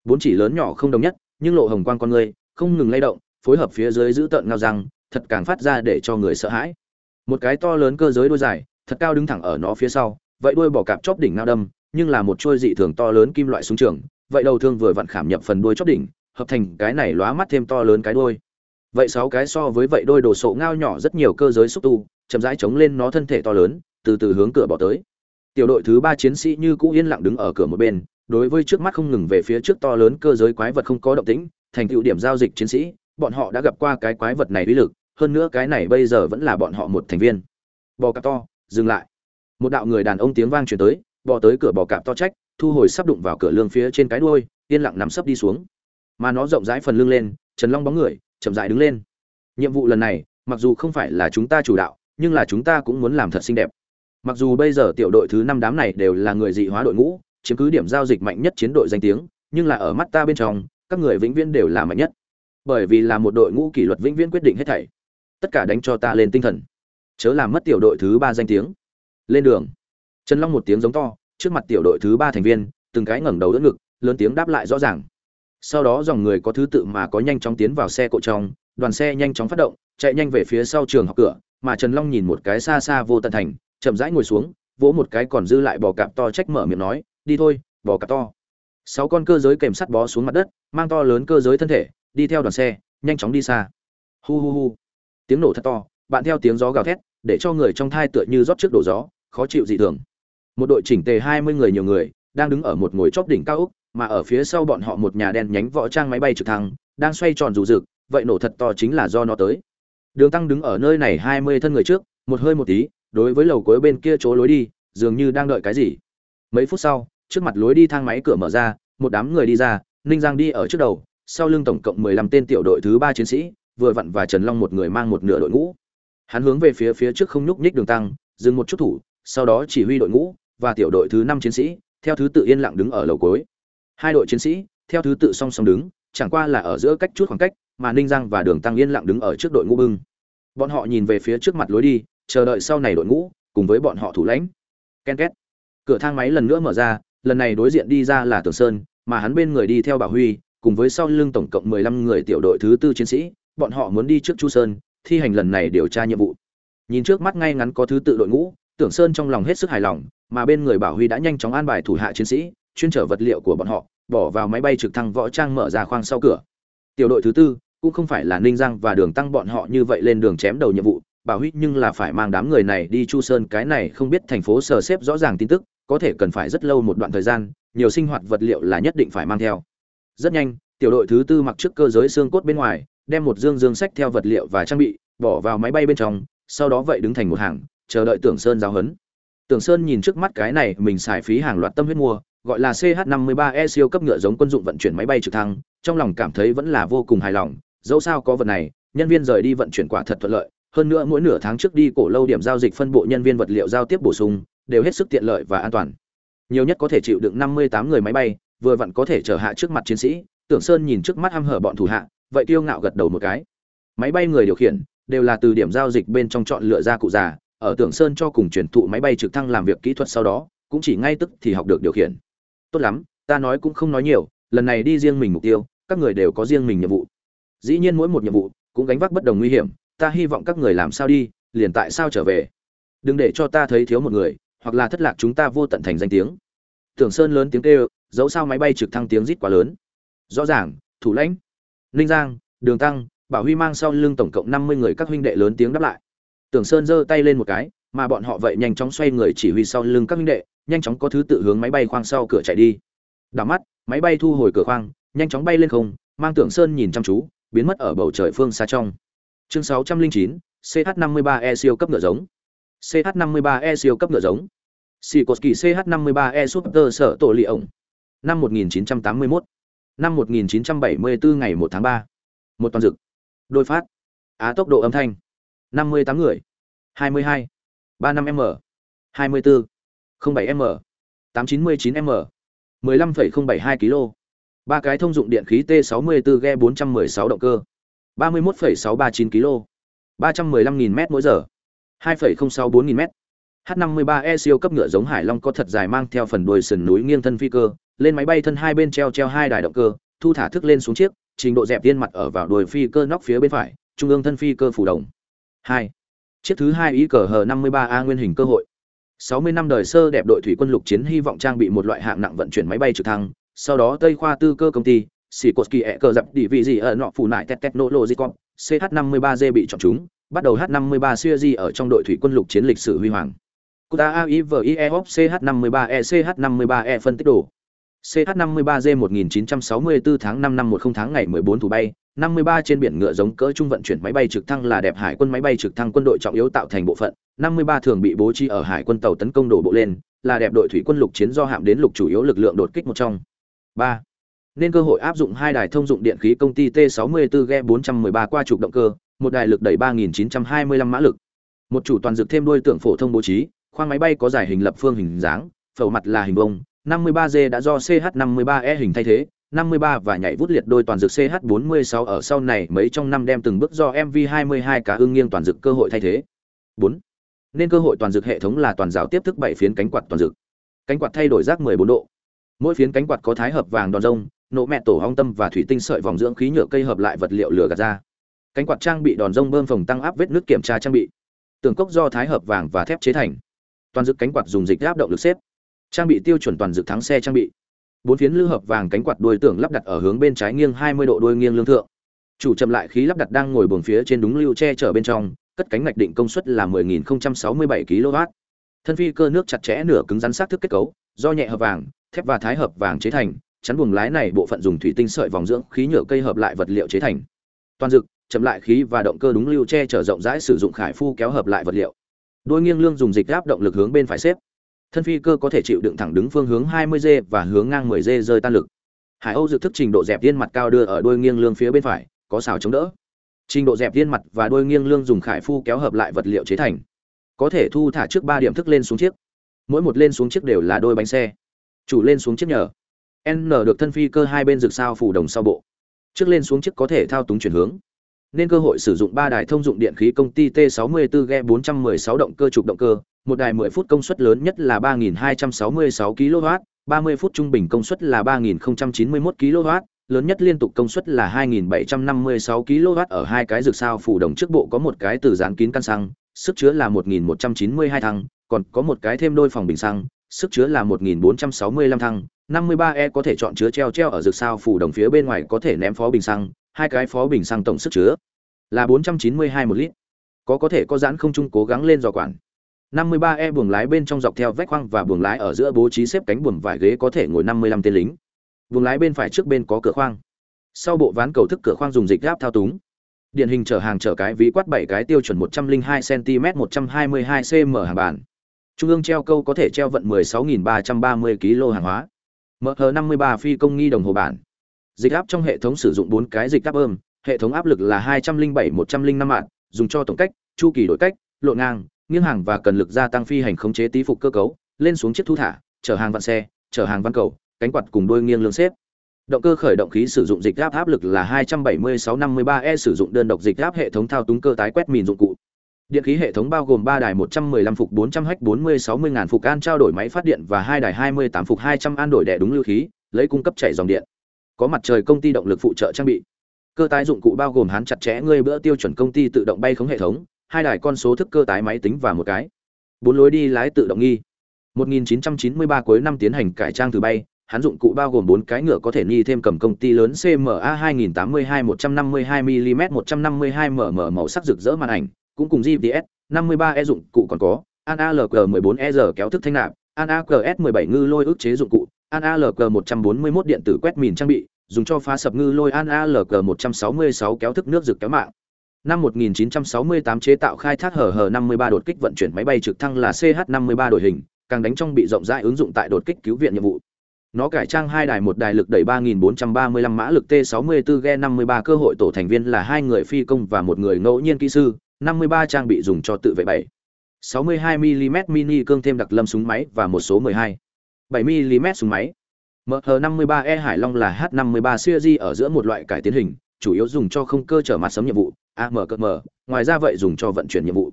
Bốn chỉ lớn nhỏ không đồng nhất, nhưng lộ hồng quang con người, không ngừng lay động, phối hợp phía dưới giữ tận ngao răng, thật càng phát ra để cho người sợ hãi. Một cái to lớn cơ giới đuôi dài, thật cao đứng thẳng ở nó phía sau, vậy đuôi bỏ cạp chóp đỉnh ngao đâm nhưng là một chuôi dị thường to lớn kim loại súng trường, vậy đầu thương vừa vặn khảm nhập phần đuôi chóp đỉnh, hợp thành cái này lóa mắt thêm to lớn cái đuôi. Vậy sáu cái so với vậy đôi đồ sộ ngao nhỏ rất nhiều cơ giới xúc tu, chậm rãi chống lên nó thân thể to lớn, từ từ hướng cửa bỏ tới. Tiểu đội thứ ba chiến sĩ như cũ yên lặng đứng ở cửa một bên, đối với trước mắt không ngừng về phía trước to lớn cơ giới quái vật không có động tĩnh, thành tựu điểm giao dịch chiến sĩ, bọn họ đã gặp qua cái quái vật này uy lực, hơn nữa cái này bây giờ vẫn là bọn họ một thành viên. Bò cạp to, dừng lại. Một đạo người đàn ông tiếng vang truyền tới bò tới cửa bò cạp to trách, thu hồi sắp đụng vào cửa lương phía trên cái đuôi, yên lặng nằm sấp đi xuống. Mà nó rộng rãi phần lưng lên, trần long bóng người, chậm rãi đứng lên. Nhiệm vụ lần này, mặc dù không phải là chúng ta chủ đạo, nhưng là chúng ta cũng muốn làm thật xinh đẹp. Mặc dù bây giờ tiểu đội thứ năm đám này đều là người dị hóa đội ngũ, chiếm cứ điểm giao dịch mạnh nhất chiến đội danh tiếng, nhưng là ở mắt ta bên trong, các người vĩnh viễn đều là mạnh nhất. Bởi vì là một đội ngũ kỷ luật vĩnh viễn quyết định hết thảy. Tất cả đánh cho ta lên tinh thần. Chớ làm mất tiểu đội thứ ba danh tiếng. Lên đường trần long một tiếng giống to, trước mặt tiểu đội thứ ba thành viên, từng cái ngẩng đầu đỡ ngực, lớn tiếng đáp lại rõ ràng. Sau đó dòng người có thứ tự mà có nhanh chóng tiến vào xe cộ trong, đoàn xe nhanh chóng phát động, chạy nhanh về phía sau trường học cửa, mà trần long nhìn một cái xa xa vô tận thành, chậm rãi ngồi xuống, vỗ một cái còn dư lại bò cạp to trách mở miệng nói, đi thôi, bò cạp to. Sáu con cơ giới kèm sắt bó xuống mặt đất, mang to lớn cơ giới thân thể, đi theo đoàn xe, nhanh chóng đi xa. Hu hu hu. Tiếng nổ thật to, bạn theo tiếng gió gào thét, để cho người trong thai tựa như rót trước đổ gió, khó chịu dị thường một đội chỉnh tề hai mươi người nhiều người, đang đứng ở một ngồi chóp đỉnh cao ốc mà ở phía sau bọn họ một nhà đen nhánh võ trang máy bay trực thăng, đang xoay tròn rủ rực, vậy nổ thật to chính là do nó tới. Đường tăng đứng ở nơi này hai mươi thân người trước, một hơi một tí, đối với lầu cuối bên kia chỗ lối đi, dường như đang đợi cái gì. Mấy phút sau, trước mặt lối đi thang máy cửa mở ra, một đám người đi ra, ninh giang đi ở trước đầu, sau lưng tổng cộng mười lăm tên tiểu đội thứ ba chiến sĩ, vừa vặn và trần long một người mang một nửa đội ngũ. Hắn hướng về phía phía trước không nhúc nhích đường tăng, dừng một chút thủ, sau đó chỉ huy đội ngũ và tiểu đội thứ năm chiến sĩ, theo thứ tự yên lặng đứng ở lầu cuối. Hai đội chiến sĩ, theo thứ tự song song đứng, chẳng qua là ở giữa cách chút khoảng cách mà ninh giang và đường tăng yên lặng đứng ở trước đội ngũ bưng. Bọn họ nhìn về phía trước mặt lối đi, chờ đợi sau này đội ngũ, cùng với bọn họ thủ lãnh. Ken két. Cửa thang máy lần nữa mở ra, lần này đối diện đi ra là Tưởng sơn, mà hắn bên người đi theo bảo huy, cùng với sau lưng tổng cộng mười lăm người tiểu đội thứ tư chiến sĩ, bọn họ muốn đi trước chu sơn, thi hành lần này điều tra nhiệm vụ. Nhìn trước mắt ngay ngắn có thứ tự đội ngũ tưởng sơn trong lòng hết sức hài lòng, mà bên người bảo huy đã nhanh chóng an bài thủ hạ chiến sĩ, chuyên trở vật liệu của bọn họ, bỏ vào máy bay trực thăng võ trang mở ra khoang sau cửa. Tiểu đội thứ tư, cũng không phải là ninh giang và đường tăng bọn họ như vậy lên đường chém đầu nhiệm vụ, bảo huy nhưng là phải mang đám người này đi chu sơn, cái này không biết thành phố sờ xếp rõ ràng tin tức, có thể cần phải rất lâu một đoạn thời gian, nhiều sinh hoạt vật liệu là nhất định phải mang theo. Rất nhanh, tiểu đội thứ tư mặc trước cơ giới xương cốt bên ngoài, đem một dương dương sách theo vật liệu và trang bị, bỏ vào máy bay bên trong, sau đó vậy đứng thành một hàng chờ đợi tưởng sơn giáo huấn tưởng sơn nhìn trước mắt cái này mình xài phí hàng loạt tâm huyết mua gọi là CH53E siêu cấp ngựa giống quân dụng vận chuyển máy bay trực thăng, trong lòng cảm thấy vẫn là vô cùng hài lòng, dẫu sao có vật này, nhân viên rời đi vận chuyển quả thật thuận lợi, hơn nữa mỗi nửa tháng trước đi cổ lâu điểm giao dịch phân bộ nhân viên vật liệu giao tiếp bổ sung, đều hết sức tiện lợi và an toàn. Nhiều nhất có thể chịu đựng 58 người máy bay, vừa vặn có thể chở hạ trước mặt chiến sĩ, Tưởng Sơn nhìn trước mắt hăm hở bọn thủ hạ, vậy tiêu ngạo gật đầu một cái. Máy bay người điều khiển đều là từ điểm giao dịch bên trong chọn lựa ra cụ già, ở Tưởng Sơn cho cùng chuyển thụ máy bay trực thăng làm việc kỹ thuật sau đó, cũng chỉ ngay tức thì học được điều khiển. Tốt lắm ta nói cũng không nói nhiều lần này đi riêng mình mục tiêu các người đều có riêng mình nhiệm vụ. Dĩ nhiên mỗi một nhiệm vụ cũng gánh vác bất đồng nguy hiểm ta hy vọng các người làm sao đi liền tại sao trở về. Đừng để cho ta thấy thiếu một người hoặc là thất lạc chúng ta vô tận thành danh tiếng. Tưởng sơn lớn tiếng kêu dẫu sao máy bay trực thăng tiếng rít quá lớn. Rõ ràng thủ lãnh. Ninh giang đường tăng bảo huy mang sau lưng tổng cộng năm mươi người các huynh đệ lớn tiếng đáp lại tưởng sơn giơ tay lên một cái mà bọn họ vậy nhanh chóng xoay người chỉ huy sau lưng các minh đệ nhanh chóng có thứ tự hướng máy bay khoang sau cửa chạy đi đảo mắt máy bay thu hồi cửa khoang nhanh chóng bay lên không mang tưởng sơn nhìn chăm chú biến mất ở bầu trời phương xa trong chương 609, ch 53 e siêu cấp ngựa giống ch 53 e siêu cấp ngựa giống Sikorsky CH-53E Super sở tổ lì ổng. Năm 1981. Năm 1974 ngày 1 tháng 3. Một toàn dực. Đôi phát. Á tốc độ âm thanh. 58 người. 22. 35M. 24. 07M. 899M. 15,072 kg. Ba cái thông dụng điện khí T64 mười 416 động cơ. 31,639 kg. 315.000 m mỗi giờ. 2,064.000 m. H53E siêu cấp ngựa giống Hải Long có thật dài mang theo phần đuôi sườn núi nghiêng thân phi cơ, lên máy bay thân hai bên treo treo hai đài động cơ, thu thả thức lên xuống chiếc, trình độ dẹp tiên mặt ở vào đuôi phi cơ nóc phía bên phải, trung ương thân phi cơ phủ động. 2. Chiếc thứ hai ý cờ H53A nguyên hình cơ hội. 60 năm đời sơ đẹp đội thủy quân lục chiến hy vọng trang bị một loại hạng nặng vận chuyển máy bay trực thăng, sau đó Tây khoa tư cơ công ty, Sikorsky e cờ dập đi vị gì ở nọ phủ nại Technologicom, CH53G bị chọn chúng, bắt đầu H53 series ở trong đội thủy quân lục chiến lịch sử huy hoàng. Kuta AIVIEOP CH53E CH53E phân tích đồ. CH53G 1964 tháng 5 năm 10 tháng ngày 14 thủ bay, 53 trên biển ngựa giống cỡ trung vận chuyển máy bay trực thăng là đẹp hải quân máy bay trực thăng quân đội trọng yếu tạo thành bộ phận, 53 thường bị bố trí ở hải quân tàu tấn công đổ bộ lên, là đẹp đội thủy quân lục chiến do hạm đến lục chủ yếu lực lượng đột kích một trong. 3. Nên cơ hội áp dụng hai đài thông dụng điện khí công ty T64G 413 qua trục động cơ, một đài lực đẩy 3925 mã lực. Một chủ toàn dược thêm đuôi tượng phổ thông bố trí, khoang máy bay có giải hình lập phương hình dáng, phẩu mặt là hình bông. 53G đã do CH53E hình thay thế, 53 và nhảy vút liệt đôi toàn dược CH46 ở sau này mấy trong năm đem từng bước do MV22 cá ương nghiêng toàn dược cơ hội thay thế. 4. Nên cơ hội toàn dược hệ thống là toàn rào tiếp thức 7 phiến cánh quạt toàn dược. Cánh quạt thay đổi rác 14 độ. Mỗi phiến cánh quạt có thái hợp vàng đòn rông, nổ mẹ tổ hong tâm và thủy tinh sợi vòng dưỡng khí nhựa cây hợp lại vật liệu lửa gạt ra. Cánh quạt trang bị đòn rông bơm phòng tăng áp vết nước kiểm tra trang bị. Tường cốc do thái hợp vàng và thép chế thành toàn dược cánh quạt dùng dịch áp động lực xếp trang bị tiêu chuẩn toàn dự thắng xe trang bị. Bốn phiến lư hợp vàng cánh quạt đuôi tưởng lắp đặt ở hướng bên trái nghiêng 20 độ đuôi nghiêng lương thượng. Chủ chậm lại khí lắp đặt đang ngồi buồng phía trên đúng lưu che chở bên trong, cất cánh ngạch định công suất là 10.067 kW. Thân phi cơ nước chặt chẽ nửa cứng rắn sát thức kết cấu, do nhẹ hợp vàng, thép và thái hợp vàng chế thành, chắn buồng lái này bộ phận dùng thủy tinh sợi vòng dưỡng khí nhựa cây hợp lại vật liệu chế thành. Toàn dực chậm lại khí và động cơ đúng lưu che chở rộng rãi sử dụng khải phu kéo hợp lại vật liệu. Đôi nghiêng lương dùng dịch áp động lực hướng bên phải xếp thân phi cơ có thể chịu đựng thẳng đứng phương hướng 20 g và hướng ngang 10 g rơi tan lực. Hải âu dự thức trình độ dẹp tiên mặt cao đưa ở đuôi nghiêng lương phía bên phải, có xào chống đỡ. Trình độ dẹp tiên mặt và đuôi nghiêng lương dùng khải phu kéo hợp lại vật liệu chế thành. Có thể thu thả trước ba điểm thức lên xuống chiếc. Mỗi một lên xuống chiếc đều là đôi bánh xe. Chủ lên xuống chiếc nhờ. N được thân phi cơ hai bên rực sao phủ đồng sau bộ. Trước lên xuống chiếc có thể thao túng chuyển hướng nên cơ hội sử dụng ba đài thông dụng điện khí công ty T64G 416 động cơ trục động cơ, một đài 10 phút công suất lớn nhất là 3266 kW, 30 phút trung bình công suất là 3091 kW, lớn nhất liên tục công suất là 2756 kW ở hai cái rực sao phủ đồng trước bộ có một cái từ dán kín căn xăng, sức chứa là 1192 thăng, còn có một cái thêm đôi phòng bình xăng, sức chứa là 1465 thăng, 53E có thể chọn chứa treo treo ở rực sao phủ đồng phía bên ngoài có thể ném phó bình xăng, hai cái phó bình xăng tổng sức chứa là 492 một lít. Có có thể có giãn không trung cố gắng lên dò quản. 53E buồng lái bên trong dọc theo vách khoang và buồng lái ở giữa bố trí xếp cánh buồng vài ghế có thể ngồi 55 tên lính. Buồng lái bên phải trước bên có cửa khoang. Sau bộ ván cầu thức cửa khoang dùng dịch áp thao túng. Điển hình chở hàng chở cái ví quát 7 cái tiêu chuẩn 102 cm 122 cm hàng bàn. Trung ương treo câu có thể treo vận 16330 kg hàng hóa. MH53 phi công nghi đồng hồ bản dịch áp trong hệ thống sử dụng bốn cái dịch áp bơm. hệ thống áp lực là hai trăm linh bảy, một trăm linh năm mạng dùng cho tổng cách, chu kỳ đổi cách, lộ ngang, nghiêng hàng và cần lực gia tăng phi hành khống chế tí phục cơ cấu, lên xuống chiếc thu thả, chở hàng vạn xe, chở hàng văn cầu, cánh quạt cùng đôi nghiêng lương xếp động cơ khởi động khí sử dụng dịch áp áp lực là 27653e sử dụng đơn độc dịch áp hệ thống thao túng cơ tái quét mìn dụng cụ điện khí hệ thống bao gồm ba đài 115 phục 400 h 40 60 ngàn phục an trao đổi máy phát điện và hai đài 28 phục 200 an đổi đẻ đúng lưu khí, lấy cung cấp chảy dòng điện có mặt trời công ty động lực phụ trợ trang bị. Cơ tái dụng cụ bao gồm hán chặt chẽ ngươi bữa tiêu chuẩn công ty tự động bay khống hệ thống, hai đài con số thức cơ tái máy tính và một cái. Bốn lối đi lái tự động nghi. 1993 cuối năm tiến hành cải trang từ bay hắn dụng cụ bao gồm bốn cái ngựa có thể nghi thêm cầm công ty lớn CMA 2082 152 mm 152 mm màu sắc rực rỡ màn ảnh, cũng cùng GPS 53e dụng cụ còn có, an alg 14 e kéo thức thanh nạp, an aks 17 ngư lôi ức chế dụng cụ an alg 141 điện tử quét mìn trang bị dùng cho phá sập ngư lôi an alg 166 kéo thức nước rực kéo mạng năm 1968 chế tạo khai thác hở hở 53 đột kích vận chuyển máy bay trực thăng là CH-53 đội hình, càng đánh trong bị rộng rãi ứng dụng tại đột kích cứu viện nhiệm vụ. Nó cải trang hai đài một đài lực đẩy 3435 mã lực T-64G 53 cơ hội tổ thành viên là hai người phi công và một người ngẫu nhiên kỹ sư, 53 trang bị dùng cho tự vệ 7. 62 mm mini cương thêm đặc lâm súng máy và một số 12. 7 mm súng máy. MH53E Hải Long là H53 series ở giữa một loại cải tiến hình, chủ yếu dùng cho không cơ trở mặt sấm nhiệm vụ, AMKM, ngoài ra vậy dùng cho vận chuyển nhiệm vụ.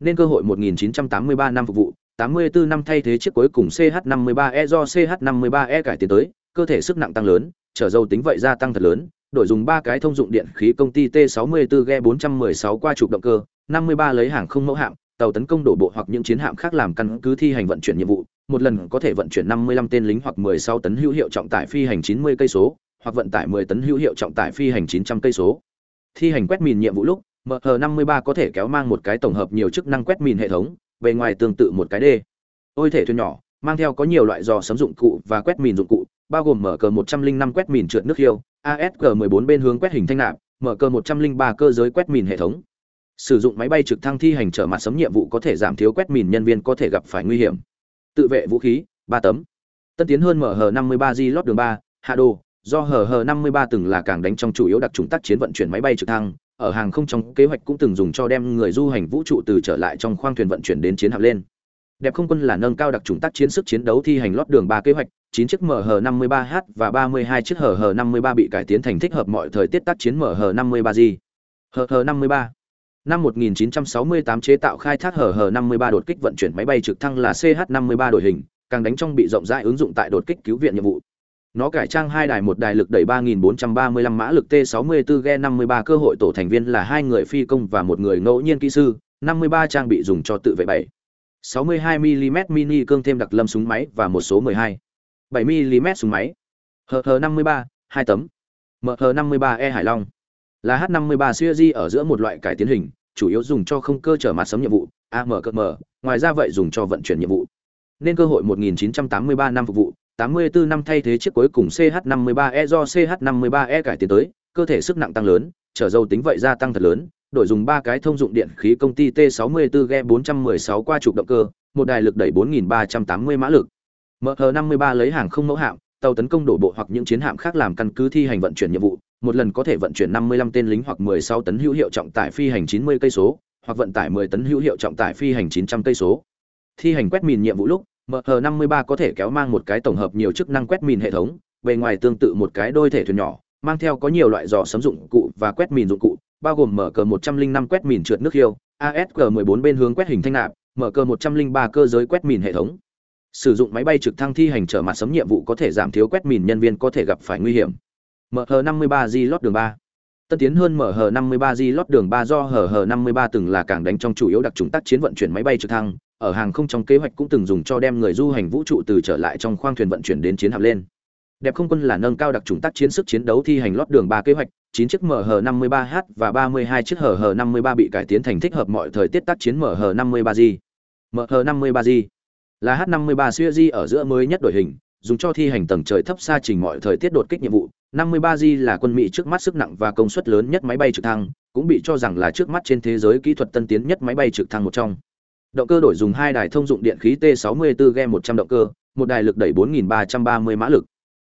Nên cơ hội 1983 năm phục vụ, 84 năm thay thế chiếc cuối cùng CH53E do CH53E cải tiến tới, cơ thể sức nặng tăng lớn, trở dầu tính vậy gia tăng thật lớn, đổi dùng ba cái thông dụng điện khí công ty T64G 416 qua trục động cơ, 53 lấy hàng không mẫu hạm, tàu tấn công đổ bộ hoặc những chiến hạm khác làm căn cứ thi hành vận chuyển nhiệm vụ, một lần có thể vận chuyển 55 tên lính hoặc 16 tấn hữu hiệu trọng tải phi hành 90 cây số, hoặc vận tải 10 tấn hữu hiệu trọng tải phi hành 900 cây số. Thi hành quét mìn nhiệm vụ lúc, MH53 có thể kéo mang một cái tổng hợp nhiều chức năng quét mìn hệ thống, bề ngoài tương tự một cái đê. Ôi thể thuyền nhỏ, mang theo có nhiều loại dò sấm dụng cụ và quét mìn dụng cụ, bao gồm mở cờ 105 quét mìn trượt nước hiêu, ASG14 bên hướng quét hình thanh nạp, mở cờ 103 cơ giới quét mìn hệ thống. Sử dụng máy bay trực thăng thi hành trở mặt sấm nhiệm vụ có thể giảm thiếu quét mìn nhân viên có thể gặp phải nguy hiểm. Tự vệ vũ khí, ba tấm. Tân tiến hơn MH53G lót đường ba. hạ đồ, do HH53 từng là cảng đánh trong chủ yếu đặc trùng tác chiến vận chuyển máy bay trực thăng, ở hàng không trong kế hoạch cũng từng dùng cho đem người du hành vũ trụ từ trở lại trong khoang thuyền vận chuyển đến chiến hạm lên. Đẹp không quân là nâng cao đặc trùng tác chiến sức chiến đấu thi hành lót đường ba kế hoạch, Chín chiếc MH53H và 32 chiếc HH53 bị cải tiến thành thích hợp mọi thời tiết tác chiến MH53G. HH53 Năm 1968 chế tạo khai thác HH53 đột kích vận chuyển máy bay trực thăng là CH53 đội hình, càng đánh trong bị rộng rãi ứng dụng tại đột kích cứu viện nhiệm vụ. Nó cải trang hai đài một đài lực đẩy 3435 mã lực T-64G 53 cơ hội tổ thành viên là hai người phi công và một người ngẫu nhiên kỹ sư, 53 trang bị dùng cho tự vệ 7. 62 mm mini cương thêm đặc lâm súng máy và một số 12. 7 mm súng máy. HH53, 2 tấm. MH53E Hải Long. Là H53 series ở giữa một loại cải tiến hình, chủ yếu dùng cho không cơ trở mặt sấm nhiệm vụ, AMKM, ngoài ra vậy dùng cho vận chuyển nhiệm vụ. Nên cơ hội 1983 năm phục vụ, 84 năm thay thế chiếc cuối cùng CH53E do CH53E cải tiến tới, cơ thể sức nặng tăng lớn, trở dầu tính vậy gia tăng thật lớn, đổi dùng ba cái thông dụng điện khí công ty T64G 416 qua trục động cơ, một đài lực đẩy 4380 mã lực. MH53 lấy hàng không mẫu hạm, tàu tấn công đổ bộ hoặc những chiến hạm khác làm căn cứ thi hành vận chuyển nhiệm vụ, một lần có thể vận chuyển 55 tên lính hoặc 16 tấn hữu hiệu trọng tải phi hành 90 cây số, hoặc vận tải 10 tấn hữu hiệu trọng tải phi hành 900 cây số. Thi hành quét mìn nhiệm vụ lúc, MH53 có thể kéo mang một cái tổng hợp nhiều chức năng quét mìn hệ thống, bề ngoài tương tự một cái đôi thể thuyền nhỏ, mang theo có nhiều loại dò sấm dụng cụ và quét mìn dụng cụ, bao gồm mở cờ 105 quét mìn trượt nước hiêu, ASG14 bên hướng quét hình thanh nạp, mở cờ 103 cơ giới quét mìn hệ thống. Sử dụng máy bay trực thăng thi hành trở mặt sấm nhiệm vụ có thể giảm thiếu quét mìn nhân viên có thể gặp phải nguy hiểm. MH53G lót đường 3. Tân tiến hơn MH53G lót đường 3 do HH53 từng là cảng đánh trong chủ yếu đặc trùng tác chiến vận chuyển máy bay trực thăng, ở hàng không trong kế hoạch cũng từng dùng cho đem người du hành vũ trụ từ trở lại trong khoang thuyền vận chuyển đến chiến hạm lên. Đẹp không quân là nâng cao đặc trùng tác chiến sức chiến đấu thi hành lót đường 3 kế hoạch, 9 chiếc MH53H và 32 chiếc HH53 bị cải tiến thành thích hợp mọi thời tiết tác chiến MH53G. MH53G là H53 series ở giữa mới nhất đổi hình, dùng cho thi hành tầng trời thấp xa trình mọi thời tiết đột kích nhiệm vụ. 53G là quân Mỹ trước mắt sức nặng và công suất lớn nhất máy bay trực thăng, cũng bị cho rằng là trước mắt trên thế giới kỹ thuật tân tiến nhất máy bay trực thăng một trong. Động cơ đổi dùng hai đài thông dụng điện khí T64G 100 động cơ, một đài lực đẩy 4330 mã lực.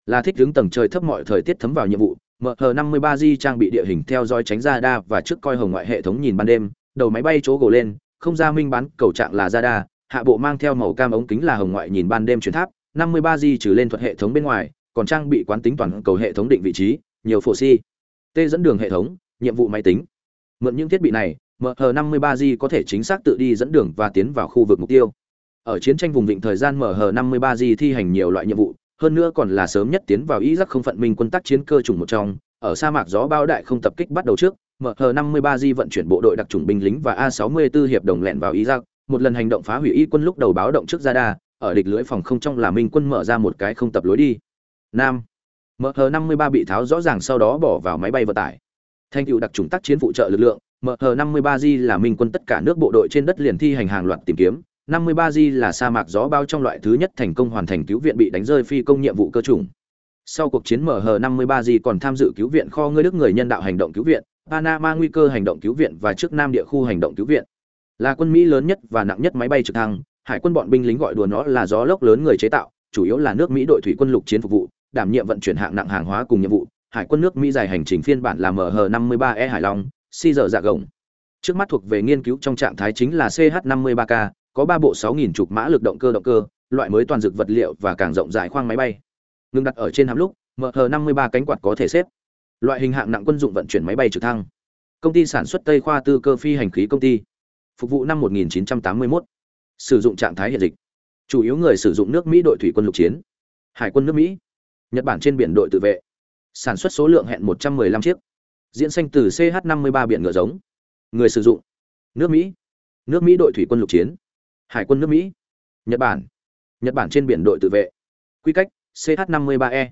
Là thích ứng tầng trời thấp mọi thời tiết thấm vào nhiệm vụ. MH53G trang bị địa hình theo dõi tránh radar và trước coi hồng ngoại hệ thống nhìn ban đêm, đầu máy bay chỗ gồ lên, không ra minh bán cầu trạng là radar, hạ bộ mang theo màu cam ống kính là hồng ngoại nhìn ban đêm chuyển tháp, 53G trừ lên thuật hệ thống bên ngoài, còn trang bị quán tính toàn cầu hệ thống định vị trí, nhiều phổ si, T dẫn đường hệ thống, nhiệm vụ máy tính. Mượn những thiết bị này, MH53G có thể chính xác tự đi dẫn đường và tiến vào khu vực mục tiêu. Ở chiến tranh vùng vịnh thời gian MH53G thi hành nhiều loại nhiệm vụ, hơn nữa còn là sớm nhất tiến vào Iraq không phận minh quân tác chiến cơ chủng một trong, ở sa mạc gió bao đại không tập kích bắt đầu trước, MH53G vận chuyển bộ đội đặc chủng binh lính và A64 hiệp đồng lẹn vào Iraq, một lần hành động phá hủy y quân lúc đầu báo động trước radar, ở địch lưỡi phòng không trong là minh quân mở ra một cái không tập lối đi. Nam MH53 bị tháo rõ ràng sau đó bỏ vào máy bay vận tải. Thanh tựu đặc chủng tác chiến phụ trợ lực lượng, MH53G là minh quân tất cả nước bộ đội trên đất liền thi hành hàng loạt tìm kiếm, 53G là sa mạc gió bao trong loại thứ nhất thành công hoàn thành cứu viện bị đánh rơi phi công nhiệm vụ cơ chủng. Sau cuộc chiến MH53G còn tham dự cứu viện kho ngươi Đức người nhân đạo hành động cứu viện, Panama nguy cơ hành động cứu viện và trước Nam địa khu hành động cứu viện. Là quân Mỹ lớn nhất và nặng nhất máy bay trực thăng, hải quân bọn binh lính gọi đùa nó là gió lốc lớn người chế tạo, chủ yếu là nước Mỹ đội thủy quân lục chiến phục vụ, đảm nhiệm vận chuyển hạng nặng hàng hóa cùng nhiệm vụ. Hải quân nước Mỹ dài hành trình phiên bản là MH53E Hải Long, si giờ dạ gồng. Trước mắt thuộc về nghiên cứu trong trạng thái chính là CH53K, có ba bộ 6000 chục mã lực động cơ động cơ, loại mới toàn dược vật liệu và càng rộng rãi khoang máy bay. ngừng đặt ở trên hàm lúc, MH53 cánh quạt có thể xếp. Loại hình hạng nặng quân dụng vận chuyển máy bay trực thăng. Công ty sản xuất Tây Khoa Tư cơ phi hành khí công ty. Phục vụ năm 1981. Sử dụng trạng thái hiện dịch. Chủ yếu người sử dụng nước Mỹ đội thủy quân lục chiến. Hải quân nước Mỹ. Nhật Bản trên biển đội tự vệ. Sản xuất số lượng hẹn 115 chiếc. Diễn xanh từ CH53 biển ngựa giống. Người sử dụng. Nước Mỹ. Nước Mỹ đội thủy quân lục chiến hải quân nước mỹ nhật bản nhật bản trên biển đội tự vệ quy cách ch 53 e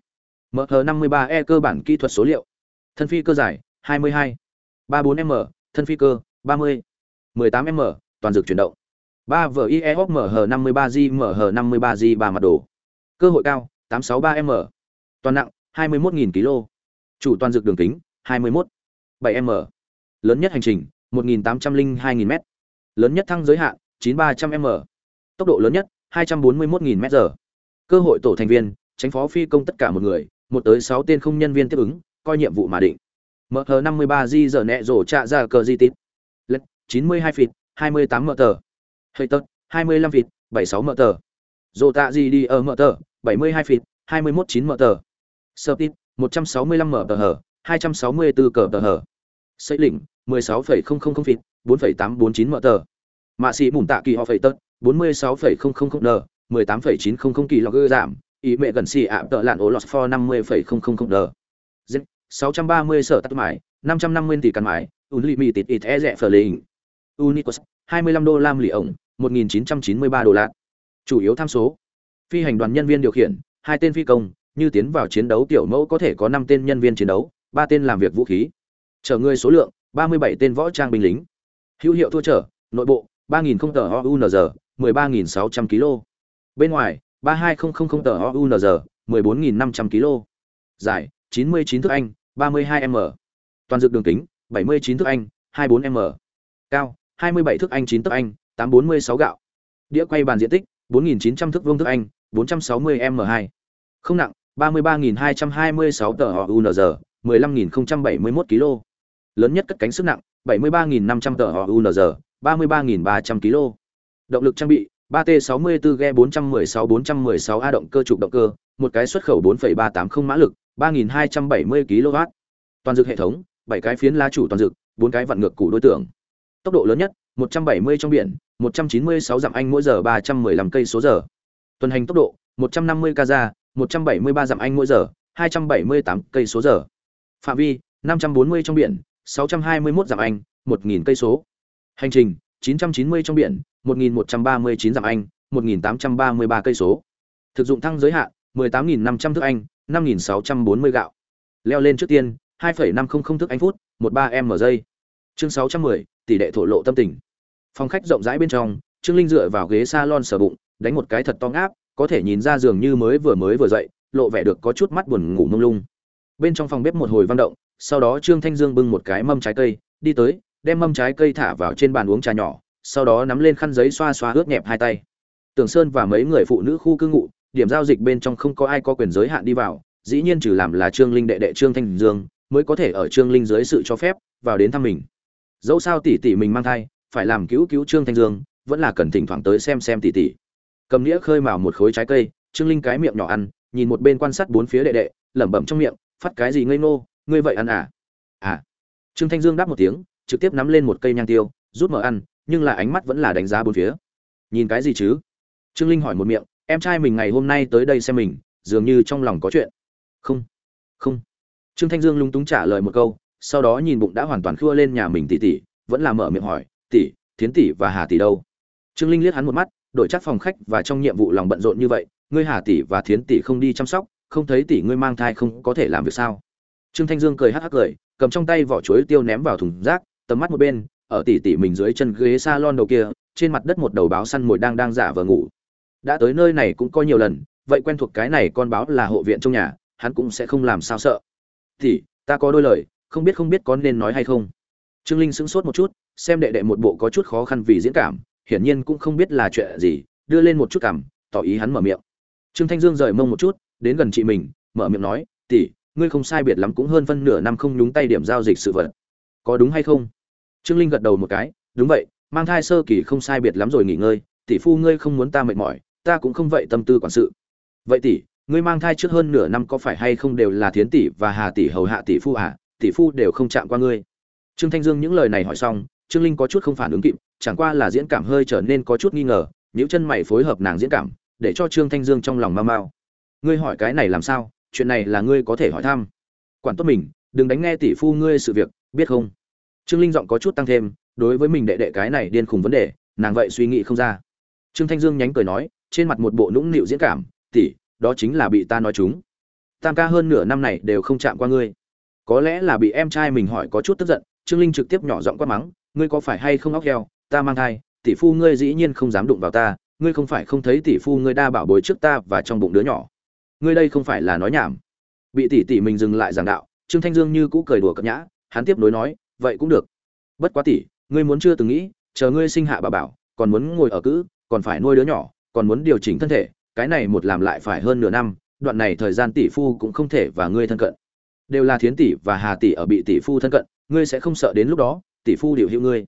mh 53 e cơ bản kỹ thuật số liệu thân phi cơ giải 22 34 m thân phi cơ 30 18 m toàn dược chuyển động 3 VIE mh 53 g mh 53 g, ba mặt đồ. Cơ hội cao 863 m. Toàn nặng 21.000 kg chủ toàn dược đường kính 21 7 m. Lớn nhất hành trình 1.802.000 m lớn nhất thăng giới hạn 9300 m. Tốc độ lớn nhất 241.000 m cơ hội tổ thành viên, tránh phó phi công tất cả một người, một tới sáu tên không nhân viên tiếp ứng, coi nhiệm vụ mà định. MH53G giờ nẹ rổ trạ ra cờ di tít. Lết 92 feet 28 m hơi tớt 25 feet 76 tờ dồ tạ gì đi ở m 72 feet 21 9 tờ. Sơ tít một trăm sáu mươi lăm 165 tờ hở 264 cờ tờ hở. Xây lĩnh 16,000 feet 4,849 tờ. Mạ sĩ mùng tạ kỳ họ phẩy tớt bốn mươi sáu phẩy không không không n mười tám phẩy chín không không kỳ log giảm. Ý mẹ gần xì ạ tợ lạn ổ lọt for năm mươi phẩy không không không n. Sáu trăm ba mươi sở tắt mải năm trăm năm mươi tỷ căn mải unlimited it e rẻ phờ lình unicos hai mươi lăm đô lam lì ổng một nghìn chín trăm chín mươi ba đô la chủ yếu tham số phi hành đoàn nhân viên điều khiển hai tên phi công như tiến vào chiến đấu tiểu mẫu có thể có năm tên nhân viên chiến đấu ba tên làm việc vũ khí chở người số lượng ba mươi bảy tên võ trang binh lính hữu hiệu thua trở nội bộ 3000 tờ OUNZ, 13600 kg. Bên ngoài, 32000 tờ OUNZ, 14500 kg. Dài, 99 thước Anh, 32m. Toàn dược đường kính, 79 thước Anh, 24m. Cao, 27 thước Anh 9 tấc Anh, 846 gạo. Đĩa quay bàn diện tích, 4900 thước vuông thước Anh, 460m2. Không nặng, 33226 tờ OUNZ, 15071 kg. Lớn nhất cất cánh sức nặng, 73500 tờ OUNZ, 33.300 kg. Động lực trang bị: 3T64 ghe 416 416 A động cơ trục động cơ, một cái xuất khẩu 4,380 mã lực, 3270 kW. Toàn dược hệ thống: 7 cái phiến lá chủ toàn dược, 4 cái vặn ngược củ đối tượng. Tốc độ lớn nhất: 170 trong biển, 196 dặm anh mỗi giờ 315 cây số giờ. Tuần hành tốc độ: 150 km, 173 dặm anh mỗi giờ, 278 cây số giờ. Phạm vi: 540 trong biển, 621 dặm anh, 1000 cây số. Hành trình 990 trong biển, 1139 dặm Anh, 1833 cây số. Thực dụng thăng giới hạn 18500 thước Anh, 5640 gạo. Leo lên trước tiên 2.500 thước Anh phút, 13m giây. Chương 610, tỷ đệ thổ lộ tâm tình. Phòng khách rộng rãi bên trong, Trương Linh dựa vào ghế salon sờ bụng, đánh một cái thật to ngáp, có thể nhìn ra giường như mới vừa mới vừa dậy, lộ vẻ được có chút mắt buồn ngủ mông lung. Bên trong phòng bếp một hồi văn động, sau đó Trương Thanh Dương bưng một cái mâm trái cây, đi tới, đem mâm trái cây thả vào trên bàn uống trà nhỏ sau đó nắm lên khăn giấy xoa xoa ướt nhẹp hai tay tưởng sơn và mấy người phụ nữ khu cư ngụ điểm giao dịch bên trong không có ai có quyền giới hạn đi vào dĩ nhiên trừ làm là trương linh đệ đệ trương thanh dương mới có thể ở trương linh dưới sự cho phép vào đến thăm mình dẫu sao tỷ tỷ mình mang thai, phải làm cứu cứu trương thanh dương, vẫn là cần thỉnh thoảng tới xem xem tỷ tỷ. Cầm nghĩa khơi mào một khối trái cây, trương linh cái miệng nhỏ ăn, nhìn một bên quan sát bốn phía đệ đệ, lẩm bẩm trong miệng, phát cái gì ngây ngô, ngươi vậy ăn à? À. Trương thanh dương đáp một tiếng, trực tiếp nắm lên một cây nhang tiêu, rút mở ăn, nhưng là ánh mắt vẫn là đánh giá bốn phía. Nhìn cái gì chứ? Trương linh hỏi một miệng, em trai mình ngày hôm nay tới đây xem mình, dường như trong lòng có chuyện. Không không. Trương thanh dương lung túng trả lời một câu sau đó nhìn bụng đã hoàn toàn khua lên nhà mình tỷ tỷ, vẫn là mở miệng hỏi, tỷ, thiến tỷ và hà tỷ đâu? Trương linh liếc hắn một mắt đổi chắc phòng khách và trong nhiệm vụ lòng bận rộn như vậy, ngươi hà tỷ và thiến tỷ không đi chăm sóc, không thấy tỷ ngươi mang thai không có thể làm việc sao? Trương thanh dương cười hắc hắc cười, cầm trong tay vỏ chuối tiêu ném vào thùng rác, tầm mắt một bên, ở tỷ tỷ mình dưới chân ghế salon đầu kia, trên mặt đất một đầu báo săn mồi đang đang giả vờ ngủ. Đã tới nơi này cũng có nhiều lần, vậy quen thuộc cái này con báo là hộ viện trong nhà, hắn cũng sẽ không làm sao sợ. Tỷ, ta có đôi lời không biết không biết có nên nói hay không. Trương linh sững sốt một chút, xem đệ đệ một bộ có chút khó khăn vì diễn cảm, hiển nhiên cũng không biết là chuyện gì, đưa lên một chút cảm, tỏ ý hắn mở miệng. Trương thanh dương rời mông một chút, đến gần chị mình, mở miệng nói, tỷ, ngươi không sai biệt lắm cũng hơn phân nửa năm không nhúng tay điểm giao dịch sự vật. Có đúng hay không? Trương linh gật đầu một cái, đúng vậy, mang thai sơ kỳ không sai biệt lắm rồi nghỉ ngơi, tỷ phu ngươi không muốn ta mệt mỏi, ta cũng không vậy tâm tư quản sự. Vậy tỷ, ngươi mang thai trước hơn nửa năm có phải hay không đều là thiến tỷ và hà tỷ hầu hạ tỷ phu à? Tỷ phu đều không chạm qua ngươi. Trương thanh dương những lời này hỏi xong, trương linh có chút không phản ứng kịp, chẳng qua là diễn cảm hơi trở nên có chút nghi ngờ nếu chân mày phối hợp nàng diễn cảm, để cho trương thanh dương trong lòng mau mau. Ngươi hỏi cái này làm sao? Chuyện này là ngươi có thể hỏi thăm. Quản tốt mình, đừng đánh nghe tỷ phu ngươi sự việc, biết không? Trương linh giọng có chút tăng thêm, đối với mình đệ đệ cái này điên khùng vấn đề, nàng vậy suy nghĩ không ra. Trương thanh dương nhánh cười nói, trên mặt một bộ nũng nịu diễn cảm, tỷ, đó chính là bị ta nói chúng. Tam ca hơn nửa năm này đều không chạm qua ngươi có lẽ là bị em trai mình hỏi có chút tức giận, trương linh trực tiếp nhỏ giọng quát mắng, ngươi có phải hay không óc heo? Ta mang thai, tỷ phu ngươi dĩ nhiên không dám đụng vào ta, ngươi không phải không thấy tỷ phu ngươi đa bảo bối trước ta và trong bụng đứa nhỏ. Ngươi đây không phải là nói nhảm. Bị tỷ tỷ mình dừng lại giảng đạo, trương thanh dương như cũ cười đùa cập nhã, hắn tiếp nối nói, vậy cũng được. Bất quá tỷ, ngươi muốn chưa từng nghĩ, chờ ngươi sinh hạ bà bảo, còn muốn ngồi ở cữ, còn phải nuôi đứa nhỏ, còn muốn điều chỉnh thân thể, cái này một làm lại phải hơn nửa năm, đoạn này thời gian tỷ phu cũng không thể và ngươi thân cận đều là thiến tỷ và hà tỷ ở bị tỷ phu thân cận, ngươi sẽ không sợ đến lúc đó, tỷ phu điều hữu ngươi.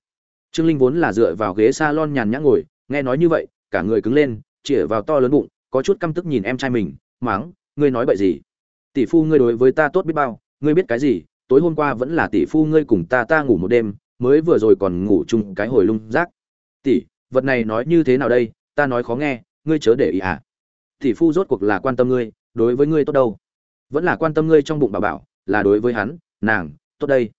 Trương linh vốn là dựa vào ghế salon nhàn nhã ngồi, nghe nói như vậy, cả người cứng lên, chĩa vào to lớn bụng, có chút căm tức nhìn em trai mình, máng, ngươi nói bậy gì? Tỷ phu ngươi đối với ta tốt biết bao, ngươi biết cái gì? Tối hôm qua vẫn là tỷ phu ngươi cùng ta ta ngủ một đêm, mới vừa rồi còn ngủ chung cái hồi lung rác. Tỷ, vật này nói như thế nào đây? Ta nói khó nghe, ngươi chớ để ý à. Tỷ phu rốt cuộc là quan tâm ngươi, đối với ngươi tốt đâu? Vẫn là quan tâm ngươi trong bụng bà bảo, là đối với hắn, nàng, tốt đây.